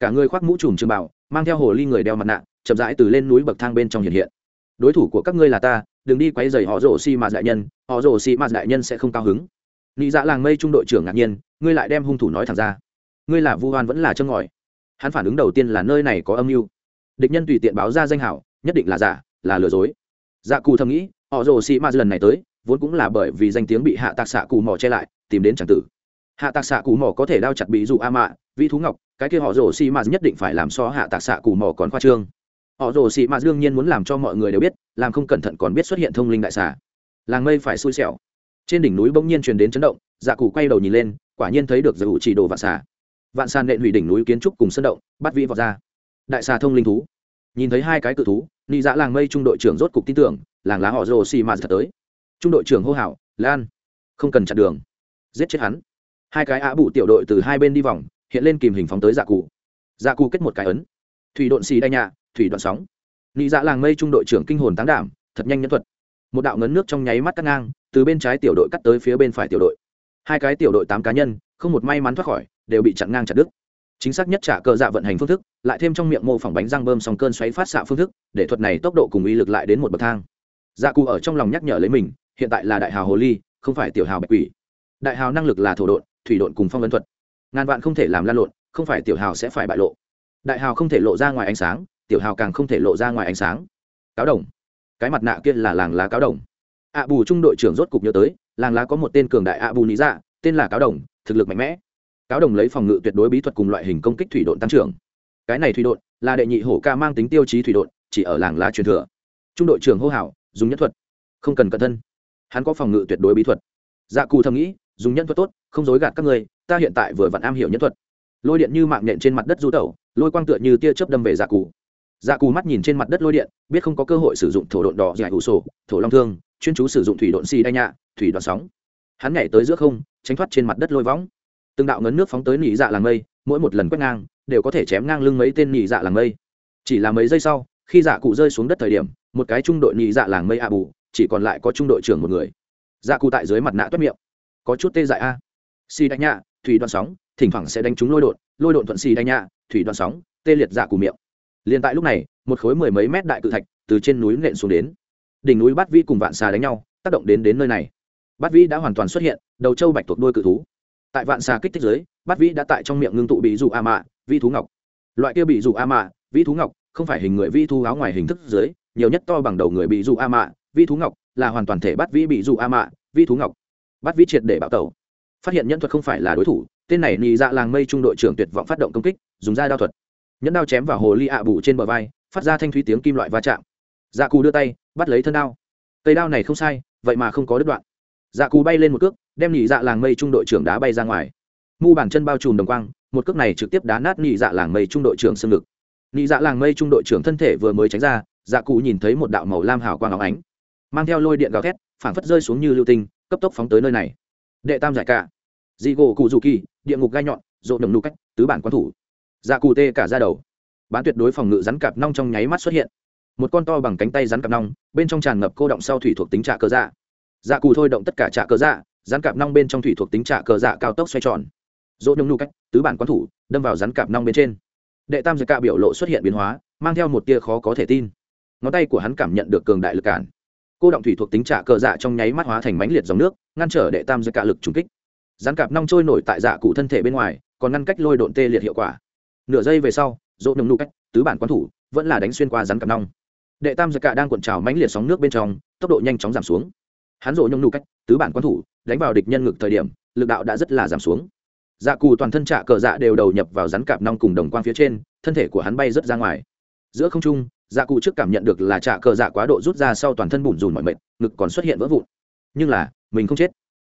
Cả người khoác mũ trùm trường bảo mang theo hồ ly người đeo mặt nạ, chậm rãi từ lên núi bậc thang bên trong hiện hiện. Đối thủ của các ngươi là ta đừng đi quay dày họ rổ xi mạt đại nhân, họ rổ xi mạt đại nhân sẽ không cao hứng. Nị dạ làng mây trung đội trưởng ngạc nhiên, ngươi lại đem hung thủ nói thẳng ra. Ngươi là vu hoan vẫn là chân ngòi. Hắn phản ứng đầu tiên là nơi này có âm mưu. Địch nhân tùy tiện báo ra danh hảo, nhất định là giả, là lừa dối. Dạ cù thầm nghĩ, họ rồ xi mà lần này tới, vốn cũng là bởi vì danh tiếng bị hạ tạc xạ cù mò che lại, tìm đến tràng tử. Hạ tạc xạ cù mò có thể đao chặt bị dụ a mạ vị thú ngọc, cái kia họ rồ xi mà nhất định phải làm so hạ tạc xạ cù mò còn khoa trương họ rồ xị mạt đương nhiên muốn làm cho mọi người đều biết, làm không cẩn thận còn biết xuất hiện thông linh đại xà. Làng mây phải xui xẻo. Trên đỉnh núi bỗng nhiên truyền đến chấn động dạ cụ quay đầu nhìn lên, quả nhiên thấy được giải ủ chỉ đồ vạn xà. Vạn xà nện hủy đỉnh núi kiến trúc cùng sân động, bắt vĩ vọt ra. Đại xà thông linh thú. Nhìn thấy hai cái cự thú, nị dạ làng mây trung đội trưởng rốt cục tin tưởng, làng lá họ rồ xì mạt thật tới. Trung đội trưởng hô hào, lan, không cần chặn đường. Giết chết hắn. Hai cái á bụ tiểu đội từ hai bên đi vòng, hiện lên kìm hình phóng tới dạ cụ dạ cụ kết một cái ấn. Thủy độn xì đai nhạ thủy đoạn sóng. Nị dạ làng mây trung đội trưởng kinh hồn táng đảm, thật nhanh nhân thuật. Một đạo ngấn nước trong nháy mắt cắt ngang, từ bên trái tiểu đội cắt tới phía bên phải tiểu đội. Hai cái tiểu đội tám cá nhân, không một may mắn thoát khỏi, đều bị chặn ngang chặt đứt. Chính xác nhất trả cờ dạ vận hành phương thức, lại thêm trong miệng mô phỏng bánh răng bơm xong cơn xoáy phát xạ phương thức, để thuật này tốc độ cùng uy lực lại đến một bậc thang. Dạ cụ ở trong lòng nhắc nhở lấy mình, hiện tại là đại hào hồ ly, không phải tiểu hào bạch quỷ. Đại hào năng lực là thổ độn, thủy độn cùng phong ấn thuật. Ngàn vạn không thể làm lan lộn, không phải tiểu hào sẽ phải bại lộ. Đại hào không thể lộ ra ngoài ánh sáng tiểu hào càng không thể lộ ra ngoài ánh sáng. Cáo đồng. Cái mặt nạ kia là làng lá cáo đồng. Ạ bù trung đội trưởng rốt cục nhớ tới, làng lá có một tên cường đại ạ bù lý dạ tên là cáo đồng, thực lực mạnh mẽ. Cáo đồng lấy phòng ngự tuyệt đối bí thuật cùng loại hình công kích thủy độn tăng trưởng. Cái này thủy độn là đệ nhị hổ ca mang tính tiêu chí thủy độn, chỉ ở làng lá truyền thừa. Trung đội trưởng hô hào, dùng nhất thuật. Không cần cẩn thân hắn có phòng ngự tuyệt đối bí thuật. Dạ cù thầm nghĩ, dùng nhân thuật tốt, không dối gạt các người ta hiện tại vừa vặn am hiểu nhân thuật. Lôi điện như mạng nhện trên mặt đất du tẩu, lôi quang tựa như tia chớp đâm về dạ cù dạ cù mắt nhìn trên mặt đất lôi điện, biết không có cơ hội sử dụng thổ độn đỏ dài ủ sổ, thổ long thương, chuyên chú sử dụng thủy độn xì đai nhạ, thủy đoạn sóng. Hắn nhảy tới giữa không, tránh thoát trên mặt đất lôi võng. Từng đạo ngấn nước phóng tới nỉ dạ làng mây, mỗi một lần quét ngang, đều có thể chém ngang lưng mấy tên nỉ dạ làng mây. Chỉ là mấy giây sau, khi dạ cụ rơi xuống đất thời điểm, một cái trung đội nỉ dạ làng mây a bù, chỉ còn lại có trung đội trưởng một người. Dạ cụ tại dưới mặt nạ toét miệng. Có chút tê dại a. Xì đánh nhạ, thủy đoạn sóng, thỉnh thoảng sẽ đánh trúng lôi đột lôi đột thuận xì đánh nhạ, thủy đoạn sóng, tê liệt dạ cụ miệng liền tại lúc này, một khối mười mấy mét đại cự thạch từ trên núi nện xuống đến. Đỉnh núi bát vi cùng vạn xà đánh nhau, tác động đến đến nơi này. Bát vi đã hoàn toàn xuất hiện, đầu châu bạch thuộc đôi cự thú. Tại vạn xà kích thích giới bát vi đã tại trong miệng ngưng tụ bị dụ a mạ vi thú ngọc. Loại kia bị dụ a mạ vi thú ngọc, không phải hình người vi thú áo ngoài hình thức dưới, nhiều nhất to bằng đầu người bị dụ a mạ vi thú ngọc là hoàn toàn thể bát vi bị dụ a mạ vi thú ngọc. Bát vi triệt để bạo tẩu. Phát hiện nhân thuật không phải là đối thủ, tên này nì dạ làng mây trung đội trưởng tuyệt vọng phát động công kích, dùng ra đao thuật nhẫn đao chém vào hồ ly ạ bù trên bờ vai, phát ra thanh thúy tiếng kim loại va chạm. Dạ cù đưa tay, bắt lấy thân đao. Cây đao này không sai, vậy mà không có đứt đoạn. Dạ cù bay lên một cước, đem nhị dạ làng mây trung đội trưởng đá bay ra ngoài. Mu bàn chân bao trùm đồng quang, một cước này trực tiếp đá nát nhị dạ làng mây trung đội trưởng xương ngực. Nhị dạ làng mây trung đội trưởng thân thể vừa mới tránh ra dạ cụ nhìn thấy một đạo màu lam hào quang áo ánh, mang theo lôi điện gào thét, phảng phất rơi xuống như lưu tinh, cấp tốc phóng tới nơi này. Đệ tam giải cả. Dị gỗ cụ dù kỳ, địa ngục gai nhọn rộ đồng nụ cách, tứ bản quan thủ dạ cụ tê cả ra đầu. Bán tuyệt đối phòng ngự rắn cạp nong trong nháy mắt xuất hiện. Một con to bằng cánh tay rắn cạp nong, bên trong tràn ngập cô động sau thủy thuộc tính trạ cơ dạ. Dạ cụ thôi động tất cả trạ cơ dạ rắn cạp nong bên trong thủy thuộc tính trạ cơ dạ cao tốc xoay tròn. Dỗ nhông nu cách, tứ bản quán thủ, đâm vào rắn cạp nong bên trên. Đệ tam giật cạ biểu lộ xuất hiện biến hóa, mang theo một tia khó có thể tin. Ngón tay của hắn cảm nhận được cường đại lực cản. Cô động thủy thuộc tính trạ cơ dạ trong nháy mắt hóa thành mánh liệt dòng nước, ngăn trở đệ tam giật cạ lực trùng kích. Rắn cạp nong trôi nổi tại dạ cụ thân thể bên ngoài, còn ngăn cách lôi độn tê liệt hiệu quả nửa giây về sau, dỗ nồng nụ cách, tứ bản quán thủ, vẫn là đánh xuyên qua rắn cặp nong. Đệ tam giặc cạ đang cuộn trào mánh liệt sóng nước bên trong, tốc độ nhanh chóng giảm xuống. Hắn rộ nhông nụ cách, tứ bản quán thủ, đánh vào địch nhân ngực thời điểm, lực đạo đã rất là giảm xuống. Dạ cù toàn thân trạ cờ dạ đều đầu nhập vào rắn cạp nong cùng đồng quang phía trên, thân thể của hắn bay rất ra ngoài. Giữa không trung dạ cụ trước cảm nhận được là trạ cờ dạ quá độ rút ra sau toàn thân bùn rùn mọi mệt, ngực còn xuất hiện vỡ vụn. Nhưng là, mình không chết.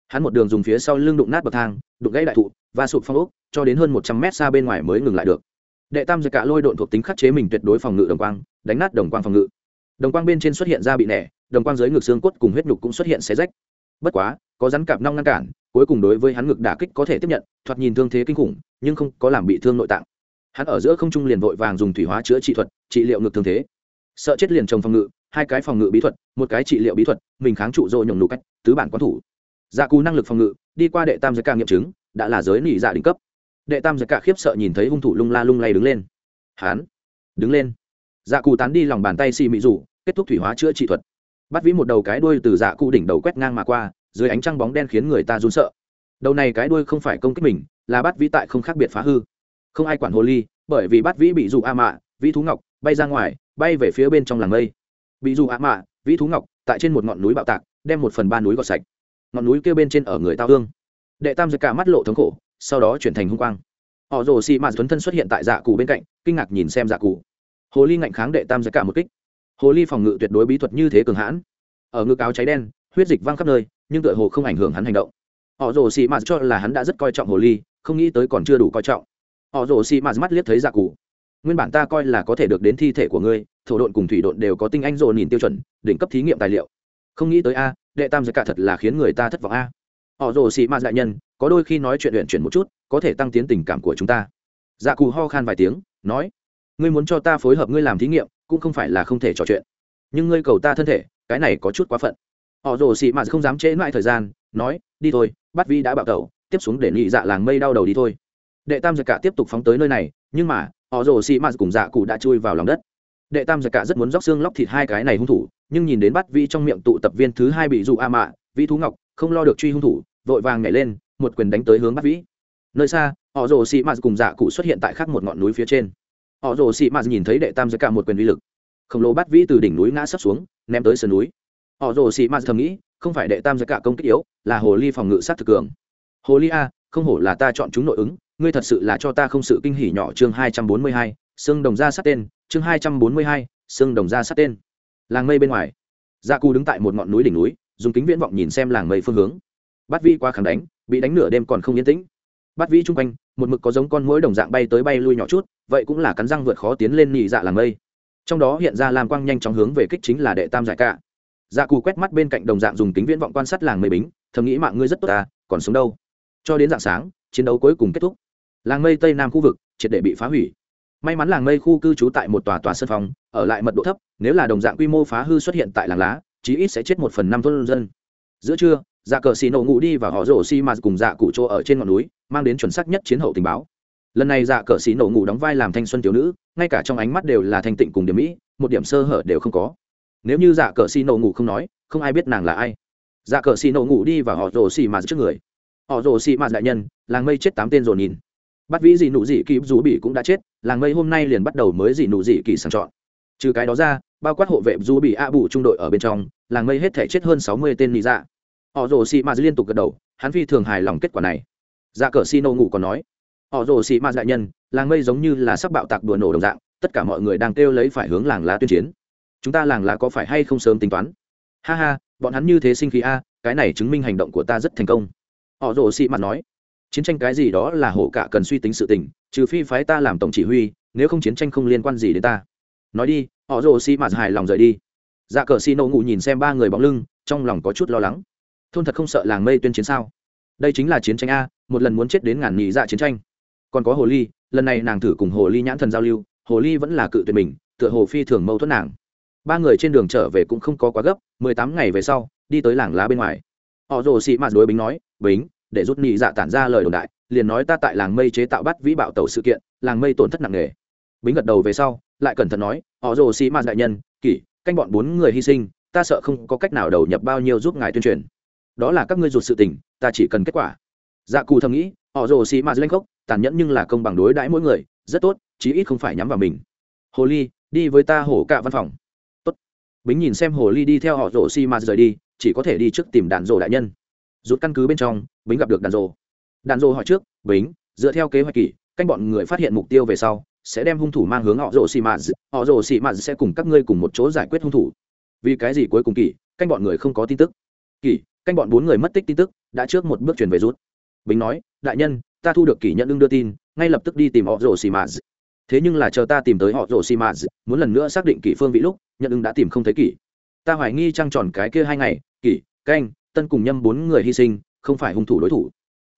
Hắn một đường dùng phía sau lưng đụng nát bậc thang, đụng gãy đại thụ và sụp phong ốc cho đến hơn một trăm mét xa bên ngoài mới ngừng lại được. Đệ tam giật cả lôi độn thuộc tính khắc chế mình tuyệt đối phòng ngự đồng quang, đánh nát đồng quang phòng ngự. Đồng quang bên trên xuất hiện ra bị nẻ, đồng quang dưới ngực xương cốt cùng huyết nhục cũng xuất hiện xé rách. Bất quá, có rắn cạp nong ngăn cản, cuối cùng đối với hắn ngực đả kích có thể tiếp nhận, thoạt nhìn thương thế kinh khủng, nhưng không có làm bị thương nội tạng. Hắn ở giữa không trung liền vội vàng dùng thủy hóa chữa trị thuật, trị liệu ngực thương thế. Sợ chết liền trồng phòng ngự, hai cái phòng ngự bí thuật, một cái trị liệu bí thuật, mình kháng trụ rồi nhồng nụ cách, tứ bản quán thủ. Dạ cù năng lực phòng ngự, đi qua đệ tam giới ca nghiệm chứng, đã là giới nỉ dạ đỉnh cấp đệ tam giật cả khiếp sợ nhìn thấy hung thủ lung la lung lay đứng lên. Hắn đứng lên. Dạ cụ tán đi lòng bàn tay xì mị rủ, kết thúc thủy hóa chữa trị thuật. Bắt vĩ một đầu cái đuôi từ dạ cụ đỉnh đầu quét ngang mà qua, dưới ánh trăng bóng đen khiến người ta run sợ. Đầu này cái đuôi không phải công kích mình, là bắt vĩ tại không khác biệt phá hư. Không ai quản hồ ly, bởi vì bắt vĩ bị dụ a mạ, vĩ thú ngọc, bay ra ngoài, bay về phía bên trong làng mây. Bị dụ a mạ, vĩ thú ngọc, tại trên một ngọn núi bạo tạc, đem một phần ba núi gọt sạch. Ngọn núi kêu bên trên ở người tao hương đệ tam giật cả mắt lộ thống khổ sau đó chuyển thành hung quang. Họ rồ xì mạt tuấn thân xuất hiện tại dạ cụ bên cạnh, kinh ngạc nhìn xem dạ cụ hồ ly ngạnh kháng đệ tam giới cả một kích. Hồ ly phòng ngự tuyệt đối bí thuật như thế cường hãn. Ở ngực áo cháy đen, huyết dịch văng khắp nơi, nhưng tựa hồ không ảnh hưởng hắn hành động. Họ rồ xì mạt cho là hắn đã rất coi trọng hồ ly, không nghĩ tới còn chưa đủ coi trọng. Họ rồ xì mạt mắt liếc thấy dạ cụ nguyên bản ta coi là có thể được đến thi thể của ngươi, thổ độn cùng thủy độn đều có tinh anh rồ nhìn tiêu chuẩn, đỉnh cấp thí nghiệm tài liệu. Không nghĩ tới a, đệ tam giới cả thật là khiến người ta thất vọng a họ rồ xì mạt đại nhân, có đôi khi nói chuyện luyện chuyển một chút, có thể tăng tiến tình cảm của chúng ta. Dạ cụ ho khan vài tiếng, nói, ngươi muốn cho ta phối hợp ngươi làm thí nghiệm, cũng không phải là không thể trò chuyện. Nhưng ngươi cầu ta thân thể, cái này có chút quá phận. Họ rồ xị mạt không dám trễ mãi thời gian, nói, đi thôi, bắt vi đã bạo tẩu, tiếp xuống để nhị dạ làng mây đau đầu đi thôi. Đệ tam giặc cả tiếp tục phóng tới nơi này, nhưng mà, họ rồ xì mạt cùng dạ cụ đã chui vào lòng đất. Đệ tam giặc cả rất muốn róc xương lóc thịt hai cái này hung thủ, nhưng nhìn đến bắt vi trong miệng tụ tập viên thứ hai bị dụ a mạ, vi thú ngọc không lo được truy hung thủ, vội vàng nhảy lên, một quyền đánh tới hướng bắt vĩ. Nơi xa, họ rồ xì mạt cùng dạ cụ xuất hiện tại khắc một ngọn núi phía trên. Họ rồ xì mạt nhìn thấy đệ tam giới cả một quyền uy lực. Khổng lồ bắt vĩ từ đỉnh núi ngã sấp xuống, ném tới sườn núi. Họ rồ xì mạt thầm nghĩ, không phải đệ tam giới cả công kích yếu, là hồ ly phòng ngự sát thực cường. Hồ ly a, không hổ là ta chọn chúng nội ứng, ngươi thật sự là cho ta không sự kinh hỉ nhỏ chương hai trăm bốn mươi hai, xương đồng ra sát tên, chương hai trăm bốn mươi hai, xương đồng ra sát tên. Làng mây bên ngoài dạ gia cù đứng tại một ngọn núi đỉnh núi dùng kính viễn vọng nhìn xem làng mây phương hướng. Bát vi qua kháng đánh, bị đánh nửa đêm còn không yên tĩnh. Bát vi chung quanh, một mực có giống con mũi đồng dạng bay tới bay lui nhỏ chút, vậy cũng là cắn răng vượt khó tiến lên nhị dạ làng mây. Trong đó hiện ra làm quang nhanh chóng hướng về kích chính là đệ tam giải cả. Dạ cù quét mắt bên cạnh đồng dạng dùng kính viễn vọng quan sát làng mây bính, thầm nghĩ mạng ngươi rất tốt à còn sống đâu. Cho đến dạng sáng, chiến đấu cuối cùng kết thúc. Làng mây tây nam khu vực, triệt để bị phá hủy. May mắn làng mây khu cư trú tại một tòa tòa sân phòng, ở lại mật độ thấp, nếu là đồng dạng quy mô phá hư xuất hiện tại làng lá chí ít sẽ chết một phần năm thôn dân. Giữa trưa dạ cờ xì nổ ngủ đi và họ rổ xi mà cùng dạ cụ chỗ ở trên ngọn núi, mang đến chuẩn xác nhất chiến hậu tình báo. Lần này dạ cờ xì nổ ngủ đóng vai làm thanh xuân thiếu nữ, ngay cả trong ánh mắt đều là thanh tịnh cùng điểm mỹ, một điểm sơ hở đều không có. Nếu như dạ cờ xì nổ ngủ không nói, không ai biết nàng là ai. Dạ cờ xì nổ ngủ đi và họ rổ xi mà trước người. Họ rổ xi mạt đại nhân, làng mây chết tám tên rồi nhìn. Bắt vĩ dị nụ dị kỳ rú bị cũng đã chết, làng mây hôm nay liền bắt đầu mới dị nụ dị kỳ sàng chọn. Trừ cái đó ra, bao quát hộ vệ du bị a bù trung đội ở bên trong làng mây hết thể chết hơn sáu mươi tên nị dạ. Họ rồ xị mạt liên tục gật đầu, hắn phi thường hài lòng kết quả này. Dạ cờ xi nô ngủ còn nói, họ rồ xị mạt đại nhân, làng mây giống như là sắp bạo tạc đùa nổ đồng dạng, tất cả mọi người đang kêu lấy phải hướng làng lá tuyên chiến. Chúng ta làng lá có phải hay không sớm tính toán? Ha ha, bọn hắn như thế sinh khí a, cái này chứng minh hành động của ta rất thành công. Họ rồ xị mặt nói, chiến tranh cái gì đó là hổ cả cần suy tính sự tình, trừ phi phái ta làm tổng chỉ huy, nếu không chiến tranh không liên quan gì đến ta. Nói đi, họ rồ xị mặt hài lòng rời đi dạ cờ xì nổ ngủ nhìn xem ba người bóng lưng, trong lòng có chút lo lắng. Thôn thật không sợ làng mây tuyên chiến sao? Đây chính là chiến tranh a, một lần muốn chết đến ngàn nhị dạ chiến tranh. Còn có hồ ly, lần này nàng thử cùng hồ ly nhãn thần giao lưu, hồ ly vẫn là cự tuyệt mình, tựa hồ phi thường mâu thuẫn nàng. Ba người trên đường trở về cũng không có quá gấp, mười tám ngày về sau, đi tới làng lá bên ngoài. Họ rồ xị mạt đối bính nói, bính, để rút nhị dạ tản ra lời đồn đại, liền nói ta tại làng mây chế tạo bắt vĩ bạo tàu sự kiện, làng mây tổn thất nặng nề. Bính gật đầu về sau, lại cẩn thận nói, họ rồ xị mạt đại nhân, kỷ canh bọn bốn người hy sinh, ta sợ không có cách nào đầu nhập bao nhiêu giúp ngài tuyên truyền. Đó là các ngươi ruột sự tình, ta chỉ cần kết quả. Dạ cù thầm nghĩ, họ rồ xì ma lên khốc, tàn nhẫn nhưng là công bằng đối đãi mỗi người, rất tốt, chí ít không phải nhắm vào mình. Hồ ly, đi với ta hổ cạ văn phòng. Tốt. Bính nhìn xem hồ ly đi theo họ rồ xì ma rời đi, chỉ có thể đi trước tìm đàn rồ đại nhân. Rút căn cứ bên trong, bính gặp được đàn rồ. Đàn rồ hỏi trước, bính, dựa theo kế hoạch kỷ, canh bọn người phát hiện mục tiêu về sau sẽ đem hung thủ mang hướng họ rồ xì mạt họ rồ xì mạt sẽ cùng các ngươi cùng một chỗ giải quyết hung thủ. Vì cái gì cuối cùng kỳ, canh bọn người không có tin tức. Kỳ, canh bọn bốn người mất tích tin tức, đã trước một bước chuyển về rút. Bình nói, đại nhân, ta thu được kỷ nhận đương đưa tin, ngay lập tức đi tìm họ rồ xì mạt thế nhưng là chờ ta tìm tới họ rồ xì mạt muốn lần nữa xác định kỷ phương vị lúc, nhận ưng đã tìm không thấy kỷ. Ta hoài nghi trăng tròn cái kia hai ngày, kỷ, canh, tân cùng nhâm bốn người hy sinh, không phải hung thủ đối thủ.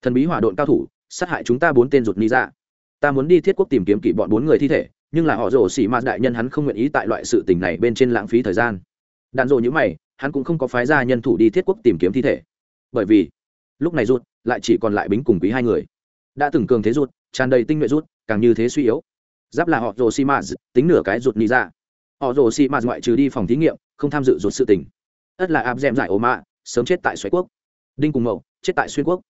Thần bí hỏa độn cao thủ, sát hại chúng ta bốn tên ruột ni ra ta muốn đi thiết quốc tìm kiếm kỷ bọn bốn người thi thể, nhưng là họ rồ xỉ mạt đại nhân hắn không nguyện ý tại loại sự tình này bên trên lãng phí thời gian. Đạn rồ như mày, hắn cũng không có phái ra nhân thủ đi thiết quốc tìm kiếm thi thể. Bởi vì, lúc này rút, lại chỉ còn lại bính cùng quý hai người. Đã từng cường thế rút, tràn đầy tinh nhuệ rút, càng như thế suy yếu. Giáp là họ rồ xỉ mạt, tính nửa cái rụt ni ra dạ. họ rồ xỉ mạt ngoại trừ đi phòng thí nghiệm, không tham dự rụt sự tình. Ất là áp d giải ổ mạ, sớm chết tại xoáy quốc. Đinh cùng mậu, chết tại xuyên quốc.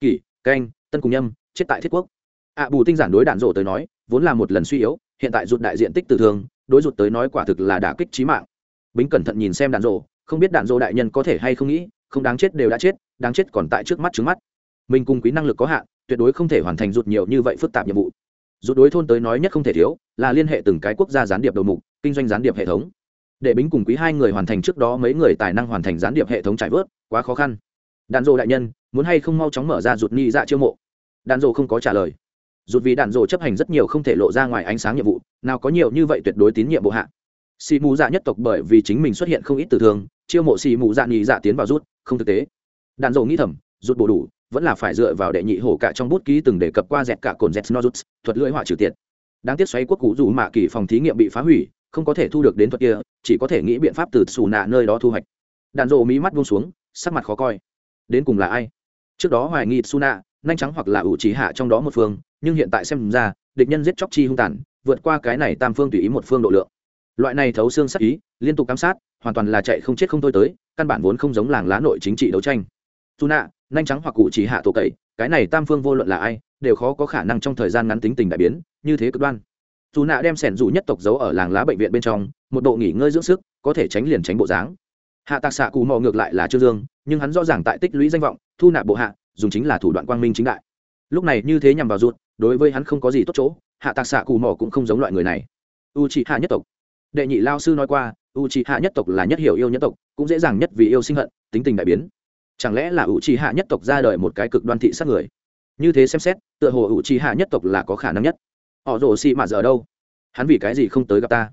Kỷ, canh, tân cùng nhâm, chết tại thiết quốc ạ bù tinh giản đối đạn rổ tới nói, vốn là một lần suy yếu, hiện tại rụt đại diện tích tử thương đối rụt tới nói quả thực là đả kích trí mạng. Bính cẩn thận nhìn xem đạn rổ, không biết đạn rổ đại nhân có thể hay không nghĩ, không đáng chết đều đã chết, đáng chết còn tại trước mắt trước mắt. Mình cùng quý năng lực có hạn, tuyệt đối không thể hoàn thành rụt nhiều như vậy phức tạp nhiệm vụ. Rụt đối thôn tới nói nhất không thể thiếu, là liên hệ từng cái quốc gia gián điệp đầu mục, kinh doanh gián điệp hệ thống. Để bính cùng quý hai người hoàn thành trước đó mấy người tài năng hoàn thành gián điệp hệ thống trải vớt, quá khó khăn. Đạn dộ đại nhân, muốn hay không mau chóng mở ra rụt ni dạ chiêu mộ? Đạn dộ không có trả lời rụt vì đạn dộ chấp hành rất nhiều không thể lộ ra ngoài ánh sáng nhiệm vụ, nào có nhiều như vậy tuyệt đối tín nhiệm bộ hạ. Xì mù dạ nhất tộc bởi vì chính mình xuất hiện không ít tử thương, chiêu mộ xì mù dạ nhị dạ tiến vào rút, không thực tế. Đạn dộ nghĩ thầm, rút bổ đủ, vẫn là phải dựa vào đệ nhị hổ cả trong bút ký từng đề cập qua dẹt cả cồn dẹt nozuts, thuật lưỡi hỏa trừ tiệt. Đáng tiếc xoáy quốc cũ dù mạ kỳ phòng thí nghiệm bị phá hủy, không có thể thu được đến thuật kia, chỉ có thể nghĩ biện pháp từ xù nạ nơi đó thu hoạch. Đạn rộ mí mắt buông xuống, sắc mặt khó coi. Đến cùng là ai? Trước đó hoài nghi nạ nhanh trắng hoặc là ủ trí hạ trong đó một phương, nhưng hiện tại xem ra, địch nhân giết chóc chi hung tàn, vượt qua cái này tam phương tùy ý một phương độ lượng. Loại này thấu xương sắc ý, liên tục giám sát, hoàn toàn là chạy không chết không thôi tới, căn bản vốn không giống làng lá nội chính trị đấu tranh. Dù nạ, nhanh trắng hoặc cụ chỉ hạ tổ cậy, cái này tam phương vô luận là ai, đều khó có khả năng trong thời gian ngắn tính tình đại biến, như thế cực đoan. Dù nạ đem sẻn dù nhất tộc giấu ở làng lá bệnh viện bên trong, một độ nghỉ ngơi dưỡng sức, có thể tránh liền tránh bộ dáng. Hạ tạc xạ cù mò ngược lại là trương dương, nhưng hắn rõ ràng tại tích lũy danh vọng, thu nạp bộ hạ dùng chính là thủ đoạn quang minh chính đại. Lúc này như thế nhằm vào ruột, đối với hắn không có gì tốt chỗ, hạ tạc xạ cù mò cũng không giống loại người này. U c hạ nhất tộc. Đệ nhị lao sư nói qua u c hạ nhất tộc là nhất hiểu yêu nhất tộc, cũng dễ dàng nhất vì yêu sinh hận, tính tình đại biến. Chẳng lẽ là u c hạ nhất tộc ra đời một cái cực đoan thị sát người? Như thế xem xét, tựa hồ u c hạ nhất tộc là có khả năng nhất. Họ rồ xị mạt giờ đâu? Hắn vì cái gì không tới gặp ta?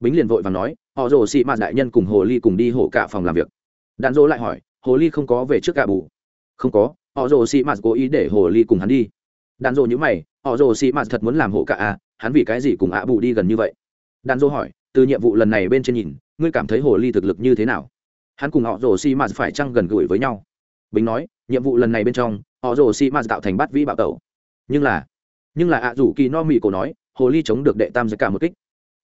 Bính liền vội và nói, họ rồ xị mạt đại nhân cùng hồ ly cùng đi hổ cả phòng làm việc. Đạn dỗ lại hỏi, hồ ly không có về trước cả bù? Không có họ rồ xị mạt cố ý để hồ ly cùng hắn đi. Đàn dỗ nhữ mày, họ rồ xị mạt thật muốn làm hộ cả à hắn vì cái gì cùng ạ bù đi gần như vậy? Đàn dỗ hỏi, từ nhiệm vụ lần này bên trên nhìn, ngươi cảm thấy hồ ly thực lực như thế nào? Hắn cùng họ rồ xị mạt phải chăng gần gũi với nhau? Bính nói, nhiệm vụ lần này bên trong, họ rồ xị mạt tạo thành bát vĩ bạo tẩu. Nhưng là nhưng là ạ rủ kỳ no mị cổ nói, hồ ly chống được đệ tam giải cả một kích.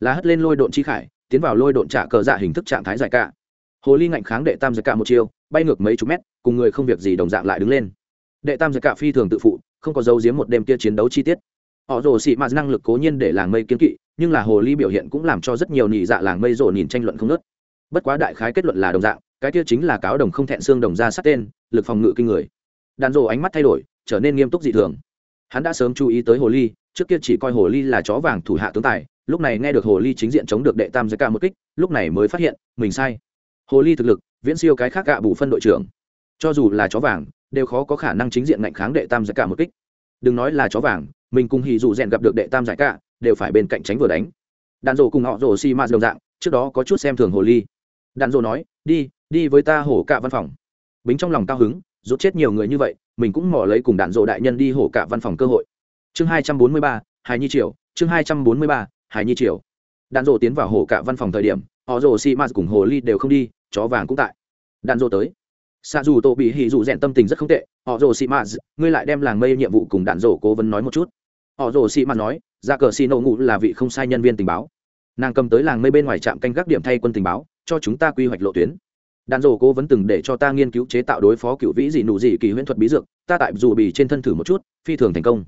Là hất lên lôi độn chi khải, tiến vào lôi độn trả cờ dạ hình thức trạng thái giải cả. Hồ ly ngạnh kháng đệ tam giải cả một chiêu, bay ngược mấy chục mét, cùng người không việc gì đồng dạng lại đứng lên đệ tam giải cả phi thường tự phụ, không có dấu giếm một đêm kia chiến đấu chi tiết. Họ rồ xị mạt năng lực cố nhiên để làng mây kiến kỵ, nhưng là hồ ly biểu hiện cũng làm cho rất nhiều nị dạ làng mây rồ nhìn tranh luận không nớt bất quá đại khái kết luận là đồng dạng, cái kia chính là cáo đồng không thẹn xương đồng ra sát tên, lực phòng ngự kinh người. Đàn rồ ánh mắt thay đổi, trở nên nghiêm túc dị thường. Hắn đã sớm chú ý tới hồ ly, trước kia chỉ coi hồ ly là chó vàng thủ hạ tướng tài, lúc này nghe được hồ ly chính diện chống được đệ tam giới ca một kích, lúc này mới phát hiện, mình sai. Hồ ly thực lực, viễn siêu cái khác gạ bù phân đội trưởng. Cho dù là chó vàng đều khó có khả năng chính diện ngạnh kháng đệ tam giải cả một kích. Đừng nói là chó vàng, mình cùng hì dù rèn gặp được đệ tam giải cả, đều phải bên cạnh tránh vừa đánh. Đàn rổ cùng họ rổ xi mạt đồng dạng, trước đó có chút xem thường hồ ly. Đàn rổ nói, đi đi với ta hổ cả văn phòng. Bính trong lòng cao hứng, rút chết nhiều người như vậy, mình cũng mò lấy cùng đạn rổ đại nhân đi hổ cả văn phòng cơ hội. Chương hai trăm bốn mươi ba, hải nhi triều, chương hai trăm bốn mươi ba, hải nhi triều. Đạn rổ tiến vào hổ cả văn phòng thời điểm, họ rổ xi mạt cùng hồ ly đều không đi, chó vàng cũng tại. Đạn rổ tới xa dù tổ bị hỉ dù rèn tâm tình rất không tệ. Họ rồ xị mạt ngươi lại đem làng mây nhiệm vụ cùng đạn rổ cố vấn nói một chút. Họ rồ xị mạt nói ra cờ xì nổ ngủ là vị không sai nhân viên tình báo. Nàng cầm tới làng mây bên ngoài trạm canh gác điểm thay quân tình báo, cho chúng ta quy hoạch lộ tuyến. Đạn rổ cố vấn từng để cho ta nghiên cứu chế tạo đối phó cựu vĩ dị nụ dị kỳ huyễn thuật bí dược, ta tại dù bì trên thân thử một chút, phi thường thành công.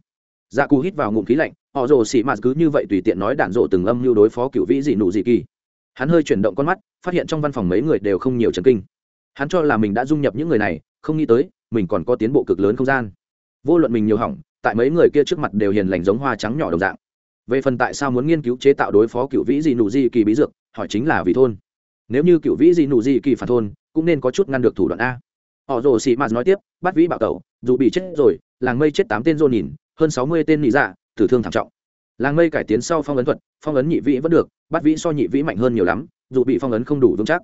Dạ cù hít vào ngụm khí lạnh, họ rồ xị mạt cứ như vậy tùy tiện nói đạn rổ từng âm mưu đối phó cựu vĩ dị nụ dị kỳ. Hắn hơi chuyển động con mắt, phát hiện trong văn phòng mấy người đều không nhiều trần kinh hắn cho là mình đã dung nhập những người này, không nghĩ tới, mình còn có tiến bộ cực lớn không gian. Vô luận mình nhiều hỏng, tại mấy người kia trước mặt đều hiền lành giống hoa trắng nhỏ đồng dạng. Về phần tại sao muốn nghiên cứu chế tạo đối phó cựu vĩ dị nụ di kỳ bí dược, hỏi chính là vì thôn. Nếu như cựu vĩ dị nụ di kỳ phản thôn, cũng nên có chút ngăn được thủ đoạn a. Họ rồ xị mạt nói tiếp, bắt vĩ bạo tẩu, dù bị chết rồi, làng mây chết tám tên dô nhìn, hơn sáu mươi tên nị dạ tử thương thảm trọng. Làng mây cải tiến sau phong ấn thuật, phong ấn nhị vĩ vẫn được, bắt vĩ so nhị vĩ mạnh hơn nhiều lắm, dù bị phong ấn không đủ vững chắc.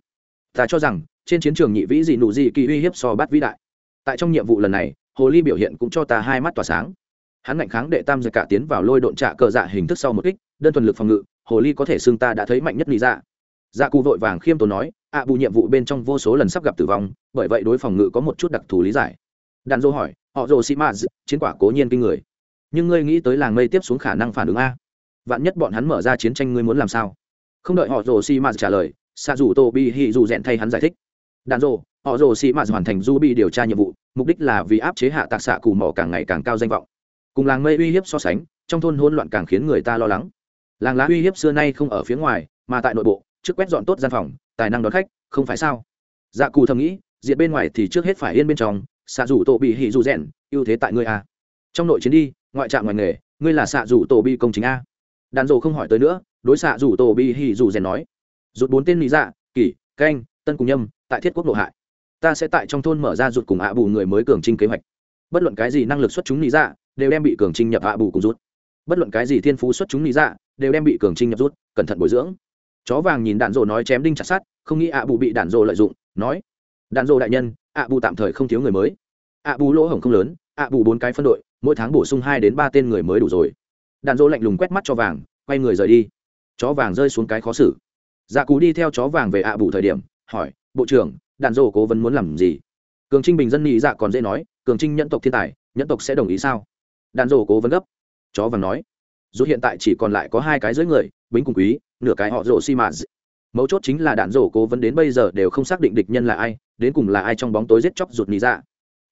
Ta cho rằng trên chiến trường nhị vĩ dị nụ dị kỳ uy hiếp so bát vĩ đại. Tại trong nhiệm vụ lần này, hồ ly biểu hiện cũng cho ta hai mắt tỏa sáng. Hắn ngạnh kháng đệ tam giật cả tiến vào lôi độn trạ cờ dạ hình thức sau một kích, đơn thuần lực phòng ngự, hồ ly có thể xưng ta đã thấy mạnh nhất lý dạ. Dạ cụ vội vàng khiêm tốn nói, ạ, bù nhiệm vụ bên trong vô số lần sắp gặp tử vong, bởi vậy đối phòng ngự có một chút đặc thù lý giải. Đàn dô hỏi, họ rồ sĩ maz chiến quả cố nhiên kinh người. Nhưng ngươi nghĩ tới làng mây tiếp xuống khả năng phản ứng a? Vạn nhất bọn hắn mở ra chiến tranh ngươi muốn làm sao? Không đợi họ rồ sĩ maz trả lời xa dù tô bi hi dù rẽn thay hắn giải thích đàn rồ, họ rồ sĩ mạt hoàn thành du bi điều tra nhiệm vụ, mục đích là vì áp chế hạ tạc xạ cù mỏ càng ngày càng cao danh vọng. Cùng làng mây uy hiếp so sánh, trong thôn hỗn loạn càng khiến người ta lo lắng. Làng lá uy hiếp xưa nay không ở phía ngoài, mà tại nội bộ, trước quét dọn tốt gian phòng, tài năng đón khách, không phải sao? Dạ cù thầm nghĩ diện bên ngoài thì trước hết phải yên bên trong, xạ rủ tổ bị hỉ dù rèn ưu thế tại ngươi a. Trong nội chiến đi, ngoại trạng ngoài nghề, ngươi là xạ rủ tổ bị công chính a. Đàn rồ không hỏi tới nữa, đối xạ rủ tổ bị hỉ dù rèn nói. Rụt bốn tên lý dạ kỷ, canh tân cùng nhâm, tại thiết quốc nội hại. Ta sẽ tại trong thôn mở ra rụt cùng hạ bù người mới cường trinh kế hoạch. Bất luận cái gì năng lực xuất chúng lý dạ đều đem bị cường trinh nhập hạ bù cùng rút. Bất luận cái gì thiên phú xuất chúng lý dạ đều đem bị cường trinh nhập rút, cẩn thận bồi dưỡng. Chó vàng nhìn đạn rồ nói chém đinh chặt sát không nghĩ ạ bù bị đạn rồ lợi dụng, nói, đạn rồ đại nhân, ạ bù tạm thời không thiếu người mới. Ạ bù lỗ hổng không lớn, ạ bù bốn cái phân đội, mỗi tháng bổ sung hai đến ba tên người mới đủ rồi. Đạn rồ lạnh lùng quét mắt cho vàng, quay người rời đi. Chó vàng rơi xuống cái khó xử. Dạ cú đi theo chó vàng về ạ bù thời điểm hỏi, bộ trưởng đàn rồ cố vấn muốn làm gì? Cường trinh bình dân nhị dạ còn dễ nói, cường trinh nhân tộc thiên tài, nhẫn tộc sẽ đồng ý sao? Đàn rổ cố vấn gấp. Chó vàng nói, dù hiện tại chỉ còn lại có hai cái dưới người, bính cùng quý, nửa cái họ rổ xi mạ mấu chốt chính là đạn rổ cố vấn đến bây giờ đều không xác định địch nhân là ai, đến cùng là ai trong bóng tối giết chóc rụt nhị dạ.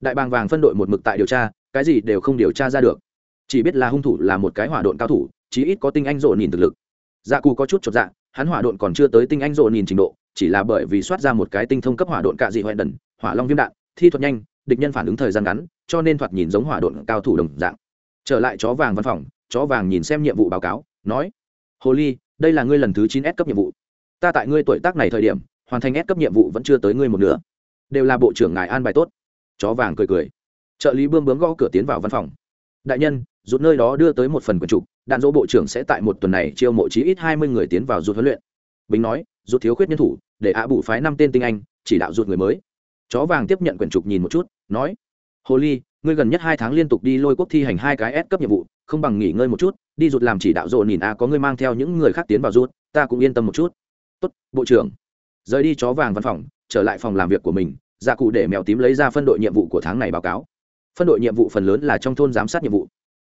Đại bàng vàng phân đội một mực tại điều tra, cái gì đều không điều tra ra được. Chỉ biết là hung thủ là một cái hỏa độn cao thủ, chí ít có tinh anh rộ nhìn thực lực. Dạ cù có chút chột dạ hắn hỏa độn còn chưa tới tinh anh rộ nhìn trình độ chỉ là bởi vì soát ra một cái tinh thông cấp hỏa độn cạ dị hoại đần, hỏa long viêm đạn, thi thuật nhanh, địch nhân phản ứng thời gian ngắn, cho nên thoạt nhìn giống hỏa độn cao thủ đồng dạng. Trở lại chó vàng văn phòng, chó vàng nhìn xem nhiệm vụ báo cáo, nói, hồ ly, đây là ngươi lần thứ chín s cấp nhiệm vụ. Ta tại ngươi tuổi tác này thời điểm, hoàn thành s cấp nhiệm vụ vẫn chưa tới ngươi một nửa. Đều là bộ trưởng ngài an bài tốt. Chó vàng cười cười. Trợ lý bươm bướm gõ cửa tiến vào văn phòng. Đại nhân rút nơi đó đưa tới một phần quần trục đạn dỗ bộ trưởng sẽ tại một tuần này chiêu mộ chí ít hai mươi người tiến vào rút huấn luyện. Bính nói rút thiếu khuyết nhân thủ, để ạ bù phái năm tên tinh anh chỉ đạo rút người mới. Chó vàng tiếp nhận quyển trục nhìn một chút, nói, hồ ly, ngươi gần nhất hai tháng liên tục đi lôi quốc thi hành hai cái S cấp nhiệm vụ, không bằng nghỉ ngơi một chút, đi rụt làm chỉ đạo rộ nhìn a, có ngươi mang theo những người khác tiến vào rút, ta cũng yên tâm một chút. Tốt, bộ trưởng. Rời đi chó vàng văn phòng, trở lại phòng làm việc của mình dạ cụ để mèo tím lấy ra phân đội nhiệm vụ của tháng này báo cáo. Phân đội nhiệm vụ phần lớn là trong thôn giám sát nhiệm vụ.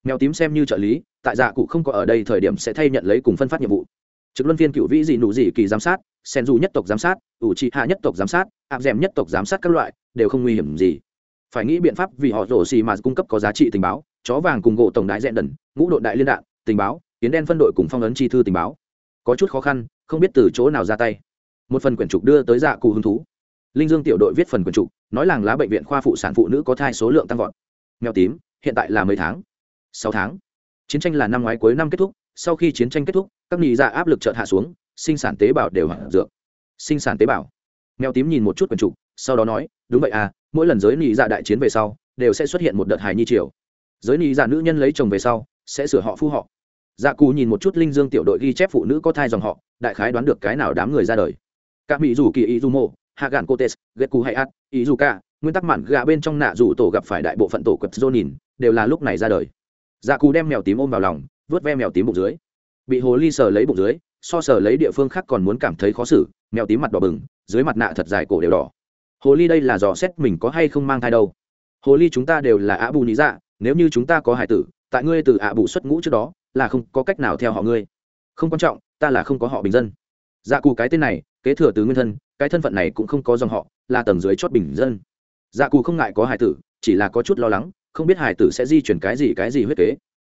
Mèo tím xem như trợ lý, tại dạ cụ không có ở đây thời điểm sẽ thay nhận lấy cùng phân phát nhiệm vụ trực luân viên cựu vĩ dị nụ dị kỳ giám sát, sen dù nhất tộc giám sát, ủ trị hạ nhất tộc giám sát áp d nhất tộc giám sát các loại, đều không nguy hiểm gì. Phải nghĩ biện pháp vì họ rổ xì mà cung cấp có giá trị tình báo, chó vàng cùng gỗ tổng đại dẹn đần, ngũ đội đại liên đạn, tình báo tiến đen phân đội cùng phong ấn chi thư tình báo. Có chút khó khăn, không biết từ chỗ nào ra tay. Một phần quyển trục đưa tới dạ cụ hứng thú. Linh dương tiểu đội viết phần quyển trục, nói làng lá bệnh viện khoa phụ sản phụ nữ có thai số lượng tăng vọt. Mèo tím, hiện tại là mấy tháng? Sáu tháng. Chiến tranh là năm ngoái cuối năm kết thúc, sau khi chiến tranh kết thúc các nghị dạ áp lực chợt hạ xuống, sinh sản tế bào đều hẳn dược. Sinh sản tế bào. Mèo tím nhìn một chút quần trục sau đó nói, đúng vậy à mỗi lần giới nghị dạ đại chiến về sau, đều sẽ xuất hiện một đợt hài nhi triều. Giới nghị dạ nữ nhân lấy chồng về sau, sẽ sửa họ phu họ. Dạ cù nhìn một chút linh dương tiểu đội ghi chép phụ nữ có thai dòng họ, đại khái đoán được cái nào đám người ra đời. Các mỹ dù kỳ ý dù mộ, hạ gạn cô tes ghét cù hay át ý dù ca, nguyên tắc mạn gà bên trong nạ dù tổ gặp phải đại bộ phận tổ quật dô nhìn, đều là lúc này ra đời. Dạ cù đem mèo tím ôm vào lòng, vớt ve mèo tím bụng dưới bị hồ ly sờ lấy bụng dưới, so sờ lấy địa phương khác còn muốn cảm thấy khó xử, mèo tím mặt đỏ bừng, dưới mặt nạ thật dài cổ đều đỏ. Hồ ly đây là dò xét mình có hay không mang thai đâu. Hồ ly chúng ta đều là ạ bù lý dạ nếu như chúng ta có hải tử, tại ngươi từ ạ bù xuất ngũ trước đó, là không có cách nào theo họ ngươi. Không quan trọng, ta là không có họ bình dân. Dạ cù cái tên này, kế thừa từ nguyên thân, cái thân phận này cũng không có dòng họ, là tầng dưới chót bình dân. Dạ cù không ngại có hải tử, chỉ là có chút lo lắng, không biết hải tử sẽ di chuyển cái gì cái gì huyết kế.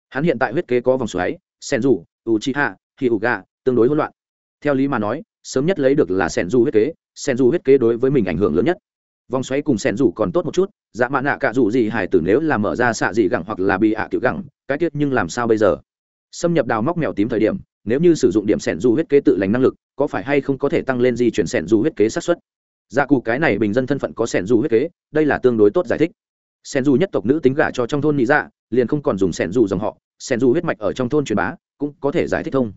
Hắn hiện tại huyết kế có vòng xoáy, sen dù u chi hạ hi u gà, tương đối hỗn loạn. Theo lý mà nói sớm nhất lấy được là sẻn du huyết kế sẻn du huyết kế đối với mình ảnh hưởng lớn nhất. Vòng xoáy cùng sẻn dù còn tốt một chút dạ mạ nạ cả dù gì hải tử nếu là mở ra xạ gì gẳng hoặc là bị ạ à kiểu gẳng cái tiết nhưng làm sao bây giờ? Xâm nhập đào móc mèo tím thời điểm nếu như sử dụng điểm sẻn du huyết kế tự lành năng lực có phải hay không có thể tăng lên di chuyển sẻn du huyết kế sát xuất dạ cụ cái này bình dân thân phận có sẻn du huyết kế đây là tương đối tốt giải thích. Sẻn du nhất tộc nữ tính gả cho trong thôn nị dạ liền không còn dùng sẻn du dòng họ sẻn du huyết mạch ở trong thôn truyền bá cũng có thể giải thích thông.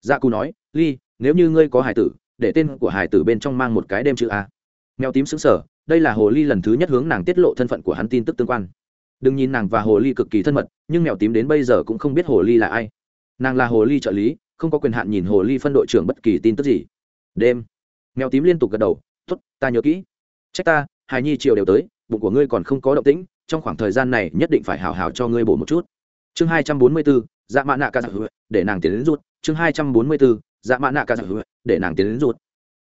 Dạ cù nói, ly, nếu như ngươi có hải tử, để tên của hải tử bên trong mang một cái đêm chữ a. Mèo tím xứng sở đây là hồ ly lần thứ nhất hướng nàng tiết lộ thân phận của hắn tin tức tương quan. Đừng nhìn nàng và hồ ly cực kỳ thân mật, nhưng mèo tím đến bây giờ cũng không biết hồ ly là ai. Nàng là hồ ly trợ lý, không có quyền hạn nhìn hồ ly phân đội trưởng bất kỳ tin tức gì. Đêm, mèo tím liên tục gật đầu t ố t ta nhớ kỹ. Trách ta, hài nhi chiều đều tới, bụng của ngươi còn không có động tĩnh, trong khoảng thời gian này nhất định phải hào hào cho ngươi bổ một chút chương hai trăm bốn mươi bốn dạ mạ nạ ca dạ hữu để nàng tiến đến rút chương hai trăm bốn mươi bốn dạ mạ nạ ca dạ hữu để nàng tiến đến rút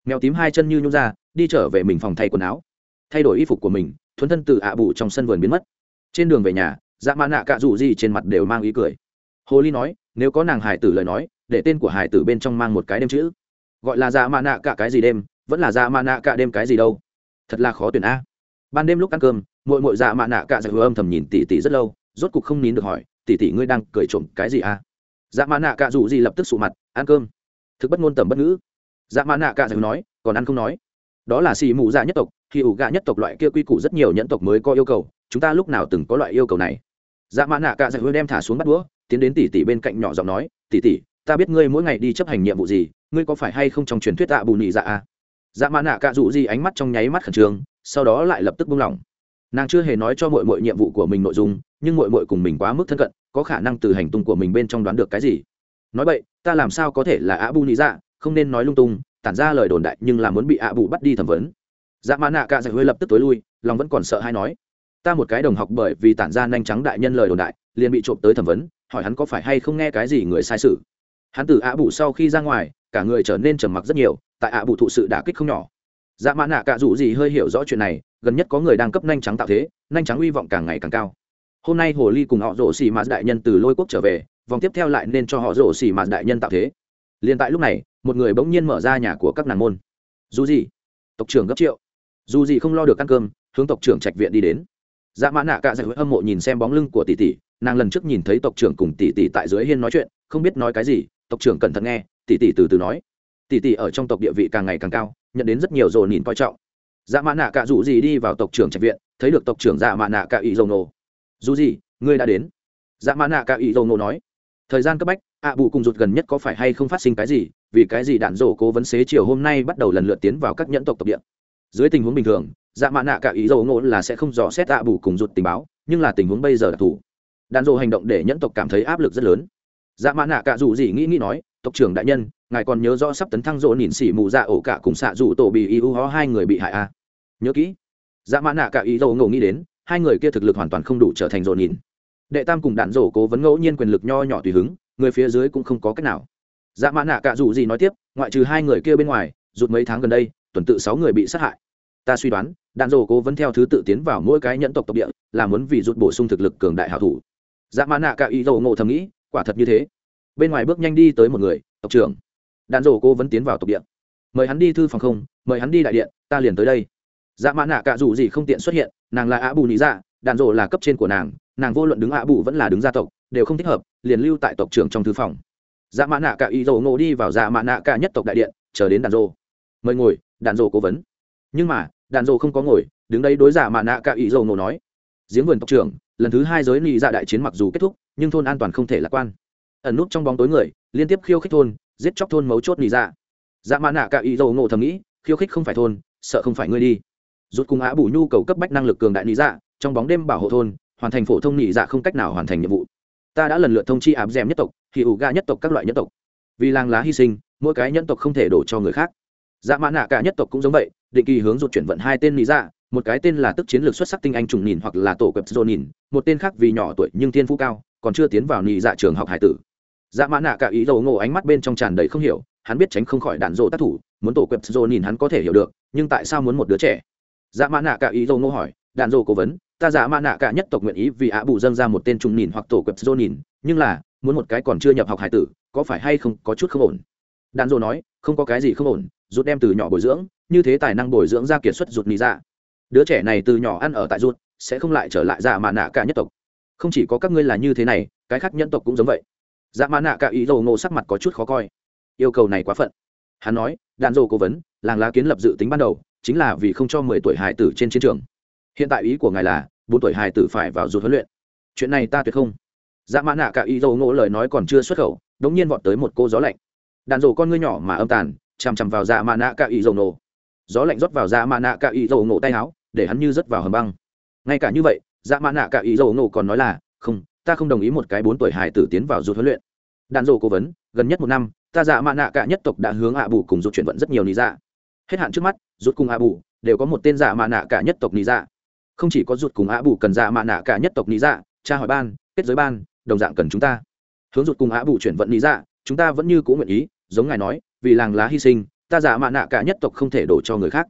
mèo tím hai chân như nhún ra, đi trở về mình phòng thay quần áo. Thay đổi y phục của mình, thuấn thân từ ạ à bụ trong sân vườn biến mất. Trên đường về nhà dạ mạ nạ cạ dù gì trên mặt đều mang ý cười. Hồ ly nói, nếu có nàng hải tử lời nói, để tên của hải tử bên trong mang một cái đêm chữ. Gọi là dạ mạ nạ cả cái gì đêm, vẫn là dạ mạ nạ cả đêm cái gì đâu. Thật là khó tuyển a. Ban đêm lúc ăn cơm mội mội dạ mạ nạ cả dạ hứa âm thầm nhìn tỉ tỉ rất lâu, rốt cục không nín được hỏi tỷ tỷ ngươi đang cười trộm cái gì à? dạ mã nạ cạ dù gì lập tức sụ mặt, ăn cơm. Thực bất ngôn tầm bất ngữ. Dạ mã nạ cạ dù nói, còn ăn không nói. Đó là xì mù dạ nhất tộc khi ủ gạ nhất tộc loại kia quy củ rất nhiều nhẫn tộc mới có yêu cầu, chúng ta lúc nào từng có loại yêu cầu này? Dạ mã nạ cạ dạ đem thả xuống bắt đũa, tiến đến tỷ tỷ bên cạnh nhỏ giọng nói, tỷ tỷ, ta biết ngươi mỗi ngày đi chấp hành nhiệm vụ gì, ngươi có phải hay không trong truyền thuyết tạ bù nhị dạ à? dạ mã nạ cạ dụ gì ánh mắt trong nháy mắt khẩn trương, sau đó lại lập tức buông lỏng nàng chưa hề nói cho mọi mọi nhiệm vụ của mình nội dung, nhưng mọi mọi cùng mình quá mức thân cận, có khả năng từ hành tung của mình bên trong đoán được cái gì. Nói vậy, ta làm sao có thể là ạ bù nhị dạ không nên nói lung tung, tản ra lời đồn đại nhưng là muốn bị ạ bù bắt đi thẩm vấn. Dạ mã nạ cạ dạ hơi lập tức tối lui, lòng vẫn còn sợ hay nói, ta một cái đồng học bởi vì tản ra nhanh trắng đại nhân lời đồn đại, liền bị trộm tới thẩm vấn, hỏi hắn có phải hay không nghe cái gì người sai sự? Hắn từ ạ bụ sau khi ra ngoài, cả người trở nên trầm mặc rất nhiều, tại ạ bụ thụ sự đả kích không nhỏ dạ mã nạ cạ dù gì hơi hiểu rõ chuyện này, gần nhất có người đang cấp nhanh trắng tạo thế, nhanh trắng uy vọng càng ngày càng cao. Hôm nay hồ ly cùng họ rổ xì mạt đại nhân từ lôi quốc trở về, vòng tiếp theo lại nên cho họ rổ xì mạt đại nhân tạo thế. Liền tại lúc này, một người bỗng nhiên mở ra nhà của các nàng môn. Dù gì? Tộc trưởng gấp triệu. Dù gì không lo được ăn cơm, hướng tộc trưởng trạch viện đi đến. Dạ mã nạ cạ dạy hâm mộ nhìn xem bóng lưng của tỷ tỷ, nàng lần trước nhìn thấy tộc trưởng cùng tỷ tỷ tại dưới hiên nói chuyện, không biết nói cái gì, tộc trưởng cẩn thận nghe, tỷ tỷ từ từ nói. Tỷ tỷ ở trong tộc địa vị càng ngày càng cao nhận đến rất nhiều dồn nhìn coi trọng. Dạ mã nạ cạ dù gì đi vào tộc trưởng trạch viện, thấy được tộc trưởng dạ mã nạ cạ ý dầu nổ. Dù gì, ngươi đã đến. Dạ mã nạ cạ ý dầu nổ nói. Thời gian cấp bách, ạ bù cùng rụt gần nhất có phải hay không phát sinh cái gì, vì cái gì đạn rổ cố vấn xế chiều hôm nay bắt đầu lần lượt tiến vào các nhẫn tộc tộc địa? Dưới tình huống bình thường dạ mã nạ cạ ý dầu nổ là sẽ không dò xét ạ bù cùng rụt tình báo, nhưng là tình huống bây giờ đặc thù đạn rổ hành động để nhẫn tộc cảm thấy áp lực rất lớn. Dạ mã nạ cạ dù gì nghĩ nghĩ nói, tộc trưởng đại nhân ngài còn nhớ rõ sắp tấn thăng rỗ nhìn xỉ mù dạ ổ cả cùng xạ dù tổ bị y ho hai người bị hại à. nhớ kỹ. Dạ mã nạ cả ý dầu ngộ nghĩ đến, hai người kia thực lực hoàn toàn không đủ trở thành rỗ nhìn đệ tam cùng đạn rổ cố vấn ngẫu nhiên quyền lực nho nhỏ tùy hứng, người phía dưới cũng không có cách nào. Dạ mã nạ cả dù gì nói tiếp, ngoại trừ hai người kia bên ngoài, rụt mấy tháng gần đây, tuần tự sáu người bị sát hại. Ta suy đoán, đạn rổ cố vấn theo thứ tự tiến vào mỗi cái nhẫn tộc tộc địa, là muốn vì rụt bổ sung thực lực cường đại hảo thủ. Dạ mã nạ cả ý dầu ngộ thầm nghĩ, quả thật như thế. Bên ngoài bước nhanh đi tới một người, tộc trưởng đạn rổ cô vẫn tiến vào tộc điện mời hắn đi thư phòng không, mời hắn đi đại điện, ta liền tới đây. Dạ mã nạ cả dù gì không tiện xuất hiện, nàng là ạ bù lý dạ đạn rổ là cấp trên của nàng nàng vô luận đứng ạ bù vẫn là đứng gia tộc, đều không thích hợp, liền lưu tại tộc trưởng trong thư phòng. Dạ mã nạ cả ý rổ ngộ đi vào dạ mã nạ cả nhất tộc đại điện, chờ đến đàn rổ. Mời ngồi đàn rổ cố vấn. Nhưng mà đàn rổ không có ngồi, đứng đấy đối dạ mã nạ cả ý rổ ngộ nói. Giếng vườn tộc trưởng, lần thứ hai giới nghị dạ đại chiến mặc dù kết thúc, nhưng thôn an toàn không thể lạc quan. Ẩn nút trong bóng tối người, liên tiếp khiêu khích thôn giết chóc thôn mấu chốt nị dạ dạ mã nạ cả ý dầu ngộ thầm nghĩ, khiêu khích không phải thôn, sợ không phải ngươi đi. Rút cùng á bù nhu cầu cấp bách năng lực cường đại nị dạ trong bóng đêm bảo hộ thôn, hoàn thành phổ thông nị dạ không cách nào hoàn thành nhiệm vụ. Ta đã lần lượt thông chi áp d nhất tộc thì ủ ga nhất tộc các loại nhất tộc. Vì làng lá hy sinh, mỗi cái nhân tộc không thể đổ cho người khác. Dạ mã nạ cả nhất tộc cũng giống vậy, định kỳ hướng rụt chuyển vận hai tên nị dạ một cái tên là tức chiến lược xuất sắc tinh anh trùng nhìn hoặc là tổ quẹp dồn nhìn, một tên khác vì nhỏ tuổi nhưng thiên phú cao, còn chưa tiến vào nị dạ trường học hải tử dạ mã nạ cả ý dầu ngộ ánh mắt bên trong tràn đầy không hiểu, hắn biết tránh không khỏi đạn dỗ tác thủ, muốn tổ quẹp dô nhìn hắn có thể hiểu được, nhưng tại sao muốn một đứa trẻ? Dạ mã nạ cả ý dầu ngộ hỏi đạn dỗ cố vấn, ta dạ mã nạ cả nhất tộc nguyện ý vì ạ bù dâng ra một tên trung nhìn hoặc tổ quẹp dô nhìn nhưng là, muốn một cái còn chưa nhập học hải tử, có phải hay không có chút không ổn? Đạn dỗ nói, không có cái gì không ổn rút đem từ nhỏ bồi dưỡng, như thế tài năng bồi dưỡng ra kiệt xuất rụt lý ra. Đứa trẻ này từ nhỏ ăn ở tại rút sẽ không lại trở lại dạ mã nạ cả nhất tộc. Không chỉ có các ngươi là như thế này, cái khác nhân tộc cũng giống vậy dạ mã nạ cả ý dầu ngộ sắc mặt có chút khó coi. Yêu cầu này quá phận. Hắn nói đàn dồ cố vấn, làng lá kiến lập dự tính ban đầu, chính là vì không cho mười tuổi hài tử trên chiến trường. Hiện tại ý của ngài là, bốn tuổi hài tử phải vào rụt huấn luyện. Chuyện này ta tuyệt không. Dạ mã nạ cả ý dầu ngộ lời nói còn chưa xuất khẩu đống nhiên vọt tới một cô gió lạnh. Đàn dồ con ngươi nhỏ mà âm tàn, chằm chằm vào dạ mã nạ cả ý dầu nổ gió lạnh rót vào dạ mã nạ cả ý dầu ngộ tay áo, để hắn như rớt vào hầm băng. Ngay cả như vậy dạ mã nạ cả ý dầu ngộ còn nói là, không ta không đồng ý một cái bốn tuổi hài tử tiến vào rụt huấn luyện. Đàn rộ cố vấn, gần nhất một năm, ta dạ mạ nạ cả nhất tộc đã hướng ạ bù cùng rụt chuyển vận rất nhiều lý dạ. Hết hạn trước mắt rụt cùng ạ bù đều có một tên dạ mạ nạ cả nhất tộc lý dạ. Không chỉ có rụt cùng ạ bù cần dạ mạ nạ cả nhất tộc lý dạ cha hỏi ban, kết giới ban, đồng dạng cần chúng ta. Hướng rụt cùng ạ bù chuyển vận lý dạ chúng ta vẫn như cũng nguyện ý, giống ngài nói, vì làng lá hy sinh, ta dạ mạ nạ cả nhất tộc không thể đổ cho người khác.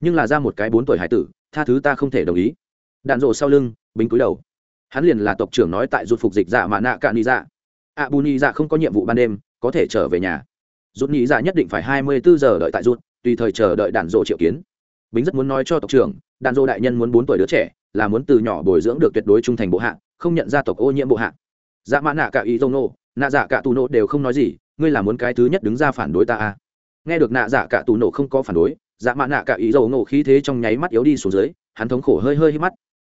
Nhưng là ra một cái bốn tuổi hải tử, tha thứ ta không thể đồng ý. Đạn rộ sau lưng, bính cúi đầu hắn liền là tộc trưởng nói tại rụt phục dịch dạ mà nạ cạn ni dạ. Ạ bù ni dạ không có nhiệm vụ ban đêm, có thể trở về nhà. Rút ni dạ nhất định phải hai mươi bốn giờ đợi tại rút tùy thời chờ đợi đạn dộ triệu kiến. Bính rất muốn nói cho tộc trưởng, đạn dộ đại nhân muốn bốn tuổi đứa trẻ, là muốn từ nhỏ bồi dưỡng được tuyệt đối trung thành bộ hạ, không nhận ra tộc ô nhiễm bộ hạ. Dạ mã nạ cả ý dông nô, nạ dạ cả tù nô đều không nói gì, ngươi là muốn cái thứ nhất đứng ra phản đối ta à. nghe được nạ dạ cả tù nổ không có phản đối dạ mã nạ cả ý dầu nổ khí thế trong nháy mắt yếu đi xuống dưới, hắn thống khổ hơi hơi hít mắt.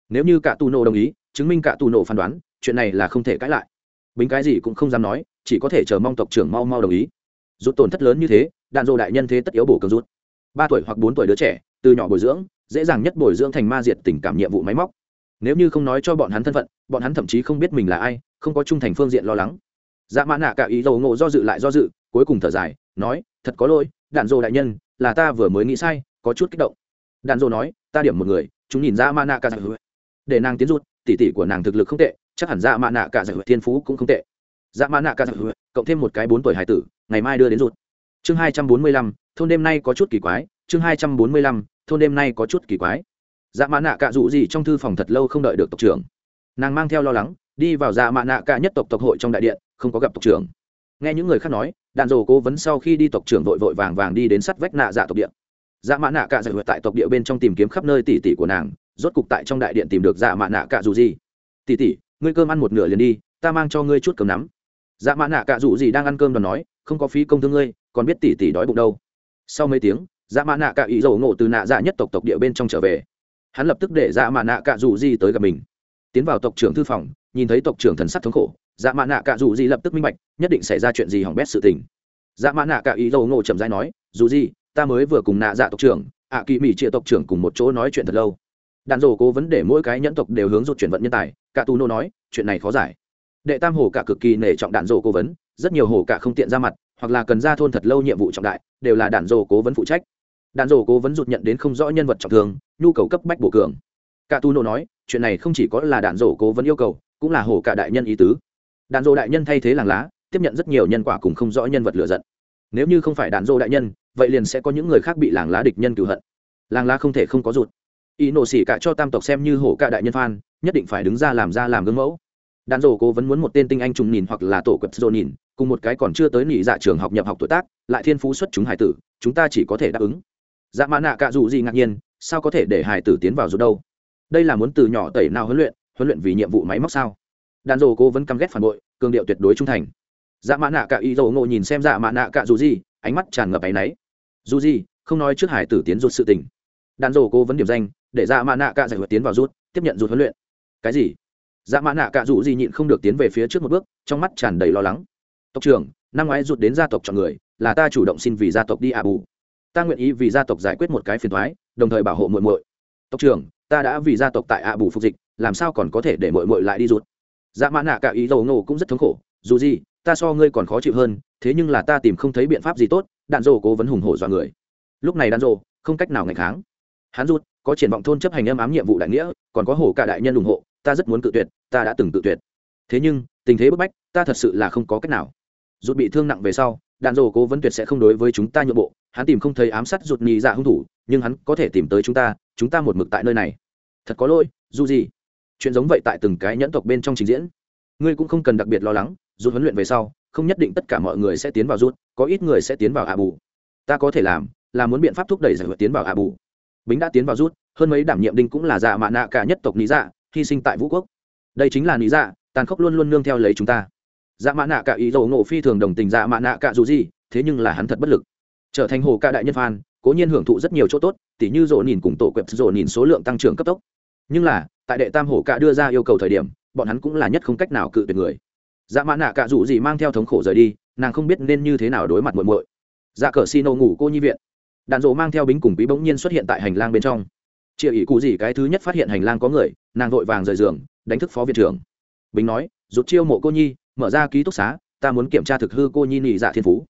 Nếu như cả tù nổ đồng ý chứng minh cả tù nổ phán đoán, chuyện này là không thể cãi lại. Bính cái gì cũng không dám nói, chỉ có thể chờ mong tộc trưởng mau mau đồng ý. Rút tổn thất lớn như thế, đạn dộ đại nhân thế tất yếu bổ cường rút. Ba tuổi hoặc bốn tuổi đứa trẻ, từ nhỏ bồi dưỡng, dễ dàng nhất bồi dưỡng thành ma diệt tình cảm nhiệm vụ máy móc. Nếu như không nói cho bọn hắn thân phận, bọn hắn thậm chí không biết mình là ai, không có trung thành phương diện lo lắng. Dạ mã nạ cả ý dầu ngộ do dự lại do dự, cuối cùng thở dài, nói, thật có lỗi, đạn dộ đại nhân, là ta vừa mới nghĩ sai, có chút kích động. Đạn dộ nói, ta điểm một người, chúng nhìn dạ ra ma nạ cả. Để nàng tiến rút tỷ tỷ của nàng thực lực không tệ, chắc hẳn dạ mạ nạ cả giải dạ thiên phú cũng không tệ. Dạ mạ nạ cả giải dạ cộng thêm một cái bốn tuổi hải tử, ngày mai đưa đến rụt chương hai trăm bốn mươi lăm, thôn đêm nay có chút kỳ quái. Chương hai trăm bốn mươi lăm, thôn đêm nay có chút kỳ quái. Dạ mạ nạ cả dụ gì trong thư phòng thật lâu không đợi được tộc trưởng. Nàng mang theo lo lắng, đi vào dạ mạ nạ cả nhất tộc tộc hội trong đại điện, không có gặp tộc trưởng. Nghe những người khác nói đạn dồ cố vấn sau khi đi tộc trưởng vội vội vàng vàng đi đến sắt vách nạ dạ tộc địa. Dạ mạ nạ cả giải dạ tại tộc địa bên trong tìm kiếm khắp nơi tỉ tỉ của nàng rốt cục tại trong đại điện tìm được dạ mạ nạ cạ dù gì. Tỉ tỉ ngươi cơm ăn một nửa liền đi, ta mang cho ngươi chút cơm nắm. Dạ mạ nạ cạ dù gì đang ăn cơm đoàn nói, không có phí công thương ngươi, còn biết tỉ tỉ đói bụng đâu. Sau mấy tiếng dạ mạ nạ cạ ý dầu ngộ từ nạ dạ nhất tộc tộc địa bên trong trở về. Hắn lập tức để dạ mạ nạ cạ dù gì tới gặp mình. Tiến vào tộc trưởng thư phòng, nhìn thấy tộc trưởng thần sắc thống khổ dạ mạ nạ cạ dù gì lập tức minh bạch, nhất định xảy ra chuyện gì hỏng bét sự tình. Dạ mạ nạ cạ ý dầu ngộ chậm rãi nói dù gì, ta mới vừa cùng nạ dạ tộc trưởng, ạ kỳ mỹ trịa tộc trưởng cùng một chỗ nói chuyện thật lâu đàn rổ cố vấn để mỗi cái nhẫn tộc đều hướng rụt chuyển vận nhân tài, cả tu nô nói, chuyện này khó giải. Đệ tam hồ cả cực kỳ nể trọng đạn rổ cố vấn, rất nhiều hồ cả không tiện ra mặt, hoặc là cần ra thôn thật lâu nhiệm vụ trọng đại, đều là đạn rổ cố vấn phụ trách. Đạn rổ cố vấn rụt nhận đến không rõ nhân vật trọng thương, nhu cầu cấp bách bổ cường. Cả tu nô nói, chuyện này không chỉ có là đạn rổ cố vấn yêu cầu, cũng là hồ cả đại nhân ý tứ. Đạn rổ đại nhân thay thế làng lá, tiếp nhận rất nhiều nhân quả cùng không rõ nhân vật lựa giận. Nếu như không phải đạn rổ đại nhân, vậy liền sẽ có những người khác bị làng lá địch nhân cử hận. Làng lá không thể không có rụt ý nổ xỉ cả cho tam tộc xem như hổ cả đại nhân phan, nhất định phải đứng ra làm ra làm gương mẫu. Đàn rổ cố vẫn muốn một tên tinh anh trùng nhìn hoặc là tổ quật dồn nhìn, cùng một cái còn chưa tới nghỉ dạ trường học nhập học tuổi tác, lại thiên phú xuất chúng hải tử, chúng ta chỉ có thể đáp ứng. Dạ mã nạ cạ dù gì ngạc nhiên, sao có thể để hải tử tiến vào dù đâu? Đây là muốn từ nhỏ tẩy nào huấn luyện huấn luyện vì nhiệm vụ máy móc sao? Đàn rổ cố vẫn căm ghét phản bội, cường điệu tuyệt đối trung thành. Dạ mã nạ cạ ý dầu ngộ nhìn xem dạ mã nạ cạ dù gì, ánh mắt tràn ngập áy náy. Dù gì, không nói trước hải tử tiến ruột sự tình. Đàn rổ cố vấn điểm danh để dạ mã nạ cạ giải quyết tiến vào rút, tiếp nhận rút huấn luyện. Cái gì? Dạ mã nạ cạ dù gì nhịn không được tiến về phía trước một bước, trong mắt tràn đầy lo lắng. Tộc trưởng, năm ngoái rút đến gia tộc chọn người, là ta chủ động xin vì gia tộc đi ạ bù. Ta nguyện ý vì gia tộc giải quyết một cái phiền thoái, đồng thời bảo hộ muội muội. Tộc trưởng, ta đã vì gia tộc tại ạ bù phục dịch, làm sao còn có thể để muội muội lại đi rút? Dạ mã nạ cạ ý dầu ngộ cũng rất thống khổ, dù gì, ta so ngươi còn khó chịu hơn, thế nhưng là ta tìm không thấy biện pháp gì tốt, đạn dồ cố vấn hùng hổ dọa người. Lúc này đạn dồ không cách nào ngày kháng. Hắn rút có triển vọng thôn chấp hành âm ám nhiệm vụ đại nghĩa, còn có hổ cả đại nhân ủng hộ, ta rất muốn cự tuyệt, ta đã từng cự tuyệt. Thế nhưng, tình thế bức bách, ta thật sự là không có cách nào. Rút bị thương nặng về sau, đạn rồ cố vấn tuyệt sẽ không đối với chúng ta nhượng bộ, hắn tìm không thấy ám sát rụt nhì dạ hung thủ, nhưng hắn có thể tìm tới chúng ta chúng ta một mực tại nơi này. Thật có lỗi, dù gì. Chuyện giống vậy tại từng cái nhẫn tộc bên trong trình diễn. Ngươi cũng không cần đặc biệt lo lắng rút huấn luyện về sau, không nhất định tất cả mọi người sẽ tiến vào rút có ít người sẽ tiến vào ạ bù. Ta có thể làm, là muốn biện pháp thúc đẩy giải quyết tiến vào ạ bù bính đã tiến vào rút, hơn mấy đảm nhiệm đinh cũng là dạ mạ nạ cả nhất tộc lý dạ hy sinh tại vũ quốc. Đây chính là lý dạ tàn khốc luôn luôn nương theo lấy chúng ta. Dạ mạ nạ cả ý dầu ngộ phi thường đồng tình dạ mạ nạ cả dù gì, thế nhưng là hắn thật bất lực. Trở thành hồ ca đại nhân phan, cố nhiên hưởng thụ rất nhiều chỗ tốt, tỉ như rộ nhìn cùng tổ quẹp rộ nhìn số lượng tăng trưởng cấp tốc. Nhưng là, tại đệ tam hồ ca đưa ra yêu cầu thời điểm, bọn hắn cũng là nhất không cách nào cự tuyệt người. Dạ mạ nạ cả dù gì mang theo thống khổ rời đi, nàng không biết nên như thế nào đối mặt muội muội. Dạ cờ xi nổ ngủ cô nhi viện đạn dỗ mang theo bính cùng bí bỗng nhiên xuất hiện tại hành lang bên trong. Chị ỷ cụ gì cái thứ nhất phát hiện hành lang có người, nàng vội vàng rời giường, đánh thức phó viện trưởng. Bính nói rút chiêu mộ cô nhi, mở ra ký túc xá, ta muốn kiểm tra thực hư cô nhi nị dạ thiên phú.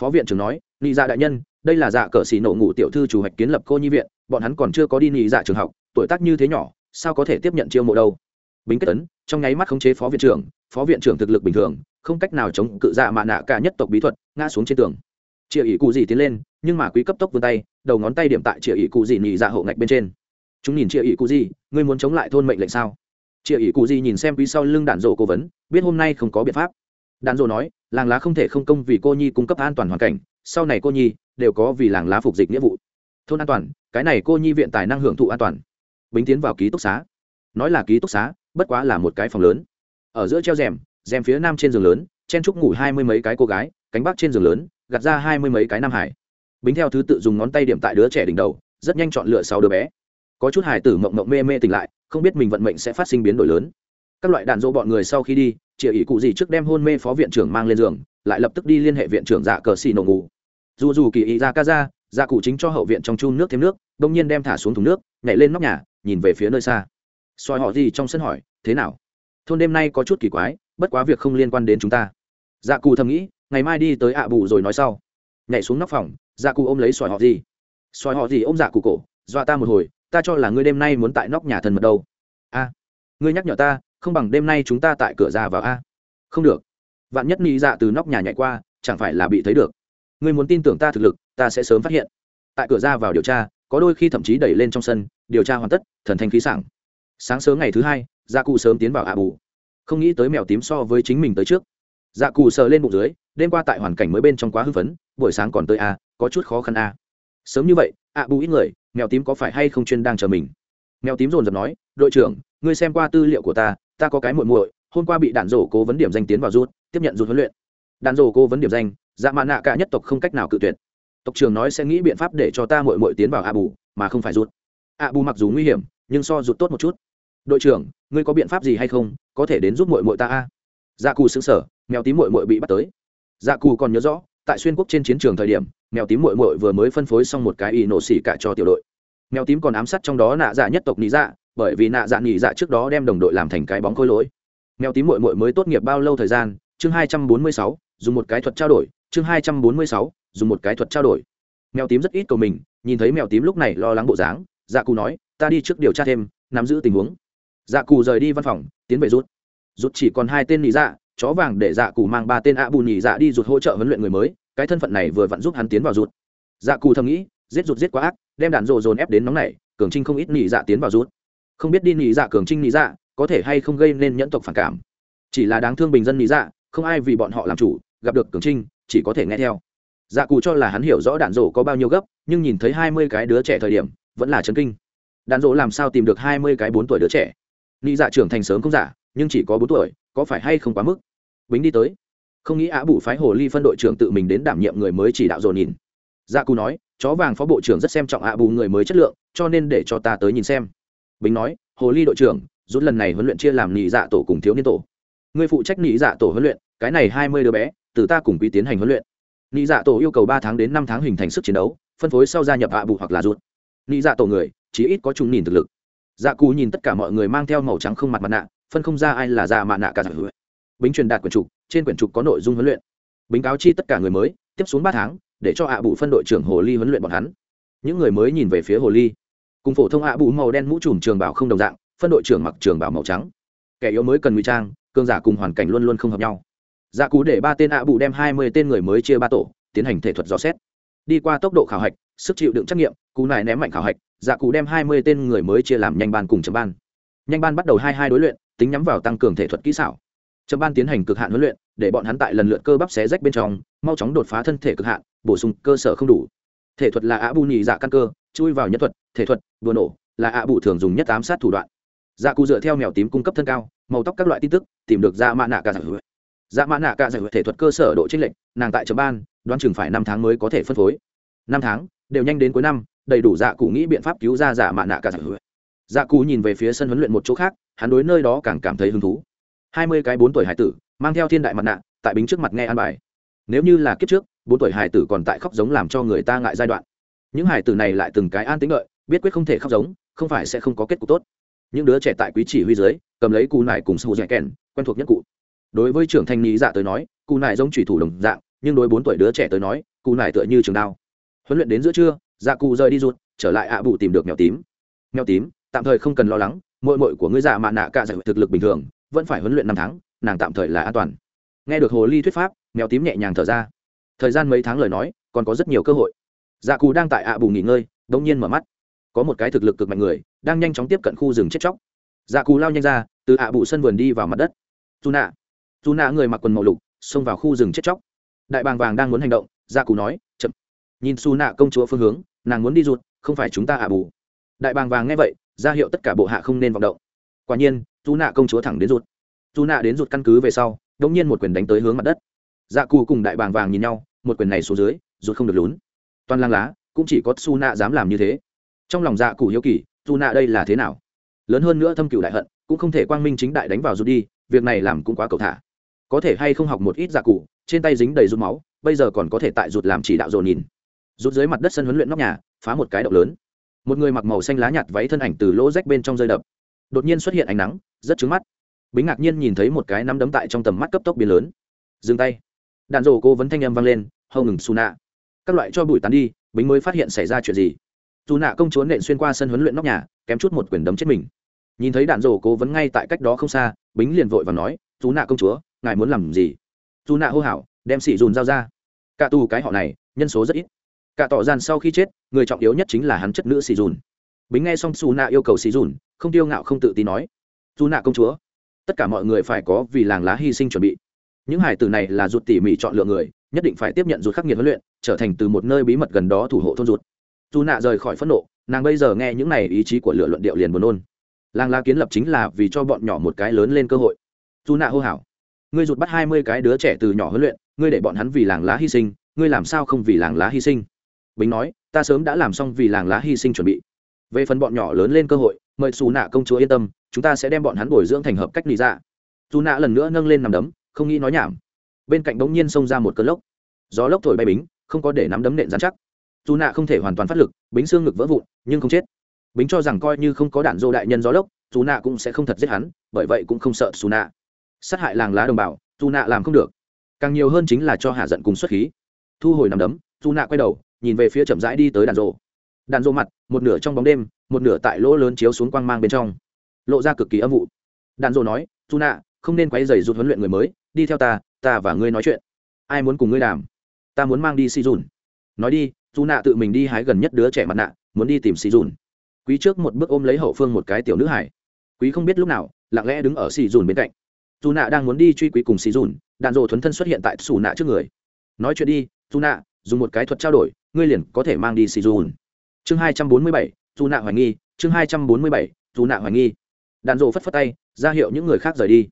Phó viện trưởng nói, nị dạ đại nhân, đây là dạ cờ xỉ nổ ngủ tiểu thư chủ hoạch kiến lập cô nhi viện, bọn hắn còn chưa có đi nị dạ trường học, tuổi tác như thế nhỏ, sao có thể tiếp nhận chiêu mộ đâu? Bính kết tấn trong nháy mắt khống chế phó viện trưởng, phó viện trưởng thực lực bình thường, không cách nào chống cự dạ mạ nạ cả nhất tộc bí thuật, ngã xuống trên tường chĩa ỷ cụ gì tiến lên, nhưng mà quý cấp tốc vươn tay, đầu ngón tay điểm tại chĩa ỷ cụ gì nhị dạ hậu ngạch bên trên. Chúng nhìn chĩa ỷ cụ gì, ngươi muốn chống lại thôn mệnh lệnh sao? Chĩa ỷ cụ gì nhìn xem quý sau lưng đạn rộ cố vấn, biết hôm nay không có biện pháp. Đạn rộ nói, làng lá không thể không công vì cô nhi cung cấp an toàn hoàn cảnh, sau này cô nhi đều có vì làng lá phục dịch nghĩa vụ. Thôn an toàn, cái này cô nhi viện tài năng hưởng thụ an toàn. Bính tiến vào ký túc xá. Nói là ký túc xá, bất quá là một cái phòng lớn. Ở giữa treo rèm rèm phía nam trên giường lớn, chen trúc ngủ hai mươi mấy cái cô gái cánh bắc trên giường lớn, gạt ra hai mươi mấy cái nam hải. Bính theo thứ tự dùng ngón tay điểm tại đứa trẻ đỉnh đầu, rất nhanh chọn lựa sáu đứa bé. Có chút hải tử mộng mộng mê mê tỉnh lại, không biết mình vận mệnh sẽ phát sinh biến đổi lớn. Các loại đạn dỗ bọn người sau khi đi, chịa ỷ cụ gì trước đem hôn mê phó viện trưởng mang lên giường, lại lập tức đi liên hệ viện trưởng dạ cờ xì nổ ngủ. Dù dù kỳ ý ra ca ra dạ cụ chính cho hậu viện trong chun nước thêm nước, đông nhiên đem thả xuống thùng nước, nhảy lên nóc nhà, nhìn về phía nơi xa. Soi họ gì trong sân hỏi, thế nào? Thôn đêm nay có chút kỳ quái, bất quá việc không liên quan đến chúng ta. Dạ cụ thầm nghĩ ngày mai đi tới ạ bù rồi nói sau. Nhảy xuống nóc phòng dạ cụ ôm lấy xoài họ gì? Xoài họ gì ôm dạ cụ cổ, dọa ta một hồi, ta cho là ngươi đêm nay muốn tại nóc nhà thần mật đâu. A, ngươi nhắc nhở ta, không bằng đêm nay chúng ta tại cửa ra vào a. Không được. Vạn nhất nghĩ dạ từ nóc nhà nhảy qua, chẳng phải là bị thấy được. Ngươi muốn tin tưởng ta thực lực, ta sẽ sớm phát hiện. Tại cửa ra vào điều tra, có đôi khi thậm chí đẩy lên trong sân, điều tra hoàn tất, thần thanh khí sảng. Sáng sớm ngày thứ hai gia cụ sớm tiến vào ạ bù. Không nghĩ tới mèo tím so với chính mình tới trước dạ cụ sờ lên bụng dưới, đêm qua tại hoàn cảnh mới bên trong quá hư phấn, buổi sáng còn tới a có chút khó khăn a sớm như vậy, ạ bù ít người, mèo tím có phải hay không chuyên đang chờ mình? Mèo tím dồn dập nói, đội trưởng, ngươi xem qua tư liệu của ta ta có cái muội muội, hôm qua bị đạn rổ cố vấn điểm danh tiến vào rút, tiếp nhận rút huấn luyện. Đạn rổ cố vấn điểm danh dạ mạ nạ cả nhất tộc không cách nào cự tuyệt. Tộc trưởng nói sẽ nghĩ biện pháp để cho ta muội muội tiến vào ạ bù, mà không phải rút. Ạ bù mặc dù nguy hiểm, nhưng so rút tốt một chút. Đội trưởng, ngươi có biện pháp gì hay không, có thể đến giúp muội muội ta a dạ cù xứng sở mèo tím muội muội bị bắt tới. Dạ cù còn nhớ rõ, tại xuyên quốc trên chiến trường thời điểm, mèo tím muội muội vừa mới phân phối xong một cái y nổ xỉ cả cho tiểu đội. Mèo tím còn ám sát trong đó nạ dạ nhất tộc nị dạ bởi vì nạ dạ nị dạ trước đó đem đồng đội làm thành cái bóng khôi lỗi. Mèo tím muội muội mới tốt nghiệp bao lâu thời gian? Chương hai trăm bốn mươi sáu, dùng một cái thuật trao đổi. Chương hai trăm bốn mươi sáu, dùng một cái thuật trao đổi. Mèo tím rất ít cầu mình, nhìn thấy mèo tím lúc này lo lắng bộ dáng dạ cù nói, ta đi trước điều tra thêm, nắm giữ tình huống. Dạ cù rời đi văn phòng, tiến về rút. Rút chỉ còn hai tên nị dạ chó vàng để dạ cù mang ba tên ạ bù nhì dạ đi rụt hỗ trợ huấn luyện người mới, cái thân phận này vừa vặn giúp hắn tiến vào rụt. Dạ cù thầm nghĩ, giết rụt giết quá ác, đem đạn rộ dồn ép đến nóng này, cường trinh không ít nhì dạ tiến vào rụt. Không biết đi nhì dạ cường trinh nhì dạ có thể hay không gây nên nhẫn tộc phản cảm. Chỉ là đáng thương bình dân nhì dạ không ai vì bọn họ làm chủ, gặp được cường trinh, chỉ có thể nghe theo. Dạ cù cho là hắn hiểu rõ đạn rộ có bao nhiêu gấp, nhưng nhìn thấy hai mươi cái đứa trẻ thời điểm, vẫn là chấn kinh. Đạn dỗ làm sao tìm được hai mươi cái bốn tuổi đứa trẻ? Ni dạ trưởng thành sớm không giả, nhưng chỉ có bốn tuổi có phải hay không quá mức? Bính đi tới. Không nghĩ á bụ phái hồ ly phân đội trưởng tự mình đến đảm nhiệm người mới chỉ đạo dồn nhìn. Dạ cù nói, chó vàng phó bộ trưởng rất xem trọng ạ bù người mới chất lượng, cho nên để cho ta tới nhìn xem. Bính nói, hồ ly đội trưởng, rút lần này huấn luyện chia làm nhị dạ tổ cùng thiếu niên tổ. Người phụ trách nhị dạ tổ huấn luyện, cái này hai mươi đứa bé, từ ta cùng quý tiến hành huấn luyện. Nhị dạ tổ yêu cầu ba tháng đến năm tháng hình thành sức chiến đấu, phân phối sau gia nhập ạ bù hoặc là rút. Nhị dạ tổ người, chí ít có chúng nhìn thực lực. Dạ cù nhìn tất cả mọi người mang theo màu trắng không mặt mặt nạ phân không ra ai là dạ mạ nạ cả giải hữu. Bính truyền đạt quyển trục, trên quyển trục có nội dung huấn luyện. Bính cáo chi tất cả người mới, tiếp xuống ba tháng, để cho ạ bù phân đội trưởng hồ ly huấn luyện bọn hắn. Những người mới nhìn về phía hồ ly. Cùng phổ thông ạ bù màu đen mũ trùm trường bảo không đồng dạng, phân đội trưởng mặc trường bảo màu trắng. Kẻ yếu mới cần ngụy trang cương giả cùng hoàn cảnh luôn luôn không hợp nhau. Dạ cú để ba tên ạ bù đem hai mươi tên người mới chia ba tổ, tiến hành thể thuật dò xét. Đi qua tốc độ khảo hạch, sức chịu đựng trắc nghiệm cú này ném mạnh khảo hạch dạ cú đem hai mươi tên người mới chia làm nhanh ban cùng chấm ban. Nhanh ban bắt đầu hai hai đối luyện tính nhắm vào tăng cường thể thuật kỹ xảo. Chấm ban tiến hành cực hạn huấn luyện, để bọn hắn tại lần lượt cơ bắp xé rách bên trong, mau chóng đột phá thân thể cực hạn, bổ sung cơ sở không đủ. Thể thuật là ạ bù nhì dạ căn cơ, chui vào nhân thuật, thể thuật vừa nổ, là ạ bù thường dùng nhất ám sát thủ đoạn. Dạ cụ dựa theo mèo tím cung cấp thân cao, màu tóc các loại tin tức, tìm được dạ mã nạ cả giải hữu dạ mã nạ cả giải hữu thể thuật cơ sở độ trích lệnh nàng tại chấm ban, đoán chừng phải năm tháng mới có thể phân phối. Năm tháng, đều nhanh đến cuối năm, đầy đủ dạ cụ nghĩ biện pháp cứu ra dạ mã nạ cả giải hữu dạ cụ nhìn về phía sân huấn luyện một chỗ khác hắn đối nơi đó càng cảm thấy hứng thú. Hai mươi cái bốn tuổi hải tử, mang theo thiên đại mặt nạ, tại bính trước mặt nghe an bài. Nếu như là kiếp trước, bốn tuổi hải tử còn tại khóc giống làm cho người ta ngại giai đoạn. Những hải tử này lại từng cái an tính lợi biết quyết không thể khóc giống, không phải sẽ không có kết cục tốt. Những đứa trẻ tại quý chỉ huy dưới, cầm lấy cù nải cùng sâu dạy kèn, quen thuộc nhất cụ. Đối với trưởng thanh nghĩ dạ tới nói, cù nải giống thủy thủ đồng dạng, nhưng đối bốn tuổi đứa trẻ tới nói, cù nải tựa như trường đao. Huấn luyện đến giữa trưa dạ cụ rời đi ruột, trở lại ạ bụ tìm được mèo tím. Mèo tím, tạm thời không cần lo lắng mội mội của ngươi già mạ nạ cả giải thực lực bình thường, vẫn phải huấn luyện năm tháng, nàng tạm thời là an toàn. Nghe được hồ ly thuyết pháp, mèo tím nhẹ nhàng thở ra. Thời gian mấy tháng lời nói, còn có rất nhiều cơ hội. Dạ cù đang tại ạ bù nghỉ ngơi đ ỗ n g nhiên mở mắt. Có một cái thực lực cực mạnh người, đang nhanh chóng tiếp cận khu rừng chết chóc. Dạ cù lao nhanh ra, từ ạ bù sân vườn đi vào mặt đất. Dù nạ. Dù nạ người mặc quần màu lục, xông vào khu rừng chết chóc. Đại bàng vàng đang muốn hành động dạ cù nói, chậm. Nhìn xu nạ công chúa phương hướng, nàng muốn đi rụt, không phải chúng ta ạ bù. Đại bàng vàng nghe vậy ra hiệu tất cả bộ hạ không nên vọng động. Quả nhiên dù nạ công chúa thẳng đến rụt. Dù nạ đến rụt căn cứ về sau đ ỗ n g nhiên một quyền đánh tới hướng mặt đất. Dạ cù cùng đại bàng vàng nhìn nhau, một quyền này xuống dưới, rụt không được lún. Toàn lăng lá, cũng chỉ có su nạ dám làm như thế. Trong lòng dạ cụ hiếu kỳ su nạ đây là thế nào? Lớn hơn nữa thâm cựu đại hận, cũng không thể quang minh chính đại đánh vào rụt đi, việc này làm cũng quá cầu thả. Có thể hay không học một ít dạ cụ trên tay dính đầy rút máu, bây giờ còn có thể tại rụt làm chỉ đạo dồn nhìn. Rút dưới mặt đất sân huấn luyện nóc nhà, phá một cái động lớn một người mặc màu xanh lá nhạt váy thân ảnh từ lỗ rách bên trong rơi đập. Đột nhiên xuất hiện ánh nắng, rất trứng mắt. Bính ngạc nhiên nhìn thấy một cái nắm đấm tại trong tầm mắt cấp tốc biến lớn. Dừng tay. Đạn rổ cô vẫn thanh âm vang lên, hầu ngừng xù nạ các loại cho bụi tán đi, bính mới phát hiện xảy ra chuyện gì? Dù nạ công chúa nện xuyên qua sân huấn luyện nóc nhà, kém chút một quyền đấm chết mình. Nhìn thấy đạn rổ cố vấn ngay tại cách đó không xa, bính liền vội và nói dù nạ công chúa, ngài muốn làm gì? Dù nạ hô hào, đem xị dùn dao ra. Cả tù cái họ này, nhân số rất ít cả tỏ gian sau khi chết, người trọng yếu nhất chính là hắn chất nữ xì dùn. Bính nghe xong xù nạ yêu cầu xì dùn, không tiêu ngạo không tự tin nói dù nạ công chúa, tất cả mọi người phải có vì làng lá hy sinh chuẩn bị. Những hải tử này là ruột tỉ mỉ chọn lựa người, nhất định phải tiếp nhận ruột khắc nghiệt huấn luyện, trở thành từ một nơi bí mật gần đó thủ hộ thôn ruột. Dù nạ rời khỏi phẫn nộ, nàng bây giờ nghe những này ý chí của lựa luận điệu liền buồn nôn. Làng lá kiến lập chính là vì cho bọn nhỏ một cái lớn lên cơ hội. Dù nạ hô hào, ngươi rụt bắt hai mươi cái đứa trẻ từ nhỏ huấn luyện, ngươi để bọn hắn vì làng lá hy sinh, ngươi làm sao không vì làng lá hy sinh? Bính nói, ta sớm đã làm xong vì làng lá hy sinh chuẩn bị. Về phần bọn nhỏ lớn lên cơ hội, mời xù nạ công chúa yên tâm, chúng ta sẽ đem bọn hắn bồi dưỡng thành hợp cách lý ra dù nạ lần nữa nâng lên nằm đấm, không nghĩ nói nhảm. Bên cạnh bỗng nhiên xông ra một cơn lốc. Gió lốc thổi bay bính, không có để nắm đấm nện dán chắc. Dù nạ không thể hoàn toàn phát lực, bính xương ngực vỡ vụn, nhưng không chết. Bính cho rằng coi như không có đạn dô đại nhân gió lốc dù nạ cũng sẽ không thật giết hắn, bởi vậy cũng không sợ xù nạ. Sát hại làng lá đồng bào dù nạ làm không được. Càng nhiều hơn chính là cho hạ giận cùng xuất khí. Thu hồi nằm đấm dù nạ quay đầu nhìn về phía chậm rãi đi tới đàn rộ. Đàn rộ mặt, một nửa trong bóng đêm, một nửa tại lỗ lớn chiếu xuống quang mang bên trong. Lộ ra cực kỳ âm vụ. Đàn rộ nói dù nạ không nên quay dày rút huấn luyện người mới, đi theo ta ta và ngươi nói chuyện. Ai muốn cùng ngươi làm ta muốn mang đi si dùn nói đi dù nạ tự mình đi hái gần nhất đứa trẻ mặt nạ, muốn đi tìm si dùn quý trước một bước ôm lấy hậu phương một cái tiểu nữ hải quý không biết lúc nào, lặng lẽ đứng ở si dùn bên cạnh. Dù nạ đang muốn đi truy quý cùng si dùn đàn rô thuấn thân xuất hiện tại xù nạ trước người. Nói chuyện đi dù nạ dùng một cái thuật trao đổi ngươi liền có thể mang đi xì dùn chương hai trăm bốn mươi bảy, dù nạ hoài nghi, chương hai trăm bốn mươi bảy, dù nạ hoài nghi. Đạn rộ phất phất tay, ra hiệu những người khác rời đi.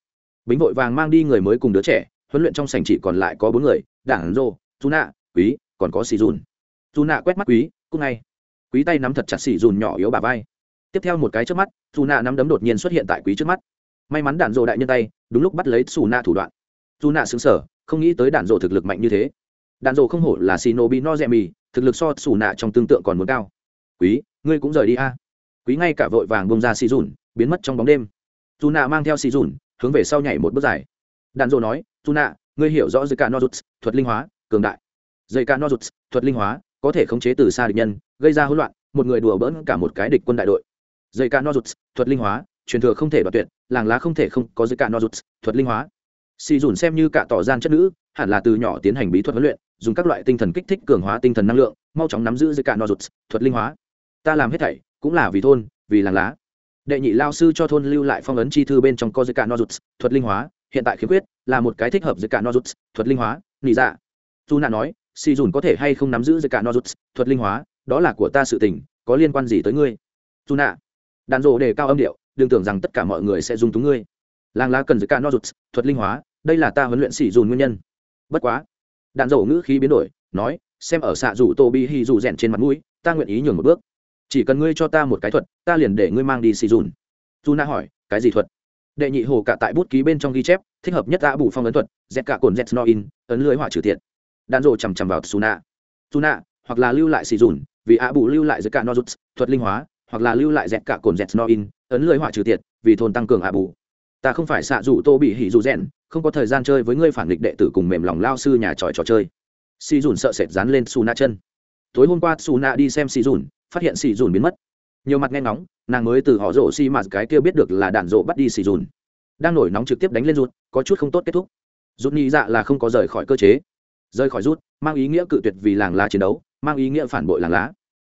Bính vội vàng mang đi người mới cùng đứa trẻ, huấn luyện trong sảnh chỉ còn lại có bốn người đảng rộ dù nạ, quý, còn có xì dùn dù nạ quét mắt quý cúc ngay. Quý tay nắm thật chặt xì dùn nhỏ yếu bà vai. Tiếp theo một cái trước mắt, dù nạ nắm đấm đột nhiên xuất hiện tại quý trước mắt. May mắn đạn rộ đại nhân tay, đúng lúc bắt lấy xù nạ thủ đoạn. Dù nạ xứng sở không nghĩ tới đạn rộ thực lực mạnh như thế. Đạn rộ không hổ là xì nô bị no rẻ mì thực lực so xù nạ trong tương tượng còn muốn cao. Quý, ngươi cũng rời đi a. Quý ngay cả vội vàng bông ra xì dùn, biến mất trong bóng đêm. Dù nạ mang theo xì dùn, hướng về sau nhảy một bước dài. Đàn dộ nói, dù nạ, ngươi hiểu rõ dây cả nozuts, thuật linh hóa, cường đại. Dây cả nozuts, thuật linh hóa, có thể khống chế từ xa địch nhân, gây ra hỗn loạn, một người đùa bỡn cả một cái địch quân đại đội. Dây ca nozuts, thuật linh hóa, truyền thừa không thể đoạt tuyệt, làng lá không thể không có dây ca nozuts, thuật linh hóa. Xì dùn xem như cả tỏ gian chất nữ, hẳn là từ nhỏ tiến hành bí thuật huấn luyện dùng các loại tinh thần kích thích cường hóa tinh thần năng lượng, mau chóng nắm giữ dây no rụt, thuật linh hóa. Ta làm hết thảy cũng là vì thôn, vì làng lá. Đệ nhị lao sư cho thôn lưu lại phong ấn chi thư bên trong co dây no rụt, thuật linh hóa. Hiện tại khiếm khuyết là một cái thích hợp dây no rụt, thuật linh hóa. Nị dạ. Dù nạ nói si dùn có thể hay không nắm giữ dây no rụt, thuật linh hóa? Đó là của ta sự tình, có liên quan gì tới ngươi? Dù nạ. Đàn rộ đề cao âm điệu, đừng tưởng rằng tất cả mọi người sẽ dùng túng ngươi. Làng lá cần giữ no rụt, thuật linh hóa. Đây là ta huấn luyện xỉ dùn nguyên nhân. Bất quá đạn dầu ngữ khí biến đổi nói xem ở xạ rủ tô bi hi dù rèn trên mặt mũi ta nguyện ý nhường một bước. Chỉ cần ngươi cho ta một cái thuật ta liền để ngươi mang đi xì dùn. Dù na hỏi cái gì thuật? Đệ nhị hồ cả tại bút ký bên trong ghi chép thích hợp nhất đã bù phong ấn thuật z cả cồn z no in ấn lưới hỏa trừ thiện. Đạn rộ chằm chằm vào Suna, na na hoặc là lưu lại xì dùn vì ạ bù lưu lại giữa cả nozuts thuật linh hóa hoặc là lưu lại z cả cồn z no in ấn lưới hỏa trừ thiện, vì thôn tăng cường ạ bù ta không phải xạ dù tô bị hỉ dù rèn không có thời gian chơi với ngươi phản nghịch đệ tử cùng mềm lòng lao sư nhà tròi trò chơi. Si dùn sợ sệt dán lên su na chân. Tối hôm qua su na đi xem si dùn, phát hiện si dùn biến mất. Nhiều mặt nghe ngóng, nàng mới từ họ rổ si mà cái kia biết được là đạn rộ bắt đi si dùn. Đang nổi nóng trực tiếp đánh lên rút có chút không tốt kết thúc. Rút nghĩ dạ là không có rời khỏi cơ chế. Rời khỏi rút mang ý nghĩa cự tuyệt vì làng lá chiến đấu, mang ý nghĩa phản bội làng lá.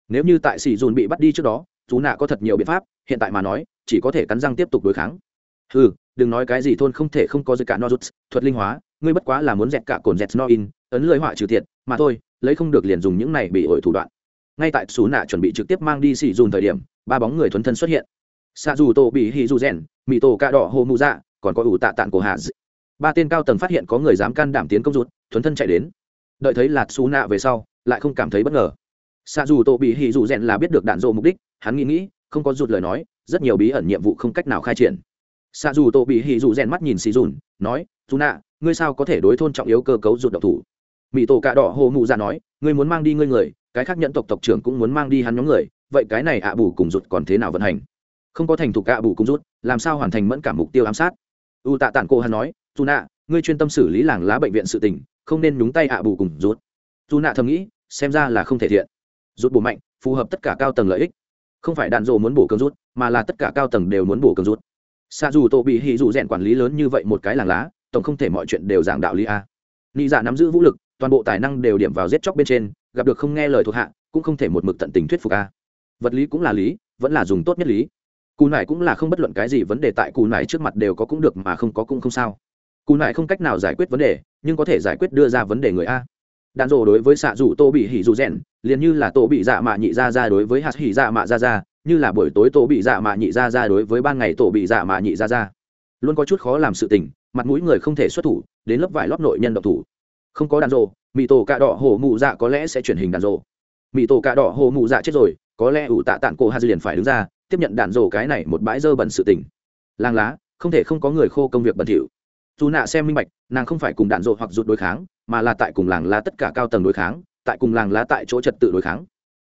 Nếu như tại xì dùn bị bắt đi trước đó chú nạ có thật nhiều biện pháp, hiện tại mà nói, chỉ có thể cắn răng tiếp tục đối kháng ừ đừng nói cái gì thôn không thể không có dây cả nozuts thuật linh hóa, ngươi bất quá là muốn dẹt cả cồn dẹt no in, ấn lưỡi họa trừ thiệt, mà thôi, lấy không được liền dùng những này bị ổi thủ đoạn. Ngay tại xú nạ chuẩn bị trực tiếp mang đi xì dùn thời điểm, ba bóng người thuấn thân xuất hiện. Xạ dù tổ bị hì dù rèn mỹ tổ cạ đỏ hồ mù dạ còn có ủ tạ tạng cổ hạ ba tên cao tầng phát hiện có người dám can đảm tiến công rút, thuấn thân chạy đến. Đợi thấy lạt xú nạ về sau, lại không cảm thấy bất ngờ. Xạ dù tổ bị hì dù rèn là biết được đạn dộ mục đích, hắn nghĩ nghĩ, không có rụt lời nói, rất nhiều bí ẩn nhiệm vụ không cách nào khai triển xạ dù tổ bị hì dù rèn mắt nhìn xì dùn, nói, dù nạ, ngươi sao có thể đối thôn trọng yếu cơ cấu rụt độc thủ? Mỹ tổ cạ đỏ hồ mụ ra nói, ngươi muốn mang đi ngươi người, cái khác nhận tộc tộc trưởng cũng muốn mang đi hắn nhóm người, vậy cái này ạ bù cùng rụt còn thế nào vận hành? Không có thành thục ạ bù cùng rút làm sao hoàn thành mẫn cả mục tiêu ám sát? U tạ tản cô hắn nói, dù nạ, ngươi chuyên tâm xử lý làng lá bệnh viện sự tình, không nên nhúng tay ạ bù cùng rút dù nạ thầm nghĩ, xem ra là không thể thiện. Rút bù mạnh, phù hợp tất cả cao tầng lợi ích. Không phải đạn dộ muốn bổ cơn rút mà là tất cả cao tầng đều muốn bổ cơn rút xa dù tổ bị hì dù rèn quản lý lớn như vậy một cái làng lá, tổng không thể mọi chuyện đều giảng đạo lý a. Nị dạ nắm giữ vũ lực, toàn bộ tài năng đều điểm vào giết chóc bên trên, gặp được không nghe lời thuộc hạ, cũng không thể một mực tận tình thuyết phục a. Vật lý cũng là lý, vẫn là dùng tốt nhất lý. Cù nải cũng là không bất luận cái gì vấn đề tại cù nải trước mặt đều có cũng được mà không có cũng không sao. Cù nải không cách nào giải quyết vấn đề, nhưng có thể giải quyết đưa ra vấn đề người a. Đàn rồ đối với xạ dù tô bị hỉ dù rèn, liền như là tô bị dạ mạ nhị ra ra đối với hạt hỉ dạ mạ ra ra như là buổi tối tổ bị dạ mạ nhị ra ra đối với ban ngày tổ bị dạ mạ nhị ra ra. Luôn có chút khó làm sự tình, mặt mũi người không thể xuất thủ, đến lớp vải lót nội nhân độc thủ. Không có đạn rộ mỹ tổ cạ đỏ hồ mụ dạ có lẽ sẽ chuyển hình đạn rộ mỹ tổ cạ đỏ hồ mụ dạ chết rồi, có lẽ ủ tạ tạng cổ hà liền phải đứng ra, tiếp nhận đạn rồ cái này một bãi dơ bẩn sự tình. Làng lá, không thể không có người khô công việc bẩn thỉu. Dù nạ xem minh bạch, nàng không phải cùng đạn rộ hoặc rụt đối kháng, mà là tại cùng làng lá tất cả cao tầng đối kháng, tại cùng làng lá tại chỗ trật tự đối kháng.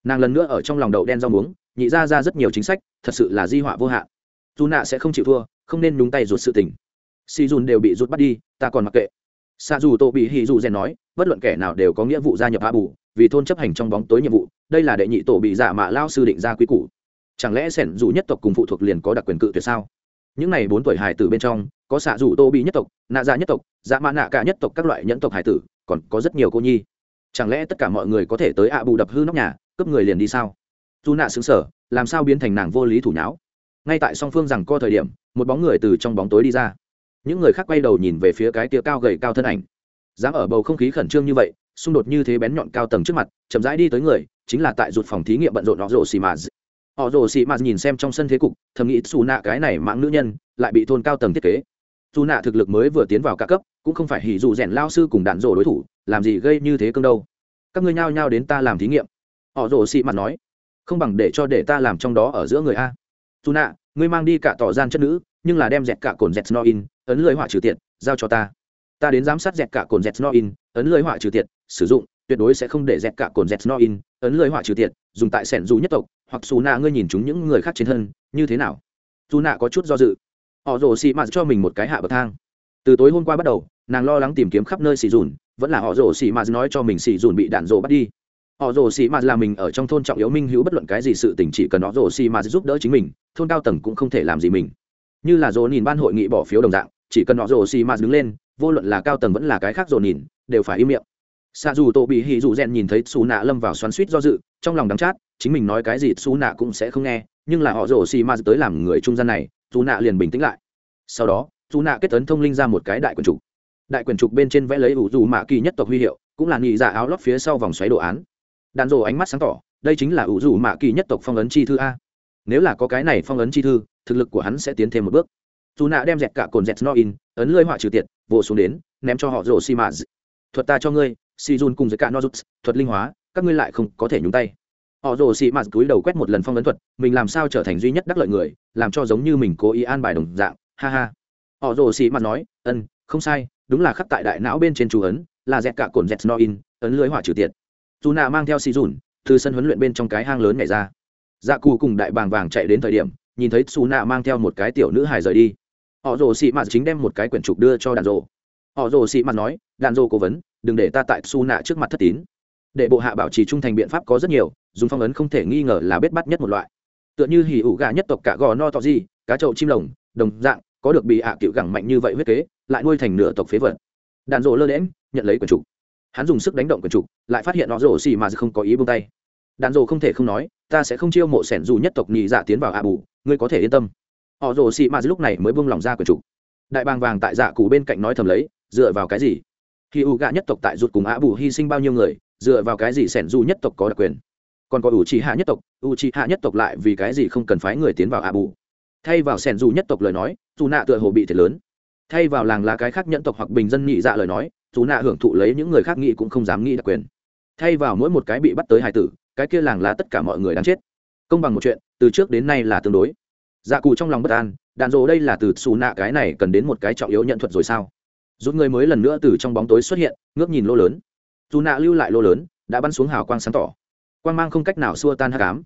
Nàng lần nữa ở trong lòng đậu đen rau muống nhị ra ra rất nhiều chính sách, thật sự là di họa vô hạn. Dù nạ sẽ không chịu thua, không nên nhúng tay ruột sự tình. Si dùn đều bị rút bắt đi, ta còn mặc kệ. Xa dù tô bị hì dù rèn nói, bất luận kẻ nào đều có nghĩa vụ gia nhập hạ bù vì thôn chấp hành trong bóng tối nhiệm vụ, đây là đệ nhị tổ bị giả mạ lao sư định ra quy củ. Chẳng lẽ sẻn dù nhất tộc cùng phụ thuộc liền có đặc quyền cự tuyệt sao? Những n à y bốn tuổi hải tử bên trong, có xạ dù tô bị nhất tộc, nạ gia nhất tộc dạ mạ nạ cả nhất tộc các loại nhẫn tộc hải tử, còn có rất nhiều cô nhi. Chẳng lẽ tất cả mọi người có thể tới ạ bù đập hư nóc nhà, cướp người liền đi sao? Dù nạ xứng sở, làm sao biến thành nàng vô lý thủ nháo? Ngay tại song phương rằng co thời điểm, một bóng người từ trong bóng tối đi ra. Những người khác quay đầu nhìn về phía cái tia cao gầy cao thân ảnh. Dám ở bầu không khí khẩn trương như vậy, xung đột như thế bén nhọn cao tầng trước mặt, chậm rãi đi tới người, chính là tại rụt phòng thí nghiệm bận rộn họ rồ xì mà họ rồ xì mà nhìn xem trong sân thế cục, thầm nghĩ xù nạ cái này mạng nữ nhân, lại bị thôn cao tầng thiết kế. Dù nạ thực lực mới vừa tiến vào ca cấp, cũng không phải hỉ dù rèn lao sư cùng đạn rổ đối thủ, làm gì gây như thế cương đâu. Các ngươi nhao nhao đến ta làm thí nghiệm. Họ rồ xì mặt nói không bằng để cho để ta làm trong đó ở giữa người a. Dù nạ ngươi mang đi cả tỏ gian chất nữ, nhưng là đem dẹt cả cồn dẹt no in ấn lưới họa trừ tiện giao cho ta. Ta đến giám sát dẹt cả cồn dẹt no in ấn lưới họa trừ tiện sử dụng, tuyệt đối sẽ không để dẹt cả cồn dẹt no in ấn lưới họa trừ tiện dùng tại sẻn dù nhất tộc, hoặc xù nạ ngươi nhìn chúng những người khác trên thân, như thế nào? Dù nạ có chút do dự. Họ rồ xì mạt cho mình một cái hạ bậc thang. Từ tối hôm qua bắt đầu, nàng lo lắng tìm kiếm khắp nơi xì dùn, vẫn là họ rồ xì mạt nói cho mình xì dùn bị đạn rồ bắt đi họ rồ xì mạt là mình ở trong thôn trọng yếu minh hữu bất luận cái gì sự tình chỉ cần họ rồ xì mạt giúp đỡ chính mình, thôn cao tầng cũng không thể làm gì mình. Như là dồn nhìn ban hội nghị bỏ phiếu đồng dạng, chỉ cần họ rồ xì mạt đứng lên, vô luận là cao tầng vẫn là cái khác dồn nhìn, đều phải im miệng. Xa dù tổ bị hì dù rèn nhìn thấy xù nạ lâm vào xoắn suýt do dự, trong lòng đắng chát, chính mình nói cái gì xù nạ cũng sẽ không nghe, nhưng là họ rồ xì mạt tới làm người trung gian này xù nạ liền bình tĩnh lại. Sau đó xù nạ kết tấn thông linh ra một cái đại quần trục. Đại quyền trục bên trên vẽ lấy ủ dù mạ kỳ nhất tộc huy hiệu, cũng là nghị giả dạ áo lót phía sau vòng xoáy đồ án đàn rồ ánh mắt sáng tỏ, đây chính là ủ dù mạ kỳ nhất tộc phong ấn chi thư a. Nếu là có cái này phong ấn chi thư, thực lực của hắn sẽ tiến thêm một bước. Dù nạ đem dẹt cả cồn dẹt no in ấn lơi họa trừ tiệt, vồ xuống đến, ném cho họ rồ xi mã. Thuật ta cho ngươi si dun cùng với cả nozuts, thuật linh hóa, các ngươi lại không có thể nhúng tay. Họ rồ xi mã cúi đầu quét một lần phong ấn thuật, mình làm sao trở thành duy nhất đắc lợi người, làm cho giống như mình cố ý an bài đồng dạng, ha ha. Họ rồ xi mã nói ân không sai, đúng là khắc tại đại não bên trên chú ấn, là dẹt cả cồn dẹt no in ấn lưới hỏa trừ tiệt dù nạ mang theo xì dùn, từ sân huấn luyện bên trong cái hang lớn nhảy ra. Dạ cù cùng đại bàng vàng chạy đến thời điểm, nhìn thấy xù nạ mang theo một cái tiểu nữ hài rời đi. Họ rồ xị mạt chính đem một cái quyển trục đưa cho đàn rồ. Họ rồ xị mạt nói, đàn rồ cố vấn, đừng để ta tại xù nạ trước mặt thất tín. Để bộ hạ bảo trì trung thành biện pháp có rất nhiều, dùng phong ấn không thể nghi ngờ là bết bắt nhất một loại. Tựa như hỉ ủ gà nhất tộc cả gò no tọ gì, cá trậu chim lồng, đồng dạng, có được bị hạ à cựu gẳng mạnh như vậy huyết kế, lại nuôi thành nửa tộc phế vật. Đàn rộ lơ đễm nhận lấy quyển trục hắn dùng sức đánh động quần trục, lại phát hiện nó rổ xì mà không có ý buông tay. Đàn rổ không thể không nói, ta sẽ không chiêu mộ sẻn dù nhất tộc nhị dạ tiến vào ạ bù, ngươi có thể yên tâm. Họ rổ xì mà lúc này mới buông lòng ra quần trục. Đại bàng vàng tại dạ cụ bên cạnh nói thầm lấy, dựa vào cái gì? Khi u gạ nhất tộc tại rụt cùng ạ bù hy sinh bao nhiêu người, dựa vào cái gì sẻn dù nhất tộc có đặc quyền? Còn có ủ trì hạ nhất tộc, ủ trì hạ nhất tộc lại vì cái gì không cần phái người tiến vào ạ bù? Thay vào sẻn dù nhất tộc lời nói, dù nạ tựa hồ bị thiệt lớn. Thay vào làng là cái khác nhẫn tộc hoặc bình dân nhị dạ lời nói dù nạ hưởng thụ lấy những người khác nghĩ cũng không dám nghĩ đặc quyền. Thay vào mỗi một cái bị bắt tới hài tử, cái kia làng là tất cả mọi người đáng chết. Công bằng một chuyện, từ trước đến nay là tương đối. Dạ cụ trong lòng bất an, đạn dỗ đây là từ xù nạ cái này cần đến một cái trọng yếu nhận thuật rồi sao? Rút người mới lần nữa từ trong bóng tối xuất hiện, ngước nhìn lô lớn. Dù nạ lưu lại lô lớn, đã bắn xuống hào quang sáng tỏ. Quang mang không cách nào xua tan hát cám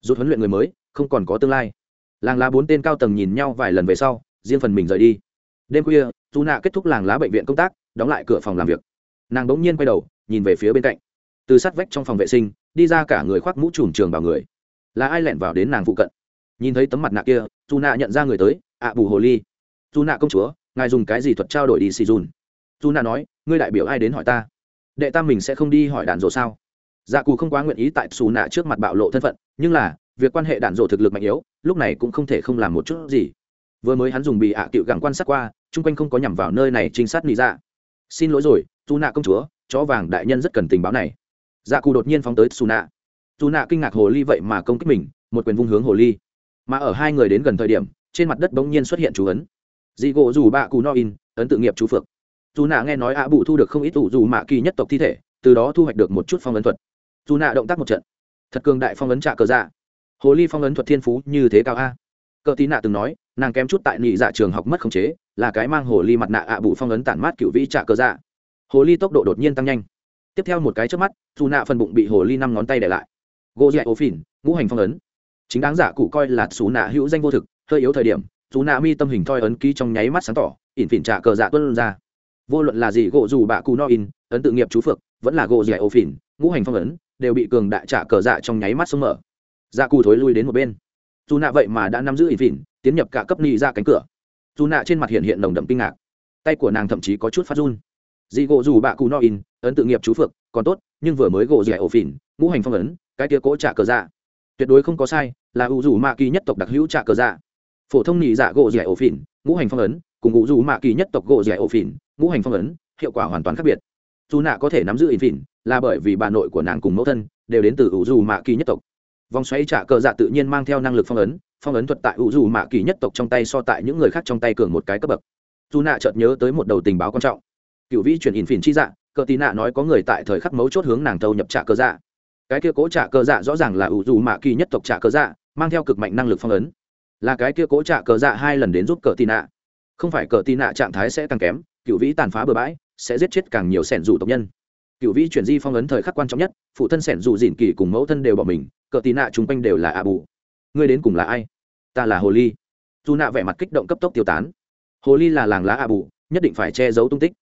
rút huấn luyện người mới, không còn có tương lai. Làng lá bốn tên cao tầng nhìn nhau vài lần về sau, riêng phần mình rời đi. Đêm khuya, dù nạ kết thúc làng lá bệnh viện công tác đóng lại cửa phòng làm việc. Nàng bỗng nhiên quay đầu, nhìn về phía bên cạnh. Từ sát vách trong phòng vệ sinh, đi ra cả người khoác mũ trùm trường vào người. Là ai lẻn vào đến nàng phụ cận? Nhìn thấy tấm mặt nạ kia dù nạ nhận ra người tới ạ bù hồ ly. Dù nạ công chúa, ngài dùng cái gì thuật trao đổi đi xì dùn? Dù nạ nói, ngươi đại biểu ai đến hỏi ta? Đệ tam mình sẽ không đi hỏi đàn rộ sao? Dạ cù không quá nguyện ý tại xù nạ trước mặt bạo lộ thân phận, nhưng là, việc quan hệ đạn rộ thực lực mạnh yếu, lúc này cũng không thể không làm một chút gì. Vừa mới hắn dùng bị ạ à cựu gẳng quan sát qua, chung quanh không có nhằm vào nơi này trinh sát lý ra dạ xin lỗi rồi dù nạ công chúa, chó vàng đại nhân rất cần tình báo này. Dạ cù đột nhiên phóng tới xù nạ dù nạ kinh ngạc hồ ly vậy mà công kích mình, một quyền vung hướng hồ ly. Mà ở hai người đến gần thời điểm, trên mặt đất bỗng nhiên xuất hiện chú ấn. Dị gỗ dù bạ cù no in, ấn tự nghiệp chú phượng. Dù nạ nghe nói ạ Bụ thu được không ít ủ dù mạ kỳ nhất tộc thi thể, từ đó thu hoạch được một chút phong ấn thuật. Dù nạ động tác một trận. Thật cường đại phong ấn trạ cờ dạ. Hồ ly phong ấn thuật thiên phú như thế cao a cờ tí nạ từng nói, nàng kém chút tại nhị dạ trường học mất khống chế, là cái mang hồ ly mặt nạ ạ bù phong ấn tản mát cựu vĩ trạ cờ dạ. Hồ ly tốc độ đột nhiên tăng nhanh. Tiếp theo một cái trước mắt, dù nạ phần bụng bị hồ ly năm ngón tay để lại. Gỗ dạy ổ phỉn, ngũ hành phong ấn. Chính đáng giả cụ coi là xù nạ hữu danh vô thực, hơi yếu thời điểm, dù nạ mi tâm hình thoi ấn ký trong nháy mắt sáng tỏ, ỉn phỉn trả cờ dạ tuân ra. Vô luận là gì gỗ dù bạ cụ no in, ấn tự nghiệp chú phược, vẫn là gỗ dạy ổ phỉn, ngũ hành phong ấn, đều bị cường đại trả cờ dạ trong nháy mắt sống mở. Dạ cụ thối lui đến một bên dù nạ vậy mà đã nắm giữ ỉn vịn tiến nhập cả cấp ni ra cánh cửa. Dù nạ trên mặt hiện hiện nồng đậm kinh ngạc. Tay của nàng thậm chí có chút phát run. Dị gỗ dù bạ cụ no in, ấn tự nghiệp chú phược còn tốt, nhưng vừa mới gỗ dẻ ổ phỉn, ngũ hành phong ấn, cái tia cỗ trả cờ dạ. Tuyệt đối không có sai, là ủ dù mạ kỳ nhất tộc đặc hữu trả cờ dạ. Phổ thông nhị dạ gỗ dẻ ổ phỉn, ngũ hành phong ấn, cùng ủ dù mạ kỳ nhất tộc gỗ dẻ ổ phỉn, ngũ hành phong ấn, hiệu quả hoàn toàn khác biệt. Dù nạ có thể nắm giữ ỉn phỉn là bởi vì bà nội của nàng cùng mẫu thân, đều đến từ ủ dù mạ kỳ nhất tộc vòng xoáy trả cờ dạ tự nhiên mang theo năng lực phong ấn phong ấn thuật tại ủ dù mạ kỳ nhất tộc trong tay so tại những người khác trong tay cường một cái cấp bậc. Dù nạ chợt nhớ tới một đầu tình báo quan trọng. Cựu vĩ chuyển in phìn chi dạ cờ tì nạ nói có người tại thời khắc mấu chốt hướng nàng thâu nhập trả cơ dạ. Cái kia cố trả cơ dạ rõ ràng là ủ dù mạ kỳ nhất tộc trả cơ dạ mang theo cực mạnh năng lực phong ấn. Là cái kia cố trả cơ dạ hai lần đến giúp cờ tì nạ. Không phải cờ tì nạ trạng thái sẽ càng kém, cựu vĩ tàn phá bừa bãi, sẽ giết chết càng nhiều sẻn dù tộc nhân. Cựu vĩ chuyển di phong ấn thời khắc quan trọng nhất, phụ thân sẻn dù dỉn kỳ cùng mẫu thân đều bỏ mình cờ tì nạ chung quanh đều là ạ bù. Ngươi đến cùng là ai? Ta là hồ ly. Dù nạ vẻ mặt kích động cấp tốc tiêu tán. Hồ ly là làng lá ạ bù, nhất định phải che giấu tung tích.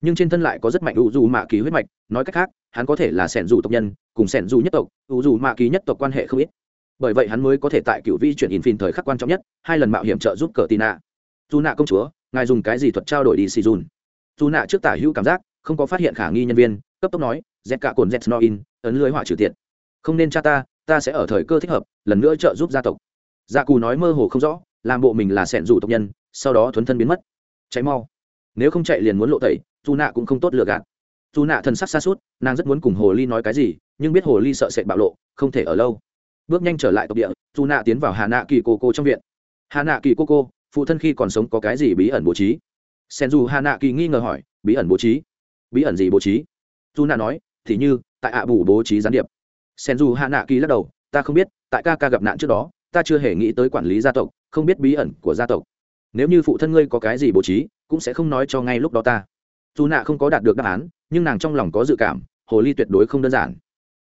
Nhưng trên thân lại có rất mạnh u dù mạ kỳ huyết mạch, nói cách khác, hắn có thể là sẻn dù tộc nhân, cùng sẻn dù nhất tộc, u dù mạ kỳ nhất tộc quan hệ không ít. Bởi vậy hắn mới có thể tại cựu vi chuyển in phìn thời khắc quan trọng nhất, hai lần mạo hiểm trợ giúp cờ tì nạ. Dù nạ công chúa, ngài dùng cái gì thuật trao đổi đi xì dùn? Dù nạ trước tả hữu cảm giác, không có phát hiện khả nghi nhân viên, cấp tốc nói z cả cồn z no in ấn lưới hỏa trừ tiện không nên cha ta ta sẽ ở thời cơ thích hợp, lần nữa trợ giúp gia tộc. Gia cù nói mơ hồ không rõ, làm bộ mình là sẻn rủ tộc nhân, sau đó thuấn thân biến mất. Cháy mau. Nếu không chạy liền muốn lộ tẩy dù nạ cũng không tốt lựa gạt. Dù nạ thần sắc xa suốt nàng rất muốn cùng hồ ly nói cái gì, nhưng biết hồ ly sợ sệt bạo lộ, không thể ở lâu. Bước nhanh trở lại tộc địa dù nạ tiến vào hà nạ kỳ cô cô trong viện. Hà nạ kỳ cô cô, phụ thân khi còn sống có cái gì bí ẩn bố trí? Sen dù hà nạ kỳ nghi ngờ hỏi, bí ẩn bố trí? Bí ẩn gì bố trí? Dù nạ nói, thì như, tại ạ bù bố trí gián điệp sen dù hạ nạ kỳ lắc đầu ta không biết tại ca ca gặp nạn trước đó ta chưa hề nghĩ tới quản lý gia tộc không biết bí ẩn của gia tộc. Nếu như phụ thân ngươi có cái gì bố trí cũng sẽ không nói cho ngay lúc đó ta. Dù nạ không có đạt được đáp án nhưng nàng trong lòng có dự cảm hồ ly tuyệt đối không đơn giản.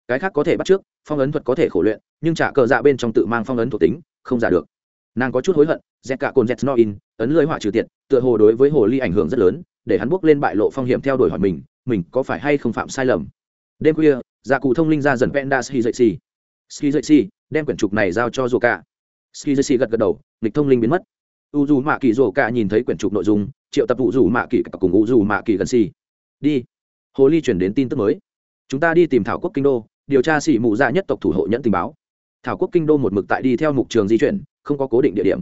Cái khác có thể bắt trước phong ấn thuật có thể khổ luyện nhưng trả cờ dạ bên trong tự mang phong ấn thuộc tính không giả được. Nàng có chút hối hận z cả cồn z no in ấn lưới họa trừ tiện, tựa hồ đối với hồ ly ảnh hưởng rất lớn để hắn bước lên bại lộ phong hiểm theo đuổi hỏi mình mình có phải hay không phạm sai lầm. Đêm khuya dạ cụ thông linh ra dần venda ski dậy xì ski dậy xì đem quyển trục này giao cho dù cả ski dậy xì gật gật đầu lịch thông linh biến mất. U dù mạ kỳ rổ cả nhìn thấy quyển trục nội dung, triệu tập u dù mạ kỳ cùng u dù mạ kỳ gần xì. Đi. Hồ ly chuyển đến tin tức mới. Chúng ta đi tìm thảo quốc kinh đô, điều tra xỉ mù dạ nhất tộc thủ hộ nhận tình báo. Thảo quốc kinh đô một mực tại đi theo mục trường di chuyển, không có cố định địa điểm.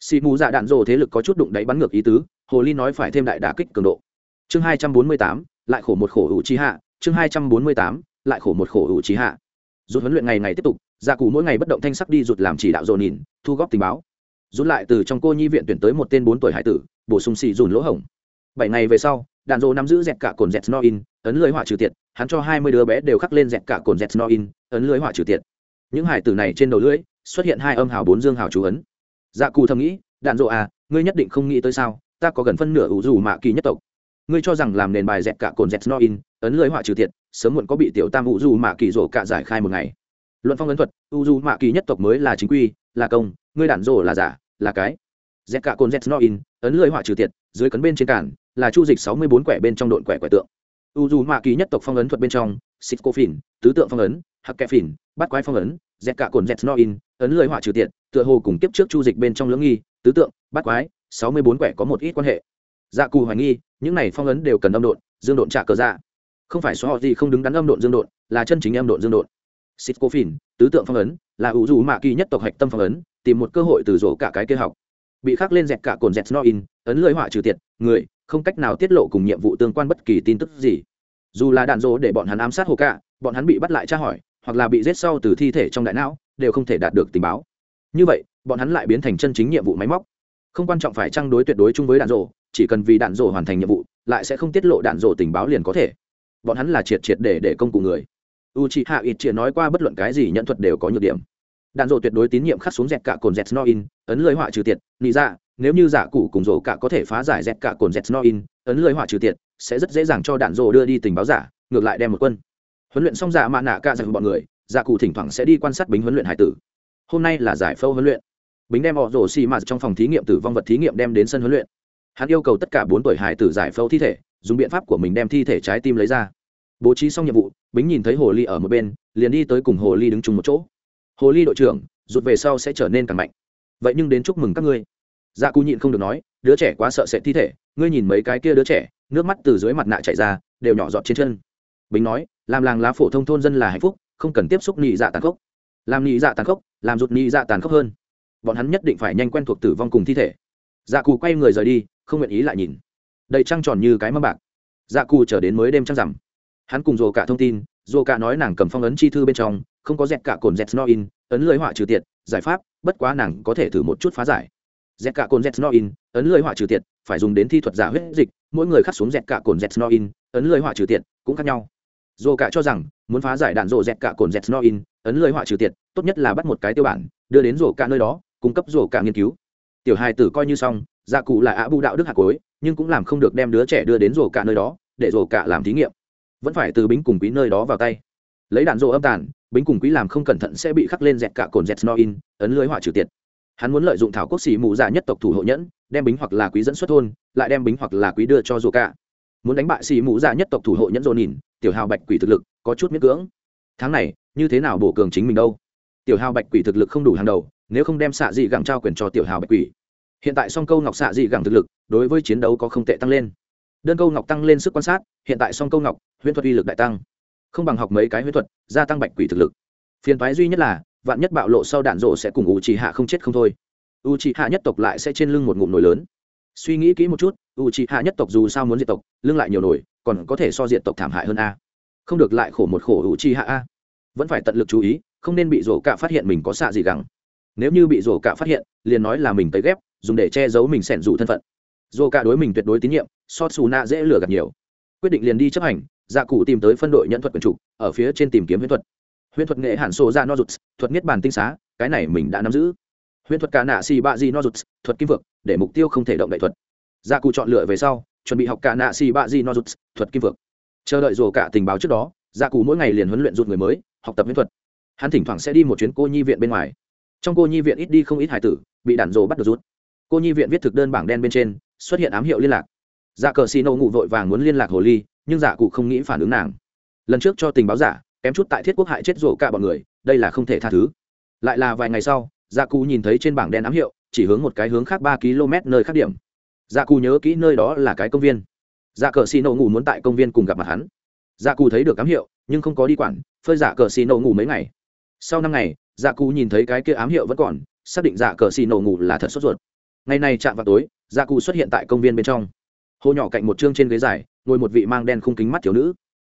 Xỉ mù dạ đạn rồ thế lực có chút đụng đáy bắn ngược ý tứ, hồ ly nói phải thêm đại đả kích cường độ. Chương hai trăm bốn mươi tám, lại khổ một khổ hữu trí hạ. Chương hai trăm bốn mươi tám lại khổ một khổ ủ trí hạ. Rút huấn luyện ngày ngày tiếp tục dạ gia cụ mỗi ngày bất động thanh sắc đi rụt làm chỉ đạo dồn nhìn, thu góp tình báo. Rút lại từ trong cô nhi viện tuyển tới một tên bốn tuổi hải tử, bổ sung xì dùn lỗ hổng. Bảy ngày về sau, đạn rô nắm giữ dẹt cả cồn dẹt snoin, ấn lưới hỏa trừ tiệt, hắn cho hai mươi đứa bé đều khắc lên dẹt cả cồn dẹt snoin, ấn lưới hỏa trừ tiệt. Những hải tử này trên đầu lưỡi xuất hiện hai âm hào bốn dương hào chú ấn. Dạ cù thầm nghĩ, đạn dỗ à ngươi nhất định không nghĩ tới sao? Ta có gần phân nửa ủ dù mạ kỳ nhất tộc ngươi cho rằng làm nền bài dẹt cả cồn dẹt no in ấn lưới họa trừ tiệt sớm muộn có bị tiểu tam u du mạ kỳ rổ cả giải khai một ngày. Luận phong ấn thuật u du mạ kỳ nhất tộc mới là chính quy là công ngươi đản rổ là giả là cái. Dẹt cả cồn dẹt no in ấn lưới họa trừ tiệt dưới cấn bên trên cản là chu dịch sáu mươi bốn quẻ bên trong đội quẻ quẻ tượng. U du mạ kỳ nhất tộc phong ấn thuật bên trong xích cô phìn tứ tượng phong ấn hắc kẹ phìn bắt quái phong ấn dẹt cả cồn dẹt no in ấn lời họa trừ tiệt, tựa hồ cùng kiếp trước chu dịch bên trong lưỡng nghi tứ tượng bát quái sáu mươi bốn quẻ có một ít quan hệ dạ cù hoài nghi, những này phong ấn đều cần âm độn, dương độn trả cờ dạ. Không phải số họ gì không đứng đắn âm độn dương độn, là chân chính âm độn dương độn. Xịt cô phìn, tứ tượng phong ấn, là ủ dù mạ kỳ nhất tộc hạch tâm phong ấn, tìm một cơ hội từ rổ cả cái kế học. Bị khắc lên dẹt cả cồn dẹt snoin in ấn lưỡi họa trừ tiệt, người, không cách nào tiết lộ cùng nhiệm vụ tương quan bất kỳ tin tức gì. Dù là đạn dỗ để bọn hắn ám sát hồ cả, bọn hắn bị bắt lại tra hỏi, hoặc là bị giết sau từ thi thể trong đại não, đều không thể đạt được tình báo. Như vậy, bọn hắn lại biến thành chân chính nhiệm vụ máy móc. Không quan trọng phải trang đối tuyệt đối chung với đạn dỗ chỉ cần vì đạn rổ hoàn thành nhiệm vụ, lại sẽ không tiết lộ đạn rổ tình báo liền có thể. Bọn hắn là triệt triệt để để công cụ người. U c h hạ ít triệt nói qua bất luận cái gì nhận thuật đều có nhược điểm. Đạn rổ tuyệt đối tín nhiệm khắc xuống dẹt cả cồn dẹt no in ấn lời họa trừ tiệt, Nị ra nếu như giả cụ cùng rổ cả có thể phá giải dẹt cả cồn dẹt no in ấn lời họa trừ tiệt, sẽ rất dễ dàng cho đạn rổ đưa đi tình báo giả, ngược lại đem một quân. Huấn luyện xong giả mạ nạ cả dạy bọn người giả cụ thỉnh thoảng sẽ đi quan sát bính huấn luyện hải tử. Hôm nay là giải phẫu huấn luyện. Bính đem họ rổ xì mạt trong phòng thí nghiệm tử vong vật thí nghiệm đem đến sân huấn luyện hắn yêu cầu tất cả bốn tuổi hải tử giải phẫu thi thể, dùng biện pháp của mình đem thi thể trái tim lấy ra. Bố trí xong nhiệm vụ, bính nhìn thấy hồ ly ở một bên, liền đi tới cùng hồ ly đứng chung một chỗ. Hồ ly đội trưởng, rụt về sau sẽ trở nên càng mạnh. Vậy nhưng đến chúc mừng các ngươi. Dạ cù nhịn không được nói, đứa trẻ quá sợ sệt thi thể, ngươi nhìn mấy cái kia đứa trẻ, nước mắt từ dưới mặt nạ chảy ra, đều nhỏ giọt trên chân. Bính nói, làm làng lá phổ thông thôn dân là hạnh phúc, không cần tiếp xúc nhị dạ tàn khốc. Làm nhị dạ tàn khốc, làm rụt nhị dạ tàn khốc hơn. Bọn hắn nhất định phải nhanh quen thuộc tử vong cùng thi thể. Dạ cù quay người rời đi không nguyện ý lại nhìn. Đầy trăng tròn như cái mâm bạc. Dạ cù chờ đến mới đêm trăng rằm. Hắn cùng dồ cả thông tin dồ cả nói nàng cầm phong ấn chi thư bên trong, không có dẹt cả cồn dẹt no in ấn lưới họa trừ tiệt, giải pháp, bất quá nàng có thể thử một chút phá giải. Dẹt cả cồn dẹt no in ấn lưới họa trừ tiệt, phải dùng đến thi thuật giả huyết dịch, mỗi người khắc xuống dẹt cả cồn dẹt no in ấn lưới họa trừ tiệt, cũng khác nhau. Dồ cả cho rằng, muốn phá giải đạn rộ dẹt cả cồn dẹt no in ấn lưới họa trừ tiệt, tốt nhất là bắt một cái tiêu bản, đưa đến rổ cả nơi đó, cung cấp rổ cả nghiên cứu. Tiểu hài tử coi như xong gia cụ là ạ bu đạo đức hạt cối, nhưng cũng làm không được đem đứa trẻ đưa đến rổ cả nơi đó, để rổ cả làm thí nghiệm. Vẫn phải từ bính cùng quý nơi đó vào tay. Lấy đạn rổ âm tàn, bính cùng quý làm không cẩn thận sẽ bị khắc lên dẹt cả cồn dẹt no in ấn lưới hỏa trừ tiệt. Hắn muốn lợi dụng thảo quốc xì mù giả nhất tộc thủ hộ nhẫn, đem bính hoặc là quý dẫn xuất thôn, lại đem bính hoặc là quý đưa cho rổ cả. Muốn đánh bại xì mù giả nhất tộc thủ hộ nhẫn rổ nhìn tiểu hào bạch quỷ thực lực có chút miễn cưỡng. Tháng này, như thế nào bổ cường chính mình đâu? Tiểu hào bạch quỷ thực lực không đủ hàng đầu, nếu không đem xạ dị gẳng trao quyền cho tiểu hào bạch quỷ hiện tại song câu ngọc xạ dị gẳng thực lực, đối với chiến đấu có không tệ tăng lên. Đơn câu ngọc tăng lên sức quan sát, hiện tại song câu ngọc, huyễn thuật uy lực đại tăng. Không bằng học mấy cái huyễn thuật, gia tăng bạch quỷ thực lực. Phiền toái duy nhất là, vạn nhất bạo lộ sau đạn rộ sẽ cùng u trì hạ không chết không thôi. U trì hạ nhất tộc lại sẽ trên lưng một ngụm nổi lớn. Suy nghĩ kỹ một chút u trì hạ nhất tộc dù sao muốn diệt tộc, lưng lại nhiều nổi, còn có thể so diệt tộc thảm hại hơn a. Không được lại khổ một khổ u trì hạ a. Vẫn phải tận lực chú ý, không nên bị rổ cả phát hiện mình có xạ gì gẳng. nếu như bị rổ cả phát hiện, liền nói là mình tới ghép dùng để che giấu mình sẻn dù thân phận. Dù cả đối mình tuyệt đối tín nhiệm, so xù nạ dễ lừa gạt nhiều. Quyết định liền đi chấp hành dạ cụ tìm tới phân đội nhận thuật quần trục ở phía trên tìm kiếm huyễn thuật. Huyễn thuật nghệ hạn sổ ra no rụt, thuật niết bàn tinh xá, cái này mình đã nắm giữ. Huyễn thuật cả nạ xì bạ di no rụt, thuật kim vực, để mục tiêu không thể động đại thuật. Dạ cụ chọn lựa về sau, chuẩn bị học cả nạ xì bạ di no rụt, thuật kim vực. Chờ đợi rổ cả tình báo trước đó dạ cụ mỗi ngày liền huấn luyện rụt người mới, học tập huyễn thuật. Hắn thỉnh thoảng sẽ đi một chuyến cô nhi viện bên ngoài. Trong cô nhi viện ít đi không ít hải tử, bị đạn rồ bắt được rút cô nhi viện viết thực đơn bảng đen bên trên, xuất hiện ám hiệu liên lạc. Dạ cờ xì nổ ngủ vội vàng muốn liên lạc hồ ly, nhưng dạ cụ không nghĩ phản ứng nàng. Lần trước cho tình báo giả, kém chút tại thiết quốc hại chết rổ cả bọn người, đây là không thể tha thứ. Lại là vài ngày sau dạ cụ nhìn thấy trên bảng đen ám hiệu, chỉ hướng một cái hướng khác ba km nơi khác điểm. Dạ cụ nhớ kỹ nơi đó là cái công viên. Dạ cờ xì nổ ngủ muốn tại công viên cùng gặp mặt hắn. Dạ cụ thấy được ám hiệu, nhưng không có đi quản, phơi dạ cờ xì nổ ngủ mấy ngày. Sau năm ngày dạ cụ nhìn thấy cái kia ám hiệu vẫn còn, xác định dạ cờ xì nổ ngủ là thật sốt ruột ngày này chạm vào tối Gia cụ xuất hiện tại công viên bên trong. Hồ nhỏ cạnh một chương trên ghế dài, ngồi một vị mang đen khung kính mắt thiếu nữ.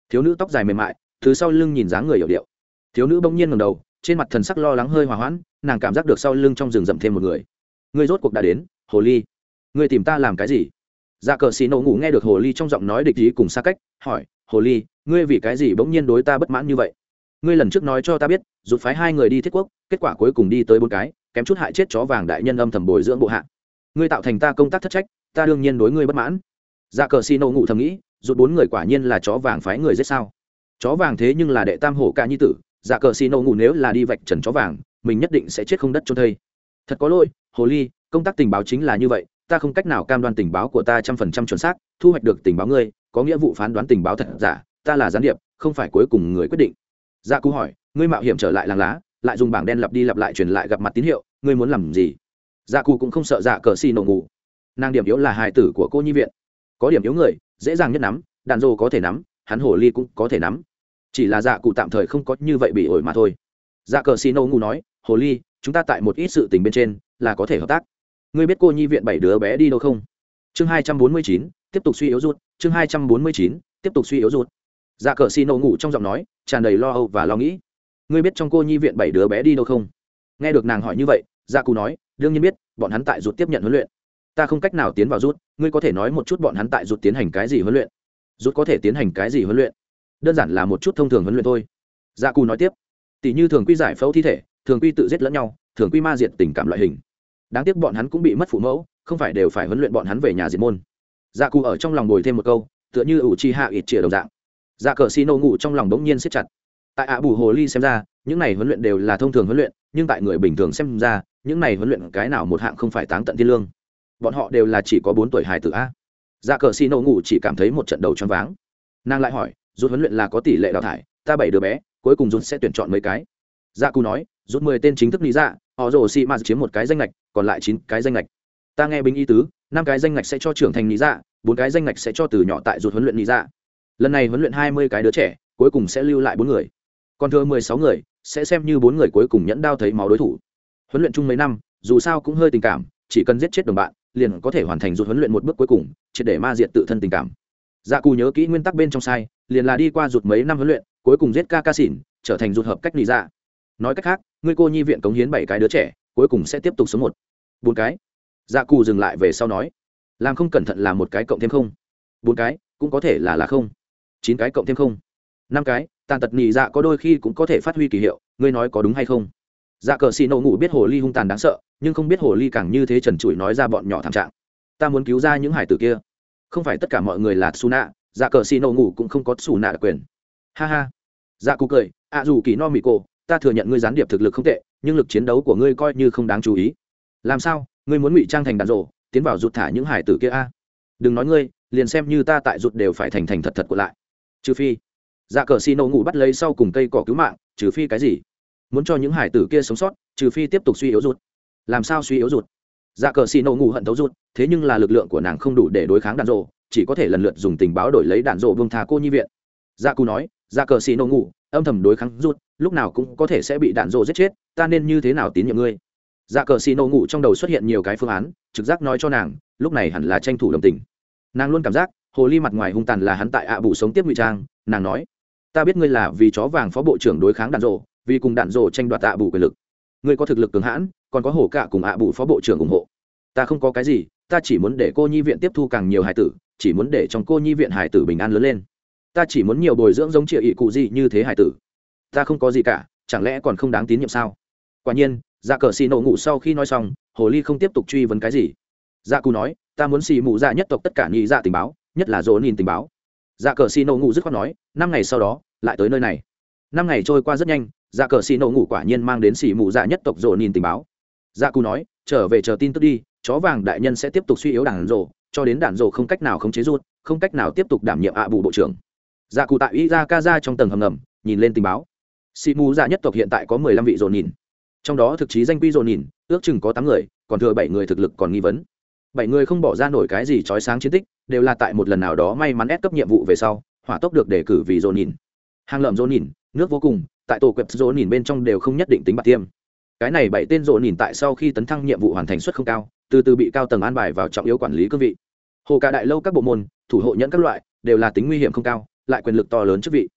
Thiếu nữ tóc dài mềm mại thứ sau lưng nhìn dáng người hiểu điệu. Thiếu nữ bỗng nhiên ngầm đầu, trên mặt thần sắc lo lắng hơi hòa hoãn, nàng cảm giác được sau lưng trong rừng rậm thêm một người. Người rốt cuộc đã đến, hồ ly. Người tìm ta làm cái gì? Dạ cờ xì nổ ngủ nghe được hồ ly trong giọng nói địch ý cùng xa cách, hỏi, hồ ly, ngươi vì cái gì bỗng nhiên đối ta bất mãn như vậy? Ngươi lần trước nói cho ta biết, rụt phái hai người đi thiết quốc, kết quả cuối cùng đi tới bốn cái, kém chút hại chết chó vàng đại nhân âm thầm bồi dưỡng bộ hạ ngươi tạo thành ta công tác thất trách, ta đương nhiên đối ngươi bất mãn. Dạ cờ xì nổ ngủ thầm nghĩ, rụt bốn người quả nhiên là chó vàng phái người giết sao? Chó vàng thế nhưng là đệ tam hổ ca nhi tử dạ cờ xì nổ ngủ nếu là đi vạch trần chó vàng, mình nhất định sẽ chết không đất cho thây. Thật có lỗi, hồ ly, công tác tình báo chính là như vậy, ta không cách nào cam đoan tình báo của ta trăm phần trăm chuẩn xác, thu hoạch được tình báo ngươi, có nghĩa vụ phán đoán tình báo thật giả, ta là gián điệp, không phải cuối cùng người quyết định. Dạ cú hỏi, ngươi mạo hiểm trở lại làng lá, lại dùng bảng đen lặp đi lặp lại truyền lại gặp mặt tín hiệu, ngươi muốn làm gì? Dạ cụ cũng không sợ dạ cờ xì nổ ngủ. Nàng điểm yếu là hài tử của cô nhi viện. Có điểm yếu người, dễ dàng nhất nắm, đàn rô có thể nắm, hắn hồ ly cũng có thể nắm. Chỉ là dạ cụ tạm thời không có như vậy bị ổi mà thôi. Dạ cờ xì nổ ngủ nói, hồ ly, chúng ta tại một ít sự tình bên trên là có thể hợp tác. Ngươi biết cô nhi viện bảy đứa bé đi đâu không? Chương hai trăm bốn mươi chín, tiếp tục suy yếu rút chương hai trăm bốn mươi chín, tiếp tục suy yếu rút dạ cờ xì nổ ngủ trong giọng nói, tràn đầy lo âu và lo nghĩ. Ngươi biết trong cô nhi viện bảy đứa bé đi đâu không? Nghe được nàng hỏi như vậy dạ cụ nói đương nhiên biết, bọn hắn tại rút tiếp nhận huấn luyện. Ta không cách nào tiến vào rút ngươi có thể nói một chút bọn hắn tại rút tiến hành cái gì huấn luyện? Rút có thể tiến hành cái gì huấn luyện? Đơn giản là một chút thông thường huấn luyện thôi. Gia cù nói tiếp tỷ như thường quy giải phẫu thi thể, thường quy tự giết lẫn nhau, thường quy ma diệt tình cảm loại hình. Đáng tiếc bọn hắn cũng bị mất phụ mẫu, không phải đều phải huấn luyện bọn hắn về nhà diệt môn. Gia cù ở trong lòng bồi thêm một câu, tựa như ủ chi hạ ít chĩa đồng dạng. Dạ cờ xi nô ngủ trong lòng đống nhiên siết chặt. Tại ạ bù hồ ly xem ra, những này huấn luyện đều là thông thường huấn luyện nhưng tại người bình thường xem ra, những này huấn luyện cái nào một hạng không phải táng tận thiên lương. Bọn họ đều là chỉ có bốn tuổi hài tử a. Dạ cờ xi nô ngủ chỉ cảm thấy một trận đầu choáng váng. Nàng lại hỏi, rút huấn luyện là có tỷ lệ đào thải, ta bảy đứa bé, cuối cùng rút sẽ tuyển chọn mấy cái? Dạ cù nói, rút mười tên chính thức lý dạ họ rồ si ma chiếm một cái danh lệch còn lại chín cái danh lệch ta nghe binh y tứ, năm cái danh lệch sẽ cho trưởng thành lý dạ bốn cái danh lệch sẽ cho từ nhỏ tại rút huấn luyện lý dạ. Lần này huấn luyện hai mươi cái đứa trẻ, cuối cùng sẽ lưu lại bốn người. Còn thừa mười sáu người sẽ xem như bốn người cuối cùng nhẫn đao thấy máu đối thủ. Huấn luyện chung mấy năm, dù sao cũng hơi tình cảm, chỉ cần giết chết đồng bạn, liền có thể hoàn thành rút huấn luyện một bước cuối cùng, triệt để ma diệt tự thân tình cảm. Dạ cù nhớ kỹ nguyên tắc bên trong sai, liền là đi qua rụt mấy năm huấn luyện, cuối cùng giết ca ca xỉn, trở thành rụt hợp cách lý dạ. Nói cách khác, ngươi cô nhi viện cống hiến bảy cái đứa trẻ, cuối cùng sẽ tiếp tục số một. Bốn cái. Dạ cù dừng lại về sau nói, làm không cẩn thận là một cái cộng thêm không. Bốn cái, cũng có thể là là không. Chín cái cộng thêm không. Năm cái tàn tật nhị dạ có đôi khi cũng có thể phát huy kỳ hiệu, ngươi nói có đúng hay không? Dạ cờ xì nổ ngủ biết hồ ly hung tàn đáng sợ, nhưng không biết hồ ly càng như thế trần trụi nói ra bọn nhỏ thảm trạng. Ta muốn cứu ra những hải tử kia. Không phải tất cả mọi người là xù nạ dạ cờ xì nổ ngủ cũng không có xù nạ đặc quyền. Ha ha. Dạ cụ cười, ạ dù kỳ no mì cô, ta thừa nhận ngươi gián điệp thực lực không tệ, nhưng lực chiến đấu của ngươi coi như không đáng chú ý. Làm sao? Ngươi muốn ngụy trang thành đàn rộ tiến vào rụt thả những hải tử kia a? Đừng nói ngươi, liền xem như ta tại rụt đều phải thành thành thật thật của lại. Trừ phi dạ cờ xì nổ ngủ bắt lấy sau cùng cây cỏ cứu mạng, trừ phi cái gì? Muốn cho những hải tử kia sống sót, trừ phi tiếp tục suy yếu rụt. Làm sao suy yếu rụt? Dạ cờ xì nổ ngủ hận thấu rụt, thế nhưng là lực lượng của nàng không đủ để đối kháng đàn rộ chỉ có thể lần lượt dùng tình báo đổi lấy đạn rộ vương thà cô nhi viện. Dạ cù nói dạ cờ xì nổ ngủ, âm thầm đối kháng rụt, lúc nào cũng có thể sẽ bị đạn rộ giết chết, ta nên như thế nào tín nhiệm ngươi? Dạ cờ xì nổ ngủ trong đầu xuất hiện nhiều cái phương án, trực giác nói cho nàng, lúc này hẳn là tranh thủ đồng tình. Nàng luôn cảm giác, hồ ly mặt ngoài hung tàn là hắn tại ạ à bù sống tiếp ngụy trang, nàng nói ta biết ngươi là vì chó vàng phó bộ trưởng đối kháng đạn rộ vì cùng đạn rộ tranh đoạt ạ à bù quyền lực. Ngươi có thực lực cường hãn, còn có hổ cả cùng ạ à bù phó bộ trưởng ủng hộ. Ta không có cái gì, ta chỉ muốn để cô nhi viện tiếp thu càng nhiều hải tử, chỉ muốn để trong cô nhi viện hải tử bình an lớn lên. Ta chỉ muốn nhiều bồi dưỡng giống triệu ỵ cụ gì như thế hải tử. Ta không có gì cả, chẳng lẽ còn không đáng tín nhiệm sao? Quả nhiên dạ cờ xì nổ ngủ sau khi nói xong, hồ ly không tiếp tục truy vấn cái gì. Dạ cù nói, ta muốn xì mụ dạ nhất tộc tất cả nhị dạ tình báo, nhất là dỗ nhìn tình báo. Dạ cờ xì nổ ngủ dứt khoát nói, năm ngày sau đó lại tới nơi này. Năm ngày trôi qua rất nhanh dạ cờ xì nổ ngủ quả nhiên mang đến xì mù dạ nhất tộc rộ nhìn tình báo. Dạ cù nói, trở về chờ tin tức đi, chó vàng đại nhân sẽ tiếp tục suy yếu đàn rộ, cho đến đàn rộ không cách nào khống chế rút không cách nào tiếp tục đảm nhiệm ạ bù bộ trưởng. Dạ cù tại ý ra ca ra trong tầng hầm ngầm, nhìn lên tình báo. Xì mù dạ nhất tộc hiện tại có mười lăm vị dồn nhìn. Trong đó thực chí danh quy dồn nhìn, ước chừng có tám người, còn thừa bảy người thực lực còn nghi vấn. Bảy người không bỏ ra nổi cái gì trói sáng chiến tích, đều là tại một lần nào đó may mắn ép cấp nhiệm vụ về sau, hỏa tốc được đề cử vì dồn nhìn hàng lợm rỗ nhìn nước vô cùng, tại tổ quẹp rỗ nhìn bên trong đều không nhất định tính bạc tiêm. Cái này bảy tên rỗ nhìn tại sau khi tấn thăng nhiệm vụ hoàn thành suất không cao, từ từ bị cao tầng an bài vào trọng yếu quản lý cương vị. Hồ cả đại lâu các bộ môn, thủ hộ nhẫn các loại, đều là tính nguy hiểm không cao, lại quyền lực to lớn chức vị.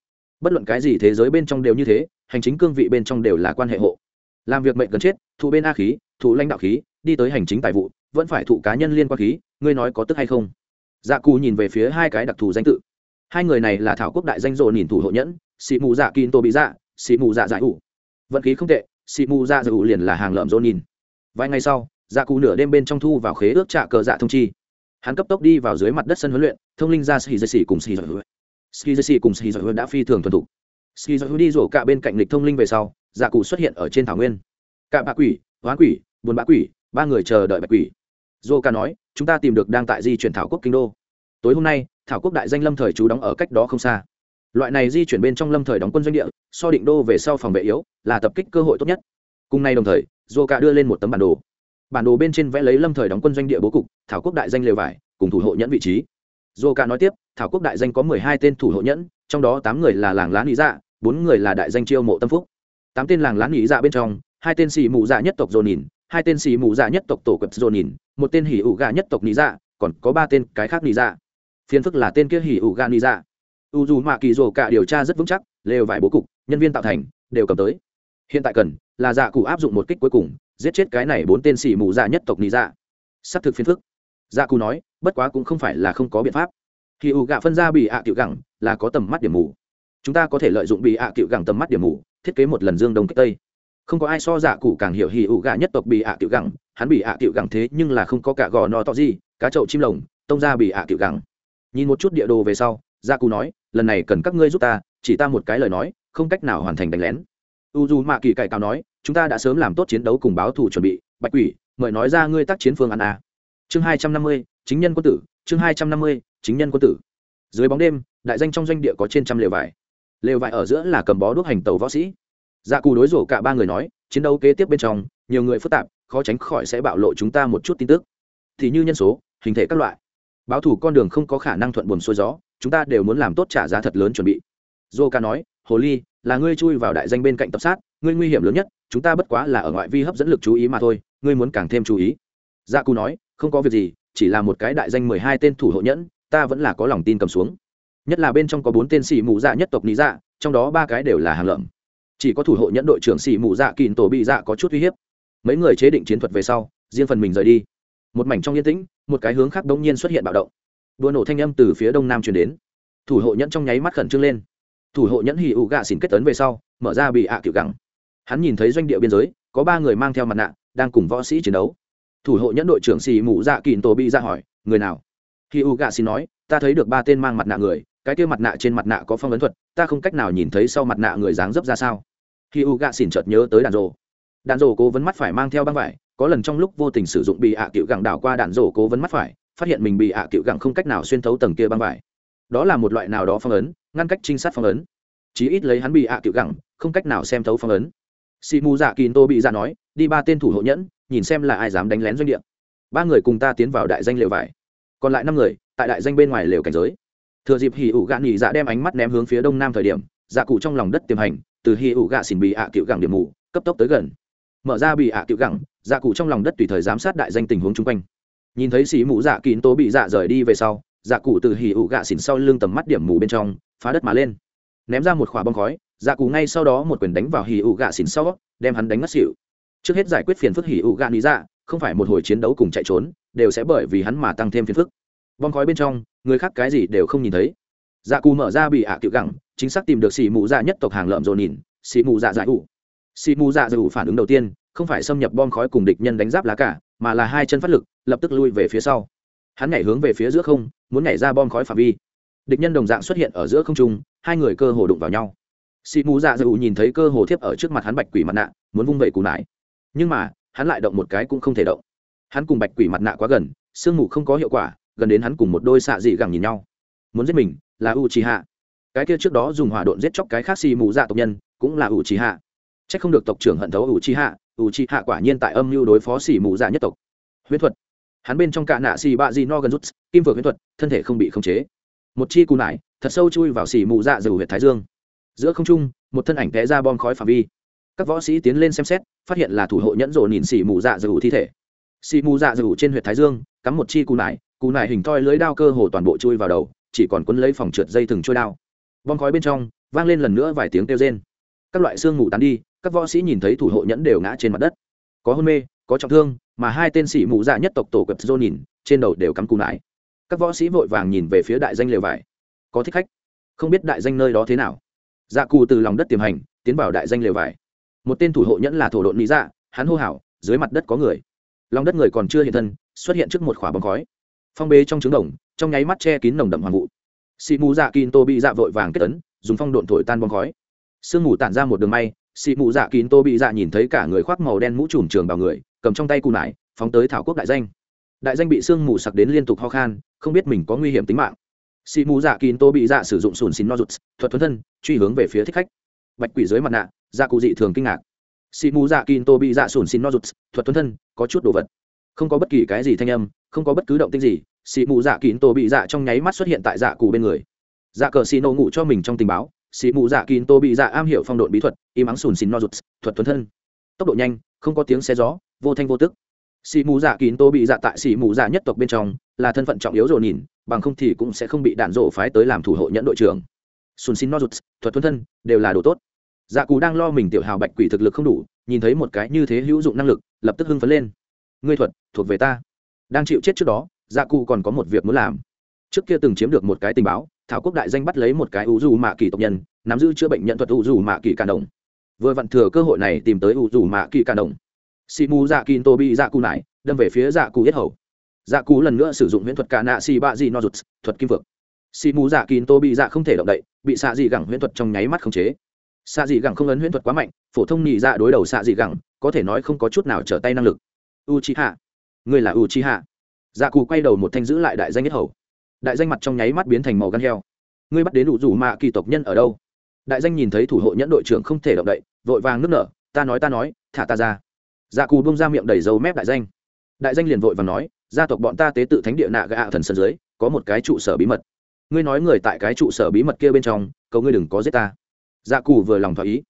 Bất luận cái gì thế giới bên trong đều như thế, hành chính cương vị bên trong đều là quan hệ hộ. Làm việc mệnh gần chết, thụ bên a khí, thụ lãnh đạo khí, đi tới hành chính tài vụ, vẫn phải thụ cá nhân liên quan khí, ngươi nói có tức hay không? Dạ cù nhìn về phía hai cái đặc thù danh tự hai người này là thảo quốc đại danh rộ nhìn thủ hộ nhẫn xị mù dạ kín tô bị dạ xị mù dạ giải ủ. Vận khí không tệ xị mù dạ giải ủ liền là hàng lợm rộ nhìn. Vài ngày sau dạ cụ nửa đêm bên trong thu vào khế ước trạ cờ dạ thông chi. Hắn cấp tốc đi vào dưới mặt đất sân huấn luyện, thông linh ra xì dây xì cùng xì dây ski dây cùng ski dây đã phi thường thuần thục. Ski dây đi rổ cả bên cạnh lịch thông linh về sau dạ cụ xuất hiện ở trên thảo nguyên. Cả bạ quỷ, hoán quỷ, buồn bã quỷ, ba người chờ đợi bạch quỷ. Dô ca nói, chúng ta tìm được đang tại di chuyển thảo quốc kinh đô. Tối hôm nay thảo quốc đại danh lâm thời trú đóng ở cách đó không xa. Loại này di chuyển bên trong lâm thời đóng quân doanh địa, so định đô về sau phòng vệ yếu, là tập kích cơ hội tốt nhất. Cùng nay đồng thời dô cả đưa lên một tấm bản đồ. Bản đồ bên trên vẽ lấy lâm thời đóng quân doanh địa bố cục, thảo quốc đại danh lều vải, cùng thủ hộ nhẫn vị trí. Dô cả nói tiếp, thảo quốc đại danh có mười hai tên thủ hộ nhẫn, trong đó tám người là làng lá lý dạ bốn người là đại danh chiêu mộ tâm phúc. Tám tên làng lá lý dạ bên trong, hai tên xì mù dạ nhất tộc dồn nhìn, hai tên xì mù dạ nhất tộc tổ quật dồn nhìn, một tên hỉ ủ gà nhất tộc lý dạ còn có ba tên cái khác lý dạ phiền phức là tên kia hỉ ủ gan đi ra u dù mạ kỳ rổ cả điều tra rất vững chắc, lều vải bố cục, nhân viên tạo thành, đều cầm tới. Hiện tại cần là dạ cụ áp dụng một kích cuối cùng, giết chết cái này bốn tên xỉ mù dạ nhất tộc nị dạ. Xác thực phiền phức. Dạ cụ nói, bất quá cũng không phải là không có biện pháp. Khi ủ gạ phân ra bị ạ à gẳng là có tầm mắt điểm mù. Chúng ta có thể lợi dụng bị ạ à gẳng tầm mắt điểm mù, thiết kế một lần dương đông kích tây. Không có ai so dạ cụ càng hiểu hỉ ủ gạ nhất tộc bị ạ à gẳng, hắn bị ạ tiểu gẳng thế nhưng là không có cả gò no to gì, cá chậu chim lồng, tông ra bị ạ tiểu gẳng nhìn một chút địa đồ về sau, gia cù nói, lần này cần các ngươi giúp ta, chỉ ta một cái lời nói, không cách nào hoàn thành đánh lén. U dù mạ kỳ cải cao nói, chúng ta đã sớm làm tốt chiến đấu cùng báo thù chuẩn bị, bạch quỷ, mời nói ra ngươi tác chiến phương ăn a. Chương hai trăm năm mươi, chính nhân quân tử, chương hai trăm năm mươi, chính nhân quân tử. Dưới bóng đêm, đại danh trong doanh địa có trên trăm lều vải. Lều vải ở giữa là cầm bó đuốc hành tàu võ sĩ. Dạ cù đối rổ cả ba người nói, chiến đấu kế tiếp bên trong, nhiều người phức tạp, khó tránh khỏi sẽ bạo lộ chúng ta một chút tin tức. Thì như nhân số, hình thể các loại báo thủ con đường không có khả năng thuận buồm xuôi gió, chúng ta đều muốn làm tốt trả giá thật lớn chuẩn bị. Dô ca nói, hồ ly, là ngươi chui vào đại danh bên cạnh tập sát, ngươi nguy hiểm lớn nhất, chúng ta bất quá là ở ngoại vi hấp dẫn lực chú ý mà thôi, ngươi muốn càng thêm chú ý. Gia cù nói, không có việc gì, chỉ là một cái đại danh mười hai tên thủ hộ nhẫn, ta vẫn là có lòng tin cầm xuống. Nhất là bên trong có bốn tên xì mù dạ nhất tộc lý dạ trong đó ba cái đều là hàng lợm. Chỉ có thủ hộ nhẫn đội trưởng xì mù dạ kìn tổ bị dạ có chút uy hiếp. Mấy người chế định chiến thuật về sau, riêng phần mình rời đi một mảnh trong yên tĩnh, một cái hướng khác đông nhiên xuất hiện bạo động. Đua nổ thanh âm từ phía đông nam truyền đến. Thủ hộ nhẫn trong nháy mắt khẩn trương lên. Thủ hộ nhẫn hì ụ gạ xỉn kết tấn về sau, mở ra bị ạ à cựu gẳng. Hắn nhìn thấy doanh địa biên giới, có ba người mang theo mặt nạ, đang cùng võ sĩ chiến đấu. Thủ hộ nhẫn đội trưởng xì mù dạ kìn tổ bị ra hỏi, người nào? Hì ụ gạ xin nói, ta thấy được ba tên mang mặt nạ người, cái kia mặt nạ trên mặt nạ có phong ấn thuật, ta không cách nào nhìn thấy sau mặt nạ người dáng dấp ra sao. Hì ụ gạ xỉn chợt nhớ tới đàn rồ đàn rồ cố vấn mắt phải mang theo băng vải có lần trong lúc vô tình sử dụng bị ạ à cựu gẳng đảo qua đạn rổ cố vấn mắt phải, phát hiện mình bị ạ à cựu gẳng không cách nào xuyên thấu tầng kia băng vải. Đó là một loại nào đó phong ấn, ngăn cách trinh sát phong ấn. Chí ít lấy hắn bị ạ à cựu gẳng, không cách nào xem thấu phong ấn. Xì mù dạ kín tô bị dạ nói, đi ba tên thủ hộ nhẫn, nhìn xem là ai dám đánh lén doanh địa. Ba người cùng ta tiến vào đại danh lều vải. Còn lại năm người, tại đại danh bên ngoài lều cảnh giới. Thừa dịp hì ủ gạ nghỉ dạ đem ánh mắt ném hướng phía đông nam thời điểm dạ cụ trong lòng đất tiềm hành, từ hì ủ gạ xỉn bị ạ cựu gẳng điểm mù, cấp tốc tới gần mở ra bị ạ cựu gẳng dạ cụ trong lòng đất tùy thời giám sát đại danh tình huống chung quanh. Nhìn thấy xì mù dạ kín tố bị dạ rời đi về sau dạ cụ từ hì ụ gạ xỉn sau lưng tầm mắt điểm mù bên trong, phá đất mà lên. Ném ra một khỏa bông khói dạ cụ ngay sau đó một quyền đánh vào hì ụ gạ xỉn sau, đem hắn đánh ngất xỉu. Trước hết giải quyết phiền phức hì ụ gạ lý dạ không phải một hồi chiến đấu cùng chạy trốn, đều sẽ bởi vì hắn mà tăng thêm phiền phức. Bông khói bên trong, người khác cái gì đều không nhìn thấy. Dạ cụ mở ra bị ạ à cựu gẳng, chính xác tìm được xì mù dạ nhất tộc hàng lợm dồn nhìn, xì mù dạ dạ ủ xì mù dạ Dụ phản ứng đầu tiên, không phải xâm nhập bom khói cùng địch nhân đánh giáp lá cả, mà là hai chân phát lực, lập tức lui về phía sau. Hắn nhảy hướng về phía giữa không, muốn nhảy ra bom khói phạm vi. Địch nhân đồng dạng xuất hiện ở giữa không trung, hai người cơ hồ đụng vào nhau. Si mù dạ Dụ nhìn thấy cơ hồ thiếp ở trước mặt hắn bạch quỷ mặt nạ, muốn vung vẩy cù nải. Nhưng mà, hắn lại động một cái cũng không thể động. Hắn cùng bạch quỷ mặt nạ quá gần, sương mù không có hiệu quả, gần đến hắn cùng một đôi xạ dị gẳng nhìn nhau. Muốn giết mình, là u trí hạ cái kia trước đó dùng hỏa độn giết chóc cái khác xì mù dạ tộc nhân, cũng là u trí hạ c h ắ c không được tộc trưởng hận thấu ủ chi hạ ủ chi hạ quả nhiên tại âm mưu đối phó xỉ mù dạ nhất tộc. Huyễn thuật. Hắn bên trong cạ nạ xì bạ di no gần rút, kim vượt huyễn thuật, thân thể không bị khống chế. Một chi cù nải, thật sâu chui vào xỉ mù dạ dầu huyệt thái dương. Giữa không trung, một thân ảnh té ra bom khói phạm vi. Các võ sĩ tiến lên xem xét, phát hiện là thủ hộ nhẫn rộ nhìn xỉ mù dạ dầu thi thể. Xỉ mù dạ dầu trên huyệt thái dương, cắm một chi cù nải cù nải hình thoi lưới đao cơ hồ toàn bộ chui vào đầu, chỉ còn quấn lấy phòng trượt dây thừng trôi đao. Bom khói bên trong, vang lên lần nữa vài tiếng kêu rên. Các loại xương ngủ tán đi các võ sĩ nhìn thấy thủ hộ nhẫn đều ngã trên mặt đất. Có hôn mê, có trọng thương, mà hai tên sĩ mù dạ nhất tộc tổ quẹp dô nhìn, trên đầu đều cắm cù nải. Các võ sĩ vội vàng nhìn về phía đại danh lều vải. Có thích khách. Không biết đại danh nơi đó thế nào. Dạ cù từ lòng đất tiềm hành, tiến vào đại danh lều vải. Một tên thủ hộ nhẫn là thổ độn lý dạ hắn hô hào, dưới mặt đất có người. Lòng đất người còn chưa hiện thân, xuất hiện trước một khỏa bóng khói. Phong bế trong trứng đồng, trong nháy mắt che kín nồng đậm hoàng vụ. Xị mù dạ kin tô bị dạ vội vàng kết tấn dùng phong độn thổi tan bóng khói. Sương mù tản ra một đường may xị mù dạ kín tô bị dạ nhìn thấy cả người khoác màu đen mũ trùm trường bào người, cầm trong tay cù nải, phóng tới thảo quốc đại danh. Đại danh bị sương mù sặc đến liên tục ho khan, không biết mình có nguy hiểm tính mạng. Xị mù dạ kín tô bị dạ sử dụng sùn xin no rụt, thuật thuấn thân, truy hướng về phía thích khách. Bạch quỷ dưới mặt nạ dạ cụ dị thường kinh ngạc. Xị mù dạ kín tô bị dạ sùn xin no rụt, thuật thuấn thân, có chút đồ vật. Không có bất kỳ cái gì thanh âm, không có bất cứ động tích gì xị mù dạ kín tô bị dạ trong nháy mắt xuất hiện tại dạ cụ bên người. Dạ cờ xị nổ ngủ cho mình trong tình báo xì mù dạ kín tô bị dạ am hiểu phong độn bí thuật im ắng sùn xin no rụt thuật tuấn thân. Tốc độ nhanh không có tiếng xe gió vô thanh vô tức. Xì mù dạ kín tô bị dạ tại xì mù dạ nhất tộc bên trong là thân phận trọng yếu rồi nhìn bằng không thì cũng sẽ không bị đạn rộ phái tới làm thủ hộ nhẫn đội trưởng. Sùn xin no rụt, thuật thuần thân đều là đồ tốt. Dạ cù đang lo mình tiểu hào bạch quỷ thực lực không đủ nhìn thấy một cái như thế hữu dụng năng lực lập tức hưng phấn lên. Ngươi thuật thuộc về ta. Đang chịu chết trước đó dạ cù còn có một việc muốn làm. Trước kia từng chiếm được một cái tình báo thảo quốc đại danh bắt lấy một cái u dù mạ kỳ tộc nhân, nắm giữ chữa bệnh nhận thuật u dù mạ kỳ càn đồng. Vừa vặn thừa cơ hội này tìm tới u dù mạ kỳ càn đồng. Xì mù dạ kỳ tô bị dạ cù nải đâm về phía dạ cù yết hầu. Dạ cù lần nữa sử dụng huyễn thuật cả nạ xì bạ dị no rụt thuật kim vực. Xì mù dạ kín tô bị dạ không thể động đậy, bị xạ dị gẳng huyễn thuật trong nháy mắt khống chế. Xạ dị gẳng không ấn huyễn thuật quá mạnh, phổ thông nhị dạ đối đầu xạ dị gẳng, có thể nói không có chút nào trở tay năng lực. U chi hạ người là u chi hạ dạ cù quay đầu một thanh giữ lại đại danh yết hầu đại danh mặt trong nháy mắt biến thành màu gan heo. Ngươi bắt đến đủ rủ mạ kỳ tộc nhân ở đâu? Đại danh nhìn thấy thủ hộ nhẫn đội trưởng không thể động đậy, vội vàng nước nở, ta nói ta nói, thả ta ra. Dạ cù bông ra miệng đầy dầu mép đại danh. Đại danh liền vội và nói, gia tộc bọn ta tế tự thánh địa nạ gạ thần sân dưới, có một cái trụ sở bí mật. Ngươi nói người tại cái trụ sở bí mật kia bên trong, cầu ngươi đừng có giết ta. Dạ cù vừa lòng thỏa ý.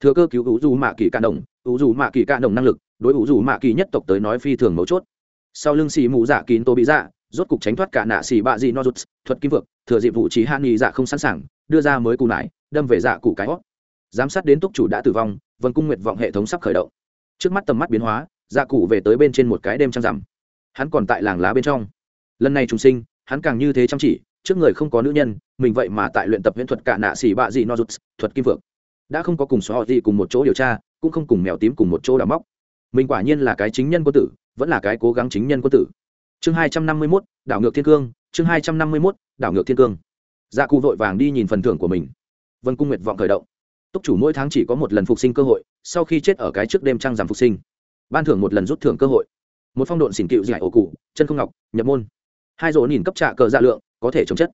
Thừa cơ cứu ủ dù mạ kỳ cạn đồng ủ dù mạ kỳ cạn đồng năng lực, đối ủ dù mạ kỳ nhất tộc tới nói phi thường mấu chốt. Sau lưng xì mù dạ kín tô bị dạ rốt cục tránh thoát cả nạ xì bạ gì no rút thuật kim vực thừa dịp vụ trí hạ nghi dạ không sẵn sàng, đưa ra mới cù nải, đâm về dạ cụ cái hót. Giám sát đến túc chủ đã tử vong, vân cung nguyệt vọng hệ thống sắp khởi động. Trước mắt tầm mắt biến hóa dạ cụ về tới bên trên một cái đêm trăng rằm. Hắn còn tại làng lá bên trong. Lần này trùng sinh, hắn càng như thế chăm chỉ, trước người không có nữ nhân, mình vậy mà tại luyện tập viễn thuật cả nạ xỉ bạ gì no rút thuật kim vượng. Đã không có cùng xóa họ gì cùng một chỗ điều tra, cũng không cùng mèo tím cùng một chỗ đào móc. Mình quả nhiên là cái chính nhân quân tử, vẫn là cái cố gắng chính nhân quân tử chương hai trăm năm mươi mốt, đảo ngược thiên cương, chương hai trăm năm mươi mốt, đảo ngược thiên cương. Dạ cụ vội vàng đi nhìn phần thưởng của mình. Vân cung nguyệt vọng khởi động. Túc chủ mỗi tháng chỉ có một lần phục sinh cơ hội, sau khi chết ở cái trước đêm trăng giảm phục sinh. Ban thưởng một lần rút thưởng cơ hội. Một phong độn xỉn cựu giải ổ cụ, chân không ngọc, nhập môn. Hai rỗ nhìn cấp trạ cờ dạ lượng, có thể chống chất.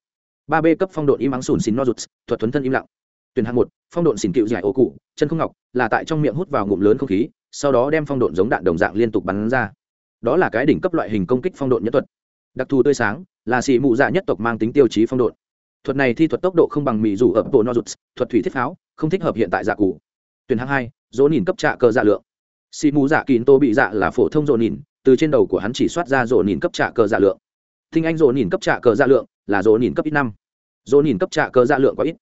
Ba b cấp phong độn im ắng sùn xỉn no rụt, thuật thuấn thân im lặng. Tuyển hạng một, phong độn xỉn cựu giải ổ cụ, chân không ngọc, là tại trong miệng hút vào ngụm lớn không khí, sau đó đem phong độn giống đạn đồng dạng liên tục bắn ra đó là cái đỉnh cấp loại hình công kích phong độn nhất thuật. Đặc thù tươi sáng, là xì mụ dạ nhất tộc mang tính tiêu chí phong độn. Thuật này thi thuật tốc độ không bằng mỹ rủ ở bộ no rụt, thuật thủy thiết pháo, không thích hợp hiện tại dạ cụ. Tuyển hạng hai, dỗ nhìn cấp trạ cơ dạ lượng. Xì mù dạ kín tô bị dạ là phổ thông dỗ nhìn, từ trên đầu của hắn chỉ soát ra dỗ nhìn cấp trạ cơ dạ lượng. Thinh anh dỗ nhìn cấp trạ cơ dạ lượng là dỗ nhìn cấp ít năm. Dỗ nhìn cấp trạ cơ dạ lượng quá ít.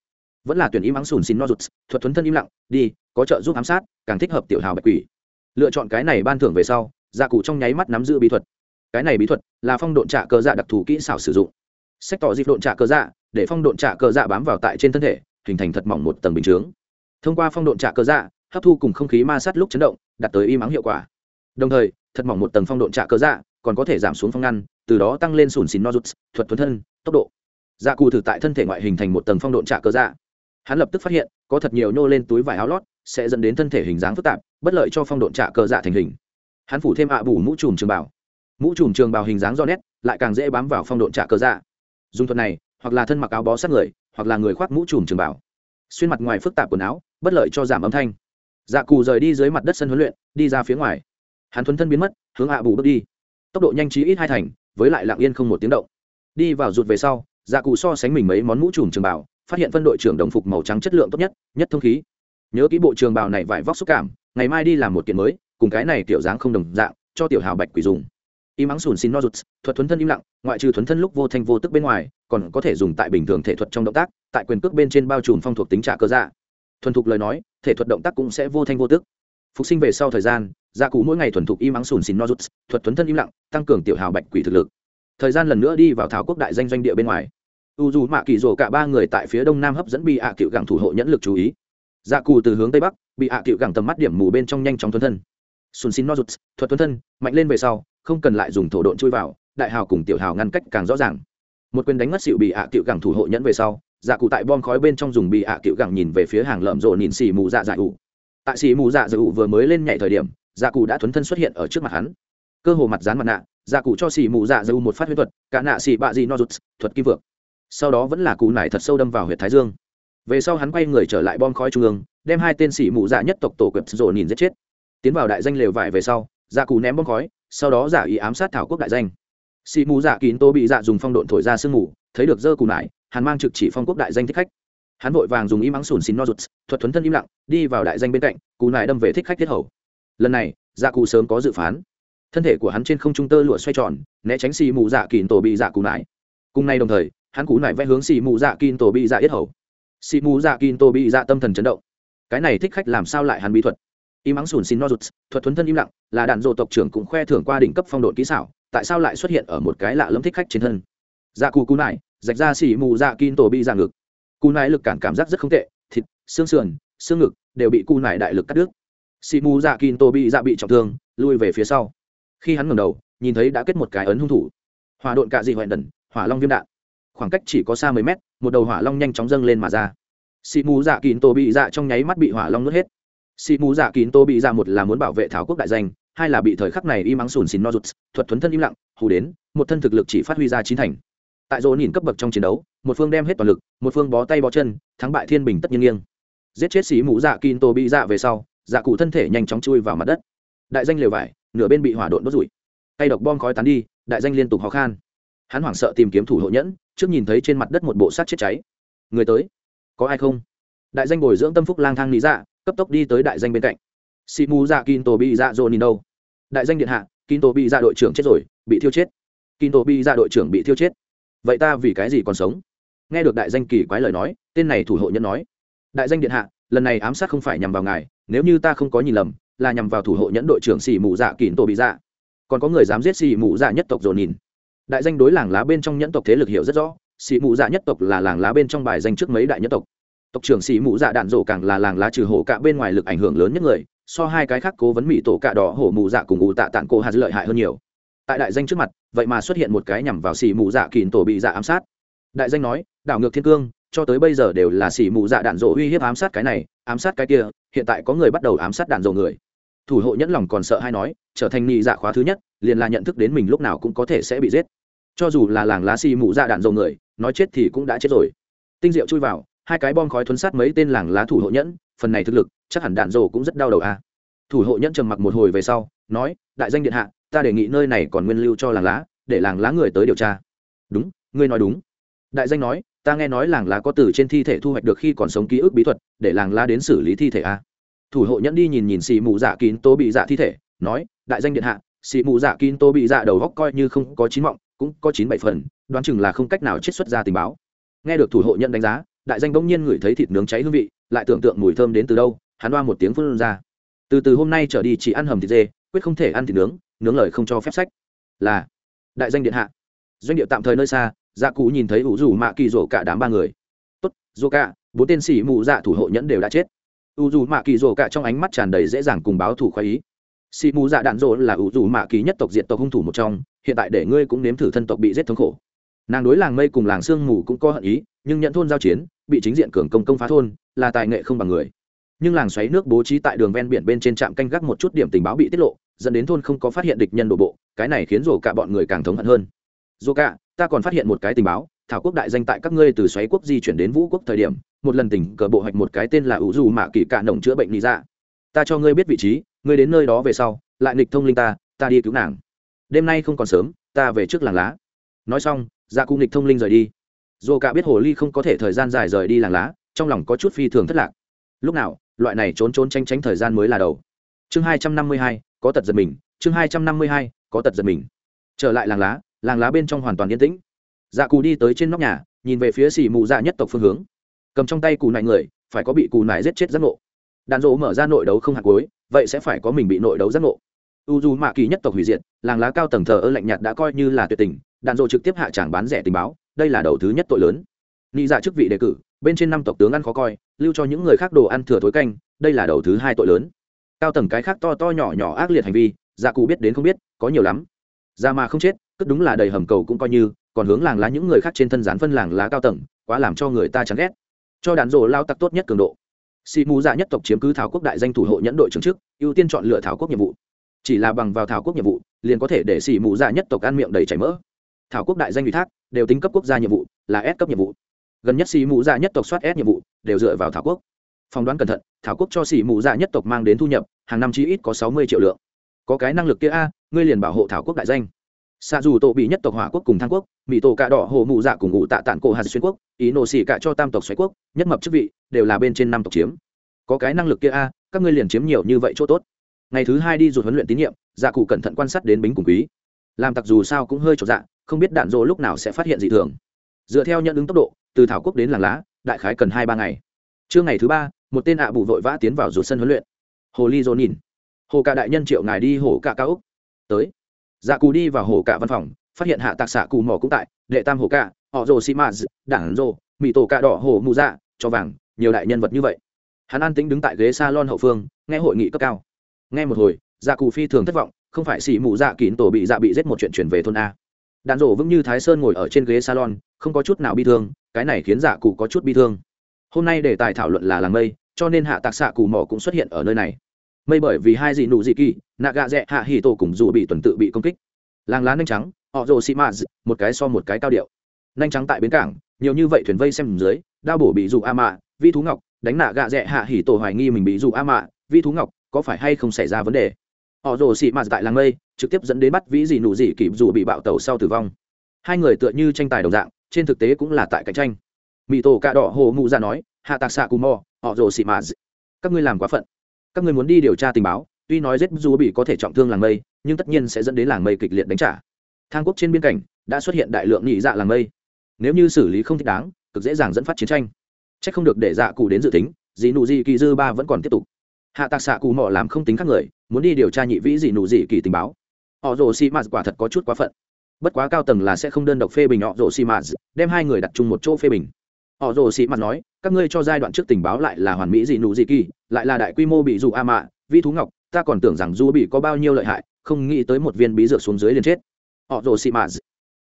Vẫn là tuyển im ắng sùn xin no rụt, thuật thuấn thân im lặng, đi, có trợ giúp ám sát, càng thích hợp tiểu hào bạch quỷ. Lựa chọn cái này ban thưởng về sau Dạ cụ trong nháy mắt nắm giữ bí thuật. Cái này bí thuật là phong độn trạ cờ dạ đặc thù kỹ xảo sử dụng. Sách tỏ dịp độn trạ cờ dạ để phong độn trạ cờ dạ bám vào tại trên thân thể, hình thành thật mỏng một tầng bình chướng. Thông qua phong độn trạ cờ dạ hấp thu cùng không khí ma sát lúc chấn động, đạt tới im ắng hiệu quả. Đồng thời, thật mỏng một tầng phong độn trạ cờ dạ còn có thể giảm xuống phong ngăn, từ đó tăng lên sùn xìn no rút thuật thuần thân, tốc độ. Dạ cụ thử tại thân thể ngoại hình thành một tầng phong độn trạ cờ dạ. Hắn lập tức phát hiện, có thật nhiều nhô lên túi vải áo lót, sẽ dẫn đến thân thể hình dáng phức tạp, bất lợi cho phong độn trạ cờ dạ thành hình hắn phủ thêm ạ à bù mũ trùm trường bảo mũ trùm trường bào hình dáng do nét, lại càng dễ bám vào phong độn trả cờ dạ. Dùng thuật này, hoặc là thân mặc áo bó sát người, hoặc là người khoác mũ trùm trường bảo xuyên mặt ngoài phức tạp quần áo, bất lợi cho giảm âm thanh. Dạ cù rời đi dưới mặt đất sân huấn luyện, đi ra phía ngoài. Hắn thuấn thân biến mất, hướng ạ bù bước đi. Tốc độ nhanh trí ít hai thành, với lại lặng yên không một tiếng động. Đi vào rụt về sau dạ cụ so sánh mình mấy món mũ trùm trường bảo phát hiện phân đội trưởng đồng phục màu trắng chất lượng tốt nhất nhất thông khí. Nhớ kỹ bộ trường bào này vải vóc xúc cảm, ngày mai đi làm một kiện mới cùng cái này tiểu dáng không đồng dạng, cho tiểu hào bạch quỷ dùng. Im ắng sùn xin no rụt, thuật thuấn thân im lặng, ngoại trừ thuấn thân lúc vô thanh vô tức bên ngoài, còn có thể dùng tại bình thường thể thuật trong động tác, tại quyền cước bên trên bao trùm phong thuộc tính trả cơ dạ. Thuần thục lời nói, thể thuật động tác cũng sẽ vô thanh vô tức. Phục sinh về sau thời gian, gia cụ mỗi ngày thuần thục im ắng sùn xin no rút thuật thuấn thân im lặng, tăng cường tiểu hào bạch quỷ thực lực. Thời gian lần nữa đi vào thảo quốc đại danh doanh địa bên ngoài. U dù mạ kỳ rồ cả ba người tại phía đông nam hấp dẫn bị ạ cựu gẳng thủ hộ nhẫn lực chú ý. Gia cụ từ hướng tây bắc bị ạ cựu gẳng tầm mắt điểm mù bên trong nhanh chóng thuấn thân sùn xin no rụt, thuật tuân thân, mạnh lên về sau, không cần lại dùng thổ độn chui vào, đại hào cùng tiểu hào ngăn cách càng rõ ràng. Một quyền đánh ngất xịu bị ạ tiểu gẳng thủ hộ nhẫn về sau dạ cụ tại bom khói bên trong dùng bị ạ tiểu gẳng nhìn về phía hàng lợm rộ nhìn xì mù dạ dạ ụ tại xì mù dạ dạ ụ vừa mới lên nhảy thời điểm dạ cụ đã thuấn thân xuất hiện ở trước mặt hắn. Cơ hồ mặt dán mặt nạ dạ cụ cho xì mù dạ dạ ụ một phát huyết thuật, cả nạ xì bạ gì no rụt, thuật kim vượng. Sau đó vẫn là cụ nải thật sâu đâm vào huyện thái dương. Về sau hắn quay người trở lại bom khói trung ương, đem hai tên xỉ mù dạ nhất tộc tổ quẹp rộ nhìn giết chết tiến vào đại danh lều vải về sau dạ cù ném bom khói, sau đó giả ý ám sát thảo quốc đại danh. Xị mù dạ kín tô bị dạ dùng phong độn thổi ra sương mù, thấy được dơ cù nải hắn mang trực chỉ phong quốc đại danh thích khách. Hắn vội vàng dùng im ắng sùn xin no rụt thuật thuấn thân im lặng, đi vào đại danh bên cạnh, cù nải đâm về thích khách thiết hầu. Lần này dạ cù sớm có dự phán. Thân thể của hắn trên không trung tơ lụa xoay tròn, né tránh xì mù dạ kín tổ bị dạ cù nải. Cùng nay đồng thời, hắn cù nải vẽ hướng xì mù dạ kín tổ bị dạ yết hầu. Xì mù dạ kín tổ bị dạ tâm thần chấn động. Cái này thích khách làm sao lại hắn bí thuật? Im ắng sùn xin no rụt, thuật thuấn thân im lặng, là đạn dộ tộc trưởng cũng khoe thưởng qua đỉnh cấp phong độ kỹ xảo, tại sao lại xuất hiện ở một cái lạ lẫm thích khách trên thân? Dạ cù cù nải, rạch ra xỉ mù dạ kín tổ bị dạ ngực. Cù nải lực cản cảm giác rất không tệ, thịt, xương sườn, xương ngực đều bị cù nải đại lực cắt đứt. Xỉ mù dạ kín tổ bị dạ bị trọng thương, lui về phía sau. Khi hắn ngẩng đầu, nhìn thấy đã kết một cái ấn hung thủ. Hòa độn cạ dị hoẹn đần, hỏa long viêm đạn. Khoảng cách chỉ có xa mười mét, một đầu hỏa long nhanh chóng dâng lên mà ra. Xị mù dạ kín tô bị dạ trong nháy mắt bị hỏa long nuốt hết. Sĩ mù dạ kín tô bị dạ một là muốn bảo vệ thảo quốc đại danh, hai là bị thời khắc này im ắng sùn xìn no rụt, thuật thuấn thân im lặng, hù đến, một thân thực lực chỉ phát huy ra chín thành. Tại dỗ nhìn cấp bậc trong chiến đấu, một phương đem hết toàn lực, một phương bó tay bó chân, thắng bại thiên bình tất nhiên nghiêng. Giết chết xì mù dạ kín tô bị dạ về sau dạ cụ thân thể nhanh chóng chui vào mặt đất. Đại danh lều vải, nửa bên bị hỏa độn đốt rủi tay độc bom khói tán đi, đại danh liên tục hò khan. Hắn hoảng sợ tìm kiếm thủ hộ nhẫn, trước nhìn thấy trên mặt đất một bộ sát chết cháy. Người tới, có ai không? Đại danh bồi dưỡng tâm phúc lang thang lý dạ cấp tốc đi tới đại danh bên cạnh. Sĩ mù dạ kin tổ bị dạ dồn nhìn đâu đại danh điện hạ kin tổ bị dạ đội trưởng chết rồi, bị thiêu chết. Kin tổ bị dạ đội trưởng bị thiêu chết. Vậy ta vì cái gì còn sống? Nghe được đại danh kỳ quái lời nói, tên này thủ hộ nhân nói. Đại danh điện hạ, lần này ám sát không phải nhằm vào ngài, nếu như ta không có nhìn lầm, là nhằm vào thủ hộ nhẫn đội trưởng xì mù dạ kín tổ bị dạ còn có người dám giết xì mù dạ nhất tộc dồn nhìn đại danh đối làng lá bên trong nhẫn tộc thế lực hiểu rất rõ xì mù dạ nhất tộc là làng lá bên trong bài danh trước mấy đại nhất tộc tộc trưởng xì mù dạ đạn rổ càng là làng lá trừ hổ cả bên ngoài lực ảnh hưởng lớn nhất người, so hai cái khác cố vấn mỹ tổ cạ đỏ hổ mù dạ cùng ủ tạ tạng cô hà dư lợi hại hơn nhiều. Tại đại danh trước mặt, vậy mà xuất hiện một cái nhằm vào xì mù dạ kìn tổ bị dạ ám sát. Đại danh nói, đảo ngược thiên cương, cho tới bây giờ đều là xì mù dạ đạn rổ uy hiếp ám sát cái này, ám sát cái kia, hiện tại có người bắt đầu ám sát đạn rổ người. Thủ hộ nhẫn lòng còn sợ hay nói, trở thành nhị dạ khóa thứ nhất, liền là nhận thức đến mình lúc nào cũng có thể sẽ bị giết. Cho dù là làng lá xì mù dạ đạn dầu người, nói chết thì cũng đã chết rồi. Tinh diệu chui vào hai cái bom khói thuấn sát mấy tên làng lá thủ hộ nhẫn, phần này thực lực, chắc hẳn đạn dầu cũng rất đau đầu à. thủ hộ nhẫn trầm mặc một hồi về sau, nói, đại danh điện hạ, ta đề nghị nơi này còn nguyên lưu cho làng lá, để làng lá người tới điều tra. Đúng, ngươi nói đúng. Đại danh nói, ta nghe nói làng lá có từ trên thi thể thu hoạch được khi còn sống ký ức bí thuật, để làng lá đến xử lý thi thể a thủ hộ nhẫn đi nhìn nhìn xì mù dạ kín tố bị dạ thi thể, nói, đại danh điện hạ, xì mù dạ kín tố bị dạ đầu góc coi như không có chín mọng, cũng có chín bảy phần, đoán chừng là không cách nào chiết xuất ra tình báo. Nghe được thủ hộ nhận đánh giá đại danh bỗng nhiên ngửi thấy thịt nướng cháy hương vị, lại tưởng tượng mùi thơm đến từ đâu, hắn đoa một tiếng phun ra. Từ từ hôm nay trở đi chỉ ăn hầm thịt dê, quyết không thể ăn thịt nướng nướng lời không cho phép sách. Là, đại danh điện hạ. Doanh điệu tạm thời nơi xa dạ cụ nhìn thấy ủ rủ mạ kỳ rổ cả đám ba người. Tốt, rổ cả, bốn tên sĩ mù dạ thủ hộ nhẫn đều đã chết. U dù mạ kỳ rổ cả trong ánh mắt tràn đầy dễ dàng cùng báo thủ khoái ý. Sĩ mù dạ đạn rỗ là u dù mạ kỳ nhất tộc diện tộc hung thủ một trong, hiện tại để ngươi cũng nếm thử thân tộc bị giết thống khổ. Nàng đối làng mây cùng làng sương mù cũng có hận ý, nhưng nhận thôn giao chiến bị chính diện cường công công phá thôn, là tài nghệ không bằng người. Nhưng làng xoáy nước bố trí tại đường ven biển bên trên trạm canh gác một chút điểm tình báo bị tiết lộ, dẫn đến thôn không có phát hiện địch nhân đổ bộ, cái này khiến rổ cả bọn người càng thống hận hơn. Rổ cả, ta còn phát hiện một cái tình báo, thảo quốc đại danh tại các ngươi từ xoáy quốc di chuyển đến vũ quốc thời điểm, một lần tỉnh cờ bộ hoạch một cái tên là ủ dù mạ kỳ cạ nồng chữa bệnh lý ra. Ta cho ngươi biết vị trí, ngươi đến nơi đó về sau, lại nghịch thông linh ta ta đi cứu nàng. Đêm nay không còn sớm, ta về trước làng lá. Nói xong dạ ra cung nghịch thông linh rời đi dù cả biết hồ ly không có thể thời gian dài rời đi làng lá, trong lòng có chút phi thường thất lạc. Lúc nào, loại này trốn trốn tranh tránh thời gian mới là đầu. Chương hai trăm năm mươi hai, có tật giật mình. Chương hai trăm năm mươi hai, có tật giật mình. Trở lại làng lá làng lá bên trong hoàn toàn yên tĩnh. Dạ cù đi tới trên nóc nhà, nhìn về phía xì mụ dạ nhất tộc phương hướng. Cầm trong tay cù nại người, phải có bị cù nại giết chết giác ngộ. Đàn rỗ mở ra nội đấu không hạt cuối, vậy sẽ phải có mình bị nội đấu giác ngộ. U dù mạ kỳ nhất tộc hủy diệt, làng lá cao tầng thờ ơ lạnh nhạt đã coi như là tuyệt tình. Đàn rỗ trực tiếp hạ tràng bán rẻ tình báo đây là đầu thứ nhất tội lớn. Nghĩ dạ chức vị đề cử, bên trên năm tộc tướng ăn khó coi, lưu cho những người khác đồ ăn thừa thối canh, đây là đầu thứ hai tội lớn. Cao tầng cái khác to to nhỏ nhỏ ác liệt hành vi dạ cụ biết đến không biết, có nhiều lắm. Ra mà không chết, cất đúng là đầy hầm cầu cũng coi như, còn hướng làng lá những người khác trên thân gián phân làng lá cao tầng, quá làm cho người ta chán ghét. Cho đàn rổ lao tặc tốt nhất cường độ. Xì mù dạ nhất tộc chiếm cứ thảo quốc đại danh thủ hộ nhẫn đội trưởng chức, ưu tiên chọn lựa thảo quốc nhiệm vụ. Chỉ là bằng vào thảo quốc nhiệm vụ, liền có thể để xì mù dạ nhất tộc ăn miệng đầy chảy mỡ thảo quốc đại danh ủy thác, đều tính cấp quốc gia nhiệm vụ, là s cấp nhiệm vụ. Gần nhất xì mù dạ nhất tộc soát s nhiệm vụ, đều dựa vào thảo quốc. Phỏng đoán cẩn thận, thảo quốc cho xì mù dạ nhất tộc mang đến thu nhập, hàng năm chí ít có sáu mươi triệu lượng. Có cái năng lực kia a, ngươi liền bảo hộ thảo quốc đại danh. Xa dù tổ bị nhất tộc hỏa quốc cùng thang quốc mỹ tổ cạ đỏ hồ mụ dạ cùng ngụ tạ tản cổ hạt xuyên quốc, ý nổ xỉ cạ cho tam tộc xoáy quốc, nhất mập chức vị, đều là bên trên năm tộc chiếm. Có cái năng lực kia a, các ngươi liền chiếm nhiều như vậy chỗ tốt. Ngày thứ hai đi ruột huấn luyện tín nhiệm dạ cụ cẩn thận quan sát đến bính cùng quý. Làm tặc dù sao cũng hơi trọn dạ không biết đạn dỗ lúc nào sẽ phát hiện dị thường. Dựa theo nhận ứng tốc độ, từ thảo quốc đến làng lá, đại khái cần hai ba ngày. Trưa ngày thứ ba, một tên ạ bù vội vã tiến vào ruột sân huấn luyện. Hồ ly dồn nhìn. Hồ cả đại nhân triệu ngài đi hồ cả cao úc tới. Dạ cù đi vào hồ cả văn phòng, phát hiện hạ tạc xạ cù mỏ cũng tại, đệ tam hồ cả, họ rồ xi maz đảng rồ mỹ tổ cạ đỏ hồ mù dạ cho vàng, nhiều đại nhân vật như vậy. Hắn an tĩnh đứng tại ghế salon hậu phương, nghe hội nghị cấp cao. Nghe một hồi dạ cù phi thường thất vọng, không phải xỉ mù dạ kín tổ bị dạ bị giết một chuyện chuyển về thôn a đạn rổ vững như thái sơn ngồi ở trên ghế salon, không có chút nào bi thương, cái này khiến dạ cụ có chút bi thương. Hôm nay đề tài thảo luận là làng mây, cho nên hạ tạc xạ cù mỏ cũng xuất hiện ở nơi này. Mây bởi vì hai dị nụ dị kỳ nạ gạ rẽ hạ hì tổ cùng dù bị tuần tự bị công kích. Làng lá nhanh trắng, họ rồ xị mạ một cái so một cái cao điệu. Nhanh trắng tại bến cảng, nhiều như vậy thuyền vây xem dưới, đao bổ bị dù a mạ, vi thú ngọc, đánh nạ gạ rẽ hạ hì tổ hoài nghi mình bị dù a mạ, vi thú ngọc, có phải hay không xảy ra vấn đề? Họ rồ xị mạt tại làng mây, trực tiếp dẫn đến bắt vĩ dị nụ dị kịp dù bị bạo tàu sau tử vong. Hai người tựa như tranh tài đồng dạng, trên thực tế cũng là tại cạnh tranh. Mỹ tổ cạ đỏ hồ mụ ra nói, hạ tạc xạ cù mò, họ rồ xị mạt các ngươi làm quá phận. Các ngươi muốn đi điều tra tình báo, tuy nói rết dù bị có thể trọng thương làng mây, nhưng tất nhiên sẽ dẫn đến làng mây kịch liệt đánh trả. Thang quốc trên biên cảnh đã xuất hiện đại lượng nhị dạ làng mây. Nếu như xử lý không thích đáng, cực dễ dàng dẫn phát chiến tranh. Trách không được để dạ cụ đến dự tính dì nụ dì kỳ dư ba vẫn còn tiếp tục. Hạ tạc xạ cụ mò làm không tính các người muốn đi điều tra nhị vĩ dị nụ dị kỳ tình báo. Họ rồ xi mạt quả thật có chút quá phận. Bất quá cao tầng là sẽ không đơn độc phê bình họ rồ xi mạt, đem hai người đặt chung một chỗ phê bình. Họ rồ xị mặt nói, các ngươi cho giai đoạn trước tình báo lại là hoàn mỹ dị nụ dị kỳ, lại là đại quy mô bị dụ a mạ, vi thú ngọc, ta còn tưởng rằng du bị có bao nhiêu lợi hại, không nghĩ tới một viên bí dược xuống dưới liền chết. Họ rồ xị mạt.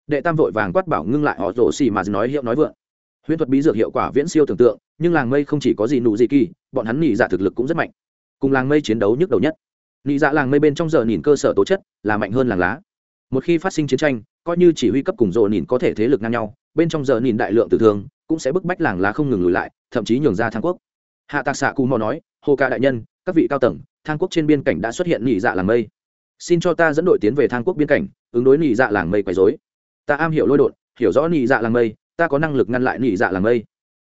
Đệ tam vội vàng quát bảo ngưng lại, họ rồ xị mạt nói hiệu nói vượng. Huyễn thuật bí dược hiệu quả viễn siêu tưởng tượng, nhưng làng mây không chỉ có gì nụ dị kỳ, bọn hắn nhị giả dạ thực lực cũng rất mạnh. Cùng làng mây chiến đấu nhức đầu nhất nị dạ làng mây bên trong giờ nhìn cơ sở tố chất là mạnh hơn làng lá. Một khi phát sinh chiến tranh, coi như chỉ huy cấp cùng rồ nhìn có thể thế lực ngang nhau, bên trong giờ nhìn đại lượng tử thương cũng sẽ bức bách làng lá không ngừng lùi lại, thậm chí nhường ra thang quốc. Hạ tạc xạ cù mò nói, hồ ca đại nhân, các vị cao tầng, thang quốc trên biên cảnh đã xuất hiện nị dạ làng mây. Xin cho ta dẫn đội tiến về thang quốc biên cảnh, ứng đối nị dạ làng mây quấy dối ta am hiểu lôi đột, hiểu rõ nị dạ làng mây, ta có năng lực ngăn lại nị dạ làng mây.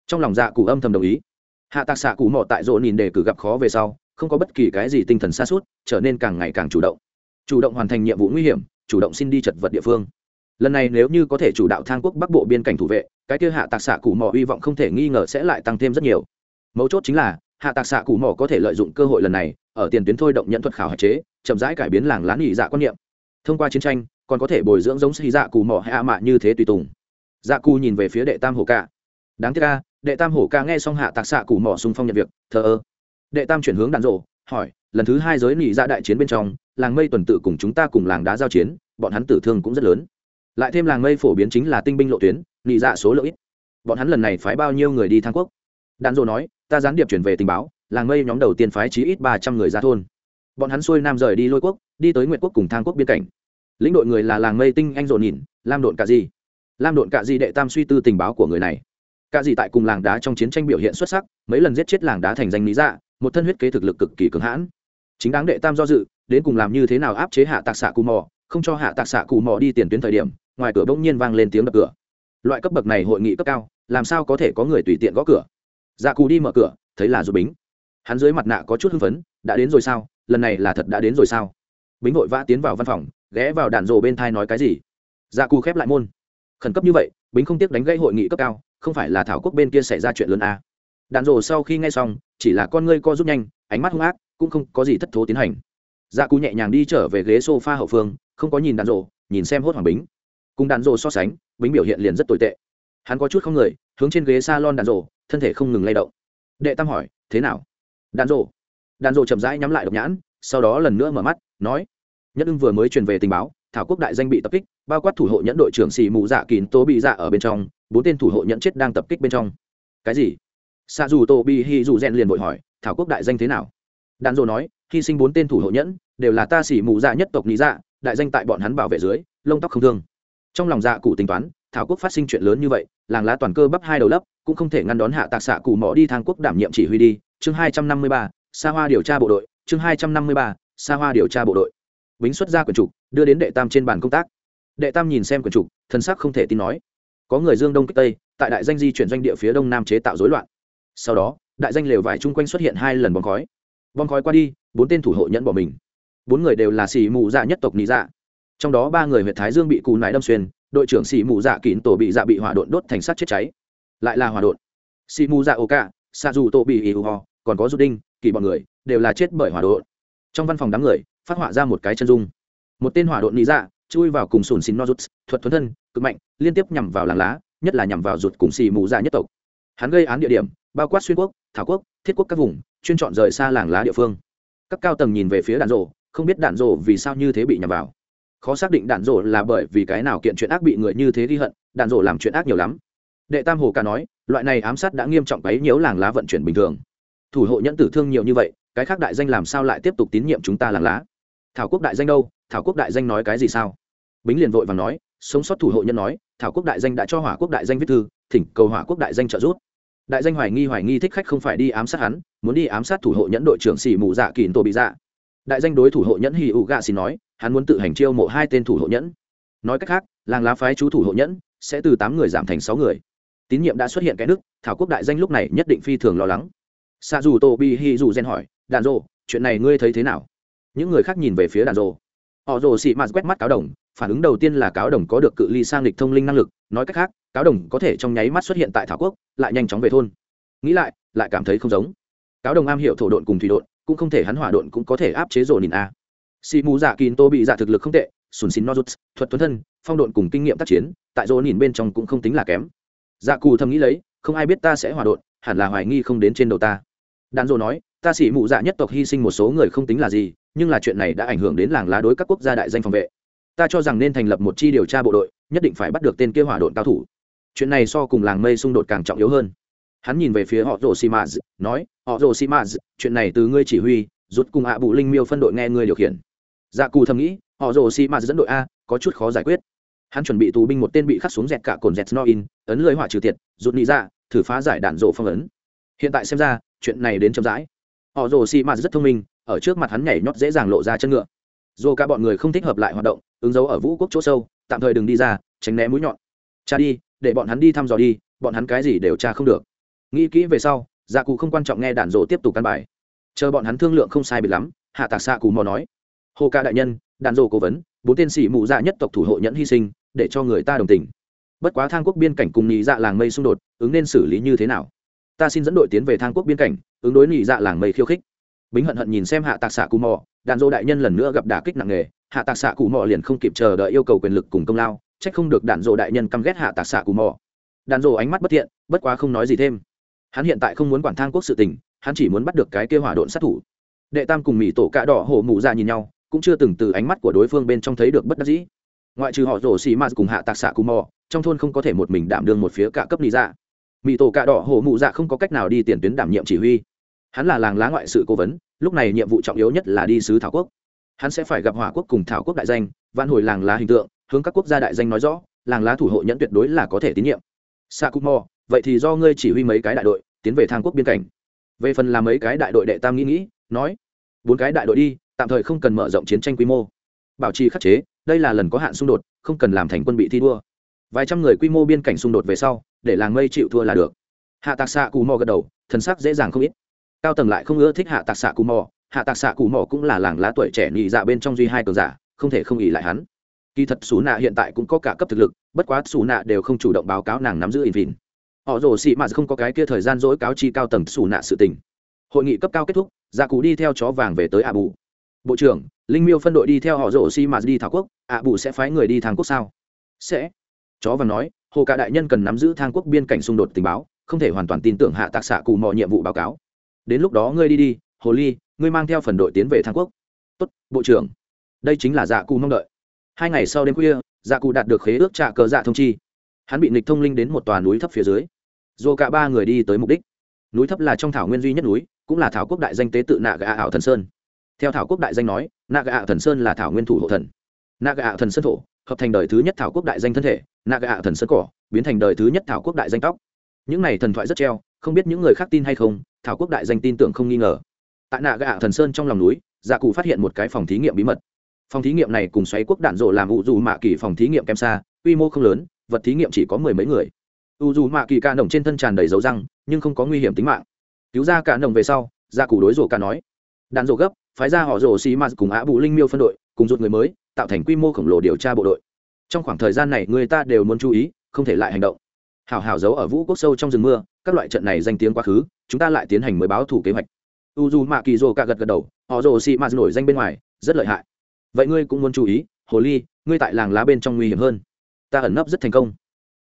Trong lòng dạ cụ âm thầm đồng ý. Hạ tạc xạ cụ mò tại rộ nhìn để cử gặp khó về sau không có bất kỳ cái gì tinh thần xa suốt, trở nên càng ngày càng chủ động. Chủ động hoàn thành nhiệm vụ nguy hiểm, chủ động xin đi chật vật địa phương. Lần này nếu như có thể chủ đạo thang quốc bắc bộ biên cảnh thủ vệ, cái kia hạ tạc xạ cụ mỏ hy vọng không thể nghi ngờ sẽ lại tăng thêm rất nhiều. Mấu chốt chính là, hạ tạc xạ cụ mỏ có thể lợi dụng cơ hội lần này, ở tiền tuyến thôi động nhận thuật khảo hạch chế, chậm rãi cải biến làng lán ỉ dạ quan niệm. Thông qua chiến tranh, còn có thể bồi dưỡng giống xì dạ cụ mỏ hạ mạ như thế tùy tùng. Dạ cụ nhìn về phía đệ tam hổ ca. Đáng tiếc ca đệ tam hổ ca nghe xong hạ tạc xạ cụ mỏ xung phong nhận việc, thờ ơ đệ tam chuyển hướng đàn rộ, hỏi, lần thứ hai giới nghỉ ra dạ đại chiến bên trong, làng mây tuần tự cùng chúng ta cùng làng đá giao chiến, bọn hắn tử thương cũng rất lớn. Lại thêm làng mây phổ biến chính là tinh binh lộ tuyến nhị dạ số lượng ít. Bọn hắn lần này phái bao nhiêu người đi thang quốc? Đàn dỗ nói, ta gián điệp chuyển về tình báo, làng mây nhóm đầu tiên phái chí ít ba trăm người ra thôn. Bọn hắn xuôi nam rời đi lôi quốc, đi tới nguyện quốc cùng thang quốc biên cảnh. Lĩnh đội người là làng mây tinh anh rộn nhìn, lam độn cạ di. Lam độn cạ di đệ tam suy tư tình báo của người này. Cạ di tại cùng làng đá trong chiến tranh biểu hiện xuất sắc, mấy lần giết chết làng đá thành danh lý dạ một thân huyết kế thực lực cực kỳ cường hãn. Chính đáng đệ tam do dự, đến cùng làm như thế nào áp chế hạ tạc xạ cù mò, không cho hạ tạc xạ cù mò đi tiền tuyến thời điểm, ngoài cửa bỗng nhiên vang lên tiếng đập cửa. Loại cấp bậc này hội nghị cấp cao, làm sao có thể có người tùy tiện gõ cửa? Dạ cù đi mở cửa, thấy là dù bính. Hắn dưới mặt nạ có chút hưng phấn, đã đến rồi sao? Lần này là thật đã đến rồi sao? Bính vội vã tiến vào văn phòng, ghé vào đạn rồ bên thai nói cái gì? Dạ cù khép lại môn. Khẩn cấp như vậy, bính không tiếc đánh gây hội nghị cấp cao, không phải là thảo quốc bên kia xảy ra chuyện lớn à đạn rồ sau khi nghe xong, chỉ là con ngươi co rút nhanh, ánh mắt hung ác, cũng không có gì thất thố tiến hành. Dạ Cú nhẹ nhàng đi trở về ghế s o f a hậu phương, không có nhìn đạn rồ, nhìn xem hốt hoàng bính. Cùng đạn rồ so sánh, bính biểu hiện liền rất tồi tệ. Hắn có chút không người, hướng trên ghế s a lon đạn rồ, thân thể không ngừng lay động. Đệ tam hỏi, thế nào? Đạn rồ. Đạn rồ chậm rãi nhắm lại độc nhãn, sau đó lần nữa mở mắt, nói, nhất ưng vừa mới truyền về tình báo, thảo quốc đại danh bị tập kích, bao quát thủ hộ nhẫn đội trưởng xì mù dạ kín tố bị dạ ở bên trong, bốn tên thủ hộ nhẫn chết đang tập kích bên trong. Cái gì? Xa dù tô bi hi dù rèn liền vội hỏi, thảo quốc đại danh thế nào? Đàn dô nói, hy sinh bốn tên thủ hộ nhẫn, đều là ta xỉ mù dạ nhất tộc lý dạ đại danh tại bọn hắn bảo vệ dưới, lông tóc không thương. Trong lòng dạ cụ tính toán, thảo quốc phát sinh chuyện lớn như vậy, làng lá toàn cơ bắp hai đầu lấp, cũng không thể ngăn đón hạ tạc xạ cụ mỏ đi thang quốc đảm nhiệm chỉ huy đi. Chương hai trăm năm mươi ba xa hoa điều tra bộ đội. Chương hai trăm năm mươi ba xa hoa điều tra bộ đội. Bính xuất ra quyển trục, đưa đến đệ tam trên bàn công tác. Đệ tam nhìn xem quyển trục thân sắc không thể tin nói, có người dương đông kích tây, tại đại danh di chuyển doanh địa phía đông nam chế tạo rối loạn sau đó đại danh lều vải chung quanh xuất hiện hai lần bom khói. Bom khói qua đi bốn tên thủ hộ nhẫn bỏ mình. Bốn người đều là xì mù dạ nhất tộc nị dạ. Trong đó ba người huyện thái dương bị cù nải đâm xuyên đội trưởng xì mù dạ kín tổ bị dạ bị hỏa đột đốt thành sắt chết cháy. Lại là hỏa đột, xì mù dạ ô cả xa dù tổ bị hì ho còn có rút đinh kỳ bọn người đều là chết bởi hỏa đột, trong văn phòng đám người phát họa ra một cái chân dung. Một tên hỏa đột nị dạ chui vào cùng sùn xin no rút thuật thuấn thân cực mạnh liên tiếp nhằm vào làng lá nhất là nhằm vào rụt cùng xì mù dạ nhất tộc. Hắn gây án địa điểm bao quát xuyên quốc, thảo quốc, thiết quốc các vùng, chuyên chọn rời xa làng lá địa phương. Các cao tầng nhìn về phía đạn rộ không biết đạn rộ vì sao như thế bị nhằm vào. Khó xác định đạn rộ là bởi vì cái nào kiện chuyện ác bị người như thế ghi hận, đạn rộ làm chuyện ác nhiều lắm. Đệ tam hồ ca nói, loại này ám sát đã nghiêm trọng quấy nhiễu làng lá vận chuyển bình thường. Thủ hộ nhẫn tử thương nhiều như vậy, cái khác đại danh làm sao lại tiếp tục tín nhiệm chúng ta làng lá? Thảo quốc đại danh đâu? Thảo quốc đại danh nói cái gì sao? Bính liền vội và nói, sống sót thủ hộ nhân nói, thảo quốc đại danh đã cho hỏa quốc đại danh viết thư, thỉnh cầu hỏa quốc đại danh trợ giúp đại danh hoài nghi hoài nghi thích khách không phải đi ám sát hắn, muốn đi ám sát thủ hộ nhẫn đội trưởng xỉ mù dạ kỳ tổ bị dạ. Đại danh đối thủ hộ nhẫn hì ụ gạ xì nói, hắn muốn tự hành chiêu mộ hai tên thủ hộ nhẫn. Nói cách khác, làng lá phái chú thủ hộ nhẫn sẽ từ tám người giảm thành sáu người. Tín nhiệm đã xuất hiện cái đức thảo quốc đại danh lúc này nhất định phi thường lo lắng. Xa dù tô bi hi dù gen hỏi, đàn rô chuyện này ngươi thấy thế nào? Những người khác nhìn về phía đàn rô họ rồ xị mạt quét mắt cáo đồng, phản ứng đầu tiên là cáo đồng có được cự ly sang lịch thông linh năng lực, nói cách khác cáo đồng có thể trong nháy mắt xuất hiện tại thảo quốc, lại nhanh chóng về thôn. Nghĩ lại lại cảm thấy không giống. Cáo đồng am hiểu thổ độn cùng thủy độn, cũng không thể hắn hỏa độn cũng có thể áp chế rồ nhìn a. Xị mù dạ kín tô bị dạ thực lực không tệ, sùn xin nozuts, thuật tuấn thân, phong độn cùng kinh nghiệm tác chiến, tại rồ nhìn bên trong cũng không tính là kém. Dạ cù thầm nghĩ lấy, không ai biết ta sẽ hỏa độn, hẳn là hoài nghi không đến trên đầu ta. Đàn rô nói, ta xỉ mụ dạ nhất tộc hy sinh một số người không tính là gì, nhưng là chuyện này đã ảnh hưởng đến làng lá đối các quốc gia đại danh phòng vệ. Ta cho rằng nên thành lập một chi điều tra bộ đội, nhất định phải bắt được tên kia hỏa độn cao thủ chuyện này so cùng làng mây xung đột càng trọng yếu hơn. Hắn nhìn về phía họ rồ xi maz nói, họ rồ xi maz chuyện này từ ngươi chỉ huy, rút cùng hạ à bụ linh miêu phân đội nghe ngươi điều khiển. Dạ cù thầm nghĩ, họ rồ xi maz dẫn đội a, có chút khó giải quyết. Hắn chuẩn bị tù binh một tên bị khắc xuống dẹt cả cồn dẹt no ấn lưới hỏa trừ tiệt, rút nị ra thử phá giải đạn rộ phong ấn. Hiện tại xem ra, chuyện này đến chậm rãi. Họ rồ xi maz rất thông minh, ở trước mặt hắn nhảy nhót dễ dàng lộ ra chân ngựa. Dù cả bọn người không thích hợp lại hoạt động, ứng dấu ở vũ quốc chỗ sâu, tạm thời đừng đi ra, tránh né mũi nhọn. Cha đi để bọn hắn đi thăm dò đi, bọn hắn cái gì đều tra không được. Nghĩ kỹ về sau dạ cụ không quan trọng nghe đàn rộ tiếp tục căn bài. Chờ bọn hắn thương lượng không sai biệt lắm, hạ tạc xạ cù mò nói, hồ ca đại nhân đàn rộ cố vấn, bốn tên sĩ mụ dạ nhất tộc thủ hộ nhẫn hy sinh, để cho người ta đồng tình. Bất quá thang quốc biên cảnh cùng nhị dạ làng mây xung đột, ứng nên xử lý như thế nào? Ta xin dẫn đội tiến về thang quốc biên cảnh, ứng đối nhị dạ làng mây khiêu khích. Bính hận hận nhìn xem hạ tạc xạ cù mò đàn rộ đại nhân lần nữa gặp đả kích nặng nề. Hạ tạc xạ cù mò liền không kịp chờ đợi yêu cầu quyền lực cùng công lao trách không được đạn dộ đại nhân căm ghét hạ tạc xạ cù mò. Đạn dộ ánh mắt bất thiện, bất quá không nói gì thêm. Hắn hiện tại không muốn quản thang quốc sự tình, hắn chỉ muốn bắt được cái kêu hỏa độn sát thủ. Đệ tam cùng mỹ tổ cạ đỏ hổ mụ ra nhìn nhau, cũng chưa từng từ ánh mắt của đối phương bên trong thấy được bất đắc dĩ. Ngoại trừ họ rổ xì m cùng hạ tạc xạ cù mò, trong thôn không có thể một mình đảm đương một phía cả cấp lý ra. Mỹ tổ cạ đỏ hổ mụ dạ không có cách nào đi tiền tuyến đảm nhiệm chỉ huy. Hắn là làng lá ngoại sự cố vấn, lúc này nhiệm vụ trọng yếu nhất là đi sứ thảo quốc. Hắn sẽ phải gặp hỏa quốc cùng thảo quốc đại danh van hồi làng lá hình tượng hướng các quốc gia đại danh nói rõ, làng lá thủ hộ nhẫn tuyệt đối là có thể tín nhiệm. Sa cúc mò vậy thì do ngươi chỉ huy mấy cái đại đội, tiến về thang quốc biên cảnh. Về phần là mấy cái đại đội đệ tam nghĩ nghĩ, nói, bốn cái đại đội đi, tạm thời không cần mở rộng chiến tranh quy mô. Bảo trì khắc chế, đây là lần có hạn xung đột, không cần làm thành quân bị thi đua. Vài trăm người quy mô biên cảnh xung đột về sau, để làng mây chịu thua là được. Hạ tạc xạ cù mò gật đầu, thần sắc dễ dàng không ít. Cao tầng lại không ưa thích hạ tạc xạ cù mò hạ tạc xạ cù mò cũng là làng lá tuổi trẻ nhị dạ bên trong duy hai cường giả, không thể không ỉ lại hắn kỳ thật xù nạ hiện tại cũng có cả cấp thực lực, bất quá xù nạ đều không chủ động báo cáo nàng nắm giữ in vìn họ rồ xị mà không có cái kia thời gian dỗi cáo chi cao tầng xù nạ sự tình. Hội nghị cấp cao kết thúc dạ cụ đi theo chó vàng về tới ạ bù bộ trưởng, linh miêu phân đội đi theo họ rồ xị mà đi thảo quốc ạ bù sẽ phái người đi thang quốc sao? Sẽ. Chó vàng nói, hồ cả đại nhân cần nắm giữ thang quốc biên cảnh xung đột tình báo, không thể hoàn toàn tin tưởng hạ tạc xạ cụ mọi nhiệm vụ báo cáo. Đến lúc đó ngươi đi đi, hồ ly, ngươi mang theo phần đội tiến về thang quốc. Tốt, bộ trưởng. Đây chính là dạ cụ mong đợi hai ngày sau đêm khuya dạ cụ đạt được khế ước trạ cờ dạ thông chi. Hắn bị nịch thông linh đến một tòa núi thấp phía dưới. Dù cả ba người đi tới mục đích. Núi thấp là trong thảo nguyên duy nhất núi, cũng là thảo quốc đại danh tế tự nạ gà ảo thần sơn. Theo thảo quốc đại danh nói, nạ gà ảo thần sơn là thảo nguyên thủ hộ thần. Nạ gà ảo thần sơn thổ, hợp thành đời thứ nhất thảo quốc đại danh thân thể, nạ gạ thần sơn cỏ, biến thành đời thứ nhất thảo quốc đại danh tóc. Những này thần thoại rất treo, không biết những người khác tin hay không, thảo quốc đại danh tin tưởng không nghi ngờ. Tại nạ gạ thần sơn trong lòng núi dạ cụ phát hiện một cái phòng thí nghiệm bí mật phòng thí nghiệm này cùng xoáy quốc đạn rộ làm vụ dù mạ kỳ phòng thí nghiệm kém xa, quy mô không lớn, vật thí nghiệm chỉ có mười mấy người. U dù mạ kỳ ca nồng trên thân tràn đầy dấu răng, nhưng không có nguy hiểm tính mạng. Cứu ra cả nồng về sau ra củ đối rổ ca nói, đạn rộ gấp, phái ra họ rổ xì mạt cùng á bù linh miêu phân đội, cùng rút người mới, tạo thành quy mô khổng lồ điều tra bộ đội. Trong khoảng thời gian này, người ta đều muốn chú ý, không thể lại hành động. Hảo hảo giấu ở vũ quốc sâu trong rừng mưa, các loại trận này danh tiếng quá khứ, chúng ta lại tiến hành mới báo thủ kế hoạch. U dù mạ kỳ rổ ca gật gật đầu, họ rồ xì mạt nổi danh bên ngoài, rất lợi hại vậy ngươi cũng muốn chú ý, hồ ly, ngươi tại làng lá bên trong nguy hiểm hơn. Ta ẩn nấp rất thành công.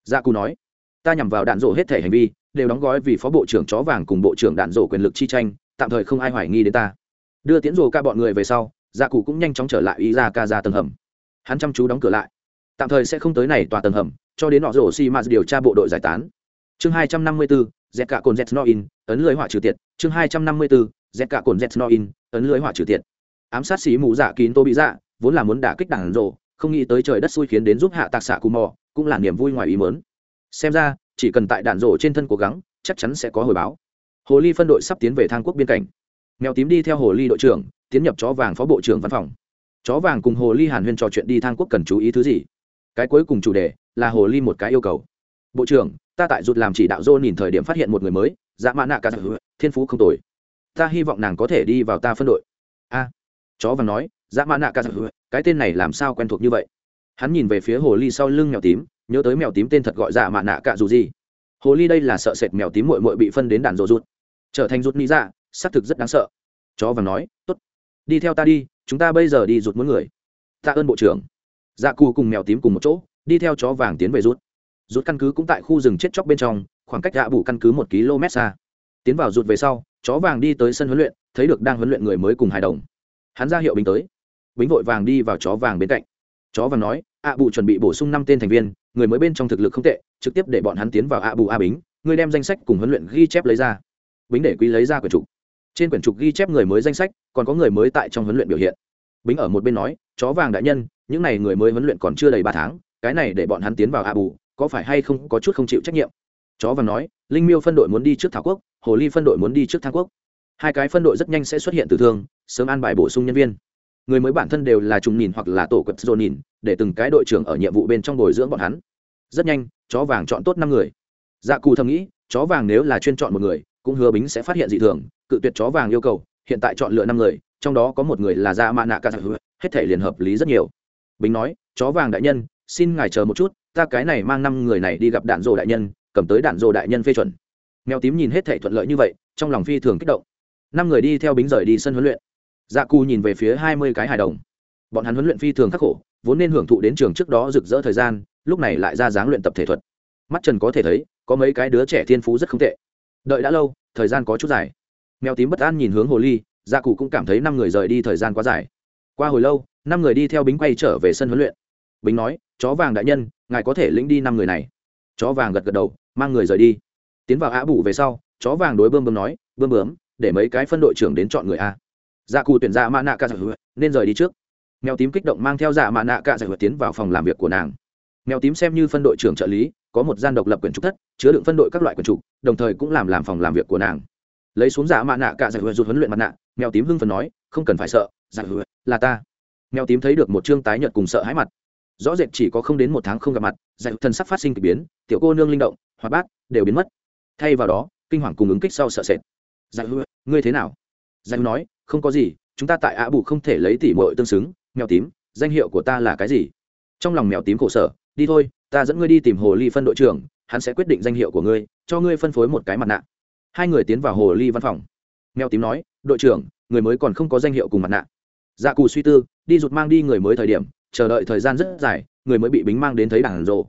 Gia cù nói. Ta nhằm vào đạn rộ hết thể hành vi, đều đóng gói vì phó bộ trưởng chó vàng cùng bộ trưởng đạn rộ quyền lực chi tranh, tạm thời không ai hoài nghi đến ta. Đưa tiến rồ ca bọn người về sau dạ gia cụ cũng nhanh chóng trở lại ý ra ca ra tầng hầm. Hắn chăm chú đóng cửa lại. Tạm thời sẽ không tới này tòa tầng hầm, cho đến họ rổ xi m điều tra bộ đội giải tán. Chương hai trăm năm mươi bốn z cả cồn z no in, ấn lưới hỏa trừ tiệt. Chương hai trăm năm mươi bốn z cả cồn z no in, ấn lưới hỏa trừ tiệt. Ám sát xí mù dạ kín tô bị dạ vốn là muốn đả kích đảng rộ, không nghĩ tới trời đất xui khiến đến giúp hạ tạc xạ cù mò, cũng là niềm vui ngoài ý mớn xem ra, chỉ cần tại đạn rổ trên thân cố gắng, chắc chắn sẽ có hồi báo. Hồ ly phân đội sắp tiến về thang quốc biên cảnh. Mèo tím đi theo hồ ly đội trưởng, tiến nhập chó vàng phó bộ trưởng văn phòng. Chó vàng cùng hồ ly hàn huyên trò chuyện đi thang quốc cần chú ý thứ gì? Cái cuối cùng chủ đề là hồ ly một cái yêu cầu. Bộ trưởng, ta tại rụt làm chỉ đạo dô nhìn thời điểm phát hiện một người mới dạ mã nạ cả dạ thiên phú không tồi. Ta hy vọng nàng có thể đi vào ta phân đội. A. Chó vàng nói dạ mã nạ cả cái tên này làm sao quen thuộc như vậy? Hắn nhìn về phía hồ ly sau lưng mèo tím, nhớ tới mèo tím tên thật gọi dạ mã nạ cả dù gì. Hồ ly đây là sợ sệt mèo tím mội mội bị phân đến đàn rộ rụt. Trở thành rụt nghĩ dạ xác thực rất đáng sợ. Chó vàng nói, tốt, đi theo ta đi, chúng ta bây giờ đi rụt muốn người. Tạ ơn bộ trưởng. Dạ cù cùng mèo tím cùng một chỗ, đi theo chó vàng tiến về rút rút căn cứ cũng tại khu rừng chết chóc bên trong, khoảng cách dạ bù căn cứ một km xa. Tiến vào rụt về sau, chó vàng đi tới sân huấn luyện, thấy được đang huấn luyện người mới cùng hài đồng. Hắn ra hiệu bình tới bính vội vàng đi vào chó vàng bên cạnh. Chó vàng nói ạ bù chuẩn bị bổ sung năm tên thành viên, người mới bên trong thực lực không tệ, trực tiếp để bọn hắn tiến vào ạ bù a bính, người đem danh sách cùng huấn luyện ghi chép lấy ra. Bính để quý lấy ra quyển trục. Trên quyển trục ghi chép người mới danh sách, còn có người mới tại trong huấn luyện biểu hiện. Bính ở một bên nói, chó vàng đại nhân, những n à y người mới huấn luyện còn chưa đầy ba tháng, cái này để bọn hắn tiến vào ạ bù, có phải hay không có chút không chịu trách nhiệm? Chó vàng nói, linh miêu phân đội muốn đi trước thảo quốc, hồ ly phân đội muốn đi trước thang quốc. Hai cái phân đội rất nhanh sẽ xuất hiện từ thương, sớm an bài bổ sung nhân viên người mới bản thân đều là trùng nhìn hoặc là tổ quật dồn nhìn, để từng cái đội trưởng ở nhiệm vụ bên trong bồi dưỡng bọn hắn. Rất nhanh, chó vàng chọn tốt năm người. Dạ cù thầm nghĩ, chó vàng nếu là chuyên chọn một người, cũng hứa bính sẽ phát hiện dị thường, cự tuyệt chó vàng yêu cầu, hiện tại chọn lựa năm người, trong đó có một người là da mạ nạ ca dạ hết thể liền hợp lý rất nhiều. Bính nói, chó vàng đại nhân, xin ngài chờ một chút, ta cái này mang năm người này đi gặp đạn rồ đại nhân, cầm tới đạn rồ đại nhân phê chuẩn. Mèo tím nhìn hết thể thuận lợi như vậy, trong lòng phi thường kích động. Năm người đi theo bính rời đi sân huấn luyện dạ cù nhìn về phía hai mươi cái hài đồng. Bọn hắn huấn luyện phi thường khắc khổ, vốn nên hưởng thụ đến trường trước đó rực rỡ thời gian, lúc này lại ra dáng luyện tập thể thuật. Mắt trần có thể thấy, có mấy cái đứa trẻ thiên phú rất không tệ. Đợi đã lâu, thời gian có chút dài. Mèo tím bất an nhìn hướng hồ ly dạ gia cụ cũng cảm thấy năm người rời đi thời gian quá dài. Qua hồi lâu, năm người đi theo bính quay trở về sân huấn luyện. Bính nói, chó vàng đại nhân, ngài có thể lĩnh đi năm người này. Chó vàng gật gật đầu, mang người rời đi. Tiến vào á bù về sau, chó vàng đối bơm bơm nói, bơm bướm để mấy cái phân đội trưởng đến chọn người a. Dạ cụ tuyển dạ mã nạ cả giải hữu nên rời đi trước. Mèo tím kích động mang theo dạ mã nạ cả giải hữu tiến vào phòng làm việc của nàng. Mèo tím xem như phân đội trưởng trợ lý, có một gian độc lập quyển trục thất, chứa đựng phân đội các loại quyển trục, đồng thời cũng làm làm phòng làm việc của nàng. Lấy xuống dạ mã nạ cả giải hụt huấn luyện mặt nạ, mèo tím hưng phần nói, không cần phải sợ dạ giải hụt là ta. Mèo tím thấy được một chương tái nhợt cùng sợ hãi mặt. Rõ rệt chỉ có không đến một tháng không gặp mặt dạ giải hụt thần sắc phát sinh k ỳ biến, tiểu cô nương linh động, hoạt bát, đều biến mất. Thay vào đó, kinh hoàng cùng ứng kích sau sợ sệt. Dạ giải hụt ngươi thế nào? Giải hụt nói không có gì, chúng ta tại ạ bù không thể lấy tỉ mội tương xứng, mèo tím, danh hiệu của ta là cái gì? Trong lòng mèo tím khổ sở, đi thôi, ta dẫn ngươi đi tìm hồ ly phân đội trưởng, hắn sẽ quyết định danh hiệu của ngươi, cho ngươi phân phối một cái mặt nạ. Hai người tiến vào hồ ly văn phòng. Mèo tím nói, đội trưởng, người mới còn không có danh hiệu cùng mặt nạ. Dạ cù suy tư, đi rụt mang đi người mới thời điểm, chờ đợi thời gian rất dài, người mới bị bính mang đến thấy đảng rồ.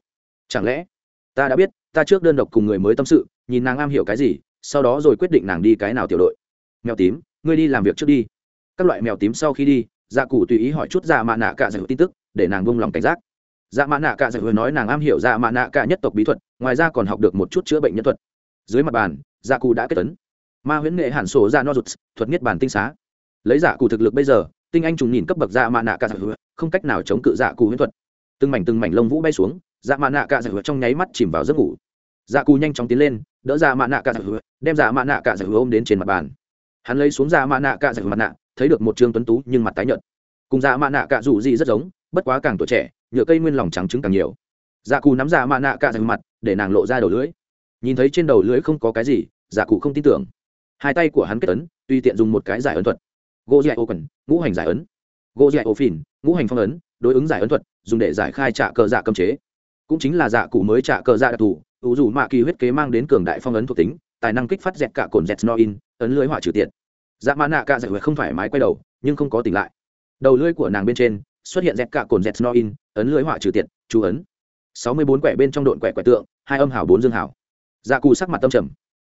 Chẳng lẽ, ta đã biết, ta trước đơn độc cùng người mới tâm sự, nhìn nàng am hiểu cái gì, sau đó rồi quyết định nàng đi cái nào tiểu đội. Mèo tím ngươi đi làm việc trước đi. Các loại mèo tím sau khi đi dạ cụ tùy ý hỏi chút dạ mạ nạ cả giải dạ tin tức, để nàng buông lòng cảnh giác. Dạ mạ nạ cả giải dạ nói nàng am hiểu dạ mạ nạ cả nhất tộc bí thuật, ngoài ra còn học được một chút chữa bệnh nhân thuật. Dưới mặt bàn dạ cụ đã kết tấn ma huyễn nghệ hẳn sổ ra no rụt, thuật nhất bản tinh xá. Lấy dạ cụ thực lực bây giờ, tinh anh trùng nhìn cấp bậc dạ mạ nạ cả dạ không cách nào chống cự dạ cụ huyễn thuật. Từng mảnh từng mảnh lông vũ bay xuống dạ mạ nạ cả giải hứa trong nháy mắt chìm vào giấc ngủ. Dạ cụ nhanh chóng tiến lên, đỡ dạ mạ nạ cả giải hứa đem dạ mạ nạ cả giải hứa ôm đến trên mặt bàn hắn lấy xuống ra mạ nạ cả giải mặt nạ, thấy được một trương tuấn tú nhưng mặt tái nhợt. Cùng dạ mạ nạ cả dù gì rất giống, bất quá càng tuổi trẻ, nhựa cây nguyên lòng trắng trứng càng nhiều. Dạ cù nắm dạ mạ nạ cả giải mặt, để nàng lộ ra đầu lưới nhìn thấy trên đầu lưới không có cái gì dạ cụ không tin tưởng. Hai tay của hắn kết ấn, tùy tiện dùng một cái giải ấn thuật. Gỗ dạy ô quần ngũ hành giải ấn. Gỗ dạy ô phìn, ngũ hành phong ấn, đối ứng giải ấn thuật, dùng để giải khai trạ cờ dạ cấm chế. Cũng chính là dạ cụ mới trạ cờ dạ đặc thù, ủ dù mạ kỳ huyết kế mang đến cường đại phong ấn thuộc tính, tài năng kích phát dẹt cả cồn dẹt no in ấn lưới hỏa trừ tiện dạ mã nạ cả giải huệ không thoải mái quay đầu, nhưng không có tỉnh lại. Đầu lưới của nàng bên trên xuất hiện dẹt cả cồn dẹt no in, ấn lưới hỏa trừ tiện chú ấn. Sáu mươi bốn quẻ bên trong độn quẻ quẻ tượng, hai âm hảo bốn dương hảo dạ cù sắc mặt tâm trầm.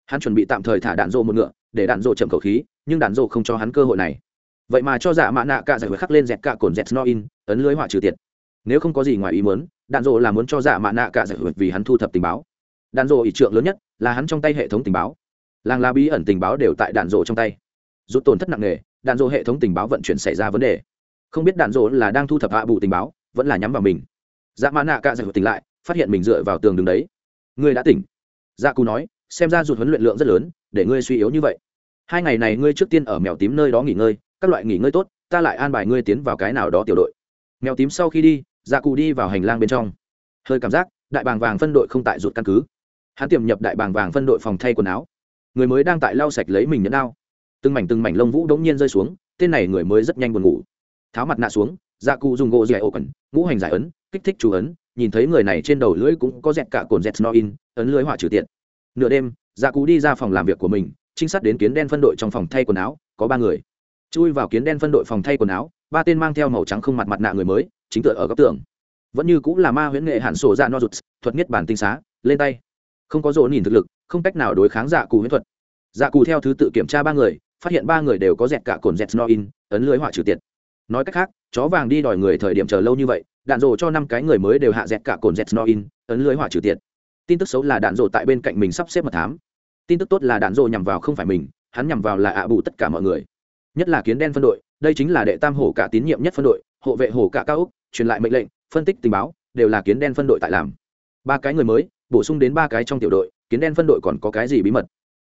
Hắn chuẩn bị tạm thời thả đạn rộ một ngựa, để đạn rộ chậm khẩu khí, nhưng đạn rộ không cho hắn cơ hội này. Vậy mà cho dạ mã nạ cả giải huệ khắc lên dẹt cả cồn dẹt no in, ấn lưới hỏa trừ tiện nếu không có gì ngoài ý muốn, đạn rộ là muốn cho dạ mã nạ cả giải huệ vì hắn thu thập tình báo. Đạn rộ ỷ trượng lớn nhất là hắn trong tay hệ thống tình báo làng lá bí ẩn tình báo đều tại đạn rộ trong tay. Rút tổn thất nặng nề, đạn rộ hệ thống tình báo vận chuyển xảy ra vấn đề. Không biết đạn rộ là đang thu thập hạ bù tình báo, vẫn là nhắm vào mình. Dạ mã nạ cả giải dạ tỉnh lại, phát hiện mình dựa vào tường đường đấy. Ngươi đã tỉnh. Dạ cù nói, xem ra rụt huấn luyện lượng rất lớn, để ngươi suy yếu như vậy. Hai ngày này ngươi trước tiên ở mèo tím nơi đó nghỉ ngơi, các loại nghỉ ngơi tốt, ta lại an bài ngươi tiến vào cái nào đó tiểu đội. Mèo tím sau khi đi dạ cù đi vào hành lang bên trong. Hơi cảm giác, đại bàng vàng phân đội không tại rụt căn cứ. Hắn tiềm nhập đại bàng vàng phân đội phòng thay quần áo người mới đang tại lau sạch lấy mình nhẫn đao. Từng mảnh từng mảnh lông vũ đống nhiên rơi xuống, tên này người mới rất nhanh buồn ngủ. Tháo mặt nạ xuống dạ cụ dùng gỗ dẻ ổ cẩn ngũ hành giải ấn, kích thích chú ấn, nhìn thấy người này trên đầu lưỡi cũng có dẹt cả cồn dẹt no in, ấn lưới hỏa trừ tiện. Nửa đêm dạ cụ đi ra phòng làm việc của mình, trinh sát đến kiến đen phân đội trong phòng thay quần áo, có ba người. Chui vào kiến đen phân đội phòng thay quần áo, ba tên mang theo màu trắng không mặt mặt nạ người mới, chính tựa ở góc tường. Vẫn như cũng là ma huyễn nghệ hạn sổ dạ no rụt thuật nhất bản tinh xá, lên tay không có dồn nhìn thực lực, không cách nào đối kháng dạ cù huyễn thuật. Dạ cù theo thứ tự kiểm tra ba người, phát hiện ba người đều có dẹt cả cồn dẹt no in, ấn lưới hỏa trừ tiệt. Nói cách khác, chó vàng đi đòi người thời điểm chờ lâu như vậy, đạn rồ cho năm cái người mới đều hạ dẹt cả cồn dẹt no in, ấn lưới hỏa trừ tiệt. Tin tức xấu là đạn rồ tại bên cạnh mình sắp xếp mật thám. Tin tức tốt là đạn rồ nhằm vào không phải mình, hắn nhằm vào là ạ bù tất cả mọi người. Nhất là kiến đen phân đội, đây chính là đệ tam hổ cả tín nhiệm nhất phân đội, hộ vệ hổ cả cao úc, truyền lại mệnh lệnh, phân tích tình báo, đều là kiến đen phân đội tại làm. Ba cái người mới bổ sung đến ba cái trong tiểu đội, kiến đen phân đội còn có cái gì bí mật?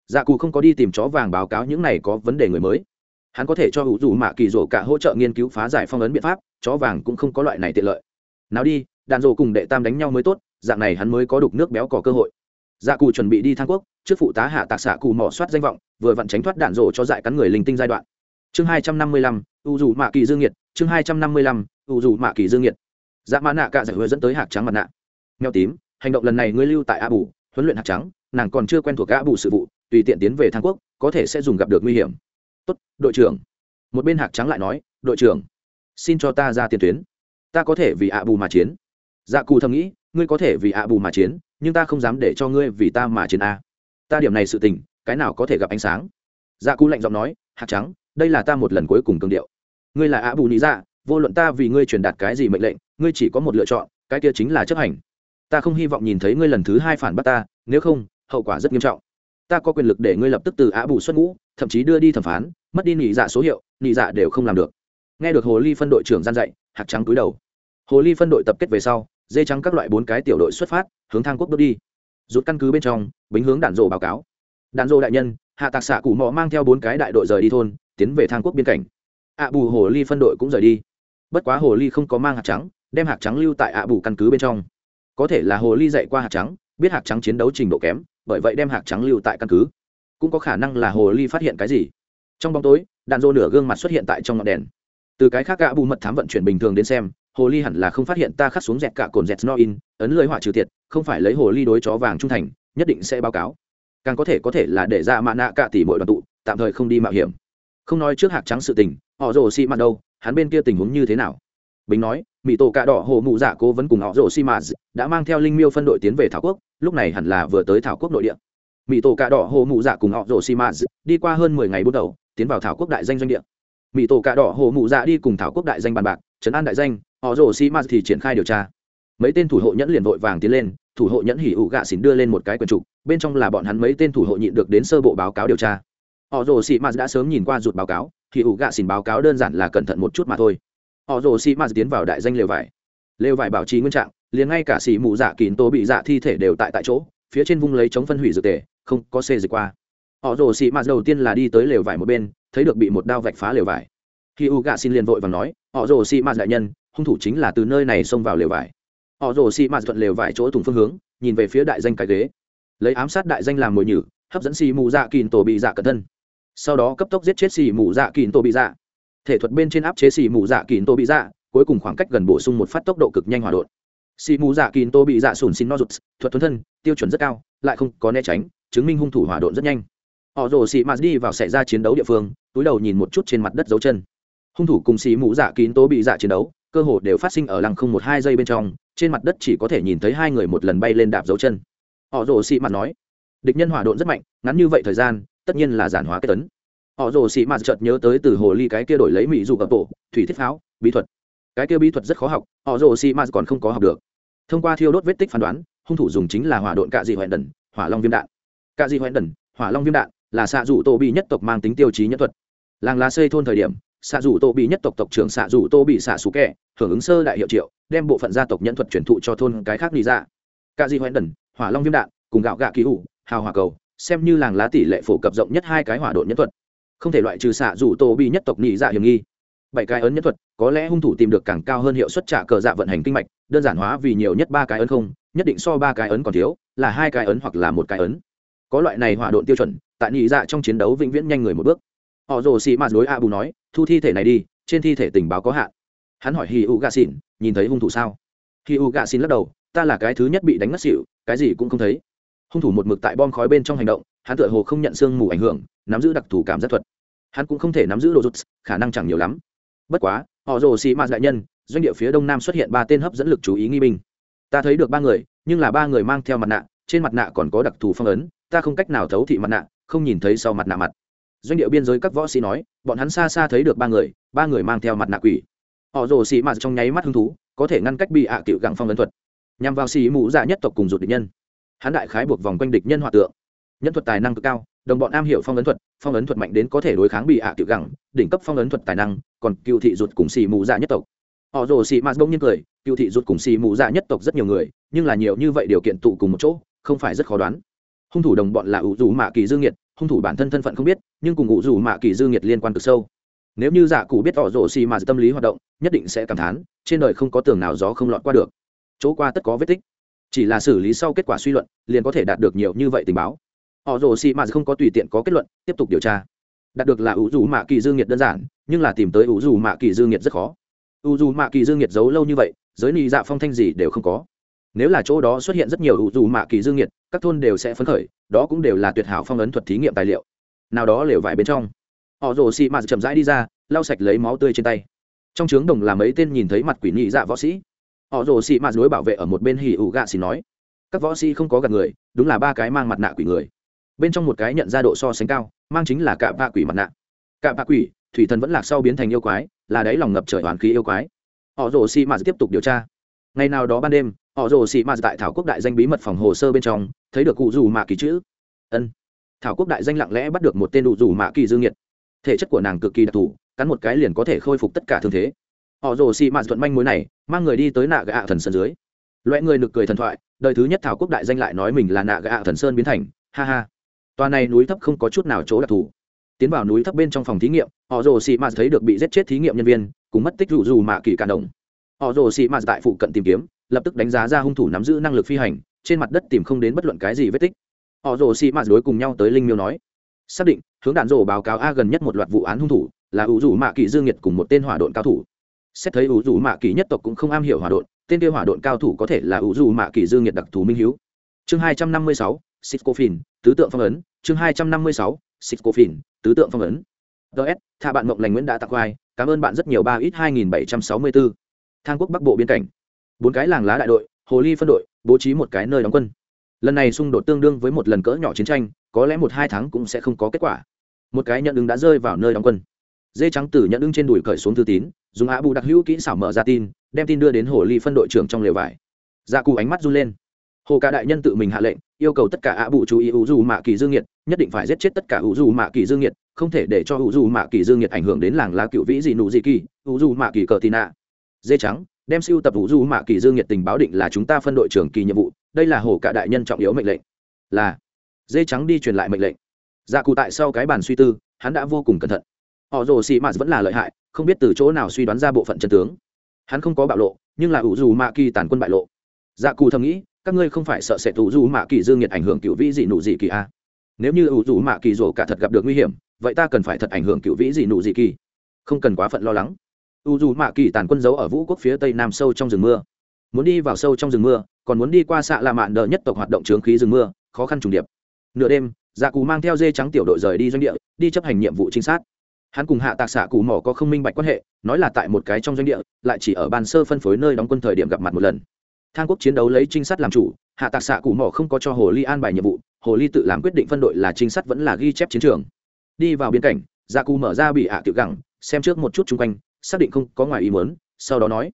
Dạ cù không có đi tìm chó vàng báo cáo những này có vấn đề người mới. Hắn có thể cho hữu dù mạ kỳ rổ cả hỗ trợ nghiên cứu phá giải phong ấn biện pháp, chó vàng cũng không có loại này tiện lợi. Nào đi đàn rổ cùng đệ tam đánh nhau mới tốt, dạng này hắn mới có đục nước béo có cơ hội. Dạ cù chuẩn bị đi thang quốc, trước phụ tá hạ tạc xạ cù mỏ soát danh vọng, vừa vặn tránh thoát đạn rổ cho dại cắn người linh tinh giai đoạn. Chương hai trăm năm mươi lăm u dù mạ kỳ dương nhiệt, chương hai trăm năm mươi lăm u dù mạ kỳ dương nhiệt. Dạ mã nạ cạ giải hứa dẫn tới hạc trắng mặt nạ. Mèo tím hành động lần này ngươi lưu tại a bù, huấn luyện hạc trắng, nàng còn chưa quen thuộc a bù sự vụ, tùy tiện tiến về thang quốc, có thể sẽ dùng gặp được nguy hiểm. Tốt, đội trưởng. Một bên hạc trắng lại nói, đội trưởng, xin cho ta ra tiền tuyến. Ta có thể vì a bù mà chiến. Dạ cù thầm nghĩ, ngươi có thể vì a bù mà chiến, nhưng ta không dám để cho ngươi vì ta mà chiến a. Ta điểm này sự tình, cái nào có thể gặp ánh sáng? Dạ cù lạnh giọng nói hạc trắng, đây là ta một lần cuối cùng cương điệu. Ngươi là a bù nghĩ dạ vô luận ta vì ngươi truyền đạt cái gì mệnh lệnh, ngươi chỉ có một lựa chọn, cái kia chính là chấp hành ta không hy vọng nhìn thấy ngươi lần thứ hai phản bác ta, nếu không, hậu quả rất nghiêm trọng. Ta có quyền lực để ngươi lập tức từ á bù xuất ngũ, thậm chí đưa đi thẩm phán, mất đi nị dạ số hiệu, nị dạ đều không làm được. Nghe được hồ ly phân đội trưởng gian dạy hạt trắng cúi đầu. Hồ ly phân đội tập kết về sau, dê trắng các loại bốn cái tiểu đội xuất phát, hướng thang quốc bước đi. Rút căn cứ bên trong, bính hướng đạn rộ báo cáo. Đạn rộ đại nhân, hạ tạc xạ cụ mò mang theo bốn cái đại đội rời đi thôn, tiến về thang quốc biên cảnh. Ạ bù hồ ly phân đội cũng rời đi. Bất quá hồ ly không có mang hạt trắng, đem hạt trắng lưu tại ạ bù căn cứ bên trong có thể là hồ ly dạy qua hạt trắng, biết hạt trắng chiến đấu trình độ kém, bởi vậy đem hạt trắng lưu tại căn cứ. Cũng có khả năng là hồ ly phát hiện cái gì. Trong bóng tối, đạn dô nửa gương mặt xuất hiện tại trong ngọn đèn. Từ cái khác gã bù mật thám vận chuyển bình thường đến xem, hồ ly hẳn là không phát hiện ta khắc xuống dẹt cả cồn dẹt no in, ấn lưới họa trừ tiệt, không phải lấy hồ ly đối chó vàng trung thành, nhất định sẽ báo cáo. Càng có thể có thể là để ra mạ nạ cả tỷ mỗi đoàn tụ, tạm thời không đi mạo hiểm. Không nói trước hạt trắng sự tình, họ rồ xị mặt đâu, hắn bên kia tình huống như thế nào? Bính nói mỹ tổ cạ đỏ hồ mụ dạ cố vấn cùng họ rồ xi mạt đã mang theo linh miêu phân đội tiến về thảo quốc, lúc này hẳn là vừa tới thảo quốc nội địa. Mỹ tổ cạ đỏ hồ mụ dạ cùng họ rồ xi mạt đi qua hơn mười ngày bước đầu, tiến vào thảo quốc đại danh doanh địa. Mỹ tổ cạ đỏ hồ mụ dạ đi cùng thảo quốc đại danh bàn bạc, trấn an đại danh, họ rồ xi mạt thì triển khai điều tra. Mấy tên thủ hộ nhẫn liền vội vàng tiến lên, thủ hộ nhẫn hỉ ủ gạ xỉn đưa lên một cái quần trục, bên trong là bọn hắn mấy tên thủ hộ nhịn được đến sơ bộ báo cáo điều tra. Họ rồ xị mạt đã sớm nhìn qua rụt báo cáo thì ủ gạ xin báo cáo đơn giản là cẩn thận một chút mà thôi họ rồ xị mạt tiến vào đại danh lều vải. Lều vải bảo trì nguyên trạng, liền ngay cả xì mù dạ kín tố bị dạ thi thể đều tại tại chỗ, phía trên vung lấy chống phân hủy dược tề, không có xê dịch qua. Họ rồ xì mạt đầu tiên là đi tới lều vải một bên, thấy được bị một đao vạch phá lều vải. Khi u gạ xin liền vội và nói, họ rồ xì mạt đại nhân, hung thủ chính là từ nơi này xông vào lều vải. Họ rồ xì mạt thuận lều vải chỗ thùng phương hướng, nhìn về phía đại danh cái ghế. Lấy ám sát đại danh làm mồi nhử, hấp dẫn xì mù dạ kín tổ bị dạ cẩn thân. Sau đó cấp tốc giết chết xì mù dạ kín tổ bị dạ thể thuật bên trên áp chế xì mù dạ kín tô bị dạ cuối cùng khoảng cách gần bổ sung một phát tốc độ cực nhanh hòa đột. Xì mù dạ kín tô bị dạ sùn xin no rụt, thuật thuần thân, tiêu chuẩn rất cao, lại không có né tránh, chứng minh hung thủ hòa đột rất nhanh. Họ rồ xì mạt đi vào xảy ra chiến đấu địa phương, túi đầu nhìn một chút trên mặt đất dấu chân. Hung thủ cùng xì mũ dạ kín tô bị dạ chiến đấu, cơ hồ đều phát sinh ở lăng không một hai giây bên trong, trên mặt đất chỉ có thể nhìn thấy hai người một lần bay lên đạp dấu chân. Họ rồ xì mạt nói, địch nhân hỏa độn rất mạnh, ngắn như vậy thời gian, tất nhiên là giản hóa kết tấn họ rồ xì mạt chợt nhớ tới từ hồ ly cái kia đổi lấy mỹ dù ở bộ, thủy thiết pháo, bí thuật. Cái kia bí thuật rất khó học, họ rồ xì mạt còn không có học được. Thông qua thiêu đốt vết tích phán đoán, hung thủ dùng chính là hỏa độn cạ dị hoẹn đần, hỏa long viêm đạn. Cạ dị hoẹn đần, hỏa long viêm đạn là xạ dù tô bị nhất tộc mang tính tiêu chí nhất thuật. Làng lá xây thôn thời điểm, xạ dù tô bị nhất tộc tộc trưởng xạ dù tô bị xạ xú kẻ, hưởng ứng sơ đại hiệu triệu, đem bộ phận gia tộc nhân thuật truyền thụ cho thôn cái khác đi ra. Cạ di hoẹn đần, hỏa long viêm đạn, cùng gạo gạ ký ủ hào hỏa cầu, xem như làng lá tỷ lệ phổ cập rộng nhất hai cái hỏa độn nhân thuật không thể loại trừ xạ rủ tô bị nhất tộc nhị dạ hiểm nghi. Bảy cái ấn nhất thuật, có lẽ hung thủ tìm được càng cao hơn hiệu suất trả cờ dạ vận hành kinh mạch, đơn giản hóa vì nhiều nhất ba cái ấn không, nhất định so ba cái ấn còn thiếu, là hai cái ấn hoặc là một cái ấn. Có loại này hỏa độn tiêu chuẩn, tại nhị dạ trong chiến đấu vĩnh viễn nhanh người một bước. Họ rồ xì mạt đối a bù nói, thu thi thể này đi, trên thi thể tình báo có hạn. Hắn hỏi hi u gà xỉn nhìn thấy hung thủ sao? Hi u gà xỉn lắc đầu, ta là cái thứ nhất bị đánh ngất xỉu, cái gì cũng không thấy. Hung thủ một mực tại bom khói bên trong hành động, hắn tựa hồ không nhận sương mù ảnh hưởng nắm giữ đặc thù cảm giác thuật. Hắn cũng không thể nắm giữ đồ rút khả năng chẳng nhiều lắm. Bất quá, họ rồ xì ma đại nhân, doanh địa phía đông nam xuất hiện ba tên hấp dẫn lực chú ý nghi binh. Ta thấy được ba người, nhưng là ba người mang theo mặt nạ, trên mặt nạ còn có đặc thù phong ấn, ta không cách nào thấu thị mặt nạ, không nhìn thấy sau mặt nạ mặt. Doanh địa biên giới các võ sĩ nói, bọn hắn xa xa thấy được ba người ba người mang theo mặt nạ quỷ. Họ rồ xì mạt trong nháy mắt hứng thú, có thể ngăn cách bị hạ à cựu gặng phong ấn thuật. Nhằm vào xì mũ dạ nhất tộc cùng rụt địch nhân. Hắn đại khái buộc vòng quanh địch nhân hòa tượng. Nhân thuật tài năng cực cao đồng bọn am hiểu phong ấn thuật phong ấn thuật mạnh đến có thể đối kháng bị hạ à gẳng, đỉnh cấp phong ấn thuật tài năng còn cựu thị rụt cùng xì mũ dạ nhất tộc. Họ rồ xì mạt bỗng nhiên cười cựu thị rụt cùng xì mũ dạ nhất tộc rất nhiều người nhưng là nhiều như vậy điều kiện tụ cùng một chỗ không phải rất khó đoán. Hung thủ đồng bọn là ủ dù mạ kỳ dương nhiệt hung thủ bản thân thân phận không biết nhưng cùng ủ dù mạ kỳ dương nghiệt liên quan cực sâu. Nếu như dạ cụ biết tỏ rổ xì mà tâm lý hoạt động nhất định sẽ cảm thán trên đời không có tường nào gió không lọt qua được. Chỗ qua tất có vết tích. Chỉ là xử lý sau kết quả suy luận liền có thể đạt được nhiều như vậy tình báo họ rồ xì mà không có tùy tiện có kết luận, tiếp tục điều tra. Đạt được là ủ dù mạ kỳ dương nghiệt đơn giản, nhưng là tìm tới ủ dù mạ kỳ dương nghiệt rất khó. Ủ dù mạ kỳ dương nghiệt giấu lâu như vậy, giới nị dạ phong thanh gì đều không có. Nếu là chỗ đó xuất hiện rất nhiều ủ dù mạ kỳ dương nhiệt, các thôn đều sẽ phấn khởi, đó cũng đều là tuyệt hảo phong ấn thuật thí nghiệm tài liệu. Nào đó lều vải bên trong. Họ rồ xì mạt chậm rãi đi ra, lau sạch lấy máu tươi trên tay. Trong trướng đồng là mấy tên nhìn thấy mặt quỷ nhị dạ võ sĩ. Họ rồ xì mạt đối bảo vệ ở một bên hỉ ủ gạ xì nói, các võ sĩ không có gạt người, đúng là ba cái mang mặt nạ quỷ người bên trong một cái nhận ra độ so sánh cao, mang chính là cạ bạ quỷ mặt nạ. Cạ bạ quỷ, thủy thần vẫn lạc sau biến thành yêu quái, là đáy lòng ngập trời hoàn khí yêu quái. Họ rồ xị mạt tiếp tục điều tra. Ngày nào đó ban đêm, họ rồ xị mạt tại thảo quốc đại danh bí mật phòng hồ sơ bên trong, thấy được cụ dù mạ kỳ chữ. Ân. Thảo quốc đại danh lặng lẽ bắt được một tên đủ dù mạ kỳ dương nhiệt. Thể chất của nàng cực kỳ đặc thù, cắn một cái liền có thể khôi phục tất cả thương thế. Họ rồ xị mạt thuận manh mối này, mang người đi tới nạ gạ thần sơn dưới. Loại người nực cười thần thoại, đời thứ nhất thảo quốc đại danh lại nói mình là nạ gạ thần sơn biến thành. Ha ha toa này núi thấp không có chút nào chỗ đặc thù. Tiến vào núi thấp bên trong phòng thí nghiệm, họ rồ xị mạt thấy được bị giết chết thí nghiệm nhân viên, cùng mất tích rủ dù mạ kỳ cả đồng. Họ rồ xị mạt tại phụ cận tìm kiếm, lập tức đánh giá ra hung thủ nắm giữ năng lực phi hành, trên mặt đất tìm không đến bất luận cái gì vết tích. Họ rồ xị mạt đối cùng nhau tới linh miêu nói, xác định, hướng đạn rổ báo cáo a gần nhất một loạt vụ án hung thủ, là ủ rủ mạ kỳ dương nhiệt cùng một tên hỏa độn cao thủ. Xét thấy ủ rủ mạ kỳ nhất tộc cũng không am hiểu hỏa độn, tên kia hỏa độn cao thủ có thể là ủ rủ mạ kỳ dương nhiệt đặc thù minh hiếu. Chương hai trăm năm mươi sáu Sitcofin, tứ tượng phong ấn chương hai trăm năm mươi sáu tứ tượng phong ấn. DS, tha bạn mộng lành nguyễn đã tặng khoai cảm ơn bạn rất nhiều ba ít hai nghìn bảy trăm sáu mươi bốn thang quốc bắc bộ biên cảnh. Bốn cái làng lá đại đội hồ ly phân đội bố trí một cái nơi đóng quân. Lần này xung đột tương đương với một lần cỡ nhỏ chiến tranh có lẽ một hai tháng cũng sẽ không có kết quả. Một cái nhận ứng đã rơi vào nơi đóng quân. Dê trắng tử nhận ứng trên đùi cởi xuống thư tín dùng á bù đặc hữu kỹ xảo mở ra tin đem tin đưa đến hồ ly phân đội trưởng trong lều vải. Dạ cụ ánh mắt run lên hồ cả đại nhân tự mình hạ lệnh, yêu cầu tất cả á bụ chú ý ủ dù mạ kỳ dương nhiệt nhất định phải giết chết tất cả ủ dù mạ kỳ dương nhiệt không thể để cho ủ dù mạ kỳ dương nhiệt ảnh hưởng đến làng lá cựu vĩ dị nụ dị kỳ ủ dù mạ kỳ cờ tì nạ. Dê trắng, đem siêu tập ủ dù mạ kỳ dương nhiệt tình báo định là chúng ta phân đội trưởng kỳ nhiệm vụ, đây là hồ cả đại nhân trọng yếu mệnh lệnh. Là. Dê trắng đi truyền lại mệnh lệnh. Dạ cụ tại sau cái bàn suy tư, hắn đã vô cùng cẩn thận. Họ rồ xì mạt vẫn là lợi hại, không biết từ chỗ nào suy đoán ra bộ phận chân tướng. Hắn không có bạo lộ, nhưng là ủ dù mạ kỳ tàn quân bại lộ. Dạ cụ thầm nghĩ các ngươi không phải sợ sẽ tù dù mạ kỳ dương nhiệt ảnh hưởng cựu vĩ dị nụ dị kỳ a nếu như ủ dù mạ kỳ rổ cả thật gặp được nguy hiểm, vậy ta cần phải thật ảnh hưởng cựu vĩ dị nụ dị kỳ. Không cần quá phận lo lắng. U dù mạ kỳ tàn quân giấu ở vũ quốc phía tây nam sâu trong rừng mưa. Muốn đi vào sâu trong rừng mưa, còn muốn đi qua xạ là mạn đờ nhất tộc hoạt động trướng khí rừng mưa, khó khăn trùng điệp. Nửa đêm dạ cù mang theo dê trắng tiểu đội rời đi doanh địa, đi chấp hành nhiệm vụ trinh sát. Hắn cùng hạ tạc xạ cụ mỏ có không minh bạch quan hệ, nói là tại một cái trong doanh địa, lại chỉ ở bàn sơ phân phối nơi đóng quân thời điểm gặp mặt một lần thang quốc chiến đấu lấy trinh sát làm chủ, hạ tạc xạ cụ mỏ không có cho hồ ly an bài nhiệm vụ, hồ ly tự làm quyết định phân đội là trinh sát vẫn là ghi chép chiến trường đi vào biên cảnh dạ cù mở ra bị hạ tiểu gẳng, xem trước một chút chung quanh, xác định không có ngoài ý muốn, sau đó nói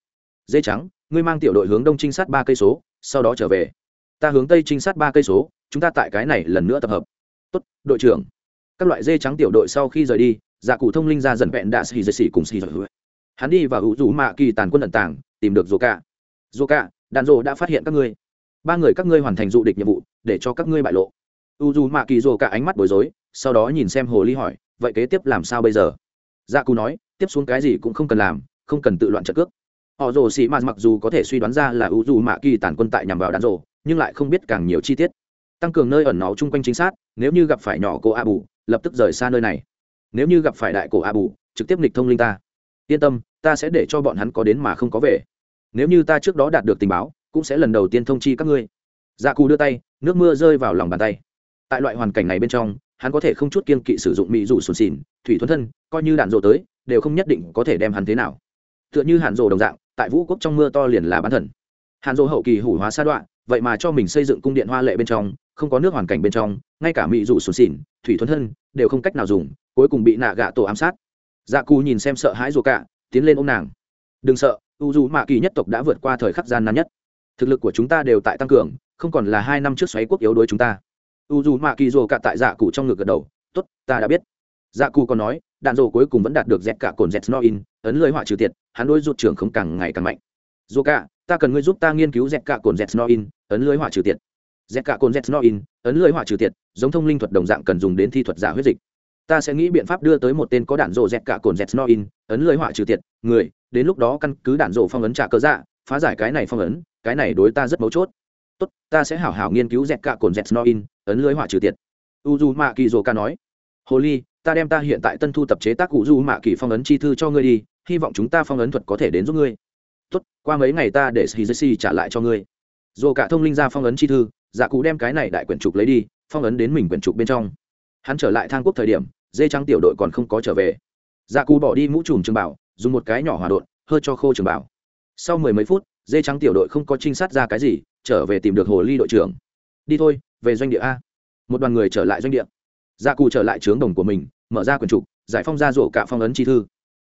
Dây trắng, ngươi mang tiểu đội hướng đông trinh sát ba cây số, sau đó trở về ta hướng tây trinh sát ba cây số, chúng ta tại cái này lần nữa tập hợp tốt, đội trưởng các loại dê trắng tiểu đội sau khi rời đi dạ cụ thông linh ra dần vẹn đã xì dây xì cùng xì dây hắn đi và hữu rủ mạ kỳ tàn quân ẩn tàng, tìm được dô ca. dô ca đàn rô đã phát hiện các ngươi. Ba người các ngươi hoàn thành dụ địch nhiệm vụ, để cho các ngươi bại lộ. U dù mạ kỳ dô cả ánh mắt bối rối, sau đó nhìn xem hồ ly hỏi, vậy kế tiếp làm sao bây giờ? Dạ cụ nói, tiếp xuống cái gì cũng không cần làm, không cần tự loạn trợ cước. Họ rồ xì mạt mặc dù có thể suy đoán ra là u dù mạ kỳ tàn quân tại nhằm vào đàn rồ nhưng lại không biết càng nhiều chi tiết. Tăng cường nơi ẩn náu chung quanh chính xác, nếu như gặp phải nhỏ cô a bù lập tức rời xa nơi này. Nếu như gặp phải đại cổ a bù trực tiếp nghịch thông linh ta. Yên tâm, ta sẽ để cho bọn hắn có đến mà không có về nếu như ta trước đó đạt được tình báo, cũng sẽ lần đầu tiên thông chi các ngươi. Dạ cù đưa tay, nước mưa rơi vào lòng bàn tay. Tại loại hoàn cảnh này bên trong, hắn có thể không chút kiên kỵ sử dụng mỹ rủ sùn xỉn, thủy thuấn thân, coi như đạn rộ tới, đều không nhất định có thể đem hắn thế nào. Tựa như hạn rộ đồng dạng, tại vũ quốc trong mưa to liền là bán thần. Hạn rộ hậu kỳ hủ hóa sa đoạn, vậy mà cho mình xây dựng cung điện hoa lệ bên trong, không có nước hoàn cảnh bên trong, ngay cả mỹ rủ sùn xỉn, thủy thuấn thân đều không cách nào dùng, cuối cùng bị nạ gạ tổ ám sát. Dạ cù nhìn xem sợ hãi rùa cả tiến lên ô nàng. Đừng sợ u dù mạ kỳ nhất tộc đã vượt qua thời khắc gian nan nhất. Thực lực của chúng ta đều tại tăng cường, không còn là hai năm trước xoáy quốc yếu đối chúng ta. U dù mạ kỳ rồ cả tại dạ cụ trong ngực gật đầu t ố t ta đã biết. Dạ cụ còn nói, đạn rồ cuối cùng vẫn đạt được dẹt cả cồn dẹt no in ấn lưới họa trừ tiệt, hắn đôi rụt trưởng không càng ngày càng mạnh. Dù cả, ta cần ngươi giúp ta nghiên cứu dẹt cả cồn dẹt no in ấn lưới họa trừ tiệt. Dẹt cả cồn dẹt no in ấn lưới họa trừ tiệt, giống thông linh thuật đồng dạng cần dùng đến thi thuật giả huyết dịch. Ta sẽ nghĩ biện pháp đưa tới một tên có đạn rồ dẹt cả cồn dẹt no in ấn lưới họa trừ tiệt, người đến lúc đó căn cứ đạn rồ phong ấn trả cớ dạ phá giải cái này phong ấn, cái này đối ta rất mấu chốt. Tốt, ta sẽ hảo hảo nghiên cứu dẹt cả cồn dẹt snoin, ấn lưới hỏa trừ tiệt. U du mạ kỳ dồ ca nói hồ ly ta đem ta hiện tại tân thu tập chế tác cụ du mạ kỳ phong ấn chi thư cho ngươi đi, hy vọng chúng ta phong ấn thuật có thể đến giúp ngươi. Tốt, qua mấy ngày ta để shizushi trả lại cho ngươi. Dồ cả thông linh ra phong ấn chi thư dạ cụ đem cái này đại quyển trục lấy đi, phong ấn đến mình quyển trục bên trong. Hắn trở lại thang quốc thời điểm, dê trắng tiểu đội còn không có trở về. Dạ cụ bỏ đi mũ trùm trường bảo dùng một cái nhỏ hòa đột hơi cho khô trường bảo. Sau mười mấy phút, dê trắng tiểu đội không có trinh sát ra cái gì, trở về tìm được hồ ly đội trưởng. Đi thôi, về doanh địa a. Một đoàn người trở lại doanh địa. Dạ cù trở lại trướng đồng của mình, mở ra quyển trục, giải phong ra rổ cả phong ấn chi thư.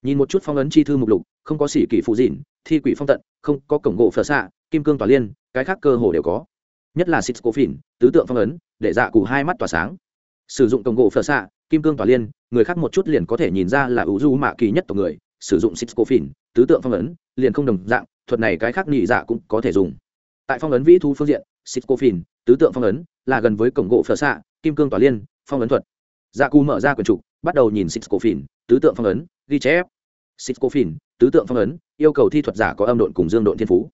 Nhìn một chút phong ấn chi thư mục lục, không có sĩ kỷ phụ dịn, thi quỷ phong tận, không có cổng gỗ phở xạ, kim cương tỏa liên, cái khác cơ hồ đều có. Nhất là xịt cổ phỉn, tứ tượng phong ấn, để dạ cù hai mắt tỏa sáng. Sử dụng cổng gỗ phở xạ, kim cương tỏa liên, người khác một chút liền có thể nhìn ra là ủ du mạ kỳ nhất tộc người sử dụng xịt cổ phìn tứ tượng phong ấn, liền không đồng dạng, thuật này cái khác nhị dạ cũng có thể dùng. Tại phong ấn vĩ thu phương diện xịt cổ phìn tứ tượng phong ấn, là gần với cổng gỗ phở xạ, kim cương tỏa liên, phong ấn thuật. Dạ cù mở ra quyển trục, bắt đầu nhìn xịt cổ phìn tứ tượng phong ấn, ghi chép. xịt cổ phìn tứ tượng phong ấn, yêu cầu thi thuật giả có âm độn cùng dương độn thiên phú.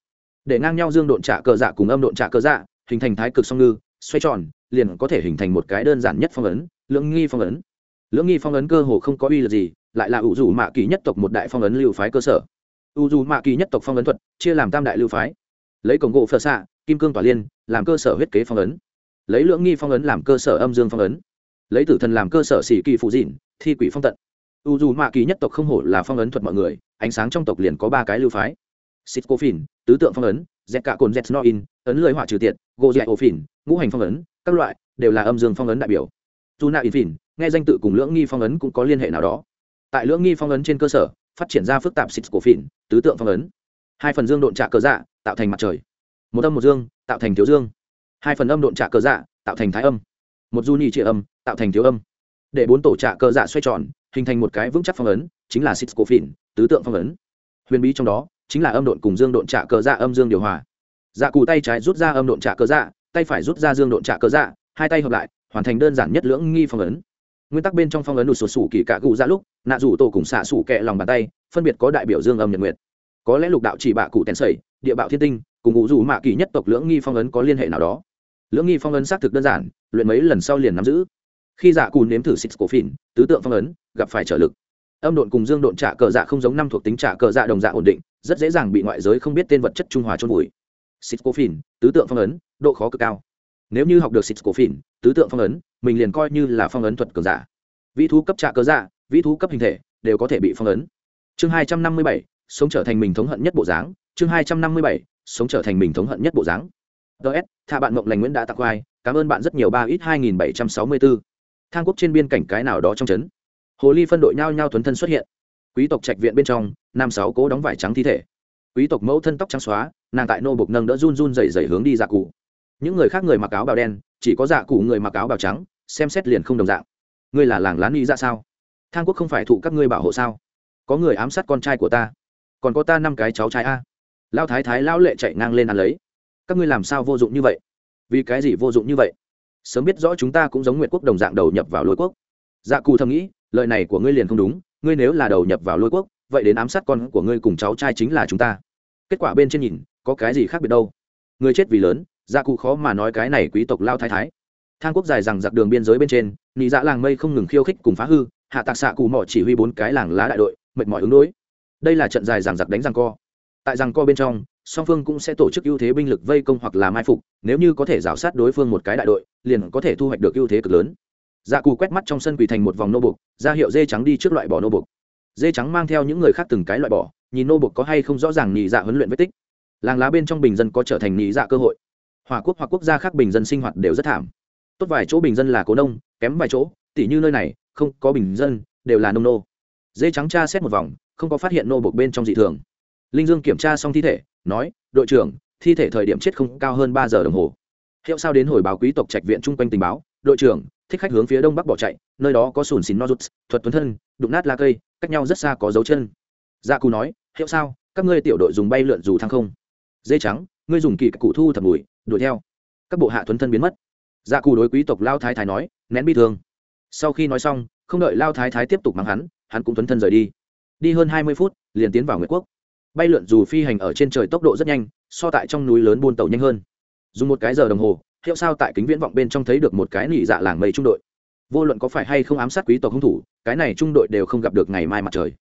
Để ngang nhau dương độn trả cờ dạ cùng âm độn trả cờ dạ hình thành thái cực song ngư, xoay tròn, liền có thể hình thành một cái đơn giản nhất phong ấn, lưỡng nghi phong ấn lưỡng nghi phong ấn cơ hồ không có uy lực gì, lại là ủ dù mạ kỳ nhất tộc một đại phong ấn lưu phái cơ sở. Ủ dù mạ kỳ nhất tộc phong ấn thuật chia làm tam đại lưu phái. Lấy cổng gỗ phở xạ, kim cương tỏa liên, làm cơ sở huyết kế phong ấn. Lấy lưỡng nghi phong ấn làm cơ sở âm dương phong ấn. Lấy tử thần làm cơ sở xỉ kỳ phụ dịn, thi quỷ phong tận. U dù mạ kỳ nhất tộc không hổ là phong ấn thuật mọi người, ánh sáng trong tộc liền có ba cái lưu phái. Xích cô phìn, tứ tượng phong ấn dẹt cả cồn dẹt no in, ấn lời họa trừ tiệt gỗ dẹt ô phìn, ngũ hành phong ấn, các loại đều là âm dương phong ấn đại biểu. Dù nạ in phìn nghe danh tự cùng lưỡng nghi phong ấn cũng có liên hệ nào đó. Tại lưỡng nghi phong ấn trên cơ sở, phát triển ra phức tạp xịt cổ phìn tứ tượng phong ấn. Hai phần dương độn trạ cờ dạ tạo thành mặt trời. Một âm một dương, tạo thành thiếu dương. Hai phần âm độn trạ cờ dạ tạo thành thái âm. Một du nhị trị âm, tạo thành thiếu âm. Để bốn tổ trạ cờ dạ xoay tròn, hình thành một cái vững chắc phong ấn, chính là xịt cổ phìn tứ tượng phong ấn. Huyền bí trong đó, chính là âm độn cùng dương độn trạ cờ dạ âm dương điều hòa. Dạ cù tay trái rút ra âm độn trạ cờ dạ tay phải rút ra dương độn trạ cờ dạ hai tay hợp lại, hoàn thành đơn giản nhất lưỡng nghi phong ấn nguyên tắc bên trong phong ấn đụt sụt sủ kỳ cả cụ ra lúc, nạ rủ tổ cùng xạ sủ kẹ lòng bàn tay, phân biệt có đại biểu dương âm nhật nguyệt. Có lẽ lục đạo chỉ bạ cụ tèn sẩy, địa bạo thiên tinh, cùng ngụ dù mạ kỳ nhất tộc lưỡng nghi phong ấn có liên hệ nào đó. Lưỡng nghi phong ấn xác thực đơn giản, luyện mấy lần sau liền nắm giữ. Khi dạ cù nếm thử xịt cổ phìn, tứ tượng phong ấn, gặp phải trở lực. Âm độn cùng dương độn trả cờ dạ không giống năm thuộc tính trả cờ dạ đồng dạ ổn định, rất dễ dàng bị ngoại giới không biết tên vật chất trung hòa trôn vùi. Xịt cổ phìn, tứ tượng phong ấn, độ khó cực cao nếu như học được xịt cổ phìn tứ tượng phong ấn, mình liền coi như là phong ấn thuật cường giả. Vĩ thú cấp trạ cờ dạ vĩ thú cấp hình thể, đều có thể bị phong ấn. Chương hai trăm năm mươi bảy, sống trở thành mình thống hận nhất bộ dáng. Chương hai trăm năm mươi bảy, sống trở thành mình thống hận nhất bộ dáng. Ts thạ bạn mộng lành nguyễn đã tặng khoai cảm ơn bạn rất nhiều. ba ít hai nghìn bảy trăm sáu mươi bốn thang quốc trên biên cảnh cái nào đó trong trấn. Hồ ly phân đội nhao nhao thuấn thân xuất hiện. Quý tộc trạch viện bên trong, nam sáu cố đóng vải trắng thi thể. Quý tộc mẫu thân tóc trắng xóa, nàng tại nô bục nâng đỡ run run dày dày hướng đi ra cụ những người khác người mặc áo bào đen, chỉ có dạ cụ người mặc áo bào trắng, xem xét liền không đồng dạng. Ngươi là làng lán y dạ ra sao? Thang quốc không phải thụ các ngươi bảo hộ sao? Có người ám sát con trai của ta. Còn có ta năm cái cháu trai a. Lao thái thái lao lệ chạy ngang lên ăn lấy. Các ngươi làm sao vô dụng như vậy? Vì cái gì vô dụng như vậy? Sớm biết rõ chúng ta cũng giống nguyệt quốc đồng dạng đầu nhập vào lôi quốc. Dạ cù thầm nghĩ, lời này của ngươi liền không đúng, ngươi nếu là đầu nhập vào lôi quốc, vậy đến ám sát con của ngươi cùng cháu trai chính là chúng ta. Kết quả bên trên nhìn, có cái gì khác biệt đâu? Người chết vì lớn gia cụ khó mà nói cái này quý tộc lao thái thái. Thang quốc dài rằng giặc đường biên giới bên trên, nị dạ làng mây không ngừng khiêu khích cùng phá hư, hạ tạc xạ cụ mỏ chỉ huy bốn cái làng lá đại đội, mệt mỏi ứng đối. Đây là trận dài rằng giặc đánh rằng co. Tại rằng co bên trong, song phương cũng sẽ tổ chức ưu thế binh lực vây công hoặc là mai phục, nếu như có thể rào sát đối phương một cái đại đội, liền có thể thu hoạch được ưu thế cực lớn. Dạ cù quét mắt trong sân quỳ thành một vòng nô bục, ra hiệu dê trắng đi trước loại bỏ nô bục. Dê trắng mang theo những người khác từng cái loại bỏ, nhìn nô bục có hay không rõ ràng nhị dạ huấn luyện vết tích. Làng lá bên trong bình dân có trở thành nhị dạ cơ hội hòa quốc hoặc quốc gia khác bình dân sinh hoạt đều rất thảm. Tốt vài chỗ bình dân là cố nông, kém vài chỗ, tỉ như nơi này, không có bình dân, đều là nông nô. Dê trắng tra xét một vòng, không có phát hiện nô bột bên trong dị thường. Linh dương kiểm tra xong thi thể, nói, đội trưởng, thi thể thời điểm chết không cao hơn ba giờ đồng hồ. Hiệu sao đến hồi báo quý tộc trạch viện chung quanh tình báo, đội trưởng, thích khách hướng phía đông bắc bỏ chạy, nơi đó có sùn xín rút thuật tuấn thân, đụng nát lá cây, cách nhau rất xa có dấu chân. Gia cù nói, hiệu sao, các ngươi tiểu đội dùng bay lượn dù thăng không? Dê trắng, ngươi dùng kỳ cụ thu thập mùi đuổi theo. Các bộ hạ tuấn thân biến mất. Gia cù đối quý tộc lao thái thái nói, nén bi thương. Sau khi nói xong, không đợi lao thái thái tiếp tục mắng hắn hắn cũng tuấn thân rời đi. Đi hơn hai mươi phút, liền tiến vào nguyễn quốc. Bay lượn dù phi hành ở trên trời tốc độ rất nhanh, so tại trong núi lớn buôn tàu nhanh hơn. Dùng một cái giờ đồng hồ, hiệu sao tại kính viễn vọng bên trong thấy được một cái nỉ dạ làng mây trung đội. Vô luận có phải hay không ám sát quý tộc hung thủ, cái này trung đội đều không gặp được ngày mai mặt trời.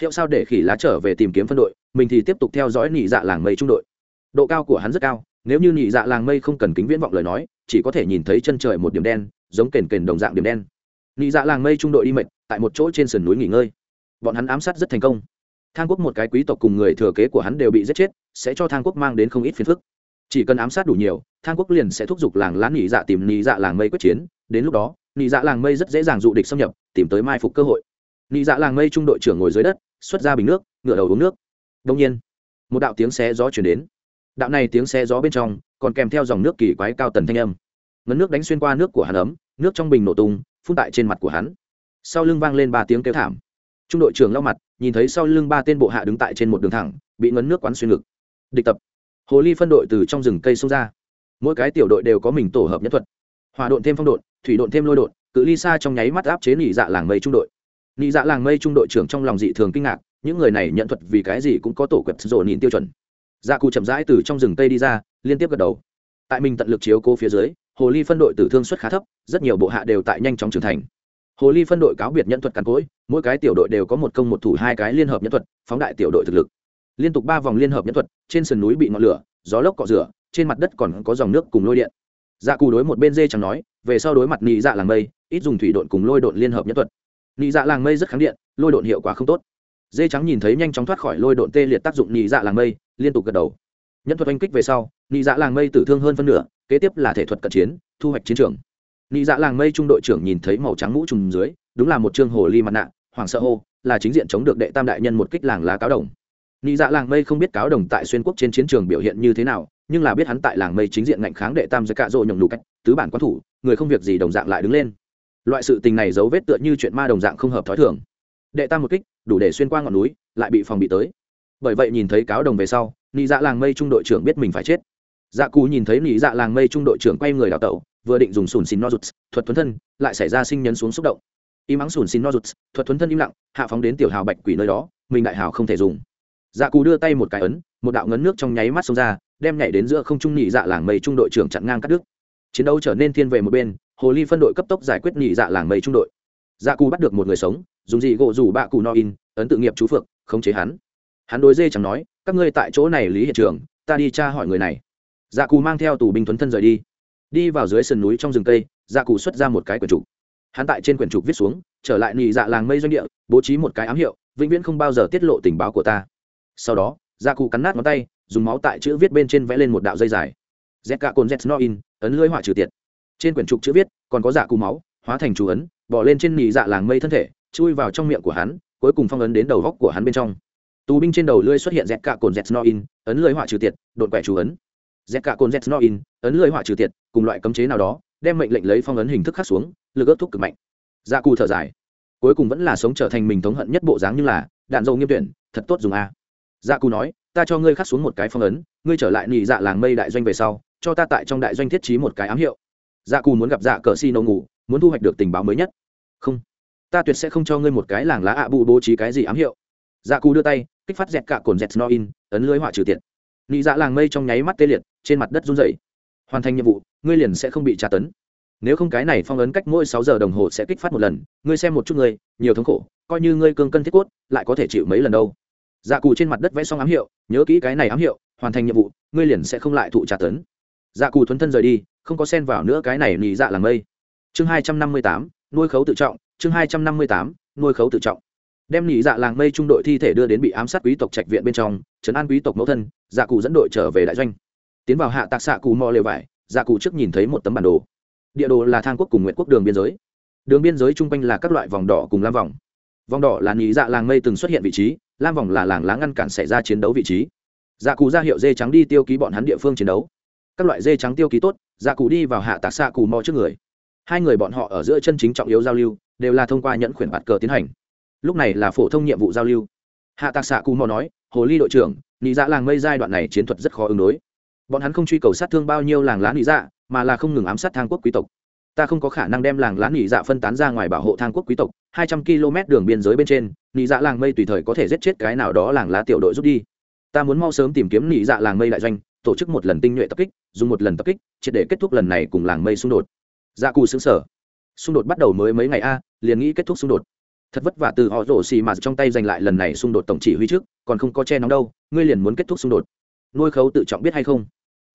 Hiệu sao để khỉ lá trở về tìm kiếm phân đội, mình thì tiếp tục theo dõi nỉ dạ làng mây trung đội. Độ cao của hắn rất cao nếu như nhị dạ làng mây không cần kính viễn vọng lời nói, chỉ có thể nhìn thấy chân trời một điểm đen, giống kền kền đồng dạng điểm đen. Nhị dạ làng mây trung đội đi mệt, tại một chỗ trên sườn núi nghỉ ngơi. Bọn hắn ám sát rất thành công. Thang quốc một cái quý tộc cùng người thừa kế của hắn đều bị giết chết, sẽ cho thang quốc mang đến không ít phiền phức. Chỉ cần ám sát đủ nhiều, thang quốc liền sẽ thúc giục làng lán nhị dạ tìm nhị dạ làng mây quyết chiến. Đến lúc đó, nhị dạ làng mây rất dễ dàng dụ địch xâm nhập, tìm tới mai phục cơ hội. Nhị dạ làng mây trung đội trưởng ngồi dưới đất, xuất ra bình nước ngựa đầu uống nước. Đông nhiên, một đạo tiếng xé gió chuyển đến đạo này tiếng xe gió bên trong, còn kèm theo dòng nước kỳ quái cao tần thanh âm. Ngấn nước đánh xuyên qua nước của hắn ấm, nước trong bình nổ tung, phun tại trên mặt của hắn. Sau lưng vang lên ba tiếng kêu thảm. Trung đội trưởng lau mặt, nhìn thấy sau lưng ba tên bộ hạ đứng tại trên một đường thẳng, bị ngấn nước quán xuyên ngực. Địch tập. Hồ ly phân đội từ trong rừng cây xông ra. Mỗi cái tiểu đội đều có mình tổ hợp nhất thuật. Hòa độn thêm phong độn thủy độn thêm lôi độn cự ly xa trong nháy mắt áp chế nỉ dạ làng mây trung đội. Nỉ dạ làng mây trung đội trưởng trong lòng dị thường kinh ngạc, những người này nhận thuật vì cái gì cũng có tổ quật rộ nhìn tiêu chuẩn dạ cụ chậm rãi từ trong rừng tây đi ra, liên tiếp gật đầu. Tại mình tận lực chiếu cố phía dưới, hồ ly phân đội tử thương suất khá thấp, rất nhiều bộ hạ đều tại nhanh chóng trưởng thành. Hồ ly phân đội cáo biệt nhân thuật càn cối, mỗi cái tiểu đội đều có một công một thủ hai cái liên hợp nhân thuật, phóng đại tiểu đội thực lực. Liên tục ba vòng liên hợp nhân thuật, trên sườn núi bị ngọn lửa, gió lốc cọ rửa, trên mặt đất còn có dòng nước cùng lôi điện. Dạ cù đối một bên dê chẳng nói, về sau đối mặt nị dạ làng mây, ít dùng thủy đội cùng lôi đội liên hợp nhân thuật. Nị dạ làng mây rất kháng điện, lôi đội hiệu quả không tốt dê trắng nhìn thấy nhanh chóng thoát khỏi lôi độn tê liệt tác dụng nhị dạ làng mây, liên tục gật đầu. Nhân thuật oanh kích về sau nhị dạ làng mây tử thương hơn phân nửa, kế tiếp là thể thuật cận chiến, thu hoạch chiến trường. Nhị dạ làng mây trung đội trưởng nhìn thấy màu trắng mũ trùng dưới, đúng là một trương hồ ly mặt nạ hoàng sợ hô, là chính diện chống được đệ tam đại nhân một kích làng lá cáo đồng. Nhị dạ làng mây không biết cáo đồng tại xuyên quốc trên chiến trường biểu hiện như thế nào, nhưng là biết hắn tại làng mây chính diện ngạnh kháng đệ tam giới cạ rộ nhồng đủ cách, tứ bản quan thủ, người không việc gì đồng dạng lại đứng lên. Loại sự tình này dấu vết tựa như chuyện ma đồng dạng không hợp thói thường đệ tam một kích, đủ để xuyên qua ngọn núi, lại bị phòng bị tới. Bởi vậy nhìn thấy cáo đồng về sau, nị dạ làng mây trung đội trưởng biết mình phải chết. Dạ cù nhìn thấy nị dạ làng mây trung đội trưởng quay người đào tẩu, vừa định dùng sùn xin no rụt thuật thuấn thân, lại xảy ra sinh nhấn xuống xúc động. Im ắng sùn xin no rụt thuật thuấn thân im lặng, hạ phóng đến tiểu hào bạch quỷ nơi đó, mình đại hào không thể dùng. Dạ cù đưa tay một cái ấn, một đạo ngấn nước trong nháy mắt xông ra, đem nhảy đến giữa không trung nhị dạ làng mây trung đội trưởng chặn ngang cắt đứt. Chiến đấu trở nên thiên về một bên, hồ ly phân đội cấp tốc giải quyết nhị dạ làng mây trung đội. Dạ cù bắt được một người sống dùng gì gỗ rủ bạ cụ no in, ấn tự nghiệp chú phượng, khống chế hắn. Hắn đối dê chẳng nói, các ngươi tại chỗ này lý hiện trường, ta đi tra hỏi người này. Dạ cù mang theo tù binh thuấn thân rời đi. Đi vào dưới sườn núi trong rừng cây dạ cù xuất ra một cái quyển trục. Hắn tại trên quyển trục viết xuống, trở lại nị dạ làng mây doanh địa, bố trí một cái ám hiệu, vĩnh viễn không bao giờ tiết lộ tình báo của ta. Sau đó dạ cù cắn nát ngón tay, dùng máu tại chữ viết bên trên vẽ lên một đạo dây dài. Z cả cồn z no in, ấn lưỡi họa trừ tiệt. Trên quyển trục chữ viết, còn có dạ cù máu, hóa thành chú ấn bỏ lên trên nị dạ làng mây thân thể chui vào trong miệng của hắn, cuối cùng phong ấn đến đầu góc của hắn bên trong. Tù binh trên đầu lưới xuất hiện dẹt cả cồn dẹt no in ấn lưới họa trừ tiệt, đột quẻ chú ấn. Dẹt cả cồn dẹt no in ấn lưới họa trừ tiệt, cùng loại cấm chế nào đó, đem mệnh lệnh lấy phong ấn hình thức khắc xuống, lực ước thúc cực mạnh. Dạ cù thở dài. Cuối cùng vẫn là sống trở thành mình thống hận nhất bộ dáng như là, đạn dầu nghiêm tuyển, thật tốt dùng a. Dạ cù nói, ta cho ngươi khắc xuống một cái phong ấn, ngươi trở lại nhị dạ làng mây đại doanh về sau, cho ta tại trong đại doanh thiết trí một cái ám hiệu. Dạ cù muốn gặp dạ cờ si nâu ngủ, muốn thu hoạch được tình báo mới nhất. Không ta tuyệt sẽ không cho ngươi một cái làng lá ạ bù bố trí cái gì ám hiệu. Dạ cù đưa tay, kích phát dẹt cả cồn dẹt no in, ấn lưới họa trừ tiện Nị dạ làng mây trong nháy mắt tê liệt, trên mặt đất run dày hoàn thành nhiệm vụ, ngươi liền sẽ không bị tra tấn. Nếu không cái này phong ấn cách mỗi sáu giờ đồng hồ sẽ kích phát một lần, ngươi xem một chút ngươi, nhiều thống khổ, coi như ngươi cương cân thiết cốt, lại có thể chịu mấy lần đâu. Dạ cù trên mặt đất vẽ xong ám hiệu, nhớ kỹ cái này ám hiệu, hoàn thành nhiệm vụ, ngươi liền sẽ không lại thụ trả tấn. Dạ cù thuấn thân rời đi, không có sen vào nữa cái này nị dạ làng mây. Chương hai trăm năm mươi tám, nuôi khấu tự trọng chương hai trăm năm mươi tám, nuôi khấu tự trọng. Đem nhị dạ làng mây trung đội thi thể đưa đến bị ám sát quý tộc trạch viện bên trong, trấn an quý tộc mẫu thân dạ cụ dẫn đội trở về đại doanh. Tiến vào hạ tạc xạ cù mò lều vải dạ cụ trước nhìn thấy một tấm bản đồ. Địa đồ là thang quốc cùng nguyện quốc đường biên giới. Đường biên giới chung quanh là các loại vòng đỏ cùng lam vòng. Vòng đỏ là nhị dạ làng mây từng xuất hiện vị trí, lam vòng là làng lá ngăn cản xảy ra chiến đấu vị trí. Dạ cụ ra hiệu dê trắng đi tiêu ký bọn hắn địa phương chiến đấu. Các loại dê trắng tiêu ký tốt dạ cụ đi vào hạ tạc xạ cù mò trước người. Hai người bọn họ ở giữa chân chính trọng yếu giao lưu đều là thông qua nhẫn khuyển bạt cờ tiến hành. Lúc này là phổ thông nhiệm vụ giao lưu. Hạ tạc xạ cù mò nói, hồ ly đội trưởng, nị dạ làng mây giai đoạn này chiến thuật rất khó ứng đối. Bọn hắn không truy cầu sát thương bao nhiêu làng lá nị dạ mà là không ngừng ám sát thang quốc quý tộc. Ta không có khả năng đem làng lá nị dạ phân tán ra ngoài bảo hộ thang quốc quý tộc. Hai trăm km đường biên giới bên trên, nị dạ làng mây tùy thời có thể giết chết cái nào đó làng lá tiểu đội rút đi. Ta muốn mau sớm tìm kiếm nị dạ làng mây đại doanh, tổ chức một lần tinh nhuệ tập kích, dùng một lần tập kích, triệt để kết thúc lần này cùng làng mây xung đột. Dạ cù xứng sở xung đột bắt đầu mới mấy ngày a, liền nghĩ kết thúc xung đột. Thật vất vả từ họ rổ xì mà trong tay giành lại lần này xung đột tổng chỉ huy trước, còn không có che nóng đâu, ngươi liền muốn kết thúc xung đột. Nuôi khấu tự trọng biết hay không?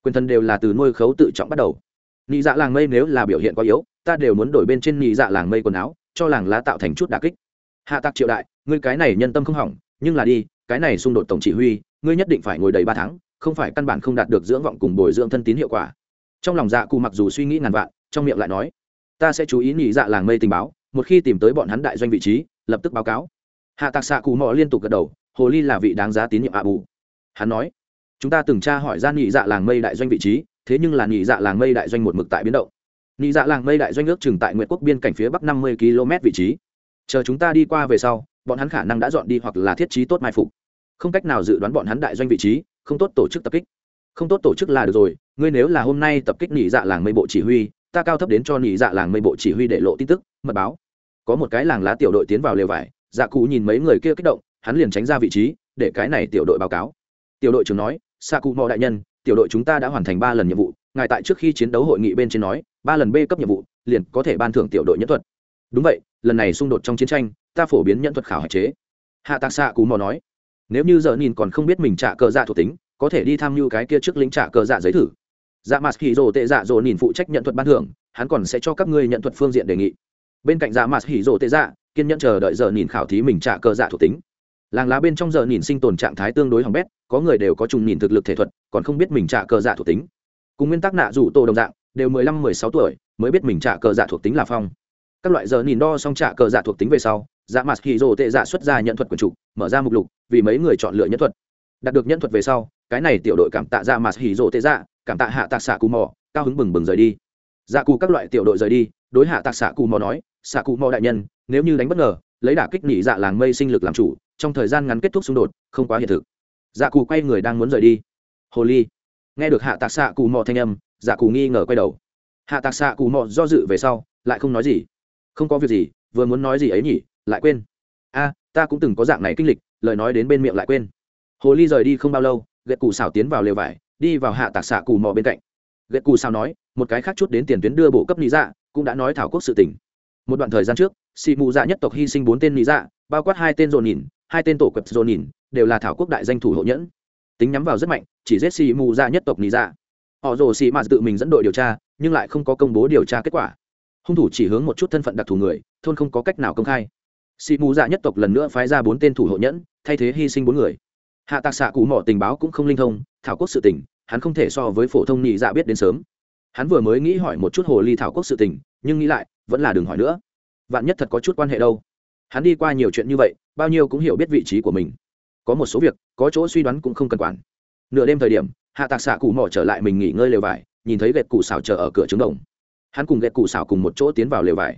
Quyền thân đều là từ nuôi khấu tự trọng bắt đầu. Nhị dạ làng mây nếu là biểu hiện quá yếu, ta đều muốn đổi bên trên nhị dạ làng mây quần áo, cho làng lá tạo thành chút đà kích. Hạ tạc triệu đại, ngươi cái này nhân tâm không hỏng, nhưng là đi, cái này xung đột tổng chỉ huy, ngươi nhất định phải ngồi đầy ba tháng, không phải căn bản không đạt được dưỡng vọng cùng bồi dưỡng thân tín hiệu quả. Trong lòng dạ cụ mặc dù suy nghĩ ngàn vạn, trong miệng lại nói ta sẽ chú ý nhị dạ làng mây tình báo, một khi tìm tới bọn hắn đại doanh vị trí, lập tức báo cáo. Hạ tạc xạ cù mò liên tục gật đầu, hồ ly là vị đáng giá tín nhiệm ạ bù. Hắn nói, chúng ta từng tra hỏi ra nhị dạ làng mây đại doanh vị trí, thế nhưng là nhị dạ làng mây đại doanh một mực tại biến động. Nhị dạ làng mây đại doanh ước chừng tại nguyện quốc biên cảnh phía bắc năm mươi km vị trí. Chờ chúng ta đi qua về sau, bọn hắn khả năng đã dọn đi hoặc là thiết trí tốt mai phục. Không cách nào dự đoán bọn hắn đại doanh vị trí, không tốt tổ chức tập kích. Không tốt tổ chức là được rồi, ngươi nếu là hôm nay tập kích nhị dạ làng mây bộ chỉ huy ta cao thấp đến cho nhị dạ làng mây bộ chỉ huy để lộ tin tức, mật báo. Có một cái làng lá tiểu đội tiến vào lều vải dạ cụ nhìn mấy người kia kích động, hắn liền tránh ra vị trí, để cái này tiểu đội báo cáo. Tiểu đội trưởng nói, sa cụ mò đại nhân, tiểu đội chúng ta đã hoàn thành ba lần nhiệm vụ, ngài tại trước khi chiến đấu hội nghị bên trên nói, ba lần b cấp nhiệm vụ, liền có thể ban thưởng tiểu đội nhân thuật. Đúng vậy, lần này xung đột trong chiến tranh, ta phổ biến nhân thuật khảo hạch chế. Hạ tạc xạ cú mò nói, nếu như giờ nhìn còn không biết mình trả cờ dạ thuộc tính, có thể đi tham mưu cái kia trước lính trả cờ dạ giấy thử dạ mặt hỉ rồ tệ dạ dỗ nhìn phụ trách nhận thuật ban thưởng, hắn còn sẽ cho các ngươi nhận thuật phương diện đề nghị. Bên cạnh dạ mặt hỉ rồ tệ dạ kiên nhẫn chờ đợi giờ nhìn khảo thí mình trả cờ dạ thuộc tính. Làng lá bên trong giờ nhìn sinh tồn trạng thái tương đối hỏng bét, có người đều có trùng nhìn thực lực thể thuật, còn không biết mình trả cờ dạ thuộc tính. Cùng nguyên tắc nạ rủ tổ đồng dạng, đều mười lăm, mười sáu tuổi, mới biết mình trả cờ dạ thuộc tính là phong. Các loại giờ nhìn đo xong trả cờ dạ thuộc tính về sau dạ mặt hỉ rồ tệ dạ xuất ra nhận thuật quần chủ, mở ra mục lục, vì mấy người chọn lựa nhân thuật. Đạt được nhân thuật về sau cái này tiểu đội cảm tạ dạ mà hỉ rộ tệ dạ cảm tạ hạ tạc xạ cù mò, cao hứng bừng bừng rời đi. Dạ cù các loại tiểu đội rời đi, đối hạ tạc xạ cù mò nói, xạ cù mò đại nhân, nếu như đánh bất ngờ, lấy đả kích nhị dạ làng mây sinh lực làm chủ, trong thời gian ngắn kết thúc xung đột, không quá hiện thực. Dạ cù quay người đang muốn rời đi. Hồ ly nghe được hạ tạc xạ cù mò thanh âm dạ cù nghi ngờ quay đầu. Hạ tạc xạ cù mò do dự về sau, lại không nói gì. Không có việc gì, vừa muốn nói gì ấy nhỉ, lại quên. A, ta cũng từng có dạng này kinh lịch, lời nói đến bên miệng lại quên. Hồ ly rời đi không bao lâu Gậy cụ xảo tiến vào lều vải, đi vào hạ tạc xạ cù mò bên cạnh. Gậy cụ xảo nói, một cái khác chút đến tiền tuyến đưa bộ cấp lý dạ cũng đã nói thảo quốc sự tỉnh một đoạn thời gian trước, xị mù dạ nhất tộc hy sinh bốn tên lý dạ bao quát hai tên dồn nhìn, hai tên tổ quẹp dồn nhìn, đều là thảo quốc đại danh thủ hộ nhẫn. Tính nhắm vào rất mạnh, chỉ giết xị mù dạ nhất tộc lý dạ. Họ rồ xị mạ tự mình dẫn đội điều tra, nhưng lại không có công bố điều tra kết quả. Hung thủ chỉ hướng một chút thân phận đặc thù người, thôn không có cách nào công khai. Xị mù dạ nhất tộc lần nữa phái ra bốn tên thủ hộ nhẫn, thay thế hy sinh bốn người hạ tạc xạ cụ mỏ tình báo cũng không linh thông, thảo quốc sự tình, hắn không thể so với phổ thông nhị dạ biết đến sớm. Hắn vừa mới nghĩ hỏi một chút hồ ly thảo quốc sự tình, nhưng nghĩ lại, vẫn là đừng hỏi nữa. Vạn nhất thật có chút quan hệ đâu. Hắn đi qua nhiều chuyện như vậy, bao nhiêu cũng hiểu biết vị trí của mình. Có một số việc, có chỗ suy đoán cũng không cần quản. Nửa đêm thời điểm, hạ tạc xạ cụ mỏ trở lại mình nghỉ ngơi lều vải, nhìn thấy gẹt cụ xảo chờ ở cửa trứng đồng. Hắn cùng gẹt cụ xảo cùng một chỗ tiến vào lều vải.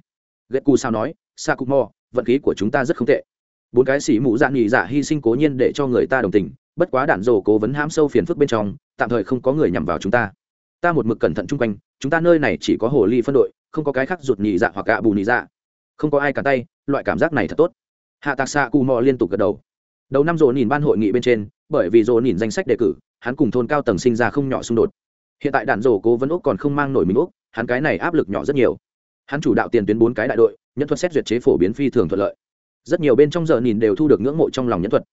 Gẹt cụ xảo nói xạ cụ mỏ vận khí của chúng ta rất không tệ bốn cái xỉ mũ dạ nghỉ dạ hy sinh cố nhiên để cho người ta đồng tình, bất quá đạn dồ cố vấn hãm sâu phiền phức bên trong, tạm thời không có người nhằm vào chúng ta. Ta một mực cẩn thận chung quanh, chúng ta nơi này chỉ có hồ ly phân đội, không có cái khác ruột nhị dạ hoặc gạ bù nhị dạ. Không có ai cả tay, loại cảm giác này thật tốt. Hạ tạc xạ cù mò liên tục gật đầu. Đầu năm rộ nhìn ban hội nghị bên trên, bởi vì rộ nhìn danh sách đề cử, hắn cùng thôn cao tầng sinh ra không nhỏ xung đột. Hiện tại đạn rổ cố vấn úc còn không mang nổi mình úc, hắn cái này áp lực nhỏ rất nhiều. Hắn chủ đạo tiền tuyến bốn cái đại đội, nhân thuật xét duyệt chế phổ biến phi thường thuận lợi rất nhiều bên trong giờ nhìn đều thu được ngưỡng mộ trong lòng nhân thuật.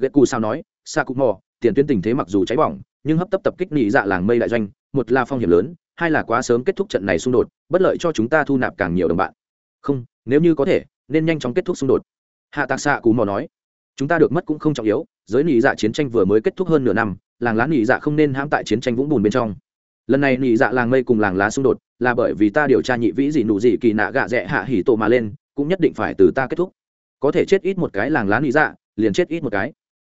Ghệ cù sao nói sa cục mò tiền tuyến tình thế mặc dù cháy bỏng, nhưng hấp tấp tập kích nị dạ làng mây đại doanh, một là phong hiểm lớn, hai là quá sớm kết thúc trận này xung đột, bất lợi cho chúng ta thu nạp càng nhiều đồng bạn. Không, nếu như có thể, nên nhanh chóng kết thúc xung đột. Hạ tạc xạ cù mò nói, chúng ta được mất cũng không trọng yếu, giới nị dạ chiến tranh vừa mới kết thúc hơn nửa năm, làng lá nị dạ không nên hãm tại chiến tranh vũng bùn bên trong. Lần này nị dạ làng mây cùng làng lá xung đột là bởi vì ta điều tra nhị vĩ gì nụ gì kỳ nạ gạ rẽ hạ hỉ tổ mà lên, cũng nhất định phải từ ta kết thúc có thể chết ít một cái làng lá nị dạ liền chết ít một cái.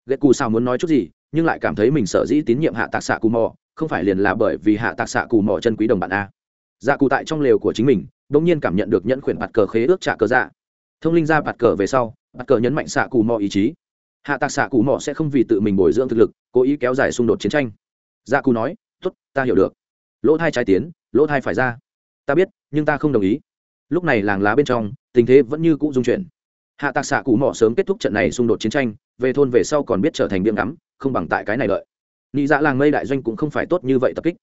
Ghét cù sao muốn nói chút gì, nhưng lại cảm thấy mình sợ dĩ tín nhiệm hạ tạc xạ cù mò, không phải liền là bởi vì hạ tạc xạ cù mò chân quý đồng bạn a. Dạ cù tại trong lều của chính mình đ ỗ n g nhiên cảm nhận được nhẫn khuyển bạt cờ khế ước trả cờ dạ. Thông linh ra bạt cờ về sau, bạt cờ nhấn mạnh xạ cù mò ý chí. Hạ tạc xạ cù mò sẽ không vì tự mình bồi dưỡng thực lực, cố ý kéo dài xung đột chiến tranh. Dạ cù nói t ố t ta hiểu được. Lỗ thai trái tiến, lỗ thai phải ra. Ta biết, nhưng ta không đồng ý. Lúc này làng lá bên trong, tình thế vẫn như cũ dung chuyển hạ tạc xạ cụ mỏ sớm kết thúc trận này xung đột chiến tranh, về thôn về sau còn biết trở thành điểm ngắm, không bằng tại cái này lợi nị dạ làng mây đại doanh cũng không phải tốt như vậy tập kích.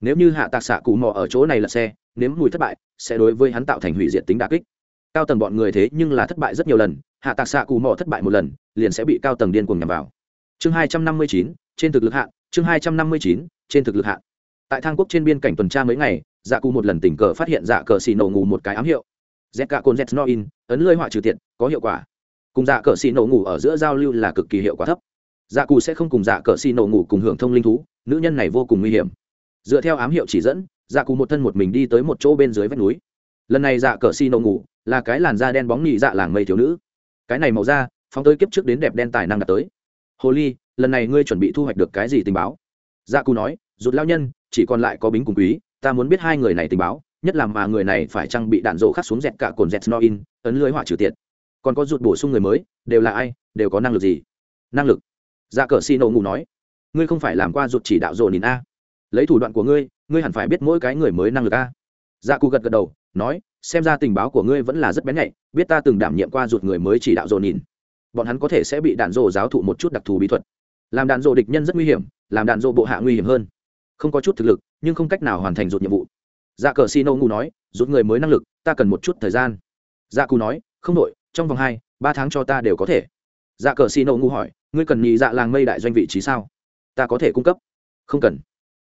Nếu như hạ tạc xạ cụ Mỏ ở chỗ này là xe, nếm mùi thất bại, sẽ đối với hắn tạo thành hủy diệt tính đà kích. Cao tầng bọn người thế nhưng là thất bại rất nhiều lần, hạ tạc xạ cụ Mỏ thất bại một lần, liền sẽ bị cao tầng điên cuồng nhằm vào. Chương hai trăm năm mươi chín, trên thực lực hạn chương hai trăm năm mươi chín, trên thực lực hạn tại thang quốc trên biên cảnh tuần tra mấy ngày dạ cụ một lần tình cờ phát hiện dạ cờ xì nổ ngủ một cái ám hiệu. Z cả cồn z no in ấn lơi họa trừ tiện, có hiệu quả. Cùng dạ cờ xì nổ ngủ ở giữa giao lưu là cực kỳ hiệu quả thấp. Dạ cù sẽ không cùng dạ cờ xì nổ ngủ cùng hưởng thông linh thú, nữ nhân này vô cùng nguy hiểm. Dựa theo ám hiệu chỉ dẫn dạ cù một thân một mình đi tới một chỗ bên dưới vách núi. Lần này dạ cờ xì nổ ngủ là cái làn da đen bóng nhị dạ làng mây thiếu nữ. Cái này màu da, phóng tới kiếp trước đến đẹp đen tài năng đạt tới. Hồ ly lần này ngươi chuẩn bị thu hoạch được cái gì tình báo? Dạ cù nói, rụt lao nhân, chỉ còn lại có bính cùng quý, ta muốn biết hai người này tình báo nhất là mà người này phải trang bị đạn rộ khắc xuống dẹt cả cồn dẹt no ấn lưới hỏa trừ tiệt. Còn có rụt bổ sung người mới, đều là ai, đều có năng lực gì? Năng lực? Ra cờ xì nổ ngủ nói. Ngươi không phải làm qua rụt chỉ đạo rồ nhìn a. Lấy thủ đoạn của ngươi ngươi hẳn phải biết mỗi cái người mới năng lực a. Dạ ra cụ gật gật đầu, nói, xem ra tình báo của ngươi vẫn là rất bén nhạy, biết ta từng đảm nhiệm qua rụt người mới chỉ đạo rồ nhìn bọn hắn có thể sẽ bị đạn rồ giáo thụ một chút đặc thù bí thuật. Làm đạn rồ địch nhân rất nguy hiểm, làm đạn rồ bộ hạ nguy hiểm hơn. Không có chút thực lực, nhưng không cách nào hoàn thành rụt nhiệm vụ dạ cờ xì Nô ngu nói, rút người mới năng lực, ta cần một chút thời gian. Dạ cù nói, không đội trong vòng hai, ba tháng cho ta đều có thể. Dạ cờ xì Nô ngu hỏi, ngươi cần nhị dạ làng mây đại doanh vị trí sao? Ta có thể cung cấp. Không cần.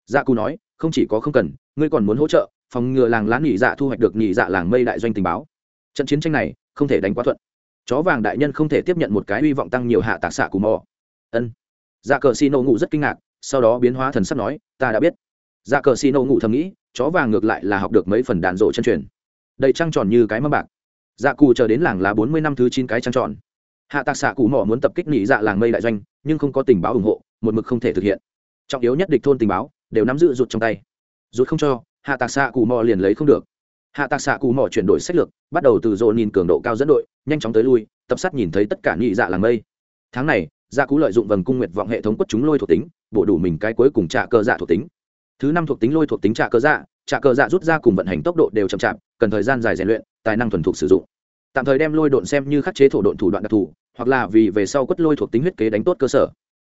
Dạ cù nói, không chỉ có không cần, ngươi còn muốn hỗ trợ, phòng ngừa làng lá nhị dạ thu hoạch được nhị dạ làng mây đại doanh tình báo. Trận chiến tranh này, không thể đánh quá thuận. Chó vàng đại nhân không thể tiếp nhận một cái hy vọng tăng nhiều hạ tạc xạ cù mò. Ân. Dạ cờ xì Nô ngủ rất kinh ngạc, sau đó biến hóa thần sắp nói, ta đã biết dạ cờ xì nổ ngủ thầm nghĩ, chó vàng ngược lại là học được mấy phần đàn rộ chân truyền. Đầy trăng tròn như cái mâm bạc. Dạ cù chờ đến làng là bốn mươi năm thứ chín cái trăng tròn. Hạ tạc xạ cụ mỏ muốn tập kích nghỉ dạ làng mây đại doanh, nhưng không có tình báo ủng hộ, một mực không thể thực hiện. Trọng yếu nhất địch thôn tình báo, đều nắm giữ rụt trong tay. Rụt không cho, hạ tạc xạ cụ mỏ liền lấy không được. Hạ tạc xạ cụ mỏ chuyển đổi sách lược, bắt đầu từ dồn nhìn cường độ cao dẫn đội, nhanh chóng tới lui, tập sát nhìn thấy tất cả nị dạ làng mây. Tháng này dạ gia cú lợi dụng vầng cung nguyệt vọng hệ thống quất chúng lôi thuộc tính, bổ đủ mình cái cuối cùng trả cơ dạ thuộc tính thứ năm thuộc tính lôi thuộc tính trạ cơ dạ trạ cơ dạ rút ra cùng vận hành tốc độ đều chậm chạp, cần thời gian dài rèn luyện, tài năng thuần thục sử dụng. Tạm thời đem lôi độn xem như khắc chế thổ độn thủ đoạn đặc thù, hoặc là vì về sau quất lôi thuộc tính huyết kế đánh tốt cơ sở.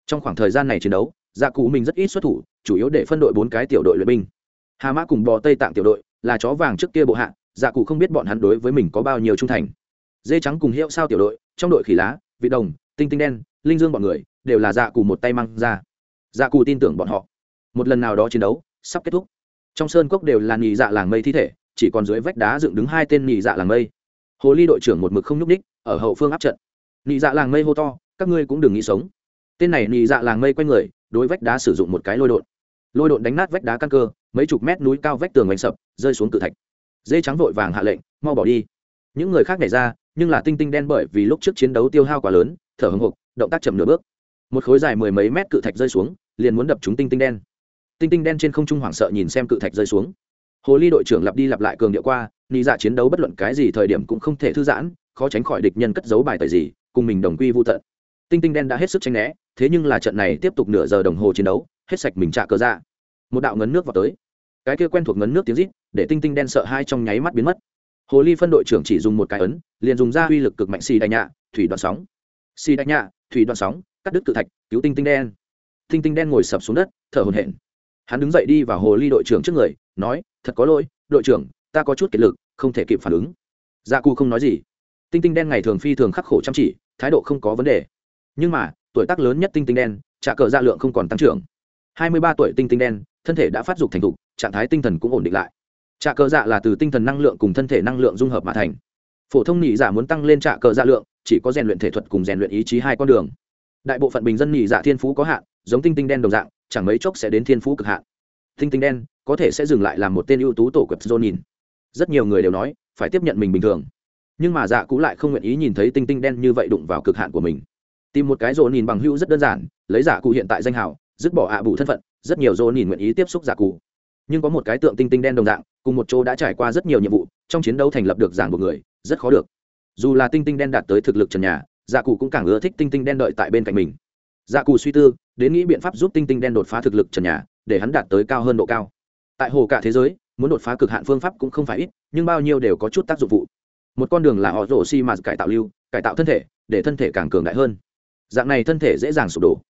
Trong khoảng thời gian này chiến đấu dạ cụ mình rất ít xuất thủ, chủ yếu để phân đội bốn cái tiểu đội luyện binh. Hà mã cùng bò tây tạng tiểu đội, là chó vàng trước kia bộ hạ dạ cụ không biết bọn hắn đối với mình có bao nhiêu trung thành. Dê trắng cùng hiệu sao tiểu đội, trong đội khỉ lá, vị đồng, tinh tinh đen, linh dương bọn người, đều là dạ cụ một tay mang ra. Dạ cụ tin tưởng bọn họ một lần nào đó chiến đấu sắp kết thúc. Trong sơn cốc đều là nhị dạ làng mây thi thể, chỉ còn dưới vách đá dựng đứng hai tên nhị dạ làng mây. Hồ ly đội trưởng một mực không nhúc ních ở hậu phương áp trận. Nhị dạ làng mây hô to, các ngươi cũng đừng nghĩ sống. Tên này nhị dạ làng mây quanh người, đối vách đá sử dụng một cái lôi đột lôi đột đánh nát vách đá căn cơ, mấy chục mét núi cao vách tường oanh sập, rơi xuống cự thạch. Dê trắng vội vàng hạ lệnh, mau bỏ đi. Những người khác nhảy ra, nhưng là tinh tinh đen bởi vì lúc trước chiến đấu tiêu hao quá lớn, thở hồng hục động tác chậm nửa bước. Một khối dài mười mấy mét cự thạch rơi xuống, liền muốn đập chúng tinh tinh đen tinh tinh đen trên không trung hoảng sợ nhìn xem cự thạch rơi xuống. Hồ ly đội trưởng lặp đi lặp lại cường điệu qua ni dạ chiến đấu bất luận cái gì thời điểm cũng không thể thư giãn, khó tránh khỏi địch nhân cất giấu bài tời gì, cùng mình đồng quy vô tận. Tinh tinh đen đã hết sức tranh né, thế nhưng là trận này tiếp tục nửa giờ đồng hồ chiến đấu, hết sạch mình trả cờ ra một đạo ngấn nước vào tới. Cái kia quen thuộc ngấn nước tiếng rít, để tinh tinh đen sợ hai trong nháy mắt biến mất. Hồ ly phân đội trưởng chỉ dùng một cái ấn, liền dùng ra uy lực cực mạnh xì đại nhạ, thủy đoạn sóng. Xì đại nhạ, thủy đoạn sóng, cắt đứt cự thạch, cứu tinh tinh đen. Tinh tinh đen ngồi sập xuống đất, thở hổn hển hắn đứng dậy đi vào hồ ly đội trưởng trước người, nói, thật có lỗi, đội trưởng, ta có chút kiệt lực, không thể kịp phản ứng. Dạ Gia cư không nói gì. Tinh tinh đen ngày thường phi thường khắc khổ chăm chỉ, thái độ không có vấn đề. Nhưng mà, tuổi tác lớn nhất tinh tinh đen, trả cờ dạ lượng không còn tăng trưởng. Hai mươi ba tuổi tinh tinh đen, thân thể đã phát dục thành thục, trạng thái tinh thần cũng ổn định lại. Trả cờ dạ là từ tinh thần năng lượng cùng thân thể năng lượng dung hợp mà thành. Phổ thông nhị giả muốn tăng lên trả cờ dạ lượng, chỉ có rèn luyện thể thuật cùng rèn luyện ý chí hai con đường. Đại bộ phận bình dân nhị dạ thiên phú có hạn, giống tinh tinh đen đồng dạng chẳng mấy chốc sẽ đến thiên phú cực hạn. Tinh tinh đen, có thể sẽ dừng lại làm một tên ưu tú tổ quẹp jonin. Rất nhiều người đều nói, phải tiếp nhận mình bình thường. Nhưng mà dạ cũ lại không nguyện ý nhìn thấy tinh tinh đen như vậy đụng vào cực hạn của mình. Tìm một cái rồ nhìn bằng hữu rất đơn giản, lấy giả cụ hiện tại danh hào, dứt bỏ ạ à bù thân phận, rất nhiều rồ nhìn nguyện ý tiếp xúc giả cụ. Nhưng có một cái tượng tinh tinh đen đồng dạng, cùng một chỗ đã trải qua rất nhiều nhiệm vụ, trong chiến đấu thành lập được giảng một người, rất khó được. Dù là tinh tinh đen đạt tới thực lực trần nhà dạ cụ cũng càng ưa thích tinh tinh đen đợi tại bên cạnh mình dạ cụ suy tư, đến nghĩ biện pháp giúp tinh tinh đen đột phá thực lực trần nhà, để hắn đạt tới cao hơn độ cao. Tại hồ cả thế giới, muốn đột phá cực hạn phương pháp cũng không phải ít, nhưng bao nhiêu đều có chút tác dụng vụ. một con đường là họ rổ xi mà cải tạo lưu, cải tạo thân thể, để thân thể càng cường đại hơn. Dạng này thân thể dễ dàng sụp đổ.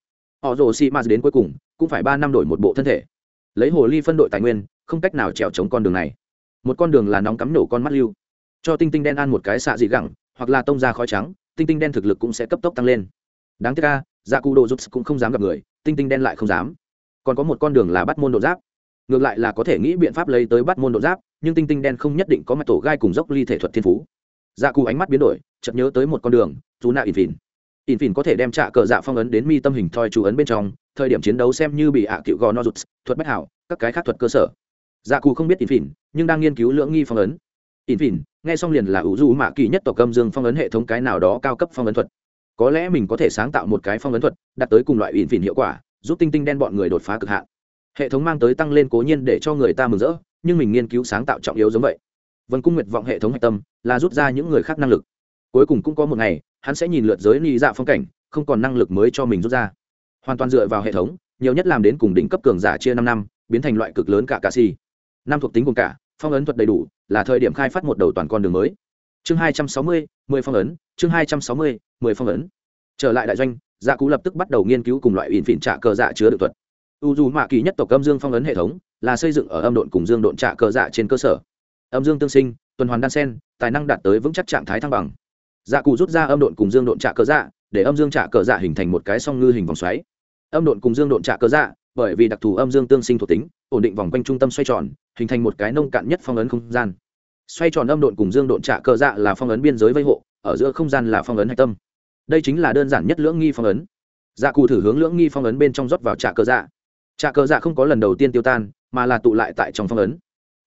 Họ rổ xi mà đến cuối cùng, cũng phải ba năm đổi một bộ thân thể. Lấy hồ ly phân đội tài nguyên, không cách nào trèo chống con đường này. Một con đường là nóng cắm nổ con mắt lưu. Cho tinh tinh đen ăn một cái xạ dị gẳng, hoặc là tông ra khói trắng, tinh tinh đen thực lực cũng sẽ cấp tốc tăng lên. Đáng tiếc ca dạ cụ đồ rút cũng không dám gặp người, tinh tinh đen lại không dám. Còn có một con đường là bắt môn độ giáp. Ngược lại là có thể nghĩ biện pháp lấy tới bắt môn độ giáp, nhưng tinh tinh đen không nhất định có mặt tổ gai cùng dốc ly thể thuật thiên phú. Dạ cụ ánh mắt biến đổi, chợt nhớ tới một con đường dù nạ ỉn phìn. Ỉn phìn có thể đem trạ cờ dạ phong ấn đến mi tâm hình thoi chú ấn bên trong, thời điểm chiến đấu xem như bị ạ cựu gò no rụt, thuật bách hảo, các cái khác thuật cơ sở. Dạ cụ không biết ỉn phìn, nhưng đang nghiên cứu lưỡng nghi phong ấn. Ỉn phìn, nghe xong liền là ủ du mạ kỳ nhất tộc âm dương phong ấn hệ thống cái nào đó cao cấp phong ấn thuật có lẽ mình có thể sáng tạo một cái phong ấn thuật, đạt tới cùng loại ỉn phỉn hiệu quả, giúp tinh tinh đen bọn người đột phá cực hạn. Hệ thống mang tới tăng lên cố nhiên để cho người ta mừng rỡ, nhưng mình nghiên cứu sáng tạo trọng yếu giống vậy. Vân cung nguyệt vọng hệ thống hạch tâm là rút ra những người khác năng lực. Cuối cùng cũng có một ngày, hắn sẽ nhìn lượt giới ni dạ phong cảnh, không còn năng lực mới cho mình rút ra. Hoàn toàn dựa vào hệ thống, nhiều nhất làm đến cùng đỉnh cấp cường giả chia năm năm, biến thành loại cực lớn cả cà si. Năm thuộc tính cùng cả, phong ấn thuật đầy đủ, là thời điểm khai phát một đầu toàn con đường mới. Chương hai trăm sáu mươi, mười phong ấn, chương hai trăm sáu mươi mười phong ấn. Trở lại đại doanh dạ cú lập tức bắt đầu nghiên cứu cùng loại ỉn phỉn trả cờ dạ chứa được thuật. U dù mạ kỳ nhất tộc âm dương phong ấn hệ thống là xây dựng ở âm độn cùng dương độn trả cờ dạ trên cơ sở. Âm dương tương sinh, tuần hoàn đan sen, tài năng đạt tới vững chắc trạng thái thăng bằng. Dạ cụ rút ra âm độn cùng dương độn trả cờ dạ để âm dương trả cờ dạ hình thành một cái song ngư hình vòng xoáy. Âm độn cùng dương độn trả cờ dạ bởi vì đặc thù âm dương tương sinh thuộc tính, ổn định vòng quanh trung tâm xoay tròn, hình thành một cái nông cạn nhất phong ấn không gian. Xoay tròn âm độn cùng dương độn trả cờ dạ là phong ấn biên giới vây hộ, ở giữa không gian là phong ấn hạch tâm đây chính là đơn giản nhất lưỡng nghi phong ấn. Dạ cụ thử hướng lưỡng nghi phong ấn bên trong rót vào trà cờ dạ. Trà cờ dạ không có lần đầu tiên tiêu tan, mà là tụ lại tại trong phong ấn.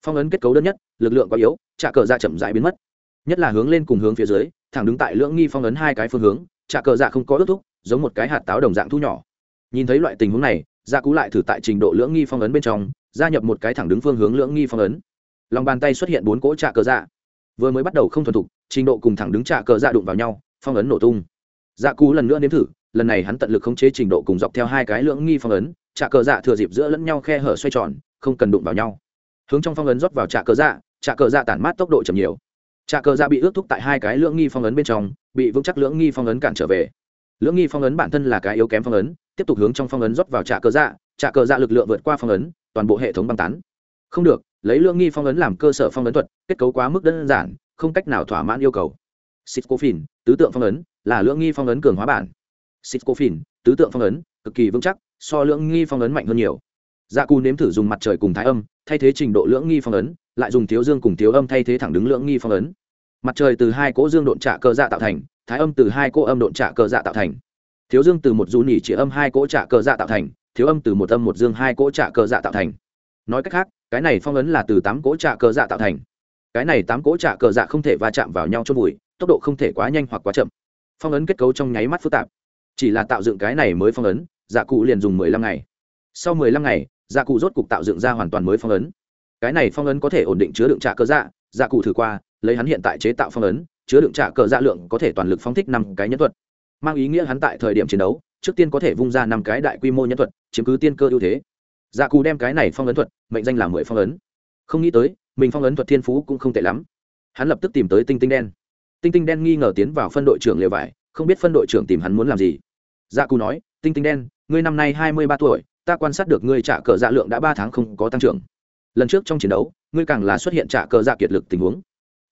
Phong ấn kết cấu đơn nhất, lực lượng quá yếu trà cờ dạ chậm rãi biến mất. Nhất là hướng lên cùng hướng phía dưới, thẳng đứng tại lưỡng nghi phong ấn hai cái phương hướng trà cờ dạ không có ước thúc, giống một cái hạt táo đồng dạng thu nhỏ. Nhìn thấy loại tình huống này dạ cú lại thử tại trình độ lưỡng nghi phong ấn bên trong, gia nhập một cái thẳng đứng phương hướng lưỡng nghi phong ấn. Lòng bàn tay xuất hiện bốn cỗ trà cờ dạ. Vừa mới bắt đầu không thuần thục, trình độ cùng thẳng đứng trà cờ dạ đụng vào nhau, phong ấn nổ tung dạ cú lần nữa nếm thử, lần này hắn tận lực khống chế trình độ cùng dọc theo hai cái lưỡng nghi phong ấn, trạ cờ dạ thừa dịp giữa lẫn nhau khe hở xoay tròn, không cần đụng vào nhau. Hướng trong phong ấn rót vào trạ cờ dạ trạ cờ dạ tản mát tốc độ chậm nhiều. Trạ cờ dạ bị ước thúc tại hai cái lưỡng nghi phong ấn bên trong, bị vững chắc lưỡng nghi phong ấn cản trở về. Lưỡng nghi phong ấn bản thân là cái yếu kém phong ấn, tiếp tục hướng trong phong ấn rót vào trạ cờ dạ trạ cờ dạ lực lượng vượt qua phong ấn, toàn bộ hệ thống băng tán. Không được, lấy lưỡng nghi phong ấn làm cơ sở phong ấn thuật, kết cấu quá mức đơn giản, không cách nào thỏa mãn yêu cầu. Sitcofin, tứ tượng phong ấn là lưỡng nghi phong ấn cường hóa bản. Sitcofin, tứ tượng phong ấn cực kỳ vững chắc so lưỡng nghi phong ấn mạnh hơn nhiều. Dạ cù nếm thử dùng mặt trời cùng thái âm thay thế trình độ lưỡng nghi phong ấn lại dùng thiếu dương cùng thiếu âm thay thế thẳng đứng lưỡng nghi phong ấn. Mặt trời từ hai cỗ dương độn trạ cơ dạ tạo thành thái âm từ hai cỗ âm độn trạ cơ dạ tạo thành. Thiếu dương từ một dù nỉ chỉ âm hai cỗ trạ cơ dạ tạo thành thiếu âm từ một âm một dương hai cỗ trạ cơ dạ tạo thành. Nói cách khác cái này phong ấn là từ tám cỗ trạ cơ dạ tạo thành. Cái này tám cỗ trạ cơ dạ không thể va chạm vào nhau chôn bụi tốc độ không thể quá nhanh hoặc quá chậm. Phong ấn kết cấu trong nháy mắt phức tạp. Chỉ là tạo dựng cái này mới phong ấn dạ cụ liền dùng mười lăm ngày. Sau mười lăm ngày dạ cụ rốt cục tạo dựng ra hoàn toàn mới phong ấn. Cái này phong ấn có thể ổn định chứa đựng trả cơ dạ dạ cụ thử qua, lấy hắn hiện tại chế tạo phong ấn, chứa đựng trả cờ dạ lượng có thể toàn lực phóng thích năm cái nhân thuật. Mang ý nghĩa hắn tại thời điểm chiến đấu, trước tiên có thể vung ra năm cái đại quy mô nhân thuật, chiếm cứ tiên cơ ưu thế. Dạ cụ đem cái này phong ấn thuật, mệnh danh là mười phong ấn. Không nghĩ tới, mình phong ấn thuật thiên phú cũng không tệ lắm. Hắn lập tức tìm tới tinh tinh đen tinh tinh đen nghi ngờ tiến vào phân đội trưởng lều vải, không biết phân đội trưởng tìm hắn muốn làm gì. Dạ cù nói, tinh tinh đen, ngươi năm nay hai mươi ba tuổi, ta quan sát được ngươi trả cờ dạ lượng đã ba tháng không có tăng trưởng. Lần trước trong chiến đấu, ngươi càng là xuất hiện trả cờ dạ kiệt lực tình huống.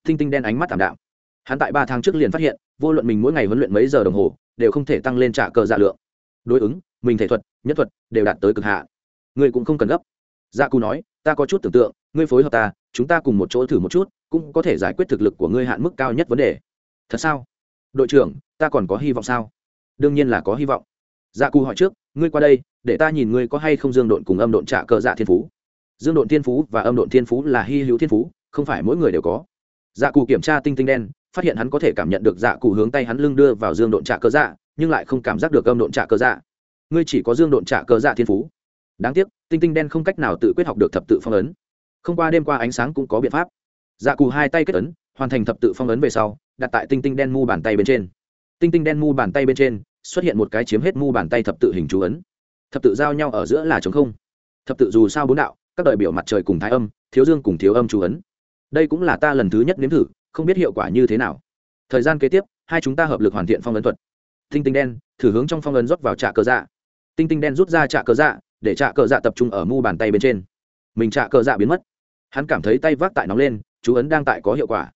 Tinh tinh đen ánh mắt t ạ m đạo hắn tại ba tháng trước liền phát hiện, vô luận mình mỗi ngày huấn luyện mấy giờ đồng hồ, đều không thể tăng lên trả cờ dạ lượng. Đối ứng, mình thể thuật, nhất thuật đều đạt tới cực hạ ngươi cũng không cần gấp. Dạ cù nói, ta có chút tưởng tượng, ngươi phối hợp ta, chúng ta cùng một chỗ thử một chút cũng có thể giải quyết thực lực của ngươi hạn mức cao nhất vấn đề. Thật sao? Đội trưởng, ta còn có hy vọng sao? Đương nhiên là có hy vọng. Dạ cù hỏi trước, ngươi qua đây, để ta nhìn ngươi có hay không dương độn cùng âm độn trả cờ dạ thiên phú. Dương độn thiên phú và âm độn thiên phú là hy hữu thiên phú, không phải mỗi người đều có. Dạ cù kiểm tra tinh tinh đen, phát hiện hắn có thể cảm nhận được dạ cụ hướng tay hắn lưng đưa vào dương độn trả cờ dạ nhưng lại không cảm giác được âm độn trả cờ dạ. Ngươi chỉ có dương độn trả cờ dạ thiên phú. Đáng tiếc, tinh tinh đen không cách nào tự quyết học được thập tự phong ấn. Không qua đêm qua ánh sáng cũng có biện pháp dạ cù hai tay kết ấn, hoàn thành thập tự phong ấn về sau, đặt tại tinh tinh đen mu bàn tay bên trên. Tinh tinh đen mu bàn tay bên trên, xuất hiện một cái chiếm hết mu bàn tay thập tự hình chú ấn. Thập tự giao nhau ở giữa là chống không. Thập tự dù sao bốn đạo, các đại biểu mặt trời cùng thái âm, thiếu dương cùng thiếu âm chú ấn. Đây cũng là ta lần thứ nhất nếm thử, không biết hiệu quả như thế nào. Thời gian kế tiếp, hai chúng ta hợp lực hoàn thiện phong ấn thuật. Tinh tinh đen, thử hướng trong phong ấn rót vào trạ cờ dạ. Tinh tinh đen rút ra trạ cờ dạ để trạ cờ dạ tập trung ở mu bàn tay bên trên. Mình trạ cờ dạ biến mất. Hắn cảm thấy tay vác tại nóng lên chú ấn đang tại có hiệu quả.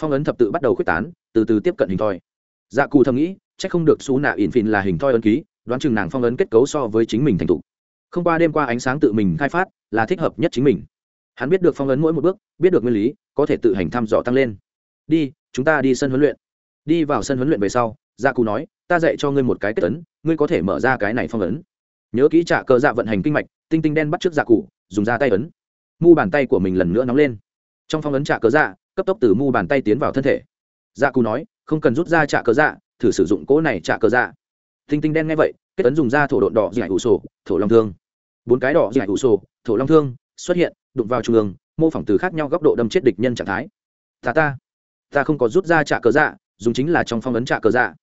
Phong ấn thập tự bắt đầu k h u ế c tán, từ từ tiếp cận hình thoi. Dạ cù thầm nghĩ c h ắ c không được xú nạ ỉn phìn là hình thoi ấn ký, đoán chừng nàng phong ấn kết cấu so với chính mình thành t ụ không qua đêm qua ánh sáng tự mình khai phát, là thích hợp nhất chính mình. Hắn biết được phong ấn mỗi một bước, biết được nguyên lý, có thể tự hành thăm dò tăng lên. Đi, chúng ta đi sân huấn luyện. Đi vào sân huấn luyện về sau gia cù nói, ta dạy cho ngươi một cái kết ấn, ngươi có thể mở ra cái này phong ấn. Nhớ kỹ trả cơ dạ vận hành kinh mạch, tinh tinh đen bắt trước dạ gia cụ dùng ra tay ấn. Mu bàn tay của mình lần nữa nóng lên trong phong ấn trả cớ dạ cấp tốc từ mu bàn tay tiến vào thân thể. Dạ cù nói, không cần rút ra trả cờ dạ thử sử dụng cỗ này trả cờ dạ. Tinh tinh đen nghe vậy, kết tấn dùng da thổ độn đỏ dạy ủ sổ, thổ long thương. Bốn cái đỏ dạy ủ sổ, thổ long thương xuất hiện, đụng vào trung ương, mô phỏng từ khác nhau góc độ đâm chết địch nhân trạng thái. Ta ta ta không có rút ra trả cờ dạ dùng chính là trong phong ấn trả cờ dạ.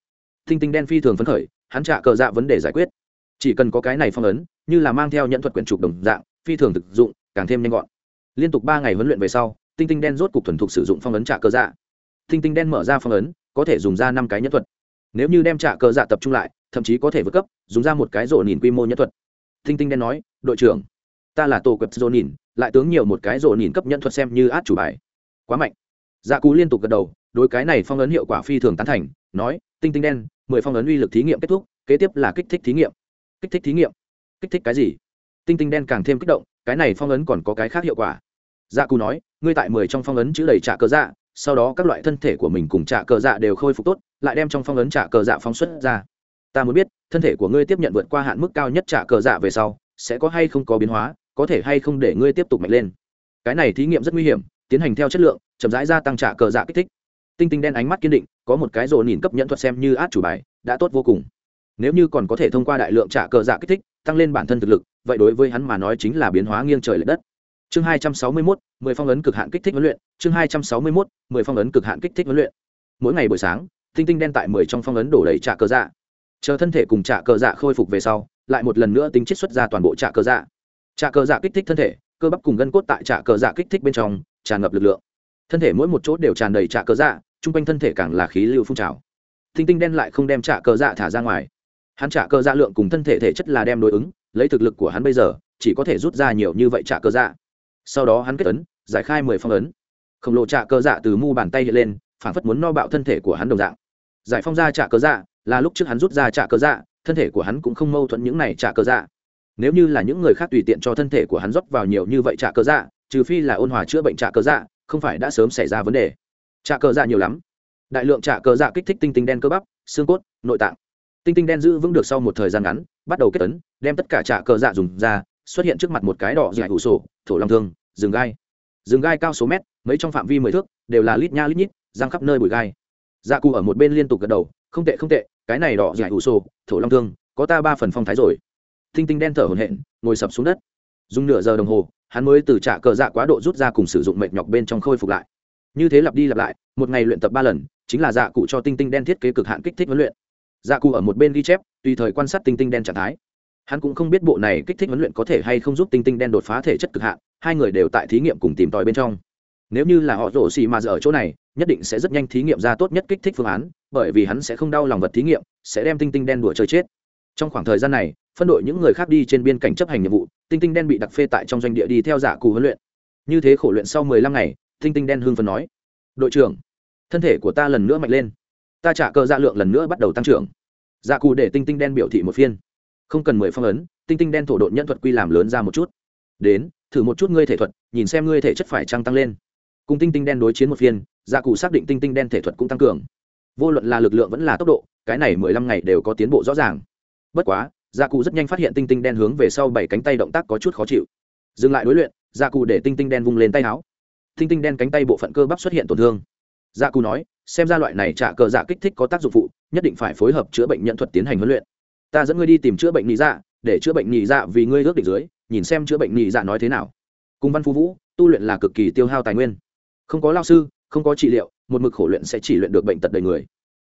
Tinh tinh đen phi thường phấn khởi, hắn trả cờ dạ vấn đề giải quyết. Chỉ cần có cái này phong ấn, như là mang theo nhận thuật quyển trục đồng dạng, phi thường thực dụng, càng thêm nhanh gọn. Liên tục ba ngày huấn luyện về sau tinh tinh đen rốt cục thuần thục sử dụng phong ấn trả cơ dạ. Tinh tinh đen mở ra phong ấn, có thể dùng ra năm cái nhân thuật. Nếu như đem trả cơ dạ tập trung lại, thậm chí có thể vượt cấp, dùng ra một cái rổ nhìn quy mô nhân thuật. Tinh tinh đen nói, đội trưởng, ta là tổ quật rộ nhìn lại tướng nhiều một cái rộ nhìn cấp nhân thuật xem như át chủ bài. Quá mạnh. Dạ cú liên tục gật đầu, đối cái này phong ấn hiệu quả phi thường tán thành, nói, tinh tinh đen, mười phong ấn uy lực thí nghiệm kết thúc, kế tiếp là kích thích thí nghiệm. Kích thích thí nghiệm? Kích thích cái gì? Tinh tinh đen càng thêm kích động, cái này phong ấn còn có cái khác hiệu quả. Dạ cù nói ngươi tại mười trong phong ấn chữ đầy trả cờ dạ sau đó các loại thân thể của mình cùng trả cờ dạ đều khôi phục tốt, lại đem trong phong ấn trả cờ dạ phóng xuất ra. Ta muốn biết, thân thể của ngươi tiếp nhận vượt qua hạn mức cao nhất trả cờ dạ về sau, sẽ có hay không có biến hóa, có thể hay không để ngươi tiếp tục mạnh lên. Cái này thí nghiệm rất nguy hiểm, tiến hành theo chất lượng, chậm rãi gia tăng trả cờ dạ kích thích. Tinh tinh đen ánh mắt kiên định, có một cái rồ nhìn cấp nhận thuật xem như át chủ bài, đã tốt vô cùng. Nếu như còn có thể thông qua đại lượng trả cờ dạ kích thích, tăng lên bản thân thực lực, vậy đối với hắn mà nói chính là biến hóa nghiêng trời l ệ đất chương hai trăm sáu mươi mốt, mười phong ấn cực hạn kích thích huấn luyện. Chương hai trăm sáu mươi mốt, mười phong ấn cực hạn kích thích huấn luyện. Mỗi ngày buổi sáng, tinh tinh đen tại mười trong phong ấn đổ đầy trả cơ dạ. Chờ thân thể cùng trạ cơ dạ khôi phục về sau, lại một lần nữa tính chiết xuất ra toàn bộ trạ cơ dạ. Trạ cơ dạ kích thích thân thể, cơ bắp cùng gân cốt tại trạ cơ dạ kích thích bên trong, tràn ngập lực lượng. Thân thể mỗi một chỗ đều tràn đầy trạ cơ dạ chung quanh thân thể càng là khí lưu phun trào. Tinh tinh đen lại không đem trạ cơ dạ thả ra ngoài. Hắn trả cơ dạ lượng cùng thân thể thể chất là đem đối ứng, lấy thực lực của hắn bây giờ, chỉ có thể rút ra nhiều như vậy trả cơ dạ sau đó hắn kết ấn, giải khai mười phong ấn. Khổng lồ trả cơ dạ từ mu bàn tay hiện lên phản phất muốn no bạo thân thể của hắn đồng dạng. Giải phong ra trả cơ dạ là lúc trước hắn rút ra trả cơ dạ thân thể của hắn cũng không mâu thuẫn những này trả cơ dạ. Nếu như là những người khác tùy tiện cho thân thể của hắn rót vào nhiều như vậy trả cơ dạ trừ phi là ôn hòa chữa bệnh trả cơ dạ không phải đã sớm xảy ra vấn đề. Trả cơ dạ nhiều lắm. Đại lượng trả cơ dạ kích thích tinh tinh đen cơ bắp, xương cốt, nội tạng. Tinh tinh đen giữ vững được sau một thời gian ngắn, bắt đầu kết tấn đem tất cả trả cơ dạ dùng ra xuất hiện trước mặt một cái đỏ dài hủ sổ, thổ long thương, rừng gai. Rừng gai cao số mét, mấy trong phạm vi mười thước, đều là lít nha lít nhít, răng khắp nơi bụi gai. Dạ cụ ở một bên liên tục gật đầu, không tệ không tệ, cái này đỏ dài hủ sổ, thổ long thương, có ta ba phần phong thái rồi. Tinh tinh đen thở hổn hển, ngồi sập xuống đất. Dùng nửa giờ đồng hồ, hắn mới từ trả cờ dạ quá độ rút ra cùng sử dụng mệt nhọc bên trong khôi phục lại. Như thế lặp đi lặp lại, một ngày luyện tập ba lần, chính là dạ cụ cho tinh tinh đen thiết kế cực hạn kích thích huấn luyện. Dạ cụ ở một bên ghi chép, tùy thời quan sát tinh tinh đen trạng thái hắn cũng không biết bộ này kích thích huấn luyện có thể hay không giúp tinh tinh đen đột phá thể chất cực hạn, hai người đều tại thí nghiệm cùng tìm tòi bên trong. Nếu như là họ rổ xì mà giờ ở chỗ này, nhất định sẽ rất nhanh thí nghiệm ra tốt nhất kích thích phương án, bởi vì hắn sẽ không đau lòng vật thí nghiệm, sẽ đem tinh tinh đen đùa chơi chết. Trong khoảng thời gian này, phân đội những người khác đi trên biên cảnh chấp hành nhiệm vụ, tinh tinh đen bị đặc phê tại trong doanh địa đi theo giả cù huấn luyện. Như thế khổ luyện sau mười lăm ngày, tinh tinh đen hưng phần nói, đội trưởng, thân thể của ta lần nữa mạnh lên. Ta trả cơ dạ lượng lần nữa bắt đầu tăng trưởng. Giả cù để tinh tinh đen biểu thị một phiên không cần mười phong ấn, tinh tinh đen thổ độn nhân thuật quy làm lớn ra một chút. Đến, thử một chút ngươi thể thuật, nhìn xem ngươi thể chất phải trăng tăng lên. Cùng tinh tinh đen đối chiến một phiên, gia cụ xác định tinh tinh đen thể thuật cũng tăng cường. Vô luận là lực lượng vẫn là tốc độ, cái này mười lăm ngày đều có tiến bộ rõ ràng. Bất quá, gia cụ rất nhanh phát hiện tinh tinh đen hướng về sau bảy cánh tay động tác có chút khó chịu. Dừng lại đối luyện, gia cụ để tinh tinh đen vung lên tay áo. Tinh tinh đen cánh tay bộ phận cơ bắp xuất hiện tổn thương. Gia cụ nói, xem ra loại này trả cờ dạ kích thích có tác dụng phụ, nhất định phải phối hợp chữa bệnh nhận thuật tiến hành huấn luyện ta dẫn ngươi đi tìm chữa bệnh nhị dạ để chữa bệnh nhị dạ vì ngươi ước định dưới, nhìn xem chữa bệnh nhị dạ nói thế nào. Cùng văn phú vũ, tu luyện là cực kỳ tiêu hao tài nguyên. Không có lao sư, không có trị liệu, một mực khổ luyện sẽ chỉ luyện được bệnh tật đầy người.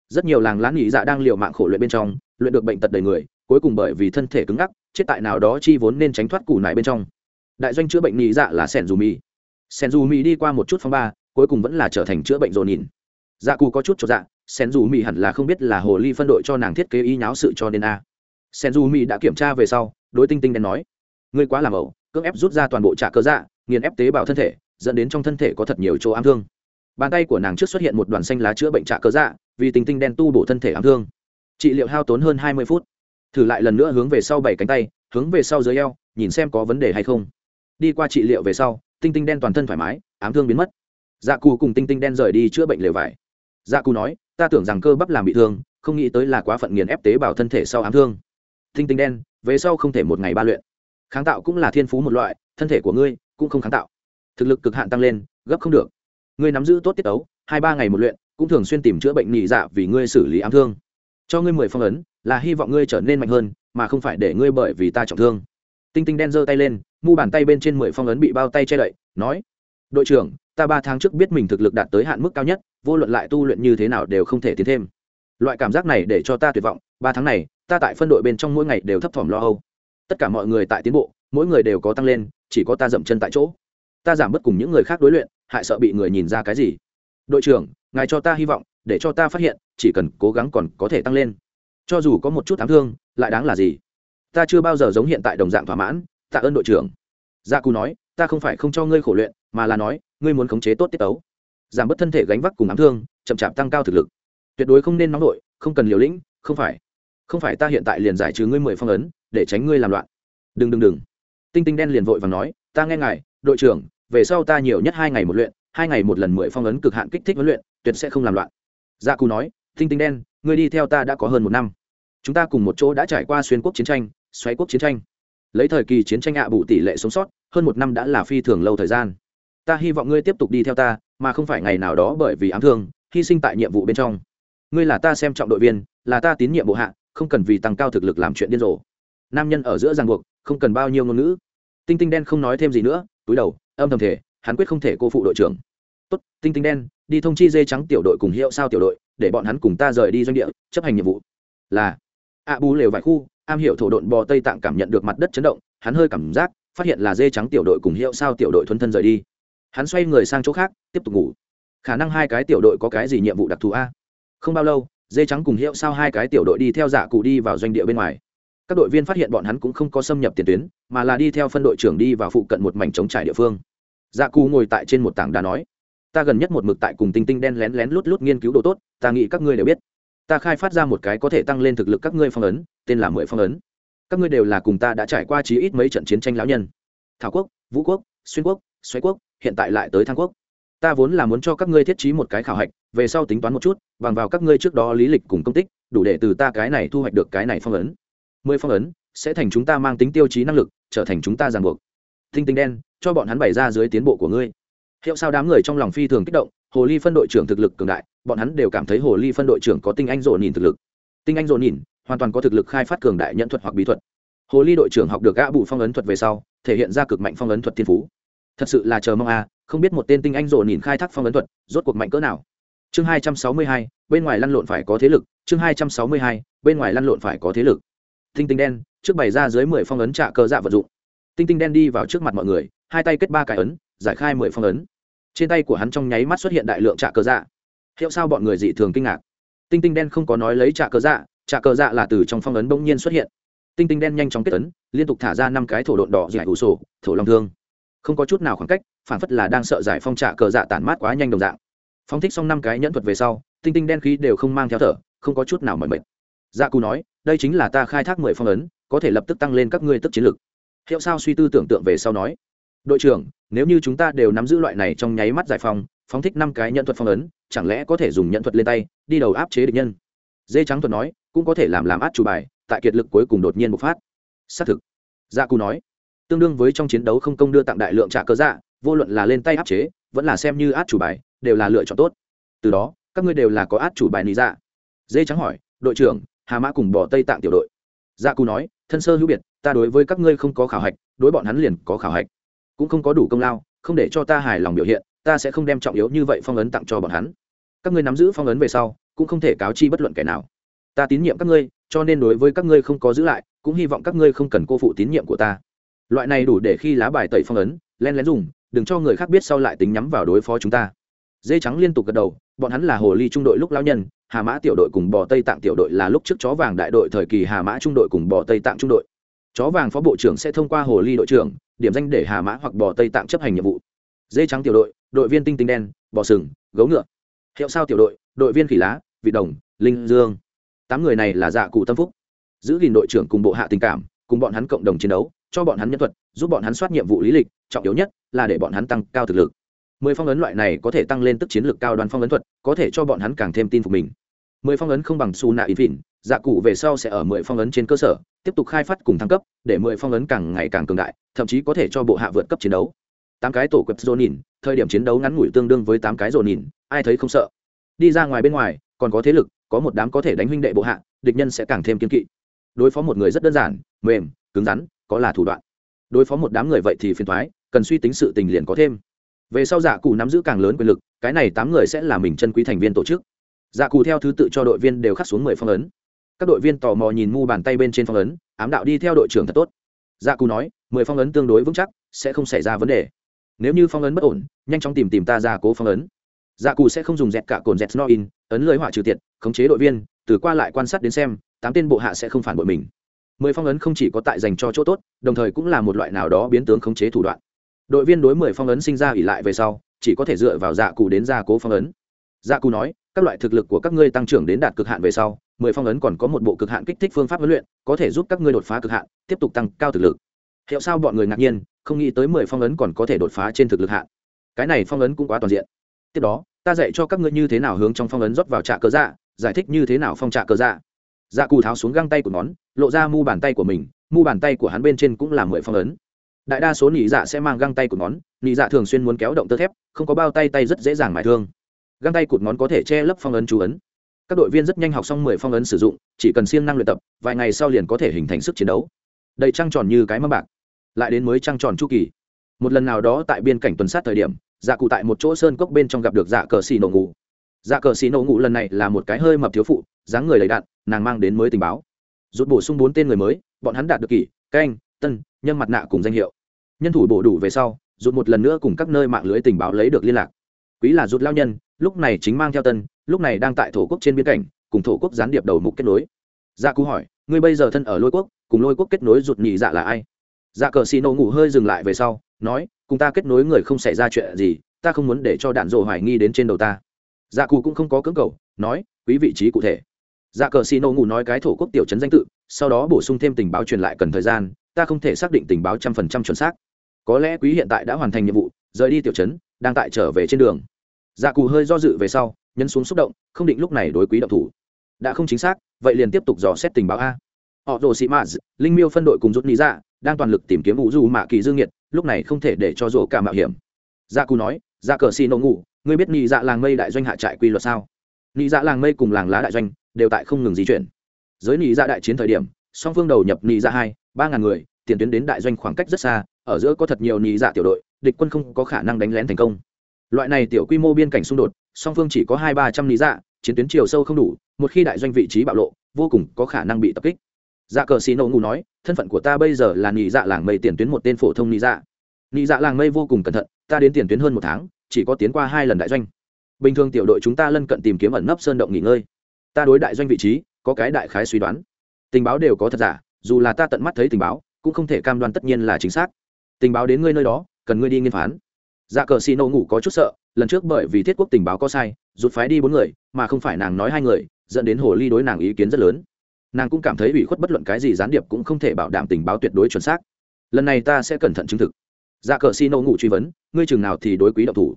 Rất nhiều làng lán nhị dạ đang liều mạng khổ luyện bên trong, luyện được bệnh tật đầy người, cuối cùng bởi vì thân thể cứng ngắc, chết tại nào đó chi vốn nên tránh thoát củ nải bên trong. Đại doanh chữa bệnh nhị dạ là sẻn dù mì. Sẻn dù mì đi qua một chút phong ba, cuối cùng vẫn là trở thành chữa bệnh dồn nhìn dạ cù có chút cho dạ sen dù mì hẳn là không biết là hồ ly phân đội cho nàng thiết kế y nháo sự cho nên a. à sen du mỹ đã kiểm tra về sau, đối tinh tinh đen nói, ngươi quá làm ẩu, cưỡng ép rút ra toàn bộ trả cơ dạ nghiền ép tế bào thân thể, dẫn đến trong thân thể có thật nhiều chỗ ám thương. Bàn tay của nàng trước xuất hiện một đoàn xanh lá chữa bệnh trả cơ dạ vì tinh tinh đen tu bổ thân thể ám thương. Trị liệu hao tốn hơn hai mươi phút. Thử lại lần nữa hướng về sau bảy cánh tay, hướng về sau dưới eo, nhìn xem có vấn đề hay không. Đi qua trị liệu về sau, tinh tinh đen toàn thân thoải mái, ám thương biến mất. Dạ cù cùng tinh tinh đen rời đi chữa bệnh lều vải. Dạ cù nói, ta tưởng rằng cơ bắp làm bị thương, không nghĩ tới là quá phận nghiền ép tế bào thân thể sau ám thương tinh tinh đen, về sau không thể một ngày ba luyện. Kháng tạo cũng là thiên phú một loại, thân thể của ngươi cũng không kháng tạo. Thực lực cực hạn tăng lên, gấp không được. Ngươi nắm giữ tốt tiết tấu, hai ba ngày một luyện, cũng thường xuyên tìm chữa bệnh nhị dạ vì ngươi xử lý ám thương. Cho ngươi mười phong ấn, là hy vọng ngươi trở nên mạnh hơn, mà không phải để ngươi bởi vì ta trọng thương. Tinh tinh đen giơ tay lên, mu bàn tay bên trên mười phong ấn bị bao tay che đậy, nói, đội trưởng, ta ba tháng trước biết mình thực lực đạt tới hạn mức cao nhất, vô luận lại tu luyện như thế nào đều không thể tiến thêm. Loại cảm giác này để cho ta tuyệt vọng, ba tháng này ta tại phân đội bên trong mỗi ngày đều thấp thỏm lo âu. Tất cả mọi người tại tiến bộ, mỗi người đều có tăng lên, chỉ có ta dậm chân tại chỗ. Ta giảm bớt cùng những người khác đối luyện, hại sợ bị người nhìn ra cái gì. Đội trưởng, ngài cho ta hy vọng, để cho ta phát hiện, chỉ cần cố gắng còn có thể tăng lên. Cho dù có một chút ám thương, lại đáng là gì? Ta chưa bao giờ giống hiện tại đồng dạng thỏa mãn, tạ ơn đội trưởng. Gia cù nói, ta không phải không cho ngươi khổ luyện, mà là nói, ngươi muốn khống chế tốt tiết tấu. Giảm bớt thân thể gánh vác cùng ám thương, chậm chạp tăng cao thực lực. Tuyệt đối không nên nóng đội, không cần liều lĩnh, không phải không phải ta hiện tại liền giải trừ ngươi mười phong ấn, để tránh ngươi làm loạn. Đừng đừng đừng. Tinh tinh đen liền vội và nói, ta nghe ngài, đội trưởng, về sau ta nhiều nhất hai ngày một luyện, hai ngày một lần mười phong ấn cực hạn kích thích huấn luyện, tuyệt sẽ không làm loạn. Gia cù nói, tinh tinh đen, ngươi đi theo ta đã có hơn một năm. Chúng ta cùng một chỗ đã trải qua xuyên quốc chiến tranh, xoáy quốc chiến tranh. Lấy thời kỳ chiến tranh ạ bù tỷ lệ sống sót, hơn một năm đã là phi thường lâu thời gian. Ta hy vọng ngươi tiếp tục đi theo ta, mà không phải ngày nào đó bởi vì ám thương, hy sinh tại nhiệm vụ bên trong. Ngươi là ta xem trọng đội viên, là ta tín nhiệm bộ hạ không cần vì tăng cao thực lực làm chuyện điên rồ. Nam nhân ở giữa ràng buộc, không cần bao nhiêu ngôn ngữ. Tinh tinh đen không nói thêm gì nữa, túi đầu, âm thầm thể hắn quyết không thể cô phụ đội trưởng. Tốt, tinh tinh đen, đi thông chi dê trắng tiểu đội cùng hiệu sao tiểu đội, để bọn hắn cùng ta rời đi doanh địa, chấp hành nhiệm vụ. Là ạ bù lều vài khu, am hiểu thổ độn bò tây tạng cảm nhận được mặt đất chấn động, hắn hơi cảm giác, phát hiện là dê trắng tiểu đội cùng hiệu sao tiểu đội thuấn thân rời đi. Hắn xoay người sang chỗ khác, tiếp tục ngủ. Khả năng hai cái tiểu đội có cái gì nhiệm vụ đặc thù a? Không bao lâu dê trắng cùng hiệu sao hai cái tiểu đội đi theo giả cụ đi vào doanh địa bên ngoài. Các đội viên phát hiện bọn hắn cũng không có xâm nhập tiền tuyến, mà là đi theo phân đội trưởng đi vào phụ cận một mảnh trống trải địa phương. Dạ cù ngồi tại trên một tảng đá nói, ta gần nhất một mực tại cùng tinh tinh đen lén lén lút lút nghiên cứu đồ tốt, ta nghĩ các ngươi đều biết. Ta khai phát ra một cái có thể tăng lên thực lực các ngươi phong ấn, tên là mười phong ấn. Các ngươi đều là cùng ta đã trải qua chí ít mấy trận chiến tranh lão nhân. Thảo quốc, vũ quốc, xuyên quốc, xoáy quốc, hiện tại lại tới thang quốc ta vốn là muốn cho các ngươi thiết trí một cái khảo hạch, về sau tính toán một chút, bằng vào các ngươi trước đó lý lịch cùng công tích, đủ để từ ta cái này thu hoạch được cái này phong ấn. Mười phong ấn sẽ thành chúng ta mang tính tiêu chí năng lực, trở thành chúng ta ràng buộc. Tinh tinh đen, cho bọn hắn bày ra dưới tiến bộ của ngươi. Hiệu sao đám người trong lòng phi thường kích động, hồ ly phân đội trưởng thực lực cường đại, bọn hắn đều cảm thấy hồ ly phân đội trưởng có tinh anh rộn nhìn thực lực. Tinh anh rộn nhìn, hoàn toàn có thực lực khai phát cường đại nhận thuật hoặc bí thuật. Hồ ly đội trưởng học được gã bụ phong ấn thuật về sau, thể hiện ra cực mạnh phong ấn thuật thiên phú. Thật sự là chờ mong a không biết một tên tinh anh rộ nhìn khai thác phong ấn thuật, rốt cuộc mạnh cỡ nào. Chương hai trăm sáu mươi hai, bên ngoài lăn lộn phải có thế lực. Chương hai trăm sáu mươi hai, bên ngoài lăn lộn phải có thế lực. Tinh tinh đen, trước bày ra dưới mười phong ấn trạ cơ dạ vật dụng. Tinh tinh đen đi vào trước mặt mọi người, hai tay kết ba cái ấn, giải khai mười phong ấn. Trên tay của hắn trong nháy mắt xuất hiện đại lượng trạ cơ dạ. Hiệu sao bọn người dị thường kinh ngạc. Tinh tinh đen không có nói lấy trạ cơ dạ trạ cơ dạ là từ trong phong ấn bỗng nhiên xuất hiện. Tinh tinh đen nhanh chóng kết ấn, liên tục thả ra năm cái thổ độn đỏ giải ủ sổ, thổ long thương không có chút nào khoảng cách, phản phất là đang sợ giải phong trạ cờ dạ tản mát quá nhanh đồng dạng. Phong thích xong năm cái nhẫn thuật về sau, tinh tinh đen khí đều không mang theo thở, không có chút nào mỏi mệt. Dạ cù nói, đây chính là ta khai thác mười phong ấn, có thể lập tức tăng lên các ngươi tức chiến lực. Hiệu sao suy tư tưởng tượng về sau nói, đội trưởng, nếu như chúng ta đều nắm giữ loại này trong nháy mắt giải phong, phóng thích năm cái nhận thuật phong ấn, chẳng lẽ có thể dùng nhận thuật lên tay, đi đầu áp chế địch nhân? Dê trắng thuật nói, cũng có thể làm làm át chủ bài, tại kiệt lực cuối cùng đột nhiên bộc phát. Xác thực. Gia cù nói tương đương với trong chiến đấu không công đưa tặng đại lượng trả cơ dạ vô luận là lên tay áp chế, vẫn là xem như át chủ bài, đều là lựa chọn tốt. Từ đó, các ngươi đều là có át chủ bài lý dạ. Dê trắng hỏi, đội trưởng, hà mã cùng bỏ tây tạng tiểu đội. Dạ cù nói, thân sơ hữu biệt, ta đối với các ngươi không có khảo hạch, đối bọn hắn liền có khảo hạch. Cũng không có đủ công lao, không để cho ta hài lòng biểu hiện, ta sẽ không đem trọng yếu như vậy phong ấn tặng cho bọn hắn. Các ngươi nắm giữ phong ấn về sau, cũng không thể cáo chi bất luận kẻ nào. Ta tín nhiệm các ngươi, cho nên đối với các ngươi không có giữ lại, cũng hy vọng các ngươi không cần cô phụ tín nhiệm của ta loại này đủ để khi lá bài tẩy phong ấn, len lén dùng, đừng cho người khác biết sau lại tính nhắm vào đối phó chúng ta. Dê trắng liên tục gật đầu, bọn hắn là hồ ly trung đội lúc lao nhân, hà mã tiểu đội cùng bò tây tạng tiểu đội là lúc trước chó vàng đại đội thời kỳ hà mã trung đội cùng bò tây tạng trung đội. Chó vàng phó bộ trưởng sẽ thông qua hồ ly đội trưởng, điểm danh để hà mã hoặc bò tây tạng chấp hành nhiệm vụ. Dê trắng tiểu đội đội viên tinh tinh đen, bò sừng, gấu ngựa. Hiệu sao tiểu đội đội viên khỉ lá vị đồng, linh dương. Tám người này là dạ cụ tâm phúc. Giữ gìn đội trưởng cùng bộ hạ tình cảm, cùng bọn hắn cộng đồng chiến đấu cho bọn hắn nhân thuật, giúp bọn hắn soát nhiệm vụ lý lịch, trọng yếu nhất là để bọn hắn tăng cao thực lực. Mười phong ấn loại này có thể tăng lên tức chiến lược cao đoàn phong ấn thuật, có thể cho bọn hắn càng thêm tin phục mình. Mười phong ấn không bằng su nạ in vịn dạ cụ về sau sẽ ở mười phong ấn trên cơ sở, tiếp tục khai phát cùng thăng cấp, để mười phong ấn càng ngày càng cường đại, thậm chí có thể cho bộ hạ vượt cấp chiến đấu. Tám cái tổ quẹp dồn nhìn thời điểm chiến đấu ngắn ngủi tương đương với tám cái dồn nhìn ai thấy không sợ. Đi ra ngoài bên ngoài, còn có thế lực, có một đám có thể đánh huynh đệ bộ hạ, địch nhân sẽ càng thêm kiên kỵ. Đối phó một người rất đơn giản, mềm, cứng rắn có là thủ đoạn. Đối phó một đám người vậy thì phiền thoái cần suy tính sự tình liền có thêm. Về sau dạ cụ nắm giữ càng lớn quyền lực, cái này tám người sẽ là mình chân quý thành viên tổ chức. Dạ cụ theo thứ tự cho đội viên đều khắc xuống mười phong ấn. Các đội viên tò mò nhìn mu bàn tay bên trên phong ấn, ám đạo đi theo đội trưởng thật tốt. Dạ cụ nói, mười phong ấn tương đối vững chắc, sẽ không xảy ra vấn đề. Nếu như phong ấn bất ổn, nhanh chóng tìm tìm ta ra cố phong ấn. Dạ cụ sẽ không dùng dẹt cả cồn dẹt no in, ấn lưới hỏa trừ tiệt, khống chế đội viên, từ qua lại quan sát đến xem, tám tên bộ hạ sẽ không phản bội mình mười phong ấn không chỉ có tại dành cho chỗ tốt, đồng thời cũng là một loại nào đó biến tướng khống chế thủ đoạn. Đội viên đối mười phong ấn sinh ra ỉ lại về sau, chỉ có thể dựa vào dạ cụ đến gia cố phong ấn. Dạ cụ nói, các loại thực lực của các ngươi tăng trưởng đến đạt cực hạn về sau, mười phong ấn còn có một bộ cực hạn kích thích phương pháp huấn luyện, có thể giúp các ngươi đột phá cực hạn, tiếp tục tăng cao thực lực. Hiệu sao bọn người ngạc nhiên, không nghĩ tới mười phong ấn còn có thể đột phá trên thực lực hạn. Cái này phong ấn cũng quá toàn diện. Tiếp đó, ta dạy cho các ngươi như thế nào hướng trong phong ấn rót vào trạ cơ dạ giải thích như thế nào phong trạ cơ dạ dạ cù tháo xuống găng tay của nón lộ ra mu bàn tay của mình, mu bàn tay của hắn bên trên cũng là mười phong ấn. Đại đa số nỉ dạ sẽ mang găng tay của ngón nỉ dạ thường xuyên muốn kéo động tơ thép, không có bao tay tay rất dễ dàng mải thương. Găng tay cụt ngón có thể che lấp phong ấn chú ấn. Các đội viên rất nhanh học xong mười phong ấn sử dụng, chỉ cần siêng năng luyện tập, vài ngày sau liền có thể hình thành sức chiến đấu. Đầy trăng tròn như cái mâm bạc, lại đến mới trăng tròn chu kỳ. Một lần nào đó tại biên cảnh tuần sát thời điểm dạ cụ tại một chỗ sơn cốc bên trong gặp được dạ cờ xì nổ ngủ dạ cờ xì nổ ngủ lần này là một cái hơi mập thiếu phụ, dáng người đầy đạn nàng mang đến mới tình báo. Rút bổ sung bốn tên người mới, bọn hắn đạt được kỷ, canh, tân, nhân mặt nạ cùng danh hiệu. Nhân thủ bổ đủ về sau, rút một lần nữa cùng các nơi mạng lưới tình báo lấy được liên lạc. Quý là rút lao nhân, lúc này chính mang theo tân, lúc này đang tại thổ quốc trên biên cảnh, cùng thổ quốc gián điệp đầu mục kết nối. Dạ cú hỏi, ngươi bây giờ thân ở lôi quốc, cùng lôi quốc kết nối rụt nhị dạ là ai? Dạ cờ xì nổ ngủ hơi dừng lại về sau, nói, cùng ta kết nối người không xảy ra chuyện gì, ta không muốn để cho đạn dộ hoài nghi đến trên đầu ta dạ cù cũng không có cưỡng cầu, nói, quý vị trí cụ thể. Dạ cờ xì nổ ngủ nói cái thổ quốc tiểu chấn danh tự, sau đó bổ sung thêm tình báo truyền lại cần thời gian, ta không thể xác định tình báo trăm phần trăm chuẩn xác. Có lẽ quý hiện tại đã hoàn thành nhiệm vụ, rời đi tiểu chấn đang tại trở về trên đường. Dạ cù hơi do dự về sau nhân xuống xúc động, không định lúc này đối quý động thủ. Đã không chính xác, vậy liền tiếp tục dò xét tình báo a. Họ rồ sĩ maz linh miêu phân đội cùng rút lý dạ đang toàn lực tìm kiếm vũ du mạ kỳ dương nhiệt, lúc này không thể để cho rổ cả mạo hiểm. Dạ cù nói dạ cờ xì nổ ngủ ngươi biết nhị dạ làng mây đại doanh hạ trại quy luật sao? Nhị dạ làng mây cùng làng lá đại doanh đều tại không ngừng di chuyển. Giới nhị dạ đại chiến thời điểm, song phương đầu nhập nhị dạ hai, ba ngàn người, tiền tuyến đến đại doanh khoảng cách rất xa, ở giữa có thật nhiều nhị dạ tiểu đội, địch quân không có khả năng đánh lén thành công. Loại này tiểu quy mô biên cảnh xung đột, song phương chỉ có hai ba trăm nhị dạ chiến tuyến chiều sâu không đủ, một khi đại doanh vị trí bạo lộ, vô cùng có khả năng bị tập kích. Dạ cờ xì nổ ngủ nói, thân phận của ta bây giờ là nhị dạ làng mây tiền tuyến một tên phổ thông nhị dạ. Nhị dạ làng mây vô cùng cẩn thận, ta đến tiền tuyến hơn một tháng chỉ có tiến qua hai lần đại doanh. Bình thường tiểu đội chúng ta lân cận tìm kiếm ẩn nấp sơn động nghỉ ngơi. Ta đối đại doanh vị trí, có cái đại khái suy đoán. Tình báo đều có thật giả, dù là ta tận mắt thấy tình báo, cũng không thể cam đoan tất nhiên là chính xác. Tình báo đến ngươi nơi đó, cần ngươi đi nghiên phán. Dạ cờ xì nổ ngủ có chút sợ, lần trước bởi vì thiết quốc tình báo có sai, rụt phái đi bốn người, mà không phải nàng nói hai người, dẫn đến hồ ly đối nàng ý kiến rất lớn. Nàng cũng cảm thấy ủy khuất bất luận cái gì gián điệp cũng không thể bảo đảm tình báo tuyệt đối chuẩn xác. Lần này ta sẽ cẩn thận chứng thực dạ cờ xì nổ ngủ truy vấn, ngươi chừng nào thì đối quý động thủ?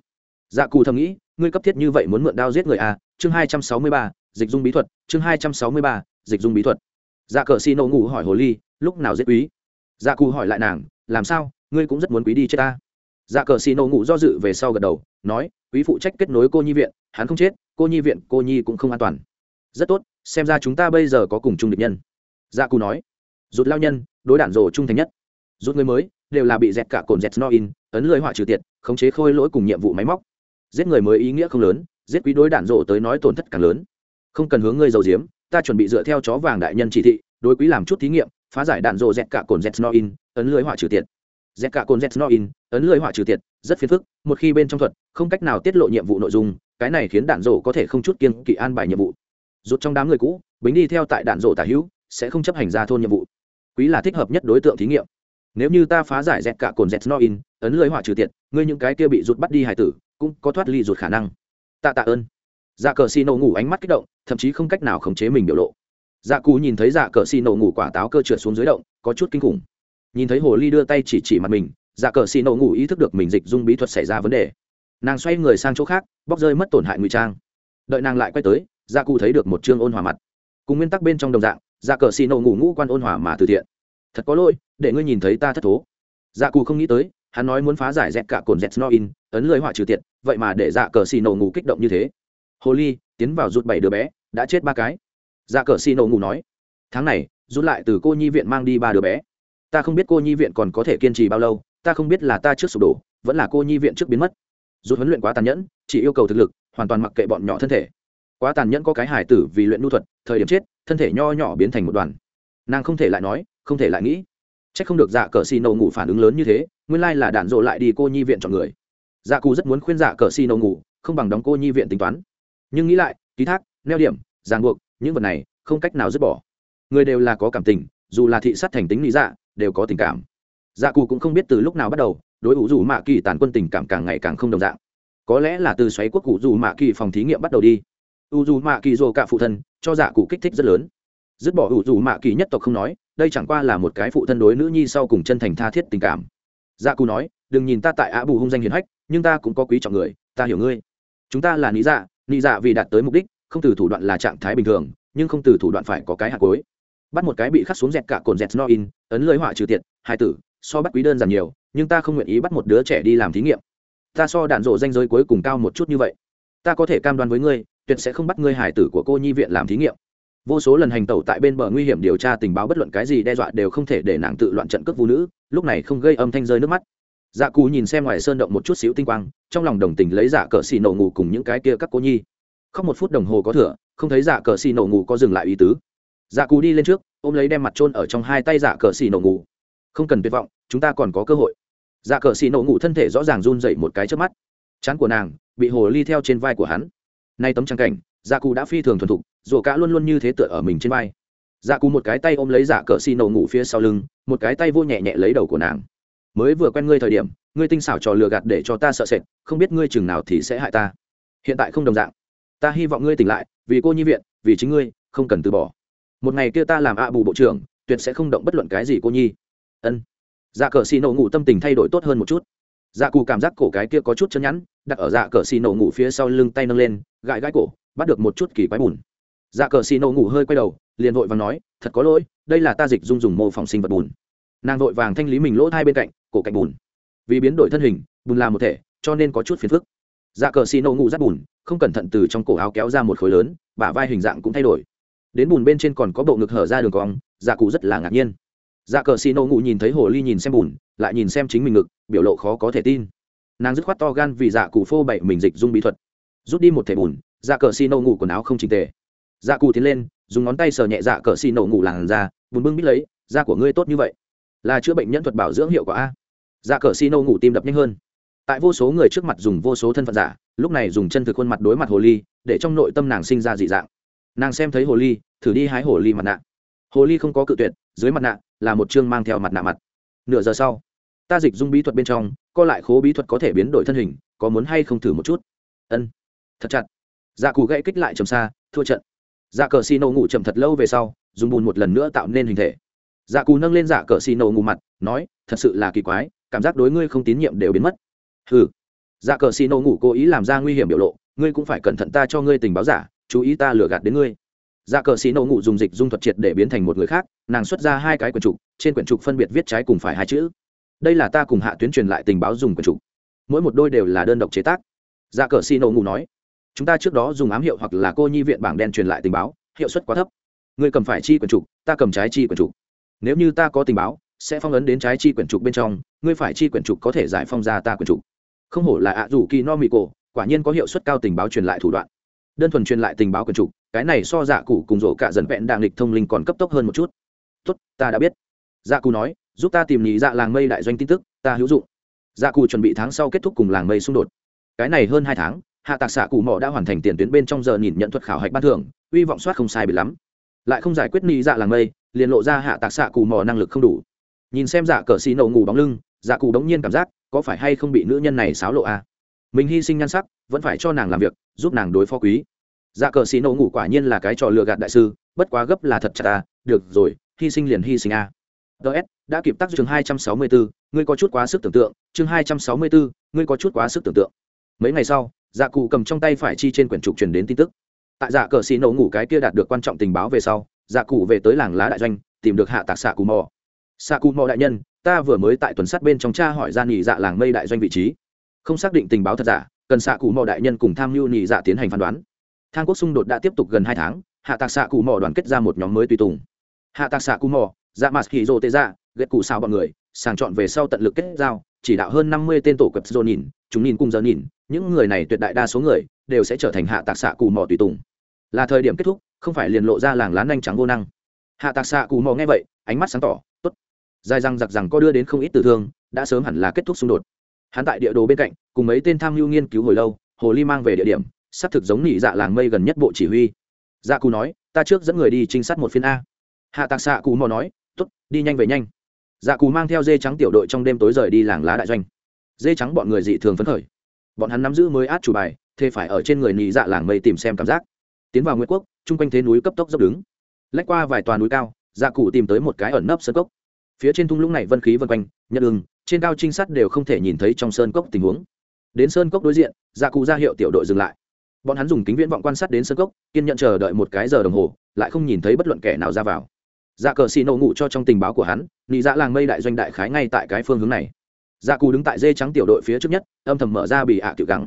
Dạ cù thầm nghĩ, ngươi cấp thiết như vậy muốn mượn đao giết người à? Chương hai trăm sáu mươi ba, dịch dung bí thuật, chương hai trăm sáu mươi ba, dịch dung bí thuật. Dạ cờ xì nổ ngủ hỏi hồ ly, lúc nào giết quý? Dạ cù hỏi lại nàng, làm sao, ngươi cũng rất muốn quý đi chết ta? Dạ cờ xì nổ ngủ do dự về sau gật đầu, nói, quý phụ trách kết nối cô nhi viện, hắn không chết, cô nhi viện, cô nhi cũng không an toàn. Rất tốt, xem ra chúng ta bây giờ có cùng chung địch nhân. Dạ cù nói rút lao nhân, đối đản rồ trung thành nhất. Rút người mới đều là bị dẹt cả cồn dẹt no ấn lưới họa trừ tiệt, khống chế khôi lỗi cùng nhiệm vụ máy móc. Giết người mới ý nghĩa không lớn, giết quý đối đạn rộ tới nói tổn thất càng lớn. Không cần hướng ngươi dầu diếm ta chuẩn bị dựa theo chó vàng đại nhân chỉ thị, đối quý làm chút thí nghiệm, phá giải đạn rộ dẹt cả cồn dẹt no ấn lưới họa trừ tiệt. Dẹt cả cồn dẹt no ấn lưới họa trừ tiệt, rất phiền phức, một khi bên trong thuật, không cách nào tiết lộ nhiệm vụ nội dung, cái này khiến đạn rộ có thể không chút kiên kỵ an bài nhiệm vụ. Rút trong đám người cũ, bính đi theo tại đạn rộ tả hữu, sẽ không chấp hành ra thôn nhiệm vụ. Quý là thích hợp nhất đối tượng thí nghiệm nếu như ta phá giải dẹt cả cồn dẹt no in, ấn lưới hỏa trừ tiệt, ngươi những cái kia bị rụt bắt đi hải tử, cũng có thoát ly rụt khả năng. Tạ tạ ơn. Dạ cờ xì nổ ngủ ánh mắt kích động, thậm chí không cách nào khống chế mình biểu lộ. Dạ cù nhìn thấy dạ cờ xì nổ ngủ quả táo cơ trượt xuống dưới động, có chút kinh khủng. Nhìn thấy hồ ly đưa tay chỉ chỉ mặt mình dạ cờ xì nổ ngủ ý thức được mình dịch dung bí thuật xảy ra vấn đề. Nàng xoay người sang chỗ khác, bóc rơi mất tổn hại ngụy trang. Đợi nàng lại quay tới dạ cù thấy được một chương ôn hòa mặt. Cùng nguyên tắc bên trong đồng dạng dạ cờ xì nổ ngủ ngũ quan ôn hòa mà từ thiện thật có lỗi, để ngươi nhìn thấy ta thất thố. Dạ cù không nghĩ tới, hắn nói muốn phá giải dẹt cả cồn dẹt no in, ấn lưới họa trừ tiệt, vậy mà để dạ cờ xì nổ ngủ kích động như thế. Hồ ly, tiến vào rút bảy đứa bé, đã chết ba cái. Dạ cờ xì nổ ngủ nói, tháng này, rút lại từ cô nhi viện mang đi ba đứa bé. Ta không biết cô nhi viện còn có thể kiên trì bao lâu, ta không biết là ta trước sụp đổ, vẫn là cô nhi viện trước biến mất. Rút huấn luyện quá tàn nhẫn, chỉ yêu cầu thực lực, hoàn toàn mặc kệ bọn nhỏ thân thể. Quá tàn nhẫn có cái hải tử vì luyện nhu thuật, thời điểm chết, thân thể nho nhỏ biến thành một đoàn. Nàng không thể lại nói không thể lại nghĩ. C h ắ c không được dạ cờ xì nổ ngủ phản ứng lớn như thế, nguyên lai là đạn dộ lại đi cô nhi viện chọn người. Dạ cù rất muốn khuyên dạ cờ xì nổ ngủ, không bằng đóng cô nhi viện tính toán. Nhưng nghĩ lại, ký thác, neo điểm, ràng buộc, những vật này, không cách nào dứt bỏ. Người đều là có cảm tình, dù là thị sát thành tính lý dạ đều có tình cảm. Dạ cù cũng không biết từ lúc nào bắt đầu, đối ủ dù mạ kỳ tàn quân tình cảm càng ngày càng không đồng dạng. Có lẽ là từ xoáy quốc cụ dù mạ kỳ phòng thí nghiệm bắt đầu đi. U dù mạ kỳ dồ cả phụ thân, cho dạ cụ kích thích rất lớn. Dứt bỏ ủ dù mạ kỳ nhất tộc không nói đây chẳng qua là một cái phụ thân đối nữ nhi sau cùng chân thành tha thiết tình cảm. Dạ cù nói, đừng nhìn ta tại ạ bù hung danh hiền hách, nhưng ta cũng có quý trọng người, ta hiểu ngươi. Chúng ta là lý dạ lý dạ vì đạt tới mục đích, không từ thủ đoạn là trạng thái bình thường, nhưng không từ thủ đoạn phải có cái hạt cối bắt một cái bị khắc xuống dẹt cả cồn dẹt no in ấn lưới họa trừ tiện hai tử, so bắt quý đơn giản nhiều, nhưng ta không nguyện ý bắt một đứa trẻ đi làm thí nghiệm. Ta so đạn rộ danh giới cuối cùng cao một chút như vậy. Ta có thể cam đoan với ngươi, tuyệt sẽ không bắt ngươi hải tử của cô nhi viện làm thí nghiệm vô số lần hành tẩu tại bên bờ nguy hiểm điều tra tình báo bất luận cái gì đe dọa đều không thể để nàng tự loạn trận cướp vũ nữ, lúc này không gây âm thanh rơi nước mắt. Dạ cù nhìn xem ngoài sơn động một chút xíu tinh quang, trong lòng đồng tình lấy dạ cờ xì nổ ngủ cùng những cái kia các cô nhi. Khóc một phút đồng hồ có thửa không thấy dạ cờ xì nổ ngủ có dừng lại ý tứ. Dạ cù đi lên trước, ôm lấy đem mặt trôn ở trong hai tay dạ cờ xì nổ ngủ. Không cần tuyệt vọng, chúng ta còn có cơ hội. Dạ cờ xì nổ ngủ thân thể rõ ràng run dậy một cái trước mắt. Chán của nàng bị hồ ly theo trên vai của hắn. Nay tấm trang cảnh dạ cụ đã phi thường thuần thục rổ cả luôn luôn như thế tựa ở mình trên vai. Dạ cụ một cái tay ôm lấy dạ cờ xì nổ ngủ phía sau lưng, một cái tay vô nhẹ nhẹ lấy đầu của nàng. Mới vừa quen ngươi thời điểm, ngươi tinh xảo trò lừa gạt để cho ta sợ sệt, không biết ngươi chừng nào thì sẽ hại ta. Hiện tại không đồng dạng. Ta hy vọng ngươi tỉnh lại, vì cô nhi viện, vì chính ngươi, không cần từ bỏ. Một ngày kia ta làm ạ bù bộ trưởng, tuyệt sẽ không động bất luận cái gì cô nhi. Ân. Dạ cờ xì nổ ngủ tâm tình thay đổi tốt hơn một chút. Dạ cù cảm giác cổ cái kia có chút chân nhẵn, đặt ở dạ cờ xì nổ ngủ phía sau lưng tay nâng lên gãi gãi cổ, bắt được một chút kỳ quái bùn. Dạ cờ xì nổ ngủ hơi quay đầu, liền vội vàng nói, thật có lỗi, đây là ta dịch dung dùng mô phỏng sinh vật bùn. Nàng vội vàng thanh lý mình lỗ thai bên cạnh, cổ cạnh bùn. Vì biến đổi thân hình, bùn là một thể, cho nên có chút phiền phức. Dạ cờ xì nổ ngủ rắt bùn, không cẩn thận từ trong cổ áo kéo ra một khối lớn, bả vai hình dạng cũng thay đổi. Đến bùn bên trên còn có bộ ngực hở ra đường cong dạ cụ rất là ngạc nhiên. Dạ cờ xì nổ ngủ nhìn thấy hồ ly nhìn xem bùn, lại nhìn xem chính mình ngực, biểu lộ khó có thể tin. Nàng dứt khoát to gan vì dạ cụ phô bậy mình dịch dung bí thuật rút đi một thể bùn dạ cờ xì nổ ngủ quần áo không trình tề. Dạ cù tiến lên dùng ngón tay sờ nhẹ dạ cờ xì nổ ngủ làn da, bùn bưng biết lấy da của ngươi tốt như vậy. Là chữa bệnh nhân thuật bảo dưỡng hiệu quả a. Dạ cờ xì nổ ngủ tim đập nhanh hơn. Tại vô số người trước mặt dùng vô số thân phận giả lúc này dùng chân thực khuôn mặt đối mặt hồ ly để trong nội tâm nàng sinh ra dị dạng. Nàng xem thấy hồ ly thử đi hái hồ ly mặt nạ. Hồ ly không có cự tuyệt dưới mặt nạ là một chương mang theo mặt nạ mặt. Nửa giờ sau ta dịch dung bí thuật bên trong co lại khố bí thuật có thể biến đổi thân hình có muốn hay không thử một chút? Ân thật chặt. Dạ cụ gãy kích lại chầm xa, thua trận. Dạ cờ xì nổ ngủ chậm thật lâu về sau, dùng bùn một lần nữa tạo nên hình thể. Dạ cù nâng lên dạ cờ xì nổ ngủ mặt, nói, thật sự là kỳ quái, cảm giác đối ngươi không tín nhiệm đều biến mất. Ừ dạ cờ xì nổ ngủ cố ý làm ra nguy hiểm biểu lộ, ngươi cũng phải cẩn thận ta cho ngươi tình báo giả, chú ý ta lừa gạt đến ngươi. Dạ cờ xì nổ ngủ dùng dịch dung thuật triệt để biến thành một người khác, nàng xuất ra hai cái quyển trục, trên quyển trục phân biệt viết trái cùng phải hai chữ. Đây là ta cùng hạ tuyến truyền lại tình báo dùng quyển trục. Mỗi một đôi đều là đơn độc chế tác. Dạ cờ xì nổ ngủ nói chúng ta trước đó dùng ám hiệu hoặc là cô nhi viện bảng đen truyền lại tình báo, hiệu suất quá thấp. Người cầm phải chi quyển trục, ta cầm trái chi quyển trục. Nếu như ta có tình báo, sẽ phong ấn đến trái chi quyển trục bên trong, ngươi phải chi quyển trục có thể giải phong ra ta quyển trục. Không hổ là ạ rủ kỳ no mì cổ, quả nhiên có hiệu suất cao tình báo truyền lại thủ đoạn. Đơn thuần truyền lại tình báo quyển trục, cái này so dạ cụ cùng rổ cả dần vẹn đàng lịch thông linh còn cấp tốc hơn một chút. Tốt, ta đã biết. Dạ cụ nói, giúp ta tìm nhị dạ làng mây đại doanh tin tức, ta hữu dụng. Dạ cụ chuẩn bị tháng sau kết thúc cùng làng mây xung đột. Cái này hơn hai tháng hạ tạc xạ cụ mỏ đã hoàn thành tiền tuyến bên trong giờ nhìn nhận thuật khảo hạch ban thưởng uy vọng soát không sai bị lắm. Lại không giải quyết ni dạ làng mây, liền lộ ra hạ tạc xạ cụ mỏ năng lực không đủ. Nhìn xem dạ cờ xì nổ ngủ bóng lưng dạ cụ đống nhiên cảm giác, có phải hay không bị nữ nhân này xáo lộ a à? mình hy sinh nhan sắc, vẫn phải cho nàng làm việc, giúp nàng đối phó quý. Dạ cờ xì nổ ngủ quả nhiên là cái trò lừa gạt đại sư, bất quá gấp là thật chặt ta được rồi, hy sinh liền hy sinh à. a ts đã kịp tác chương hai trăm sáu mươi bốn ngươi có chút quá sức tưởng tượng, chương hai trăm sáu mươi bốn ngươi có chút quá sức tưởng tượng. Mấy ngày sau dạ cụ cầm trong tay phải chi trên quyển trục truyền đến tin tức. Tại dạ cờ xì nổ ngủ cái kia đạt được quan trọng tình báo về sau dạ cụ về tới làng lá đại doanh, tìm được hạ tạc xạ cù mò. Xạ cù mò đại nhân, ta vừa mới tại tuần sát bên trong cha hỏi ra nghỉ dạ làng mây đại doanh vị trí. Không xác định tình báo thật giả, cần xạ cù mò đại nhân cùng tham mưu nghỉ dạ tiến hành phán đoán. Thang quốc xung đột đã tiếp tục gần hai tháng, hạ tạc xạ cù mò đoàn kết ra một nhóm mới tùy tùng. Hạ tạc xạ cù mò dạ mặt hì rô tê dạ ghét cụ sao bọn người, sàng chọn về sau tận lực kết giao, chỉ đạo hơn năm mươi tên tổ cập dô nhìn chúng nhìn cùng giờ nhìn, những người này tuyệt đại đa số người đều sẽ trở thành hạ tạc xạ cù mò tùy tùng. Là thời điểm kết thúc, không phải liền lộ ra làng lá anh trắng vô năng. Hạ tạc xạ cù mò nghe vậy, ánh mắt sáng tỏ, tốt. Dài răng giặc rằng có đưa đến không ít tử thương, đã sớm hẳn là kết thúc xung đột. Hắn tại địa đồ bên cạnh, cùng mấy tên tham mưu nghiên cứu hồi lâu, hồ ly mang về địa điểm, xác thực giống nỉ dạ làng mây gần nhất bộ chỉ huy. Dạ cù nói, ta trước dẫn người đi trinh sát một phiên a. Hạ tạc xạ cù mò nói t ố t đi nhanh về nhanh. Dạ cù mang theo dê trắng tiểu đội trong đêm tối rời đi làng lá đại doanh dê trắng bọn người dị thường phấn khởi. Bọn hắn nắm giữ mới át chủ bài thế phải ở trên người nhị dạ làng mây tìm xem cảm giác. Tiến vào nguyễn quốc, chung quanh thế núi cấp tốc dốc đứng. Lách qua vài tòa núi cao dạ cụ tìm tới một cái ẩn nấp sơn cốc. Phía trên thung lũng này vân khí vân quanh nhận ưng, trên cao trinh sát đều không thể nhìn thấy trong sơn cốc tình huống. Đến sơn cốc đối diện dạ cụ ra hiệu tiểu đội dừng lại. Bọn hắn dùng kính viễn vọng quan sát đến sơn cốc, kiên nhận chờ đợi một cái giờ đồng hồ, lại không nhìn thấy bất luận kẻ nào ra vào. Dạ cờ xì nổ ngủ cho trong tình báo của hắn, nị dạ làng mây đại doanh đại khái ngay tại cái phương hướng này dạ cù đứng tại dê trắng tiểu đội phía trước nhất, âm thầm mở ra bị ạ à cựu gắng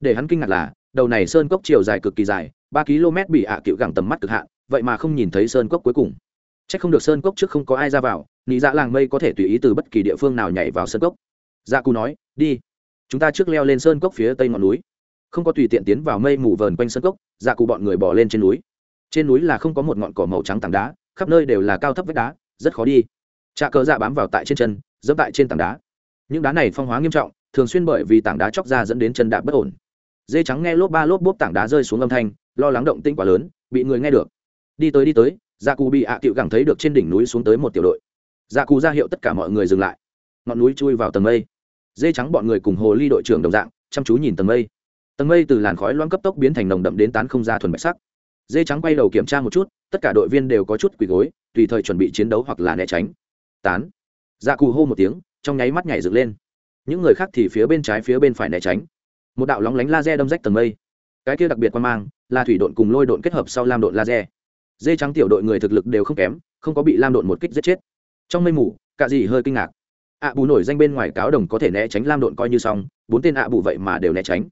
để hắn kinh ngạc là, đầu này sơn cốc chiều dài cực kỳ dài, ba km bị ạ à cựu gắng tầm mắt cực hạn, vậy mà không nhìn thấy sơn cốc cuối cùng. C h ắ c không được sơn cốc trước không có ai ra vào, nị dạ làng mây có thể tùy ý từ bất kỳ địa phương nào nhảy vào sơn cốc. Dạ cù nói, đi, chúng ta trước leo lên sơn cốc phía tây ngọn núi. Không có tùy tiện tiến vào mây mù vờn quanh sơn cốc dạ cù bọn người bỏ lên trên núi. Trên núi là không có một ngọn cỏ màu trắng tảng đá, khắp nơi đều là cao thấp vách đá, rất khó đi. Trà cờ dạ bám vào tại trên chân dẫm tại trên tảng đá những đá này phong hóa nghiêm trọng, thường xuyên bởi vì tảng đá chóc ra dẫn đến chân đạp bất ổn. Dê trắng nghe lốp ba lốp bốp tảng đá rơi xuống âm thanh, lo lắng động tinh quá lớn, bị người nghe được. Đi tới đi tới gia cù bị ạ à cảm gẳng thấy được trên đỉnh núi xuống tới một tiểu đội. Gia cù ra hiệu tất cả mọi người dừng lại. Ngọn núi chui vào tầng mây. Dê trắng bọn người cùng hồ ly đội trưởng đồng dạng, chăm chú nhìn tầng mây. Tầng mây từ làn khói loãng cấp tốc biến thành nồng đậm đến tán không ra thuần bạch sắc. Dê trắng quay đầu kiểm tra một chút, tất cả đội viên đều có chút quỳ gối, tùy thời chuẩn bị chiến đấu hoặc là né tránh. Tán. Gia cù hô một tiếng trong nháy mắt nhảy dựng lên. Những người khác thì phía bên trái phía bên phải né tránh. Một đạo lóng lánh laser đâm rách tầng mây. Cái kia đặc biệt quan mang, là thủy độn cùng lôi độn kết hợp sau lam độn laser. Dê trắng tiểu đội người thực lực đều không kém, không có bị lam độn một kích giết chết. Trong mây mù, cả gì hơi kinh ngạc. Ạ bù nổi danh bên ngoài cáo đồng có thể né tránh lam độn coi như xong, bốn tên ạ bù vậy mà đều né tránh.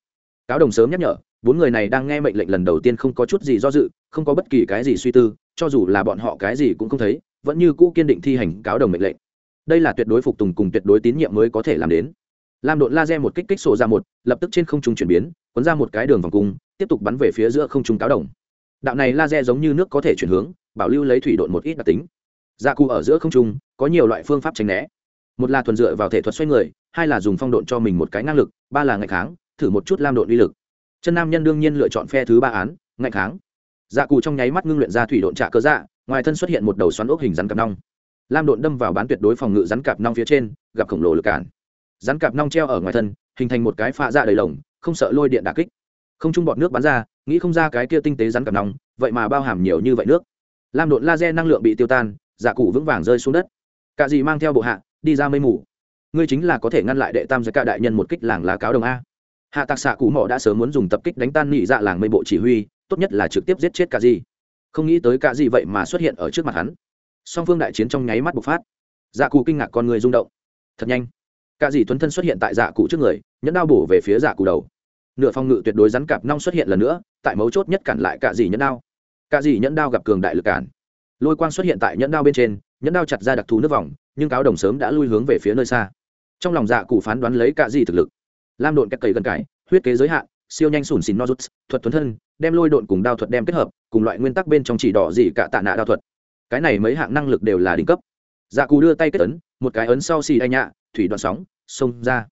Cáo đồng sớm nhắc nhở, bốn người này đang nghe mệnh lệnh lần đầu tiên không có chút gì do dự, không có bất kỳ cái gì suy tư, cho dù là bọn họ cái gì cũng không thấy, vẫn như cũ kiên định thi hành cáo đồng mệnh lệnh đây là tuyệt đối phục tùng cùng tuyệt đối tín nhiệm mới có thể làm đến. Lam đội laser một kích kích sổ ra một, lập tức trên không trung chuyển biến, cuốn ra một cái đường vòng cung, tiếp tục bắn về phía giữa không trung cáo đồng. Đạo này laser giống như nước có thể chuyển hướng, bảo lưu lấy thủy độn một ít đặc tính. Gia dạ cụ ở giữa không trung, có nhiều loại phương pháp tránh né. Một là thuần dựa vào thể thuật xoay người, hai là dùng phong độn cho mình một cái năng lực, ba là ngạch kháng, thử một chút lam độn uy lực. Chân nam nhân đương nhiên lựa chọn phe thứ ba án, ngạch kháng. Dạ cụ trong nháy mắt ngưng luyện ra thủy độn trạ cơ dạ ngoài thân xuất hiện một đầu xoắn ốc hình rắn cặp nong lam độn đâm vào bán tuyệt đối phòng ngự rắn cạp nong phía trên, gặp khổng lồ lực cản. Rắn cạp nong treo ở ngoài thân, hình thành một cái pha dạ đầy lồng, không sợ lôi điện đà kích. Không trung bọt nước bắn ra, nghĩ không ra cái kia tinh tế rắn cạp nong, vậy mà bao hàm nhiều như vậy nước. Lam độn laser năng lượng bị tiêu tan dạ cụ vững vàng rơi xuống đất. Cả gì mang theo bộ hạ, đi ra mây mù. Ngươi chính là có thể ngăn lại đệ tam giới ca đại nhân một kích làng lá cáo đồng a. Hạ tạc xạ cụ mỏ đã sớm muốn dùng tập kích đánh tan nị dạ làng mây bộ chỉ huy, tốt nhất là trực tiếp giết chết cả gì không nghĩ tới cả gì vậy mà xuất hiện ở trước mặt hắn song phương đại chiến trong nháy mắt bộc phát. Dạ cụ kinh ngạc con người rung động. Thật nhanh. Cả Dị tuấn thân xuất hiện tại dạ cụ trước người, nhẫn đao bổ về phía dạ cụ đầu. Nửa phong ngự tuyệt đối rắn cạp nong xuất hiện lần nữa, tại mấu chốt nhất cản lại cả Dị nhẫn đao. Cả Dị nhẫn đao gặp cường đại lực cản. Lôi quang xuất hiện tại nhẫn đao bên trên, nhẫn đao chặt ra đặc thù nước vòng, nhưng cáo đồng sớm đã lui hướng về phía nơi xa. Trong lòng dạ cụ phán đoán lấy cả Dị thực lực. Lam độn cách cầy gần cải, huyết kế giới hạn, siêu nhanh sủn xìn nozuts, thuật tuấn thân, đem lôi độn cùng đao thuật đem kết hợp, cùng loại nguyên tắc bên trong chỉ đỏ gì cả tạ nạ đao thuật cái này mấy hạng năng lực đều là đỉnh cấp. Dạ cù đưa tay kết ấn một cái ấn sau xì anh nhạ thủy đoạn sóng xông ra.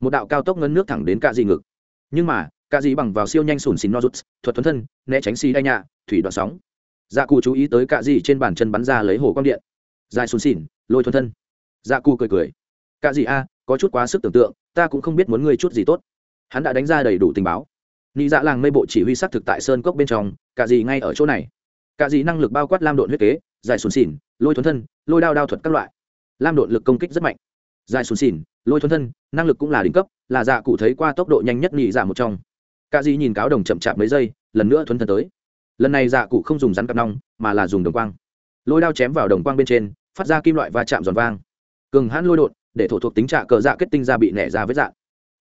Một đạo cao tốc ngân nước thẳng đến cạ dị ngực. Nhưng mà cạ dị bằng vào siêu nhanh sủn xìn rút, thuật thuần thân né tránh xì anh nhạ thủy đoạn sóng. Dạ cù chú ý tới cạ dị trên bàn chân bắn ra lấy hồ quang điện. Dài sùn xỉn lôi thuần thân. Dạ cù cười cười. Cạ dị a có chút quá sức tưởng tượng ta cũng không biết muốn ngươi chút gì tốt. Hắn đã đánh ra đầy đủ tình báo. Nị dạ làng mây bộ chỉ huy sát thực tại sơn cốc bên trong cả gì ngay ở chỗ này. Cả gì năng lực bao quát lam độn huyết kế dài sùn xỉn, lôi thuấn thân, lôi đao đao thuật các loại. Lam đột lực công kích rất mạnh. Dài sùn xỉn, lôi thuấn thân, năng lực cũng là đỉnh cấp, là dạ cụ thấy qua tốc độ nhanh nhất nhị dạ một trong. Cả dì nhìn cáo đồng chậm chạp mấy giây, lần nữa thuấn thân tới. Lần này dạ cụ không dùng rắn cặp nong, mà là dùng đồng quang. Lôi đao chém vào đồng quang bên trên, phát ra kim loại va chạm giòn vang. Cường hãn lôi đột để thổ thuộc tính trạ cờ dạ kết tinh ra bị nẻ ra với dạng.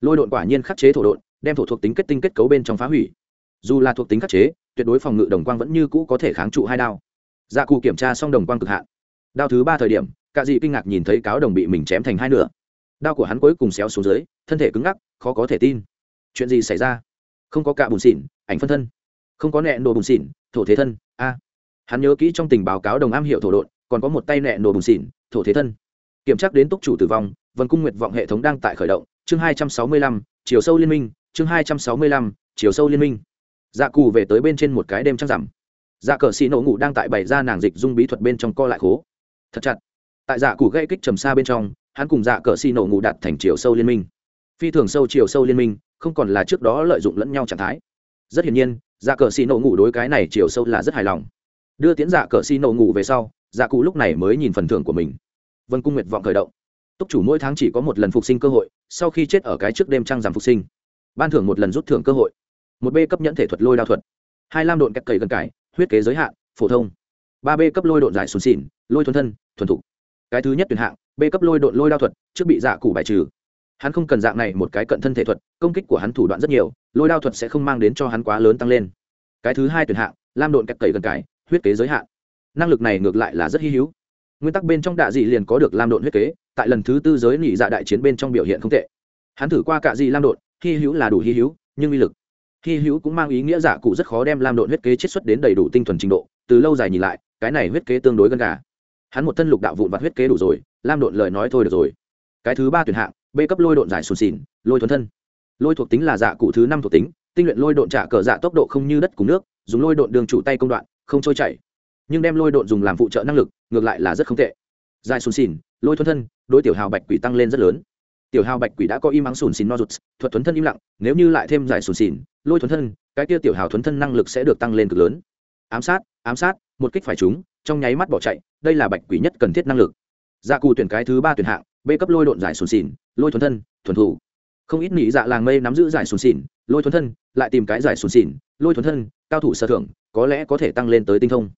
Lôi đột quả nhiên khắc chế thổ đột đem thổ thuộc tính kết tinh kết cấu bên trong phá hủy. Dù là thuộc tính khắc chế, tuyệt đối phòng ngự đồng quang vẫn như cũ có thể kháng trụ hai đao dạ cụ kiểm tra xong đồng quang cực hạn. Đao thứ ba thời điểm cả dị kinh ngạc nhìn thấy cáo đồng bị mình chém thành hai nửa. Đao của hắn cuối cùng xéo xuống dưới, thân thể cứng ngắc, khó có thể tin. Chuyện gì xảy ra? Không có cạ bùn xỉn, ảnh phân thân. Không có nẹ nổ bùn xỉn, thổ thế thân, a. Hắn nhớ kỹ trong tình báo cáo đồng am hiệu thổ đột còn có một tay nẹ nổ bùn xỉn, thổ thế thân. Kiểm tra đến túc chủ tử vong, vân cung nguyệt vọng hệ thống đang tại khởi động, chương hai trăm sáu mươi lăm, chiều sâu liên minh, chương hai trăm sáu mươi lăm, chiều sâu liên minh. Dạ cù về tới bên trên một cái đêm trăng rằm dạ cờ xì nổ ngủ đang tại bày ra nàng dịch dung bí thuật bên trong co lại khố. Thật chặt. Tại dạ cụ gây kích trầm xa bên trong, hắn cùng dạ cờ xì nổ ngủ đặt thành chiều sâu liên minh. Phi thường sâu chiều sâu liên minh, không còn là trước đó lợi dụng lẫn nhau trạng thái. Rất hiển nhiên dạ cờ xì nổ ngủ đối cái này chiều sâu là rất hài lòng. Đưa tiến dạ cờ xì nổ ngủ về sau dạ cụ lúc này mới nhìn phần thưởng của mình. Vân cung nguyệt vọng khởi động. Túc chủ mỗi tháng chỉ có một lần phục sinh cơ hội, sau khi chết ở cái trước đêm trăng giảm phục sinh, ban thưởng một lần rút thưởng cơ hội. Một b cấp nhẫn thể thuật lôi đao thuật. Hai lam độn cách cầy gần cải huyết kế giới hạn, phổ thông. Ba b cấp lôi độn giải xuống xỉn, lôi thuần thân, thuần thục. Cái thứ nhất tuyển hạng b cấp lôi độn lôi đao thuật, trước bị dạ củ bài trừ. Hắn không cần dạng này một cái cận thân thể thuật, công kích của hắn thủ đoạn rất nhiều, lôi đao thuật sẽ không mang đến cho hắn quá lớn tăng lên. Cái thứ hai tuyển hạng, lam độn cách cậy gần cải, huyết kế giới hạn. Năng lực này ngược lại là rất hy hữu. Nguyên tắc bên trong đạ dị liền có được lam độn huyết kế, tại lần thứ tư giới nỉ dạ đại chiến bên trong biểu hiện không tệ. Hắn thử qua cạ dị lam độn, hy hữu là đủ hy hữu, nhưng uy lực hy hữu cũng mang ý nghĩa giả cụ rất khó đem lam độn huyết kế chiết xuất đến đầy đủ tinh thuần trình độ, từ lâu dài nhìn lại, cái này huyết kế tương đối gần gà. Hắn một thân lục đạo vụn vặt huyết kế đủ rồi, lam độn lời nói thôi được rồi. Cái thứ ba tuyển hạng, b cấp lôi độn giải sùn xỉn, lôi thuần thân. Lôi thuộc tính là dạ cụ thứ năm thuộc tính, tinh luyện lôi độn trả cờ dạ tốc độ không như đất cùng nước, dùng lôi độn đường chủ tay công đoạn, không trôi chảy. Nhưng đem lôi độn dùng làm phụ trợ năng lực, ngược lại là rất không tệ. Giải sùn xỉn, lôi thuần thân, đối tiểu hào bạch quỷ tăng lên rất lớn. Tiểu hào bạch quỷ đã có im ắng sùn xỉn no rụt, thuật thuần thân im lặng, nếu như lại thêm giải sùn xỉn lôi thuấn thân, cái kia tiểu hào thuấn thân năng lực sẽ được tăng lên cực lớn. Ám sát ám sát, một kích phải chúng trong nháy mắt bỏ chạy, đây là bạch quỷ nhất cần thiết năng lực. Dạ cù tuyển cái thứ ba tuyển hạng b cấp lôi độn giải sùn xỉn, lôi thuấn thân, thuần thủ. Không ít nỉ dạ làng mây nắm giữ giải sùn xỉn, lôi thuấn thân, lại tìm cái giải sùn xỉn, lôi thuấn thân, cao thủ sơ thưởng, có lẽ có thể tăng lên tới tinh thông.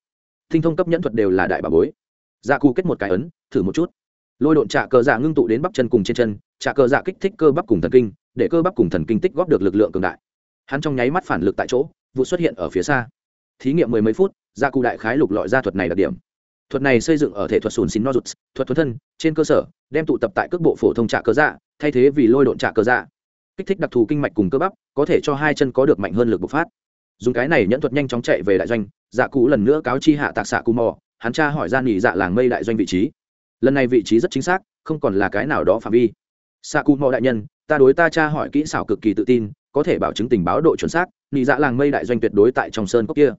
Tinh thông cấp nhẫn thuật đều là đại bà bối. Dạ cù kết một cái ấn, thử một chút. Lôi độn trạ cờ dạ ngưng tụ đến bắp chân cùng trên chân, trạ cờ dạ kích thích cơ bắp cùng thần kinh, để cơ bắp cùng thần kinh tích góp được lực lượng cường đại hắn trong nháy mắt phản lực tại chỗ, vụ xuất hiện ở phía xa. Thí nghiệm mười mấy phút, gia cụ đại khái lục lọi ra thuật này đặc điểm. Thuật này xây dựng ở thể thuật sùn xin nozuts thuật thuần thân, trên cơ sở, đem tụ tập tại cước bộ phổ thông trạ cơ dạ thay thế vì lôi độn trạ cơ dạ. Kích thích đặc thù kinh mạch cùng cơ bắp, có thể cho hai chân có được mạnh hơn lực bộc phát. Dùng cái này nhẫn thuật nhanh chóng chạy về đại doanh dạ cụ lần nữa cáo chi hạ tạc xạ cù mò, hắn tra hỏi ra nghỉ dạ làng mây đại doanh vị trí. Lần này vị trí rất chính xác, không còn là cái nào đó phạm vi. Xạ cù mò đại nhân, ta đối ta tra hỏi kỹ xảo cực kỳ tự tin có thể bảo chứng tình báo độ chuẩn xác, nị dạ làng mây đại doanh tuyệt đối tại trong sơn cốc kia.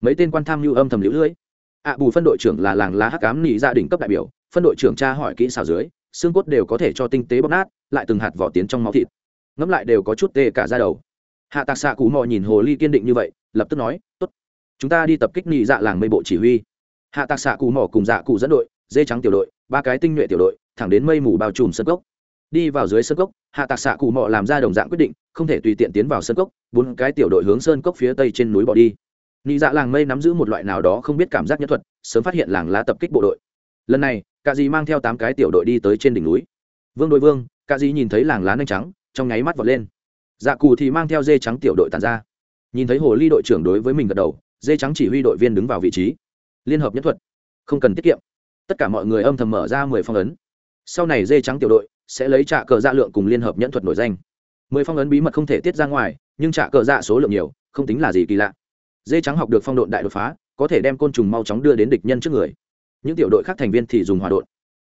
Mấy tên quan tham mưu âm thầm lũ lưỡi ạ bù phân đội trưởng là làng lá hắc cám nị dạ đỉnh cấp đại biểu, phân đội trưởng tra hỏi kỹ xào dưới, xương cốt đều có thể cho tinh tế bóp nát, lại từng hạt vỏ tiến trong máu thịt. Ngẫm lại đều có chút tê cả ra đầu. Hạ tạc xạ cụ mò nhìn hồ ly kiên định như vậy, lập tức nói, tốt, chúng ta đi tập kích nị dạ làng mây bộ chỉ huy. Hạ tạc xạ cụ mò cùng dạ cụ dẫn đội, dê trắng tiểu đội, ba cái tinh nhuệ tiểu đội, thẳng đến mây mù bao trùm sân cốc đi vào dưới sân cốc, hạ tạc xạ cụ mọ làm ra đồng dạng quyết định, không thể tùy tiện tiến vào sân cốc, bốn cái tiểu đội hướng sơn cốc phía tây trên núi bỏ đi. Nị dạ làng mây nắm giữ một loại nào đó không biết cảm giác nhất thuật, sớm phát hiện làng lá tập kích bộ đội. Lần này cả dì mang theo tám cái tiểu đội đi tới trên đỉnh núi. Vương đội vương cả dì nhìn thấy làng lá nanh trắng, trong nháy mắt vọt lên. Dạ cù thì mang theo dê trắng tiểu đội tàn ra. Nhìn thấy hồ ly đội trưởng đối với mình gật đầu, dê trắng chỉ huy đội viên đứng vào vị trí. Liên hợp nhất thuật. Không cần tiết kiệm. Tất cả mọi người âm thầm mở ra mười phong ấn. Sau này dê trắng tiểu đội sẽ lấy trả cờ dạ lượng cùng liên hợp nhẫn thuật nổi danh. Mười phong ấn bí mật không thể tiết ra ngoài, nhưng trả cờ dạ số lượng nhiều, không tính là gì kỳ lạ. Dê trắng học được phong độn đại đột phá, có thể đem côn trùng mau chóng đưa đến địch nhân trước người. Những tiểu đội khác thành viên thì dùng hòa độn.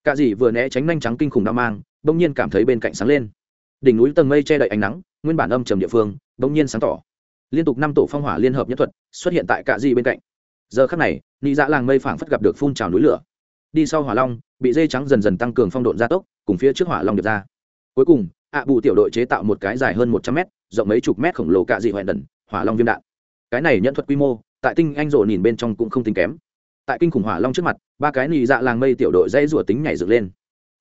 Cả dì vừa né tránh nhanh trắng kinh khủng đao mang, bỗng nhiên cảm thấy bên cạnh sáng lên. Đỉnh núi tầng mây che đậy ánh nắng, nguyên bản âm trầm địa phương, bỗng nhiên sáng tỏ. Liên tục năm tổ phong hỏa liên hợp nhất thuật xuất hiện tại cả dì bên cạnh. Giờ khắc này, nị dạ làng mây phảng phất gặp được phun trào núi lửa. Đi sau hỏa long bị dây trắng dần dần tăng cường phong độn gia tốc, cùng phía trước hỏa long được ra. Cuối cùng, ạ bù tiểu đội chế tạo một cái dài hơn một trăm mét, rộng mấy chục mét khổng lồ cạ dị hoẹn đần hỏa long viêm đạn. Cái này nhận thuật quy mô, tại tinh anh rộ nhìn bên trong cũng không tính kém. Tại kinh khủng hỏa long trước mặt, ba cái nị dạ làng mây tiểu đội dây rủa tính nhảy dựng lên.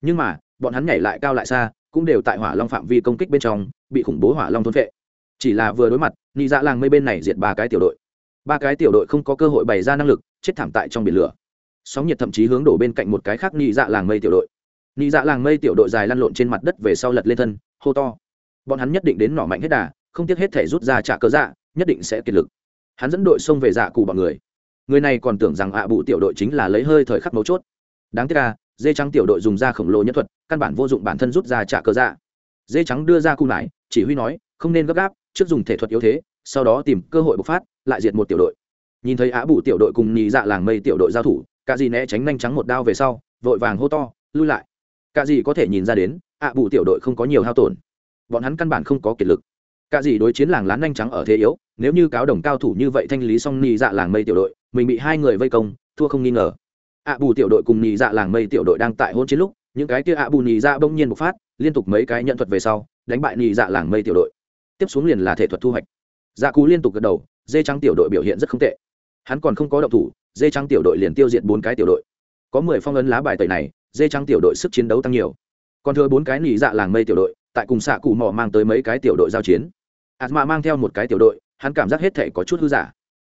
Nhưng mà, bọn hắn nhảy lại cao lại xa, cũng đều tại hỏa long phạm vi công kích bên trong, bị khủng bố hỏa long thôn vệ chỉ là vừa đối mặt nị dạ làng mây bên này diệt ba cái tiểu đội. Ba cái tiểu đội không có cơ hội bày ra năng lực, chết thảm tại trong biển lửa sóng nhiệt thậm chí hướng đổ bên cạnh một cái khác nị dạ làng mây tiểu đội. Nị dạ làng mây tiểu đội dài lăn lộn trên mặt đất về sau lật lên thân, hô to. Bọn hắn nhất định đến nỏ mạnh hết đà, không tiếc hết thể rút ra trả cớ dạ nhất định sẽ kiệt lực. Hắn dẫn đội xông về dạ cụ bọn người. Người này còn tưởng rằng ạ à bụ tiểu đội chính là lấy hơi thời khắc mấu chốt. Đáng tiếc là dê trắng tiểu đội dùng ra khổng lồ nhất thuật, căn bản vô dụng bản thân rút ra trả cớ dạ. Dê trắng đưa ra cung lại, chỉ huy nói, không nên gấp gáp, trước dùng thể thuật yếu thế, sau đó tìm cơ hội bộc phát, lại diệt một tiểu đội. Nhìn thấy ạ bụ tiểu đội cùng nhị dạ làng mây tiểu đội giao thủ cả gì né tránh nhanh trắng một đao về sau, vội vàng hô to, lui lại. Cả gì có thể nhìn ra đến, ạ Bù tiểu đội không có nhiều hao tổn. Bọn hắn căn bản không có kiệt lực. Cả gì đối chiến làng lán nhanh trắng ở thế yếu, nếu như cáo đồng cao thủ như vậy thanh lý xong nhì dạ làng mây tiểu đội, mình bị hai người vây công, thua không nghi ngờ. Ạ bù tiểu đội cùng nhì dạ làng mây tiểu đội đang tại hôn chiến lúc, những cái kia ạ bù nhì dạ bỗng nhiên bộc phát, liên tục mấy cái nhận thuật về sau, đánh bại nhì dạ làng mây tiểu đội. Tiếp xuống liền là thể thuật thu hoạch. Dạ cú liên tục gật đầu, dê trắng tiểu đội biểu hiện rất không tệ hắn còn không có động thủ, dê trắng tiểu đội liền tiêu diệt bốn cái tiểu đội. Có mười phong ấn lá bài tẩy này, dê trắng tiểu đội sức chiến đấu tăng nhiều. Còn thừa bốn cái nỉ dạ làng mây tiểu đội, tại cùng xạ cụ mò mang tới mấy cái tiểu đội giao chiến. Ạt mạ mang theo một cái tiểu đội, hắn cảm giác hết thể có chút hư giả.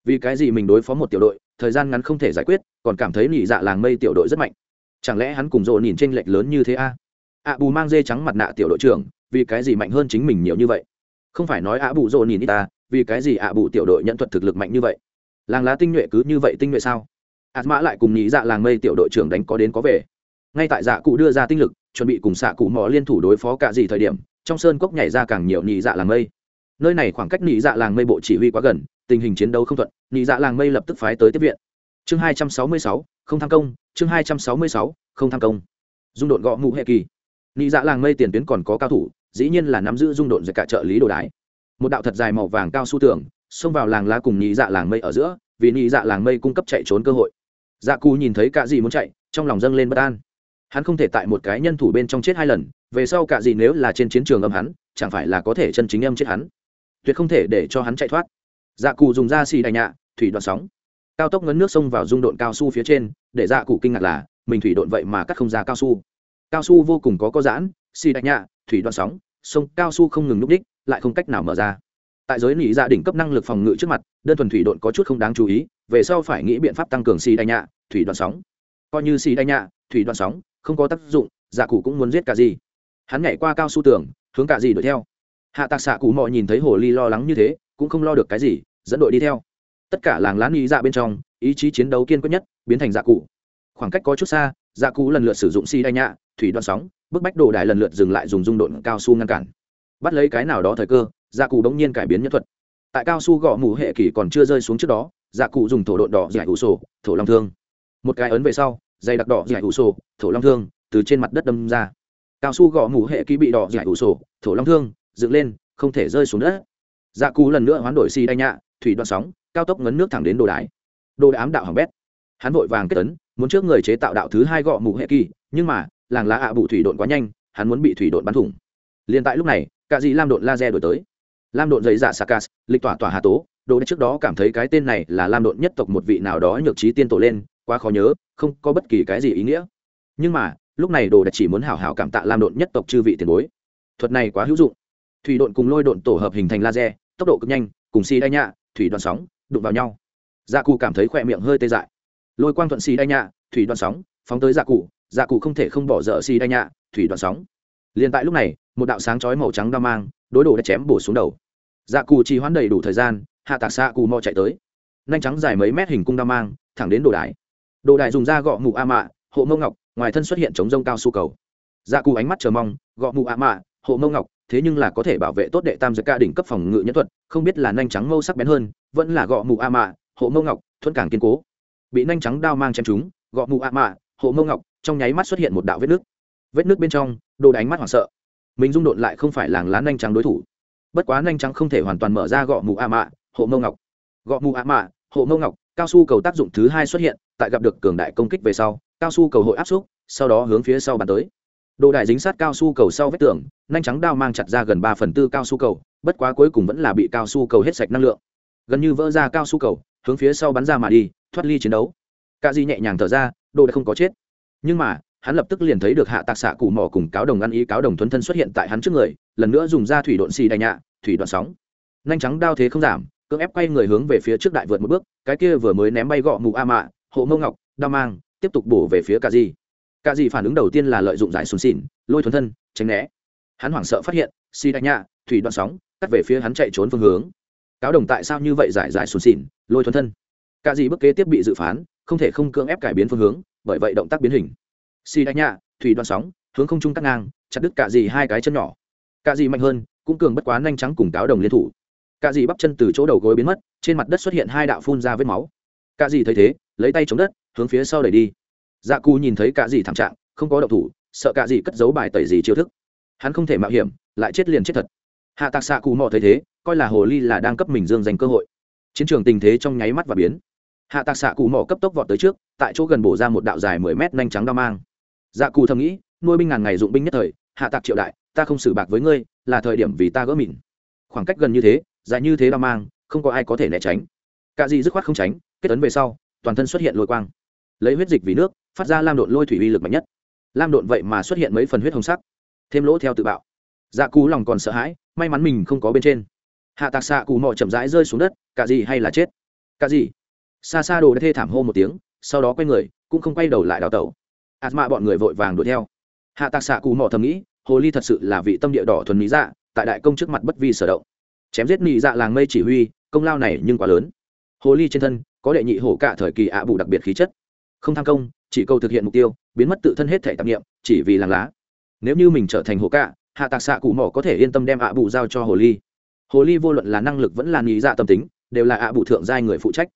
Vì cái gì mình đối phó một tiểu đội, thời gian ngắn không thể giải quyết, còn cảm thấy nỉ dạ làng mây tiểu đội rất mạnh. Chẳng lẽ hắn cùng rộ nhìn tranh lệch lớn như thế a? Ạ bù mang dê trắng mặt nạ tiểu đội trưởng, vì cái gì mạnh hơn chính mình nhiều như vậy? Không phải nói ạ bù rộ nhìn ta, vì cái gì ạ bù tiểu đội nhận thuật thực lực mạnh như vậy? Làng lá tinh nhuệ cứ như vậy tinh nhuệ sao? Ạt mã lại cùng nhị dạ làng mây tiểu đội trưởng đánh có đến có về. Ngay tại dạ cụ đưa ra tinh lực, chuẩn bị cùng xạ cụ mò liên thủ đối phó cả gì thời điểm, trong sơn cốc nhảy ra càng nhiều nhị dạ làng mây. Nơi này khoảng cách nhị dạ làng mây bộ chỉ huy quá gần, tình hình chiến đấu không thuận, nhị dạ làng mây lập tức phái tới tiếp viện. Chương hai trăm sáu mươi sáu, không tham công, chương hai trăm sáu mươi sáu, không tham công. Dung độn gõ mụ hệ kỳ. Nhị dạ làng mây tiền tuyến còn có cao thủ, dĩ nhiên là nắm giữ dung độn giật cả trợ lý đồ đái. Một đạo thật dài màu vàng cao su tưởng xông vào làng lá cùng nhị dạ làng mây ở giữa, vì nhị dạ làng mây cung cấp chạy trốn cơ hội. Dạ cù nhìn thấy cả gì muốn chạy, trong lòng dâng lên bất an. Hắn không thể tại một cái nhân thủ bên trong chết hai lần, về sau cả gì nếu là trên chiến trường âm hắn, chẳng phải là có thể chân chính âm chết hắn. Tuyệt không thể để cho hắn chạy thoát. Dạ cù dùng da xì đại nhạ thủy đoạn sóng. Cao tốc ngấn nước sông vào dung độn cao su phía trên, để dạ cụ kinh ngạc là, mình thủy độn vậy mà cắt không ra cao su. Cao su vô cùng có có giãn, xì đại nhạ thủy đoạn sóng, sông cao su không ngừng núp đích, lại không cách nào mở ra tại giới nỉ dạ đỉnh cấp năng lực phòng ngự trước mặt, đơn thuần thủy độn có chút không đáng chú ý, về sau phải nghĩ biện pháp tăng cường xì đại nhạ, thủy đoạn sóng. Coi như xì đại nhạ, thủy đoạn sóng, không có tác dụng dạ cụ cũng muốn giết cả gì. Hắn nhảy qua cao su tường, hướng cả gì đuổi theo. Hạ tạc xạ cụ mò nhìn thấy hồ ly lo lắng như thế, cũng không lo được cái gì, dẫn đội đi theo. Tất cả làng lán ý dạ bên trong, ý chí chiến đấu kiên quyết nhất, biến thành dạ cụ. Khoảng cách có chút xa dạ cụ lần lượt sử dụng si đai nhạ, thủy đoạn sóng, bức bách đồ đài lần lượt dừng lại dùng dung độn cao su ngăn cản. Bắt lấy cái nào đó thời cơ dạ cụ bỗng nhiên cải biến nhân thuật. Tại cao su gõ mù hệ kỷ còn chưa rơi xuống trước đó dạ cụ dùng thổ độn đỏ giải hữu sổ, thổ long thương. Một cái ấn về sau dây đặc đỏ giải hữu sổ, thổ long thương, từ trên mặt đất đâm ra. Cao su gõ mù hệ ký bị đỏ giải hữu sổ, thổ long thương, dựng lên, không thể rơi xuống đất. Dạ cụ lần nữa hoán đổi si đai nhạ, thủy đoạn sóng, cao tốc ngấn nước thẳng đến đồ đái. Đồ đái ám đạo hỏng bét. Hắn vội vàng kết tấn, muốn trước người chế tạo đạo thứ hai gõ mù hệ kỳ nhưng mà, làng lá ạ à bụ thủy độn quá nhanh, hắn muốn bị thủy độn bắn thủng. Liền tại lúc này cả dì lam độn laser đổi tới lam độn dậy dạ sakas lịch tỏa tỏa hà tố, đồ trước đó cảm thấy cái tên này là lam độn nhất tộc một vị nào đó nhược trí tiên tổ lên, quá khó nhớ, không có bất kỳ cái gì ý nghĩa. Nhưng mà, lúc này đồ đã chỉ muốn hảo hảo cảm tạ lam độn nhất tộc chư vị tiền bối. Thuật này quá hữu dụng. Thủy độn cùng lôi độn tổ hợp hình thành laser, tốc độ cực nhanh, cùng xì đai nhạ, thủy đoạn sóng, đụng vào nhau. Dạ cụ cảm thấy khỏe miệng hơi tê dại. Lôi quang thuận xì đai nhạ, thủy đoạn sóng, phóng tới dạ cụ dạ cụ không thể không bỏ dở xì đai nhạ, thủy đoạn sóng. Liền tại lúc này một đạo sáng chói màu trắng đao mang, đối đồ đã chém bổ xuống đầu. Dạ cù chỉ hoãn đầy đủ thời gian, hạ tạc xạ cù mò chạy tới. Nhanh trắng dài mấy mét hình cung đao mang, thẳng đến đồ đài. Đồ đài dùng da gọ mụ a mạ, hộ mông ngọc, ngoài thân xuất hiện chống rông cao su cầu. Dạ cù ánh mắt chờ mong, gọ mụ a mạ, hộ mông ngọc, thế nhưng là có thể bảo vệ tốt đệ tam giới ca đỉnh cấp phòng ngự nhân thuật, không biết là nhanh trắng mâu sắc bén hơn, vẫn là gọ mụ a mạ, hộ mông ngọc thuận càng kiên cố. Bị nhanh trắng đao mang chém chúng gọ mụ a mạ, hộ mông ngọc, trong nháy mắt xuất hiện một đạo vết nước. Vết nước bên trong, đồ đánh mắt hoảng sợ mình dung độn lại không phải làng lá nhanh trắng đối thủ. Bất quá nhanh trắng không thể hoàn toàn mở ra gọ mù a mạ, hộ mông ngọc. Gọ mù a mạ, hộ mông ngọc, cao su cầu tác dụng thứ hai xuất hiện, tại gặp được cường đại công kích về sau, cao su cầu hội áp xúc, sau đó hướng phía sau bàn tới. Đồ đại dính sát cao su cầu sau vết tường nhanh trắng đao mang chặt ra gần ba phần tư cao su cầu, bất quá cuối cùng vẫn là bị cao su cầu hết sạch năng lượng. Gần như vỡ ra cao su cầu, hướng phía sau bắn ra mà đi, thoát ly chiến đấu. Cả di nhẹ nhàng thở ra, đồ đã không có chết. Nhưng mà hắn lập tức liền thấy được hạ tạc xạ cụ mỏ cùng cáo đồng ăn ý cáo đồng thuấn thân xuất hiện tại hắn trước người, lần nữa dùng ra thủy độn xì đại nhạ thủy đoạn sóng. Nhanh trắng đao thế không giảm, cưỡng ép quay người hướng về phía trước đại vượt một bước, cái kia vừa mới ném bay gọ mù a mạ, hộ mông ngọc đao mang, tiếp tục bổ về phía cà di. Cà di phản ứng đầu tiên là lợi dụng giải sùn xỉn lôi thuấn thân, tránh né. Hắn hoảng sợ phát hiện, xì đại nhạ thủy đoạn sóng, cắt về phía hắn chạy trốn phương hướng. Cáo đồng tại sao như vậy giải giải sùn xỉn lôi thuấn thân. Cà di bước kế tiếp bị dự phán, không thể không cưỡng ép cải biến phương hướng, bởi vậy động tác biến hình xì đánh nhạ thủy đoạn sóng, hướng không trung cắt ngang, chặt đứt cả gì hai cái chân nhỏ. Cả gì mạnh hơn, cũng cường bất quá nhanh trắng cùng cáo đồng liên thủ. Cả gì bắp chân từ chỗ đầu gối biến mất, trên mặt đất xuất hiện hai đạo phun ra vết máu. Cả gì thấy thế, lấy tay chống đất, hướng phía sau đẩy đi. Dạ cù nhìn thấy cả gì thảm trạng, không có động thủ, sợ cả gì cất giấu bài tẩy gì chiêu thức. Hắn không thể mạo hiểm, lại chết liền chết thật. Hạ tạc xạ cù mò thấy thế, coi là hồ ly là đang cấp mình dương dành cơ hội. Chiến trường tình thế trong nháy mắt và biến. Hạ tạc xạ cù mò cấp tốc vọt tới trước, tại chỗ gần bổ ra một đạo dài mười mét nhanh trắng đao mang dạ cù thầm nghĩ, nuôi binh ngàn ngày dụng binh nhất thời, hạ tạc triệu đại, ta không xử bạc với ngươi, là thời điểm vì ta gỡ mìn. Khoảng cách gần như thế dài như thế đao mang, không có ai có thể né tránh. Cả gì dứt khoát không tránh, kết tấn về sau, toàn thân xuất hiện lôi quang. Lấy huyết dịch vì nước, phát ra lam độn lôi thủy uy lực mạnh nhất. Lam độn vậy mà xuất hiện mấy phần huyết hồng sắc. Thêm lỗ theo tự bạo. Dạ cú lòng còn sợ hãi, may mắn mình không có bên trên. Hạ tạc xạ cù mò chậm rãi rơi xuống đất, cả gì hay là chết? Cả gì? Xa xa đồ đã thê thảm hô một tiếng, sau đó quay người, cũng không quay đầu lại đào tẩu ạt mạ bọn người vội vàng đuổi theo. Hạ tạc xạ cù mò thầm nghĩ, hồ ly thật sự là vị tâm địa đỏ thuần mỹ dạ tại đại công trước mặt bất vi sở động. Chém giết mỹ dạ làng mây chỉ huy, công lao này nhưng quá lớn. Hồ ly trên thân, có đệ nhị hổ cả thời kỳ ạ bù đặc biệt khí chất. Không tham công, chỉ câu thực hiện mục tiêu, biến mất tự thân hết thể tạp nghiệm chỉ vì làng lá. Nếu như mình trở thành hổ cả, hạ tạc xạ cụ mỏ có thể yên tâm đem ạ bù giao cho hồ ly. Hồ ly vô luận là năng lực vẫn là nghĩ dạ tâm tính, đều là ạ bù thượng giai người phụ trách.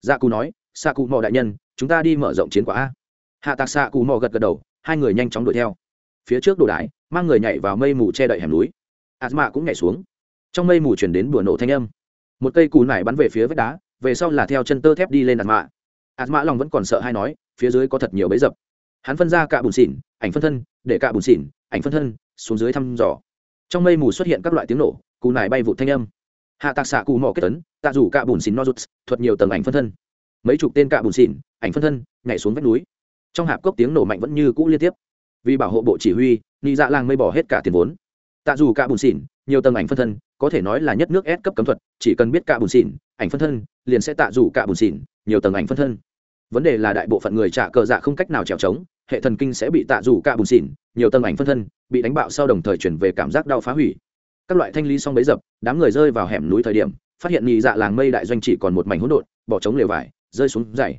Dạ cụ nói xạ cụ mò đại nhân, chúng ta đi mở rộng chiến quả a hạ tạc xạ cù mò gật gật đầu, hai người nhanh chóng đuổi theo. Phía trước đồ đái mang người nhảy vào mây mù che đậy hẻm núi. Asma cũng nhảy xuống. Trong mây mù chuyển đến bùa nổ thanh âm. Một cây cù nải bắn về phía vách đá, về sau là theo chân tơ thép đi lên ạt mạ ạt mạ lòng vẫn còn sợ hay nói, phía dưới có thật nhiều bẫy dập. Hắn phân ra cạ bùn xỉn, ảnh phân thân, để cạ bùn xỉn, ảnh phân thân, xuống dưới thăm dò. Trong mây mù xuất hiện các loại tiếng nổ, cù nải bay vụ thanh âm. Hạ tạc xạ cù mò kết tấn, tạ rủ cạ bùn xỉn no rút thuật nhiều tầng ảnh phân thân. Mấy chục tên cạ bùn xỉn, ảnh phân thân, nhảy xuống vách núi trong hạp cốc tiếng nổ mạnh vẫn như cũ liên tiếp. Vì bảo hộ bộ chỉ huy ni dạ làng mây bỏ hết cả tiền vốn. Tạ dù cả bùn xỉn, nhiều tầng ảnh phân thân, có thể nói là nhất nước S cấp cấm thuật, chỉ cần biết cả bùn xỉn, ảnh phân thân, liền sẽ tạ dù cả bùn xỉn, nhiều tầng ảnh phân thân. Vấn đề là đại bộ phận người trả cờ dạ không cách nào trèo trống, hệ thần kinh sẽ bị tạ dù cả bùn xỉn, nhiều tầng ảnh phân thân, bị đánh bạo sau đồng thời chuyển về cảm giác đau phá hủy. Các loại thanh lý xong bấy dập, đám người rơi vào hẻm núi thời điểm, phát hiện nhị dạ làng mây đại doanh chỉ còn một mảnh hỗn độn, bỏ trống lều vải, rơi xuống dày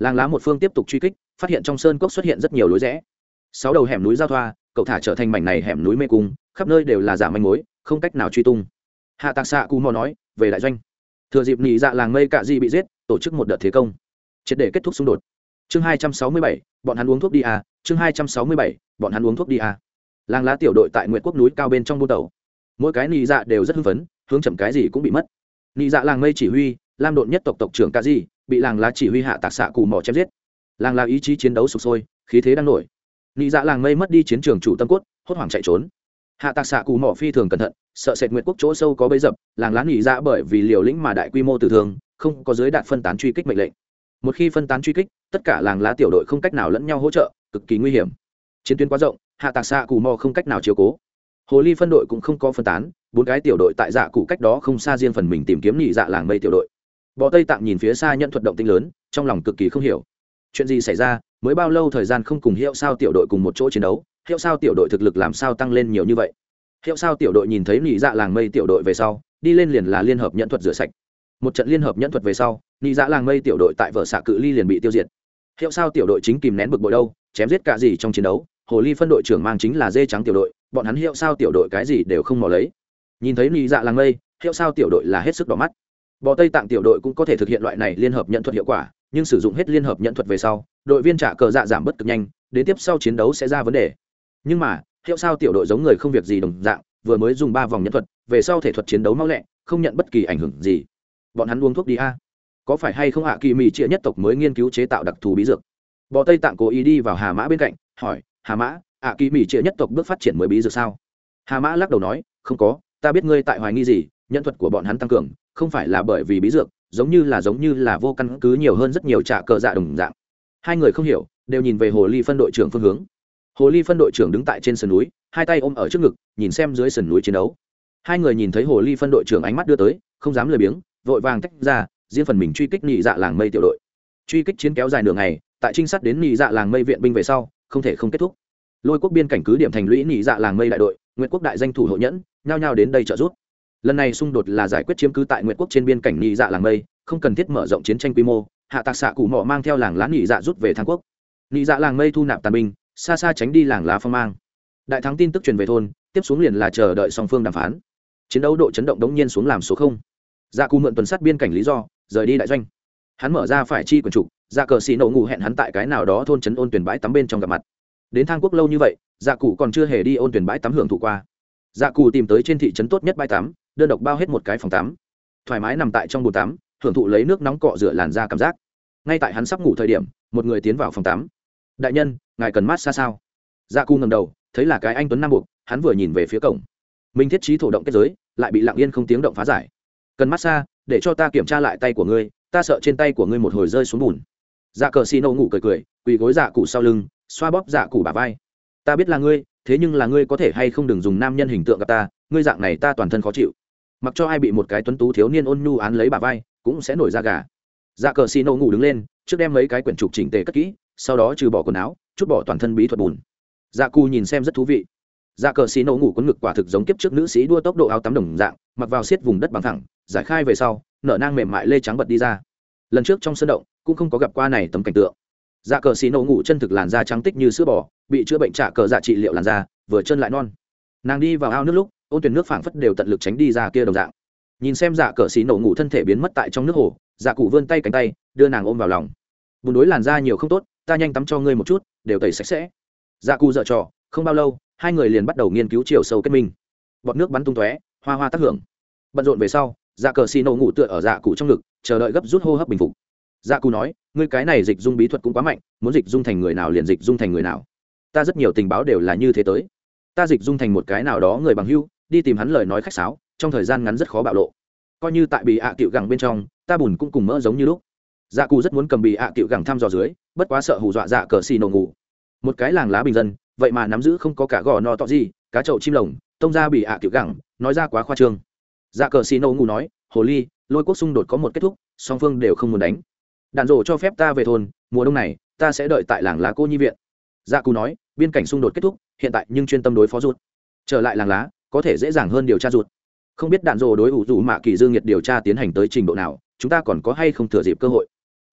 làng lá một phương tiếp tục truy kích, phát hiện trong sơn cốc xuất hiện rất nhiều lối rẽ. Sáu đầu hẻm núi giao thoa, cậu thả trở thành mảnh này hẻm núi mê cung, khắp nơi đều là giả manh mối, không cách nào truy tung. Hạ tạc xạ cù mò nói, về đại doanh. Thừa dịp Nị dạ làng mây cạ di bị giết, tổ chức một đợt thế công. Triệt để kết thúc xung đột. Chương hai trăm sáu mươi bảy, bọn hắn uống thuốc đi à chương hai trăm sáu mươi bảy, bọn hắn uống thuốc đi à. Làng lá tiểu đội tại nguyện quốc núi cao bên trong buôn tàu. Mỗi cái Nị dạ đều rất hưng phấn, hướng chậm cái gì cũng bị mất. Nị dạ làng mây chỉ huy, lam độn nhất tộc tộc trưởng cạ di bị làng lá chỉ huy hạ tạc xạ cù mò chém giết. Làng lá ý chí chiến đấu sụp sôi, khí thế đang nổi. Nhị dạ làng mây mất đi chiến trường chủ tâm cốt, hốt hoảng chạy trốn. Hạ tạc xạ cù mỏ phi thường cẩn thận, sợ sệt nguyện quốc chỗ sâu có bấy dập, làng lá nhị dạ bởi vì liều lĩnh mà đại quy mô tử thương, không có giới đạt phân tán truy kích mệnh lệnh. Một khi phân tán truy kích, tất cả làng lá tiểu đội không cách nào lẫn nhau hỗ trợ, cực kỳ nguy hiểm. Chiến tuyến quá rộng, hạ tạc xạ cù mò không cách nào chiếu cố. Hồ ly phân đội cũng không có phân tán, bốn cái tiểu đội tại dạ cụ cách đó không xa riêng phần mình tìm kiếm nhị dạ làng mây tiểu đội bọ tây tạng nhìn phía xa nhận thuật động tinh lớn, trong lòng cực kỳ không hiểu. Chuyện gì xảy ra? Mới bao lâu thời gian không cùng hiệu sao tiểu đội cùng một chỗ chiến đấu? Hiệu sao tiểu đội thực lực làm sao tăng lên nhiều như vậy? Hiệu sao tiểu đội nhìn thấy nị dạ làng mây tiểu đội về sau, đi lên liền là liên hợp nhận thuật rửa sạch. Một trận liên hợp nhận thuật về sau, nị dạ làng mây tiểu đội tại vở xạ cự ly liền bị tiêu diệt. Hiệu sao tiểu đội chính kìm nén bực bội đâu, chém giết cả gì trong chiến đấu? Hồ ly phân đội trưởng mang chính là dê trắng tiểu đội, bọn hắn hiệu sao tiểu đội cái gì đều không mò lấy. Nhìn thấy nị dạ làng mây, hiệu sao tiểu đội là hết sức đỏ mắt bò tây tạng tiểu đội cũng có thể thực hiện loại này liên hợp nhận thuật hiệu quả, nhưng sử dụng hết liên hợp nhận thuật về sau, đội viên trả cờ dạ giảm bất cực nhanh, đến tiếp sau chiến đấu sẽ ra vấn đề. Nhưng mà, hiệu sao tiểu đội giống người không việc gì đồng dạng, vừa mới dùng ba vòng nhận thuật, về sau thể thuật chiến đấu mau lẹ, không nhận bất kỳ ảnh hưởng gì. Bọn hắn uống thuốc đi a. Có phải hay không hạ kỳ mì chia nhất tộc mới nghiên cứu chế tạo đặc thù bí dược? Bò tây tạng cố ý đi vào hà mã bên cạnh, hỏi, hà mã, ạ, kỳ mì chia nhất tộc bước phát triển mới bí dược sao? Hà mã lắc đầu nói, không có, ta biết ngươi tại hoài nghi gì nhân thuật của bọn hắn tăng cường, không phải là bởi vì bí dược, giống như là giống như là vô căn cứ nhiều hơn rất nhiều trạ cờ dạ đồng dạng. Hai người không hiểu, đều nhìn về hồ ly phân đội trưởng phương hướng. Hồ ly phân đội trưởng đứng tại trên sườn núi, hai tay ôm ở trước ngực, nhìn xem dưới sườn núi chiến đấu. Hai người nhìn thấy hồ ly phân đội trưởng ánh mắt đưa tới, không dám lười biếng, vội vàng tách ra, riêng phần mình truy kích nhị dạ làng mây tiểu đội. Truy kích chiến kéo dài nửa ngày, tại trinh sát đến nhị dạ làng mây viện binh về sau, không thể không kết thúc. Lôi quốc biên cảnh cứ điểm thành lũy nhị dạ làng mây đại đội nguyễn quốc đại danh thủ hộ nhẫn, nhao nhao đến đây trợ giúp lần này xung đột là giải quyết chiếm cứ tại nguyệt quốc trên biên cảnh nhị dạ làng mây, không cần thiết mở rộng chiến tranh quy mô, hạ tạc xạ cụ mỏ mang theo làng lá nhị dạ rút về thang quốc. Nhị dạ làng mây thu nạp tàn binh, xa xa tránh đi làng lá phong mang. Đại thắng tin tức truyền về thôn, tiếp xuống liền là chờ đợi song phương đàm phán. Chiến đấu độ chấn động đống nhiên xuống làm số không. Dạ cụ mượn tuần sát biên cảnh lý do, rời đi đại doanh. Hắn mở ra phải chi quần trục dạ cờ xì nổ ngủ hẹn hắn tại cái nào đó thôn trấn ôn tuyển bãi tắm bên trong gặp mặt. Đến thang quốc lâu như vậy dạ cụ còn chưa hề đi ôn tuyển bãi tắm hưởng thụ qua. Dạ cụ tìm tới trên thị trấn tốt nhất bãi tắm đơn độc bao hết một cái phòng tắm. Thoải mái nằm tại trong bồn tắm, hưởng thụ lấy nước nóng cọ rửa làn da cảm giác. Ngay tại hắn sắp ngủ thời điểm, một người tiến vào phòng tắm. Đại nhân, ngài cần mát xa sao? Dạ cu ngầm đầu, thấy là cái anh tuấn nam buộc, hắn vừa nhìn về phía cổng. Mình thiết trí thổ động kết giới, lại bị lặng yên không tiếng động phá giải. Cần mát xa, để cho ta kiểm tra lại tay của ngươi, ta sợ trên tay của ngươi một hồi rơi xuống bùn. Dạ cờ xì nổ ngủ cười cười, quỳ gối dạ cụ sau lưng, xoa bóp dạ cụ bà vai. Ta biết là ngươi, thế nhưng là ngươi có thể hay không đừng dùng nam nhân hình tượng gặp ta, ngươi dạng này ta toàn thân khó chịu mặc cho ai bị một cái tuấn tú thiếu niên ôn nhu án lấy bà vai, cũng sẽ nổi da gà. Dạ cờ xì nổ ngủ đứng lên, trước đem mấy cái quyển trục chỉnh tề cất kỹ, sau đó trừ bỏ quần áo, chút bỏ toàn thân bí thuật bùn. Dạ cù nhìn xem rất thú vị. Dạ cờ xì nổ ngủ có ngực quả thực giống kiếp trước nữ sĩ đua tốc độ áo tắm đồng dạng, mặc vào xiết vùng đất bằng thẳng, giải khai về sau, nở nang mềm mại lê trắng bật đi ra. Lần trước trong sân động, cũng không có gặp qua này tấm cảnh tượng. Dạ cờ xì nổ ngủ chân thực làn da trắng tích như sữa bò, bị chữa bệnh trả cờ dạ trị liệu làn da, vừa chân lại non nàng đi vào ao nước lúc, ôn tuyển nước phảng phất đều tận lực tránh đi ra kia đồng dạng. Nhìn xem dạ cờ xì nổ ngủ thân thể biến mất tại trong nước hồ dạ cụ vươn tay cánh tay, đưa nàng ôm vào lòng. Bùn đối làn da nhiều không tốt, ta nhanh tắm cho ngươi một chút, đều tẩy sạch sẽ. Dạ cụ dợ trò, không bao lâu, hai người liền bắt đầu nghiên cứu chiều sâu kết minh. Bọt nước bắn tung tóe, hoa hoa tác hưởng. Bận rộn về sau dạ cờ xì nổ ngủ tựa ở dạ cụ trong ngực, chờ đợi gấp rút hô hấp bình phục. Dạ cụ nói, ngươi cái này dịch dung bí thuật cũng quá mạnh, muốn dịch dung thành người nào liền dịch dung thành người nào. Ta rất nhiều tình báo đều là như thế tới ta dịch dung thành một cái nào đó người bằng hưu, đi tìm hắn lời nói khách sáo, trong thời gian ngắn rất khó bạo lộ. Coi như tại bị ạ à cựu gẳng bên trong, ta bùn cũng cùng mỡ giống như lúc. Dạ cù rất muốn cầm bị ạ à cựu gẳng thăm dò dưới, bất quá sợ hù dọa dạ cờ xì nổ ngủ. Một cái làng lá bình dân, vậy mà nắm giữ không có cả gò no tọ gì, cá chậu chim lồng, tông ra bị ạ à cựu gẳng, nói ra quá khoa trương. Dạ cờ xì nổ ngủ nói, hồ ly, lôi quốc xung đột có một kết thúc, song phương đều không muốn đánh. Đạn rổ cho phép ta về thôn, mùa đông này, ta sẽ đợi tại làng lá cô nhi viện dạ cù nói, biên cảnh xung đột kết thúc, hiện tại nhưng chuyên tâm đối phó rụt trở lại làng lá, có thể dễ dàng hơn điều tra rụt không biết đạn rồ đối ủ dù mạ kỳ dương nhiệt điều tra tiến hành tới trình độ nào, chúng ta còn có hay không thừa dịp cơ hội?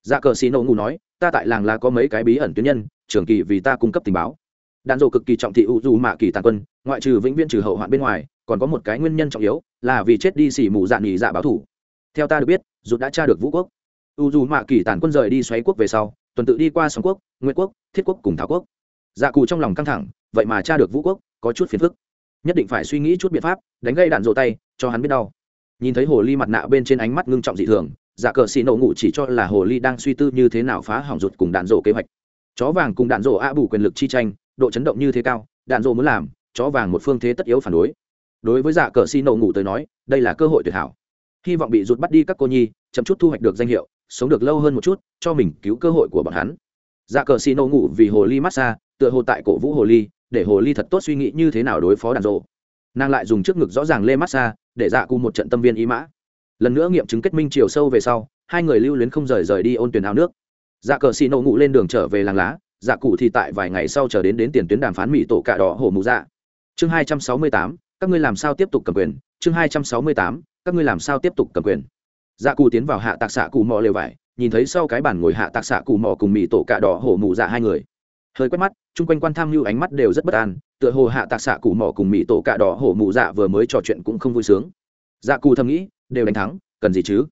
Dạ cờ xì nổ ngủ nói, ta tại làng lá có mấy cái bí ẩn tuyến nhân, trường kỳ vì ta cung cấp tình báo. Đạn rồ cực kỳ trọng thị ủ dù mạ kỳ tàn quân, ngoại trừ vĩnh viễn trừ hậu hoạn bên ngoài, còn có một cái nguyên nhân trọng yếu, là vì chết đi xỉ mù dạn nghỉ dạ báo thủ. Theo ta được biết rụt đã tra được vũ quốc. U dù mạ kỳ tàn quân rời đi xoáy quốc về sau, tuần tự đi qua sóng quốc nguyễn quốc, thiết quốc cùng thảo quốc dạ cù trong lòng căng thẳng, vậy mà cha được vũ quốc, có chút phiền phức. Nhất định phải suy nghĩ chút biện pháp, đánh gây đạn rộ tay, cho hắn biết đau. Nhìn thấy hồ ly mặt nạ bên trên ánh mắt ngưng trọng dị thường dạ cờ xì nổ ngủ chỉ cho là hồ ly đang suy tư như thế nào phá hỏng rụt cùng đạn rộ kế hoạch. Chó vàng cùng đạn rộ a bù quyền lực chi tranh, độ chấn động như thế cao, đạn rộ muốn làm, chó vàng một phương thế tất yếu phản đối. Đối với dạ cờ xì nổ ngủ tới nói, đây là cơ hội tuyệt hảo. Hy vọng bị rụt bắt đi các cô nhi, chậm chút thu hoạch được danh hiệu, sống được lâu hơn một chút, cho mình cứu cơ hội của bọn hắn. Dạ cờ xì nổ ngủ vì hồ ly massage tựa hồ tại cổ vũ hồ ly, để hồ ly thật tốt suy nghĩ như thế nào đối phó đàn rộ. Nàng lại dùng trước ngực rõ ràng lê massage để dạ cụ một trận tâm viên ý mã. Lần nữa nghiệm chứng kết minh chiều sâu về sau, hai người lưu luyến không rời rời đi ôn tuyển ao nước. Dạ cờ xì nổ ngủ lên đường trở về làng lá dạ cụ thì tại vài ngày sau chờ đến đến tiền tuyến đàm phán mỹ tổ cạ đỏ hổ mù dạ. Chương hai trăm sáu mươi tám, các ngươi làm sao tiếp tục cầm quyền? Chương hai trăm sáu mươi tám, các ngươi làm sao tiếp tục cầm quyền? Dạ cụ tiến vào hạ tạc xạ cụ mò lều vải, nhìn thấy sau cái bàn ngồi hạ tạc xạ cụ mò cùng mỹ tổ cạ đỏ hổ mù dạ hai người hơi quét mắt chung quanh quan tham mưu ánh mắt đều rất bất an tựa hồ hạ tạc xạ cụ mỏ cùng mỹ tổ cạ đỏ hổ mù dạ vừa mới trò chuyện cũng không vui sướng. Dạ cụ thầm nghĩ đều đánh thắng cần gì chứ?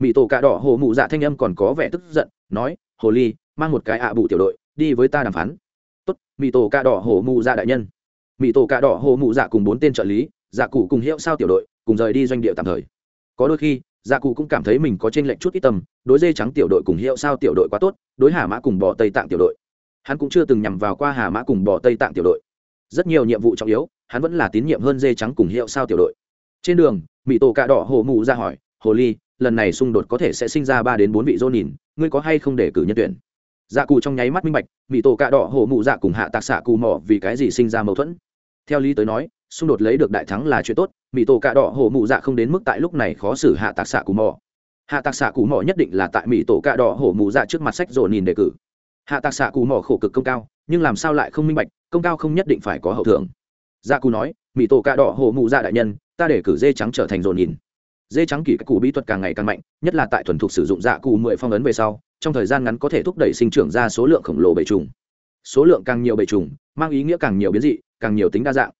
Mỹ tổ cạ đỏ hổ mù dạ thanh âm còn có vẻ tức giận nói hồ ly mang một cái ạ bụ tiểu đội đi với ta đàm phán. Tốt mỹ tổ cạ đỏ hổ mù dạ đại nhân. Mỹ tổ cạ đỏ hổ mù dạ cùng bốn tên trợ lý dạ cụ cùng hiệu sao tiểu đội cùng rời đi doanh địa tạm thời. Có đôi khi dạ cụ cũng cảm thấy mình có trên lệnh chút ít tầm, đối dê trắng tiểu đội cùng hiệu sao tiểu đội quá tốt đối hà mã cùng bò tây tạng tiểu đội hắn cũng chưa từng nhằm vào qua hà mã cùng bò tây tạng tiểu đội. Rất nhiều nhiệm vụ trọng yếu, hắn vẫn là tín nhiệm hơn dê trắng cùng hiệu sao tiểu đội. Trên đường mỹ tổ cạ đỏ hồ mụ ra hỏi, hồ ly, lần này xung đột có thể sẽ sinh ra ba đến bốn vị dô nhìn, ngươi có hay không để cử nhân tuyển? Dạ cù trong nháy mắt minh bạch mỹ tổ cạ đỏ hồ mụ dạ cùng hạ tạc xạ cù mỏ vì cái gì sinh ra mâu thuẫn. Theo lý tới nói, xung đột lấy được đại thắng là chuyện tốt mỹ tổ cạ đỏ hổ mụ dạ không đến mức tại lúc này khó xử hạ tạc xạ cù mò. Hạ tạc xạ cù mò nhất định là tại mỹ tổ cạ đỏ hổ mụ dạ trước mặt sách rồ nhìn đề cử hạ tạc xạ cù mỏ khổ cực công cao, nhưng làm sao lại không minh bạch, công cao không nhất định phải có hậu thưởng dạ cù nói mỹ tổ cạ đỏ hồ mụ dạ đại nhân, ta để cử dê trắng trở thành dồn nhìn. Dê trắng kỳ các cụ bí thuật càng ngày càng mạnh, nhất là tại thuần thục sử dụng dạ cụ mười phong ấn về sau, trong thời gian ngắn có thể thúc đẩy sinh trưởng ra số lượng khổng lồ bầy trùng. Số lượng càng nhiều bầy trùng, mang ý nghĩa càng nhiều biến dị, càng nhiều tính đa dạng.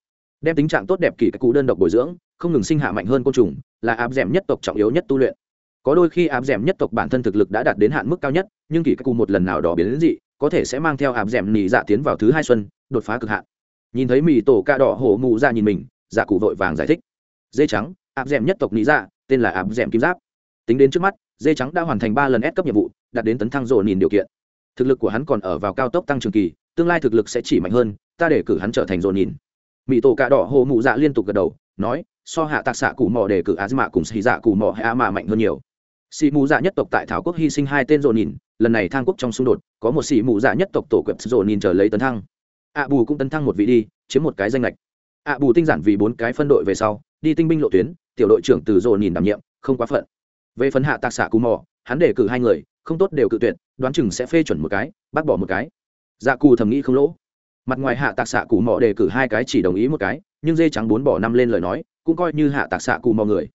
Đem tính trạng tốt đẹp kỳ các cụ đơn độc bồi dưỡng, không ngừng sinh hạ mạnh hơn côn trùng, là áp d nhất tộc trọng yếu nhất tu luyện có đôi khi áp d nhất tộc bản thân thực lực đã đạt đến hạn mức cao nhất, nhưng kỳ các cụ một lần nào đó biến đến dị, có thể sẽ mang theo áp d nỉ dạ tiến vào thứ hai xuân, đột phá cực hạn. Nhìn thấy mì tổ ca đỏ hổ mụ ra nhìn mình dạ cụ vội vàng giải thích. Dê trắng, áp d nhất tộc nỉ dạ tên là áp d kim giáp. Tính đến trước mắt, dê trắng đã hoàn thành ba lần ép cấp nhiệm vụ, đạt đến tấn thăng rộ nhìn điều kiện. Thực lực của hắn còn ở vào cao tốc tăng trưởng kỳ, tương lai thực lực sẽ chỉ mạnh hơn, ta để cử hắn trở thành rộ nhìn mỹ tổ cà đỏ hồ mụ dạ liên tục gật đầu, nói, so hạ tạc xạ cụ mò để cử á mạ cùng xì dạ cụ mò hay á mạ mạnh hơn nhiều. Sĩ mù dạ nhất tộc tại thảo quốc hy sinh hai tên rồ nhìn lần này thang quốc trong xung đột, có một sĩ mù dạ nhất tộc tổ quẹp rồ nhìn trở lấy tấn thăng. Ạ bù cũng tấn thăng một vị đi, chiếm một cái danh lệch. Ạ bù tinh giản vì bốn cái phân đội về sau, đi tinh binh lộ tuyến, tiểu đội trưởng từ rồ nhìn đảm nhiệm, không quá phận. Về phấn hạ tạc xạ Cú mò, hắn để cử hai người, không tốt đều cự tuyệt, đoán chừng sẽ phê chuẩn một cái, bác bỏ một cái. Dạ cù thầm nghĩ không lỗ. Mặt ngoài hạ tạc xạ Cú mò đề cử hai cái chỉ đồng ý một cái, nhưng dê trắng bốn bỏ năm lên lời nói, cũng coi như hạ tạc xạ Cú mò người.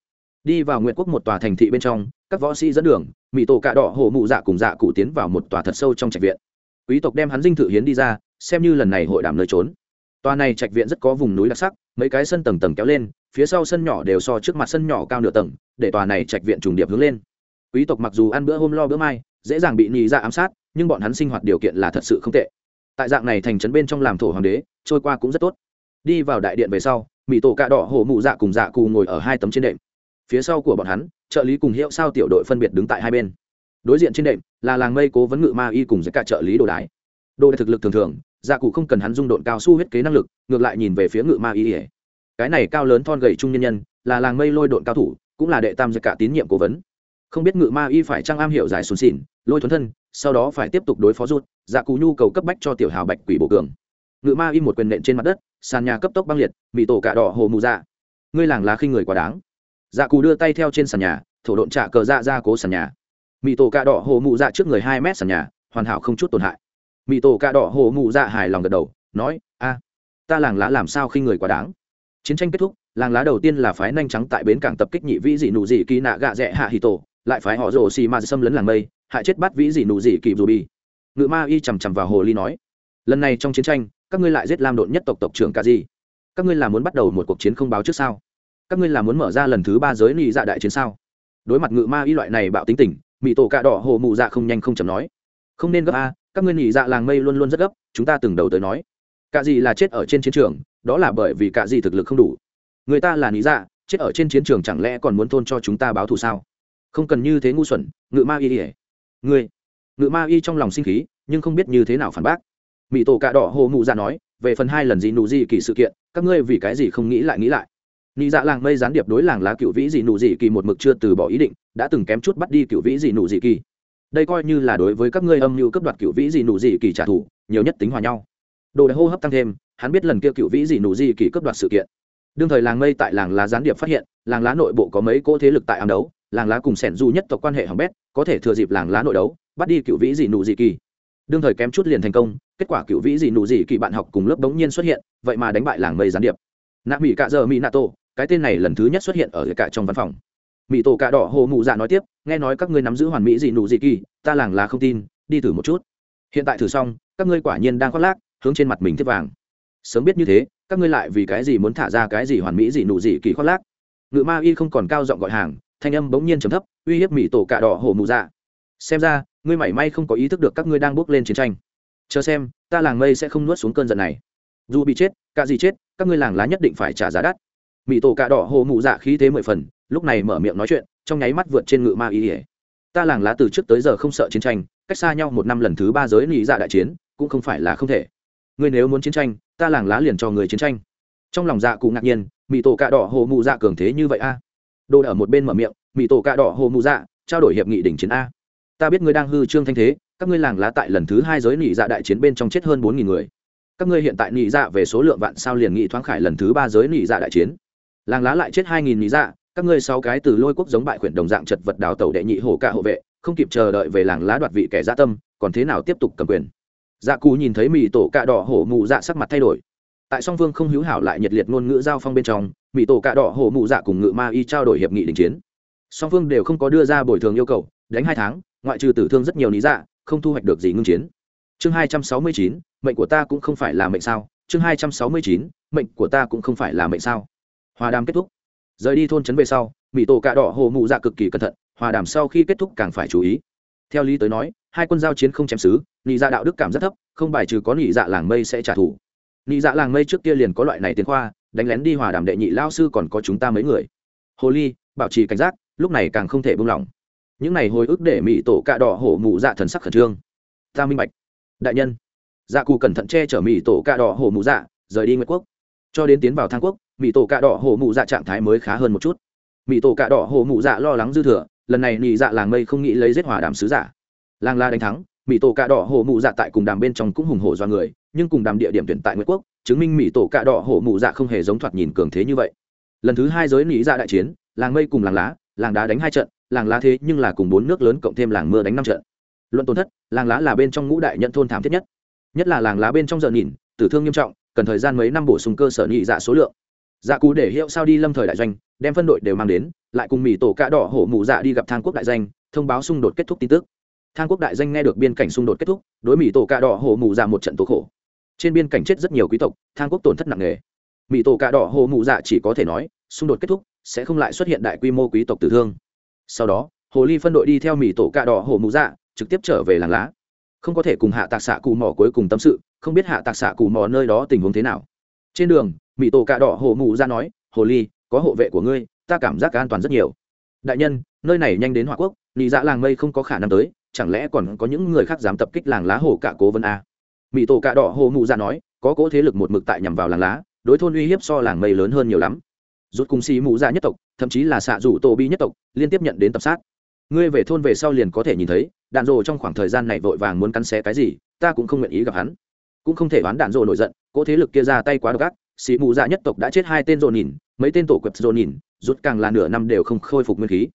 Đi vào nguyện quốc một tòa thành thị bên trong các võ sĩ dẫn đường mỹ tổ cạ đỏ hổ mụ dạ cùng dạ cụ tiến vào một tòa thật sâu trong trạch viện. Quý tộc đem hắn dinh thự hiến đi ra, xem như lần này hội đàm nơi trốn. Tòa này trạch viện rất có vùng núi đặc sắc, mấy cái sân tầng tầng kéo lên, phía sau sân nhỏ đều so trước mặt sân nhỏ cao nửa tầng, để tòa này trạch viện trùng điệp hướng lên. Quý tộc mặc dù ăn bữa hôm lo bữa mai, dễ dàng bị nhị ra dạ ám sát, nhưng bọn hắn sinh hoạt điều kiện là thật sự không tệ. Tại dạng này thành trấn bên trong làm thổ hoàng đế, trôi qua cũng rất tốt. Đi vào đại điện về sau mỹ tổ cạ đỏ hổ mụ dạ cùng dạ cù ngồi ở hai tấm trên đệm. Phía sau của bọn hắn trợ lý cùng hiệu sao tiểu đội phân biệt đứng tại hai bên. Đối diện trên đệm là làng mây cố vấn ngự ma y cùng giữa cả trợ lý đồ đái. Đồ đại thực lực thường thường dạ cụ không cần hắn dung độn cao su huyết kế năng lực, ngược lại nhìn về phía ngự ma y ỉa cái này cao lớn thon gầy trung nhân nhân, là làng mây lôi độn cao thủ, cũng là đệ tam giữa cả tín nhiệm cố vấn. Không biết ngự ma y phải trang am hiểu giải xuống xỉn lôi thuấn thân, sau đó phải tiếp tục đối phó rút dạ cụ nhu cầu cấp bách cho tiểu hào bạch quỷ bổ cường. Ngự ma y một quyền nện trên mặt đất, sàn nhà cấp tốc băng liệt bị tổ cạ đỏ hồ mù dạ. Ngươi làng lá khinh người quá đáng dạ cù đưa tay theo trên sàn nhà, thổ độn trả cờ dạ ra cố sàn nhà. Mỹ tổ cạ đỏ hồ mụ dạ trước người hai mét sàn nhà, hoàn hảo không chút tổn hại. Mỹ tổ cạ đỏ hồ mụ dạ hài lòng gật đầu, nói, a, ta làng lá làm sao khi người quá đáng? Chiến tranh kết thúc, làng lá đầu tiên là phái nhanh trắng tại bến cảng tập kích nhị vĩ dị nụ dị kỳ nạ gạ rẽ hạ hì tổ, lại phái họ rồ xì ma xâm lấn làng mây, hại chết bắt vĩ dị nụ dị kỳ dù bi. Ngự ma y chằm chằm vào hồ ly nói, lần này trong chiến tranh, các ngươi lại giết lam độn nhất tộc tộc trưởng cả gì các ngươi là muốn bắt đầu một cuộc chiến không báo trước sao? Các ngươi là muốn mở ra lần thứ ba giới nị dạ đại chiến sao? Đối mặt ngự ma y loại này bạo tính tình mỹ tổ cạ đỏ hồ mụ dạ không nhanh không chậm nói. Không nên gấp a, các ngươi nị dạ làng mây luôn luôn rất gấp, chúng ta từng đầu tới nói. Cả gì là chết ở trên chiến trường, đó là bởi vì cả gì thực lực không đủ. Người ta là nị dạ chết ở trên chiến trường chẳng lẽ còn muốn thôn cho chúng ta báo thù sao? Không cần như thế ngu xuẩn, ngự ma y ỉa ngươi, ngự ma y trong lòng sinh khí, nhưng không biết như thế nào phản bác. Mỹ tổ cạ đỏ hồ mụ dạ nói, về phần hai lần gì nụ gì kỳ sự kiện, các ngươi vì cái gì không nghĩ lại nghĩ lại? Nị dạ làng mây gián điệp đối làng lá cựu vĩ dị nụ dị kỳ một mực chưa từ bỏ ý định, đã từng kém chút bắt đi cựu vĩ dị nụ dị kỳ. Đây coi như là đối với các ngươi âm mưu cấp đoạt cựu vĩ dị nụ dị kỳ trả thù, nhiều nhất tính hòa nhau. Đồ đại hô hấp tăng thêm, hắn biết lần kia cựu vĩ dị nụ dị kỳ cấp đoạt sự kiện. Đương thời làng mây tại làng lá gián điệp phát hiện, làng lá nội bộ có mấy cỗ thế lực tại ám đấu, làng lá cùng sẻn du nhất tộc quan hệ hỏng bét, có thể thừa dịp làng lá nội đấu, bắt đi cựu vĩ dị nụ dị kỳ. Đương thời kém chút liền thành công, kết quả cựu vĩ dị nụ dị kỳ bạn học cùng lớp đống nhiên xuất hiện, vậy mà đánh bại làng mây gián điệp. Nạ mỹ cạ giờ mỹ nato cái tên này lần thứ nhất xuất hiện ở cả trong văn phòng. Mỹ tổ cạ đỏ hồ mụ dạ nói tiếp, nghe nói các ngươi nắm giữ hoàn mỹ gì nụ gì kỳ, ta làng là không tin, đi thử một chút. Hiện tại thử xong, các ngươi quả nhiên đang khoác lác, hướng trên mặt mình tiếp vàng. Sớm biết như thế, các ngươi lại vì cái gì muốn thả ra cái gì hoàn mỹ gì nụ gì kỳ khoác lác? Ngự ma y không còn cao giọng gọi hàng, thanh âm bỗng nhiên trầm thấp, uy hiếp mỹ tổ cạ đỏ hồ mụ dạ. Xem ra, ngươi mảy may không có ý thức được các ngươi đang bước lên chiến tranh. Chờ xem, ta làng mây sẽ không nuốt xuống cơn giận này. Dù bị chết, cả gì chết, các ngươi làng lá nhất định phải trả giá đắt mỹ tổ cạ đỏ hồ mụ dạ khí thế mười phần, lúc này mở miệng nói chuyện, trong nháy mắt vượt trên ngự ma ý ỉa ta làng lá từ trước tới giờ không sợ chiến tranh, cách xa nhau một năm lần thứ ba giới lý dạ đại chiến, cũng không phải là không thể. Ngươi nếu muốn chiến tranh, ta làng lá liền cho người chiến tranh. Trong lòng dạ cụ ngạc nhiên mỹ tổ cạ đỏ hồ mụ dạ cường thế như vậy a? À. đồ ở một bên mở miệng mỹ tổ cạ đỏ hồ mụ dạ trao đổi hiệp nghị đỉnh chiến a. Ta biết ngươi đang hư trương thanh thế, các ngươi làng lá tại lần thứ hai giới nị dạ đại chiến bên trong chết hơn bốn nghìn người. Các ngươi hiện tại nị dạ về số lượng vạn sao liền nghị thoáng khải lần thứ ba giới nị dạ đại chiến làng lá lại chết hai nghìn lý dạ các ngươi sáu cái từ lôi quốc giống bại khuyển đồng dạng chật vật đào tẩu đệ nhị hổ cả hộ vệ, không kịp chờ đợi về làng lá đoạt vị kẻ gia tâm, còn thế nào tiếp tục cầm quyền? Dạ cù nhìn thấy mỹ tổ cạ đỏ hổ mụ dạ sắc mặt thay đổi. Tại song phương không hữu hảo lại nhiệt liệt ngôn ngữ giao phong bên trong mỹ tổ cạ đỏ hổ mụ dạ cùng ngự ma y trao đổi hiệp nghị đình chiến. Song phương đều không có đưa ra bồi thường yêu cầu, đánh hai tháng, ngoại trừ tử thương rất nhiều lý dạ không thu hoạch được gì ngưng chiến. Chương hai trăm sáu mươi chín, mệnh của ta cũng không phải là mệnh sao? Chương hai trăm sáu mươi chín, mệnh của ta cũng không phải là mệnh sao? Hòa đàm kết thúc. Rời đi thôn trấn về sau, mỹ tổ cạ đỏ hồ mụ dạ cực kỳ cẩn thận, hòa đàm sau khi kết thúc càng phải chú ý. Theo lý tới nói, hai quân giao chiến không chém xứ, nị dạ đạo đức cảm rất thấp, không bài trừ có nị dạ làng mây sẽ trả thù. Nị dạ làng mây trước kia liền có loại này tiến khoa, đánh lén đi hòa đàm đệ nhị lao sư còn có chúng ta mấy người. Hồ ly, bảo trì cảnh giác, lúc này càng không thể buông lỏng. Những này hồi ức để mỹ tổ cạ đỏ hổ mụ dạ thần sắc khẩn trương. Ta minh bạch. Đại nhân. Dạ cù cẩn thận che chở mỹ tổ cạ đỏ hổ mụ dạ rời đi nguyệt quốc. Cho đến tiến vào thang quốc mỹ tổ cạ đỏ hổ mụ dạ trạng thái mới khá hơn một chút. Mỹ tổ cạ đỏ hổ mụ dạ lo lắng dư thừa, lần này nị dạ làng mây không nghĩ lấy giết hòa đàm sứ giả. Làng la đánh thắng mỹ tổ cạ đỏ hổ mụ dạ tại cùng đàm bên trong cũng hùng hổ do người, nhưng cùng đàm địa điểm tuyển tại nguyệt quốc, chứng minh mỹ tổ cạ đỏ hổ mụ dạ không hề giống thoạt nhìn cường thế như vậy. Lần thứ hai giới nị dạ đại chiến, làng mây cùng làng lá, làng đá đánh hai trận, làng lá thế nhưng là cùng bốn nước lớn cộng thêm làng mưa đánh năm trận. Luận tổn thất, làng lá là bên trong ngũ đại nhận thôn thảm thiết nhất. Nhất là làng lá bên trong giờ nhìn, tử thương nghiêm trọng, cần thời gian mấy năm bổ sung cơ sở nhị dạ số lượng dạ cú để hiệu sao đi lâm thời đại doanh, đem phân đội đều mang đến, lại cùng mỹ tổ cạ đỏ hổ mụ dạ đi gặp thang quốc đại danh, thông báo xung đột kết thúc tin tức. Thang quốc đại danh nghe được biên cảnh xung đột kết thúc, đối mỹ tổ cạ đỏ hổ mụ dạ một trận tố khổ. Trên biên cảnh chết rất nhiều quý tộc, thang quốc tổn thất nặng nề. Mỹ tổ cạ đỏ hổ mụ dạ chỉ có thể nói, xung đột kết thúc sẽ không lại xuất hiện đại quy mô quý tộc tử thương. Sau đó, hồ ly phân đội đi theo mỹ tổ cạ đỏ hồ mụ dạ trực tiếp trở về làng lá. Không có thể cùng hạ tạc xạ cù mỏ cuối cùng tâm sự, không biết hạ tạc xạ cù mỏ nơi đó tình huống thế nào. Trên đường mỹ tổ cạ đỏ hồ mụ ra nói, hồ ly, có hộ vệ của ngươi, ta cảm giác an toàn rất nhiều. Đại nhân, nơi này nhanh đến hòa quốc lì dạ làng mây không có khả năng tới, chẳng lẽ còn có những người khác dám tập kích làng lá hồ cả cố vân a? Mỹ tổ cạ đỏ hồ mụ ra nói, có cố thế lực một mực tại nhằm vào làng lá, đối thôn uy hiếp so làng mây lớn hơn nhiều lắm. Rút cùng xì mụ ra nhất tộc, thậm chí là xạ rủ tổ bi nhất tộc, liên tiếp nhận đến tập sát. Ngươi về thôn về sau liền có thể nhìn thấy, đạn rồ trong khoảng thời gian này vội vàng muốn cắn xé cái gì, ta cũng không nguyện ý gặp hắn. Cũng không thể đoán đạn rồ nổi giận cỗ thế lực kia ra tay quá độc ác Sĩ mù dạ nhất tộc đã chết hai tên rồ nhìn, mấy tên tổ quẹp rồ nhìn, rút càng là nửa năm đều không khôi phục nguyên khí.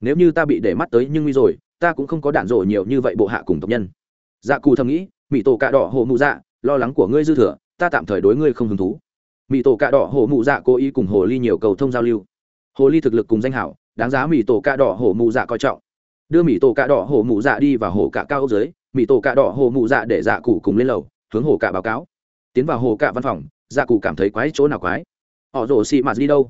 Nếu như ta bị để mắt tới nhưng nguy rồi, ta cũng không có đạn rồ nhiều như vậy bộ hạ cùng tộc nhân. Dạ cù thầm nghĩ mỹ tổ cạ đỏ hồ mụ dạ lo lắng của ngươi dư thừa, ta tạm thời đối ngươi không hứng thú. Mỹ tổ cạ đỏ hồ mụ dạ cố ý cùng hồ ly nhiều cầu thông giao lưu. Hồ ly thực lực cùng danh hảo, đáng giá mỹ tổ cạ đỏ hồ mụ dạ coi trọng. Đưa mỹ tổ cạ đỏ hồ mụ dạ đi vào hồ cạ cao ốc dưới mỹ tổ cạ đỏ hồ mụ dạ để dạ cụ cùng lên lầu, hướng hồ cạ báo cáo. Tiến vào hồ cạ văn phòng dạ cụ cảm thấy quái chỗ nào quái? Họ rồ xì mạt đi đâu?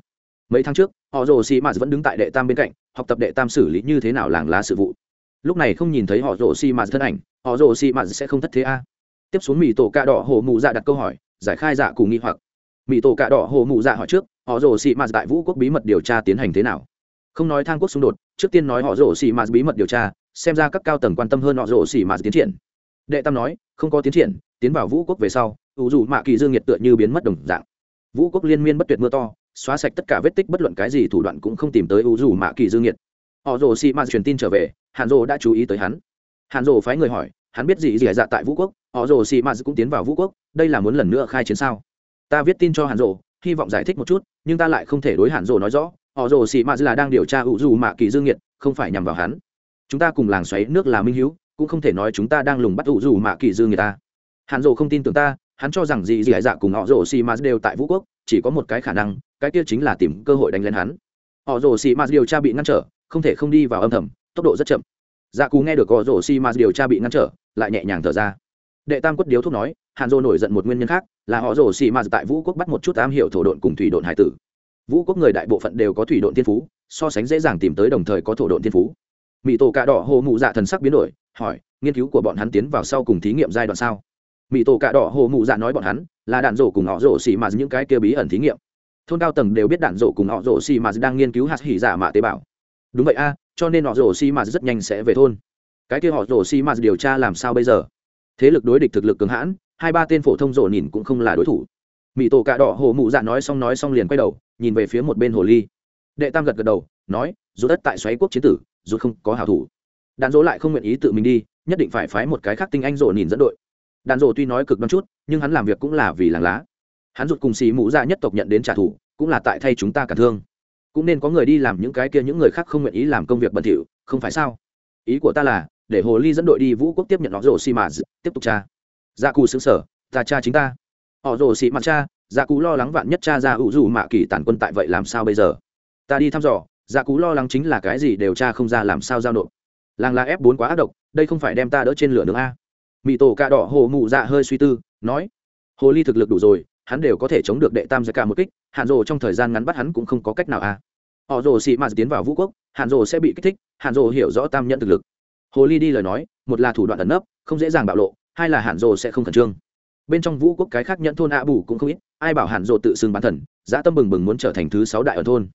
Mấy tháng trước, họ rồ xì mạt vẫn đứng tại đệ tam bên cạnh, học tập đệ tam xử lý như thế nào làng lá sự vụ. Lúc này không nhìn thấy họ rồ xì mạt thân ảnh, họ rồ xì mạt sẽ không thất thế a. Tiếp xuống mì tổ cạ đỏ hồ mụ dạ đặt câu hỏi, giải khai dạ cụ nghi hoặc. Mì tổ cạ đỏ hồ mụ dạ hỏi trước, họ rồ xì mạt tại vũ quốc bí mật điều tra tiến hành thế nào? Không nói thang quốc xung đột, trước tiên nói họ rồ xì mạt bí mật điều tra, xem ra các cao tầng quan tâm hơn họ rồ xì mạt tiến triển. Đệ tam nói, không có tiến triển, tiến vào vũ quốc về sau ủ dù mạ kỳ dương nhiệt tựa như biến mất đồng dạng. Vũ quốc liên miên bất tuyệt mưa to, xóa sạch tất cả vết tích bất luận cái gì thủ đoạn cũng không tìm tới ủ dù mạ kỳ dương nhiệt. Họ rồ xì ma truyền tin trở về, hàn rồ đã chú ý tới hắn. Hàn rồ phái người hỏi, hắn biết gì gì dạ tại vũ quốc? Họ rồ xì mạt cũng tiến vào vũ quốc, đây là muốn lần nữa khai chiến sao? Ta viết tin cho hàn rồ, hy vọng giải thích một chút, nhưng ta lại không thể đối hàn rồ nói rõ. Họ rồ xì mạt là đang điều tra ủ dù mạ kỳ dương nhiệt, không phải nhằm vào hắn. Chúng ta cùng làng xoáy nước là minh hữu cũng không thể nói chúng ta đang lùng bắt ủ dù mạ kỳ dương người ta. Hàn rồ không tin tưởng ta hắn cho rằng gì gì hải dạ cùng họ rồ xì mạt đều tại vũ quốc, chỉ có một cái khả năng, cái kia chính là tìm cơ hội đánh lên hắn. Họ rồ xì mạt điều tra bị ngăn trở, không thể không đi vào âm thầm, tốc độ rất chậm. Dạ cù nghe được họ rồ xì mạt điều tra bị ngăn trở, lại nhẹ nhàng thở ra. Đệ tam quất điếu thuốc nói, hàn rô nổi giận một nguyên nhân khác, là họ rồ xì mạt tại vũ quốc bắt một chút am hiểu thổ độn cùng thủy độn hải tử. Vũ quốc người đại bộ phận đều có thủy độn thiên phú, so sánh dễ dàng tìm tới đồng thời có thổ độn thiên phú. Mỹ tổ cà đỏ hồ mụ dạ thần sắc biến đổi, hỏi, nghiên cứu của bọn hắn tiến vào sau cùng thí nghiệm giai đoạn sao? Mỹ tổ cạ đỏ hồ mụ dạ nói bọn hắn, là đạn rổ cùng họ rổ xì mà những cái kia bí ẩn thí nghiệm. Thôn cao tầng đều biết đạn rổ cùng họ rổ xì mà đang nghiên cứu hạt hỉ giả mạ tế bào. Đúng vậy a, cho nên họ rổ xì mà rất nhanh sẽ về thôn. Cái kia họ rổ xì mà điều tra làm sao bây giờ? Thế lực đối địch thực lực cường hãn, hai ba tên phổ thông rổ nhìn cũng không là đối thủ. Mỹ tổ cạ đỏ hồ mụ dạ nói xong nói xong liền quay đầu, nhìn về phía một bên hồ ly. Đệ tam gật gật đầu, nói, dù đất tại xoáy quốc chiến tử, dù không có hảo thủ. Đạn dỗ lại không nguyện ý tự mình đi, nhất định phải phái một cái khác tinh anh rổ nhìn dẫn đội đạn rồ tuy nói cực đoan chút, nhưng hắn làm việc cũng là vì làng lá. Hắn rụt cùng xì mũ ra nhất tộc nhận đến trả thù, cũng là tại thay chúng ta cả thương. Cũng nên có người đi làm những cái kia những người khác không nguyện ý làm công việc bẩn thỉu, không phải sao? Ý của ta là, để hồ ly dẫn đội đi vũ quốc tiếp nhận họ rồ xì mà tiếp tục tra. Dạ gia cù xứng sở, ta cha chính ta. Họ rồ xì mặt cha gia dạ cù lo lắng vạn nhất cha ra ủ dù mạ kỳ tản quân tại vậy làm sao bây giờ? Ta đi thăm dò gia cù lo lắng chính là cái gì đều cha không ra làm sao giao nộp. Làng là ép bốn quá ác độc, đây không phải đem ta đỡ trên lửa nữa a mỹ tổ cạ đỏ hồ mụ dạ hơi suy tư, nói, hồ ly thực lực đủ rồi, hắn đều có thể chống được đệ tam giải cả một kích hạn rồ trong thời gian ngắn bắt hắn cũng không có cách nào à. Họ rồ xị mạt tiến vào vũ quốc hạn rồ sẽ bị kích thích hạn rồ hiểu rõ tam nhận thực lực. Hồ ly đi lời nói, một là thủ đoạn ẩn nấp, không dễ dàng bạo lộ, hai là hạn rồ sẽ không khẩn trương. Bên trong vũ quốc cái khác nhận thôn ạ bù cũng không ít, ai bảo hạn rồ tự xưng bán thần dã tâm bừng bừng muốn trở thành thứ sáu đại ở thôn.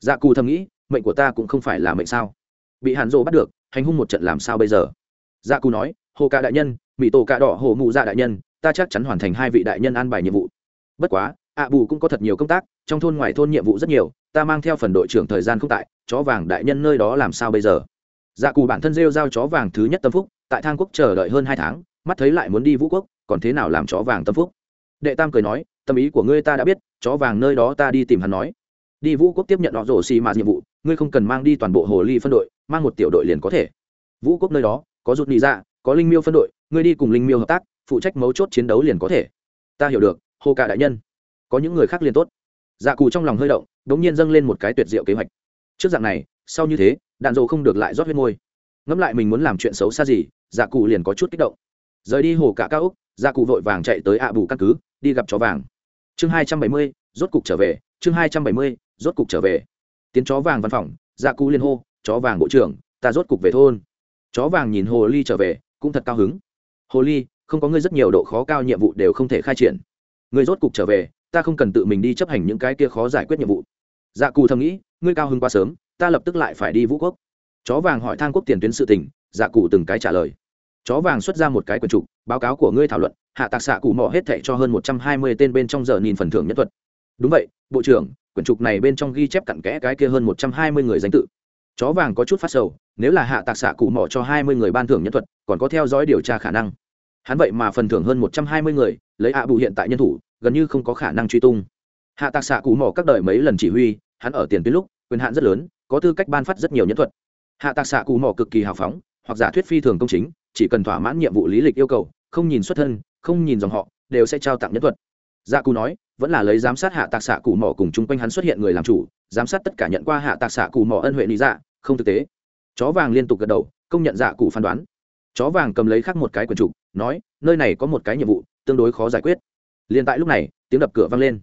Dạ cù thầm nghĩ, mệnh của ta cũng không phải là mệnh sao? Bị hạn rồ bắt được, hành hung một trận làm sao bây giờ? Dạ cù nói, hồ ca đại nhân mỹ tổ cạ đỏ hồ mụ dạ đại nhân, ta chắc chắn hoàn thành hai vị đại nhân an bài nhiệm vụ. Bất quá, ạ bù cũng có thật nhiều công tác, trong thôn ngoài thôn nhiệm vụ rất nhiều, ta mang theo phần đội trưởng thời gian không tại, chó vàng đại nhân nơi đó làm sao bây giờ? Dạ cù bản thân rêu giao chó vàng thứ nhất tâm phúc, tại thang quốc chờ đợi hơn hai tháng, mắt thấy lại muốn đi vũ quốc, còn thế nào làm chó vàng tâm phúc? Đệ tam cười nói, tâm ý của ngươi ta đã biết, chó vàng nơi đó ta đi tìm hắn nói. Đi vũ quốc tiếp nhận họ rổ xì mà nhiệm vụ, ngươi không cần mang đi toàn bộ hồ ly phân đội, mang một tiểu đội liền có thể. Vũ quốc nơi đó, có rụt nị dạ có linh miêu phân đội, ngươi đi cùng linh miêu hợp tác, phụ trách mấu chốt chiến đấu liền có thể. Ta hiểu được, hồ cả đại nhân. Có những người khác liền tốt. Dạ cù trong lòng hơi động đ ỗ n g nhiên dâng lên một cái tuyệt diệu kế hoạch. Trước dạng này, sau như thế, đạn dầu không được lại rót huyết môi. Ngẫm lại mình muốn làm chuyện xấu xa gì dạ cù liền có chút kích động. Rời đi hồ cả cao úc dạ cù vội vàng chạy tới ạ bù căn cứ, đi gặp chó vàng. Chương hai trăm bảy mươi, rốt cục trở về, chương hai trăm bảy mươi, rốt cục trở về. Tiến chó vàng văn phòng dạ cù liên hô, chó vàng bộ trưởng, ta rốt cục về thôn. Chó vàng nhìn hồ ly trở về cũng thật cao hứng. Hồ ly, không có ngươi rất nhiều độ khó cao nhiệm vụ đều không thể khai triển. Ngươi rốt cục trở về, ta không cần tự mình đi chấp hành những cái kia khó giải quyết nhiệm vụ. Dạ cù thầm nghĩ, ngươi cao hứng quá sớm, ta lập tức lại phải đi vũ quốc. Chó vàng hỏi thang quốc tiền tuyến sự tình dạ cụ từng cái trả lời. Chó vàng xuất ra một cái quần trục, báo cáo của ngươi thảo luận, hạ tạc xạ cụ mò hết thệ cho hơn một trăm hai mươi tên bên trong giờ nhìn phần thưởng nhất thuật. Đúng vậy, bộ trưởng, quyển trục này bên trong ghi chép cặn kẽ cái kia hơn một trăm hai mươi người danh tự chó vàng có chút phát sầu, nếu là hạ tạc xạ cụ Mỏ cho hai mươi người ban thưởng nhân thuật, còn có theo dõi điều tra khả năng. Hắn vậy mà phần thưởng hơn một trăm hai mươi người, lấy hạ bù hiện tại nhân thủ, gần như không có khả năng truy tung. Hạ tạc xạ cụ Mỏ các đời mấy lần chỉ huy, hắn ở tiền tuyến lúc, quyền hạn rất lớn, có tư cách ban phát rất nhiều nhân thuật. Hạ tạc xạ cụ Mỏ cực kỳ hào phóng, hoặc giả thuyết phi thường công chính, chỉ cần thỏa mãn nhiệm vụ lý lịch yêu cầu, không nhìn xuất thân, không nhìn dòng họ, đều sẽ trao tặng nhân thuật. Dạ cụ nói, vẫn là lấy giám sát hạ tạc xạ cụ mỏ cùng chung quanh hắn xuất hiện người làm chủ giám sát tất cả nhận qua hạ tạc xạ cụ mỏ ân huệ lý dạ không thực tế. Chó vàng liên tục gật đầu, công nhận dạ cụ phán đoán. Chó vàng cầm lấy khắc một cái quần trục, nói, nơi này có một cái nhiệm vụ, tương đối khó giải quyết. Liền tại lúc này, tiếng đập cửa vang lên.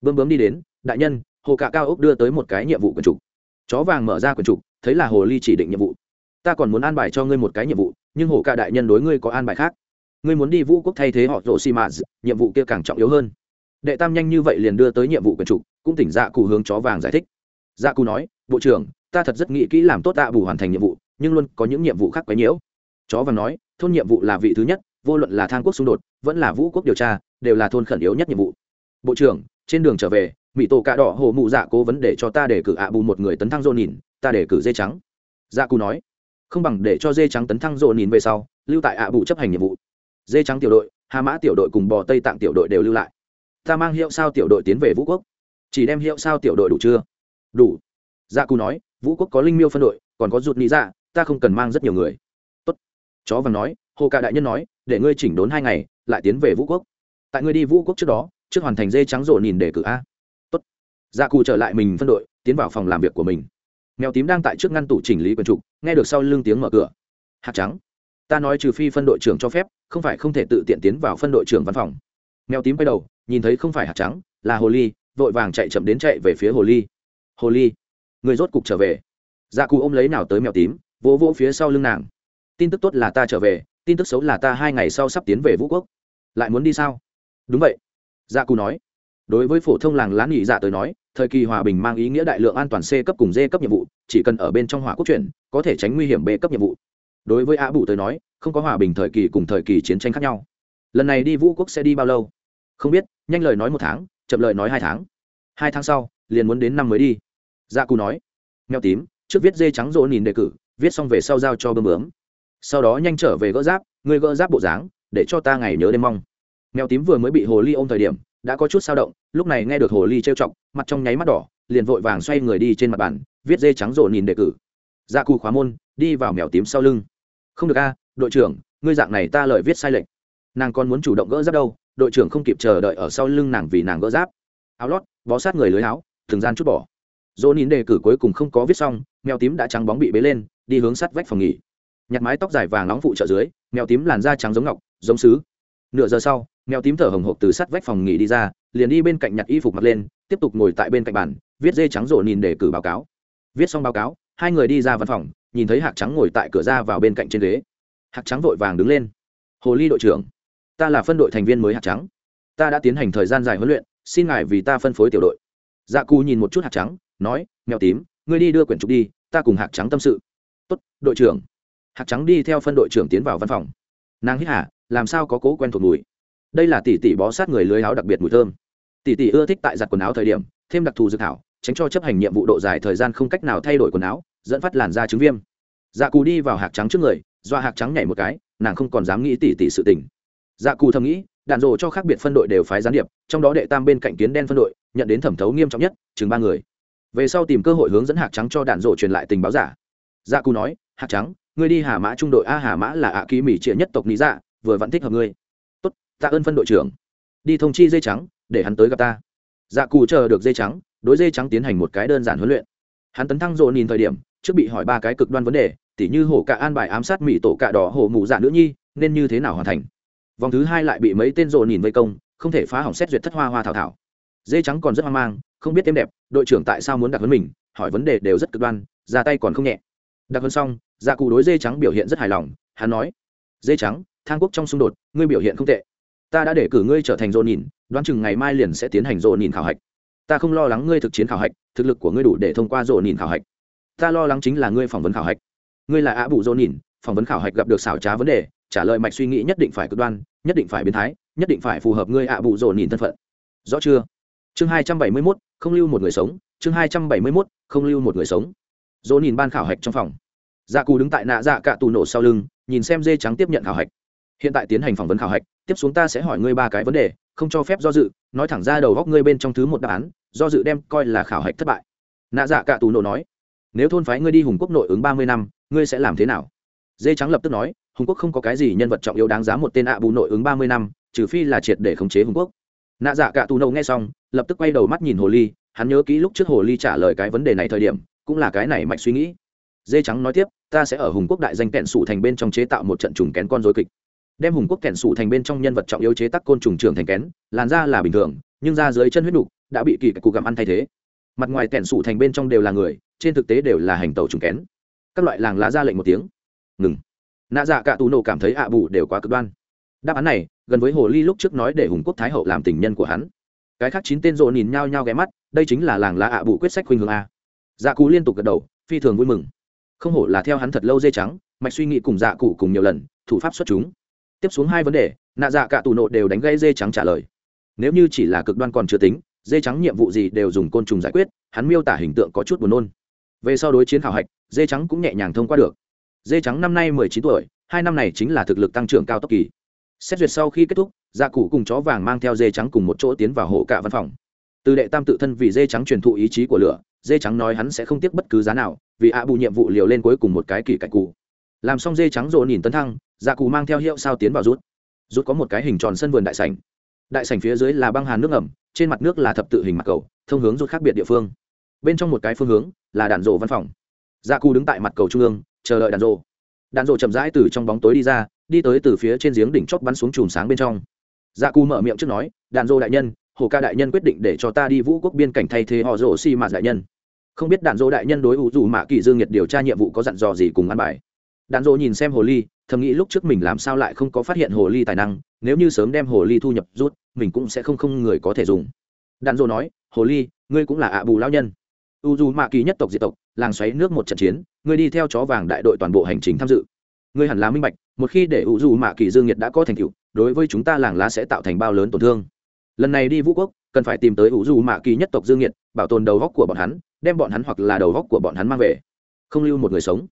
Bơm bướm đi đến, đại nhân, hồ cạ cao ốc đưa tới một cái nhiệm vụ quần trục. Chó vàng mở ra quần trục, thấy là hồ ly chỉ định nhiệm vụ. Ta còn muốn an bài cho ngươi một cái nhiệm vụ, nhưng hồ cạ đại nhân đối ngươi có an bài khác. Ngươi muốn đi vũ quốc thay thế họ rộ xi mã nhiệm vụ kia càng trọng yếu hơn. Đệ tam nhanh như vậy liền đưa tới nhiệm vụ quần trục, cũng tỉnh dạ cụ hướng chó vàng giải thích dạ cụ nói, bộ trưởng, ta thật rất nghĩ kỹ làm tốt tạ bù hoàn thành nhiệm vụ, nhưng luôn có những nhiệm vụ khác quấy nhiễu. Chó vàng nói, thôn nhiệm vụ là vị thứ nhất, vô luận là thang quốc xung đột, vẫn là vũ quốc điều tra, đều là thôn khẩn yếu nhất nhiệm vụ. Bộ trưởng, trên đường trở về, mỹ tổ cạ đỏ hồ mụ dạ cố vấn để cho ta để cử ạ bù một người tấn thăng dô nhìn ta để cử dê trắng. Dạ cụ nói, không bằng để cho dê trắng tấn thăng dô nhìn về sau, lưu tại ạ bù chấp hành nhiệm vụ. Dê trắng tiểu đội, hà mã tiểu đội cùng bò tây tạng tiểu đội đều lưu lại. Ta mang hiệu sao tiểu đội tiến về vũ quốc? Chỉ đem hiệu sao tiểu đội đủ chưa? Đủ. Dạ cù nói, vũ quốc có linh miêu phân đội, còn có rụt nghĩ ra ta không cần mang rất nhiều người. Tốt. chó vàng nói, hồ cả đại nhân nói, để ngươi chỉnh đốn hai ngày, lại tiến về vũ quốc. Tại ngươi đi vũ quốc trước đó, trước hoàn thành dê trắng rộ nhìn để cử a. Tốt. dạ cù trở lại mình phân đội, tiến vào phòng làm việc của mình. Mèo tím đang tại trước ngăn tủ chỉnh lý quần trục, nghe được sau lưng tiếng mở cửa. Hạt trắng. Ta nói trừ phi phân đội trưởng cho phép, không phải không thể tự tiện tiến vào phân đội trưởng văn phòng. Mèo tím quay đầu, nhìn thấy không phải hạt trắng, là hồ ly, vội vàng chạy chậm đến chạy về phía hồ ly hồ ly. Người rốt cục trở về. Dạ cụ ôm lấy nào tới mèo tím, vỗ vỗ phía sau lưng nàng. Tin tức tốt là ta trở về, tin tức xấu là ta hai ngày sau sắp tiến về vũ quốc. Lại muốn đi sao? Đúng vậy. Dạ cụ nói. Đối với phổ thông làng lá nghị dạ tới nói, thời kỳ hòa bình mang ý nghĩa đại lượng an toàn c cấp cùng d cấp nhiệm vụ, chỉ cần ở bên trong hỏa quốc chuyển, có thể tránh nguy hiểm b cấp nhiệm vụ. Đối với á bù tới nói, không có hòa bình thời kỳ cùng thời kỳ chiến tranh khác nhau. Lần này đi vũ quốc sẽ đi bao lâu? Không biết, nhanh lời nói một tháng, chậm lời nói hai tháng. Hai tháng sau liền muốn đến năm mới đi. Dạ cù nói. Mèo tím, trước viết dê trắng rỗ nhìn đề cử, viết xong về sau giao cho bơm bướm. Sau đó nhanh trở về gỡ giáp, người gỡ giáp bộ dáng, để cho ta ngày nhớ đêm mong. Mèo tím vừa mới bị hồ ly ôm thời điểm, đã có chút sao động, lúc này nghe được hồ ly trêu chọc, mặt trong nháy mắt đỏ, liền vội vàng xoay người đi trên mặt bàn, viết dê trắng rộ nhìn đề cử. Dạ cù khóa môn, đi vào mèo tím sau lưng. Không được a, đội trưởng, ngươi dạng này ta lời viết sai lệch. Nàng còn muốn chủ động gỡ giáp đâu, đội trưởng không kịp chờ đợi ở sau lưng nàng vì nàng gỡ giáp. Áo lót, bó sát người lưới áo thường gian chút bỏ. Dỗ nín đề cử cuối cùng không có viết xong, mèo tím đã trắng bóng bị bế lên, đi hướng sắt vách phòng nghỉ. Nhặt mái tóc dài vàng nóng phụ trợ dưới, mèo tím làn da trắng giống ngọc, giống sứ. Nửa giờ sau, mèo tím thở hồng hộc từ sắt vách phòng nghỉ đi ra, liền đi bên cạnh nhặt y phục mặc lên, tiếp tục ngồi tại bên cạnh bàn, viết dê trắng rộ nhìn đề cử báo cáo. Viết xong báo cáo, hai người đi ra văn phòng, nhìn thấy hạc trắng ngồi tại cửa ra vào bên cạnh trên ghế. Hạc trắng vội vàng đứng lên. Hồ ly đội trưởng, ta là phân đội thành viên mới hạc trắng. Ta đã tiến hành thời gian dài huấn luyện, xin ngài vì ta phân phối tiểu đội dạ cù nhìn một chút hạc trắng, nói, mèo tím, ngươi đi đưa quyển trục đi, ta cùng hạc trắng tâm sự. Tốt, đội trưởng. Hạc trắng đi theo phân đội trưởng tiến vào văn phòng. Nàng hít hả làm sao có cố quen thuộc mùi? Đây là tỷ tỷ bó sát người lưới áo đặc biệt mùi thơm. Tỷ tỷ ưa thích tại giặt quần áo thời điểm, thêm đặc thù dự thảo, tránh cho chấp hành nhiệm vụ độ dài thời gian không cách nào thay đổi quần áo, dẫn phát làn da trứng viêm. Dạ cù đi vào hạc trắng trước người do hạc trắng nhảy một cái, nàng không còn dám nghĩ tỉ tỉ sự tình. Dạ cù thầm nghĩ đạn rồ cho khác biệt phân đội đều phái gián điệp, trong đó đệ tam bên cạnh kiến đen phân đội, nhận đến thẩm thấu nghiêm trọng nhất, chừng ba người. Về sau tìm cơ hội hướng dẫn hạc trắng cho đạn rồ truyền lại tình báo giả. Dạ cù nói, hạc trắng, ngươi đi hà mã trung đội a, hà mã là ạ ký mỹ trịa nhất tộc lý dạ vừa vẫn thích hợp ngươi. Tốt, tạ ơn phân đội trưởng. Đi thông chi dây trắng, để hắn tới gặp ta. Dạ cù chờ được dây trắng, đối dây trắng tiến hành một cái đơn giản huấn luyện. Hắn tấn thăng rộ nhìn thời điểm, trước bị hỏi ba cái cực đoan vấn đề, tỉ như hổ cả an bài ám sát mỹ tổ cả đỏ hổ mù dạ nữ nhi, nên như thế nào hoàn thành? Vòng thứ hai lại bị mấy tên rộ nhìn vây công, không thể phá hỏng xét duyệt thất hoa hoa thảo thảo. Dê trắng còn rất hoang mang, không biết thêm đẹp, đội trưởng tại sao muốn đặt vấn mình, hỏi vấn đề đều rất cực đoan, ra tay còn không nhẹ. Đặt hơn xong, gia cụ đối dê trắng biểu hiện rất hài lòng, hắn nói, dê trắng, thang quốc trong xung đột, ngươi biểu hiện không tệ. Ta đã để cử ngươi trở thành dồn nhìn, đoán chừng ngày mai liền sẽ tiến hành dồn nhìn khảo hạch. Ta không lo lắng ngươi thực chiến khảo hạch, thực lực của ngươi đủ để thông qua dồn nhìn khảo hạch. Ta lo lắng chính là ngươi phỏng vấn khảo hạch. Ngươi là ạ bụ dồn nhìn, phỏng vấn khảo hạch gặp được xảo trá vấn đề trả lời mạch suy nghĩ nhất định phải cực đoan, nhất định phải biến thái, nhất định phải phù hợp ngươi ạ bụ dồn nhìn thân phận. Rõ chưa? Chương hai trăm bảy mươi mốt, không lưu một người sống. Chương hai trăm bảy mươi mốt, không lưu một người sống. Dồn nhìn ban khảo hạch trong phòng. Dạ cù đứng tại nạ dạ cạ tù nổ sau lưng, nhìn xem dê trắng tiếp nhận khảo hạch. Hiện tại tiến hành phỏng vấn khảo hạch, tiếp xuống ta sẽ hỏi ngươi ba cái vấn đề, không cho phép do dự, nói thẳng ra đầu góc ngươi bên trong thứ một đáp án, do dự đem coi là khảo hạch thất bại. Nạ dạ cạ tù nổ nói, nếu thôn phái ngươi đi hùng quốc nội ứng ba mươi năm, ngươi sẽ làm thế nào? Dê trắng lập tức nói hùng quốc không có cái gì nhân vật trọng yếu đáng giá một tên ạ bù nội ứng ba mươi năm, trừ phi là triệt để khống chế hùng quốc. Nạ dạ cả tù nâu nghe xong, lập tức quay đầu mắt nhìn hồ ly, hắn nhớ kỹ lúc trước hồ ly trả lời cái vấn đề này thời điểm, cũng là cái này mạch suy nghĩ. Dê trắng nói tiếp, ta sẽ ở hùng quốc đại danh kẹn sủ thành bên trong chế tạo một trận trùng kén con dối kịch. Đem hùng quốc kẹn sủ thành bên trong nhân vật trọng yếu chế tác côn trùng trường thành kén, làn da là bình thường, nhưng da dưới chân huyết đục, đã bị kỳ cụ gặm ăn thay thế. Mặt ngoài kẹn sủ thành bên trong đều là người, trên thực tế đều là hành tàu trùng kén. Các loại làng lá ra lệnh một tiếng. Ngừng nạ dạ cả tù nổ cảm thấy ạ bù đều quá cực đoan. Đáp án này, gần với hồ ly lúc trước nói để hùng quốc thái hậu làm tình nhân của hắn. Cái khác chín tên rộ nhìn nhau nhau ghé mắt, đây chính là làng lá ạ bù quyết sách khuynh hướng a. Dạ cụ liên tục gật đầu, phi thường vui mừng. Không hổ là theo hắn thật lâu dê trắng, mạch suy nghĩ cùng dạ cụ cùng nhiều lần, thủ pháp xuất chúng. Tiếp xuống hai vấn đề, nạ dạ cả tù nộ đều đánh gây dê trắng trả lời. Nếu như chỉ là cực đoan còn chưa tính, dê trắng nhiệm vụ gì đều dùng côn trùng giải quyết, hắn miêu tả hình tượng có chút buồn nôn. Về sau đối chiến khảo hạch, dê trắng cũng nhẹ nhàng thông qua được dê trắng năm nay mười chín tuổi, hai năm này chính là thực lực tăng trưởng cao tốc kỳ. Xét duyệt sau khi kết thúc dạ cụ cùng chó vàng mang theo dê trắng cùng một chỗ tiến vào hộ cả văn phòng. Từ đệ tam tự thân vì dê trắng truyền thụ ý chí của lửa, dê trắng nói hắn sẽ không tiếc bất cứ giá nào, vì ạ bù nhiệm vụ liều lên cuối cùng một cái kỳ cạnh cụ làm xong dê trắng rộ nhìn tấn thăng dạ cụ mang theo hiệu sao tiến vào rút. Rút có một cái hình tròn sân vườn đại sảnh. Đại sảnh phía dưới là băng hàn nước ẩm trên mặt nước là thập tự hình mặt cầu, thông hướng rút khác biệt địa phương. Bên trong một cái phương hướng là đạn rộ văn phòng. Dạ cụ đứng tại mặt cầu trung ương chờ đợi đàn rộ đàn rộ chậm rãi từ trong bóng tối đi ra, đi tới từ phía trên giếng đỉnh chót bắn xuống chùm sáng bên trong. Dạ cù mở miệng trước nói, đàn rộ đại nhân, hồ ca đại nhân quyết định để cho ta đi vũ quốc biên cảnh thay thế họ rộ xi mạt đại nhân. Không biết đạn dỗ đại nhân đối ủ dù mạ kỳ dương nhiệt điều tra nhiệm vụ có dặn dò gì cùng ăn bài. Đạn dỗ nhìn xem hồ ly, thầm nghĩ lúc trước mình làm sao lại không có phát hiện hồ ly tài năng, nếu như sớm đem hồ ly thu nhập rút, mình cũng sẽ không không người có thể dùng. Đạn dỗ nói, hồ ly, ngươi cũng là ạ bù lao nhân u dù mạ kỳ nhất tộc diệt tộc, làng xoáy nước một trận chiến ngươi đi theo chó vàng đại đội toàn bộ hành trình tham dự. Ngươi hẳn là minh bạch, một khi để u dù mạ kỳ dương nhiệt đã có thành tựu, đối với chúng ta làng lá sẽ tạo thành bao lớn tổn thương. Lần này đi vũ quốc, cần phải tìm tới u dù mạ kỳ nhất tộc dương nhiệt, bảo tồn đầu góc của bọn hắn, đem bọn hắn hoặc là đầu góc của bọn hắn mang về. Không lưu một người sống.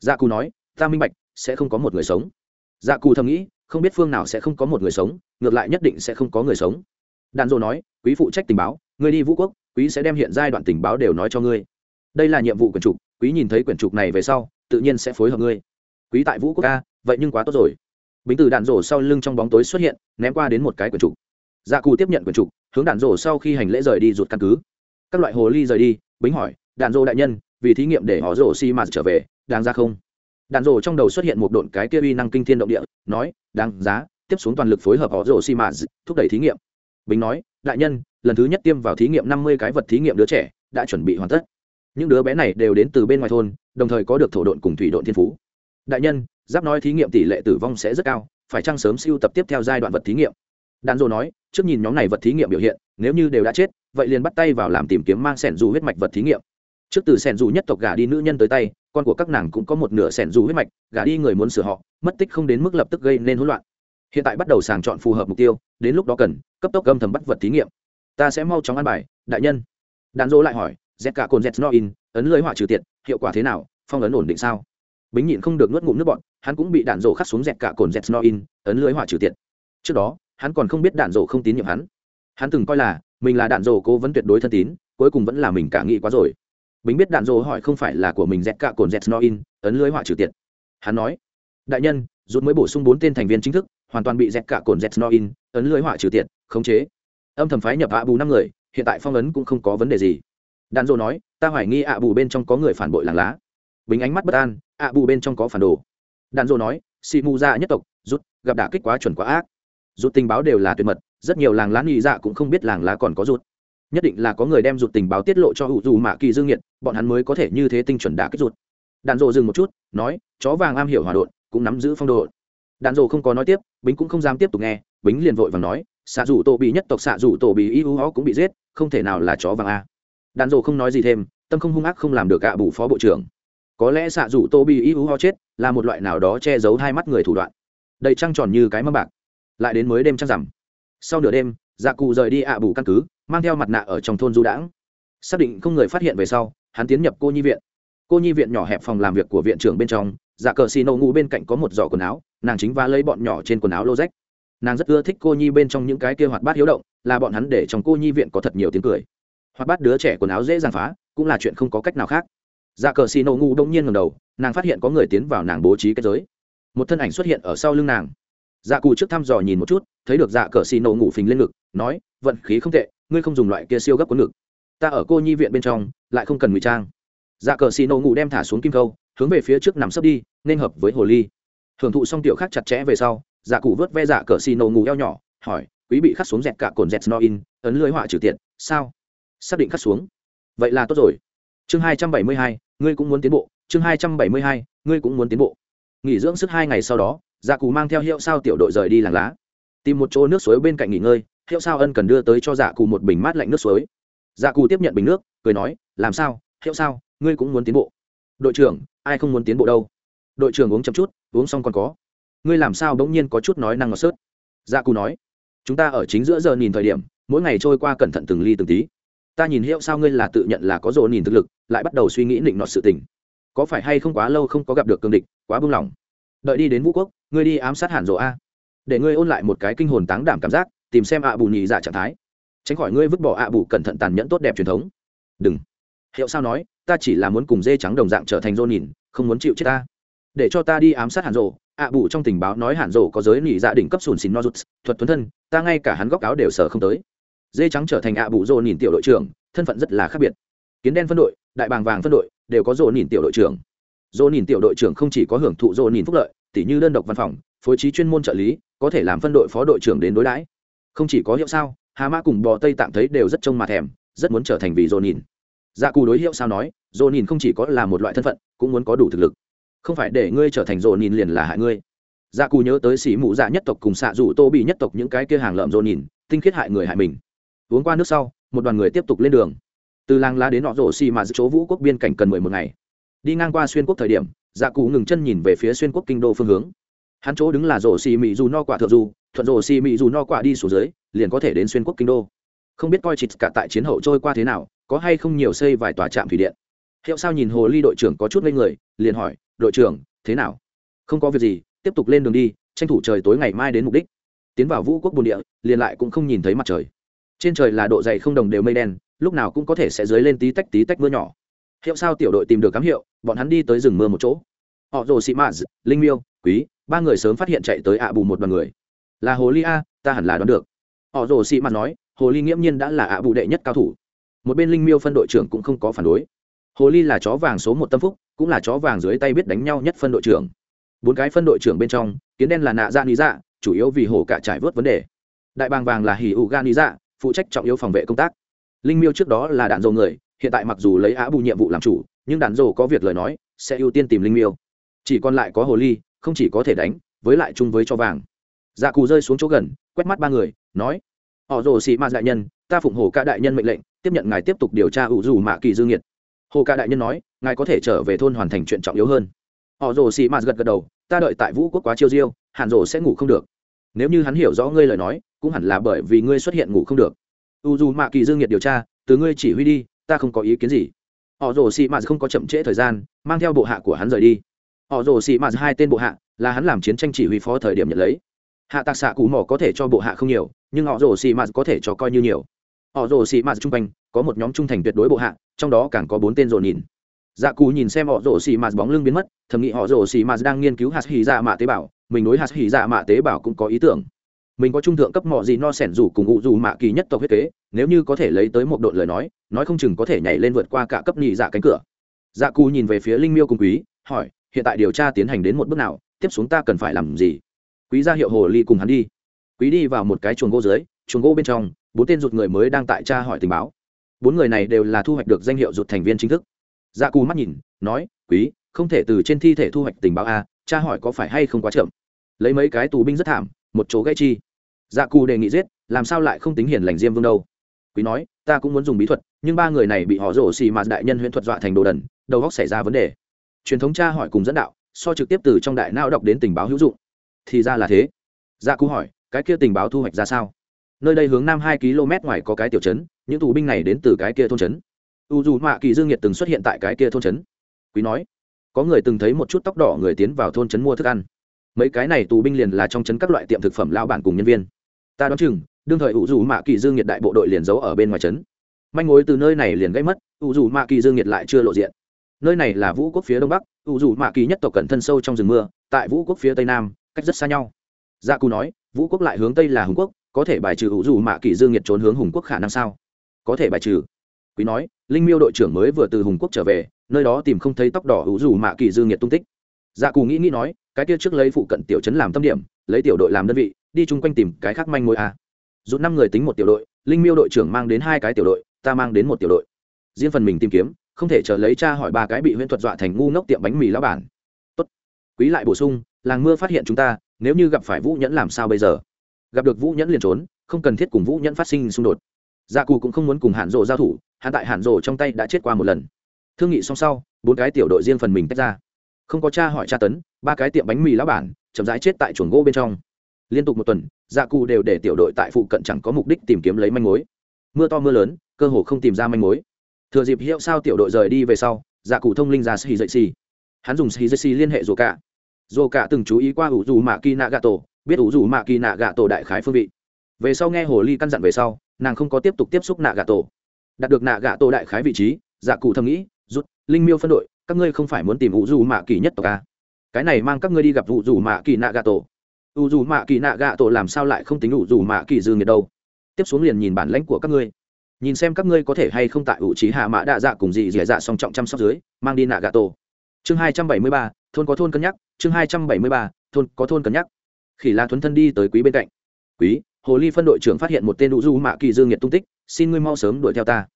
Gia cù nói, ta minh bạch, sẽ không có một người sống. Dạ cù thầm nghĩ, không biết phương nào sẽ không có một người sống, ngược lại nhất định sẽ không có người sống. Đàn dô nói, quý phụ trách tình báo, người đi vũ quốc quý sẽ đem hiện giai đoạn tình báo đều nói cho ngươi. Đây là nhiệm vụ quyển trục, quý nhìn thấy quyển trục này về sau, tự nhiên sẽ phối hợp ngươi. Quý tại vũ quốc ca vậy nhưng quá tốt rồi. Bính từ đạn rổ sau lưng trong bóng tối xuất hiện, ném qua đến một cái quyển trục. Dạ cù tiếp nhận quyển trục, hướng đạn rổ sau khi hành lễ rời đi rụt căn cứ. Các loại hồ ly rời đi, bính hỏi, đạn rổ đại nhân, vì thí nghiệm để họ rổ xi mạt trở về, đáng ra không? Đạn rổ trong đầu xuất hiện một độn cái kia uy năng kinh thiên động địa, nói, đáng giá, tiếp xuống toàn lực phối hợp họ rổ xi mạt, thúc đẩy thí nghiệm. Bính nói, đại nhân lần thứ nhất tiêm vào thí nghiệm năm mươi cái vật thí nghiệm đứa trẻ đã chuẩn bị hoàn tất. Những đứa bé này đều đến từ bên ngoài thôn, đồng thời có được thổ độn cùng thủy độn thiên phú. Đại nhân, giáp nói thí nghiệm tỷ lệ tử vong sẽ rất cao, phải chăng sớm siêu tập tiếp theo giai đoạn vật thí nghiệm? Đàn dô nói, trước nhìn nhóm này vật thí nghiệm biểu hiện, nếu như đều đã chết, vậy liền bắt tay vào làm tìm kiếm mang sẻn dù huyết mạch vật thí nghiệm. Trước từ sẻn dù nhất tộc gả đi nữ nhân tới tay, con của các nàng cũng có một nửa sẻn dù huyết mạch, gả đi người muốn sửa họ, mất tích không đến mức lập tức gây nên hỗn loạn. Hiện tại bắt đầu sàng chọn phù hợp mục tiêu, đến lúc đó cần cấp tốc gâm thầm bắt vật thí nghiệm ta sẽ mau chóng ăn bài, đại nhân. Đàn dỗ lại hỏi z cả cồn z no in ấn lưới hỏa trừ tiệt, hiệu quả thế nào? Phong ấn ổn định sao? Bính nhịn không được nuốt ngụm nước bọn hắn cũng bị đạn dỗ khắc xuống dẹt cả cồn dẹt no in ấn lưới hỏa trừ tiệt. Trước đó, hắn còn không biết đạn dỗ không tín nhiệm hắn. Hắn từng coi là, mình là đạn dỗ cố vấn tuyệt đối thân tín, cuối cùng vẫn là mình cả nghĩ quá rồi. Bính biết đạn dỗ hỏi không phải là của mình dẹt cả cồn dẹt no in ấn lưới hỏa trừ tiệt. Hắn nói, đại nhân, rút mới bổ sung bốn tên thành viên chính thức, hoàn toàn bị dẹt cả cồn dẹt no in ấn lưới hỏa trừ tiệt, khống chế âm thầm phái nhập ạ bù năm người, hiện tại phong ấn cũng không có vấn đề gì. Đàn dô nói, ta hoài nghi ạ bù bên trong có người phản bội làng lá. Bình ánh mắt bất an, ạ bù bên trong có phản đồ. Đàn dô nói, xị mù ra nhất tộc, rút, gặp đả kích quá chuẩn quá ác. Rút tình báo đều là tuyệt mật, rất nhiều làng lá nghĩ dạ cũng không biết làng lá còn có rút. Nhất định là có người đem rụt tình báo tiết lộ cho hữu dù mạ kỳ dương nhiệt, bọn hắn mới có thể như thế tinh chuẩn đả kích rụt đàn dô dừng một chút, nói, chó vàng am hiểu hòa đột cũng nắm giữ phong độ. Đàn dô không có nói tiếp, bính cũng không dám tiếp tục nghe, bính liền vội và nói xạ dù tổ bị nhất tộc xạ dù tổ bị y hú cũng bị giết, không thể nào là chó vàng a. Đàn rộ không nói gì thêm, tâm không hung ác không làm được gạ bù phó bộ trưởng. Có lẽ xạ dù tô bị y hú chết là một loại nào đó che giấu hai mắt người thủ đoạn. Đầy trăng tròn như cái mâm bạc. Lại đến mới đêm trăng rằm. Sau nửa đêm dạ cụ rời đi ạ bù căn cứ, mang theo mặt nạ ở trong thôn du đãng. Xác định không người phát hiện về sau, hắn tiến nhập cô nhi viện. Cô nhi viện nhỏ hẹp phòng làm việc của viện trưởng bên trong dạ cờ xì nâu ngủ bên cạnh có một giỏ quần áo, nàng chính va lấy bọn nhỏ trên quần áo lô rách nàng rất ưa thích cô nhi bên trong những cái kia hoạt bát hiếu động, là bọn hắn để trong cô nhi viện có thật nhiều tiếng cười. Hoạt bát đứa trẻ quần áo dễ dàng phá, cũng là chuyện không có cách nào khác. Dạ cờ xì nổ ngu đông nhiên ngầm đầu, nàng phát hiện có người tiến vào nàng bố trí kết giới. Một thân ảnh xuất hiện ở sau lưng nàng. Dạ cù trước thăm dò nhìn một chút, thấy được dạ cờ xì nổ ngủ phình lên ngực, nói, vận khí không tệ, ngươi không dùng loại kia siêu gấp cuốn ngực. Ta ở cô nhi viện bên trong, lại không cần ngụy trang. Dạ cờ xì nổ ngủ đem thả xuống kim câu, hướng về phía trước nằm sấp đi, nên hợp với hồ ly. Hưởng thụ xong tiểu khác chặt chẽ về sau dạ cụ vớt ve dạ cờ xì nổ ngủ eo nhỏ, hỏi, quý bị khắc xuống dẹt cả cồn dẹt no in, ấn lưới họa trừ tiện sao? Xác định khắc xuống. Vậy là tốt rồi. Chương hai trăm bảy mươi hai, ngươi cũng muốn tiến bộ. Chương hai trăm bảy mươi hai, ngươi cũng muốn tiến bộ. Nghỉ dưỡng sức hai ngày sau đó dạ cụ mang theo hiệu sao tiểu đội rời đi làng lá. Tìm một chỗ nước suối bên cạnh nghỉ ngơi, hiệu sao ân cần đưa tới cho dạ cụ một bình mát lạnh nước suối. Dạ cụ tiếp nhận bình nước, cười nói, làm sao, hiệu sao, ngươi cũng muốn tiến bộ. Đội trưởng, ai không muốn tiến bộ đâu? Đội trưởng uống chậm chút, uống xong còn có ngươi làm sao bỗng nhiên có chút nói năng ngọt sớt? Dạ cù nói, chúng ta ở chính giữa giờ nhìn thời điểm, mỗi ngày trôi qua cẩn thận từng ly từng tí. Ta nhìn hiệu sao ngươi là tự nhận là có rồ nhìn thực lực, lại bắt đầu suy nghĩ định nọt sự tình. Có phải hay không quá lâu không có gặp được cương địch, quá buông lỏng đợi đi đến vũ quốc, ngươi đi ám sát hẳn rộ a. Để ngươi ôn lại một cái kinh hồn táng đảm cảm giác, tìm xem ạ bù nhì giả dạ trạng thái. Tránh khỏi ngươi vứt bỏ ạ bù cẩn thận tàn nhẫn tốt đẹp truyền thống. Đừng. Hiệu sao nói, ta chỉ là muốn cùng dê trắng đồng dạng trở thành rô nhìn, không muốn chịu chết ta để cho ta đi ám sát hàn rộ ạ bù trong tình báo nói hàn rộ có giới nỉ dạ đỉnh cấp sùn xìn no rút thuật tuấn thân, ta ngay cả hắn góc áo đều sở không tới. Dê trắng trở thành ạ bù rộ nhìn tiểu đội trưởng, thân phận rất là khác biệt. Kiến đen phân đội, đại bàng vàng phân đội, đều có rộ nhìn tiểu đội trưởng. Rộ nhìn tiểu đội trưởng không chỉ có hưởng thụ rộ nhìn phúc lợi, tỉ như đơn độc văn phòng, phối trí chuyên môn trợ lý, có thể làm phân đội phó đội trưởng đến đối đãi. Không chỉ có hiệu sao, hà mã cùng bò tây tạm thấy đều rất trông mà thèm, rất muốn trở thành vì rộ nhìn. Dạ cù đối hiệu sao nói rộ nhìn không chỉ có là một loại thân phận, cũng muốn có đủ thực lực không phải để ngươi trở thành rồ nhìn liền là hại ngươi. Dạ cù nhớ tới xỉ mụ dạ nhất tộc cùng xạ rủ tô bị nhất tộc những cái kia hàng lợm rồ nhìn tinh khiết hại người hại mình. Uống qua nước sau, một đoàn người tiếp tục lên đường. Từ làng lá đến nọ rổ xì mà giữ chỗ vũ quốc biên cảnh cần mười một ngày. Đi ngang qua xuyên quốc thời điểm dạ cụ ngừng chân nhìn về phía xuyên quốc kinh đô phương hướng. Hắn chỗ đứng là rổ xì mị dù no quả thượng dù, thuận rổ xì mị dù no quả đi xuống dưới, liền có thể đến xuyên quốc kinh đô. Không biết coi chịt cả tại chiến hậu trôi qua thế nào, có hay không nhiều xây vài tòa trạm thủy điện. Hiệu sao nhìn hồ ly đội trưởng có chút lên người, liền hỏi đội trưởng, thế nào? Không có việc gì, tiếp tục lên đường đi, tranh thủ trời tối ngày mai đến mục đích. Tiến vào vũ quốc bồn địa, liền lại cũng không nhìn thấy mặt trời. Trên trời là độ dày không đồng đều mây đen, lúc nào cũng có thể sẽ dưới lên tí tách tí tách mưa nhỏ. Hiệu sao tiểu đội tìm được cám hiệu, bọn hắn đi tới rừng mưa một chỗ. Họ rồ sĩ mãs linh miêu, quý, ba người sớm phát hiện chạy tới ạ bù một đoàn người. Là hồ ly a, ta hẳn là đoán được. Họ rồ sĩ mãs nói, hồ ly nghiễm nhiên đã là ạ bù đệ nhất cao thủ. Một bên linh miêu phân đội trưởng cũng không có phản đối. Hồ ly là chó vàng số một tâm phúc cũng là chó vàng dưới tay biết đánh nhau nhất phân đội trưởng. Bốn cái phân đội trưởng bên trong, kiến đen là nạ dạ lý dạ chủ yếu vì hồ cả trải vớt vấn đề. Đại bàng vàng là hỉ ủ gan lý dạ phụ trách trọng yếu phòng vệ công tác. Linh miêu trước đó là đạn dầu người, hiện tại mặc dù lấy á bù nhiệm vụ làm chủ, nhưng đạn dầu có việc lời nói, sẽ ưu tiên tìm linh miêu. Chỉ còn lại có hồ ly, không chỉ có thể đánh, với lại chung với cho vàng. Dạ cù rơi xuống chỗ gần, quét mắt ba người, nói, họ rồ xị ma đại nhân, ta phụng hồ ca đại nhân mệnh lệnh, tiếp nhận ngài tiếp tục điều tra ủ dù mạ kỳ dương nhiệt hồ ca đại nhân nói, ngài có thể trở về thôn hoàn thành chuyện trọng yếu hơn. Họ rồ xì mạt gật gật đầu, ta đợi tại vũ quốc quá chiêu diêu hàn rồ sẽ ngủ không được. Nếu như hắn hiểu rõ ngươi lời nói, cũng hẳn là bởi vì ngươi xuất hiện ngủ không được. U dù mạ kỳ dương nhiệt điều tra, từ ngươi chỉ huy đi, ta không có ý kiến gì. Họ rồ xì mạt không có chậm trễ thời gian, mang theo bộ hạ của hắn rời đi. Họ rồ xì mạt hai tên bộ hạ, là hắn làm chiến tranh chỉ huy phó thời điểm nhận lấy. Hạ tạc xạ cụ mỏ có thể cho bộ hạ không nhiều, nhưng họ rồ xì mạt có thể cho coi như nhiều họ rồ xị mạt chung quanh, có một nhóm trung thành tuyệt đối bộ hạ, trong đó càng có bốn tên rồ nhìn. Dạ cù nhìn xem họ rồ xì mạt bóng lưng biến mất, thầm nghĩ họ rồ xì mạt đang nghiên cứu hạt hỉ dạ mạ tế bào mình đối hạt hỉ dạ mạ tế bào cũng có ý tưởng. Mình có trung thượng cấp mọ gì no sẻn rủ cùng ngụ dù mạ kỳ nhất tộc huyết kế, nếu như có thể lấy tới một đội lời nói nói không chừng có thể nhảy lên vượt qua cả cấp nhị dạ cánh cửa. Dạ cù nhìn về phía linh miêu cùng quý, hỏi, hiện tại điều tra tiến hành đến một bước nào, tiếp xuống ta cần phải làm gì? Quý ra hiệu hồ ly cùng hắn đi. Quý đi vào một cái chuồng gỗ dưới, chuồng gỗ bên trong bốn tên rụt người mới đang tại tra hỏi tình báo. Bốn người này đều là thu hoạch được danh hiệu rụt thành viên chính thức. Dạ cù mắt nhìn, nói, quý, không thể từ trên thi thể thu hoạch tình báo a cha hỏi có phải hay không quá chậm? Lấy mấy cái tù binh rất thảm, một chỗ gãy chi. Dạ cù đề nghị giết, làm sao lại không tính hiền lành diêm vương đâu? Quý nói, ta cũng muốn dùng bí thuật, nhưng ba người này bị họ rổ xì mà đại nhân huyễn thuật dọa thành đồ đần, đầu góc xảy ra vấn đề. Truyền thống cha hỏi cùng dẫn đạo, so trực tiếp từ trong đại não đọc đến tình báo hữu dụng. Thì ra là thế. Dạ cù hỏi, cái kia tình báo thu hoạch ra sao? Nơi đây hướng nam hai km ngoài có cái tiểu trấn, những tù binh này đến từ cái kia thôn trấn. U dù mạ kỳ dương nhiệt từng xuất hiện tại cái kia thôn trấn. Quý nói, có người từng thấy một chút tóc đỏ người tiến vào thôn trấn mua thức ăn. Mấy cái này tù binh liền là trong trấn các loại tiệm thực phẩm lao bản cùng nhân viên. Ta đoán chừng, đương thời u dù mạ kỳ dương nhiệt đại bộ đội liền giấu ở bên ngoài trấn. Manh mối từ nơi này liền gây mất, u dù mạ kỳ dương nhiệt lại chưa lộ diện. Nơi này là vũ quốc phía đông bắc, u dù mạ kỳ nhất tộc cẩn thân sâu trong rừng mưa, tại vũ quốc phía tây nam, cách rất xa nhau. Gia cù nói, vũ quốc lại hướng tây là hùng quốc có thể bài trừ u dù mạ kỳ dương nhiệt trốn hướng hùng quốc khả năng sao? Có thể bài trừ. Quý nói, linh miêu đội trưởng mới vừa từ hùng quốc trở về, nơi đó tìm không thấy tóc đỏ u dù mạ kỳ dương nhiệt tung tích. Dạ cù nghĩ nghĩ nói, cái kia trước lấy phụ cận tiểu trấn làm tâm điểm, lấy tiểu đội làm đơn vị, đi chung quanh tìm cái khác manh mối a à. rút năm người tính một tiểu đội, linh miêu đội trưởng mang đến hai cái tiểu đội, ta mang đến một tiểu đội. Riêng phần mình tìm kiếm, không thể chờ lấy cha hỏi ba cái bị huyễn thuật dọa thành ngu ngốc tiệm bánh mì lão bản. Tốt. Quý lại bổ sung, làng mưa phát hiện chúng ta, nếu như gặp phải vũ nhẫn làm sao bây giờ? Gặp được vũ nhẫn liền trốn, không cần thiết cùng vũ nhẫn phát sinh xung đột. Gia cù cũng không muốn cùng hạn rộ giao thủ hạn tại hạn rộ trong tay đã chết qua một lần. Thương nghị xong sau, bốn cái tiểu đội riêng phần mình tách ra. Không có cha hỏi tra tấn, ba cái tiệm bánh mì lá bản, chậm rãi chết tại chuồng gỗ bên trong. Liên tục một tuần gia cù đều để tiểu đội tại phụ cận chẳng có mục đích tìm kiếm lấy manh mối. Mưa to mưa lớn, cơ hồ không tìm ra manh mối. Thừa dịp hiệu sao tiểu đội rời đi về sau dạ cụ thông linh ra sĩ dậy xì hắn dùng sĩ dậy xì liên hệ rồ cả rồ cả từng chú ý qua ủ dù mạ kỳ nạ gà tổ biết ủ dù mạ kỳ nạ gạ tổ đại khái phương vị. Về sau nghe hồ ly căn dặn về sau, nàng không có tiếp tục tiếp xúc nạ gạ tổ. Đạt được nạ gạ tổ đại khái vị trí dạ cụ thầm nghĩ, rút, linh miêu phân đội, các ngươi không phải muốn tìm ủ dù mạ kỳ nhất tộc à? cái này mang các ngươi đi gặp ủ dù mạ kỳ nạ gạ tổ. Ủ dù mạ kỳ nạ gạ tổ làm sao lại không tính ủ dù mạ kỳ dư nghiệt đâu? Tiếp xuống liền nhìn bản lãnh của các ngươi. Nhìn xem các ngươi có thể hay không tại ủ trí hạ mã đạ dạ cùng dị dẻ dạ song trọng chăm sóc dưới, mang đi nạ gà tổ. Chương hai trăm bảy mươi ba, thôn có thôn cân nhắc, chương hai trăm bảy mươi ba, thôn có thôn cân nhắc khỉ la thuấn thân đi tới quý bên cạnh. Quý, hồ ly phân đội trưởng phát hiện một tên đủ du mạ kỳ dương nhiệt tung tích, xin ngươi mau sớm đuổi theo ta.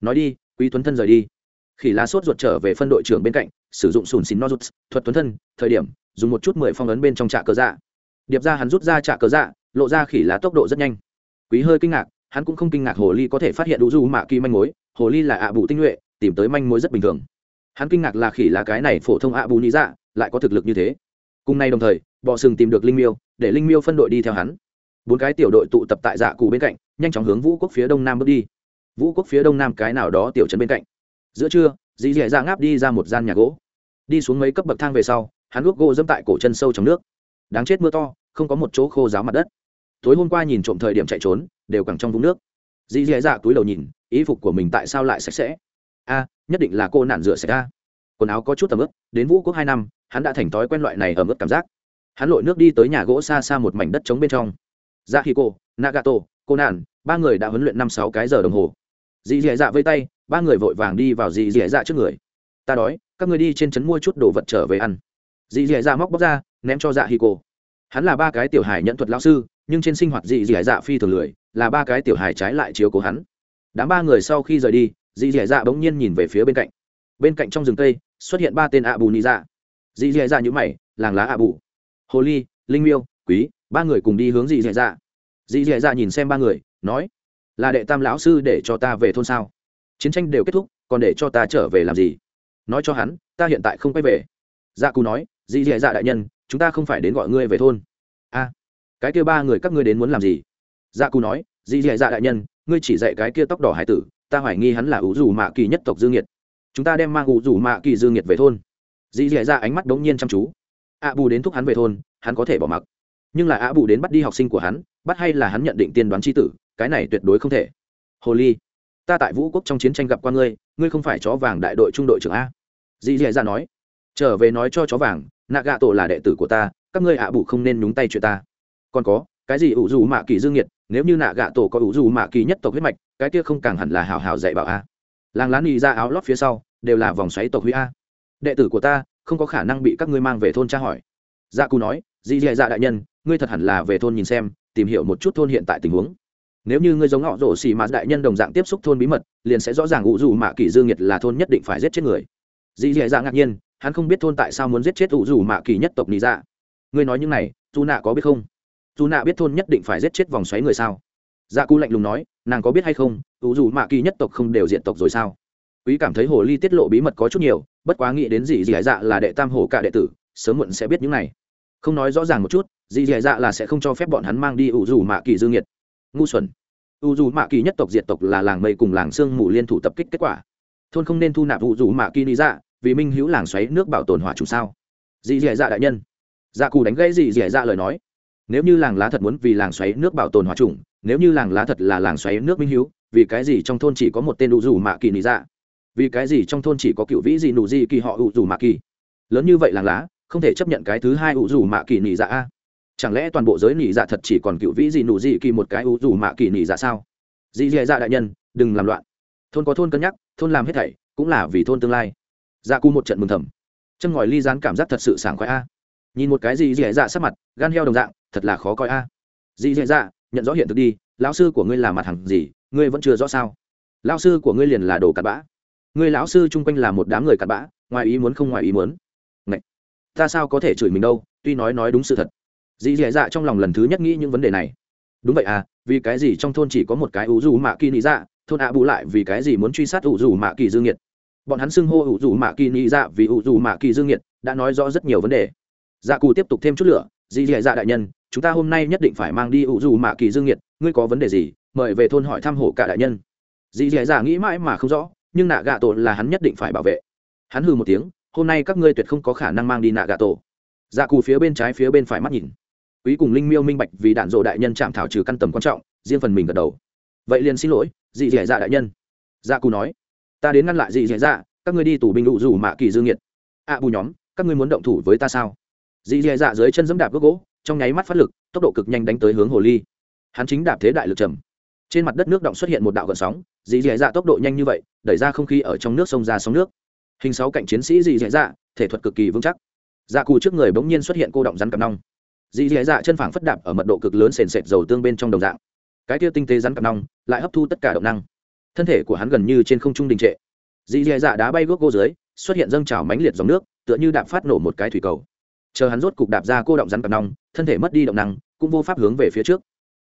Nói đi, quý Thuấn thân rời đi. Khỉ la sốt ruột trở về phân đội trưởng bên cạnh, sử dụng sùn xín nozuts, thuật Thuấn thân, thời điểm, dùng một chút mười phong ấn bên trong trạ cờ dạ. Điệp ra hắn rút ra trạ cờ dạ lộ ra khỉ lá tốc độ rất nhanh. Quý hơi kinh ngạc, hắn cũng không kinh ngạc hồ ly có thể phát hiện đủ du mạ kỳ manh mối, hồ ly là ạ à bù tinh nhuệ, tìm tới manh mối rất bình thường. Hắn kinh ngạc là khỉ là cái này phổ thông ạ à bù lý dạ lại có thực lực như thế. Cùng nay đồng thời, bọ sừng tìm được linh miêu để linh miêu phân đội đi theo hắn. Bốn cái tiểu đội tụ tập tại dạ cù bên cạnh, nhanh chóng hướng vũ quốc phía đông nam bước đi. Vũ quốc phía đông nam cái nào đó tiểu trấn bên cạnh. Giữa trưa dì dì dạ ngáp đi ra một gian nhà gỗ. Đi xuống mấy cấp bậc thang về sau, hắn luốc gỗ dẫm tại cổ chân sâu trong nước. Đáng chết mưa to, không có một chỗ khô ráo mặt đất. Tối hôm qua nhìn trộm thời điểm chạy trốn, đều cẳng trong vũng nước. Dì dì dạ túi đầu nhìn, ý phục của mình tại sao lại sạch sẽ? A, nhất định là cô nạn rửa sạch ra quần áo có chút tầm ướp đến vũ quốc hai năm, hắn đã thành thói quen loại này ở mức cảm giác hắn lội nước đi tới nhà gỗ xa xa một mảnh đất trống bên trong. Ra khi cô nagato cô nạn ba người đã huấn luyện năm sáu cái giờ đồng hồ. Dì dì dạ vây tay, ba người vội vàng đi vào dì dì dạ trước người. Ta đói, các người đi trên trấn mua chút đồ vật trở về ăn. Dì dì dạ móc bóc ra, ném cho dạ hi cô hắn là ba cái tiểu hài nhận thuật lao sư, nhưng trên sinh hoạt dì dì dạ phi thường lười, là ba cái tiểu hài trái lại chiếu cố hắn. Đám ba người sau khi rời đi, dì dì dạ bỗng nhiên nhìn về phía bên cạnh. Bên cạnh trong rừng cây, xuất hiện ba tên ạ bù nị dạ dì dì dạ nhữ mày, làng lá ạ bù hồ ly, linh miêu, quý, ba người cùng đi hướng dị dạy dạ. Dị dạy dạ nhìn xem ba người, nói, là đệ tam lão sư để cho ta về thôn sao? Chiến tranh đều kết thúc, còn để cho ta trở về làm gì? Nói cho hắn, ta hiện tại không quay về. Dạ cù nói dị dạy dạ đại nhân, chúng ta không phải đến gọi ngươi về thôn. A, cái kia ba người các ngươi đến muốn làm gì? Dạ cù nói dị dạy dạ đại nhân, ngươi chỉ dạy cái kia tóc đỏ hải tử, ta hoài nghi hắn là ủ dù mạ kỳ nhất tộc dương nhiệt. Chúng ta đem mang ủ dù mạ kỳ dương nhiệt về thôn. Dị dạy dạ ánh mắt đống nhiên chăm chú ạ bù đến thúc hắn về thôn, hắn có thể bỏ mặc. Nhưng là ạ bù đến bắt đi học sinh của hắn, bắt hay là hắn nhận định tiên đoán c tử, cái này tuyệt đối không thể. Hồ ly ta tại vũ quốc trong chiến tranh gặp qua ngươi ngươi không phải chó vàng đại đội trung đội trưởng a. Dì dì ra nói, trở về nói cho chó vàng nạ gạ tổ là đệ tử của ta, các ngươi ạ bù không nên nhúng tay chuyện ta. Còn có, cái gì ủ dù mạ kỳ dương nhiệt, nếu như nạ gạ tổ có ủ dù mạ kỳ nhất tộc huyết mạch, cái kia không càng hẳn là hào hào dạy bảo a. Làng lán y ra áo lót phía sau, đều là vòng xoáy tộc huy a. Đệ tử của ta không có khả năng bị các ngươi mang về thôn tra hỏi. Dạ cù nói, dì dì dạ đại nhân, ngươi thật hẳn là về thôn nhìn xem, tìm hiểu một chút thôn hiện tại tình huống. Nếu như ngươi giống họ rổ xì mà đại nhân đồng dạng tiếp xúc thôn bí mật, liền sẽ rõ ràng ủ dù mạ kỳ dương nhiệt là thôn nhất định phải giết chết người. Dì dì dạ ngạc nhiên, hắn không biết thôn tại sao muốn giết chết ủ dù mạ kỳ nhất tộc nì dạ. Ngươi nói những này dù nạ có biết không? Dù nạ biết thôn nhất định phải giết chết vòng xoáy người sao? Dạ cù lạnh lùng nói, nàng có biết hay không, ủ dù mạ kỳ nhất tộc không đều diện tộc rồi sao? Quý cảm thấy hồ ly tiết lộ bí mật có chút nhiều bất quá nghĩ đến gì dì dạ là đệ tam hổ cả đệ tử, sớm muộn sẽ biết những này. Không nói rõ ràng một chút, dì dì dạ là sẽ không cho phép bọn hắn mang đi ủ dù mạ kỳ dương nhiệt. Ngu xuẩn. Ủ dù mạ kỳ nhất tộc diệt tộc là làng mây cùng làng sương mù liên thủ tập kích kết quả. Thôn không nên thu nạp ủ dù mạ kỳ lý dạ vì minh hữu làng xoáy nước bảo tồn hỏa chủ sao? Dì dì dạ đại nhân. Dạ cù đánh gãy dì dì dạ lời nói. Nếu như làng lá thật muốn vì làng xoáy nước bảo tồn hỏa trùng nếu như làng lá thật là làng xoáy nước minh hữu, vì cái gì trong thôn chỉ có một tên ủ dù mạ kỳ nị dạ? Vì cái gì trong thôn chỉ có cựu vĩ gì nụ gì kỳ họ ủ dù mạ kỳ? Lớn như vậy làng lá không thể chấp nhận cái thứ hai ủ dù mạ kỳ nỉ dạ a. Chẳng lẽ toàn bộ giới nỉ dạ thật chỉ còn cựu vĩ gì nụ gì kỳ một cái ủ dù mạ kỳ nỉ dạ sao? Dì dì dạ đại nhân, đừng làm loạn. Thôn có thôn cân nhắc, thôn làm hết thảy, cũng là vì thôn tương lai. Dạ cu một trận mừng thầm. Chân ngòi ly dán cảm giác thật sự sảng khoái a. Nhìn một cái gì dì dạ sắc mặt, gan heo đồng dạng, thật là khó coi a. Dì dì dạ nhận rõ hiện thực đi, lão sư của ngươi là mặt hàng gì, ngươi vẫn chưa rõ sao? Lão sư của ngươi liền là đồ cặn bã. Người lão sư chung quanh là một đám người cặn bã, ngoài ý muốn không ngoài ý muốn. Ngậy! ta sao có thể chửi mình đâu, tuy nói nói đúng sự thật. Dì dì dạ trong lòng lần thứ nhất nghĩ những vấn đề này. Đúng vậy à vì cái gì trong thôn chỉ có một cái ủ dù mạ kỳ nị dạ thôn ạ bù lại vì cái gì muốn truy sát ủ dù mạ kỳ dương nhiệt bọn hắn xưng hô ủ dù mạ kỳ nị dạ vì ủ dù mạ kỳ dương nhiệt đã nói rõ rất nhiều vấn đề. Dạ cù tiếp tục thêm chút lửa, dì dì dạ đại nhân, chúng ta hôm nay nhất định phải mang đi ủ dù mạ kỳ dương nhiệt ngươi có vấn đề gì, mời về thôn hỏi thăm hổ cả đại nhân. Dì dì dạ nghĩ mãi mà không rõ nhưng nạ gạ tổ là hắn nhất định phải bảo vệ. Hắn hừ một tiếng hôm nay các ngươi tuyệt không có khả năng mang đi nạ gạ tổ. Dạ cù phía bên trái phía bên phải mắt nhìn. Quý cùng linh miêu minh bạch vì đạn dộ đại nhân chạm thảo trừ căn tầm quan trọng riêng phần mình gật đầu. Vậy liền xin lỗi dị dẻ dạ đại nhân. Dạ cù nói. Ta đến ngăn lại dị dẻ dạ các ngươi đi tù binh đủ rủ mạ kỳ dương nhiệt. Ạ à, bù nhóm các ngươi muốn động thủ với ta sao? Dị dẻ dạ dưới chân dẫm đạp gốc gỗ trong nháy mắt phát lực tốc độ cực nhanh đánh tới hướng hồ ly. Hắn chính đạp thế đại lực trầm trên mặt đất nước động xuất hiện một đạo gợn sóng dị dì dạ tốc độ nhanh như vậy, đẩy ra không khí ở trong nước sông ra sóng nước. Hình sáu cạnh chiến sĩ dị dẻ dạ thể thuật cực kỳ vững chắc. Dạ cù trước người bỗng nhiên xuất hiện cô động rắn cặp nong. Dị dẻ dạ chân phẳng phất đạp ở mật độ cực lớn sền sệt dầu tương bên trong đồng dạng. Cái kia tinh tế rắn cặp nong lại hấp thu tất cả động năng. Thân thể của hắn gần như trên không trung đình trệ. Dị dẻ dạ đá bay gốc cô dưới, xuất hiện dâng trào mánh liệt dòng nước, tựa như đạp phát nổ một cái thủy cầu. Chờ hắn rốt cục đạp ra cô động rắn cặp nong, thân thể mất đi động năng, cũng vô pháp hướng về phía trước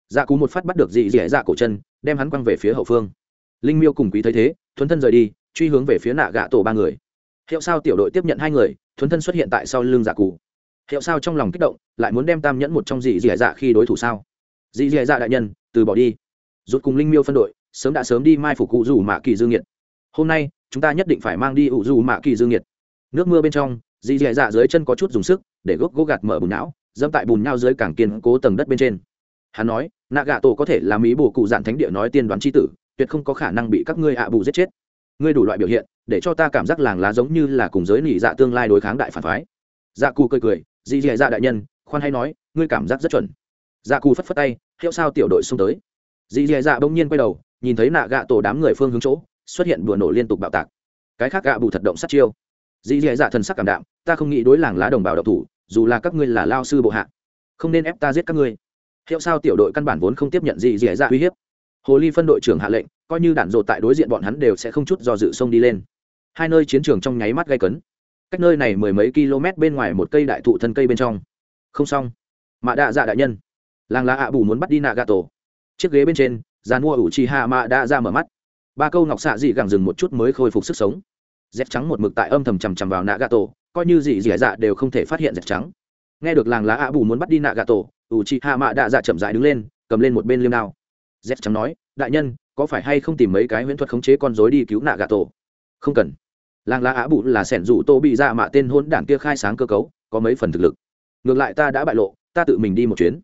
dạ cú một phát bắt được dị dẻ dạ cổ chân, đem hắn quăng về phía hậu phương. Linh miêu cùng quý thấy thế, thuấn thân rời đi, truy hướng về phía nạ gạ tổ ba người. Hiệu sao tiểu đội tiếp nhận hai người, thuấn thân xuất hiện tại sau lưng dạ cù hiệu sao trong lòng kích động, lại muốn đem tam nhẫn một trong dị dẻ dạ khi đối thủ sao? Dị dẻ dạ đại nhân, từ bỏ đi. Rút cùng linh miêu phân đội, sớm đã sớm đi mai phục cụ rủ mạ kỳ dương nhiệt. Hôm nay, chúng ta nhất định phải mang đi ủ rủ mạ kỳ dương nhiệt. Nước mưa bên trong, dị dẻ dạ dưới chân có chút dùng sức, để gốc gỗ gạt mở bùn não, dẫm tại bùn nhau dưới cảng kiên cố tầng đất bên trên hắn nói nạ gạ tổ có thể là mỹ bổ cụ dạn thánh địa nói tiên đoán c tử, tuyệt không có khả năng bị các ngươi ạ bù giết chết. Ngươi đủ loại biểu hiện, để cho ta cảm giác làng lá giống như là cùng giới nỉ dạ tương lai đối kháng đại phản phái. Dạ cù cười cười dị dạ dạ đại nhân, khoan hay nói, ngươi cảm giác rất chuẩn. Dạ cù phất phất tay, hiệu sao tiểu đội xông tới? Dị dạ dạ bỗng nhiên quay đầu, nhìn thấy nạ gạ tổ đám người phương hướng chỗ, xuất hiện đùa nổ liên tục bạo tạc. Cái khác gạ bù thật động sát chiêu. Dị dạ dạ thần sắc cảm đạm, ta không nghĩ đối làng lá đồng bào độc thủ, dù là các ngươi là lao sư bộ hạ, không nên ép ta giết các ngươi hiệu sao tiểu đội căn bản vốn không tiếp nhận gì dễ dạ uy hiếp. Hồ ly phân đội trưởng hạ lệnh, coi như đạn dộ tại đối diện bọn hắn đều sẽ không chút do dự xông đi lên. Hai nơi chiến trường trong nháy mắt gây cấn. Cách nơi này mười mấy km bên ngoài một cây đại thụ thân cây bên trong. Không xong. Mạ đạ dạ đại nhân. Làng lá ạ bù muốn bắt đi nạ gà tổ chiếc ghế bên trên giàn mua ủ trì hạ mạ đạ dạ ra mở mắt. Ba câu ngọc xạ dị gẳng dừng một chút mới khôi phục sức sống. Dép trắng một mực tại âm thầm chằm chằm vào nạ gà tổ coi như dị dị dạ đều không thể phát hiện dép trắng. Nghe được làng lá ạ bù muốn bắt đi nạ gà tổ ủ chị hạ mạ đạ dạ chậm dại đứng lên, cầm lên một bên liêm đao. Z chấm nói, đại nhân, có phải hay không tìm mấy cái huyễn thuật khống chế con dối đi cứu nạ gà tổ? Không cần. Làng lá á bụ là sẻn rủ tô bị dạ mạ tên hôn đảng kia khai sáng cơ cấu, có mấy phần thực lực. Ngược lại ta đã bại lộ, ta tự mình đi một chuyến.